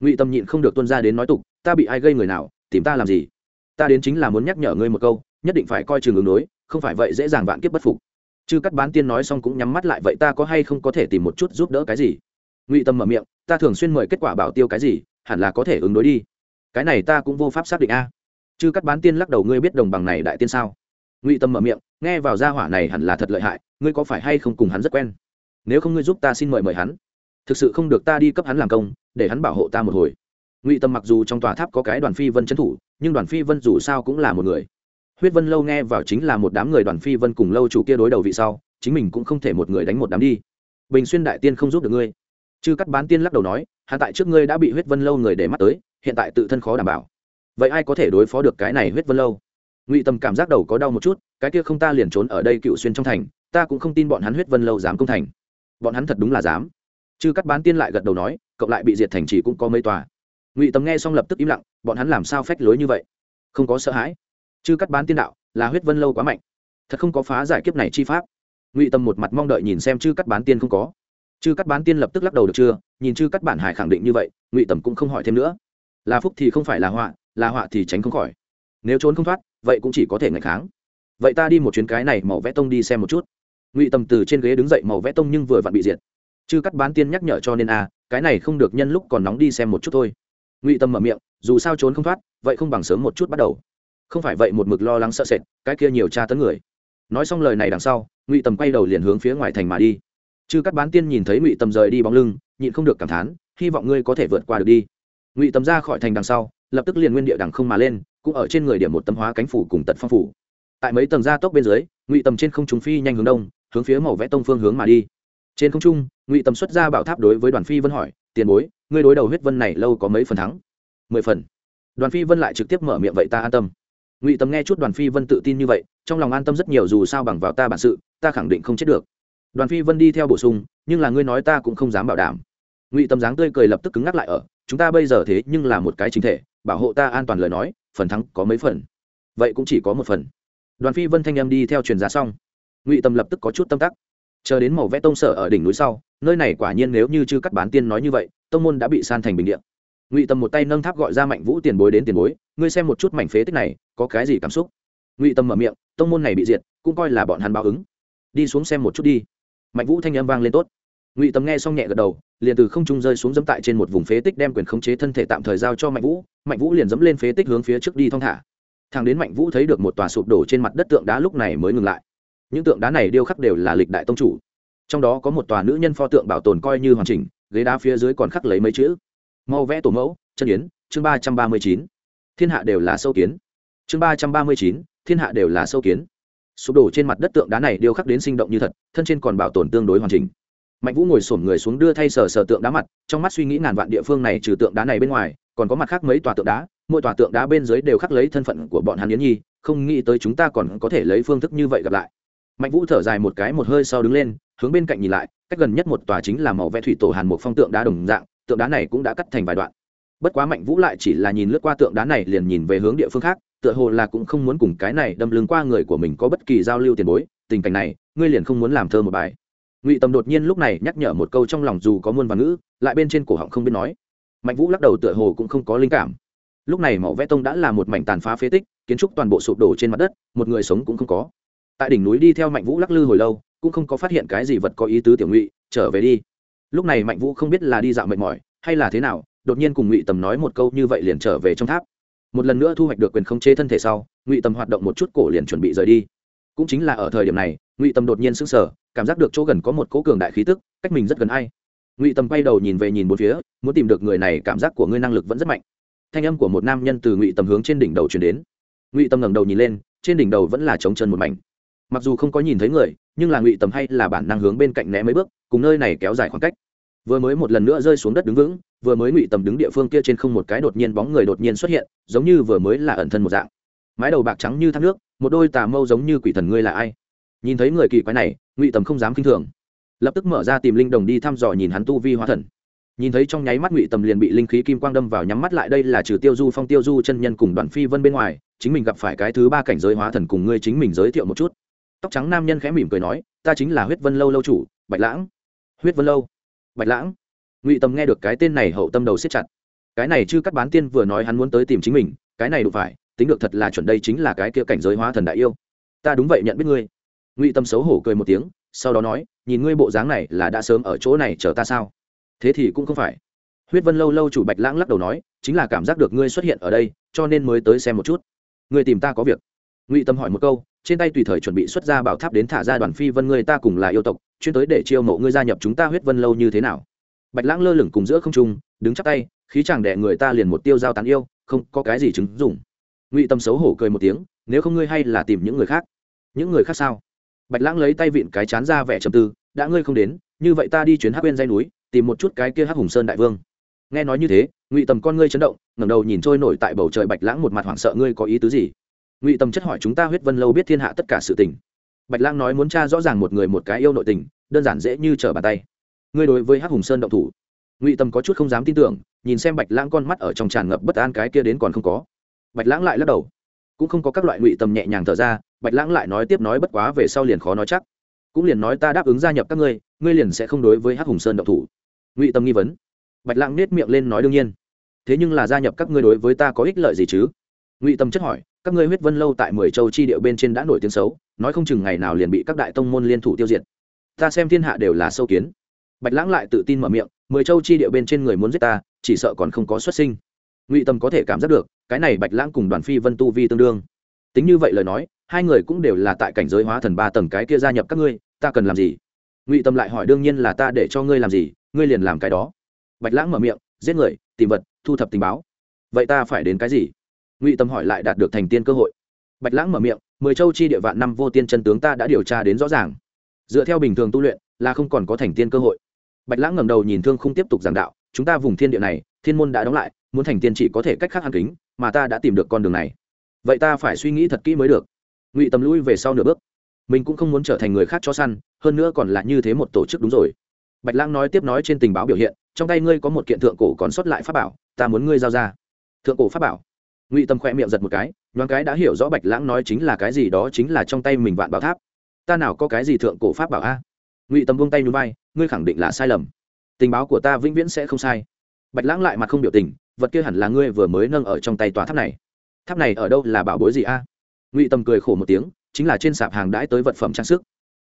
[SPEAKER 1] Ngụy tâm nhịn không được tuân ra đến nói tục, ta bị ai gây người nào, tìm ta làm gì? Ta đến chính là muốn nhắc nhở ngươi một câu, nhất định phải coi chừng ứng đối, không phải vậy dễ dàng vạn kiếp bất phục. Chư cắt bán tiên nói xong cũng nhắm mắt lại, vậy ta có hay không có thể tìm một chút giúp đỡ cái gì? Ngụy tâm mở miệng, ta thường xuyên mời kết quả bảo tiêu cái gì, hẳn là có thể ứng đối đi. Cái này ta cũng vô pháp xác định a chư cắt bán tiên lắc đầu, ngươi biết đồng bằng này đại tiên sao? Ngụy tâm mở miệng, nghe vào gia hỏa này hẳn là thật lợi hại, ngươi có phải hay không cùng hắn rất quen? Nếu không ngươi giúp ta xin mời mời hắn. Thực sự không được ta đi cấp hắn làm công, để hắn bảo hộ ta một hồi. Ngụy tâm mặc dù trong tòa tháp có cái đoàn phi vân trấn thủ, nhưng đoàn phi vân dù sao cũng là một người. Huyết vân lâu nghe vào chính là một đám người đoàn phi vân cùng lâu chủ kia đối đầu vị sau, chính mình cũng không thể một người đánh một đám đi. Bình xuyên đại tiên không giúp được ngươi. Chư cắt bán tiên lắc đầu nói hạ tại trước ngươi đã bị huyết vân lâu người để mắt tới, hiện tại tự thân khó đảm bảo vậy ai có thể đối phó được cái này huyết vân lâu? Ngụy tâm cảm giác đầu có đau một chút, cái kia không ta liền trốn ở đây cựu xuyên trong thành, ta cũng không tin bọn hắn huyết vân lâu dám công thành. Bọn hắn thật đúng là dám. Chứ cắt bán tiên lại gật đầu nói, cộng lại bị diệt thành chỉ cũng có mấy tòa. Ngụy tâm nghe xong lập tức im lặng, bọn hắn làm sao phách lối như vậy? Không có sợ hãi. Chứ cắt bán tiên đạo, là huyết vân lâu quá mạnh. Thật không có phá giải kiếp này chi pháp. Ngụy tâm một mặt mong đợi nhìn xem chư cắt bán tiên không có. Chư cắt bán tiên lập tức lắc đầu được chưa? Nhìn chư cắt bản hải khẳng định như vậy, ngụy tầm cũng không hỏi thêm nữa. Là phúc thì không phải là họa là họa thì tránh không khỏi. Nếu trốn không thoát vậy cũng chỉ có thể ngày kháng. Vậy ta đi một chuyến cái này màu vẽ tông đi xem một chút. Ngụy tầm từ trên ghế đứng dậy màu vẽ tông nhưng vừa vặn bị diệt. Chư cắt bán tiên nhắc nhở cho nên a à, cái này không được nhân lúc còn nóng đi xem một chút thôi. Ngụy Tầm mở miệng dù sao trốn không thoát vậy không bằng sớm một chút bắt đầu. Không phải vậy một mực lo lắng sợ sệt cái kia nhiều tra tấn người. Nói xong lời này đằng sau ngụy tầm quay đầu liền hướng phía ngoài thành mà đi. Chư cắt bán tiên nhìn thấy ngụy tầm rời đi bóng lưng nhịn không được cảm thán hy vọng ngươi có thể vượt qua được đi. Ngụy tầm ra khỏi thành đằng sau lập tức liền nguyên địa đằng không mà lên, cũng ở trên người điểm một tấm hóa cánh phủ cùng tật phong phủ. Tại mấy tầng gia tốc bên dưới, ngụy tầm trên không trung phi nhanh hướng đông, hướng phía màu vẽ tông phương hướng mà đi. Trên không trung, ngụy tầm xuất ra bảo tháp đối với đoàn phi vân hỏi, tiền bối, ngươi đối đầu huyết vân này lâu có mấy phần thắng? Mười phần. Đoàn phi vân lại trực tiếp mở miệng, vậy ta an tâm. Ngụy tầm nghe chút đoàn phi vân tự tin như vậy, trong lòng an tâm rất nhiều dù sao bằng vào ta bản sự, ta khẳng định không chết được. Đoàn phi vân đi theo bổ sung, nhưng là ngươi nói ta cũng không dám bảo đảm. Ngụy tầm dáng tươi cười lập tức cứng ngắc lại ở, chúng ta bây giờ thế nhưng là một cái chính thể bảo hộ ta an toàn lời nói, phần thắng có mấy phần? Vậy cũng chỉ có một phần. Đoàn phi vân thanh em đi theo truyền giá xong. Ngụy tâm lập tức có chút tâm tắc. Chờ đến màu vẽ tông sở ở đỉnh núi sau, nơi này quả nhiên nếu như chư cắt bán tiên nói như vậy, tông môn đã bị san thành bình điện ngụy tâm một tay nâng tháp gọi ra mạnh vũ tiền bối đến tiền bối, ngươi xem một chút mảnh phế tích này, có cái gì cảm xúc? Ngụy tâm mở miệng, tông môn này bị diệt, cũng coi là bọn hắn báo ứng. Đi xuống xem một chút đi. Mạnh vũ thanh âm vang lên tốt ngụy Tầm nghe xong nhẹ gật đầu liền từ không trung rơi xuống dẫm tại trên một vùng phế tích đem quyền khống chế thân thể tạm thời giao cho mạnh vũ mạnh vũ liền dẫm lên phế tích hướng phía trước đi thong thả thằng đến mạnh vũ thấy được một tòa sụp đổ trên mặt đất tượng đá lúc này mới ngừng lại những tượng đá này điêu khắc đều là lịch đại tông chủ trong đó có một tòa nữ nhân pho tượng bảo tồn coi như hoàn chỉnh ghế đá phía dưới còn khắc lấy mấy chữ mau vẽ tổ mẫu chân yến chương ba trăm ba mươi chín thiên hạ đều là sâu kiến chương ba trăm ba mươi chín thiên hạ đều là sâu kiến sụp đổ trên mặt đất tượng đá này điêu khắc đến sinh động như thật thân trên còn bảo tồn tương đối hoàn chỉnh mạnh vũ ngồi xổm người xuống đưa thay sờ sờ tượng đá mặt, trong mắt suy nghĩ ngàn vạn địa phương này trừ tượng đá này bên ngoài, còn có mặt khác mấy tòa tượng đá, mỗi tòa tượng đá bên dưới đều khắc lấy thân phận của bọn hắn yến nhi, không nghĩ tới chúng ta còn có thể lấy phương thức như vậy gặp lại. Mạnh vũ thở dài một cái một hơi sau đứng lên, hướng bên cạnh nhìn lại, cách gần nhất một tòa chính là màu vẽ thủy tổ hàn một phong tượng đá đồng dạng, tượng đá này cũng đã cắt thành vài đoạn. Bất quá mạnh vũ lại chỉ là nhìn lướt qua tượng đá này liền nhìn về hướng địa phương khác, tựa hồ là cũng không muốn cùng cái này đâm lưng qua người của mình có bất kỳ giao lưu tiền bối, tình cảnh này, ngươi liền không muốn làm thơ một bài ngụy tầm đột nhiên lúc này nhắc nhở một câu trong lòng dù có muôn và ngữ, lại bên trên cổ họng không biết nói. Mạnh vũ lắc đầu tựa hồ cũng không có linh cảm. Lúc này mỏ vẽ tông đã là một mảnh tàn phá phế tích, kiến trúc toàn bộ sụp đổ trên mặt đất, một người sống cũng không có. Tại đỉnh núi đi theo mạnh vũ lắc lư hồi lâu, cũng không có phát hiện cái gì vật có ý tứ tiểu ngụy, trở về đi. Lúc này mạnh vũ không biết là đi dạo mệt mỏi, hay là thế nào, đột nhiên cùng ngụy tầm nói một câu như vậy liền trở về trong tháp. Một lần nữa thu hoạch được quyền khống chế thân thể sau, ngụy tầm hoạt động một chút cổ liền chuẩn bị rời đi. Cũng chính là ở thời điểm này, ngụy tầm đột nhiên sững sờ cảm giác được chỗ gần có một cỗ cường đại khí tức, cách mình rất gần ai. Ngụy tầm quay đầu nhìn về nhìn bốn phía, muốn tìm được người này, cảm giác của ngươi năng lực vẫn rất mạnh. Thanh âm của một nam nhân từ ngụy tầm hướng trên đỉnh đầu chuyển đến. Ngụy tầm ngẩng đầu nhìn lên, trên đỉnh đầu vẫn là trống chân một mảnh. Mặc dù không có nhìn thấy người, nhưng là ngụy tầm hay là bản năng hướng bên cạnh né mấy bước, cùng nơi này kéo dài khoảng cách. Vừa mới một lần nữa rơi xuống đất đứng vững, vừa mới ngụy tầm đứng địa phương kia trên không một cái đột nhiên bóng người đột nhiên xuất hiện, giống như vừa mới là ẩn thân một dạng. Mái đầu bạc trắng như thác nước, một đôi tà mâu giống như quỷ thần ngươi là ai? Nhìn thấy người kỳ quái này, ngụy tầm không dám k i n h thường. Lập tức mở ra tìm linh đồng đi thăm dò nhìn hắn tu vi hóa thần. Nhìn thấy trong nháy mắt ngụy tầm liền bị linh khí kim quang đâm vào nhắm mắt lại, đây là trừ tiêu du phong, tiêu du chân nhân cùng đoàn phi vân bên ngoài, chính mình gặp phải cái thứ ba cảnh giới hóa thần cùng ngươi chính mình giới thiệu một chút. Tóc trắng nam nhân khẽ mỉm cười nói, ta chính là huyết vân lâu lâu chủ, bạch lãng. Huyết vân lâu? Bạch lãng? Ngụy tầm nghe được cái tên này hậu tâm đầu siết chặt. Cái này chứ cắt bán tiên vừa nói hắn muốn tới tìm chính mình, cái này đủ phải, tính được thật là chuẩn đây chính là cái kia cảnh giới hóa thần đại yêu. Ta đúng vậy nhận biết ngươi ngụy tâm xấu hổ cười một tiếng, sau đó nói, nhìn ngươi bộ dáng này là đã sớm ở chỗ này chờ ta sao? Thế thì cũng không phải. Huyết vân lâu lâu chủ bạch lãng lắc đầu nói, chính là cảm giác được ngươi xuất hiện ở đây, cho nên mới tới xem một chút. Ngươi tìm ta có việc. Ngụy tâm hỏi một câu, trên tay tùy thời chuẩn bị xuất ra bảo tháp đến thả ra đoàn phi vân ngươi ta cùng là yêu tộc, chuyên tới để chiêu mộ ngươi gia nhập chúng ta huyết vân lâu như thế nào? Bạch lãng lơ lửng cùng giữa không trung, đứng chắc tay, khí chàng đẻ người ta liền một tiêu giao tán yêu, không có cái gì chứng dùng ngụy tâm xấu hổ cười một tiếng, nếu không ngươi hay là tìm những người khác. Những người khác sao? Bạch lãng lấy tay vịn cái chán ra vẻ trầm tư, đã ngươi không đến, như vậy ta đi chuyến hắc bên dây núi, tìm một chút cái kia hắc hùng sơn đại vương. Nghe nói như thế, ngụy tầm con ngươi chấn động, ngẩng đầu nhìn trôi nổi tại bầu trời bạch lãng một mặt hoảng sợ, ngươi có ý tứ gì? Ngụy tầm chất hỏi, chúng ta huyết vân lâu biết thiên hạ tất cả sự tình. Bạch lãng nói, muốn tra rõ ràng một người một cái yêu nội tình, đơn giản dễ như trở bàn tay. Ngươi đối với hắc hùng sơn động thủ? Ngụy tầm có chút không dám tin tưởng, nhìn xem bạch lãng con mắt ở trong tràn ngập bất an cái kia đến còn không có. Bạch lãng lại lắc đầu. Cũng không có các loại ngụy tầm nhẹ nhàng thở ra bạch lãng lại nói tiếp nói bất quá về sau liền khó nói chắc. Cũng liền nói ta đáp ứng gia nhập các ngươi ngươi liền sẽ không đối với hắc hùng sơn độc thủ. Ngụy tâm nghi vấn. Bạch lãng nết miệng lên nói đương nhiên. Thế nhưng là gia nhập các ngươi đối với ta có ích lợi gì chứ? Ngụy tâm chất hỏi. Các ngươi huyết vân lâu tại mười châu chi điệu bên trên đã nổi tiếng xấu, nói không chừng ngày nào liền bị các đại tông môn liên thủ tiêu diệt. Ta xem thiên hạ đều là sâu kiến. Bạch lãng lại tự tin mở miệng. Mười châu chi điệu bên trên người muốn giết ta, chỉ sợ còn không có xuất sinh. Ngụy tâm có thể cảm giác được, cái này bạch lãng cùng đoàn phi vân tu vi tương đương. Tính như vậy lời nói hai người cũng đều là tại cảnh giới hóa thần ba tầng cái kia gia nhập các ngươi, ta cần làm gì? Ngụy tâm lại hỏi, đương nhiên là ta để cho ngươi làm gì, ngươi liền làm cái đó. Bạch lãng mở miệng, giết người, tìm vật, thu thập tình báo. Vậy ta phải đến cái gì? Ngụy tâm hỏi lại đạt được thành tiên cơ hội. Bạch lãng mở miệng, mười châu chi địa vạn năm vô tiên chân tướng ta đã điều tra đến rõ ràng. Dựa theo bình thường tu luyện, là không còn có thành tiên cơ hội. Bạch lãng ngẩng đầu nhìn thương không tiếp tục giảng đạo, chúng ta vùng thiên địa này, thiên môn đã đóng lại, muốn thành tiên chỉ có thể cách khác hàn kính, mà ta đã tìm được con đường này. Vậy ta phải suy nghĩ thật kỹ mới được ngụy tầm lui về sau nửa bước. Mình cũng không muốn trở thành người khác cho săn, hơn nữa còn là như thế một tổ chức đúng rồi. Bạch lãng nói tiếp nói trên tình báo biểu hiện, trong tay ngươi có một kiện thượng cổ còn sót lại pháp bảo, ta muốn ngươi giao ra. Thượng cổ pháp bảo? Ngụy tâm khoe miệng giật một cái, nhoáng cái đã hiểu rõ bạch lãng nói chính là cái gì, đó chính là trong tay mình vạn bảo tháp. Ta nào có cái gì thượng cổ pháp bảo a? Ngụy tầm vung tay núi bay ngươi khẳng định là sai lầm. Tình báo của ta vĩnh viễn sẽ không sai. Bạch lãng lại mặt không biểu tình, vật kia hẳn là ngươi vừa mới nâng ở trong tay tòa tháp này. Tháp này ở đâu là bảo bối gì a? Ngụy tầm cười khổ một tiếng, chính là trên sạp hàng đãi tới vật phẩm trang sức.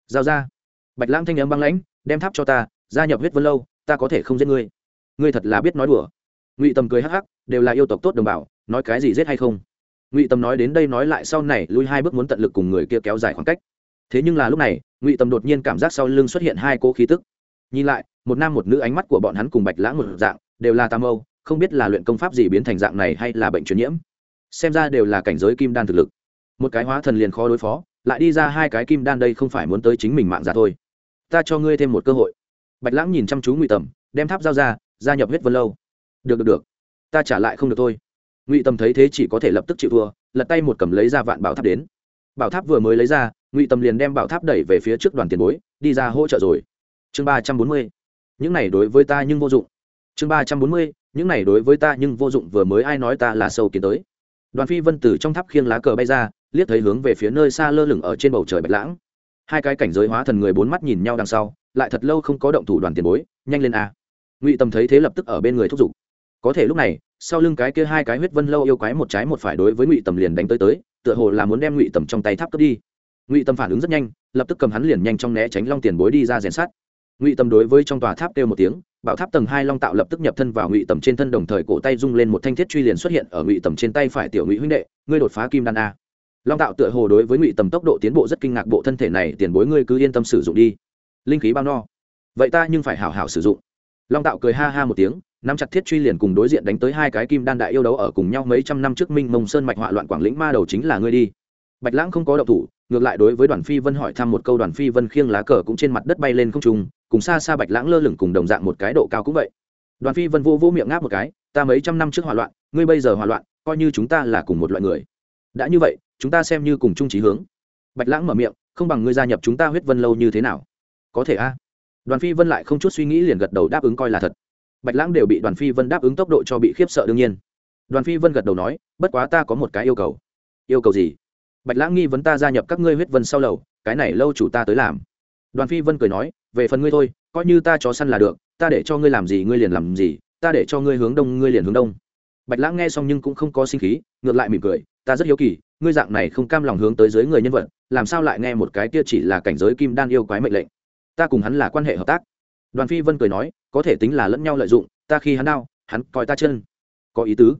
[SPEAKER 1] Giao ra. Bạch lãng thanh n m băng lãnh, đem tháp cho ta, gia nhập huyết vân lâu, ta có thể không giết ngươi. Ngươi thật là biết nói đùa. Ngụy tầm cười hắc hắc, đều là yêu tộc tốt đồng bào, nói cái gì giết hay không? Ngụy tầm nói đến đây nói lại sau này, lui hai bước muốn tận lực cùng người kia kéo dài khoảng cách. Thế nhưng là lúc này, ngụy tầm đột nhiên cảm giác sau lưng xuất hiện hai cỗ khí tức. Nhìn lại, một nam một nữ ánh mắt của bọn hắn cùng bạch lãng một dạng, đều là tam âu không biết là luyện công pháp gì biến thành dạng này hay là bệnh truyền nhiễm. Xem ra đều là cảnh giới kim đan thực lực một cái hóa thần liền khó đối phó, lại đi ra hai cái kim đan đây không phải muốn tới chính mình mạng ra thôi. Ta cho ngươi thêm một cơ hội. Bạch lãng nhìn chăm chú ngụy tầm, đem tháp giao ra, gia nhập huyết vân lâu. Được được được. Ta trả lại không được thôi. Ngụy tầm thấy thế chỉ có thể lập tức chịu thua, lật tay một cầm lấy ra vạn bảo tháp đến. Bảo tháp vừa mới lấy ra, ngụy tầm liền đem bảo tháp đẩy về phía trước đoàn tiền bối, đi ra hỗ trợ rồi. Chương ba trăm bốn mươi. Những này đối với ta nhưng vô dụng. Chương ba trăm bốn mươi. Những này đối với ta nhưng vô dụng, vừa mới ai nói ta là sâu kiến tới. Đoàn phi vân từ trong tháp khiêng lá cờ bay ra liếc thấy hướng về phía nơi xa lơ lửng ở trên bầu trời bạch lãng. Hai cái cảnh giới hóa thần người bốn mắt nhìn nhau đằng sau, lại thật lâu không có động thủ đoàn tiền bối, nhanh lên a. Ngụy tầm thấy thế lập tức ở bên người thúc giục. Có thể lúc này, sau lưng cái kia hai cái huyết vân lâu yêu quái một trái một phải đối với ngụy tầm liền đánh tới tới, tựa hồ là muốn đem ngụy tầm trong tay tháp cướp đi. Ngụy tầm phản ứng rất nhanh, lập tức cầm hắn liền nhanh trong né tránh long tiền bối đi ra rèn sát ngụy tầm đối với trong tòa tháp kêu một tiếng, bảo tháp tầng hai long tạo lập tức nhập thân vào ngụy tầm trên thân đồng thời cổ tay rung lên một thanh thiết truy liền xuất hiện ở ngụy tầm trên tay phải tiểu ngụy huynh đệ, ngươi đột phá kim đan a long tạo tựa hồ đối với ngụy tầm tốc độ tiến bộ rất kinh ngạc, bộ thân thể này, tiền bối ngươi cứ yên tâm sử dụng đi. Linh khí bao no. Vậy ta nhưng phải hảo hảo sử dụng. Long tạo cười ha ha một tiếng, nắm chặt thiết truy liền cùng đối diện đánh tới hai cái kim đan đại yêu đấu ở cùng nhau mấy trăm năm trước minh mông sơn mạch họa loạn quảng lĩnh ma đầu chính là ngươi đi. Bạch lãng không có động thủ, ngược lại đối với đoàn phi vân hỏi thăm một câu, đoàn phi vân khiêng lá cờ cũng trên mặt đất bay lên không trung, cùng xa xa bạch lãng lơ lửng cùng đồng dạng một cái độ cao cũng vậy. Đoàn phi vân vô vô miệng ngáp một cái, ta mấy trăm năm trước hỏa loạn, ngươi bây giờ hỏa loạn, coi như chúng ta là cùng một loại người. Đã như vậy chúng ta xem như cùng chung trí hướng. Bạch lãng mở miệng, không bằng ngươi gia nhập chúng ta huyết vân lâu như thế nào? Có thể a. Đoàn phi vân lại không chút suy nghĩ liền gật đầu đáp ứng coi là thật. Bạch lãng đều bị đoàn phi vân đáp ứng tốc độ cho bị khiếp sợ đương nhiên. Đoàn phi vân gật đầu nói, bất quá ta có một cái yêu cầu. Yêu cầu gì? Bạch lãng nghi vấn ta gia nhập các ngươi huyết vân sau lầu, cái này lâu chủ ta tới làm. Đoàn phi vân cười nói, về phần ngươi thôi, coi như ta chó săn là được, ta để cho ngươi làm gì ngươi liền làm gì, ta để cho ngươi hướng đông ngươi liền hướng đông. Bạch lãng nghe xong nhưng cũng không có sinh khí, ngược lại mỉm cười ta rất hiếu kỳ, ngươi dạng này không cam lòng hướng tới dưới người nhân vật, làm sao lại nghe một cái kia chỉ là cảnh giới kim đan yêu quái mệnh lệnh? Ta cùng hắn là quan hệ hợp tác. Đoàn phi vân cười nói, có thể tính là lẫn nhau lợi dụng, ta khi hắn đau, hắn coi ta chân. Có ý tứ.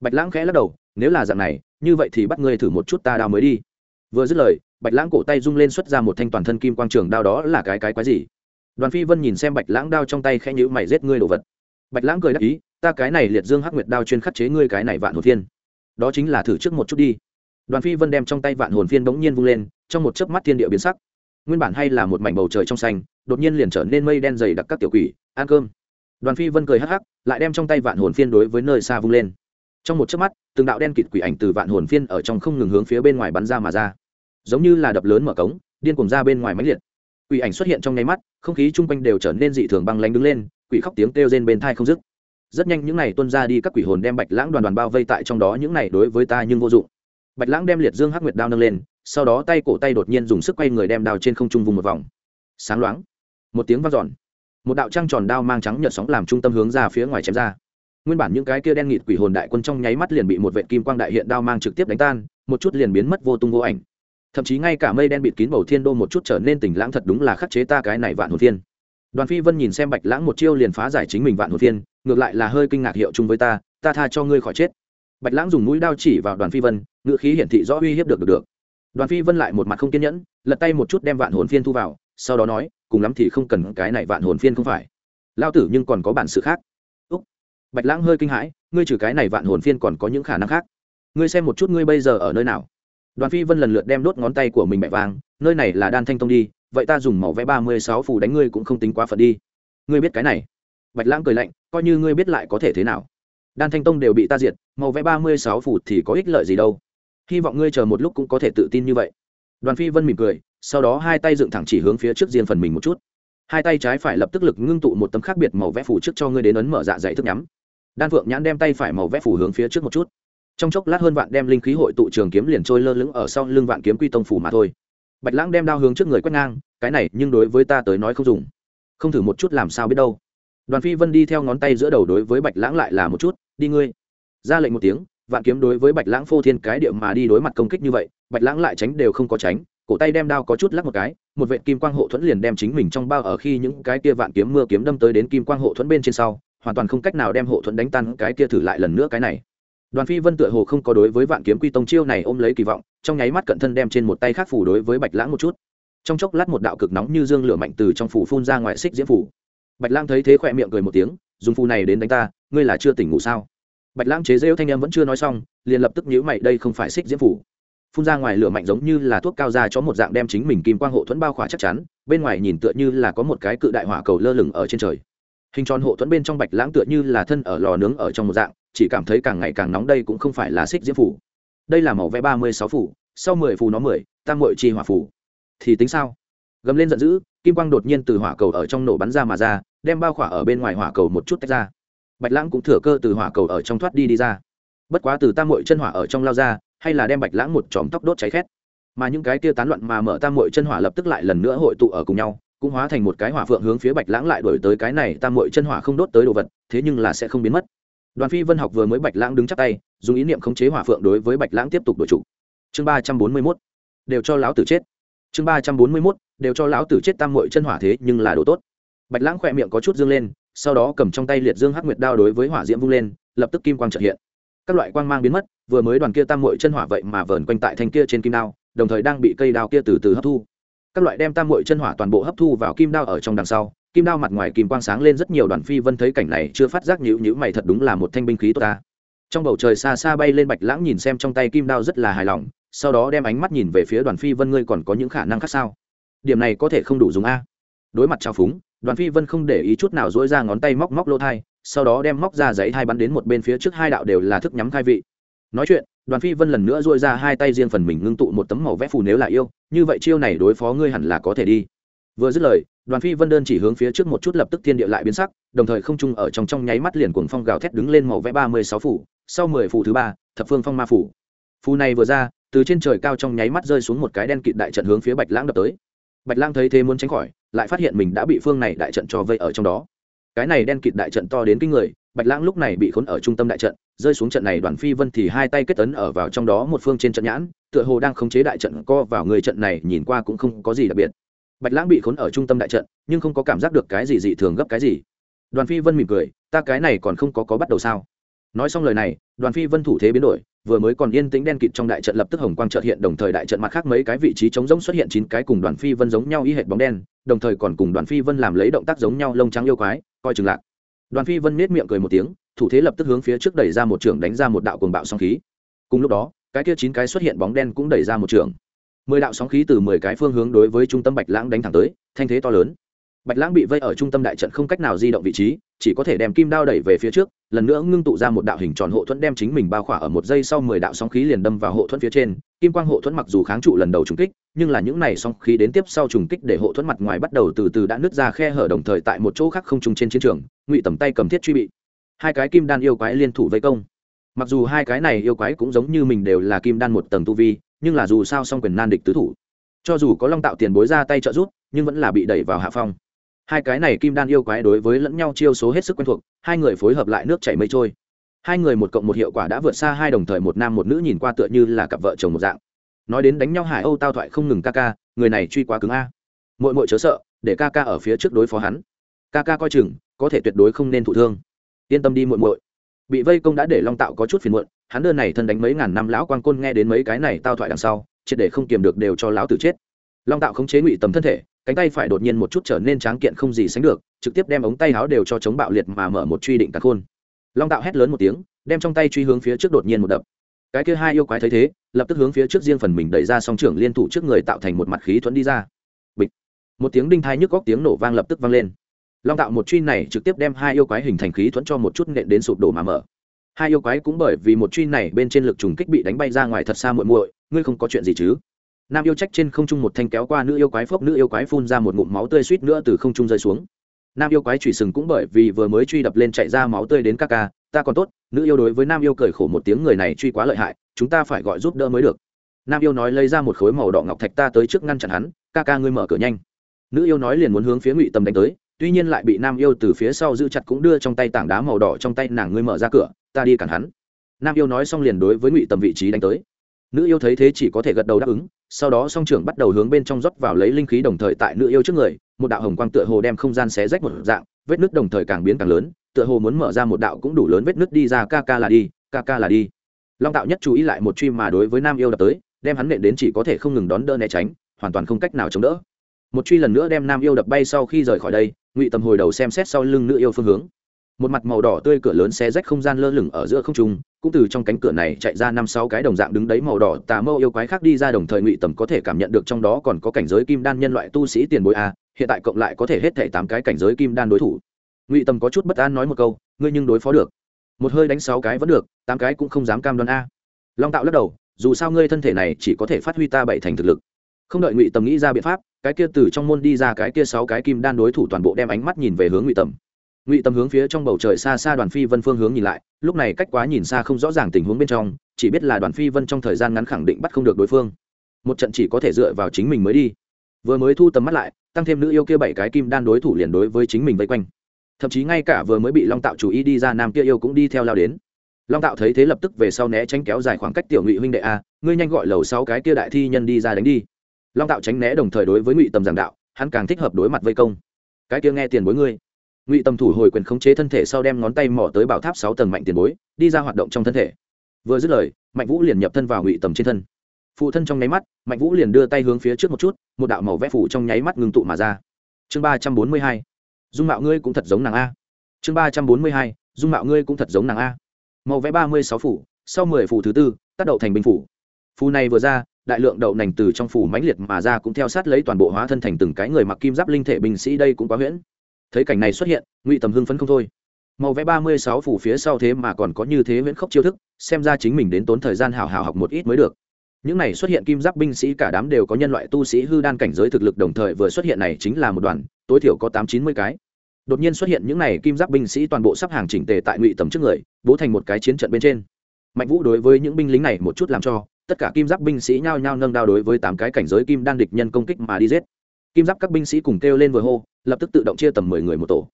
[SPEAKER 1] Bạch lãng khẽ lắc đầu, nếu là dạng này, như vậy thì bắt ngươi thử một chút ta đao mới đi. Vừa dứt lời, bạch lãng cổ tay rung lên xuất ra một thanh toàn thân kim quang trường đao đó là cái cái quái gì? Đoàn phi vân nhìn xem bạch lãng đao trong tay khẽ nhữ mày giết ngươi đồ vật. Bạch lãng cười đáp ý, ta cái này liệt dương hắc nguyệt đao chuyên khắc chế ngươi cái này vạn hồ thiên đó chính là thử trước một chút đi. Đoàn phi vân đem trong tay vạn hồn phiên bỗng nhiên vung lên, trong một chớp mắt thiên địa biến sắc. Nguyên bản hay là một mảnh bầu trời trong xanh, đột nhiên liền trở nên mây đen dày đặc các tiểu quỷ, ăn cơm. Đoàn phi vân cười hắc hắc, lại đem trong tay vạn hồn phiên đối với nơi xa vung lên. Trong một chớp mắt, từng đạo đen kịt quỷ ảnh từ vạn hồn phiên ở trong không ngừng hướng phía bên ngoài bắn ra mà ra. Giống như là đập lớn mở cống, điên cùng ra bên ngoài máy liệt. Quỷ ảnh xuất hiện trong nháy mắt, không khí chung quanh đều trở nên dị thường băng lánh đứng lên, quỷ khóc tiếng kêu rên bên thai không dứt rất nhanh những này tuân ra đi các quỷ hồn đem bạch lãng đoàn đoàn bao vây tại trong đó những này đối với ta nhưng vô dụng. Bạch lãng đem liệt dương hắc nguyệt đao nâng lên sau đó tay cổ tay đột nhiên dùng sức quay người đem đao trên không trung vùng một vòng. Sáng loáng một tiếng vang giòn, một đạo trăng tròn đao mang trắng nhợt sóng làm trung tâm hướng ra phía ngoài chém ra. Nguyên bản những cái kia đen nghịt quỷ hồn đại quân trong nháy mắt liền bị một vệ kim quang đại hiện đao mang trực tiếp đánh tan một chút liền biến mất vô tung vô ảnh. Thậm chí ngay cả mây đen bịt kín bầu thiên đô một chút trở nên tỉnh lãng thật đúng là khắc chế ta cái này vạn hồn thiên đoàn phi vân nhìn xem bạch lãng một chiêu liền phá giải chính mình vạn hồn Phiên, ngược lại là hơi kinh ngạc hiệu chung với ta ta tha cho ngươi khỏi chết. Bạch lãng dùng mũi đao chỉ vào đoàn phi vân ngự khí hiển thị rõ uy hiếp được được được. Đoàn phi vân lại một mặt không kiên nhẫn lật tay một chút đem vạn hồn phiên thu vào sau đó nói cùng lắm thì không cần cái này vạn hồn phiên không phải. Lao tử nhưng còn có bản sự khác. Úc. Bạch lãng hơi kinh hãi ngươi trừ cái này vạn hồn phiên còn có những khả năng khác. Ngươi xem một chút ngươi bây giờ ở nơi nào. Đoàn phi vân lần lượt đem đốt ngón tay của mình bẻ vàng nơi này là đan thanh tông đi vậy ta dùng màu vẽ ba mươi sáu phù đánh ngươi cũng không tính quá phận đi. Ngươi biết cái này. Bạch lãng cười lạnh, coi như ngươi biết lại có thể thế nào. Đan thanh tông đều bị ta diệt, màu vẽ ba mươi sáu phù thì có ích lợi gì đâu. Hy vọng ngươi chờ một lúc cũng có thể tự tin như vậy. Đoàn phi vân mỉm cười, sau đó hai tay dựng thẳng chỉ hướng phía trước riêng phần mình một chút. Hai tay trái phải lập tức lực ngưng tụ một tấm khác biệt màu vẽ phủ trước cho ngươi đến ấn mở dạ dày thức nhắm. Đan phượng nhãn đem tay phải màu vẽ phủ hướng phía trước một chút. Trong chốc lát hơn vạn đem linh khí hội tụ trường kiếm liền trôi lơ lửng ở sau lưng vạn kiếm quy tông phủ mà thôi bạch lãng đem đao hướng trước người quét ngang, cái này nhưng đối với ta tới nói không dùng. Không thử một chút làm sao biết đâu. Đoàn phi vân đi theo ngón tay giữa đầu đối với bạch lãng lại là một chút, đi ngươi. Ra lệnh một tiếng, vạn kiếm đối với bạch lãng phô thiên cái điệu mà đi đối mặt công kích như vậy, bạch lãng lại tránh đều không có tránh, cổ tay đem đao có chút lắc một cái, một vệ kim quang hộ thuẫn liền đem chính mình trong bao ở khi những cái kia vạn kiếm mưa kiếm đâm tới đến kim quang hộ thuẫn bên trên sau, hoàn toàn không cách nào đem hộ thuẫn đánh tan, cái kia thử lại lần nữa cái này. Đoàn phi vân tựa hồ không có đối với vạn kiếm quy tông chiêu này ôm lấy kỳ vọng trong nháy mắt cận thân đem trên một tay khác phủ đối với bạch lãng một chút. Trong chốc lát một đạo cực nóng như dương lửa mạnh từ trong phủ phun ra ngoài xích diễm phủ. Bạch lãng thấy thế khỏe miệng cười một tiếng, dùng phù này đến đánh ta, ngươi là chưa tỉnh ngủ sao? Bạch lãng chế rêu thanh em vẫn chưa nói xong, liền lập tức nhíu mày, đây không phải xích diễm phủ. Phun ra ngoài lửa mạnh giống như là thuốc cao ra cho một dạng đem chính mình kim quang hộ thuẫn bao khỏa chắc chắn, bên ngoài nhìn tựa như là có một cái cự đại hỏa cầu lơ lửng ở trên trời. Hình tròn hộ thuẫn bên trong bạch lãng tựa như là thân ở lò nướng ở trong một dạng, chỉ cảm thấy càng ngày càng nóng đây cũng không phải là xích diễm phủ đây là màu vẽ ba mươi sáu phủ, sau mười phù nó mười, tam mội chi hỏa phủ thì tính sao? Gầm lên giận dữ, kim quang đột nhiên từ hỏa cầu ở trong nổ bắn ra mà ra, đem bao khỏa ở bên ngoài hỏa cầu một chút tách ra. Bạch lãng cũng thừa cơ từ hỏa cầu ở trong thoát đi đi ra. Bất quá từ tam mội chân hỏa ở trong lao ra, hay là đem bạch lãng một chòm tóc đốt cháy khét. Mà những cái kia tán loạn mà mở tam mội chân hỏa lập tức lại lần nữa hội tụ ở cùng nhau, cũng hóa thành một cái hỏa phượng hướng phía bạch lãng lại đổi tới cái này tam mội chân hỏa không đốt tới đồ vật, thế nhưng là sẽ không biến mất đoàn phi vân học vừa mới bạch lãng đứng chắc tay, dùng ý niệm khống chế hỏa phượng đối với bạch lãng tiếp tục đổi chủ. Chương ba trăm bốn mươi mốt. Đều cho lão tử chết. Chương ba trăm bốn mươi mốt. Đều cho lão tử chết tam mội chân hỏa thế, nhưng là đồ tốt. Bạch lãng khỏe miệng có chút dương lên, sau đó cầm trong tay liệt dương hắc nguyệt đao đối với hỏa diễm vung lên, lập tức kim quang trợ hiện. Các loại quang mang biến mất, vừa mới đoàn kia tam mội chân hỏa vậy mà vờn quanh tại thanh kia trên kim đao, đồng thời đang bị cây đao kia từ từ hấp thu. Các loại đem tam mội chân hỏa toàn bộ hấp thu vào kim đao ở trong đằng sau kim đao mặt ngoài kim quang sáng lên rất nhiều, đoàn phi vân thấy cảnh này chưa phát giác nhữ nhữ mày, thật đúng là một thanh binh khí tốt ta. Trong bầu trời xa xa bay lên bạch lãng nhìn xem trong tay kim đao rất là hài lòng, sau đó đem ánh mắt nhìn về phía đoàn phi vân, ngươi còn có những khả năng khác sao? Điểm này có thể không đủ dùng a. Đối mặt trao phúng, đoàn phi vân không để ý chút nào dỗi ra ngón tay móc móc lỗ thai, sau đó đem móc ra giấy thai bắn đến một bên phía trước, hai đạo đều là thức nhắm khai vị. Nói chuyện, đoàn phi vân lần nữa dỗi ra hai tay riêng phần mình ngưng tụ một tấm màu vẽ phù nếu là yêu, như vậy chiêu này đối phó ngươi hẳn là có thể đi. Vừa dứt lời đoàn phi vân đơn chỉ hướng phía trước một chút lập tức thiên địa lại biến sắc, đồng thời không trung ở trong trong nháy mắt liền cuồng phong gào thét đứng lên màu vẽ ba mươi sáu phủ, sau mười phủ thứ ba, thập phương phong ma phủ. Phù này vừa ra, từ trên trời cao trong nháy mắt rơi xuống một cái đen kịt đại trận hướng phía bạch lãng đập tới. Bạch lãng thấy thế muốn tránh khỏi, lại phát hiện mình đã bị phương này đại trận cho vây ở trong đó. Cái này đen kịt đại trận to đến kinh người, bạch lãng lúc này bị khốn ở trung tâm đại trận, rơi xuống trận này đoàn phi vân thì hai tay kết tấn ở vào trong đó một phương trên trận nhãn, tựa hồ đang khống chế đại trận co vào người trận này, nhìn qua cũng không có gì đặc biệt bạch lãng bị khốn ở trung tâm đại trận, nhưng không có cảm giác được cái gì dị thường gấp cái gì. Đoàn phi vân mỉm cười, ta cái này còn không có có bắt đầu sao? Nói xong lời này, đoàn phi vân thủ thế biến đổi, vừa mới còn yên tĩnh đen kịt trong đại trận lập tức hồng quang chợt hiện, đồng thời đại trận mặt khác mấy cái vị trí trống rỗng xuất hiện chín cái cùng đoàn phi vân giống nhau y hệt bóng đen, đồng thời còn cùng đoàn phi vân làm lấy động tác giống nhau lông trắng yêu quái, coi chừng lạc. Đoàn phi vân nết miệng cười một tiếng, thủ thế lập tức hướng phía trước đẩy ra một trường đánh ra một đạo cuồng bạo song khí. Cùng lúc đó, cái kia chín cái xuất hiện bóng đen cũng đẩy ra một trường mười đạo sóng khí từ mười cái phương hướng đối với trung tâm bạch lãng đánh thẳng tới, thanh thế to lớn. Bạch lãng bị vây ở trung tâm đại trận không cách nào di động vị trí, chỉ có thể đem kim đao đẩy về phía trước, lần nữa ngưng tụ ra một đạo hình tròn hộ thuẫn đem chính mình bao khỏa ở một giây sau mười đạo sóng khí liền đâm vào hộ thuẫn phía trên. Kim quang hộ thuẫn mặc dù kháng trụ lần đầu trùng kích, nhưng là những này sóng khí đến tiếp sau trùng kích để hộ thuẫn mặt ngoài bắt đầu từ từ đã nứt ra khe hở đồng thời tại một chỗ khác không trùng trên chiến trường, ngụy tầm tay cầm thiết truy bị. Hai cái kim đan yêu quái liên thủ vây công. Mặc dù hai cái này yêu quái cũng giống như mình đều là kim đan một tầng tu vi nhưng là dù sao song quyền nan địch tứ thủ. Cho dù có long tạo tiền bối ra tay trợ giúp, nhưng vẫn là bị đẩy vào hạ phong. Hai cái này kim đan yêu quái đối với lẫn nhau chiêu số hết sức quen thuộc, hai người phối hợp lại nước chảy mây trôi. Hai người một cộng một hiệu quả đã vượt xa hai đồng thời một nam một nữ nhìn qua tựa như là cặp vợ chồng một dạng. Nói đến đánh nhau hải âu tao thoại không ngừng ca ca, người này truy quá cứng a. Mội mội chớ sợ, để ca ca ở phía trước đối phó hắn. Ca ca coi chừng, có thể tuyệt đối không nên thụ thương. Yên tâm đi muội muội. Bị vây công đã để long tạo có chút phiền muộn hắn đơn này thân đánh mấy ngàn năm lão quang côn nghe đến mấy cái này tao thoại đằng sau, triệt để không kiềm được đều cho lão tử chết. Long tạo khống chế ngụy tầm thân thể, cánh tay phải đột nhiên một chút trở nên tráng kiện không gì sánh được, trực tiếp đem ống tay áo đều cho chống bạo liệt mà mở một truy định cả khôn. Long tạo hét lớn một tiếng, đem trong tay truy hướng phía trước đột nhiên một đập. Cái kia hai yêu quái thấy thế, lập tức hướng phía trước riêng phần mình đẩy ra song trưởng liên thủ trước người tạo thành một mặt khí thuẫn đi ra. Bịch. Một tiếng đinh thai nhức góc tiếng nổ vang lập tức vang lên. Long tạo một truy này trực tiếp đem hai yêu quái hình thành khí thuẫn cho một chút nện đến sụp đổ mà mở hai yêu quái cũng bởi vì một truy này bên trên lực trùng kích bị đánh bay ra ngoài thật xa muội muội, ngươi không có chuyện gì chứ? Nam yêu trách trên không trung một thanh kéo qua nữ yêu quái phốc, nữ yêu quái phun ra một ngụm máu tươi suýt nữa từ không trung rơi xuống. Nam yêu quái chủy sừng cũng bởi vì vừa mới truy đập lên chạy ra máu tươi đến ca ca, ta còn tốt, nữ yêu đối với nam yêu cười khổ một tiếng, người này truy quá lợi hại, chúng ta phải gọi giúp đỡ mới được. Nam yêu nói lấy ra một khối màu đỏ ngọc thạch ta tới trước ngăn chặn hắn, ca ca ngươi mở cửa nhanh. Nữ yêu nói liền muốn hướng phía ngụy tầm đánh tới tuy nhiên lại bị nam yêu từ phía sau giữ chặt cũng đưa trong tay tảng đá màu đỏ trong tay nàng ngươi mở ra cửa, ta đi cản hắn. Nam yêu nói xong liền đối với ngụy tầm vị trí đánh tới. Nữ yêu thấy thế chỉ có thể gật đầu đáp ứng, sau đó song trưởng bắt đầu hướng bên trong rót vào lấy linh khí đồng thời tại nữ yêu trước người, một đạo hồng quang tựa hồ đem không gian xé rách một dạng, vết nứt đồng thời càng biến càng lớn, tựa hồ muốn mở ra một đạo cũng đủ lớn vết nứt đi ra, ca ca là đi, ca ca là đi. Long tạo nhất chú ý lại một truy mà đối với nam yêu đập tới, đem hắn nện đến chỉ có thể không ngừng đón đỡ né tránh, hoàn toàn không cách nào chống đỡ một truy lần nữa đem nam yêu đập bay sau khi rời khỏi đây, ngụy tầm hồi đầu xem xét sau lưng nữ yêu phương hướng. Một mặt màu đỏ tươi cửa lớn xé rách không gian lơ lửng ở giữa không trung, cũng từ trong cánh cửa này chạy ra năm sáu cái đồng dạng đứng đấy màu đỏ tà mâu yêu quái khác đi ra đồng thời ngụy tầm có thể cảm nhận được trong đó còn có cảnh giới kim đan nhân loại tu sĩ tiền bối a, hiện tại cộng lại có thể hết thể tám cái cảnh giới kim đan đối thủ. Ngụy tầm có chút bất an nói một câu, ngươi nhưng đối phó được. Một hơi đánh sáu cái vẫn được, tám cái cũng không dám cam đoan a. Long tạo lắc đầu, dù sao ngươi thân thể này chỉ có thể phát huy ta bảy thành thực lực không đợi ngụy tầm nghĩ ra biện pháp, cái kia từ trong môn đi ra cái kia sáu cái kim đan đối thủ toàn bộ đem ánh mắt nhìn về hướng ngụy tầm. Ngụy tầm hướng phía trong bầu trời xa xa đoàn phi vân phương hướng nhìn lại, lúc này cách quá nhìn xa không rõ ràng tình huống bên trong, chỉ biết là đoàn phi vân trong thời gian ngắn khẳng định bắt không được đối phương. Một trận chỉ có thể dựa vào chính mình mới đi. Vừa mới thu tầm mắt lại, tăng thêm nữ yêu kia bảy cái kim đan đối thủ liền đối với chính mình vây quanh. Thậm chí ngay cả vừa mới bị long tạo chủ ý đi ra, nam kia yêu cũng đi theo lao đến. Long tạo thấy thế lập tức về sau né tránh kéo dài khoảng cách tiểu ngụy huynh đệ a, ngươi nhanh gọi lầu sáu cái kia đại thi nhân đi ra đánh đi long tạo tránh né đồng thời đối với ngụy tầm giảng đạo, hắn càng thích hợp đối mặt vây công. Cái kia nghe tiền bối ngươi. Ngụy tầm thủ hồi quyền khống chế thân thể sau đem ngón tay mỏ tới bảo tháp sáu tầng mạnh tiền bối, đi ra hoạt động trong thân thể. Vừa dứt lời, mạnh vũ liền nhập thân vào ngụy tầm trên thân. Phụ thân trong nháy mắt, mạnh vũ liền đưa tay hướng phía trước một chút, một đạo màu vẽ phủ trong nháy mắt ngưng tụ mà ra. Chương ba trăm bốn mươi hai. Dung mạo ngươi cũng thật giống nàng a. Chương ba trăm bốn mươi hai. Dung mạo ngươi cũng thật giống nàng a. Màu vẽ ba mươi sáu phủ, sau mười phủ thứ tư, tác đậu thành bình phủ. Phù này vừa ra đại lượng đậu nành từ trong phủ mãnh liệt mà ra cũng theo sát lấy toàn bộ hóa thân thành từng cái người mặc kim giáp linh thể binh sĩ đây cũng quá huyễn. Thấy cảnh này xuất hiện, ngụy tầm hưng phấn không thôi. Màu vẽ ba mươi sáu phủ phía sau thế mà còn có như thế huyễn khốc chiêu thức, xem ra chính mình đến tốn thời gian hào hào học một ít mới được. Những này xuất hiện kim giáp binh sĩ cả đám đều có nhân loại tu sĩ hư đan cảnh giới thực lực đồng thời vừa xuất hiện này chính là một đoàn, tối thiểu có tám chín mươi cái. Đột nhiên xuất hiện những này kim giáp binh sĩ toàn bộ sắp hàng chỉnh tề tại ngụy tầm trước người, bố thành một cái chiến trận bên trên mạnh vũ đối với những binh lính này một chút làm cho, tất cả kim giáp binh sĩ nhao nhao nâng đao đối với tám cái cảnh giới kim đan địch nhân công kích mà đi giết. Kim giáp các binh sĩ cùng kêu lên vừa hô, lập tức tự động chia tầm mười người một tổ.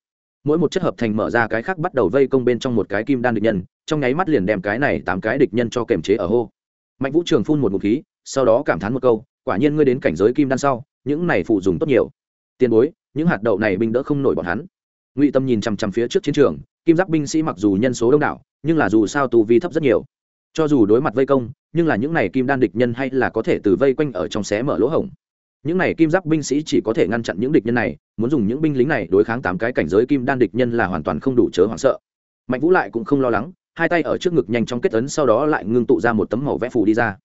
[SPEAKER 1] Mỗi một chất hợp thành mở ra cái khác bắt đầu vây công bên trong một cái kim đan địch nhân, trong nháy mắt liền đem cái này tám cái địch nhân cho kềm chế ở hô. Mạnh vũ trường phun một ngụm khí, sau đó cảm thán một câu, quả nhiên ngươi đến cảnh giới kim đan sau, những này phụ dùng tốt nhiều. Tiền bối, những hạt đậu này binh đỡ không nổi bọn hắn. Ngụy tâm nhìn chằm chằm phía trước chiến trường kim giáp binh sĩ mặc dù nhân số đông đảo, nhưng là dù sao tù vi thấp rất nhiều. Cho dù đối mặt vây công, nhưng là những này kim đan địch nhân hay là có thể từ vây quanh ở trong xé mở lỗ hổng. Những này kim giáp binh sĩ chỉ có thể ngăn chặn những địch nhân này, muốn dùng những binh lính này đối kháng tám cái cảnh giới kim đan địch nhân là hoàn toàn không đủ chớ hoảng sợ. Mạnh vũ lại cũng không lo lắng, hai tay ở trước ngực nhanh chóng kết ấn sau đó lại ngưng tụ ra một tấm màu vẽ phủ đi ra.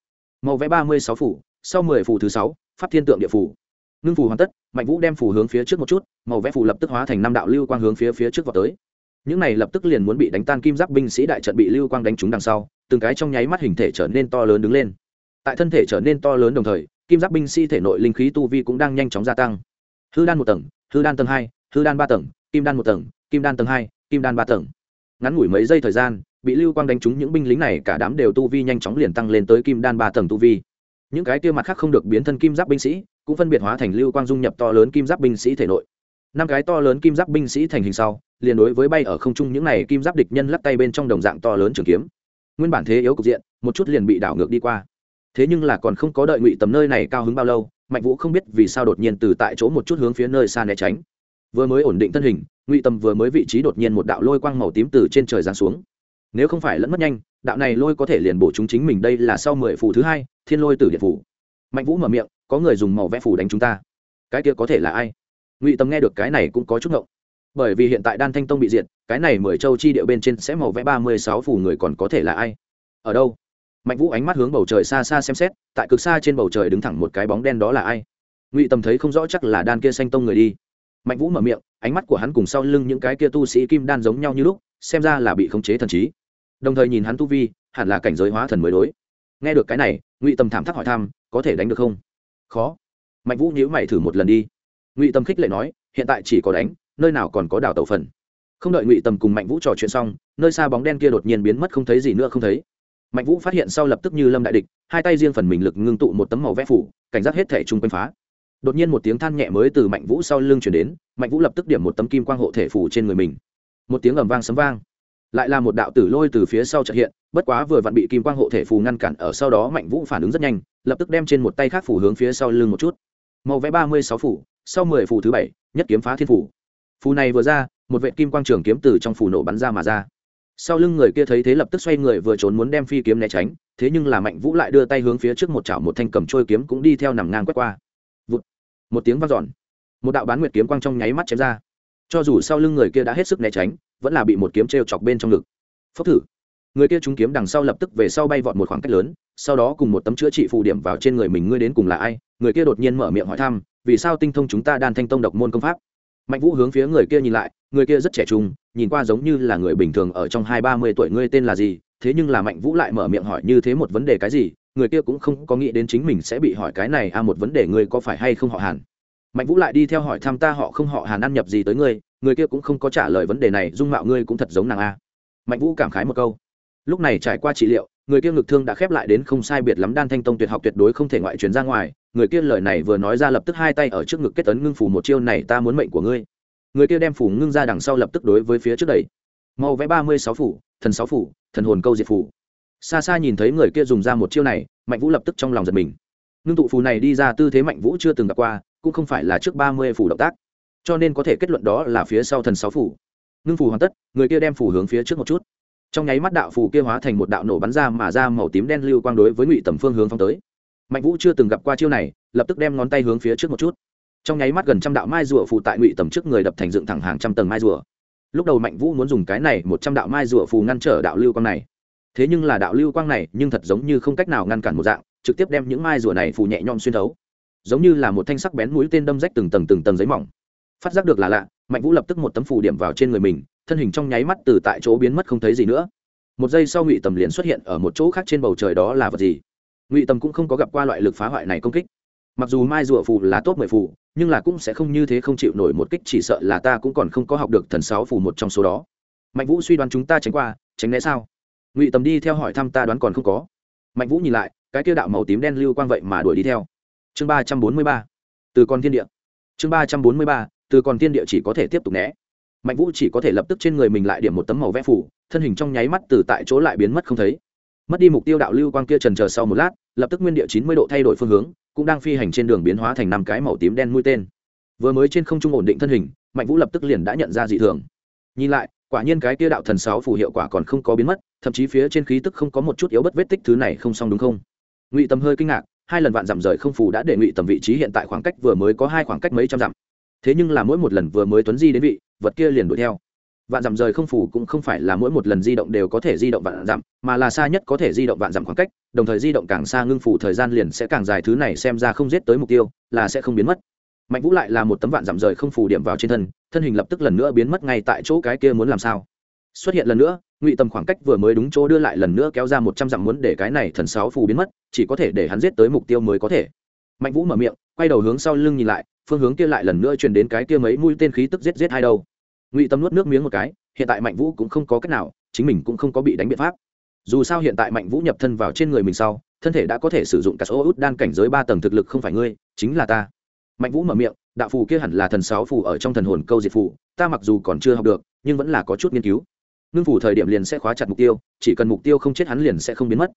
[SPEAKER 1] Màu vẽ ba mươi sáu phủ, sau mười phủ thứ sáu, pháp thiên tượng địa phủ. Ngưng phủ hoàn tất, mạnh vũ đem phủ hướng phía trước một chút, màu vẽ phủ lập tức hóa thành năm đạo lưu quang hướng phía phía trước vào tới những này lập tức liền muốn bị đánh tan kim giáp binh sĩ đại trận bị lưu quang đánh trúng đằng sau, từng cái trong nháy mắt hình thể trở nên to lớn đứng lên. Tại thân thể trở nên to lớn đồng thời, kim giáp binh sĩ thể nội linh khí tu vi cũng đang nhanh chóng gia tăng. Hư đan một tầng, hư đan tầng hai, hư đan ba tầng, kim đan một tầng, kim đan tầng hai, kim đan ba tầng. Ngắn ngủi mấy giây thời gian, bị lưu quang đánh trúng những binh lính này cả đám đều tu vi nhanh chóng liền tăng lên tới kim đan ba tầng tu vi. Những cái tiêu mặt khác không được biến thân kim giáp binh sĩ, cũng phân biệt hóa thành lưu quang dung nhập to lớn kim giáp binh sĩ thể nội năm cái to lớn kim giáp binh sĩ thành hình sau, liền đối với bay ở không trung những này kim giáp địch nhân lắc tay bên trong đồng dạng to lớn trường kiếm. Nguyên bản thế yếu cục diện, một chút liền bị đảo ngược đi qua. Thế nhưng là còn không có đợi ngụy tầm nơi này cao hứng bao lâu, mạnh vũ không biết vì sao đột nhiên từ tại chỗ một chút hướng phía nơi xa né tránh. Vừa mới ổn định thân hình, ngụy tầm vừa mới vị trí đột nhiên một đạo lôi quang màu tím từ trên trời giáng xuống. Nếu không phải lẫn mất nhanh, đạo này lôi có thể liền bổ chúng chính mình đây là sau mười phủ thứ hai, thiên lôi tử điện phủ mạnh vũ mở miệng, có người dùng màu vẽ phủ đánh chúng ta. Cái kia có thể là ai? Ngụy tầm nghe được cái này cũng có chút ngộng. Bởi vì hiện tại đan thanh tông bị diệt, cái này mười châu chi điệu bên trên sẽ màu vẽ ba mươi sáu phủ người còn có thể là ai? Ở đâu? Mạnh vũ ánh mắt hướng bầu trời xa xa xem xét, tại cực xa trên bầu trời đứng thẳng một cái bóng đen đó là ai? Ngụy tầm thấy không rõ chắc là đan kia xanh tông người đi. Mạnh vũ mở miệng, ánh mắt của hắn cùng sau lưng những cái kia tu sĩ kim đan giống nhau như lúc, xem ra là bị khống chế thần trí. Đồng thời nhìn hắn tu vi, hẳn là cảnh giới hóa thần mới đối. Nghe được cái này, ngụy tầm thảm thắc hỏi thăm, có thể đánh được không? Khó. Mạnh vũ nhíu mày thử một lần đi ngụy Tâm khích lệ nói hiện tại chỉ có đánh nơi nào còn có đảo tàu phần không đợi ngụy Tâm cùng mạnh vũ trò chuyện xong nơi xa bóng đen kia đột nhiên biến mất không thấy gì nữa không thấy mạnh vũ phát hiện sau lập tức như lâm đại địch hai tay riêng phần mình lực ngưng tụ một tấm màu vẽ phủ cảnh giác hết thể chung quanh phá đột nhiên một tiếng than nhẹ mới từ mạnh vũ sau lưng chuyển đến mạnh vũ lập tức điểm một tấm kim quang hộ thể phủ trên người mình một tiếng ầm vang sấm vang lại là một đạo tử lôi từ phía sau trợ hiện bất quá vừa vặn bị kim quang hộ thể phù ngăn cản ở sau đó mạnh vũ phản ứng rất nhanh lập tức đem trên một tay khác phủ hướng phía sau lưng một chút màu vẽ ba mươi sáu phủ sau mười phù thứ bảy, nhất kiếm phá thiên phủ phù này vừa ra, một vệ kim quang trường kiếm từ trong phủ nổ bắn ra mà ra. Sau lưng người kia thấy thế lập tức xoay người vừa trốn muốn đem phi kiếm né tránh, thế nhưng là mạnh vũ lại đưa tay hướng phía trước một chảo một thanh cầm trôi kiếm cũng đi theo nằm ngang quét qua. Vụt. một tiếng vang dọn. Một đạo bán nguyệt kiếm quang trong nháy mắt chém ra. Cho dù sau lưng người kia đã hết sức né tránh, vẫn là bị một kiếm t chọc bên trong ngực. Phốc thử! Người kia trúng kiếm đằng sau lập tức về sau bay vọt một khoảng cách lớn, sau đó cùng một tấm chữa trị phù điểm vào trên người mình, ngươi đến cùng là ai? Người kia đột nhiên mở miệng hỏi thăm vì sao tinh thông chúng ta đan thanh tông độc môn công pháp? Mạnh vũ hướng phía người kia nhìn lại, người kia rất trẻ trung, nhìn qua giống như là người bình thường ở trong hai ba mươi tuổi. Ngươi tên là gì? Thế nhưng là mạnh vũ lại mở miệng hỏi như thế một vấn đề cái gì? Người kia cũng không có nghĩ đến chính mình sẽ bị hỏi cái này. A à một vấn đề, ngươi có phải hay không họ hàn? Mạnh vũ lại đi theo hỏi thăm ta họ không họ hàn ăn nhập gì tới ngươi? Người kia cũng không có trả lời vấn đề này. Dung mạo ngươi cũng thật giống nàng a. Mạnh vũ cảm khái một câu. Lúc này trải qua trị liệu, người kia ngực thương đã khép lại đến không sai biệt lắm. Đan thanh tông tuyệt học tuyệt đối không thể ngoại truyền ra ngoài người kia lời này vừa nói ra lập tức hai tay ở trước ngực kết tấn ngưng phủ một chiêu này ta muốn mệnh của ngươi. Người kia đem phủ ngưng ra đằng sau lập tức đối với phía trước đẩy. Màu vẽ ba mươi sáu phủ, thần sáu phủ, thần hồn câu diệt phủ. Xa xa nhìn thấy người kia dùng ra một chiêu này, mạnh vũ lập tức trong lòng giật mình. Ngưng tụ phù này đi ra tư thế mạnh vũ chưa từng gặp qua, cũng không phải là trước ba mươi phủ động tác. Cho nên có thể kết luận đó là phía sau thần sáu phủ. Ngưng phủ hoàn tất, người kia đem phủ hướng phía trước một chút. Trong nháy mắt đạo phủ kia hóa thành một đạo nổ bắn ra mà ra màu tím đen lưu quang đối với ngụy tầm phương hướng phong tới mạnh vũ chưa từng gặp qua chiêu này, lập tức đem ngón tay hướng phía trước một chút. Trong nháy mắt gần trăm đạo mai rùa phù tại ngụy tầm trước người đập thành dựng thẳng hàng trăm tầng mai rùa. Lúc đầu mạnh vũ muốn dùng cái này một trăm đạo mai rùa phù ngăn trở đạo lưu quang này. Thế nhưng là đạo lưu quang này nhưng thật giống như không cách nào ngăn cản một dạng, trực tiếp đem những mai rùa này phù nhẹ nhõm xuyên thấu. Giống như là một thanh sắc bén mũi tên đâm rách từng tầng từng tầng giấy mỏng. Phát giác được là lạ, mạnh vũ lập tức một tấm phù điểm vào trên người mình, thân hình trong nháy mắt từ tại chỗ biến mất không thấy gì nữa. Một giây sau ngụy tầm liền xuất hiện ở một chỗ khác trên bầu trời đó là vật gì? Ngụy tầm cũng không có gặp qua loại lực phá hoại này công kích mặc dù mai rùa phù là tốt mười phù, nhưng là cũng sẽ không như thế không chịu nổi một kích, chỉ sợ là ta cũng còn không có học được thần sáu phù một trong số đó. Mạnh vũ suy đoán chúng ta tránh qua, tránh né sao? Ngụy tầm đi theo hỏi thăm ta đoán còn không có. Mạnh vũ nhìn lại, cái kia đạo màu tím đen lưu quang vậy mà đuổi đi theo. Chương ba trăm bốn mươi ba, từ con thiên địa. Chương ba trăm bốn mươi ba, từ còn thiên địa chỉ có thể tiếp tục né. Mạnh vũ chỉ có thể lập tức trên người mình lại điểm một tấm màu vẽ phủ thân hình trong nháy mắt từ tại chỗ lại biến mất không thấy mất đi mục tiêu đạo lưu quang kia trần chờ sau một lát, lập tức nguyên địa chín mươi độ thay đổi phương hướng, cũng đang phi hành trên đường biến hóa thành năm cái màu tím đen mũi tên. Vừa mới trên không trung ổn định thân hình, mạnh vũ lập tức liền đã nhận ra dị thường. Nhìn lại, quả nhiên cái kia đạo thần sáu phủ hiệu quả còn không có biến mất, thậm chí phía trên khí tức không có một chút yếu bất vết tích thứ này không xong đúng không? Ngụy tầm hơi kinh ngạc, hai lần vạn dặm rời không phù đã để ngụy tầm vị trí hiện tại khoảng cách vừa mới có hai khoảng cách mấy trăm dặm. Thế nhưng là mỗi một lần vừa mới tuấn di đến vị, vật kia liền đuổi theo vạn dặm rời không phủ cũng không phải là mỗi một lần di động đều có thể di động vạn dặm, mà là xa nhất có thể di động vạn dặm khoảng cách, đồng thời di động càng xa ngưng phủ thời gian liền sẽ càng dài, thứ này xem ra không giết tới mục tiêu, là sẽ không biến mất. Mạnh vũ lại là một tấm vạn dặm rời không phủ điểm vào trên thân thân hình lập tức lần nữa biến mất ngay tại chỗ cái kia muốn làm sao. Xuất hiện lần nữa, ngụy tầm khoảng cách vừa mới đúng chỗ đưa lại lần nữa kéo ra một trăm dặm muốn để cái này thần sáu phù biến mất, chỉ có thể để hắn giết tới mục tiêu mới có thể. Mạnh vũ mở miệng, quay đầu hướng sau lưng nhìn lại, phương hướng kia lại lần nữa truyền đến cái kia mấy mũi tên khí tức giết giết hai đâu ngụy tâm nuốt nước miếng một cái, hiện tại mạnh vũ cũng không có cách nào, chính mình cũng không có bị đánh biện pháp. Dù sao hiện tại mạnh vũ nhập thân vào trên người mình sau, thân thể đã có thể sử dụng cả số út đan cảnh giới ba tầng thực lực không phải ngươi, chính là ta. Mạnh vũ mở miệng, đạo phù kia hẳn là thần sáu phù ở trong thần hồn câu diệt phù, ta mặc dù còn chưa học được, nhưng vẫn là có chút nghiên cứu. Ngưng phù thời điểm liền sẽ khóa chặt mục tiêu, chỉ cần mục tiêu không chết hắn liền sẽ không biến mất.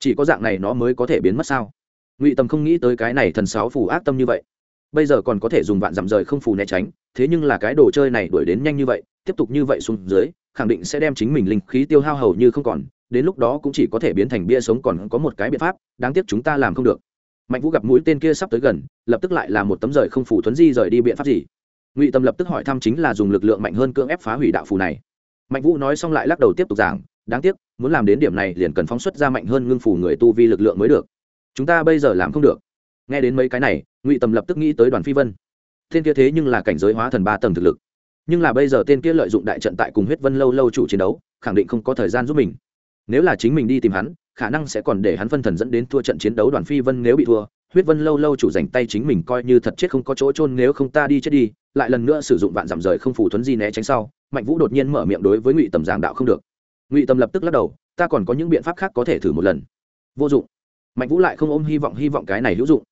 [SPEAKER 1] Chỉ có dạng này nó mới có thể biến mất sao? Ngụy tâm không nghĩ tới cái này thần sáu phù ác tâm như vậy bây giờ còn có thể dùng vạn dặm rời không phù né tránh, thế nhưng là cái đồ chơi này đuổi đến nhanh như vậy, tiếp tục như vậy xuống dưới, khẳng định sẽ đem chính mình linh khí tiêu hao hầu như không còn, đến lúc đó cũng chỉ có thể biến thành bia sống còn có một cái biện pháp, đáng tiếc chúng ta làm không được. Mạnh vũ gặp mũi tên kia sắp tới gần, lập tức lại là một tấm rời không phủ thuấn di rời đi biện pháp gì? Ngụy tâm lập tức hỏi thăm chính là dùng lực lượng mạnh hơn cưỡng ép phá hủy đạo phù này. Mạnh vũ nói xong lại lắc đầu tiếp tục giảng, đáng tiếc, muốn làm đến điểm này liền cần phóng xuất ra mạnh hơn ngưng phù người tu vi lực lượng mới được. Chúng ta bây giờ làm không được nghe đến mấy cái này, ngụy tầm lập tức nghĩ tới đoàn phi vân. Tên kia thế nhưng là cảnh giới hóa thần ba tầng thực lực. Nhưng là bây giờ tên kia lợi dụng đại trận tại cùng huyết vân lâu lâu chủ chiến đấu, khẳng định không có thời gian giúp mình. Nếu là chính mình đi tìm hắn, khả năng sẽ còn để hắn phân thần dẫn đến thua trận chiến đấu đoàn phi vân nếu bị thua. Huyết vân lâu lâu chủ dành tay chính mình coi như thật chết không có chỗ trôn nếu không ta đi chết đi, lại lần nữa sử dụng vạn giảm rời không phủ thuấn di né tránh sau, mạnh vũ đột nhiên mở miệng đối với ngụy tầm giảng đạo không được. Ngụy tâm lập tức lắc đầu, ta còn có những biện pháp khác có thể thử một lần. Vô dụng. Mạnh vũ lại không ôm hy vọng hy vọng cái này hữu dụng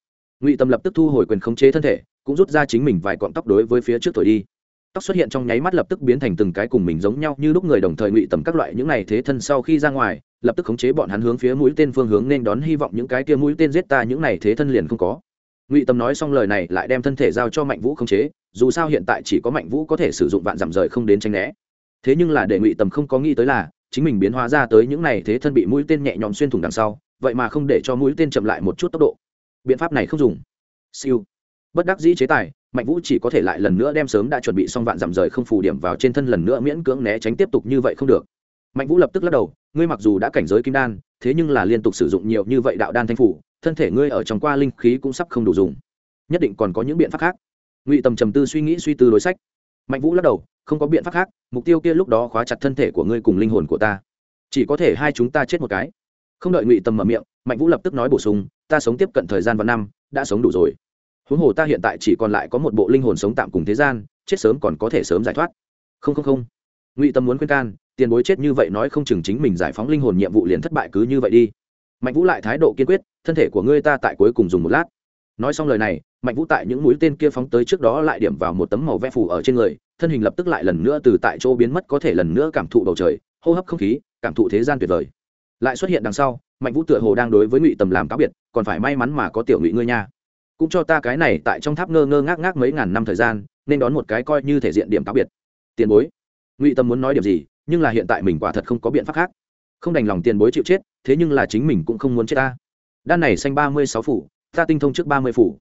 [SPEAKER 1] ngụy tâm lập tức thu hồi quyền khống chế thân thể cũng rút ra chính mình vài cọng tóc đối với phía trước thổi đi tóc xuất hiện trong nháy mắt lập tức biến thành từng cái cùng mình giống nhau như lúc người đồng thời ngụy tầm các loại những này thế thân sau khi ra ngoài lập tức khống chế bọn hắn hướng phía mũi tên phương hướng nên đón hy vọng những cái kia mũi tên giết ta những này thế thân liền không có ngụy tầm nói xong lời này lại đem thân thể giao cho mạnh vũ khống chế dù sao hiện tại chỉ có mạnh vũ có thể sử dụng vạn giảm rời không đến tranh né thế nhưng là để ngụy tầm không có nghĩ tới là chính mình biến hóa ra tới những này thế thân bị mũi tên nhẹ nhõm xuyên thủng đằng sau vậy mà không để cho mũi tên chậm lại một chút tốc độ biện pháp này không dùng. Siêu. Bất đắc dĩ chế tài, mạnh vũ chỉ có thể lại lần nữa đem sớm đã chuẩn bị xong vạn giảm rời không phù điểm vào trên thân lần nữa miễn cưỡng né tránh tiếp tục như vậy không được. Mạnh vũ lập tức lắc đầu, ngươi mặc dù đã cảnh giới kim đan, thế nhưng là liên tục sử dụng nhiều như vậy đạo đan thanh phủ thân thể ngươi ở trong qua linh khí cũng sắp không đủ dùng. Nhất định còn có những biện pháp khác. Ngụy tầm trầm tư suy nghĩ suy tư đối sách. Mạnh vũ lắc đầu, không có biện pháp khác, mục tiêu kia lúc đó khóa chặt thân thể của ngươi cùng linh hồn của ta. Chỉ có thể hai chúng ta chết một cái không đợi ngụy tầm mở miệng, mạnh vũ lập tức nói bổ sung, ta sống tiếp cận thời gian và năm, đã sống đủ rồi. Huống hồ ta hiện tại chỉ còn lại có một bộ linh hồn sống tạm cùng thế gian, chết sớm còn có thể sớm giải thoát. Không không không. Ngụy tâm muốn khuyên can, tiền bối chết như vậy nói không chừng chính mình giải phóng linh hồn nhiệm vụ liền thất bại cứ như vậy đi. Mạnh vũ lại thái độ kiên quyết, thân thể của ngươi ta tại cuối cùng dùng một lát. Nói xong lời này, mạnh vũ tại những mũi tên kia phóng tới trước đó lại điểm vào một tấm màu vẽ phủ ở trên người, thân hình lập tức lại lần nữa từ tại chỗ biến mất có thể lần nữa cảm thụ bầu trời, hô hấp không khí, cảm thụ thế gian tuyệt vời lại xuất hiện đằng sau, mạnh vũ tựa hồ đang đối với ngụy tầm làm cáo biệt, còn phải may mắn mà có tiểu ngụy ngươi nha. Cũng cho ta cái này tại trong tháp ngơ ngơ ngác ngác mấy ngàn năm thời gian, nên đón một cái coi như thể diện điểm cáo biệt. Tiền bối. Ngụy tâm muốn nói điểm gì, nhưng là hiện tại mình quả thật không có biện pháp khác. Không đành lòng tiền bối chịu chết, thế nhưng là chính mình cũng không muốn chết ta. Đan này xanh ba mươi sáu phủ, ta tinh thông trước ba mươi phủ.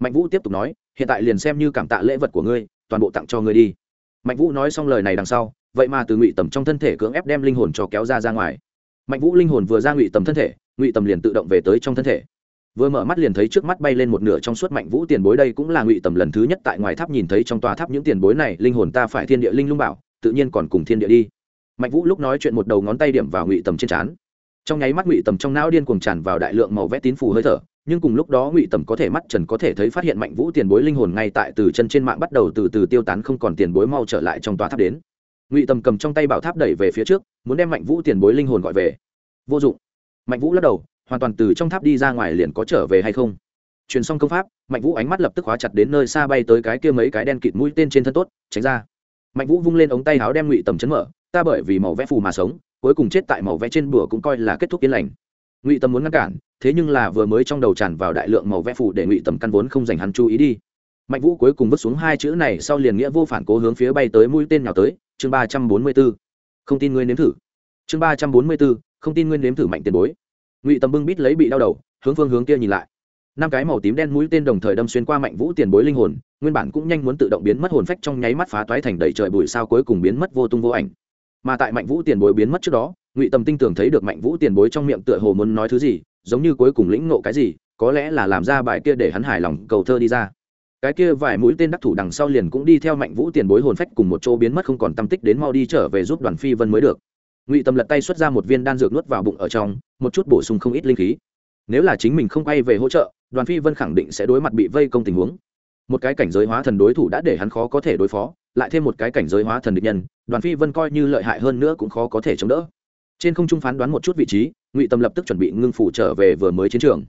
[SPEAKER 1] Mạnh vũ tiếp tục nói, hiện tại liền xem như cảm tạ lễ vật của ngươi, toàn bộ tặng cho ngươi đi. Mạnh vũ nói xong lời này đằng sau, vậy mà từ ngụy tầm trong thân thể cưỡng ép đem linh hồn cho kéo ra ra ngoài mạnh vũ linh hồn vừa ra ngụy tầm thân thể, ngụy tầm liền tự động về tới trong thân thể. Vừa mở mắt liền thấy trước mắt bay lên một nửa trong suốt mạnh vũ tiền bối đây cũng là ngụy tầm lần thứ nhất tại ngoài tháp nhìn thấy trong tòa tháp những tiền bối này, linh hồn ta phải thiên địa linh lung bảo, tự nhiên còn cùng thiên địa đi. Mạnh vũ lúc nói chuyện một đầu ngón tay điểm vào ngụy tầm trên trán. Trong nháy mắt ngụy tầm trong não điên cuồng tràn vào đại lượng màu vẽ tín phù hơi thở, nhưng cùng lúc đó ngụy tầm có thể mắt trần có thể thấy phát hiện mạnh vũ tiền bối linh hồn ngay tại từ chân trên mạng bắt đầu từ từ tiêu tán không còn tiền bối mau trở lại trong tòa tháp đến ngụy tầm cầm trong tay bảo tháp đẩy về phía trước, muốn đem mạnh vũ tiền bối linh hồn gọi về. Vô dụng. Mạnh vũ lắc đầu, hoàn toàn từ trong tháp đi ra ngoài liền có trở về hay không? Truyền xong công pháp, mạnh vũ ánh mắt lập tức hóa chặt đến nơi xa bay tới cái kia mấy cái đen kịt mũi tên trên thân tốt, tránh ra. Mạnh vũ vung lên ống tay áo đem ngụy tầm chấn mở, ta bởi vì màu vẽ phù mà sống, cuối cùng chết tại màu vẽ trên bùa cũng coi là kết thúc yên lành. Ngụy tầm muốn ngăn cản, thế nhưng là vừa mới trong đầu tràn vào đại lượng màu vẽ phù để ngụy tầm căn vốn không dành hắn chú ý đi. Mạnh vũ cuối cùng vứt xuống hai chữ này sau liền nghĩa vô phản cố hướng phía bay tới mũi tên nhào tới chương ba trăm bốn mươi b ố không tin ngươi nếm thử. chương ba trăm bốn mươi b ố không tin ngươi nếm thử mạnh tiền bối. ngụy tầm bưng bít lấy bị đau đầu, hướng phương hướng kia nhìn lại. năm cái màu tím đen mũi tên đồng thời đâm xuyên qua mạnh vũ tiền bối linh hồn, nguyên bản cũng nhanh muốn tự động biến mất hồn phách trong nháy mắt phá toái thành đầy trời bụi sao cuối cùng biến mất vô tung vô ảnh. mà tại mạnh vũ tiền bối biến mất trước đó, ngụy tầm tinh tưởng thấy được mạnh vũ tiền bối trong miệng tựa hồ muốn nói thứ gì, giống như cuối cùng lĩnh ngộ cái gì, có lẽ là làm ra bài kia để hắn hài lòng, cầu thơ đi ra cái kia vài mũi tên đắc thủ đằng sau liền cũng đi theo mạnh vũ tiền bối hồn phách cùng một chỗ biến mất không còn tâm tích đến mau đi trở về giúp đoàn phi vân mới được. Ngụy tâm lật tay xuất ra một viên đan dược nuốt vào bụng ở trong, một chút bổ sung không ít linh khí. Nếu là chính mình không quay về hỗ trợ, đoàn phi vân khẳng định sẽ đối mặt bị vây công tình huống. Một cái cảnh giới hóa thần đối thủ đã để hắn khó có thể đối phó, lại thêm một cái cảnh giới hóa thần địch nhân, đoàn phi vân coi như lợi hại hơn nữa cũng khó có thể chống đỡ. Trên không trung phán đoán một chút vị trí, ngụy tâm lập tức chuẩn bị ngưng phủ trở về vừa mới chiến trường.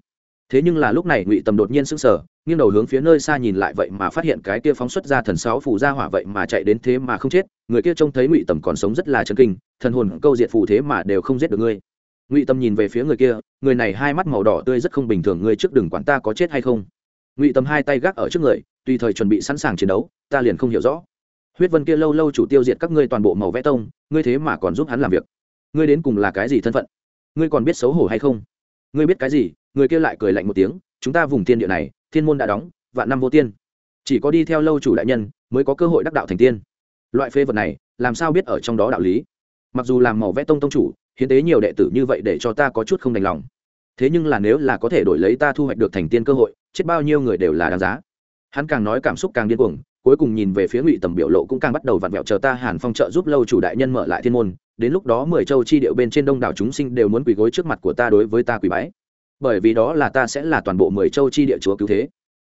[SPEAKER 1] Thế nhưng là lúc này ngụy tâm đột nhiên sững sờ nghiêng đầu hướng phía nơi xa nhìn lại vậy mà phát hiện cái kia phóng xuất ra thần sáu phù ra hỏa vậy mà chạy đến thế mà không chết, người kia trông thấy ngụy tầm còn sống rất là chân kinh, thần hồn câu diệt phù thế mà đều không giết được ngươi. Ngụy tâm nhìn về phía người kia, người này hai mắt màu đỏ tươi rất không bình thường, ngươi trước đừng quản ta có chết hay không. Ngụy tâm hai tay gác ở trước người, tùy thời chuẩn bị sẵn sàng chiến đấu, ta liền không hiểu rõ. Huyết vân kia lâu lâu chủ tiêu diệt các ngươi toàn bộ màu vẽ tông, ngươi thế mà còn giúp hắn làm việc. Ngươi đến cùng là cái gì thân phận? Ngươi còn biết xấu hổ hay không? Ngươi biết cái gì? Người kia lại cười lạnh một tiếng, chúng ta vùng tiên địa này thiên môn đã đóng, vạn năm vô tiên. Chỉ có đi theo lâu chủ đại nhân mới có cơ hội đắc đạo thành tiên. Loại phê vật này, làm sao biết ở trong đó đạo lý? Mặc dù làm màu vẽ tông tông chủ, hiến tế nhiều đệ tử như vậy để cho ta có chút không đành lòng. Thế nhưng là nếu là có thể đổi lấy ta thu hoạch được thành tiên cơ hội, chết bao nhiêu người đều là đáng giá. Hắn càng nói cảm xúc càng điên cuồng, cuối cùng nhìn về phía ngụy tầm biểu lộ cũng càng bắt đầu vặn vẹo chờ ta hàn phong trợ giúp lâu chủ đại nhân mở lại thiên môn. Đến lúc đó mười châu chi điệu bên trên đông đảo chúng sinh đều muốn quỳ gối trước mặt của ta đối với ta quỳ bái bởi vì đó là ta sẽ là toàn bộ mười châu chi địa chúa cứu thế.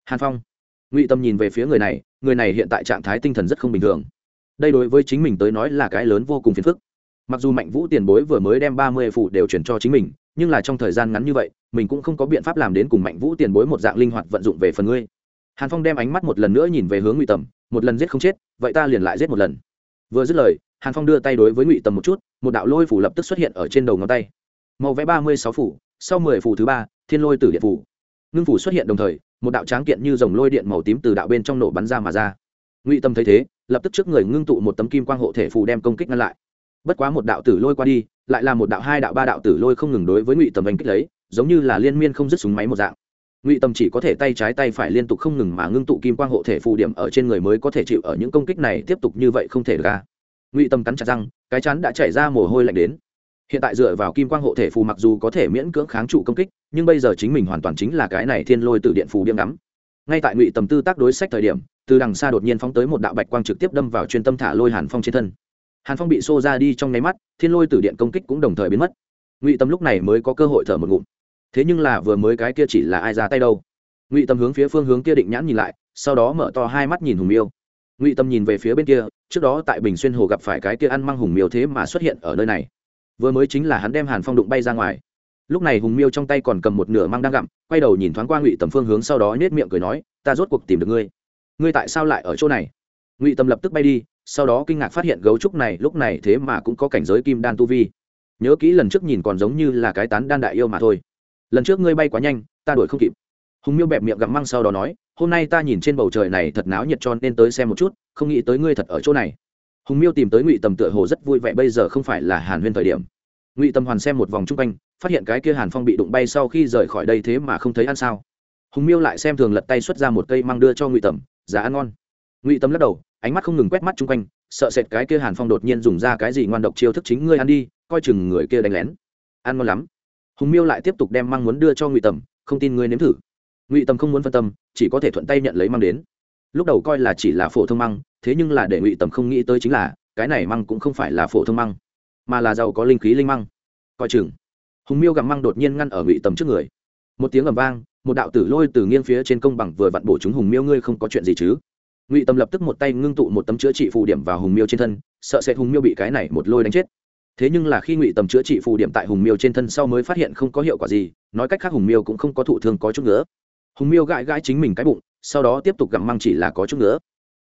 [SPEAKER 1] Hàn phong, ngụy tâm nhìn về phía người này người này hiện tại trạng thái tinh thần rất không bình thường. Đây đối với chính mình tới nói là cái lớn vô cùng phiền phức. Mặc dù mạnh vũ tiền bối vừa mới đem ba mươi phủ đều chuyển cho chính mình, nhưng là trong thời gian ngắn như vậy, mình cũng không có biện pháp làm đến cùng mạnh vũ tiền bối một dạng linh hoạt vận dụng về phần ngươi. Hàn phong đem ánh mắt một lần nữa nhìn về hướng ngụy tầm một lần giết không chết, vậy ta liền lại giết một lần. Vừa dứt lời, hàn phong đưa tay đối với ngụy tầm một chút, một đạo lôi phủ lập tức xuất hiện ở trên đầu ngón tay. Màu vẽ ba mươi sáu phủ sau mười phủ thứ ba, thiên lôi tử điện phủ. Ngưng phủ xuất hiện đồng thời, một đạo tráng kiện như dòng lôi điện màu tím từ đạo bên trong nổ bắn ra mà ra. Ngụy tâm thấy thế, lập tức trước người ngưng tụ một tấm kim quang hộ thể phù đem công kích ngăn lại. Bất quá một đạo tử lôi qua đi, lại là một đạo hai đạo ba đạo tử lôi không ngừng đối với ngụy tầm đánh kích lấy, giống như là liên miên không dứt súng máy một dạng. Ngụy tâm chỉ có thể tay trái tay phải liên tục không ngừng mà ngưng tụ kim quang hộ thể phù điểm ở trên người mới có thể chịu ở những công kích này tiếp tục như vậy không thể ra. Ngụy tâm cắn chặt răng, cái chắn đã chảy ra mồ hôi lạnh đến hiện tại dựa vào kim quang hộ thể phù mặc dù có thể miễn cưỡng kháng trụ công kích, nhưng bây giờ chính mình hoàn toàn chính là cái này thiên lôi từ điện phù biếm ngắm. Ngay tại ngụy tầm tư tác đối sách thời điểm, từ đằng xa đột nhiên phóng tới một đạo bạch quang trực tiếp đâm vào chuyên tâm thả lôi hàn phong trên thân. Hàn phong bị xô ra đi trong nháy mắt, thiên lôi từ điện công kích cũng đồng thời biến mất. Ngụy tâm lúc này mới có cơ hội thở một ngụm. Thế nhưng là vừa mới cái kia chỉ là ai ra tay đâu? Ngụy tâm hướng phía phương hướng kia định nhãn nhìn lại, sau đó mở to hai mắt nhìn hùng miêu. Ngụy tâm nhìn về phía bên kia, trước đó tại bình xuyên hồ gặp phải cái kia ăn măng hùng miêu thế mà xuất hiện ở nơi này vừa mới chính là hắn đem hàn phong đụng bay ra ngoài. Lúc này hùng miêu trong tay còn cầm một nửa măng đang gặm, quay đầu nhìn thoáng qua ngụy tầm phương hướng sau đó nhét miệng cười nói, ta rốt cuộc tìm được ngươi. Ngươi tại sao lại ở chỗ này? Ngụy tầm lập tức bay đi, sau đó kinh ngạc phát hiện gấu trúc này lúc này thế mà cũng có cảnh giới kim đan tu vi. Nhớ kỹ lần trước nhìn còn giống như là cái tán đan đại yêu mà thôi. Lần trước ngươi bay quá nhanh, ta đuổi không kịp. Hùng miêu bẹp miệng gặm măng sau đó nói, hôm nay ta nhìn trên bầu trời này thật náo nhiệt cho nên tới xem một chút, không nghĩ tới ngươi thật ở chỗ này. Hùng miêu tìm tới ngụy tầm tựa hồ rất vui vẻ, bây giờ không phải là hàn huyên thời điểm ngụy tầm hoàn xem một vòng chung quanh, phát hiện cái kia hàn phong bị đụng bay sau khi rời khỏi đây thế mà không thấy ăn sao. Hùng miêu lại xem thường lật tay xuất ra một cây măng đưa cho ngụy tầm giá ăn ngon. Ngụy tầm lắc đầu, ánh mắt không ngừng quét mắt chung quanh, sợ sệt cái kia hàn phong đột nhiên dùng ra cái gì ngoan độc chiêu thức chính ngươi ăn đi, coi chừng người kia đánh lén. Ăn ngon lắm. Hùng miêu lại tiếp tục đem măng muốn đưa cho ngụy tầm không tin ngươi nếm thử. Ngụy tầm không muốn phân tâm, chỉ có thể thuận tay nhận lấy măng đến. Lúc đầu coi là chỉ là phổ thông măng thế nhưng là để ngụy tầm không nghĩ tới chính là, cái này măng cũng không phải là phổ thông măng mà là giàu có linh khí linh măng. Coi chừng, hùng miêu gặm măng đột nhiên ngăn ở ngụy tầm trước người. Một tiếng ầm vang, một đạo tử lôi từ nghiêng phía trên công bằng vừa vặn bổ chúng hùng miêu, ngươi không có chuyện gì chứ? Ngụy tầm lập tức một tay ngưng tụ một tấm chữa trị phù điểm vào hùng miêu trên thân, sợ sẽ hùng miêu bị cái này một lôi đánh chết. Thế nhưng là khi ngụy tầm chữa trị phù điểm tại hùng miêu trên thân sau mới phát hiện không có hiệu quả gì, nói cách khác hùng miêu cũng không có thụ thương có chút nữa. Hùng miêu gãi gãi chính mình cái bụng, sau đó tiếp tục gặm măng chỉ là có chút nữa.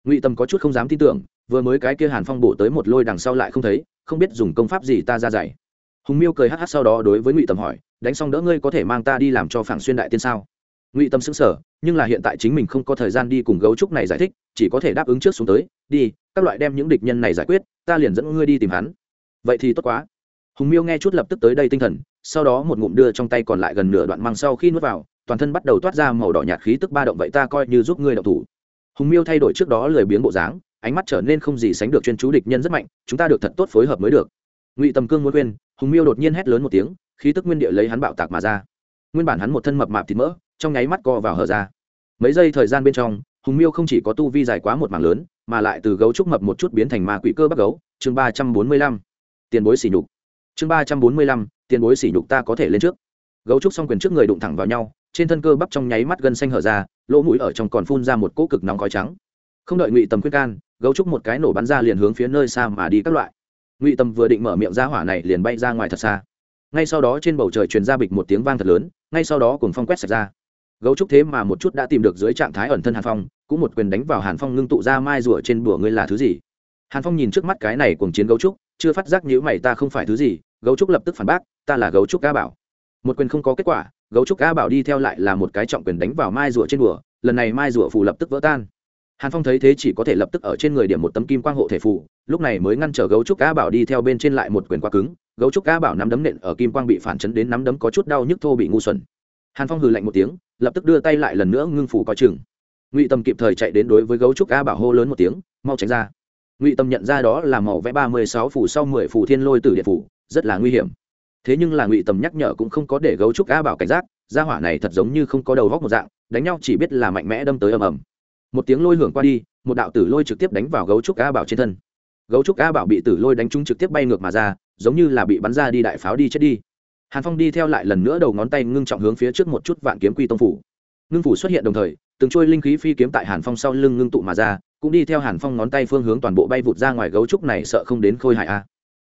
[SPEAKER 1] Ngụy tầm có chút không dám tin tưởng, vừa mới cái kia hàn phong bổ tới một lôi đằng sau lại không thấy không biết dùng công pháp gì ta ra dạy. Hùng miêu cười hh sau đó đối với ngụy tầm hỏi, đánh xong đỡ ngươi có thể mang ta đi làm cho phản xuyên đại tiên sao? Ngụy tâm xứng sở nhưng là hiện tại chính mình không có thời gian đi cùng gấu trúc này giải thích, chỉ có thể đáp ứng trước xuống tới, đi, các loại đem những địch nhân này giải quyết, ta liền dẫn ngươi đi tìm hắn. Vậy thì tốt quá. Hùng miêu nghe chút lập tức tới đây tinh thần, sau đó một ngụm đưa trong tay còn lại gần nửa đoạn măng sau khi nuốt vào, toàn thân bắt đầu toát ra màu đỏ nhạt khí tức ba động, vậy ta coi như giúp ngươi động thủ. Hùng miêu thay đổi trước đó lười biếng bộ dáng ánh mắt trở nên không gì sánh được chuyên chú địch nhân rất mạnh, chúng ta được thật tốt phối hợp mới được. Ngụy tầm cương muốn quên hùng miêu đột nhiên hét lớn một tiếng, khí tức nguyên địa lấy hắn bạo tạc mà ra. Nguyên bản hắn một thân mập mạp thịt mỡ, trong nháy mắt co vào hở ra. Mấy giây thời gian bên trong, hùng miêu không chỉ có tu vi dài quá một mảng lớn, mà lại từ gấu trúc mập một chút biến thành ma quỷ cơ bắc gấu. Chương ba trăm bốn mươi lăm, tiền bối xỉ nhục. Chương ba trăm bốn mươi lăm, tiền bối xỉ nhục ta có thể lên trước. Gấu trúc s o n g quyền trước người đụng thẳng vào nhau, trên thân cơ bắp trong nháy mắt gân xanh hở ra, lỗ mũi ở trong còn phun ra một cỗ cực nóng khói trắng. Không đợi ngụy tầm khuyên can gấu trúc một cái nổ bắn ra liền hướng phía nơi xa mà đi các loại. Ngụy Tâm vừa định mở miệng ra hỏa này liền bay ra ngoài thật xa. Ngay sau đó trên bầu trời truyền ra bịch một tiếng vang thật lớn, ngay sau đó cùng phong quét sạch ra. Gấu trúc thế mà một chút đã tìm được dưới trạng thái ẩn thân hàn phong, cũng một quyền đánh vào hàn phong ngưng tụ ra mai rủa trên bùa ngươi là thứ gì? Hàn phong nhìn trước mắt cái này cùng chiến gấu trúc, chưa phát giác nhữ mày ta không phải thứ gì, gấu trúc lập tức phản bác, ta là gấu trúc ca bảo. Một quyền không có kết quả, gấu trúc ca bảo đi theo lại là một cái trọng quyền đánh vào mai rùa trên bùa, lần này mai rùa phù lập tức vỡ tan hàn phong thấy thế chỉ có thể lập tức ở trên người điểm một tấm kim quang hộ thể phù, lúc này mới ngăn trở gấu trúc ca bảo đi theo bên trên lại một quyền quá cứng. Gấu trúc ca bảo nắm đấm nện ở kim quang bị phản chấn đến nắm đấm có chút đau nhức thô bị ngu xuẩn. Hàn phong hừ lạnh một tiếng, lập tức đưa tay lại lần nữa ngưng phủ coi chừng. Ngụy tâm kịp thời chạy đến đối với gấu trúc ca bảo hô lớn một tiếng, mau tránh ra. Ngụy tâm nhận ra đó là màu vẽ ba mươi sáu phủ sau mười phủ thiên lôi tử điện phủ rất là nguy hiểm. Thế nhưng là ngụy tâm nhắc nhở cũng không có để gấu trúc ca bảo cảnh giác, gia hỏa này thật giống như không có đầu góc một dạng, đánh nhau chỉ biết là mạnh mẽ đâm tới ầm ầm một tiếng lôi hưởng qua đi, một đạo tử lôi trực tiếp đánh vào gấu trúc a bảo trên thân. Gấu trúc a bảo bị tử lôi đánh trúng trực tiếp bay ngược mà ra, giống như là bị bắn ra đi đại pháo đi chết đi. Hàn phong đi theo lại lần nữa đầu ngón tay ngưng trọng hướng phía trước một chút vạn kiếm quy tông phủ. Ngưng phủ xuất hiện đồng thời, từng trôi linh khí phi kiếm tại hàn phong sau lưng ngưng tụ mà ra, cũng đi theo hàn phong ngón tay phương hướng toàn bộ bay vụt ra ngoài gấu trúc này sợ không đến khôi hại a.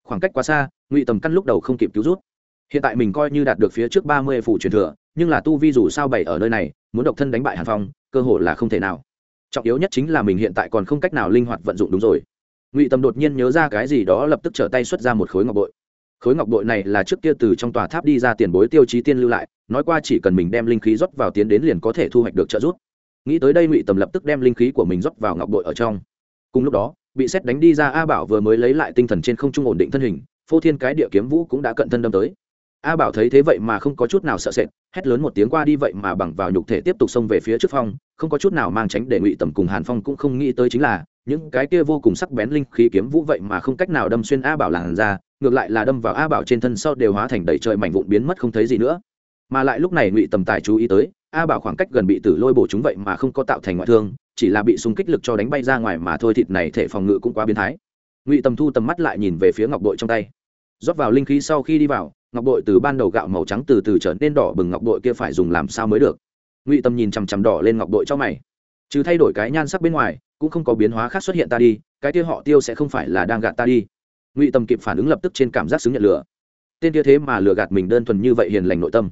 [SPEAKER 1] Khoảng cách quá xa, ngụy tầm căn lúc đầu không kịp cứu rút. Hiện tại mình coi như đạt được phía trước ba mươi phủ truyền thừa, nhưng là tu vi dù sao bảy ở nơi này, muốn độc thân đánh bại hàn phong, cơ hội là không thể nào trọng yếu nhất chính là mình hiện tại còn không cách nào linh hoạt vận dụng đúng rồi. Ngụy tầm đột nhiên nhớ ra cái gì đó lập tức trở tay xuất ra một khối ngọc bội. Khối ngọc bội này là trước kia từ trong tòa tháp đi ra tiền bối tiêu chí tiên lưu lại, nói qua chỉ cần mình đem linh khí rót vào tiến đến liền có thể thu hoạch được trợ giúp. Nghĩ tới đây ngụy tầm lập tức đem linh khí của mình rót vào ngọc bội ở trong. Cùng lúc đó, bị xét đánh đi ra a bảo vừa mới lấy lại tinh thần trên không trung ổn định thân hình, phô thiên cái địa kiếm vũ cũng đã cận thân đâm tới. A bảo thấy thế vậy mà không có chút nào sợ sệt, hét lớn một tiếng qua đi vậy mà bằng vào nhục thể tiếp tục xông về phía trước phong không có chút nào mang tránh để ngụy tầm cùng hàn phong cũng không nghĩ tới chính là những cái kia vô cùng sắc bén linh khí kiếm vũ vậy mà không cách nào đâm xuyên a bảo làn ra, ngược lại là đâm vào a bảo trên thân sau đều hóa thành đầy trời mảnh vụn biến mất không thấy gì nữa. Mà lại lúc này ngụy tầm tài chú ý tới, a bảo khoảng cách gần bị tử lôi bổ chúng vậy mà không có tạo thành ngoại thương, chỉ là bị súng kích lực cho đánh bay ra ngoài mà thôi, thịt này thể phòng ngự cũng quá biến thái. Ngụy tầm thu tầm mắt lại nhìn về phía ngọc bội trong tay. Rót vào linh khí sau khi đi vào, ngọc bội từ ban đầu gạo màu trắng từ từ trở nên đỏ bừng, ngọc bội kia phải dùng làm sao mới được? Ngụy Tâm nhìn chằm chằm đỏ lên ngọc Đội cho mày. Trừ thay đổi cái nhan sắc bên ngoài, cũng không có biến hóa khác xuất hiện ta đi, cái kia họ tiêu sẽ không phải là đang gạt ta đi. Ngụy Tâm kịp phản ứng lập tức trên cảm giác xứng nhận lửa. Tên kia thế mà lừa gạt mình đơn thuần như vậy hiền lành nội tâm.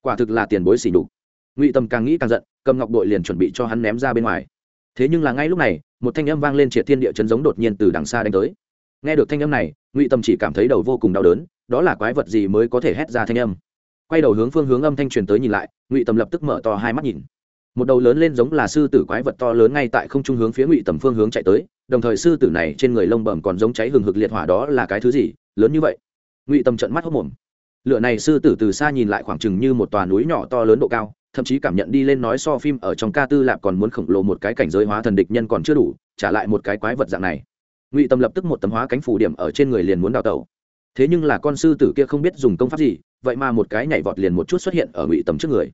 [SPEAKER 1] Quả thực là tiền bối xỉ đục ngụy Tâm càng nghĩ càng giận, cầm ngọc Đội liền chuẩn bị cho hắn ném ra bên ngoài. Thế nhưng là ngay lúc này, một thanh âm vang lên triệt thiên địa chấn giống đột nhiên từ đằng xa đánh tới. Nghe được thanh âm này, ngụy tâm chỉ cảm thấy đầu vô cùng đau đớn, đó là quái vật gì mới có thể hét ra thanh âm? Quay đầu hướng phương hướng âm thanh truyền tới nhìn lại, ngụy Tầm lập tức mở to hai mắt nhìn. Một đầu lớn lên giống là sư tử quái vật to lớn ngay tại không trung hướng phía ngụy tầm phương hướng chạy tới, đồng thời sư tử này trên người lông bẩm còn giống cháy hừng hực liệt hỏa đó là cái thứ gì, lớn như vậy? Ngụy tầm trận mắt hốc mồm. Lựa này sư tử từ xa nhìn lại khoảng chừng như một tòa núi nhỏ to lớn độ cao, thậm chí cảm nhận đi lên nói so phim ở trong ca tư lạp còn muốn khổng lồ một cái cảnh giới hóa thần địch nhân còn chưa đủ, trả lại một cái quái vật dạng này. Ngụy tâm lập tức một tấm hóa cánh phủ điểm ở trên người liền muốn đào tẩu. Thế nhưng là con sư tử kia không biết dùng công pháp gì vậy mà một cái nhảy vọt liền một chút xuất hiện ở ngụy tâm trước người.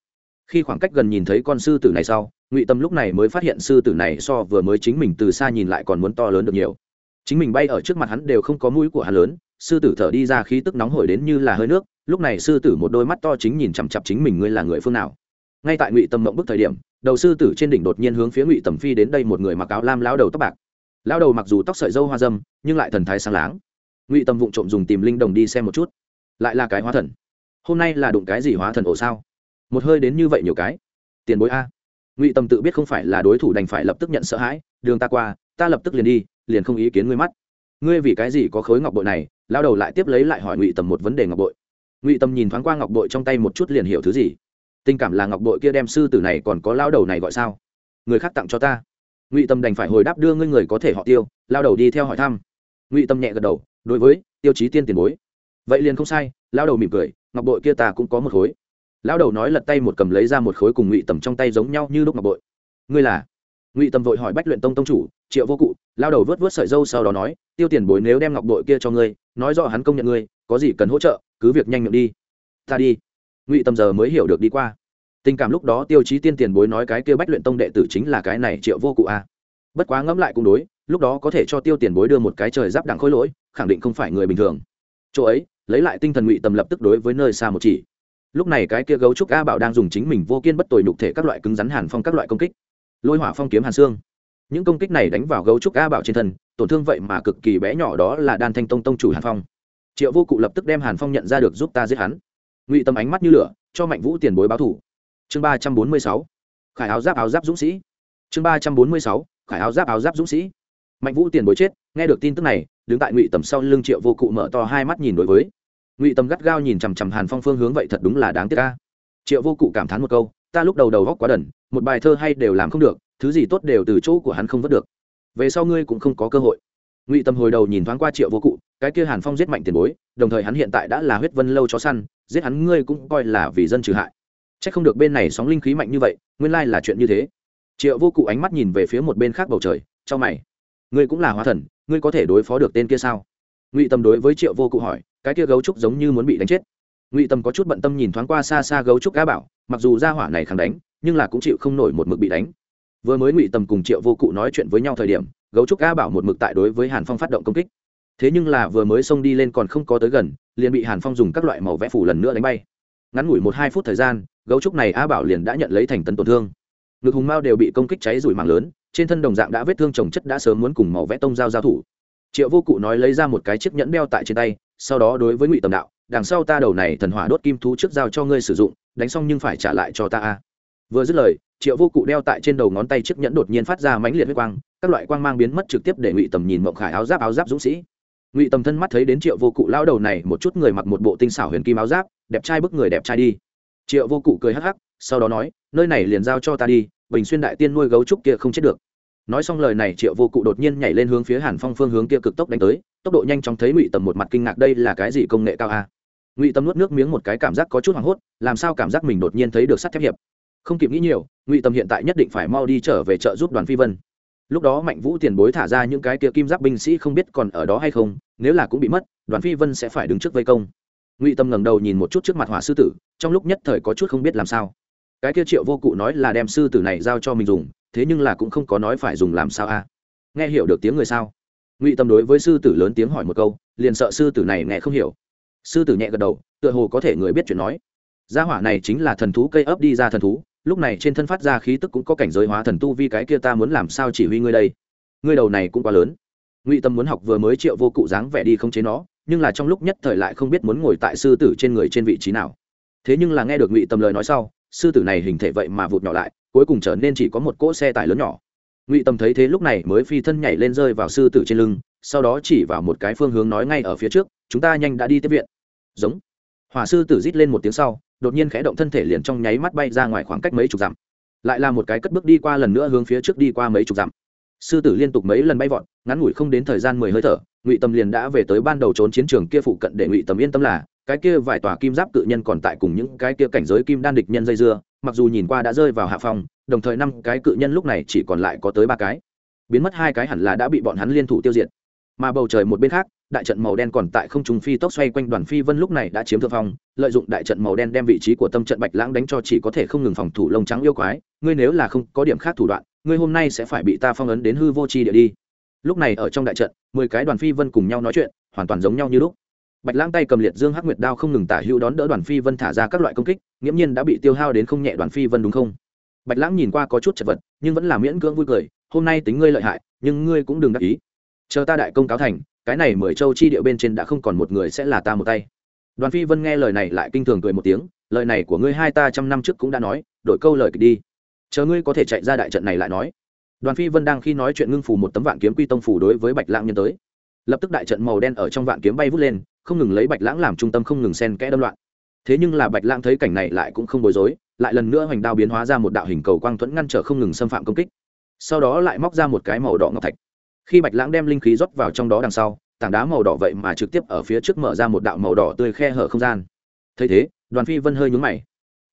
[SPEAKER 1] Khi khoảng cách gần nhìn thấy con sư tử này sau, ngụy tâm lúc này mới phát hiện sư tử này so vừa mới chính mình từ xa nhìn lại còn muốn to lớn được nhiều. Chính mình bay ở trước mặt hắn đều không có mũi của hắn lớn, sư tử thở đi ra khí tức nóng hổi đến như là hơi nước, lúc này sư tử một đôi mắt to chính nhìn chằm chặp chính mình ngươi là người phương nào. Ngay tại ngụy tâm mộng bức thời điểm, đầu sư tử trên đỉnh đột nhiên hướng phía ngụy tầm phi đến đây một người mặc áo lam lao đầu tóc bạc. Lao đầu mặc dù tóc sợi dâu hoa dâm, nhưng lại thần thái sáng láng. Ngụy tâm vụng trộm dùng tìm linh đồng đi xem một chút. Lại là cái hóa thần hôm nay là đụng cái gì hóa thần ổ sao? Một hơi đến như vậy nhiều cái. Tiền bối a. Ngụy tâm tự biết không phải là đối thủ đành phải lập tức nhận sợ hãi, đường ta qua, ta lập tức liền đi, liền không ý kiến ngươi mắt. Ngươi vì cái gì có khối ngọc bội này? Lao đầu lại tiếp lấy lại hỏi ngụy tầm một vấn đề ngọc bội. Ngụy tâm nhìn thoáng qua ngọc bội trong tay một chút liền hiểu thứ gì. Tình cảm là ngọc bội kia đem sư tử này còn có lao đầu này gọi sao? Người khác tặng cho ta. Ngụy tâm đành phải hồi đáp đưa ngươi người có thể họ tiêu lao đầu đi theo hỏi thăm. Ngụy tâm nhẹ gật đầu, đối với, tiêu chí tiên tiền bối. Vậy liền không sai lao đầu mỉm cười, ngọc bội kia ta cũng có một khối. Lao đầu nói lật tay một cầm lấy ra một khối cùng ngụy tầm trong tay giống nhau như lúc ngọc bội. Ngươi là? Ngụy tầm vội hỏi bách luyện tông tông chủ, triệu vô cụ. Lao đầu vớt vớt sợi dâu sau đó nói, tiêu tiền bối nếu đem ngọc bội kia cho ngươi, nói rõ hắn công nhận ngươi, có gì cần hỗ trợ, cứ việc nhanh miệng đi. Ta đi. Ngụy tầm giờ mới hiểu được đi qua. Tình cảm lúc đó tiêu chí tiên tiền bối nói cái kia bách luyện tông đệ tử chính là cái này triệu vô cụ a bất quá ngẫm lại cũng đối, lúc đó có thể cho tiêu tiền bối đưa một cái trời giáp đẳng khối lỗi, khẳng định không phải người bình thường. Chỗ ấy lấy lại tinh thần ngụy tầm lập tức đối với nơi xa một chỉ. Lúc này cái kia gấu trúc a bảo đang dùng chính mình vô kiên bất tồi nhục thể các loại cứng rắn hàn phong các loại công kích. Lôi hỏa phong kiếm hàn xương. Những công kích này đánh vào gấu trúc a bảo trên thân, tổn thương vậy mà cực kỳ bé nhỏ đó là đan thanh tông tông chủ hàn phong. Triệu vô cụ lập tức đem hàn phong nhận ra được giúp ta giết hắn. Ngụy tâm ánh mắt như lửa, cho mạnh vũ tiền bối báo thủ. Chương ba trăm bốn mươi sáu. Khải áo giáp áo giáp dũng sĩ. Chương ba trăm bốn mươi sáu. Khải áo giáp áo giáp dũng sĩ. Mạnh vũ tiền bối chết, nghe được tin tức này đứng tại ngụy tầm sau lưng triệu vô cụ mở to hai mắt nhìn đối với ngụy tầm gắt gao nhìn chằm chằm hàn phong phương hướng vậy thật đúng là đáng tiếc ca triệu vô cụ cảm thán một câu ta lúc đầu đầu góc quá đần một bài thơ hay đều làm không được thứ gì tốt đều từ chỗ của hắn không vớt được về sau ngươi cũng không có cơ hội ngụy tâm hồi đầu nhìn thoáng qua triệu vô cụ cái kia hàn phong giết mạnh tiền bối đồng thời hắn hiện tại đã là huyết vân lâu chó săn giết hắn ngươi cũng coi là vì dân trừ hại c h ắ c không được bên này sóng linh khí mạnh như vậy nguyên lai là chuyện như thế triệu vô cụ ánh mắt nhìn về phía một bên khác bầu trời trong mày ngươi cũng là hóa thần, ngươi có thể đối phó được tên kia sao? Ngụy tâm đối với triệu vô cụ hỏi, cái kia gấu trúc giống như muốn bị đánh chết. Ngụy tâm có chút bận tâm nhìn thoáng qua xa xa gấu trúc cá bảo, mặc dù ra hỏa này khẳng đánh, nhưng là cũng chịu không nổi một mực bị đánh. Vừa mới ngụy tâm cùng triệu vô cụ nói chuyện với nhau thời điểm, gấu trúc a bảo một mực tại đối với hàn phong phát động công kích. Thế nhưng là vừa mới xông đi lên còn không có tới gần, liền bị hàn phong dùng các loại màu vẽ phủ lần nữa đánh bay. Ngắn ngủi một hai phút thời gian, gấu trúc này a bảo liền đã nhận lấy thành tấn tổn thương. Ngực hùng mao đều bị công kích cháy rủi mạng lớn trên thân đồng dạng đã vết thương trồng chất đã sớm muốn cùng màu vẽ tông giao giao thủ. Triệu vô cụ nói lấy ra một cái chiếc nhẫn đeo tại trên tay, sau đó đối với ngụy tầm đạo, đằng sau ta đầu này thần hỏa đốt kim thú trước giao cho ngươi sử dụng, đánh xong nhưng phải trả lại cho ta a. Vừa dứt lời, triệu vô cụ đeo tại trên đầu ngón tay chiếc nhẫn đột nhiên phát ra mãnh liệt huyết quang, các loại quang mang biến mất trực tiếp để ngụy tầm nhìn mộng khải áo giáp áo giáp dũng sĩ. Ngụy tầm thân mắt thấy đến triệu vô cụ lao đầu này, một chút người mặc một bộ tinh xảo huyền kim áo giáp, đẹp trai bức người đẹp trai đi. Triệu vô cụ cười hắc hắc, sau đó nói, nơi này liền giao cho ta đi bình xuyên đại tiên nuôi gấu trúc kia không chết được. Nói xong lời này, triệu vô cụ đột nhiên nhảy lên hướng phía hàn phong phương hướng kia cực tốc đánh tới, tốc độ nhanh chóng thấy ngụy tầm một mặt kinh ngạc, đây là cái gì công nghệ cao a? Ngụy tầm nuốt nước miếng một cái, cảm giác có chút hoảng hốt, làm sao cảm giác mình đột nhiên thấy được sắt thép hiệp? Không kịp nghĩ nhiều, ngụy tầm hiện tại nhất định phải mau đi trở về chợ giúp đoàn phi vân. Lúc đó mạnh vũ tiền bối thả ra những cái kia kim giáp binh sĩ không biết còn ở đó hay không, nếu là cũng bị mất, đoàn phi vân sẽ phải đứng trước vây công. Ngụy tâm ngẩng đầu nhìn một chút trước mặt hỏa sư tử, trong lúc nhất thời có chút không biết làm sao cái kia triệu vô cụ nói là đem sư tử này giao cho mình dùng, thế nhưng là cũng không có nói phải dùng làm sao a? Nghe hiểu được tiếng người sao? Ngụy tâm đối với sư tử lớn tiếng hỏi một câu, liền sợ sư tử này nghe không hiểu. Sư tử nhẹ gật đầu, tựa hồ có thể người biết chuyện nói. Gia hỏa này chính là thần thú cây ấp đi ra thần thú, lúc này trên thân phát ra khí tức cũng có cảnh giới hóa thần tu vi cái kia ta muốn làm sao chỉ huy ngươi đây? Ngươi đầu này cũng quá lớn. Ngụy tâm muốn học vừa mới triệu vô cụ dáng vẻ đi không chế nó, nhưng là trong lúc nhất thời lại không biết muốn ngồi tại sư tử trên người trên vị trí nào. Thế nhưng là nghe được ngụy tâm lời nói sau sư tử này hình thể vậy mà vụt nhỏ lại, cuối cùng trở nên chỉ có một cỗ xe tải lớn nhỏ. Ngụy tâm thấy thế lúc này mới phi thân nhảy lên rơi vào sư tử trên lưng, sau đó chỉ vào một cái phương hướng nói ngay ở phía trước, chúng ta nhanh đã đi tiếp viện. Giống. Hỏa sư tử rít lên một tiếng sau, đột nhiên khẽ động thân thể liền trong nháy mắt bay ra ngoài khoảng cách mấy chục dặm. Lại là một cái cất bước đi qua lần nữa hướng phía trước đi qua mấy chục dặm. Sư tử liên tục mấy lần bay vọt, ngắn ngủi không đến thời gian mười hơi thở, ngụy tâm liền đã về tới ban đầu trốn chiến trường kia phụ cận để ngụy tâm yên tâm là cái kia vài tòa kim giáp cự nhân còn tại cùng những cái kia cảnh giới kim đan địch nhân dây dưa, mặc dù nhìn qua đã rơi vào hạ phòng đồng thời năm cái cự nhân lúc này chỉ còn lại có tới ba cái. Biến mất hai cái hẳn là đã bị bọn hắn liên thủ tiêu diệt. Mà bầu trời một bên khác, đại trận màu đen còn tại không trung phi tốc xoay quanh đoàn phi vân lúc này đã chiếm thượng phong, lợi dụng đại trận màu đen đem vị trí của tâm trận bạch lãng đánh cho chỉ có thể không ngừng phòng thủ lông trắng yêu quái, ngươi nếu là không có điểm khác thủ đoạn, ngươi hôm nay sẽ phải bị ta phong ấn đến hư vô tri địa đi. Lúc này ở trong đại trận, mười cái đoàn phi vân cùng nhau nói chuyện, hoàn toàn giống nhau như lúc bạch lãng tay cầm liệt dương hắc nguyệt đao không ngừng tả hữu đón đỡ đoàn phi vân thả ra các loại công kích, nghiễm nhiên đã bị tiêu hao đến không nhẹ đoàn phi vân đúng không? Bạch lãng nhìn qua có chút chật vật, nhưng vẫn là miễn cưỡng vui cười, hôm nay tính ngươi lợi hại, nhưng ngươi cũng đừng đắc ý. Chờ ta đại công cáo thành, cái này mười châu chi địa bên trên đã không còn một người sẽ là ta một tay. Đoàn phi vân nghe lời này lại kinh thường cười một tiếng, lời này của ngươi hai ta trăm năm trước cũng đã nói, đổi câu lời kịch đi. Chờ ngươi có thể chạy ra đại trận này lại nói. Đoàn phi vân đang khi nói chuyện ngưng phù một tấm vạn kiếm quy tông phù đối với bạch lãng nhân tới. Lập tức đại trận màu đen ở trong vạn kiếm bay vút lên không ngừng lấy bạch lãng làm trung tâm, không ngừng xen kẽ đâm loạn. Thế nhưng là bạch lãng thấy cảnh này lại cũng không bối rối, lại lần nữa hoành đao biến hóa ra một đạo hình cầu quang thuẫn ngăn trở không ngừng xâm phạm công kích. Sau đó lại móc ra một cái màu đỏ ngọc thạch. Khi bạch lãng đem linh khí rót vào trong đó đằng sau, tảng đá màu đỏ vậy mà trực tiếp ở phía trước mở ra một đạo màu đỏ tươi khe hở không gian. Thấy thế, đoàn phi vân hơi nhúng mày.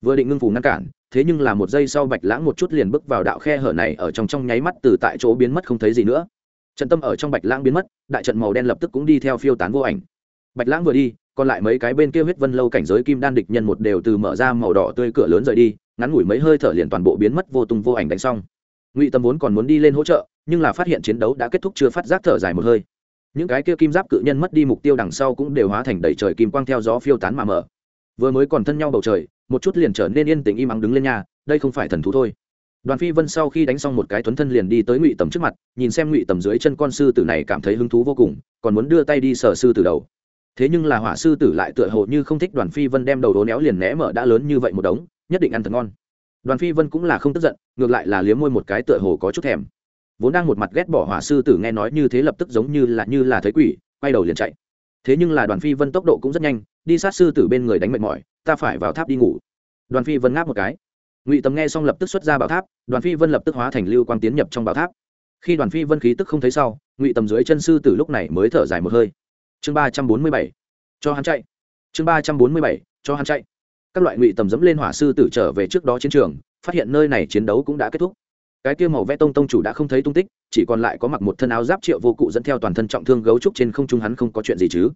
[SPEAKER 1] Vừa định ngưng phù ngăn cản, thế nhưng là một giây sau bạch lãng một chút liền bước vào đạo khe hở này ở trong trong nháy mắt từ tại chỗ biến mất không thấy gì nữa. Trận tâm ở trong bạch lãng biến mất, đại trận màu đen lập tức cũng đi theo phiêu tán vô ảnh bạch lãng vừa đi, còn lại mấy cái bên kia huyết vân lâu cảnh giới kim đan địch nhân một đều từ mở ra màu đỏ tươi cửa lớn rời đi, ngắn ngủi mấy hơi thở liền toàn bộ biến mất vô tung vô ảnh đánh xong. Ngụy tâm vốn còn muốn đi lên hỗ trợ, nhưng là phát hiện chiến đấu đã kết thúc chưa phát giác thở dài một hơi. Những cái kia kim giáp cự nhân mất đi mục tiêu đằng sau cũng đều hóa thành đầy trời kim quang theo gió phiêu tán mà mở. Vừa mới còn thân nhau bầu trời, một chút liền trở nên yên tĩnh im ắng đứng lên nhà đây không phải thần thú thôi. Đoàn phi vân sau khi đánh xong một cái tuấn thân liền đi tới ngụy tầm trước mặt, nhìn xem ngụy tầm dưới chân con sư tử này cảm thấy hứng thú vô cùng, còn muốn đưa tay đi sờ sư tử đầu thế nhưng là hỏa sư tử lại tựa hồ như không thích đoàn phi vân đem đầu đố néo liền né mở đã lớn như vậy một đống, nhất định ăn thật ngon. Đoàn phi vân cũng là không tức giận, ngược lại là liếm môi một cái tựa hồ có chút thèm. Vốn đang một mặt ghét bỏ hỏa sư tử nghe nói như thế lập tức giống như là như là thấy quỷ, quay đầu liền chạy. Thế nhưng là đoàn phi vân tốc độ cũng rất nhanh, đi sát sư tử bên người đánh mệt mỏi, ta phải vào tháp đi ngủ. Đoàn phi vân ngáp một cái. Ngụy tầm nghe xong lập tức xuất ra bảo tháp, đoàn phi vân lập tức hóa thành lưu quang tiến nhập trong bảo tháp. Khi đoàn phi vân khí tức không thấy sau, ngụy tầm dưới chân sư tử lúc này mới thở dài một hơi chương ba trăm bốn mươi bảy, cho hắn chạy. Chương ba trăm bốn mươi bảy, cho hắn chạy. Các loại ngụy tầm dẫm lên hỏa sư tử trở về trước đó chiến trường, phát hiện nơi này chiến đấu cũng đã kết thúc. Cái kia màu vẽ tông tông chủ đã không thấy tung tích, chỉ còn lại có mặc một thân áo giáp triệu vô cụ dẫn theo toàn thân trọng thương gấu trúc trên không trung hắn không có chuyện gì chứ.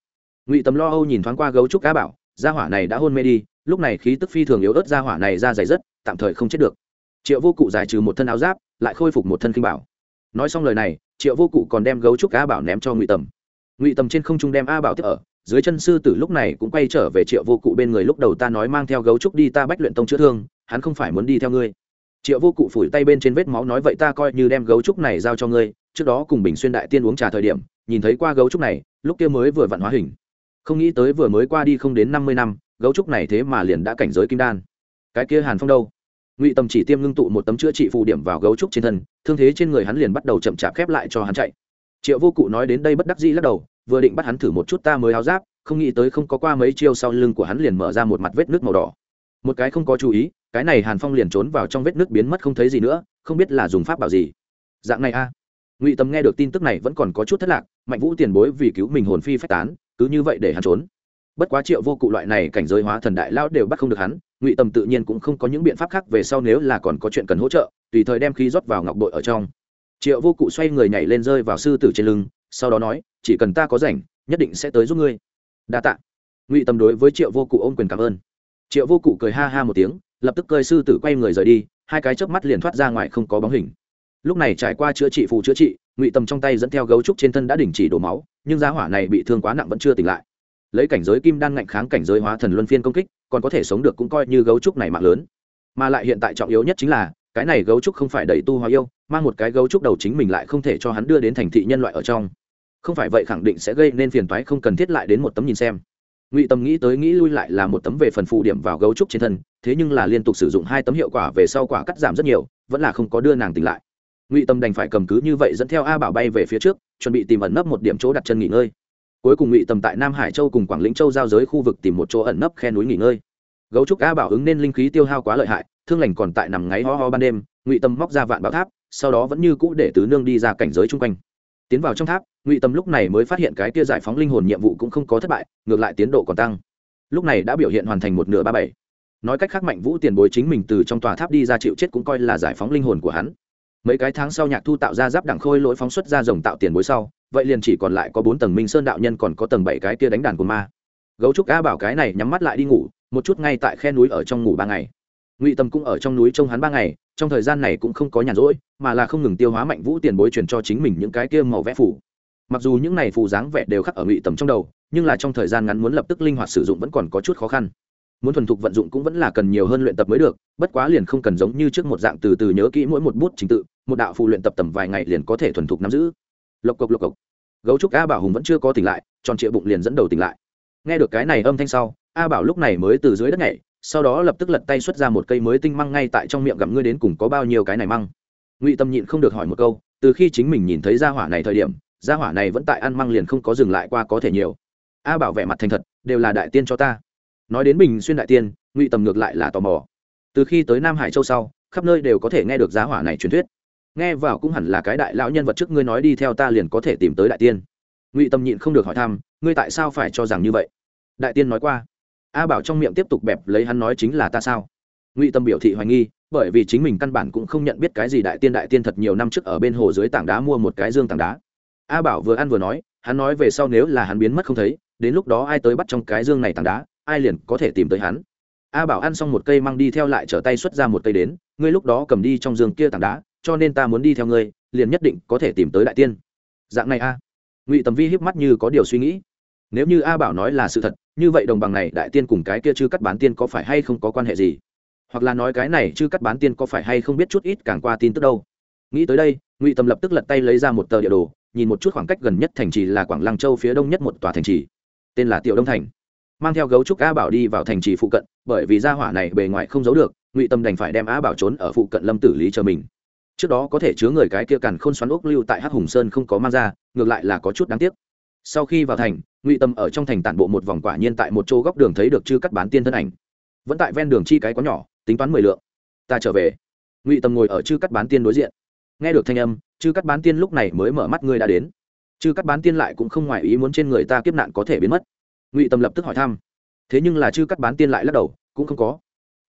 [SPEAKER 1] Ngụy tầm lo âu nhìn thoáng qua gấu trúc cá bảo, gia hỏa này đã hôn mê đi, lúc này khí tức phi thường yếu ớt gia hỏa này ra dày rất, tạm thời không chết được. Triệu vô cụ giải trừ một thân áo giáp, lại khôi phục một thân kinh bảo. Nói xong lời này, triệu vô cụ còn đem gấu trúc cá bảo ném cho ngụy tầm ngụy tầm trên không trung đem a bảo tiếp ở dưới chân sư tử lúc này cũng quay trở về triệu vô cụ bên người lúc đầu ta nói mang theo gấu trúc đi ta bách luyện tông chữa thương hắn không phải muốn đi theo ngươi triệu vô cụ phủi tay bên trên vết máu nói vậy ta coi như đem gấu trúc này giao cho ngươi trước đó cùng bình xuyên đại tiên uống trà thời điểm nhìn thấy qua gấu trúc này lúc kia mới vừa vặn hóa hình không nghĩ tới vừa mới qua đi không đến năm mươi năm gấu trúc này thế mà liền đã cảnh giới kim đan cái kia hàn phong đâu ngụy tầm chỉ tiêm ngưng tụ một tấm chữa trị phù điểm vào gấu trúc trên thân thương thế trên người hắn liền bắt đầu chậm chạp khép lại cho hắn chạy triệu vô cụ nói đến đây bất đắc dĩ lắc đầu, vừa định bắt hắn thử một chút ta mới áo giáp, không nghĩ tới không có qua mấy chiêu sau lưng của hắn liền mở ra một mặt vết nước màu đỏ. Một cái không có chú ý, cái này hàn phong liền trốn vào trong vết nước biến mất không thấy gì nữa, không biết là dùng pháp bảo gì. Dạng này a. Ngụy tâm nghe được tin tức này vẫn còn có chút thất lạc, mạnh vũ tiền bối vì cứu mình hồn phi phách tán, cứ như vậy để hắn trốn. Bất quá triệu vô cụ loại này cảnh giới hóa thần đại lao đều bắt không được hắn, ngụy tâm tự nhiên cũng không có những biện pháp khác về sau nếu là còn có chuyện cần hỗ trợ, tùy thời đem khí rót vào ngọc bội ở trong triệu vô cụ xoay người nhảy lên rơi vào sư tử trên lưng, sau đó nói, chỉ cần ta có rảnh, nhất định sẽ tới giúp ngươi. Đa tạ. Ngụy tâm đối với triệu vô cụ ôm quyền cảm ơn. Triệu vô cụ cười ha ha một tiếng, lập tức cơi sư tử quay người rời đi, hai cái chớp mắt liền thoát ra ngoài không có bóng hình. Lúc này trải qua chữa trị phù chữa trị, ngụy tâm trong tay dẫn theo gấu trúc trên thân đã đình chỉ đổ máu, nhưng giá hỏa này bị thương quá nặng vẫn chưa tỉnh lại. Lấy cảnh giới kim đan ngạnh kháng cảnh giới hóa thần luân phiên công kích, còn có thể sống được cũng coi như gấu trúc này mạng lớn. Mà lại hiện tại trọng yếu nhất chính là cái này gấu trúc không phải đầy tu hóa yêu, mang một cái gấu trúc đầu chính mình lại không thể cho hắn đưa đến thành thị nhân loại ở trong. Không phải vậy khẳng định sẽ gây nên phiền toái không cần thiết lại đến một tấm nhìn xem. Ngụy tâm nghĩ tới nghĩ lui lại là một tấm về phần phụ điểm vào gấu trúc trên thân, thế nhưng là liên tục sử dụng hai tấm hiệu quả về sau quả cắt giảm rất nhiều, vẫn là không có đưa nàng tỉnh lại. Ngụy tâm đành phải cầm cứ như vậy dẫn theo a bảo bay về phía trước, chuẩn bị tìm ẩn nấp một điểm chỗ đặt chân nghỉ ngơi. Cuối cùng ngụy tâm tại nam hải châu cùng quảng lĩnh châu giao giới khu vực tìm một chỗ ẩn nấp khe núi nghỉ ngơi. Gấu trúc a bảo ứng nên linh khí tiêu hao quá lợi hại thương lành còn tại nằm ngáy ho ho ban đêm, ngụy tâm móc ra vạn bảo tháp, sau đó vẫn như cũ để tứ nương đi ra cảnh giới chung quanh. Tiến vào trong tháp, ngụy tâm lúc này mới phát hiện cái kia giải phóng linh hồn nhiệm vụ cũng không có thất bại, ngược lại tiến độ còn tăng. Lúc này đã biểu hiện hoàn thành một nửa ba bảy. Nói cách khác mạnh vũ tiền bối chính mình từ trong tòa tháp đi ra chịu chết cũng coi là giải phóng linh hồn của hắn. Mấy cái tháng sau nhạc thu tạo ra giáp đẳng khôi lỗi phóng xuất ra rồng tạo tiền bối sau, vậy liền chỉ còn lại có bốn tầng minh sơn đạo nhân còn có tầng bảy cái kia đánh đàn của ma. Gấu trúc a bảo cái này nhắm mắt lại đi ngủ, một chút ngay tại khe núi ở trong ngủ ba ngày ngụy tâm cũng ở trong núi trông hắn ba ngày trong thời gian này cũng không có nhàn rỗi mà là không ngừng tiêu hóa mạnh vũ tiền bối truyền cho chính mình những cái kia màu vẽ phủ mặc dù những này phù dáng vẽ đều khắc ở ngụy tầm trong đầu nhưng là trong thời gian ngắn muốn lập tức linh hoạt sử dụng vẫn còn có chút khó khăn muốn thuần thục vận dụng cũng vẫn là cần nhiều hơn luyện tập mới được bất quá liền không cần giống như trước một dạng từ từ nhớ kỹ mỗi một bút trình tự một đạo phù luyện tập tầm vài ngày liền có thể thuần thục nắm giữ lộc cộc lộc cộc gấu trúc a bảo hùng vẫn chưa có tỉnh lại tròn trịa bụng liền dẫn đầu tỉnh lại nghe được cái này âm thanh sau a bảo lúc này mới từ dưới đất nhảy sau đó lập tức lật tay xuất ra một cây mới tinh măng ngay tại trong miệng gặm ngươi đến cùng có bao nhiêu cái này măng. Ngụy tâm nhịn không được hỏi một câu, từ khi chính mình nhìn thấy gia hỏa này thời điểm, gia hỏa này vẫn tại ăn măng liền không có dừng lại qua có thể nhiều. A bảo vẻ mặt thành thật, đều là đại tiên cho ta. Nói đến bình xuyên đại tiên, ngụy tầm ngược lại là tò mò. Từ khi tới nam hải châu sau, khắp nơi đều có thể nghe được giá hỏa này truyền thuyết. Nghe vào cũng hẳn là cái đại lão nhân vật trước ngươi nói đi theo ta liền có thể tìm tới đại tiên. Ngụy tâm nhịn không được hỏi thăm, ngươi tại sao phải cho rằng như vậy? Đại tiên nói qua a bảo trong miệng tiếp tục bẹp lấy hắn nói chính là ta sao? Ngụy tâm biểu thị hoài nghi, bởi vì chính mình căn bản cũng không nhận biết cái gì đại tiên đại tiên thật nhiều năm trước ở bên hồ dưới tảng đá mua một cái dương tảng đá. A bảo vừa ăn vừa nói, hắn nói về sau nếu là hắn biến mất không thấy, đến lúc đó ai tới bắt trong cái dương này tảng đá, ai liền có thể tìm tới hắn. A bảo ăn xong một cây mang đi theo lại trở tay xuất ra một cây đến, ngươi lúc đó cầm đi trong giường kia tảng đá, cho nên ta muốn đi theo ngươi, liền nhất định có thể tìm tới đại tiên. Dạng này a. Ngụy tầm vi híp mắt như có điều suy nghĩ nếu như a bảo nói là sự thật, như vậy đồng bằng này đại tiên cùng cái kia chư cắt bán tiên có phải hay không có quan hệ gì? Hoặc là nói cái này chư cắt bán tiên có phải hay không biết chút ít càng qua tin tức đâu? Nghĩ tới đây, ngụy Tâm lập tức lật tay lấy ra một tờ địa đồ, nhìn một chút khoảng cách gần nhất thành trì là quảng lăng châu phía đông nhất một tòa thành trì. Tên là tiểu đông thành. Mang theo gấu trúc a bảo đi vào thành trì phụ cận, bởi vì gia hỏa này bề ngoài không giấu được, ngụy tâm đành phải đem a bảo trốn ở phụ cận lâm tử lý chờ mình. Trước đó có thể chứa người cái kia cằn khôn xoắn ốc lưu tại hắc hùng sơn không có mang ra, ngược lại là có chút đáng tiếc. Sau khi vào thành ngụy tâm ở trong thành tản bộ một vòng quả nhiên tại một chỗ góc đường thấy được chư cắt bán tiên thân ảnh. Vẫn tại ven đường chi cái có nhỏ, tính toán mười lượng. Ta trở về. Ngụy tâm ngồi ở chư cắt bán tiên đối diện. Nghe được thanh âm, chư cắt bán tiên lúc này mới mở mắt ngươi đã đến. Chư cắt bán tiên lại cũng không ngoài ý muốn trên người ta kiếp nạn có thể biến mất. Ngụy tâm lập tức hỏi thăm. Thế nhưng là chư cắt bán tiên lại lắc đầu, cũng không có.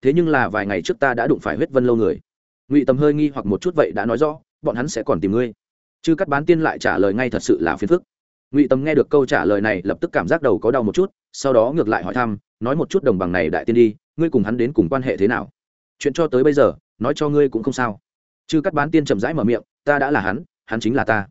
[SPEAKER 1] Thế nhưng là vài ngày trước ta đã đụng phải huyết vân lâu người. Ngụy tâm hơi nghi hoặc một chút vậy đã nói rõ, bọn hắn sẽ còn tìm ngươi. Chư cắt bán tiên lại trả lời ngay thật sự là phiền phức ngụy tâm nghe được câu trả lời này lập tức cảm giác đầu có đau một chút sau đó ngược lại hỏi thăm nói một chút đồng bằng này đại tiên đi ngươi cùng hắn đến cùng quan hệ thế nào chuyện cho tới bây giờ nói cho ngươi cũng không sao chư cắt bán tiên chậm rãi mở miệng ta đã là hắn hắn chính là ta